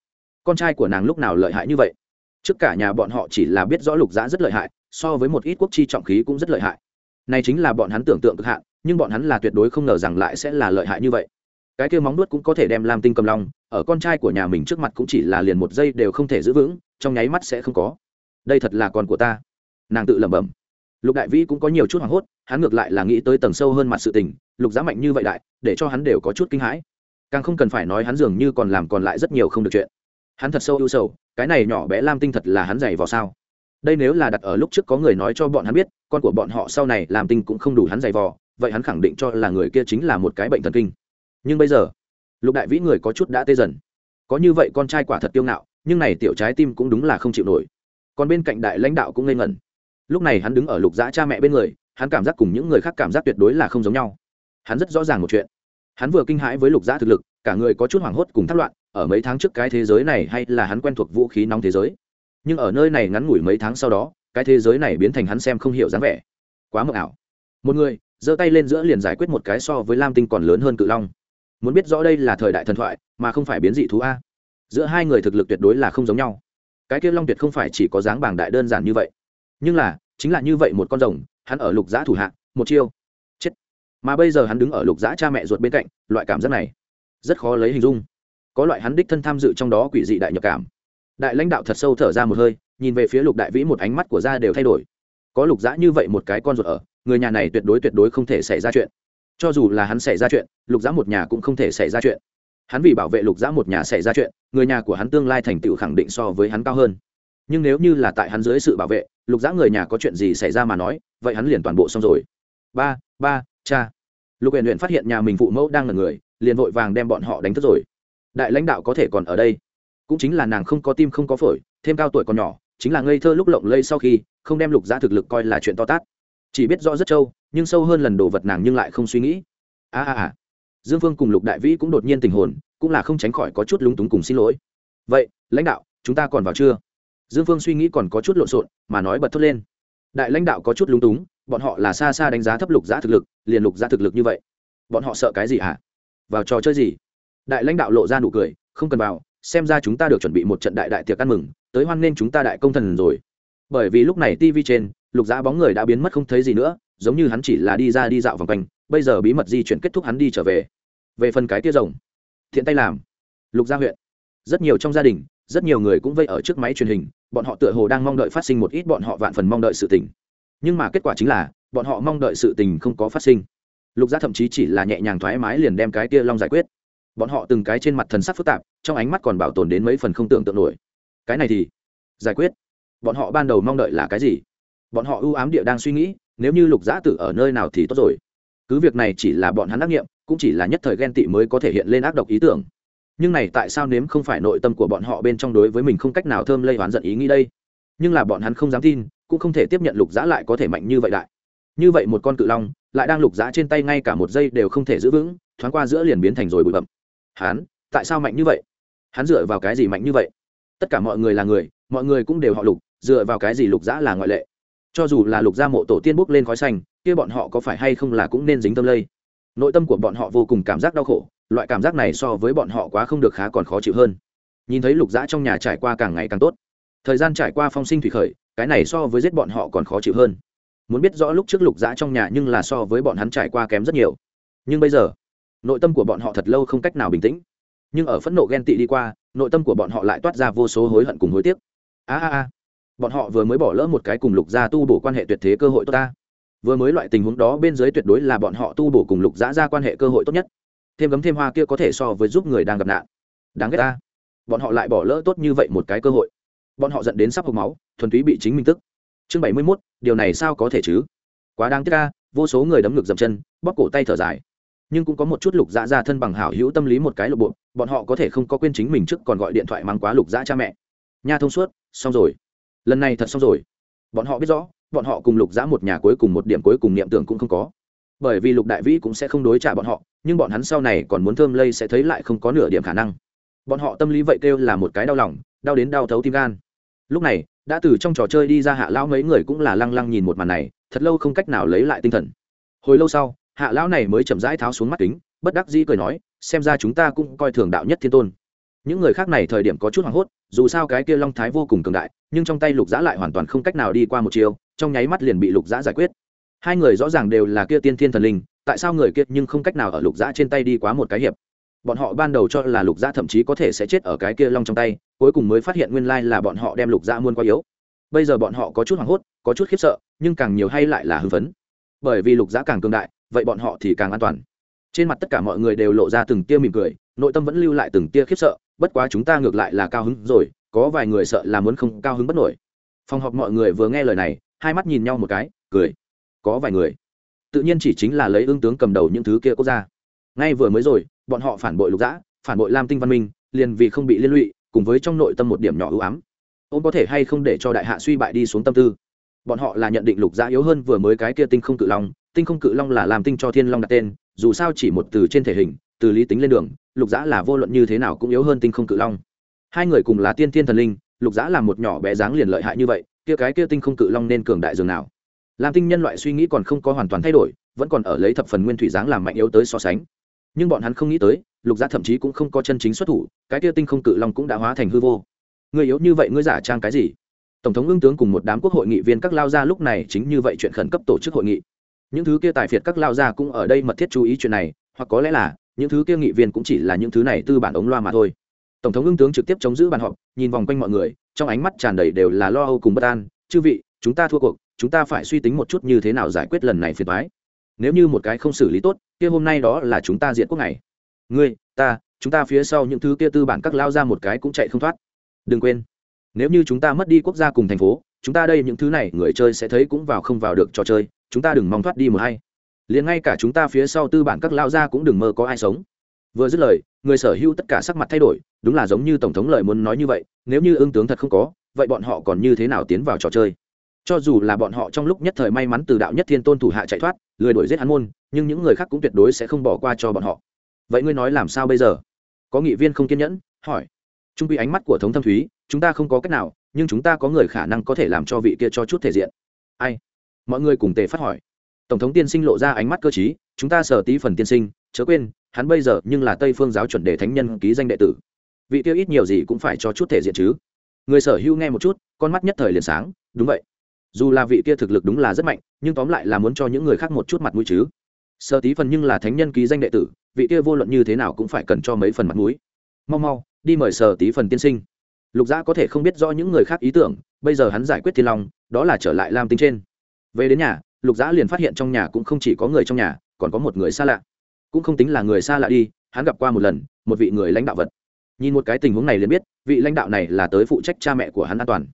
Con trai của nàng lúc nào lợi hại như vậy? Trước cả nhà bọn họ chỉ là biết rõ lục giã rất lợi hại, so với một ít quốc chi trọng khí cũng rất lợi hại. Này chính là bọn hắn tưởng tượng cực hạn, nhưng bọn hắn là tuyệt đối không ngờ rằng lại sẽ là lợi hại như vậy. Cái kia móng nuốt cũng có thể đem lam tinh cầm long ở con trai của nhà mình trước mặt cũng chỉ là liền một giây đều không thể giữ vững, trong nháy mắt sẽ không có. Đây thật là con của ta. Nàng tự lẩm bẩm. Lục đại vĩ cũng có nhiều chút hoảng hốt, hắn ngược lại là nghĩ tới tầng sâu hơn mặt sự tình, lục giá mạnh như vậy đại, để cho hắn đều có chút kinh hãi. Càng không cần phải nói hắn dường như còn làm còn lại rất nhiều không được chuyện. Hắn thật sâu ưu sầu cái này nhỏ bé lam tinh thật là hắn dày vào sao? Đây nếu là đặt ở lúc trước có người nói cho bọn hắn biết, con của bọn họ sau này làm tinh cũng không đủ hắn dày vò, vậy hắn khẳng định cho là người kia chính là một cái bệnh thần kinh. Nhưng bây giờ, lục đại vĩ người có chút đã tê dần. Có như vậy con trai quả thật tiêu ngạo, nhưng này tiểu trái tim cũng đúng là không chịu nổi. Còn bên cạnh đại lãnh đạo cũng ngây ngẩn. Lúc này hắn đứng ở lục dã cha mẹ bên người, hắn cảm giác cùng những người khác cảm giác tuyệt đối là không giống nhau. Hắn rất rõ ràng một chuyện. Hắn vừa kinh hãi với lục dã thực lực, cả người có chút hoảng hốt cùng thất loạn ở mấy tháng trước cái thế giới này hay là hắn quen thuộc vũ khí nóng thế giới. Nhưng ở nơi này ngắn ngủi mấy tháng sau đó, cái thế giới này biến thành hắn xem không hiểu dáng vẻ. Quá mờ ảo. Một người, giơ tay lên giữa liền giải quyết một cái so với lam tinh còn lớn hơn cự long. Muốn biết rõ đây là thời đại thần thoại, mà không phải biến dị thú a. Giữa hai người thực lực tuyệt đối là không giống nhau. Cái kia long tuyệt không phải chỉ có dáng bảng đại đơn giản như vậy. Nhưng là, chính là như vậy một con rồng, hắn ở lục giã thủ hạ, một chiêu. Chết. Mà bây giờ hắn đứng ở lục giã cha mẹ ruột bên cạnh, loại cảm giác này, rất khó lấy hình dung có loại hắn đích thân tham dự trong đó quỷ dị đại nhập cảm. Đại lãnh đạo thật sâu thở ra một hơi, nhìn về phía lục đại vĩ một ánh mắt của ra đều thay đổi. Có lục dã như vậy một cái con ruột ở, người nhà này tuyệt đối tuyệt đối không thể xảy ra chuyện. Cho dù là hắn xảy ra chuyện, lục dã một nhà cũng không thể xảy ra chuyện. Hắn vì bảo vệ lục dã một nhà xảy ra chuyện, người nhà của hắn tương lai thành tựu khẳng định so với hắn cao hơn. Nhưng nếu như là tại hắn dưới sự bảo vệ, lục dã người nhà có chuyện gì xảy ra mà nói, vậy hắn liền toàn bộ xong rồi. Ba ba, cha. Lục huyện huyện phát hiện nhà mình phụ mẫu đang là người, liền vội vàng đem bọn họ đánh thức rồi đại lãnh đạo có thể còn ở đây. Cũng chính là nàng không có tim không có phổi, thêm cao tuổi còn nhỏ, chính là ngây thơ lúc lộng lây sau khi, không đem lục gia thực lực coi là chuyện to tát. Chỉ biết rõ rất trâu, nhưng sâu hơn lần đồ vật nàng nhưng lại không suy nghĩ. A a a. Dương phương cùng lục đại vĩ cũng đột nhiên tình hồn, cũng là không tránh khỏi có chút lúng túng cùng xin lỗi. Vậy, lãnh đạo, chúng ta còn vào chưa? Dương phương suy nghĩ còn có chút lộn xộn, mà nói bật thốt lên. Đại lãnh đạo có chút lúng túng, bọn họ là xa xa đánh giá thấp lục giá thực lực, liền lục giá thực lực như vậy. Bọn họ sợ cái gì hả? Vào trò chơi gì? Đại lãnh đạo lộ ra nụ cười, không cần vào, xem ra chúng ta được chuẩn bị một trận đại đại tiệc ăn mừng, tới hoan nghênh chúng ta đại công thần rồi. Bởi vì lúc này tv trên, lục giá bóng người đã biến mất không thấy gì nữa, giống như hắn chỉ là đi ra đi dạo vòng quanh, bây giờ bí mật di chuyển kết thúc hắn đi trở về. Về phần cái tia rồng, thiện tay làm. Lục gia huyện, rất nhiều trong gia đình, rất nhiều người cũng vây ở trước máy truyền hình, bọn họ tựa hồ đang mong đợi phát sinh một ít bọn họ vạn phần mong đợi sự tình. Nhưng mà kết quả chính là, bọn họ mong đợi sự tình không có phát sinh. Lục gia thậm chí chỉ là nhẹ nhàng thoải mái liền đem cái kia long giải quyết bọn họ từng cái trên mặt thần sắc phức tạp, trong ánh mắt còn bảo tồn đến mấy phần không tưởng tượng nổi. Cái này thì, giải quyết. Bọn họ ban đầu mong đợi là cái gì? Bọn họ ưu ám địa đang suy nghĩ, nếu như lục giã tử ở nơi nào thì tốt rồi. Cứ việc này chỉ là bọn hắn ác nghiệm, cũng chỉ là nhất thời ghen tị mới có thể hiện lên ác độc ý tưởng. Nhưng này tại sao nếm không phải nội tâm của bọn họ bên trong đối với mình không cách nào thơm lây oán giận ý nghĩ đây? Nhưng là bọn hắn không dám tin, cũng không thể tiếp nhận lục giã lại có thể mạnh như vậy đại. Như vậy một con cự long, lại đang lục giã trên tay ngay cả một giây đều không thể giữ vững, thoáng qua giữa liền biến thành rồi bụi bậm hắn, tại sao mạnh như vậy? Hắn dựa vào cái gì mạnh như vậy? Tất cả mọi người là người, mọi người cũng đều họ lục, dựa vào cái gì lục giã là ngoại lệ? Cho dù là lục gia mộ tổ tiên bốc lên khói xanh, kia bọn họ có phải hay không là cũng nên dính tâm lây? Nội tâm của bọn họ vô cùng cảm giác đau khổ, loại cảm giác này so với bọn họ quá không được khá còn khó chịu hơn. Nhìn thấy lục dã trong nhà trải qua càng ngày càng tốt, thời gian trải qua phong sinh thủy khởi, cái này so với giết bọn họ còn khó chịu hơn. Muốn biết rõ lúc trước lục dã trong nhà nhưng là so với bọn hắn trải qua kém rất nhiều. Nhưng bây giờ nội tâm của bọn họ thật lâu không cách nào bình tĩnh. Nhưng ở phẫn nộ ghen tị đi qua, nội tâm của bọn họ lại toát ra vô số hối hận cùng hối tiếc. A a a, bọn họ vừa mới bỏ lỡ một cái cùng lục gia tu bổ quan hệ tuyệt thế cơ hội tốt ta. Vừa mới loại tình huống đó bên dưới tuyệt đối là bọn họ tu bổ cùng lục giã ra quan hệ cơ hội tốt nhất. Thêm gấm thêm hoa kia có thể so với giúp người đang gặp nạn. Đáng ghét ta. Bọn họ lại bỏ lỡ tốt như vậy một cái cơ hội. Bọn họ dẫn đến sắp hộp máu, thuần túy bị chính mình tức. Chương bảy mươi mốt, điều này sao có thể chứ? Quá đáng tiếc ca vô số người đấm ngực dậm chân, bóp cổ tay thở dài nhưng cũng có một chút lục dã ra thân bằng hảo hữu tâm lý một cái lộ bộ, bọn họ có thể không có quên chính mình trước còn gọi điện thoại mang quá lục dã cha mẹ. Nha thông suốt, xong rồi. Lần này thật xong rồi. Bọn họ biết rõ, bọn họ cùng lục dã một nhà cuối cùng một điểm cuối cùng niệm tưởng cũng không có. Bởi vì lục đại vĩ cũng sẽ không đối trả bọn họ, nhưng bọn hắn sau này còn muốn thơm lây sẽ thấy lại không có nửa điểm khả năng. Bọn họ tâm lý vậy kêu là một cái đau lòng, đau đến đau thấu tim gan. Lúc này, đã từ trong trò chơi đi ra hạ lão mấy người cũng là lăng lăng nhìn một màn này, thật lâu không cách nào lấy lại tinh thần. Hồi lâu sau hạ lão này mới chậm rãi tháo xuống mắt kính, bất đắc dĩ cười nói, xem ra chúng ta cũng coi thường đạo nhất thiên tôn. Những người khác này thời điểm có chút hoảng hốt, dù sao cái kia long thái vô cùng cường đại, nhưng trong tay lục giã lại hoàn toàn không cách nào đi qua một chiều, trong nháy mắt liền bị lục giã giải quyết. Hai người rõ ràng đều là kia tiên thiên thần linh, tại sao người kia nhưng không cách nào ở lục giã trên tay đi quá một cái hiệp? Bọn họ ban đầu cho là lục giã thậm chí có thể sẽ chết ở cái kia long trong tay, cuối cùng mới phát hiện nguyên lai là bọn họ đem lục giã muôn quá yếu. Bây giờ bọn họ có chút hoảng hốt, có chút khiếp sợ, nhưng càng nhiều hay lại là hưng phấn. Bởi vì lục giã càng cường đại vậy bọn họ thì càng an toàn. Trên mặt tất cả mọi người đều lộ ra từng tia mỉm cười, nội tâm vẫn lưu lại từng tia khiếp sợ, bất quá chúng ta ngược lại là cao hứng rồi, có vài người sợ là muốn không cao hứng bất nổi. Phòng họp mọi người vừa nghe lời này, hai mắt nhìn nhau một cái, cười. Có vài người. Tự nhiên chỉ chính là lấy ương tướng cầm đầu những thứ kia quốc gia. Ngay vừa mới rồi, bọn họ phản bội lục dã, phản bội lam tinh văn minh, liền vì không bị liên lụy, cùng với trong nội tâm một điểm nhỏ ưu ám. Ông có thể hay không để cho đại hạ suy bại đi xuống tâm tư? Bọn họ là nhận định lục dã yếu hơn vừa mới cái kia tinh không cự long tinh không cự long là làm tinh cho thiên long đặt tên, dù sao chỉ một từ trên thể hình, từ lý tính lên đường, lục dã là vô luận như thế nào cũng yếu hơn tinh không cự long. Hai người cùng là tiên thiên thần linh, lục dã là một nhỏ bé dáng liền lợi hại như vậy, kia cái kia tinh không cự long nên cường đại dường nào. Làm tinh nhân loại suy nghĩ còn không có hoàn toàn thay đổi, vẫn còn ở lấy thập phần nguyên thủy dáng làm mạnh yếu tới so sánh. Nhưng bọn hắn không nghĩ tới, lục giã thậm chí cũng không có chân chính xuất thủ, cái kia tinh không cự long cũng đã hóa thành hư vô. Người yếu như vậy ngươi giả trang cái gì? Tổng thống ương tướng cùng một đám quốc hội nghị viên các lao gia lúc này chính như vậy chuyện khẩn cấp tổ chức hội nghị những thứ kia tài phiệt các lao gia cũng ở đây mật thiết chú ý chuyện này, hoặc có lẽ là, những thứ kia nghị viên cũng chỉ là những thứ này tư bản ống loa mà thôi. Tổng thống ưng tướng trực tiếp chống giữ bàn họp, nhìn vòng quanh mọi người, trong ánh mắt tràn đầy đều là lo âu cùng bất an. Chư vị, chúng ta thua cuộc, chúng ta phải suy tính một chút như thế nào giải quyết lần này phiền thoái nếu như một cái không xử lý tốt, kia hôm nay đó là chúng ta diện quốc này. Ngươi, ta, chúng ta phía sau những thứ kia tư bản các lao ra một cái cũng chạy không thoát. Đừng quên, nếu như chúng ta mất đi quốc gia cùng thành phố, chúng ta đây những thứ này người chơi sẽ thấy cũng vào không vào được trò chơi chúng ta đừng mong thoát đi một hay liền ngay cả chúng ta phía sau tư bản các lao ra cũng đừng mơ có ai sống. Vừa dứt lời, người sở hữu tất cả sắc mặt thay đổi, đúng là giống như tổng thống lời muốn nói như vậy, nếu như ương tướng thật không có, vậy bọn họ còn như thế nào tiến vào trò chơi? Cho dù là bọn họ trong lúc nhất thời may mắn từ đạo nhất thiên tôn thủ hạ chạy thoát, lười đuổi giết hắn môn, nhưng những người khác cũng tuyệt đối sẽ không bỏ qua cho bọn họ. Vậy ngươi nói làm sao bây giờ? Có nghị viên không kiên nhẫn, hỏi. Trung quy ánh mắt của thống thâm thúy, chúng ta không có cách nào, nhưng chúng ta có người khả năng có thể làm cho vị kia cho chút thể diện. Ai? Mọi người cùng tề phát hỏi. Tổng thống tiên sinh lộ ra ánh mắt cơ t chúng ta sở tí phần tiên sinh, chớ quên, hắn bây giờ nhưng là tây phương giáo chuẩn đề thánh nhân ký danh đệ tử. Vị kia ít nhiều gì cũng phải cho chút thể diện chứ. Người sở hữu nghe một chút, con mắt nhất thời liền sáng, đúng vậy. Dù là vị kia thực lực đúng là rất mạnh, nhưng tóm lại là muốn cho những người khác một chút mặt mũi chứ. Sở tí phần nhưng là thánh nhân ký danh đệ tử, vị kia vô luận như thế nào cũng phải cần cho mấy phần mặt mũi. Mau mau, đi mời sở tí phần tiên sinh. Lục giã có thể không biết rõ những người khác ý tưởng, bây giờ hắn giải quyết thiên long, đó là trở lại lam tinh trên về đến nhà, lục dã liền phát hiện trong nhà cũng không chỉ có người trong nhà, còn có một người xa lạ. Cũng không tính là người xa lạ đi, hắn gặp qua một lần, một vị người lãnh đạo vật. Nhìn một cái tình huống này liền biết, vị lãnh đạo này là tới phụ trách cha mẹ của hắn an toàn.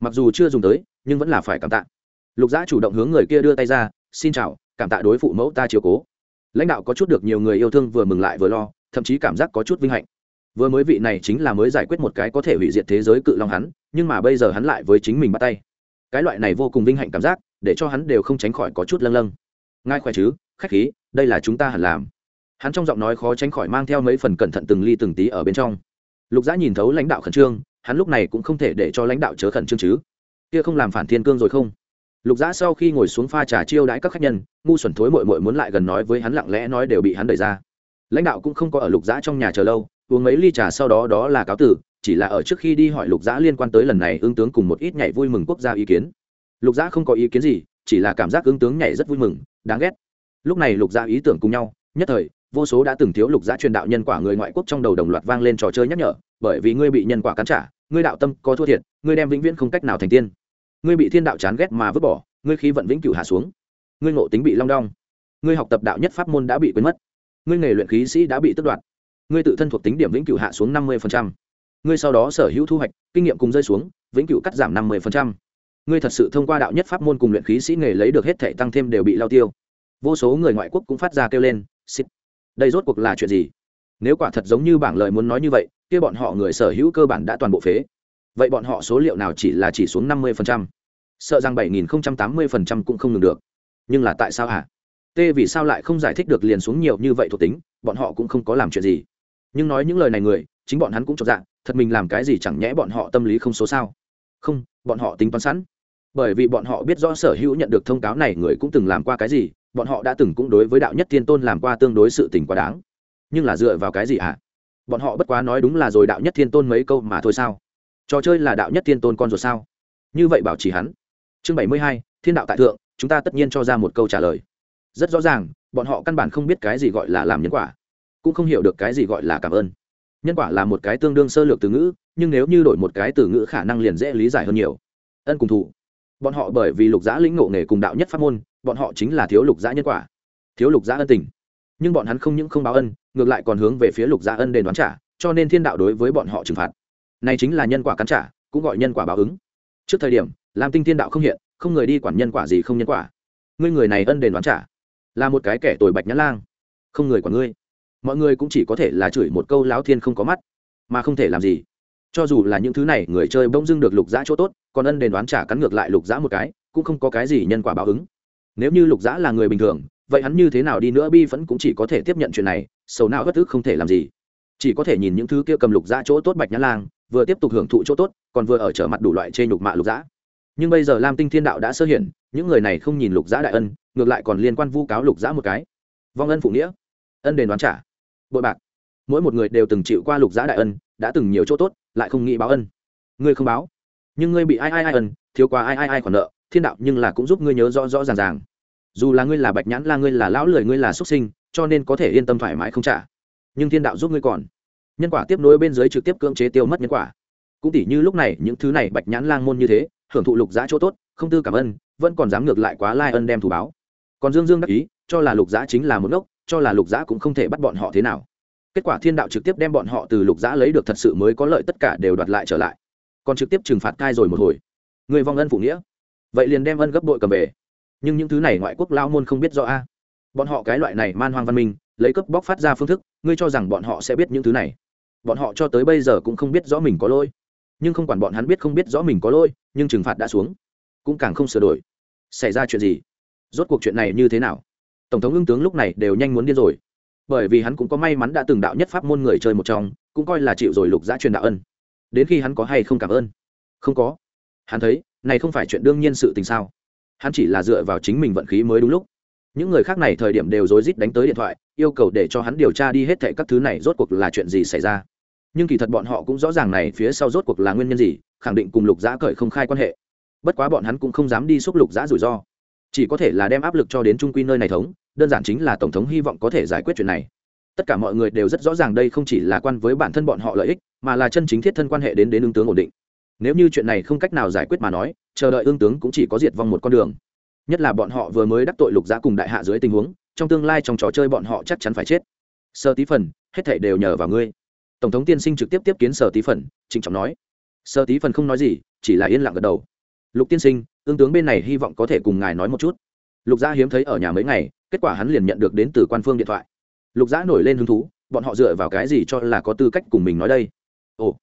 Mặc dù chưa dùng tới, nhưng vẫn là phải cảm tạ. Lục dã chủ động hướng người kia đưa tay ra, xin chào, cảm tạ đối phụ mẫu ta chiều cố. Lãnh đạo có chút được nhiều người yêu thương vừa mừng lại vừa lo, thậm chí cảm giác có chút vinh hạnh. Vừa mới vị này chính là mới giải quyết một cái có thể hủy diệt thế giới cự long hắn, nhưng mà bây giờ hắn lại với chính mình bắt tay cái loại này vô cùng vinh hạnh cảm giác, để cho hắn đều không tránh khỏi có chút lâng lâng. Ngài khỏe chứ? Khách khí, đây là chúng ta hẳn làm. Hắn trong giọng nói khó tránh khỏi mang theo mấy phần cẩn thận từng ly từng tí ở bên trong. Lục giã nhìn thấu lãnh đạo khẩn trương, hắn lúc này cũng không thể để cho lãnh đạo chớ khẩn trương chứ. Kia không làm phản thiên cương rồi không? Lục giã sau khi ngồi xuống pha trà chiêu đãi các khách nhân, ngu xuẩn thối mội mội muốn lại gần nói với hắn lặng lẽ nói đều bị hắn đẩy ra. Lãnh đạo cũng không có ở lục giã trong nhà chờ lâu, uống mấy ly trà sau đó đó là cáo tử chỉ là ở trước khi đi hỏi lục giã liên quan tới lần này ương tướng cùng một ít nhảy vui mừng quốc gia ý kiến. Lục giã không có ý kiến gì, chỉ là cảm giác ương tướng nhảy rất vui mừng, đáng ghét. Lúc này lục giã ý tưởng cùng nhau, nhất thời, vô số đã từng thiếu lục giã truyền đạo nhân quả người ngoại quốc trong đầu đồng loạt vang lên trò chơi nhắc nhở, bởi vì ngươi bị nhân quả cắn trả, ngươi đạo tâm có thua thiệt, ngươi đem vĩnh viễn không cách nào thành tiên. Ngươi bị thiên đạo chán ghét mà vứt bỏ, ngươi khí vận vĩnh cửu hạ xuống. Ngươi ngộ tính bị long đong. Ngươi học tập đạo nhất pháp môn đã bị quên mất. Ngươi nghề luyện khí sĩ đã bị tước đoạt. Ngươi tự thân thuộc tính điểm vĩnh cửu hạ xuống năm mươi ngươi sau đó sở hữu thu hoạch, kinh nghiệm cùng rơi xuống, vĩnh cửu cắt giảm năm mươi ngươi thật sự thông qua đạo nhất pháp môn cùng luyện khí sĩ nghề lấy được hết thể tăng thêm đều bị lao tiêu. Vô số người ngoại quốc cũng phát ra kêu lên xít đây rốt cuộc là chuyện gì? Nếu quả thật giống như bảng lời muốn nói như vậy, kia bọn họ người sở hữu cơ bản đã toàn bộ phế. Vậy bọn họ số liệu nào chỉ là chỉ xuống năm mươi sợ rằng bảy nghìn tám mươi phần trăm cũng không ngừng được. Nhưng là tại sao hả? T vì sao lại không giải thích được liền xuống nhiều như vậy thuộc tính, bọn họ cũng không có làm chuyện gì. Nhưng nói những lời này người chính bọn hắn cũng cho dạ thật mình làm cái gì chẳng nhẽ bọn họ tâm lý không số sao? Không, bọn họ tính toán sẵn. Bởi vì bọn họ biết rõ sở hữu nhận được thông cáo này người cũng từng làm qua cái gì, bọn họ đã từng cũng đối với đạo nhất thiên tôn làm qua tương đối sự tình quá đáng. Nhưng là dựa vào cái gì ạ? À? bọn họ bất quá nói đúng là rồi đạo nhất thiên tôn mấy câu mà thôi sao? Trò chơi là đạo nhất thiên tôn con rồi sao? Như vậy bảo chỉ hắn. Chương bảy mươi hai, thiên đạo tại thượng, chúng ta tất nhiên cho ra một câu trả lời. Rất rõ ràng, bọn họ căn bản không biết cái gì gọi là làm nhân quả, cũng không hiểu được cái gì gọi là cảm ơn nhân quả là một cái tương đương sơ lược từ ngữ, nhưng nếu như đổi một cái từ ngữ khả năng liền dễ lý giải hơn nhiều. Ân cùng thủ. Bọn họ bởi vì lục giã lĩnh ngộ nghề cùng đạo nhất pháp môn, bọn họ chính là thiếu lục giã nhân quả. Thiếu lục giã ân tình. Nhưng bọn hắn không những không báo ân, ngược lại còn hướng về phía lục giã ân đền đoán trả, cho nên thiên đạo đối với bọn họ trừng phạt. Này chính là nhân quả cắn trả, cũng gọi nhân quả báo ứng. Trước thời điểm làm tinh thiên đạo không hiện, không người đi quản nhân quả gì không nhân quả. Ngươi người này ân đền đoán trả, là một cái kẻ tồi bạch nhã lang, không người quản ngươi mọi người cũng chỉ có thể là chửi một câu lão thiên không có mắt, mà không thể làm gì. Cho dù là những thứ này, người chơi bỗng dưng được lục giã chỗ tốt, còn ân đền đoán trả cắn ngược lại lục giã một cái, cũng không có cái gì nhân quả báo ứng. Nếu như lục giã là người bình thường, vậy hắn như thế nào đi nữa bi vẫn cũng chỉ có thể tiếp nhận chuyện này, sầu nào bất tức không thể làm gì. Chỉ có thể nhìn những thứ kia cầm lục giã chỗ tốt bạch nhã lang, vừa tiếp tục hưởng thụ chỗ tốt, còn vừa ở trở mặt đủ loại chê nhục mạ lục giã nhưng bây giờ lam tinh thiên đạo đã sơ hiển, những người này không nhìn lục giã đại ân, ngược lại còn liên quan vu cáo lục giã một cái. Vong ân phụ nghĩa, ân đền đoán trả bội bạc. Mỗi một người đều từng chịu qua lục giã đại ân, đã từng nhiều chỗ tốt, lại không nghĩ báo ân. Ngươi không báo, nhưng ngươi bị ai ai ai ân, thiếu qua ai ai ai khoản nợ, thiên đạo nhưng là cũng giúp ngươi nhớ rõ rõ ràng ràng. Dù là ngươi là bạch nhãn, là ngươi là lão lười, ngươi là xuất sinh, cho nên có thể yên tâm thoải mái không trả. Nhưng thiên đạo giúp ngươi còn. Nhân quả tiếp nối bên dưới trực tiếp cưỡng chế tiêu mất nhân quả. Cũng tỉ như lúc này, những thứ này bạch nhãn lang môn như thế, hưởng thụ lục giã chỗ tốt, không tư cảm ơn, vẫn còn dám ngược lại quá lai ân đem thủ báo. Còn dương dương đắc ý, cho là lục giã chính là một ngốc cho là lục giã cũng không thể bắt bọn họ thế nào. Kết quả thiên đạo trực tiếp đem bọn họ từ lục giã lấy được thật sự mới có lợi tất cả đều đoạt lại trở lại. Còn trực tiếp trừng phạt cai rồi một hồi. Người vong ân phụ nghĩa. Vậy liền đem ân gấp đội cầm về. Nhưng những thứ này ngoại quốc lao môn không biết rõ a. Bọn họ cái loại này man hoang văn minh, lấy cướp bóc phát ra phương thức, ngươi cho rằng bọn họ sẽ biết những thứ này. Bọn họ cho tới bây giờ cũng không biết rõ mình có lỗi. Nhưng không quản bọn hắn biết không biết rõ mình có lỗi, nhưng trừng phạt đã xuống. Cũng càng không sửa đổi. Xảy ra chuyện gì? Rốt cuộc chuyện này như thế nào? Tổng thống ưng tướng lúc này đều nhanh muốn điên rồi. Bởi vì hắn cũng có may mắn đã từng đạo nhất pháp môn người chơi một trong, cũng coi là chịu rồi lục giã truyền đạo ân. Đến khi hắn có hay không cảm ơn? Không có. Hắn thấy, này không phải chuyện đương nhiên sự tình sao? Hắn chỉ là dựa vào chính mình vận khí mới đúng lúc. Những người khác này thời điểm đều rối rít đánh tới điện thoại, yêu cầu để cho hắn điều tra đi hết thệ các thứ này rốt cuộc là chuyện gì xảy ra. Nhưng kỳ thật bọn họ cũng rõ ràng này phía sau rốt cuộc là nguyên nhân gì, khẳng định cùng lục giã cởi không khai quan hệ. Bất quá bọn hắn cũng không dám đi xúc lục giã rủi ro chỉ có thể là đem áp lực cho đến trung quy nơi này thống, đơn giản chính là tổng thống hy vọng có thể giải quyết chuyện này. Tất cả mọi người đều rất rõ ràng đây không chỉ là quan với bản thân bọn họ lợi ích, mà là chân chính thiết thân quan hệ đến đến ứng tướng ổn định. Nếu như chuyện này không cách nào giải quyết mà nói, chờ đợi ương tướng cũng chỉ có diệt vong một con đường. Nhất là bọn họ vừa mới đắc tội lục giá cùng đại hạ dưới tình huống, trong tương lai trong trò chơi bọn họ chắc chắn phải chết. Sơ tí phần, hết thảy đều nhờ vào ngươi. Tổng thống tiên sinh trực tiếp tiếp kiến sở tí phần, trịnh trọng nói. Sở tí phần không nói gì, chỉ là yên lặng gật đầu. Lục tiên sinh ương tướng bên này hy vọng có thể cùng ngài nói một chút. Lục gia hiếm thấy ở nhà mấy ngày, kết quả hắn liền nhận được đến từ quan phương điện thoại. Lục Gia nổi lên hứng thú, bọn họ dựa vào cái gì cho là có tư cách cùng mình nói đây? Ồ,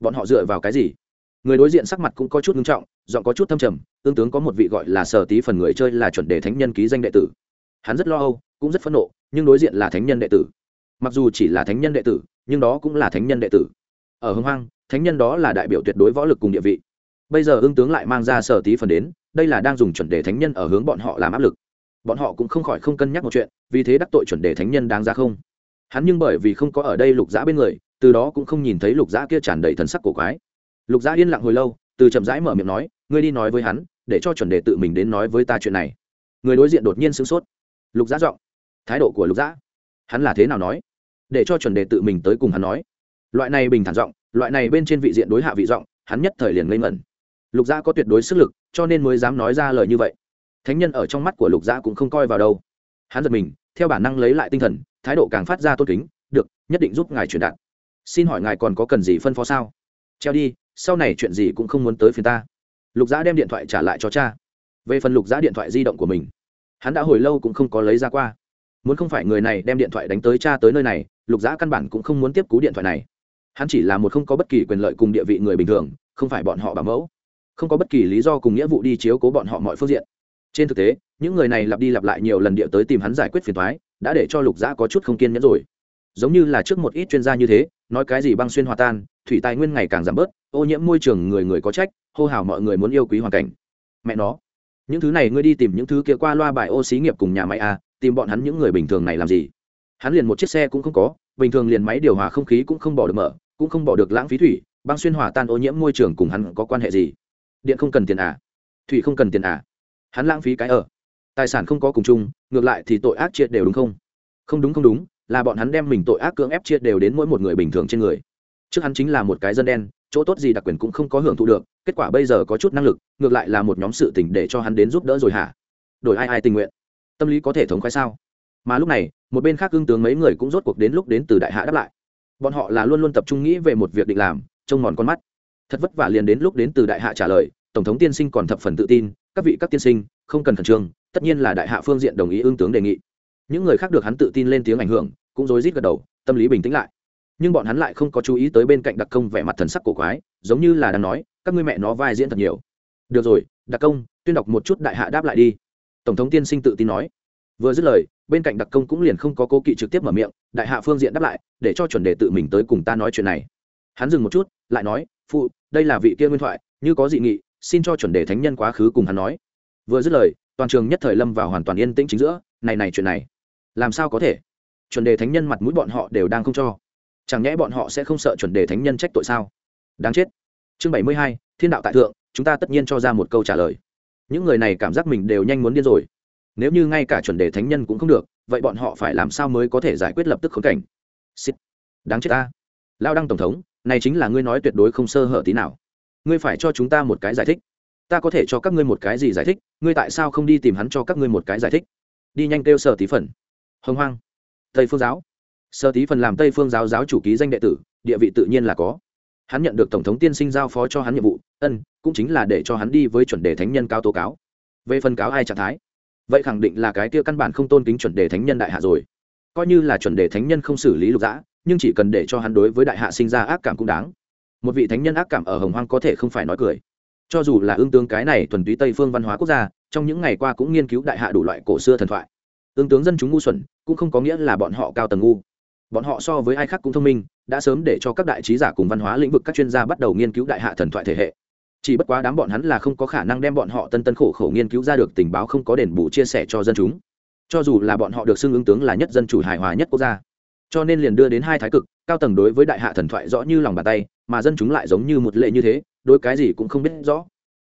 bọn họ dựa vào cái gì? Người đối diện sắc mặt cũng có chút nghiêm trọng, giọng có chút thâm trầm tương tướng có một vị gọi là sở tí phần người chơi là chuẩn đề thánh nhân ký danh đệ tử. Hắn rất lo âu, cũng rất phẫn nộ, nhưng đối diện là thánh nhân đệ tử. Mặc dù chỉ là thánh nhân đệ tử, nhưng đó cũng là thánh nhân đệ tử. Ở hưng hoang, thánh nhân đó là đại biểu tuyệt đối võ lực cùng địa vị bây giờ ương tướng lại mang ra sở tí phần đến, đây là đang dùng chuẩn đề thánh nhân ở hướng bọn họ làm áp lực. Bọn họ cũng không khỏi không cân nhắc một chuyện, vì thế đắc tội chuẩn đề thánh nhân đáng ra không? Hắn nhưng bởi vì không có ở đây lục giã bên người, từ đó cũng không nhìn thấy lục giã kia tràn đầy thần sắc cổ quái. Lục giã yên lặng hồi lâu, từ chậm rãi mở miệng nói, ngươi đi nói với hắn, để cho chuẩn đề tự mình đến nói với ta chuyện này. Người đối diện đột nhiên sửng sốt. Lục giã giọng, thái độ của lục giã, hắn là thế nào nói? Để cho chuẩn đề tự mình tới cùng hắn nói. Loại này bình thản giọng, loại này bên trên vị diện đối hạ vị giọng, hắn nhất thời liền ngây ngẩn lục gia có tuyệt đối sức lực, cho nên mới dám nói ra lời như vậy. Thánh nhân ở trong mắt của lục gia cũng không coi vào đâu. Hắn giật mình, theo bản năng lấy lại tinh thần, thái độ càng phát ra tôn kính, được, nhất định giúp ngài truyền đạt. Xin hỏi ngài còn có cần gì phân phó sao? Treo đi, sau này chuyện gì cũng không muốn tới phiền ta. Lục giã đem điện thoại trả lại cho cha. Về phần lục giã điện thoại di động của mình, hắn đã hồi lâu cũng không có lấy ra qua. Muốn không phải người này đem điện thoại đánh tới cha tới nơi này, lục giã căn bản cũng không muốn tiếp cú điện thoại này. Hắn chỉ là một không có bất kỳ quyền lợi cùng địa vị người bình thường, không phải bọn họ bảo mẫu không có bất kỳ lý do cùng nghĩa vụ đi chiếu cố bọn họ mọi phương diện. Trên thực tế, những người này lặp đi lặp lại nhiều lần địa tới tìm hắn giải quyết phiền thoái đã để cho lục giã có chút không kiên nhẫn rồi. Giống như là trước một ít chuyên gia như thế, nói cái gì băng xuyên hòa tan, thủy tài nguyên ngày càng giảm bớt, ô nhiễm môi trường người người có trách, hô hào mọi người muốn yêu quý hoàn cảnh. Mẹ nó, những thứ này ngươi đi tìm những thứ kia qua loa bài ô xí nghiệp cùng nhà máy a tìm bọn hắn những người bình thường này làm gì? Hắn liền một chiếc xe cũng không có, bình thường liền máy điều hòa không khí cũng không bỏ được mở, cũng không bỏ được lãng phí thủy, băng xuyên hòa tan ô nhiễm môi trường cùng hắn có quan hệ gì? Điện không cần tiền à? Thủy không cần tiền à? Hắn lãng phí cái ở. Tài sản không có cùng chung, ngược lại thì tội ác chia đều đúng không? Không đúng không đúng, là bọn hắn đem mình tội ác cưỡng ép chia đều đến mỗi một người bình thường trên người. Trước hắn chính là một cái dân đen, chỗ tốt gì đặc quyền cũng không có hưởng thụ được, kết quả bây giờ có chút năng lực, ngược lại là một nhóm sự tình để cho hắn đến giúp đỡ rồi hả? Đổi ai ai tình nguyện? Tâm lý có thể thống khoái sao? Mà lúc này, một bên khác ưng tướng mấy người cũng rốt cuộc đến lúc đến từ đại hạ đáp lại. Bọn họ là luôn luôn tập trung nghĩ về một việc định làm, trông mòn con mắt thật vất vả liền đến lúc đến từ đại hạ trả lời, tổng thống tiên sinh còn thập phần tự tin, các vị các tiên sinh, không cần khẩn trương, tất nhiên là đại hạ phương diện đồng ý ương tướng đề nghị. Những người khác được hắn tự tin lên tiếng ảnh hưởng, cũng rối rít gật đầu, tâm lý bình tĩnh lại. Nhưng bọn hắn lại không có chú ý tới bên cạnh đặc công vẻ mặt thần sắc cổ quái, giống như là đang nói, các ngươi mẹ nó vai diễn thật nhiều. Được rồi, đặc công, tuyên đọc một chút đại hạ đáp lại đi. Tổng thống tiên sinh tự tin nói. Vừa dứt lời, bên cạnh đặc công cũng liền không có cố kỵ trực tiếp mở miệng, đại hạ phương diện đáp lại, để cho chuẩn đề tự mình tới cùng ta nói chuyện này. Hắn dừng một chút, lại nói phụ, đây là vị kia nguyên thoại, như có dị nghị, xin cho chuẩn đề thánh nhân quá khứ cùng hắn nói. Vừa dứt lời, toàn trường nhất thời lâm vào hoàn toàn yên tĩnh chính giữa, này này, chuyện này, làm sao có thể? Chuẩn đề thánh nhân mặt mũi bọn họ đều đang không cho. Chẳng nhẽ bọn họ sẽ không sợ chuẩn đề thánh nhân trách tội sao? Đáng chết. Chương bảy mươi hai, thiên đạo tại thượng, chúng ta tất nhiên cho ra một câu trả lời. Những người này cảm giác mình đều nhanh muốn điên rồi. Nếu như ngay cả chuẩn đề thánh nhân cũng không được, vậy bọn họ phải làm sao mới có thể giải quyết lập tức khốn cảnh? Đáng chết ta. Lao đăng tổng thống này chính là ngươi nói tuyệt đối không sơ hở tí nào. Ngươi phải cho chúng ta một cái giải thích. Ta có thể cho các ngươi một cái gì giải thích? Ngươi tại sao không đi tìm hắn cho các ngươi một cái giải thích? Đi nhanh kêu sở tí phần. Hồng hoang. Tây phương giáo. Sở tí phần làm tây phương giáo giáo chủ ký danh đệ tử, địa vị tự nhiên là có. Hắn nhận được tổng thống tiên sinh giao phó cho hắn nhiệm vụ, ân, cũng chính là để cho hắn đi với chuẩn đề thánh nhân cao tố cáo. Về phần cáo ai trạng thái? Vậy khẳng định là cái kia căn bản không tôn kính chuẩn đề thánh nhân đại hạ rồi. Coi như là chuẩn đề thánh nhân không xử lý lục dã nhưng chỉ cần để cho hắn đối với đại hạ sinh ra ác cảm cũng đáng. Một vị thánh nhân ác cảm ở hồng hoang có thể không phải nói cười. Cho dù là ương tướng cái này thuần túy tây phương văn hóa quốc gia, trong những ngày qua cũng nghiên cứu đại hạ đủ loại cổ xưa thần thoại. Ương tướng dân chúng ngu xuẩn, cũng không có nghĩa là bọn họ cao tầng ngu. Bọn họ so với ai khác cũng thông minh, đã sớm để cho các đại trí giả cùng văn hóa lĩnh vực các chuyên gia bắt đầu nghiên cứu đại hạ thần thoại thể hệ. Chỉ bất quá đám bọn hắn là không có khả năng đem bọn họ tân tân khổ khổ nghiên cứu ra được tình báo không có đền bù chia sẻ cho dân chúng. Cho dù là bọn họ được xưng ứng tướng là nhất dân chủ hài hòa nhất quốc gia cho nên liền đưa đến hai thái cực, cao tầng đối với đại hạ thần thoại rõ như lòng bàn tay, mà dân chúng lại giống như một lệ như thế, đối cái gì cũng không biết rõ.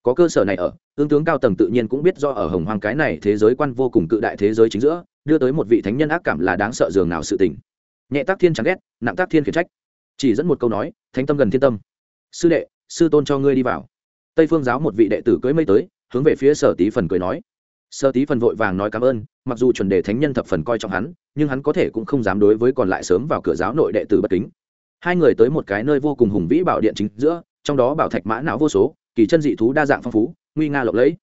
Có cơ sở này ở ứng tướng cao tầng tự nhiên cũng biết do ở hồng hoang cái này thế giới quan vô cùng cự đại thế giới chính giữa, đưa tới một vị thánh nhân ác cảm là đáng sợ dường nào sự tình. Nhẹ tác thiên chẳng ghét, nặng tác thiên khiển trách. Chỉ dẫn một câu nói, thánh tâm gần thiên tâm. Sư đệ, sư tôn cho ngươi đi vào. Tây phương giáo một vị đệ tử cưới mây tới, hướng về phía sở tí phần cười nói Sơ tí phần vội vàng nói cảm ơn, mặc dù chuẩn đề thánh nhân thập phần coi trọng hắn, nhưng hắn có thể cũng không dám đối với còn lại sớm vào cửa giáo nội đệ tử bất kính. Hai người tới một cái nơi vô cùng hùng vĩ bảo điện chính giữa, trong đó bảo thạch mã não vô số, kỳ chân dị thú đa dạng phong phú, nguy nga lộng lẫy.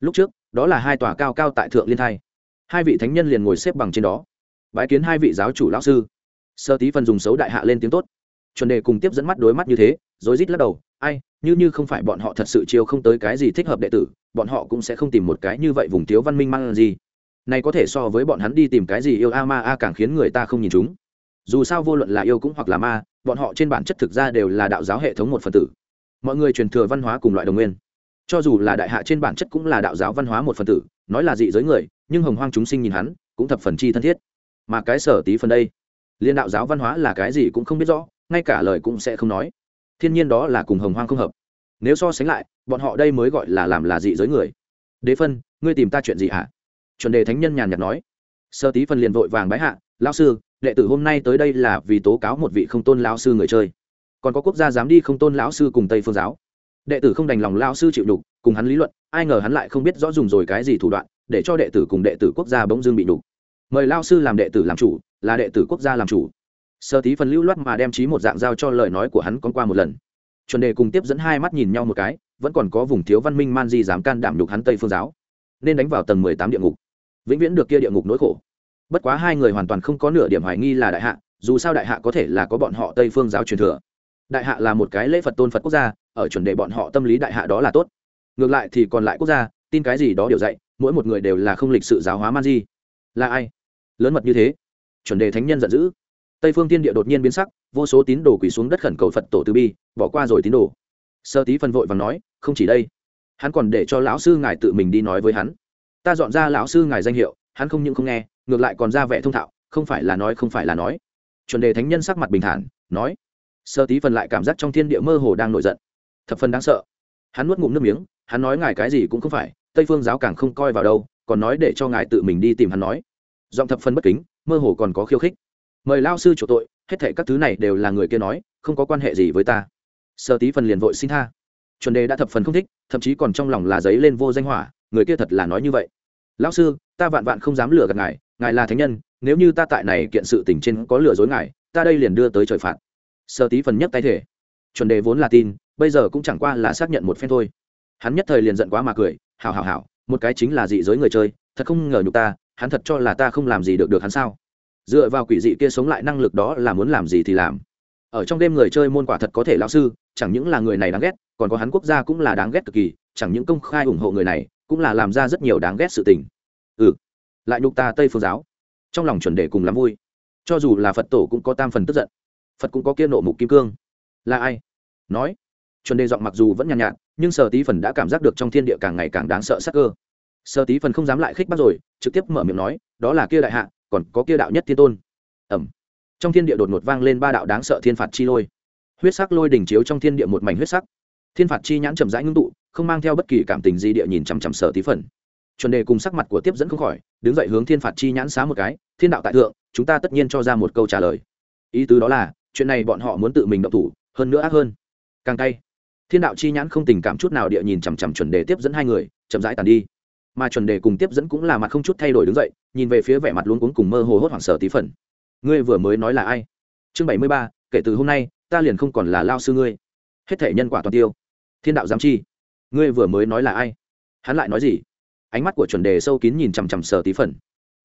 Lúc trước, đó là hai tòa cao cao tại thượng liên thai. Hai vị thánh nhân liền ngồi xếp bằng trên đó, bái kiến hai vị giáo chủ lão sư. Sơ tí phần dùng xấu đại hạ lên tiếng tốt. Chuẩn đề cùng tiếp dẫn mắt đối mắt như thế rối rít lắc đầu, ai, như như không phải bọn họ thật sự chiêu không tới cái gì thích hợp đệ tử, bọn họ cũng sẽ không tìm một cái như vậy vùng thiếu văn minh mang gì. Này có thể so với bọn hắn đi tìm cái gì yêu a ma a càng khiến người ta không nhìn chúng. Dù sao vô luận là yêu cũng hoặc là ma, bọn họ trên bản chất thực ra đều là đạo giáo hệ thống một phần tử. Mọi người truyền thừa văn hóa cùng loại đồng nguyên. Cho dù là đại hạ trên bản chất cũng là đạo giáo văn hóa một phần tử, nói là dị giới người, nhưng hồng hoang chúng sinh nhìn hắn, cũng thập phần chi thân thiết. Mà cái sở tí phần đây, liên đạo giáo văn hóa là cái gì cũng không biết rõ, ngay cả lời cũng sẽ không nói thiên nhiên đó là cùng hồng hoang không hợp. Nếu so sánh lại, bọn họ đây mới gọi là làm là dị giới người. Đế phân, ngươi tìm ta chuyện gì hả? Chuẩn đề thánh nhân nhàn nhạt nói. Sơ tí phân liền vội vàng bái hạ lao sư, đệ tử hôm nay tới đây là vì tố cáo một vị không tôn lão sư người chơi. Còn có quốc gia dám đi không tôn lão sư cùng tây phương giáo. Đệ tử không đành lòng lao sư chịu đục, cùng hắn lý luận, ai ngờ hắn lại không biết rõ dùng rồi cái gì thủ đoạn, để cho đệ tử cùng đệ tử quốc gia bỗng dưng bị đục. Mời lao sư làm đệ tử làm chủ, là đệ tử quốc gia làm chủ sơ tí phần lưu loát mà đem trí một dạng giao cho lời nói của hắn con qua một lần. Chuẩn đề cùng tiếp dẫn hai mắt nhìn nhau một cái, vẫn còn có vùng thiếu văn minh man di dám can đảm nhục hắn tây phương giáo, nên đánh vào tầng mười tám địa ngục. Vĩnh viễn được kia địa ngục nỗi khổ. Bất quá hai người hoàn toàn không có nửa điểm hoài nghi là đại hạ, dù sao đại hạ có thể là có bọn họ tây phương giáo truyền thừa. Đại hạ là một cái lễ phật tôn phật quốc gia, ở chuẩn đề bọn họ tâm lý đại hạ đó là tốt. Ngược lại thì còn lại quốc gia, tin cái gì đó điều dạy, mỗi một người đều là không lịch sự giáo hóa man di. Là ai? Lớn mật như thế. Chuẩn đề thánh nhân giận dữ tây phương tiên địa đột nhiên biến sắc, vô số tín đồ quỳ xuống đất khẩn cầu phật tổ từ bi, bỏ qua rồi tín đồ. Sơ tí phân vội và nói, không chỉ đây, hắn còn để cho lão sư ngài tự mình đi nói với hắn. Ta dọn ra lão sư ngài danh hiệu, hắn không những không nghe, ngược lại còn ra vẻ thông thạo, không phải là nói, không phải là nói. Chuẩn đề thánh nhân sắc mặt bình thản, nói, sơ tí phần lại cảm giác trong thiên địa mơ hồ đang nổi giận, thập phần đáng sợ. Hắn nuốt ngụm nước miếng, hắn nói ngài cái gì cũng không phải, tây phương giáo càng không coi vào đâu, còn nói để cho ngài tự mình đi tìm hắn nói. Giọng thập phần bất kính, mơ hồ còn có khiêu khích mời lao sư chủ tội, hết thệ các thứ này đều là người kia nói, không có quan hệ gì với ta. Sơ tí phần liền vội xin tha. Chuẩn đề đã thập phần không thích, thậm chí còn trong lòng là giấy lên vô danh hỏa, người kia thật là nói như vậy. Lão sư, ta vạn vạn không dám lừa gạt ngài ngài là thánh nhân, nếu như ta tại này kiện sự tình trên có lừa dối ngài, ta đây liền đưa tới trời phạt. Sơ tí phần nhất tay thể chuẩn đề vốn là tin, bây giờ cũng chẳng qua là xác nhận một phen thôi. Hắn nhất thời liền giận quá mà cười, hảo hảo hảo, một cái chính là dị giới người chơi, thật không ngờ nhục ta, hắn thật cho là ta không làm gì được được hắn sao? Dựa vào quỷ dị kia sống lại năng lực đó là muốn làm gì thì làm. Ở trong đêm người chơi môn quả thật có thể lão sư chẳng những là người này đáng ghét còn có hắn quốc gia cũng là đáng ghét cực kỳ chẳng những công khai ủng hộ người này cũng là làm ra rất nhiều đáng ghét sự tình. Ừ lại nhục ta tây phương giáo. Trong lòng chuẩn đề cùng lắm vui. Cho dù là phật tổ cũng có tam phần tức giận. Phật cũng có kia nộ mục kim cương. Là ai? Nói. Chuẩn đề giọng mặc dù vẫn nhàn nhạt, nhạt nhưng sở tí phần đã cảm giác được trong thiên địa càng ngày càng đáng sợ sắc cơ. Sở tí phần không dám lại khích bắt rồi trực tiếp mở miệng nói đó là kia đại hạ còn có kia đạo nhất thiên tôn. Ẩm trong thiên địa đột ngột vang lên ba đạo đáng sợ thiên phạt chi lôi. Huyết sắc lôi đỉnh chiếu trong thiên địa một mảnh huyết sắc. Thiên phạt chi nhãn chậm rãi ngưng tụ, không mang theo bất kỳ cảm tình gì địa nhìn chằm chằm sở tí phần. Chuẩn đề cùng sắc mặt của tiếp dẫn không khỏi, đứng dậy hướng thiên phạt chi nhãn xá một cái, thiên đạo tại thượng, chúng ta tất nhiên cho ra một câu trả lời. Ý tứ đó là, chuyện này bọn họ muốn tự mình động thủ, hơn nữa ác hơn. Càng tay thiên đạo chi nhãn không tình cảm chút nào địa nhìn chằm chằm chuẩn đề tiếp dẫn hai người, chậm rãi tàn đi mà chuẩn đề cùng tiếp dẫn cũng là mặt không chút thay đổi đứng dậy, nhìn về phía vẻ mặt luống cuống cùng mơ hồ hốt hoảng sở tí phần ngươi vừa mới nói là ai? Chương bảy mươi ba, kể từ hôm nay, ta liền không còn là lao sư ngươi. Hết thể nhân quả toàn tiêu. Thiên đạo giám chi. Ngươi vừa mới nói là ai? Hắn lại nói gì? Ánh mắt của chuẩn đề sâu kín nhìn chằm chằm sở tí phần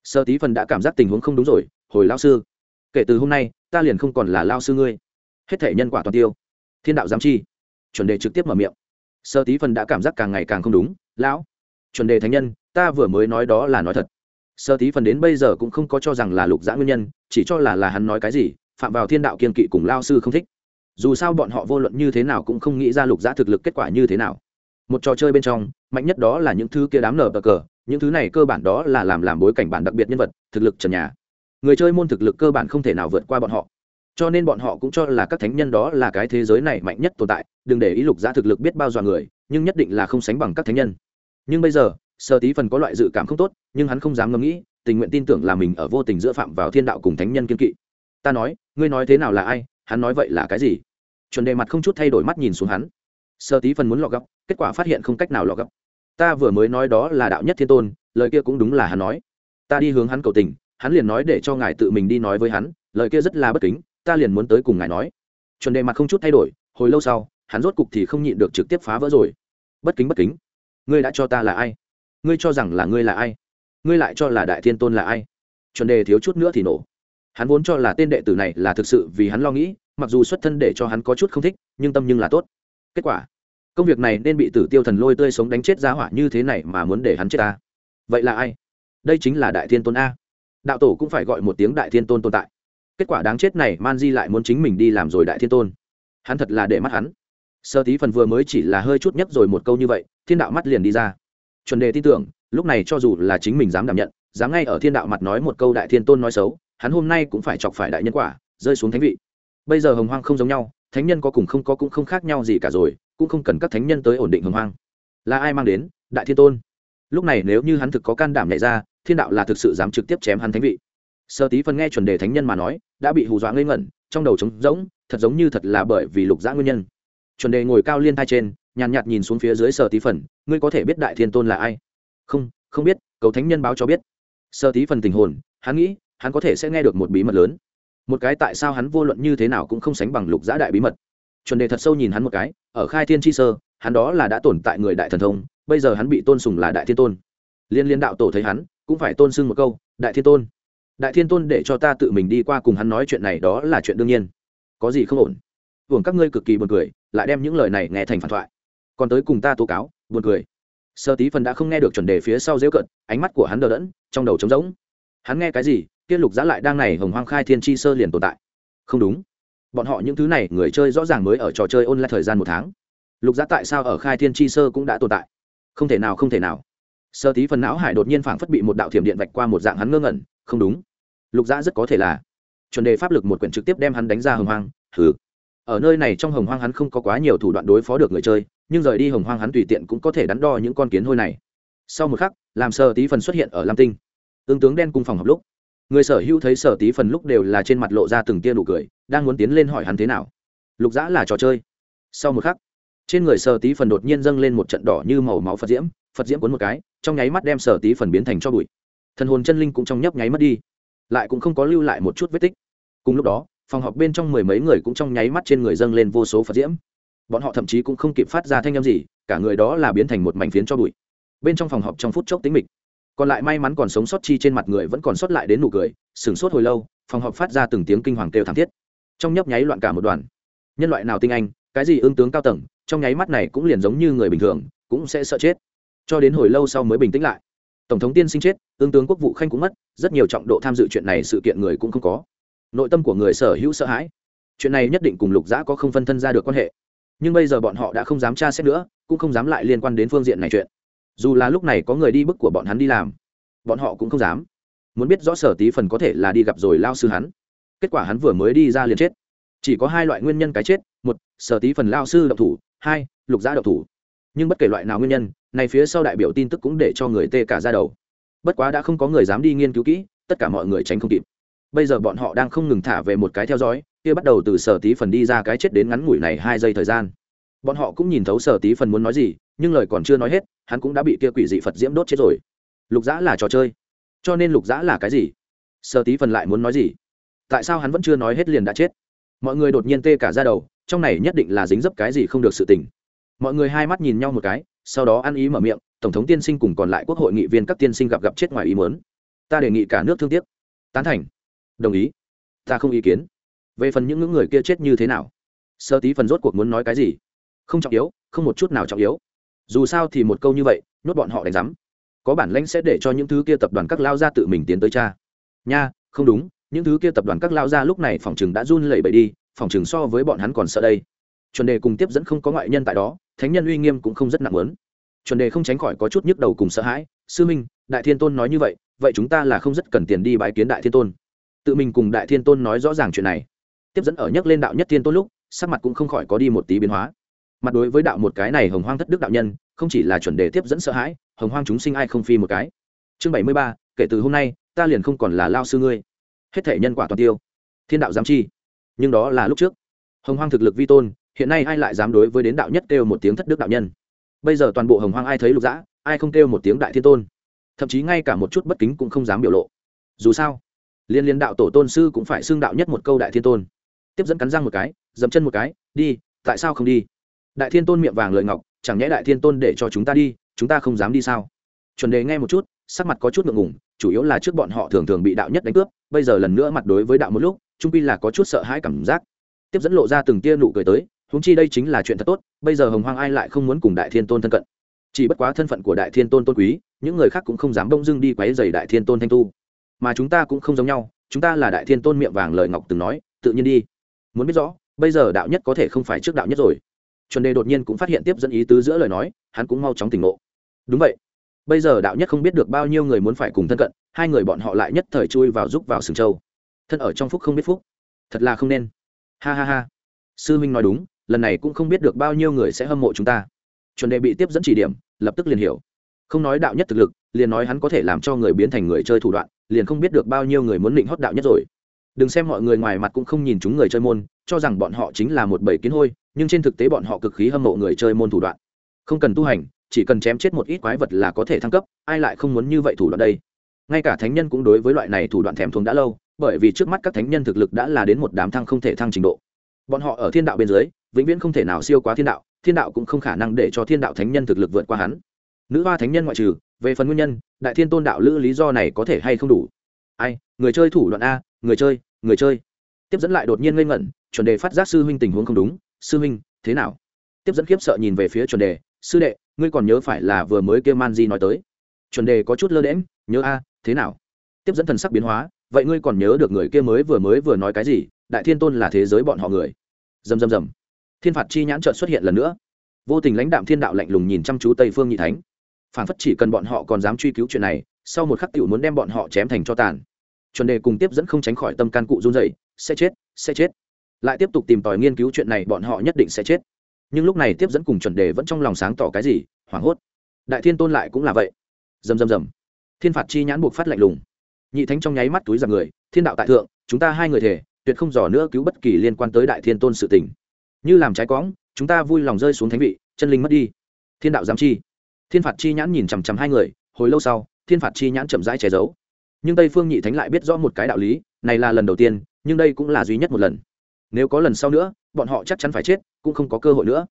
sở tí phần đã cảm giác tình huống không đúng rồi, hồi lao sư. Kể từ hôm nay, ta liền không còn là lao sư ngươi. Hết thể nhân quả toàn tiêu. Thiên đạo giám chi. Chuẩn đề trực tiếp mở miệng. Sợ tí phần đã cảm giác càng ngày càng không đúng. Lão chuẩn đề thánh nhân, ta vừa mới nói đó là nói thật. Sơ tí phần đến bây giờ cũng không có cho rằng là lục dã nguyên nhân, chỉ cho là là hắn nói cái gì, phạm vào thiên đạo kiên kỵ cùng lao sư không thích. Dù sao bọn họ vô luận như thế nào cũng không nghĩ ra lục dã thực lực kết quả như thế nào. Một trò chơi bên trong, mạnh nhất đó là những thứ kia đám nở bờ cờ, những thứ này cơ bản đó là làm làm bối cảnh bản đặc biệt nhân vật, thực lực trần nhà. Người chơi môn thực lực cơ bản không thể nào vượt qua bọn họ. Cho nên bọn họ cũng cho là các thánh nhân đó là cái thế giới này mạnh nhất tồn tại, đừng để ý lục giã thực lực biết bao dọa người, nhưng nhất định là không sánh bằng các thánh nhân nhưng bây giờ sơ tí phần có loại dự cảm không tốt, nhưng hắn không dám ngẫm nghĩ, tình nguyện tin tưởng là mình ở vô tình giữa phạm vào thiên đạo cùng thánh nhân kiên kỵ. Ta nói, ngươi nói thế nào là ai, hắn nói vậy là cái gì? Chuẩn đề mặt không chút thay đổi mắt nhìn xuống hắn. Sơ tí phần muốn lọ gấp kết quả phát hiện không cách nào lọ gấp ta vừa mới nói đó là đạo nhất thiên tôn, lời kia cũng đúng là hắn nói. Ta đi hướng hắn cầu tình, hắn liền nói để cho ngài tự mình đi nói với hắn, lời kia rất là bất kính, ta liền muốn tới cùng ngài nói. Chuẩn đề mặt không chút thay đổi, hồi lâu sau, hắn rốt cục thì không nhịn được trực tiếp phá vỡ rồi. Bất kính bất kính ngươi đã cho ta là ai? Ngươi cho rằng là ngươi là ai? Ngươi lại cho là đại thiên tôn là ai? Chuẩn đề thiếu chút nữa thì nổ. Hắn vốn cho là tên đệ tử này là thực sự vì hắn lo nghĩ, mặc dù xuất thân để cho hắn có chút không thích, nhưng tâm nhưng là tốt. Kết quả, công việc này nên bị tử tiêu thần lôi tươi sống đánh chết giá hỏa như thế này mà muốn để hắn chết ta. Vậy là ai? Đây chính là đại thiên tôn a. Đạo tổ cũng phải gọi một tiếng đại thiên tôn tồn tại. Kết quả đáng chết này, man di lại muốn chính mình đi làm rồi đại thiên tôn. Hắn thật là để mắt hắn sơ tí phần vừa mới chỉ là hơi chút nhất rồi một câu như vậy, thiên đạo mắt liền đi ra. Chuẩn đề tin tưởng, lúc này cho dù là chính mình dám đảm nhận, dám ngay ở thiên đạo mặt nói một câu đại thiên tôn nói xấu, hắn hôm nay cũng phải chọc phải đại nhân quả, rơi xuống thánh vị. Bây giờ hồng hoang không giống nhau, thánh nhân có cùng không có cũng không khác nhau gì cả rồi, cũng không cần các thánh nhân tới ổn định hồng hoang. Là ai mang đến? Đại thiên tôn. Lúc này nếu như hắn thực có can đảm nhảy ra, thiên đạo là thực sự dám trực tiếp chém hắn thánh vị. Sơ tí phần nghe chuẩn đề thánh nhân mà nói, đã bị hù dọa ngây ngẩn, trong đầu trống rỗng, thật giống như thật là bởi vì lục dã nguyên nhân chuẩn đề ngồi cao liên thai trên, nhàn nhạt nhìn xuống phía dưới sơ tí phần, ngươi có thể biết đại thiên tôn là ai? Không không biết, cầu thánh nhân báo cho biết. Sơ tí phần tình hồn, hắn nghĩ, hắn có thể sẽ nghe được một bí mật lớn. Một cái tại sao hắn vô luận như thế nào cũng không sánh bằng lục giã đại bí mật. Chuẩn đề thật sâu nhìn hắn một cái, ở khai thiên tri sơ, hắn đó là đã tồn tại người đại thần thông, bây giờ hắn bị tôn sùng là đại thiên tôn. Liên liên đạo tổ thấy hắn, cũng phải tôn sưng một câu, đại thiên tôn, đại thiên tôn để cho ta tự mình đi qua cùng hắn nói chuyện này, đó là chuyện đương nhiên. Có gì không ổn? Hưởng các ngươi cực kỳ buồn cười lại đem những lời này nghe thành phản thoại. Còn tới cùng ta tố cáo, buồn cười. Sơ tí phần đã không nghe được chuẩn đề phía sau dễu cận, ánh mắt của hắn đờ đẫn, trong đầu trống rỗng. Hắn nghe cái gì, kia lục giã lại đang này hồng hoang khai thiên chi sơ liền tồn tại. Không đúng. Bọn họ những thứ này, người chơi rõ ràng mới ở trò chơi ôn lại thời gian một tháng. Lục giã tại sao ở khai thiên chi sơ cũng đã tồn tại? Không thể nào, không thể nào. Sơ tí phần não hải đột nhiên phảng phất bị một đạo thiểm điện vạch qua một dạng hắn ngơ ngẩn. Không đúng. Lục giã rất có thể là. Chuẩn đề pháp lực một quyển trực tiếp đem hắn đánh ra hồng hoang. Thử ở nơi này trong hồng hoang hắn không có quá nhiều thủ đoạn đối phó được người chơi, nhưng rời đi hồng hoang hắn tùy tiện cũng có thể đắn đo những con kiến hôi này. Sau một khắc, làm sơ tí phần xuất hiện ở lam tinh. Tương tướng đen cung phòng học lúc. Người sở hữu thấy sở tí phần lúc đều là trên mặt lộ ra từng tia nụ cười, đang muốn tiến lên hỏi hắn thế nào. Lục dã là trò chơi. Sau một khắc, trên người sở tí phần đột nhiên dâng lên một trận đỏ như màu máu phật diễm phật diễm cuốn một cái, trong nháy mắt đem sở tí phần biến thành cho bụi. Thần hồn chân linh cũng trong nhấp nháy mất đi, lại cũng không có lưu lại một chút vết tích. Cùng lúc đó phòng họp bên trong mười mấy người cũng trong nháy mắt trên người dâng lên vô số phật diễm. Bọn họ thậm chí cũng không kịp phát ra thanh â m gì, cả người đó là biến thành một mảnh phiến cho bụi. Bên trong phòng họp trong phút chốc tính mịch. Còn lại may mắn còn sống sót chi trên mặt người vẫn còn sót lại đến nụ cười, sửng sốt hồi lâu, phòng họp phát ra từng tiếng kinh hoàng kêu thảm thiết. Trong nhấp nháy loạn cả một đoàn. Nhân loại nào tinh anh, cái gì ương tướng cao tầng, trong nháy mắt này cũng liền giống như người bình thường, cũng sẽ sợ chết. Cho đến hồi lâu sau mới bình tĩnh lại. Tổng thống tiên sinh chết, ương tướng quốc vụ khanh cũng mất, rất nhiều trọng độ tham dự chuyện này sự kiện người cũng không có nội tâm của người sở hữu sợ hãi. Chuyện này nhất định cùng lục giã có không phân thân ra được quan hệ. Nhưng bây giờ bọn họ đã không dám tra xét nữa, cũng không dám lại liên quan đến phương diện này chuyện. Dù là lúc này có người đi bức của bọn hắn đi làm, bọn họ cũng không dám. Muốn biết rõ sở tí phần có thể là đi gặp rồi lao sư hắn. Kết quả hắn vừa mới đi ra liền chết. Chỉ có hai loại nguyên nhân cái chết, một, sở tí phần lao sư độc thủ, hai, lục giã độc thủ. Nhưng bất kể loại nào nguyên nhân, này phía sau đại biểu tin tức cũng để cho người tê cả ra đầu. Bất quá đã không có người dám đi nghiên cứu kỹ, tất cả mọi người tránh không kịp bây giờ bọn họ đang không ngừng thả về một cái theo dõi, kia bắt đầu từ sở tí phần đi ra cái chết đến ngắn ngủi này hai giây thời gian. Bọn họ cũng nhìn thấu sở tí phần muốn nói gì, nhưng lời còn chưa nói hết, hắn cũng đã bị kia quỷ dị phật diễm đốt chết rồi. Lục dã là trò chơi. Cho nên lục dã là cái gì? Sở tí phần lại muốn nói gì? Tại sao hắn vẫn chưa nói hết liền đã chết? Mọi người đột nhiên tê cả ra đầu, trong này nhất định là dính dấp cái gì không được sự tình. Mọi người hai mắt nhìn nhau một cái, sau đó ăn ý mở miệng, tổng thống tiên sinh cùng còn lại quốc hội nghị viên các tiên sinh gặp gặp chết ngoài ý muốn. Ta đề nghị cả nước thương tiếc. Tán thành đồng ý. Ta không ý kiến. Về phần những người kia chết như thế nào? Sơ tí phần rốt cuộc muốn nói cái gì? Không trọng yếu, không một chút nào trọng yếu. Dù sao thì một câu như vậy, nhốt bọn họ đánh rắm có bản lãnh sẽ để cho những thứ kia tập đoàn các lao gia tự mình tiến tới cha. Nha, không đúng, những thứ kia tập đoàn các lao gia lúc này phòng chừng đã run lẩy bẩy đi, phòng chừng so với bọn hắn còn sợ đây. Chuẩn đề cùng tiếp dẫn không có ngoại nhân tại đó, thánh nhân uy nghiêm cũng không rất nặng lớn. Chuẩn đề không tránh khỏi có chút nhức đầu cùng sợ hãi, sư minh, đại thiên tôn nói như vậy vậy chúng ta là không rất cần tiền đi bái kiến đại thiên tôn tự mình cùng đại thiên tôn nói rõ ràng chuyện này. Tiếp dẫn ở nhắc lên đạo nhất thiên tôn lúc, sắc mặt cũng không khỏi có đi một tí biến hóa. Mặt đối với đạo một cái này hồng hoang thất đức đạo nhân, không chỉ là chuẩn đề tiếp dẫn sợ hãi, hồng hoang chúng sinh ai không phi một cái. Chương bảy mươi ba, kể từ hôm nay, ta liền không còn là lao sư ngươi. Hết thể nhân quả toàn tiêu. Thiên đạo giám chi. Nhưng đó là lúc trước. Hồng hoang thực lực vi tôn, hiện nay ai lại dám đối với đến đạo nhất kêu một tiếng thất đức đạo nhân? Bây giờ toàn bộ hồng hoang ai thấy lục dã, ai không kêu một tiếng đại thiên tôn? Thậm chí ngay cả một chút bất kính cũng không dám biểu lộ. Dù sao liên liên đạo tổ tôn sư cũng phải xưng đạo nhất một câu đại thiên tôn. Tiếp dẫn cắn răng một cái, dẫm chân một cái, đi, tại sao không đi? Đại thiên tôn miệng vàng lợi ngọc, chẳng nhẽ đại thiên tôn để cho chúng ta đi, chúng ta không dám đi sao? Chuẩn đề nghe một chút, sắc mặt có chút ngượng ngùng, chủ yếu là trước bọn họ thường thường bị đạo nhất đánh cướp, bây giờ lần nữa mặt đối với đạo một lúc trung pi là có chút sợ hãi cảm giác. Tiếp dẫn lộ ra từng tia nụ cười tới húng chi đây chính là chuyện thật tốt, bây giờ hồng hoang ai lại không muốn cùng đại thiên tôn thân cận? Chỉ bất quá thân phận của đại thiên tôn tôn quý, những người khác cũng không dám bông dưng đi quấy dày đại thiên tôn thanh tu mà chúng ta cũng không giống nhau, chúng ta là đại thiên tôn miệng vàng lời ngọc từng nói, tự nhiên đi. Muốn biết rõ, bây giờ đạo nhất có thể không phải trước đạo nhất rồi. Chuẩn đề đột nhiên cũng phát hiện tiếp dẫn ý tứ giữa lời nói, hắn cũng mau chóng tỉnh ngộ. Đúng vậy. Bây giờ đạo nhất không biết được bao nhiêu người muốn phải cùng thân cận, hai người bọn họ lại nhất thời chui vào giúp vào sừng châu. Thân ở trong phúc không biết phúc. Thật là không nên. Ha ha ha. Sư minh nói đúng, lần này cũng không biết được bao nhiêu người sẽ hâm mộ chúng ta. Chuẩn đề bị tiếp dẫn chỉ điểm, lập tức liền hiểu. Không nói đạo nhất thực lực, liền nói hắn có thể làm cho người biến thành người chơi thủ đoạn liền không biết được bao nhiêu người muốn định hót đạo nhất rồi. Đừng xem mọi người ngoài mặt cũng không nhìn chúng người chơi môn, cho rằng bọn họ chính là một bầy kiến hôi, nhưng trên thực tế bọn họ cực khí hâm mộ người chơi môn thủ đoạn. Không cần tu hành, chỉ cần chém chết một ít quái vật là có thể thăng cấp, ai lại không muốn như vậy thủ đoạn đây? Ngay cả thánh nhân cũng đối với loại này thủ đoạn thèm thuồng đã lâu, bởi vì trước mắt các thánh nhân thực lực đã là đến một đám thăng không thể thăng trình độ. Bọn họ ở thiên đạo bên dưới, vĩnh viễn không thể nào siêu quá thiên đạo thiên đạo cũng không khả năng để cho thiên đạo thánh nhân thực lực vượt qua hắn. Nữ hoa thánh nhân ngoại trừ về phần nguyên nhân, đại thiên tôn đạo lữ lý do này có thể hay không đủ? Ai, người chơi thủ đoạn a, người chơi người chơi. Tiếp dẫn lại đột nhiên ngây ngẩn, chuẩn đề phát giác sư huynh tình huống không đúng. Sư huynh, thế nào? Tiếp dẫn khiếp sợ nhìn về phía chuẩn đề. Sư đệ, ngươi còn nhớ phải là vừa mới kêu man di nói tới. Chuẩn đề có chút lơ đễm nhớ a, thế nào? Tiếp dẫn thần sắc biến hóa. Vậy ngươi còn nhớ được người kia mới vừa mới vừa nói cái gì? Đại thiên tôn là thế giới bọn họ người. Dầm dầm dầm thiên phạt chi nhãn trợn xuất hiện lần nữa. Vô tình lãnh đạm thiên đạo lạnh lùng nhìn chăm chú tây phương nhị thánh phản phất chỉ cần bọn họ còn dám truy cứu chuyện này, sau một khắc tiểu muốn đem bọn họ chém thành cho tàn. Chuẩn đề cùng tiếp dẫn không tránh khỏi tâm can cụ run dậy sẽ chết sẽ chết. Lại tiếp tục tìm tòi nghiên cứu chuyện này, bọn họ nhất định sẽ chết. Nhưng lúc này tiếp dẫn cùng chuẩn đề vẫn trong lòng sáng tỏ cái gì, hoảng hốt. Đại thiên tôn lại cũng là vậy. Dầm dầm dầm thiên phạt chi nhãn buộc phát lạnh lùng. Nhị thánh trong nháy mắt túi giặc người, thiên đạo tại thượng, chúng ta hai người thể, tuyệt không dò nữa cứu bất kỳ liên quan tới đại thiên tôn sự tình. Như làm trái quõng chúng ta vui lòng rơi xuống thánh vị, chân linh mất đi. Thiên đạo giám chi thiên phạt chi nhãn nhìn chằm chằm hai người, hồi lâu sau, thiên phạt chi nhãn chậm rãi che giấu. Nhưng tây phương nhị thánh lại biết rõ một cái đạo lý, này là lần đầu tiên, nhưng đây cũng là duy nhất một lần. Nếu có lần sau nữa, bọn họ chắc chắn phải chết, cũng không có cơ hội nữa.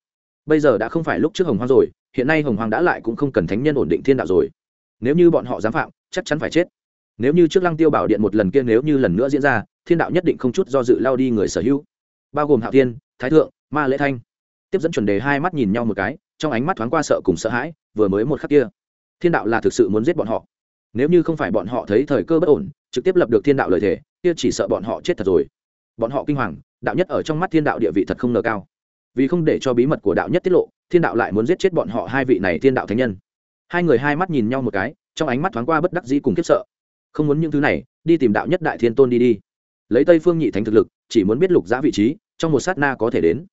Bây giờ đã không phải lúc trước hồng hoang rồi, hiện nay hồng hoang đã lại cũng không cần thánh nhân ổn định thiên đạo rồi. Nếu như bọn họ dám phạm, chắc chắn phải chết. Nếu như trước lăng tiêu bảo điện một lần kia nếu như lần nữa diễn ra, thiên đạo nhất định không chút do dự lao đi người sở hữu. Bao gồm hạo thiên, thái thượng, ma lễ thanh. Tiếp dẫn chuẩn đề hai mắt nhìn nhau một cái, trong ánh mắt thoáng qua sợ cùng sợ hãi vừa mới một khắc kia. Thiên đạo là thực sự muốn giết bọn họ. Nếu như không phải bọn họ thấy thời cơ bất ổn, trực tiếp lập được thiên đạo lời thề, kia chỉ sợ bọn họ chết thật rồi. Bọn họ kinh hoàng, đạo nhất ở trong mắt thiên đạo địa vị thật không ngờ cao. Vì không để cho bí mật của đạo nhất tiết lộ, thiên đạo lại muốn giết chết bọn họ hai vị này thiên đạo thánh nhân. Hai người hai mắt nhìn nhau một cái, trong ánh mắt thoáng qua bất đắc dĩ cùng kiếp sợ. Không muốn những thứ này, đi tìm đạo nhất đại thiên tôn đi đi. Lấy tây phương nhị thánh thực lực, chỉ muốn biết lục giã vị trí, trong một sát na có thể đến.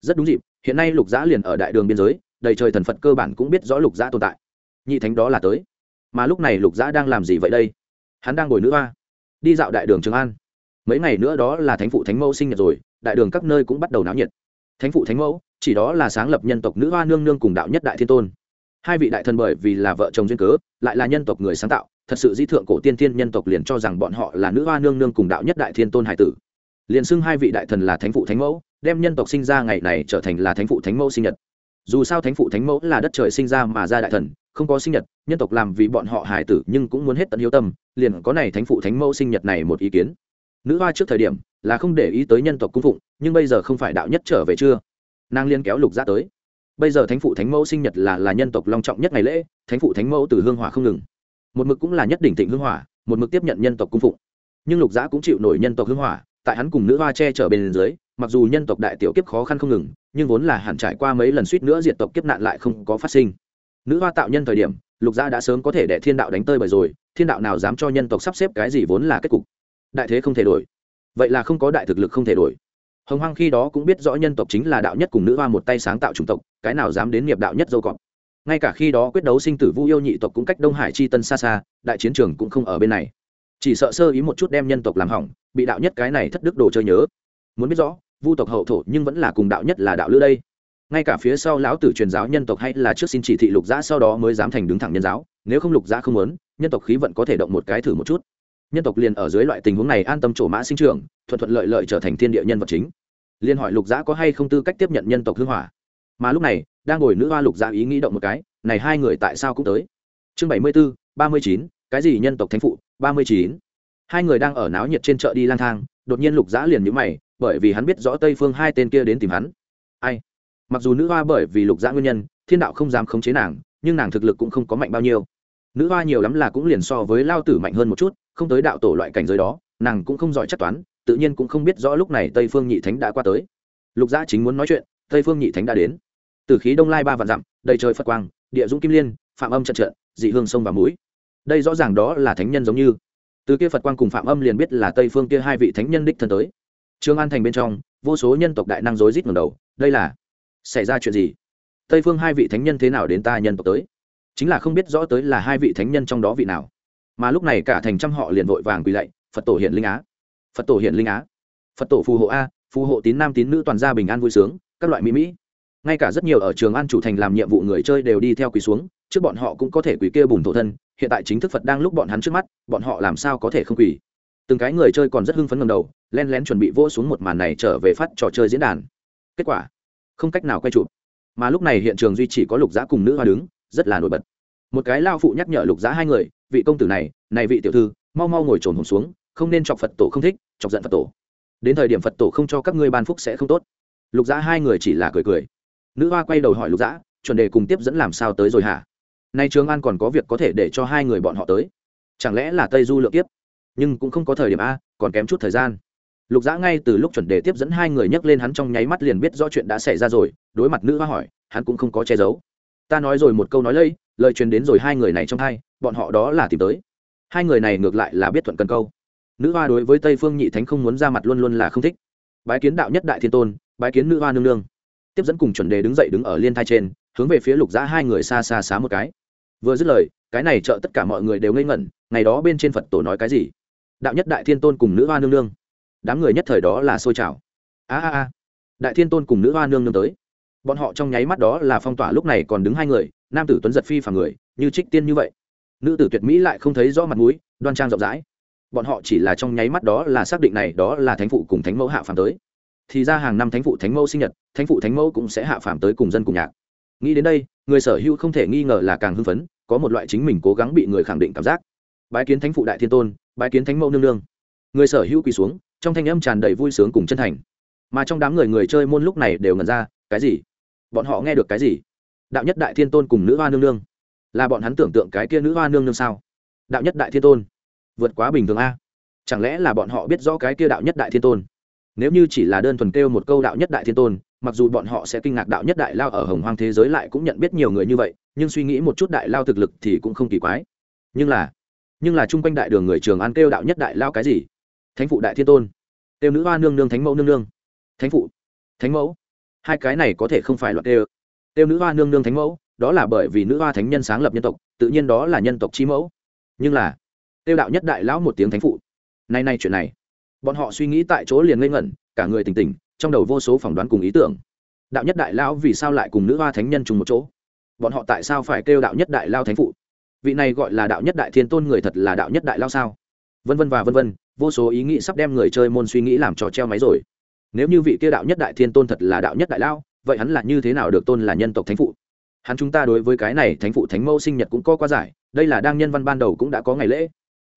Rất đúng dịp, hiện nay lục giã liền ở đại đường biên giới đầy trời thần phật cơ bản cũng biết rõ lục giã tồn tại. Nhị thánh đó là tới. Mà lúc này lục giã đang làm gì vậy đây? Hắn đang ngồi nữ hoa. Đi dạo đại đường trường an. Mấy ngày nữa đó là thánh phụ thánh mẫu sinh nhật rồi, đại đường các nơi cũng bắt đầu náo nhiệt. Thánh phụ thánh mẫu, chỉ đó là sáng lập nhân tộc nữ hoa nương nương cùng đạo nhất đại thiên tôn. Hai vị đại thần bởi vì là vợ chồng duyên cớ, lại là nhân tộc người sáng tạo, thật sự di thượng cổ tiên tiên nhân tộc liền cho rằng bọn họ là nữ hoa nương nương cùng đạo nhất đại thiên tôn hải tử. Liền xưng hai vị đại thần là thánh phụ thánh mẫu, đem nhân tộc sinh ra ngày này trở thành là thánh phụ thánh mẫu sinh nhật dù sao thánh phụ thánh mẫu là đất trời sinh ra mà ra đại thần, không có sinh nhật, nhân tộc làm vì bọn họ hải tử nhưng cũng muốn hết tận hiếu tâm, liền có này thánh phụ thánh mẫu sinh nhật này một ý kiến. Nữ hoa trước thời điểm là không để ý tới nhân tộc cung phụng, nhưng bây giờ không phải đạo nhất trở về chưa? Nàng liên kéo lục ra tới. Bây giờ thánh phụ thánh mẫu sinh nhật là là nhân tộc long trọng nhất ngày lễ, thánh phụ thánh mẫu từ hương hỏa không ngừng. Một mực cũng là nhất đỉnh thịnh hương hỏa, một mực tiếp nhận nhân tộc cung phụng. Nhưng lục giã cũng chịu nổi nhân tộc hương hỏa tại hắn cùng nữ hoa che chở bên dưới, mặc dù nhân tộc đại tiểu kiếp khó khăn không ngừng, nhưng vốn là hẳn trải qua mấy lần suýt nữa diệt tộc kiếp nạn lại không có phát sinh. Nữ hoa tạo nhân thời điểm, lục gia đã sớm có thể để thiên đạo đánh tơi bởi rồi, thiên đạo nào dám cho nhân tộc sắp xếp cái gì vốn là kết cục. Đại thế không thể đổi. Vậy là không có đại thực lực không thể đổi. Hồng hoang khi đó cũng biết rõ nhân tộc chính là đạo nhất cùng nữ hoa một tay sáng tạo chủng tộc, cái nào dám đến nghiệp đạo nhất dâu cọp. Ngay cả khi đó quyết đấu sinh tử vu yêu nhị tộc cũng cách đông hải chi tân xa xa, đại chiến trường cũng không ở bên này chỉ sợ sơ ý một chút đem nhân tộc làm hỏng, bị đạo nhất cái này thất đức đồ chơi nhớ. Muốn biết rõ, vu tộc hậu thổ nhưng vẫn là cùng đạo nhất là đạo lữ đây. Ngay cả phía sau lão tử truyền giáo nhân tộc hay là trước xin chỉ thị lục giã sau đó mới dám thành đứng thẳng nhân giáo, nếu không lục giã không muốn, nhân tộc khí vận có thể động một cái thử một chút. Nhân tộc liền ở dưới loại tình huống này an tâm trổ mã sinh trưởng, thuận thuận lợi lợi trở thành thiên địa nhân vật chính. Liên hỏi lục giã có hay không tư cách tiếp nhận nhân tộc hưng hỏa. Mà lúc này, đang ngồi nữ hoa lục giã ý nghĩ động một cái, này hai người tại sao cũng tới? Chương bảy mươi bốn ba mươi chín cái gì nhân tộc thánh phụ? Ba mươi chín. Hai người đang ở náo nhiệt trên chợ đi lang thang, đột nhiên lục giã liền nhữ mày, bởi vì hắn biết rõ tây phương hai tên kia đến tìm hắn. Ai? Mặc dù nữ hoa bởi vì lục giã nguyên nhân, thiên đạo không dám khống chế nàng, nhưng nàng thực lực cũng không có mạnh bao nhiêu. Nữ hoa nhiều lắm là cũng liền so với lao tử mạnh hơn một chút, không tới đạo tổ loại cảnh giới đó, nàng cũng không giỏi chắc toán, tự nhiên cũng không biết rõ lúc này tây phương nhị thánh đã qua tới. Lục giã chính muốn nói chuyện, tây phương nhị thánh đã đến. Từ khí đông lai ba vạn dặm, đầy trời phật quang, địa dũng kim liên, phạm âm trận trận, dị hương sông và mũi đây rõ ràng đó là thánh nhân giống như. Từ kia phật quang cùng phạm âm liền biết là tây phương kia hai vị thánh nhân đích thân tới. Trương an thành bên trong, vô số nhân tộc đại năng rối rít ngầm đầu, đây là, xảy ra chuyện gì? Tây phương hai vị thánh nhân thế nào đến ta nhân tộc tới? Chính là không biết rõ tới là hai vị thánh nhân trong đó vị nào. Mà lúc này cả thành trăm họ liền vội vàng quỳ lạy, phật tổ hiện linh á, phật tổ hiện linh á, phật tổ phù hộ a, phù hộ tín nam tín nữ toàn gia bình an vui sướng, các loại mỹ mỹ. Ngay cả rất nhiều ở trường an chủ thành làm nhiệm vụ người chơi đều đi theo quỳ xuống, trước bọn họ cũng có thể quỳ kia bùn thổ thân hiện tại chính thức phật đang lúc bọn hắn trước mắt, bọn họ làm sao có thể không quỳ? Từng cái người chơi còn rất hưng phấn ngầm đầu, len lén chuẩn bị vỗ xuống một màn này trở về phát trò chơi diễn đàn. Kết quả, không cách nào quay chụp. Mà lúc này hiện trường duy chỉ có lục giã cùng nữ hoa đứng, rất là nổi bật. Một cái lao phụ nhắc nhở lục giã hai người, vị công tử này này vị tiểu thư, mau mau ngồi trồn hồn xuống, không nên chọc phật tổ không thích, chọc giận phật tổ. Đến thời điểm phật tổ không cho các ngươi ban phúc sẽ không tốt. Lục giã hai người chỉ là cười cười. Nữ hoa quay đầu hỏi lục giã, chuẩn đề cùng tiếp dẫn làm sao tới rồi hả? Nay trường an còn có việc có thể để cho hai người bọn họ tới. Chẳng lẽ là tây du lượng tiếp? Nhưng cũng không có thời điểm a, còn kém chút thời gian. Lục dã ngay từ lúc chuẩn đề tiếp dẫn hai người nhấc lên hắn trong nháy mắt liền biết do chuyện đã xảy ra rồi, đối mặt nữ hoa hỏi, hắn cũng không có che giấu. Ta nói rồi một câu nói lây, lời truyền đến rồi hai người này trong hai bọn họ đó là tìm tới. Hai người này ngược lại là biết thuận cần câu. Nữ hoa đối với tây phương nhị thánh không muốn ra mặt luôn luôn là không thích. Bái kiến đạo nhất đại thiên tôn, bái kiến nữ hoa nương nương. Tiếp dẫn cùng chuẩn đề đứng dậy đứng ở liên thai trên, hướng về phía lục giã hai người xa xa xá một cái vừa dứt lời, cái này trợ tất cả mọi người đều ngây ngẩn, ngày đó bên trên phật tổ nói cái gì? Đạo nhất đại thiên tôn cùng nữ hoa nương nương. Đám người nhất thời đó là xôi trào. A a a. Đại thiên tôn cùng nữ hoa nương nương tới. Bọn họ trong nháy mắt đó là phong tỏa lúc này còn đứng hai người, nam tử tuấn giật phi phà người, như trích tiên như vậy. Nữ tử tuyệt mỹ lại không thấy rõ mặt mũi, đoan trang rộng rãi. Bọn họ chỉ là trong nháy mắt đó là xác định này đó là thánh phụ cùng thánh mẫu hạ phàm tới. Thì ra hàng năm thánh phụ thánh mẫu sinh nhật, thánh phụ thánh mẫu cũng sẽ hạ phàm tới cùng dân cùng nhạc. Nghĩ đến đây, người sở hữu không thể nghi ngờ là càng hưng phấn có một loại chính mình cố gắng bị người khẳng định cảm giác. Bái kiến thánh phụ đại thiên tôn, bái kiến thánh mẫu nương nương. Người sở hữu quỳ xuống, trong thanh âm tràn đầy vui sướng cùng chân thành. Mà trong đám người người chơi môn lúc này đều ngẩn ra, cái gì? Bọn họ nghe được cái gì? Đạo nhất đại thiên tôn cùng nữ hoa nương nương. Là bọn hắn tưởng tượng cái kia nữ hoa nương nương sao? Đạo nhất đại thiên tôn, vượt quá bình thường a. Chẳng lẽ là bọn họ biết rõ cái kia đạo nhất đại thiên tôn? Nếu như chỉ là đơn thuần kêu một câu đạo nhất đại thiên tôn, mặc dù bọn họ sẽ kinh ngạc đạo nhất đại lao ở hồng hoang thế giới lại cũng nhận biết nhiều người như vậy, nhưng suy nghĩ một chút đại lao thực lực thì cũng không kỳ quái. Nhưng là nhưng là chung quanh đại đường người trường an kêu đạo nhất đại lao cái gì? Thánh phụ đại thiên tôn, kêu nữ hoa nương nương, thánh mẫu nương nương. Thánh phụ, thánh mẫu. Hai cái này có thể không phải loạt kêu. Kêu nữ hoa nương nương, thánh mẫu, đó là bởi vì nữ hoa thánh nhân sáng lập nhân tộc, tự nhiên đó là nhân tộc chi mẫu. Nhưng là, kêu đạo nhất đại lão một tiếng thánh phụ. Nay nay chuyện này bọn họ suy nghĩ tại chỗ liền ngây ngẩn, cả người tỉnh tỉnh, trong đầu vô số phỏng đoán cùng ý tưởng. Đạo nhất đại lao vì sao lại cùng nữ hoa thánh nhân chung một chỗ? Bọn họ tại sao phải kêu đạo nhất đại lao thánh phụ? Vị này gọi là đạo nhất đại thiên tôn người thật là đạo nhất đại lao sao? Vân vân và vân vân, vô số ý nghĩ sắp đem người chơi môn suy nghĩ làm trò treo máy rồi. Nếu như vị kia đạo nhất đại thiên tôn thật là đạo nhất đại lao, vậy hắn là như thế nào được tôn là nhân tộc thánh phụ? Hắn chúng ta đối với cái này thánh phụ thánh mẫu sinh nhật cũng có qua giải, đây là đang nhân văn ban đầu cũng đã có ngày lễ.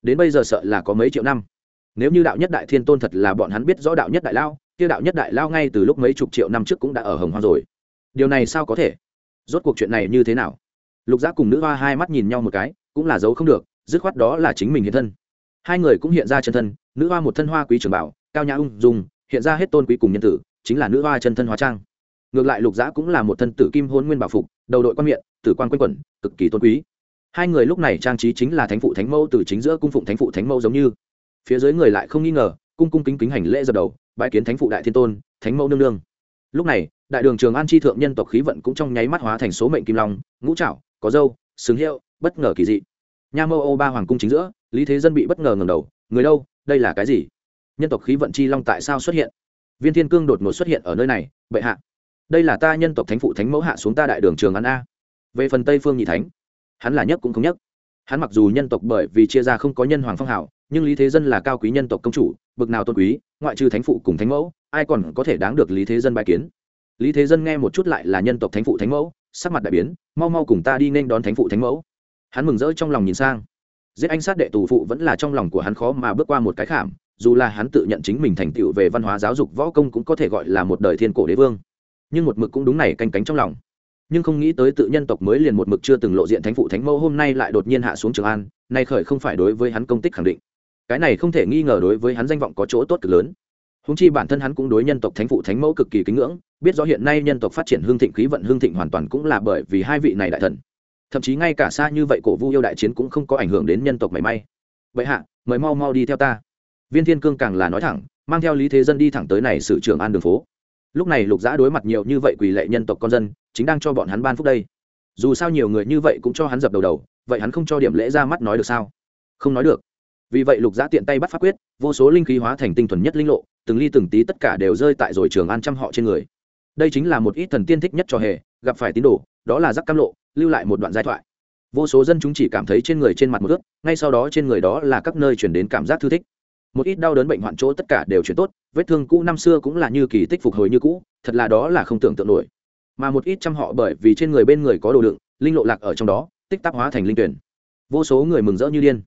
Đến bây giờ sợ là có mấy triệu năm nếu như đạo nhất đại thiên tôn thật là bọn hắn biết rõ đạo nhất đại lao, kia đạo nhất đại lao ngay từ lúc mấy chục triệu năm trước cũng đã ở hồng hoang rồi. Điều này sao có thể? Rốt cuộc chuyện này như thế nào? Lục giác cùng nữ hoa hai mắt nhìn nhau một cái, cũng là giấu không được, dứt khoát đó là chính mình hiện thân. Hai người cũng hiện ra chân thân, nữ hoa một thân hoa quý trường bảo, cao nhã ung dùng hiện ra hết tôn quý cùng nhân tử, chính là nữ hoa chân thân hóa trang. Ngược lại lục giã cũng là một thân tử kim hôn nguyên bảo phục, đầu đội quan miệng tử quan quanh quẩn, cực kỳ tôn quý. Hai người lúc này trang trí chính là thánh phụ thánh mẫu từ chính giữa cung phụng thánh phụ thánh mẫu giống như phía dưới người lại không nghi ngờ, cung cung kính kính hành lễ dập đầu bãi kiến thánh phụ đại thiên tôn, thánh mẫu nương nương. Lúc này, đại đường trường an chi thượng nhân tộc khí vận cũng trong nháy mắt hóa thành số mệnh kim long, ngũ trảo, có dâu xứng hiệu, bất ngờ kỳ dị. Nha mâu ô ba hoàng cung chính giữa, lý thế dân bị bất ngờ ngầm đầu, người đâu? Đây là cái gì? Nhân tộc khí vận chi long tại sao xuất hiện? Viên thiên cương đột ngột xuất hiện ở nơi này, bệ hạ, đây là ta nhân tộc thánh phụ thánh mẫu hạ xuống ta đại đường trường an a. Về phần tây phương nhị thánh, hắn là nhất cũng không nhất. Hắn mặc dù nhân tộc bởi vì chia ra không có nhân hoàng phong hào nhưng lý thế dân là cao quý nhân tộc công chủ, bực nào tôn quý, ngoại trừ thánh phụ cùng thánh mẫu, ai còn có thể đáng được lý thế dân bài kiến? Lý thế dân nghe một chút lại là nhân tộc thánh phụ thánh mẫu, sắc mặt đại biến, mau mau cùng ta đi nên đón thánh phụ thánh mẫu. Hắn mừng rỡ trong lòng nhìn sang. Giết anh sát đệ tù phụ vẫn là trong lòng của hắn khó mà bước qua một cái khảm, dù là hắn tự nhận chính mình thành tựu về văn hóa giáo dục võ công cũng có thể gọi là một đời thiên cổ đế vương. Nhưng một mực cũng đúng này canh cánh trong lòng. Nhưng không nghĩ tới tự nhân tộc mới liền một mực chưa từng lộ diện thánh phụ thánh mẫu hôm nay lại đột nhiên hạ xuống trường an, nay khởi không phải đối với hắn công tích khẳng định cái này không thể nghi ngờ đối với hắn danh vọng có chỗ tốt cực lớn. Húng chi bản thân hắn cũng đối nhân tộc thánh phụ thánh mẫu cực kỳ kính ngưỡng, biết rõ hiện nay nhân tộc phát triển hương thịnh khí vận hương thịnh hoàn toàn cũng là bởi vì hai vị này đại thần. Thậm chí ngay cả xa như vậy cổ vu yêu đại chiến cũng không có ảnh hưởng đến nhân tộc mảy may. Vậy hạ, mời mau mau đi theo ta. Viên thiên cương càng là nói thẳng, mang theo lý thế dân đi thẳng tới này sự trường an đường phố. Lúc này lục giã đối mặt nhiều như vậy quỳ lệ nhân tộc con dân, chính đang cho bọn hắn ban phúc đây. Dù sao nhiều người như vậy cũng cho hắn dập đầu đầu, vậy hắn không cho điểm lễ ra mắt nói được sao? Không nói được vì vậy lục giã tiện tay bắt pháp quyết, vô số linh khí hóa thành tinh thuần nhất linh lộ, từng ly từng tí tất cả đều rơi tại rồi trường an trăm họ trên người. Đây chính là một ít thần tiên thích nhất cho hề, gặp phải tín đồ, đó là giác cam lộ, lưu lại một đoạn giai thoại. Vô số dân chúng chỉ cảm thấy trên người trên mặt một ướt, ngay sau đó trên người đó là các nơi chuyển đến cảm giác thư thích. Một ít đau đớn bệnh hoạn chỗ tất cả đều chuyển tốt, vết thương cũ năm xưa cũng là như kỳ tích phục hồi như cũ, thật là đó là không tưởng tượng nổi. Mà một ít trăm họ bởi vì trên người bên người có đồ đựng, linh lộ lạc ở trong đó, tích tắc hóa thành linh tuyển. Vô số người mừng rỡ như điên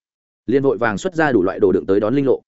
liên vội vàng xuất ra đủ loại đồ đựng tới đón linh lộ.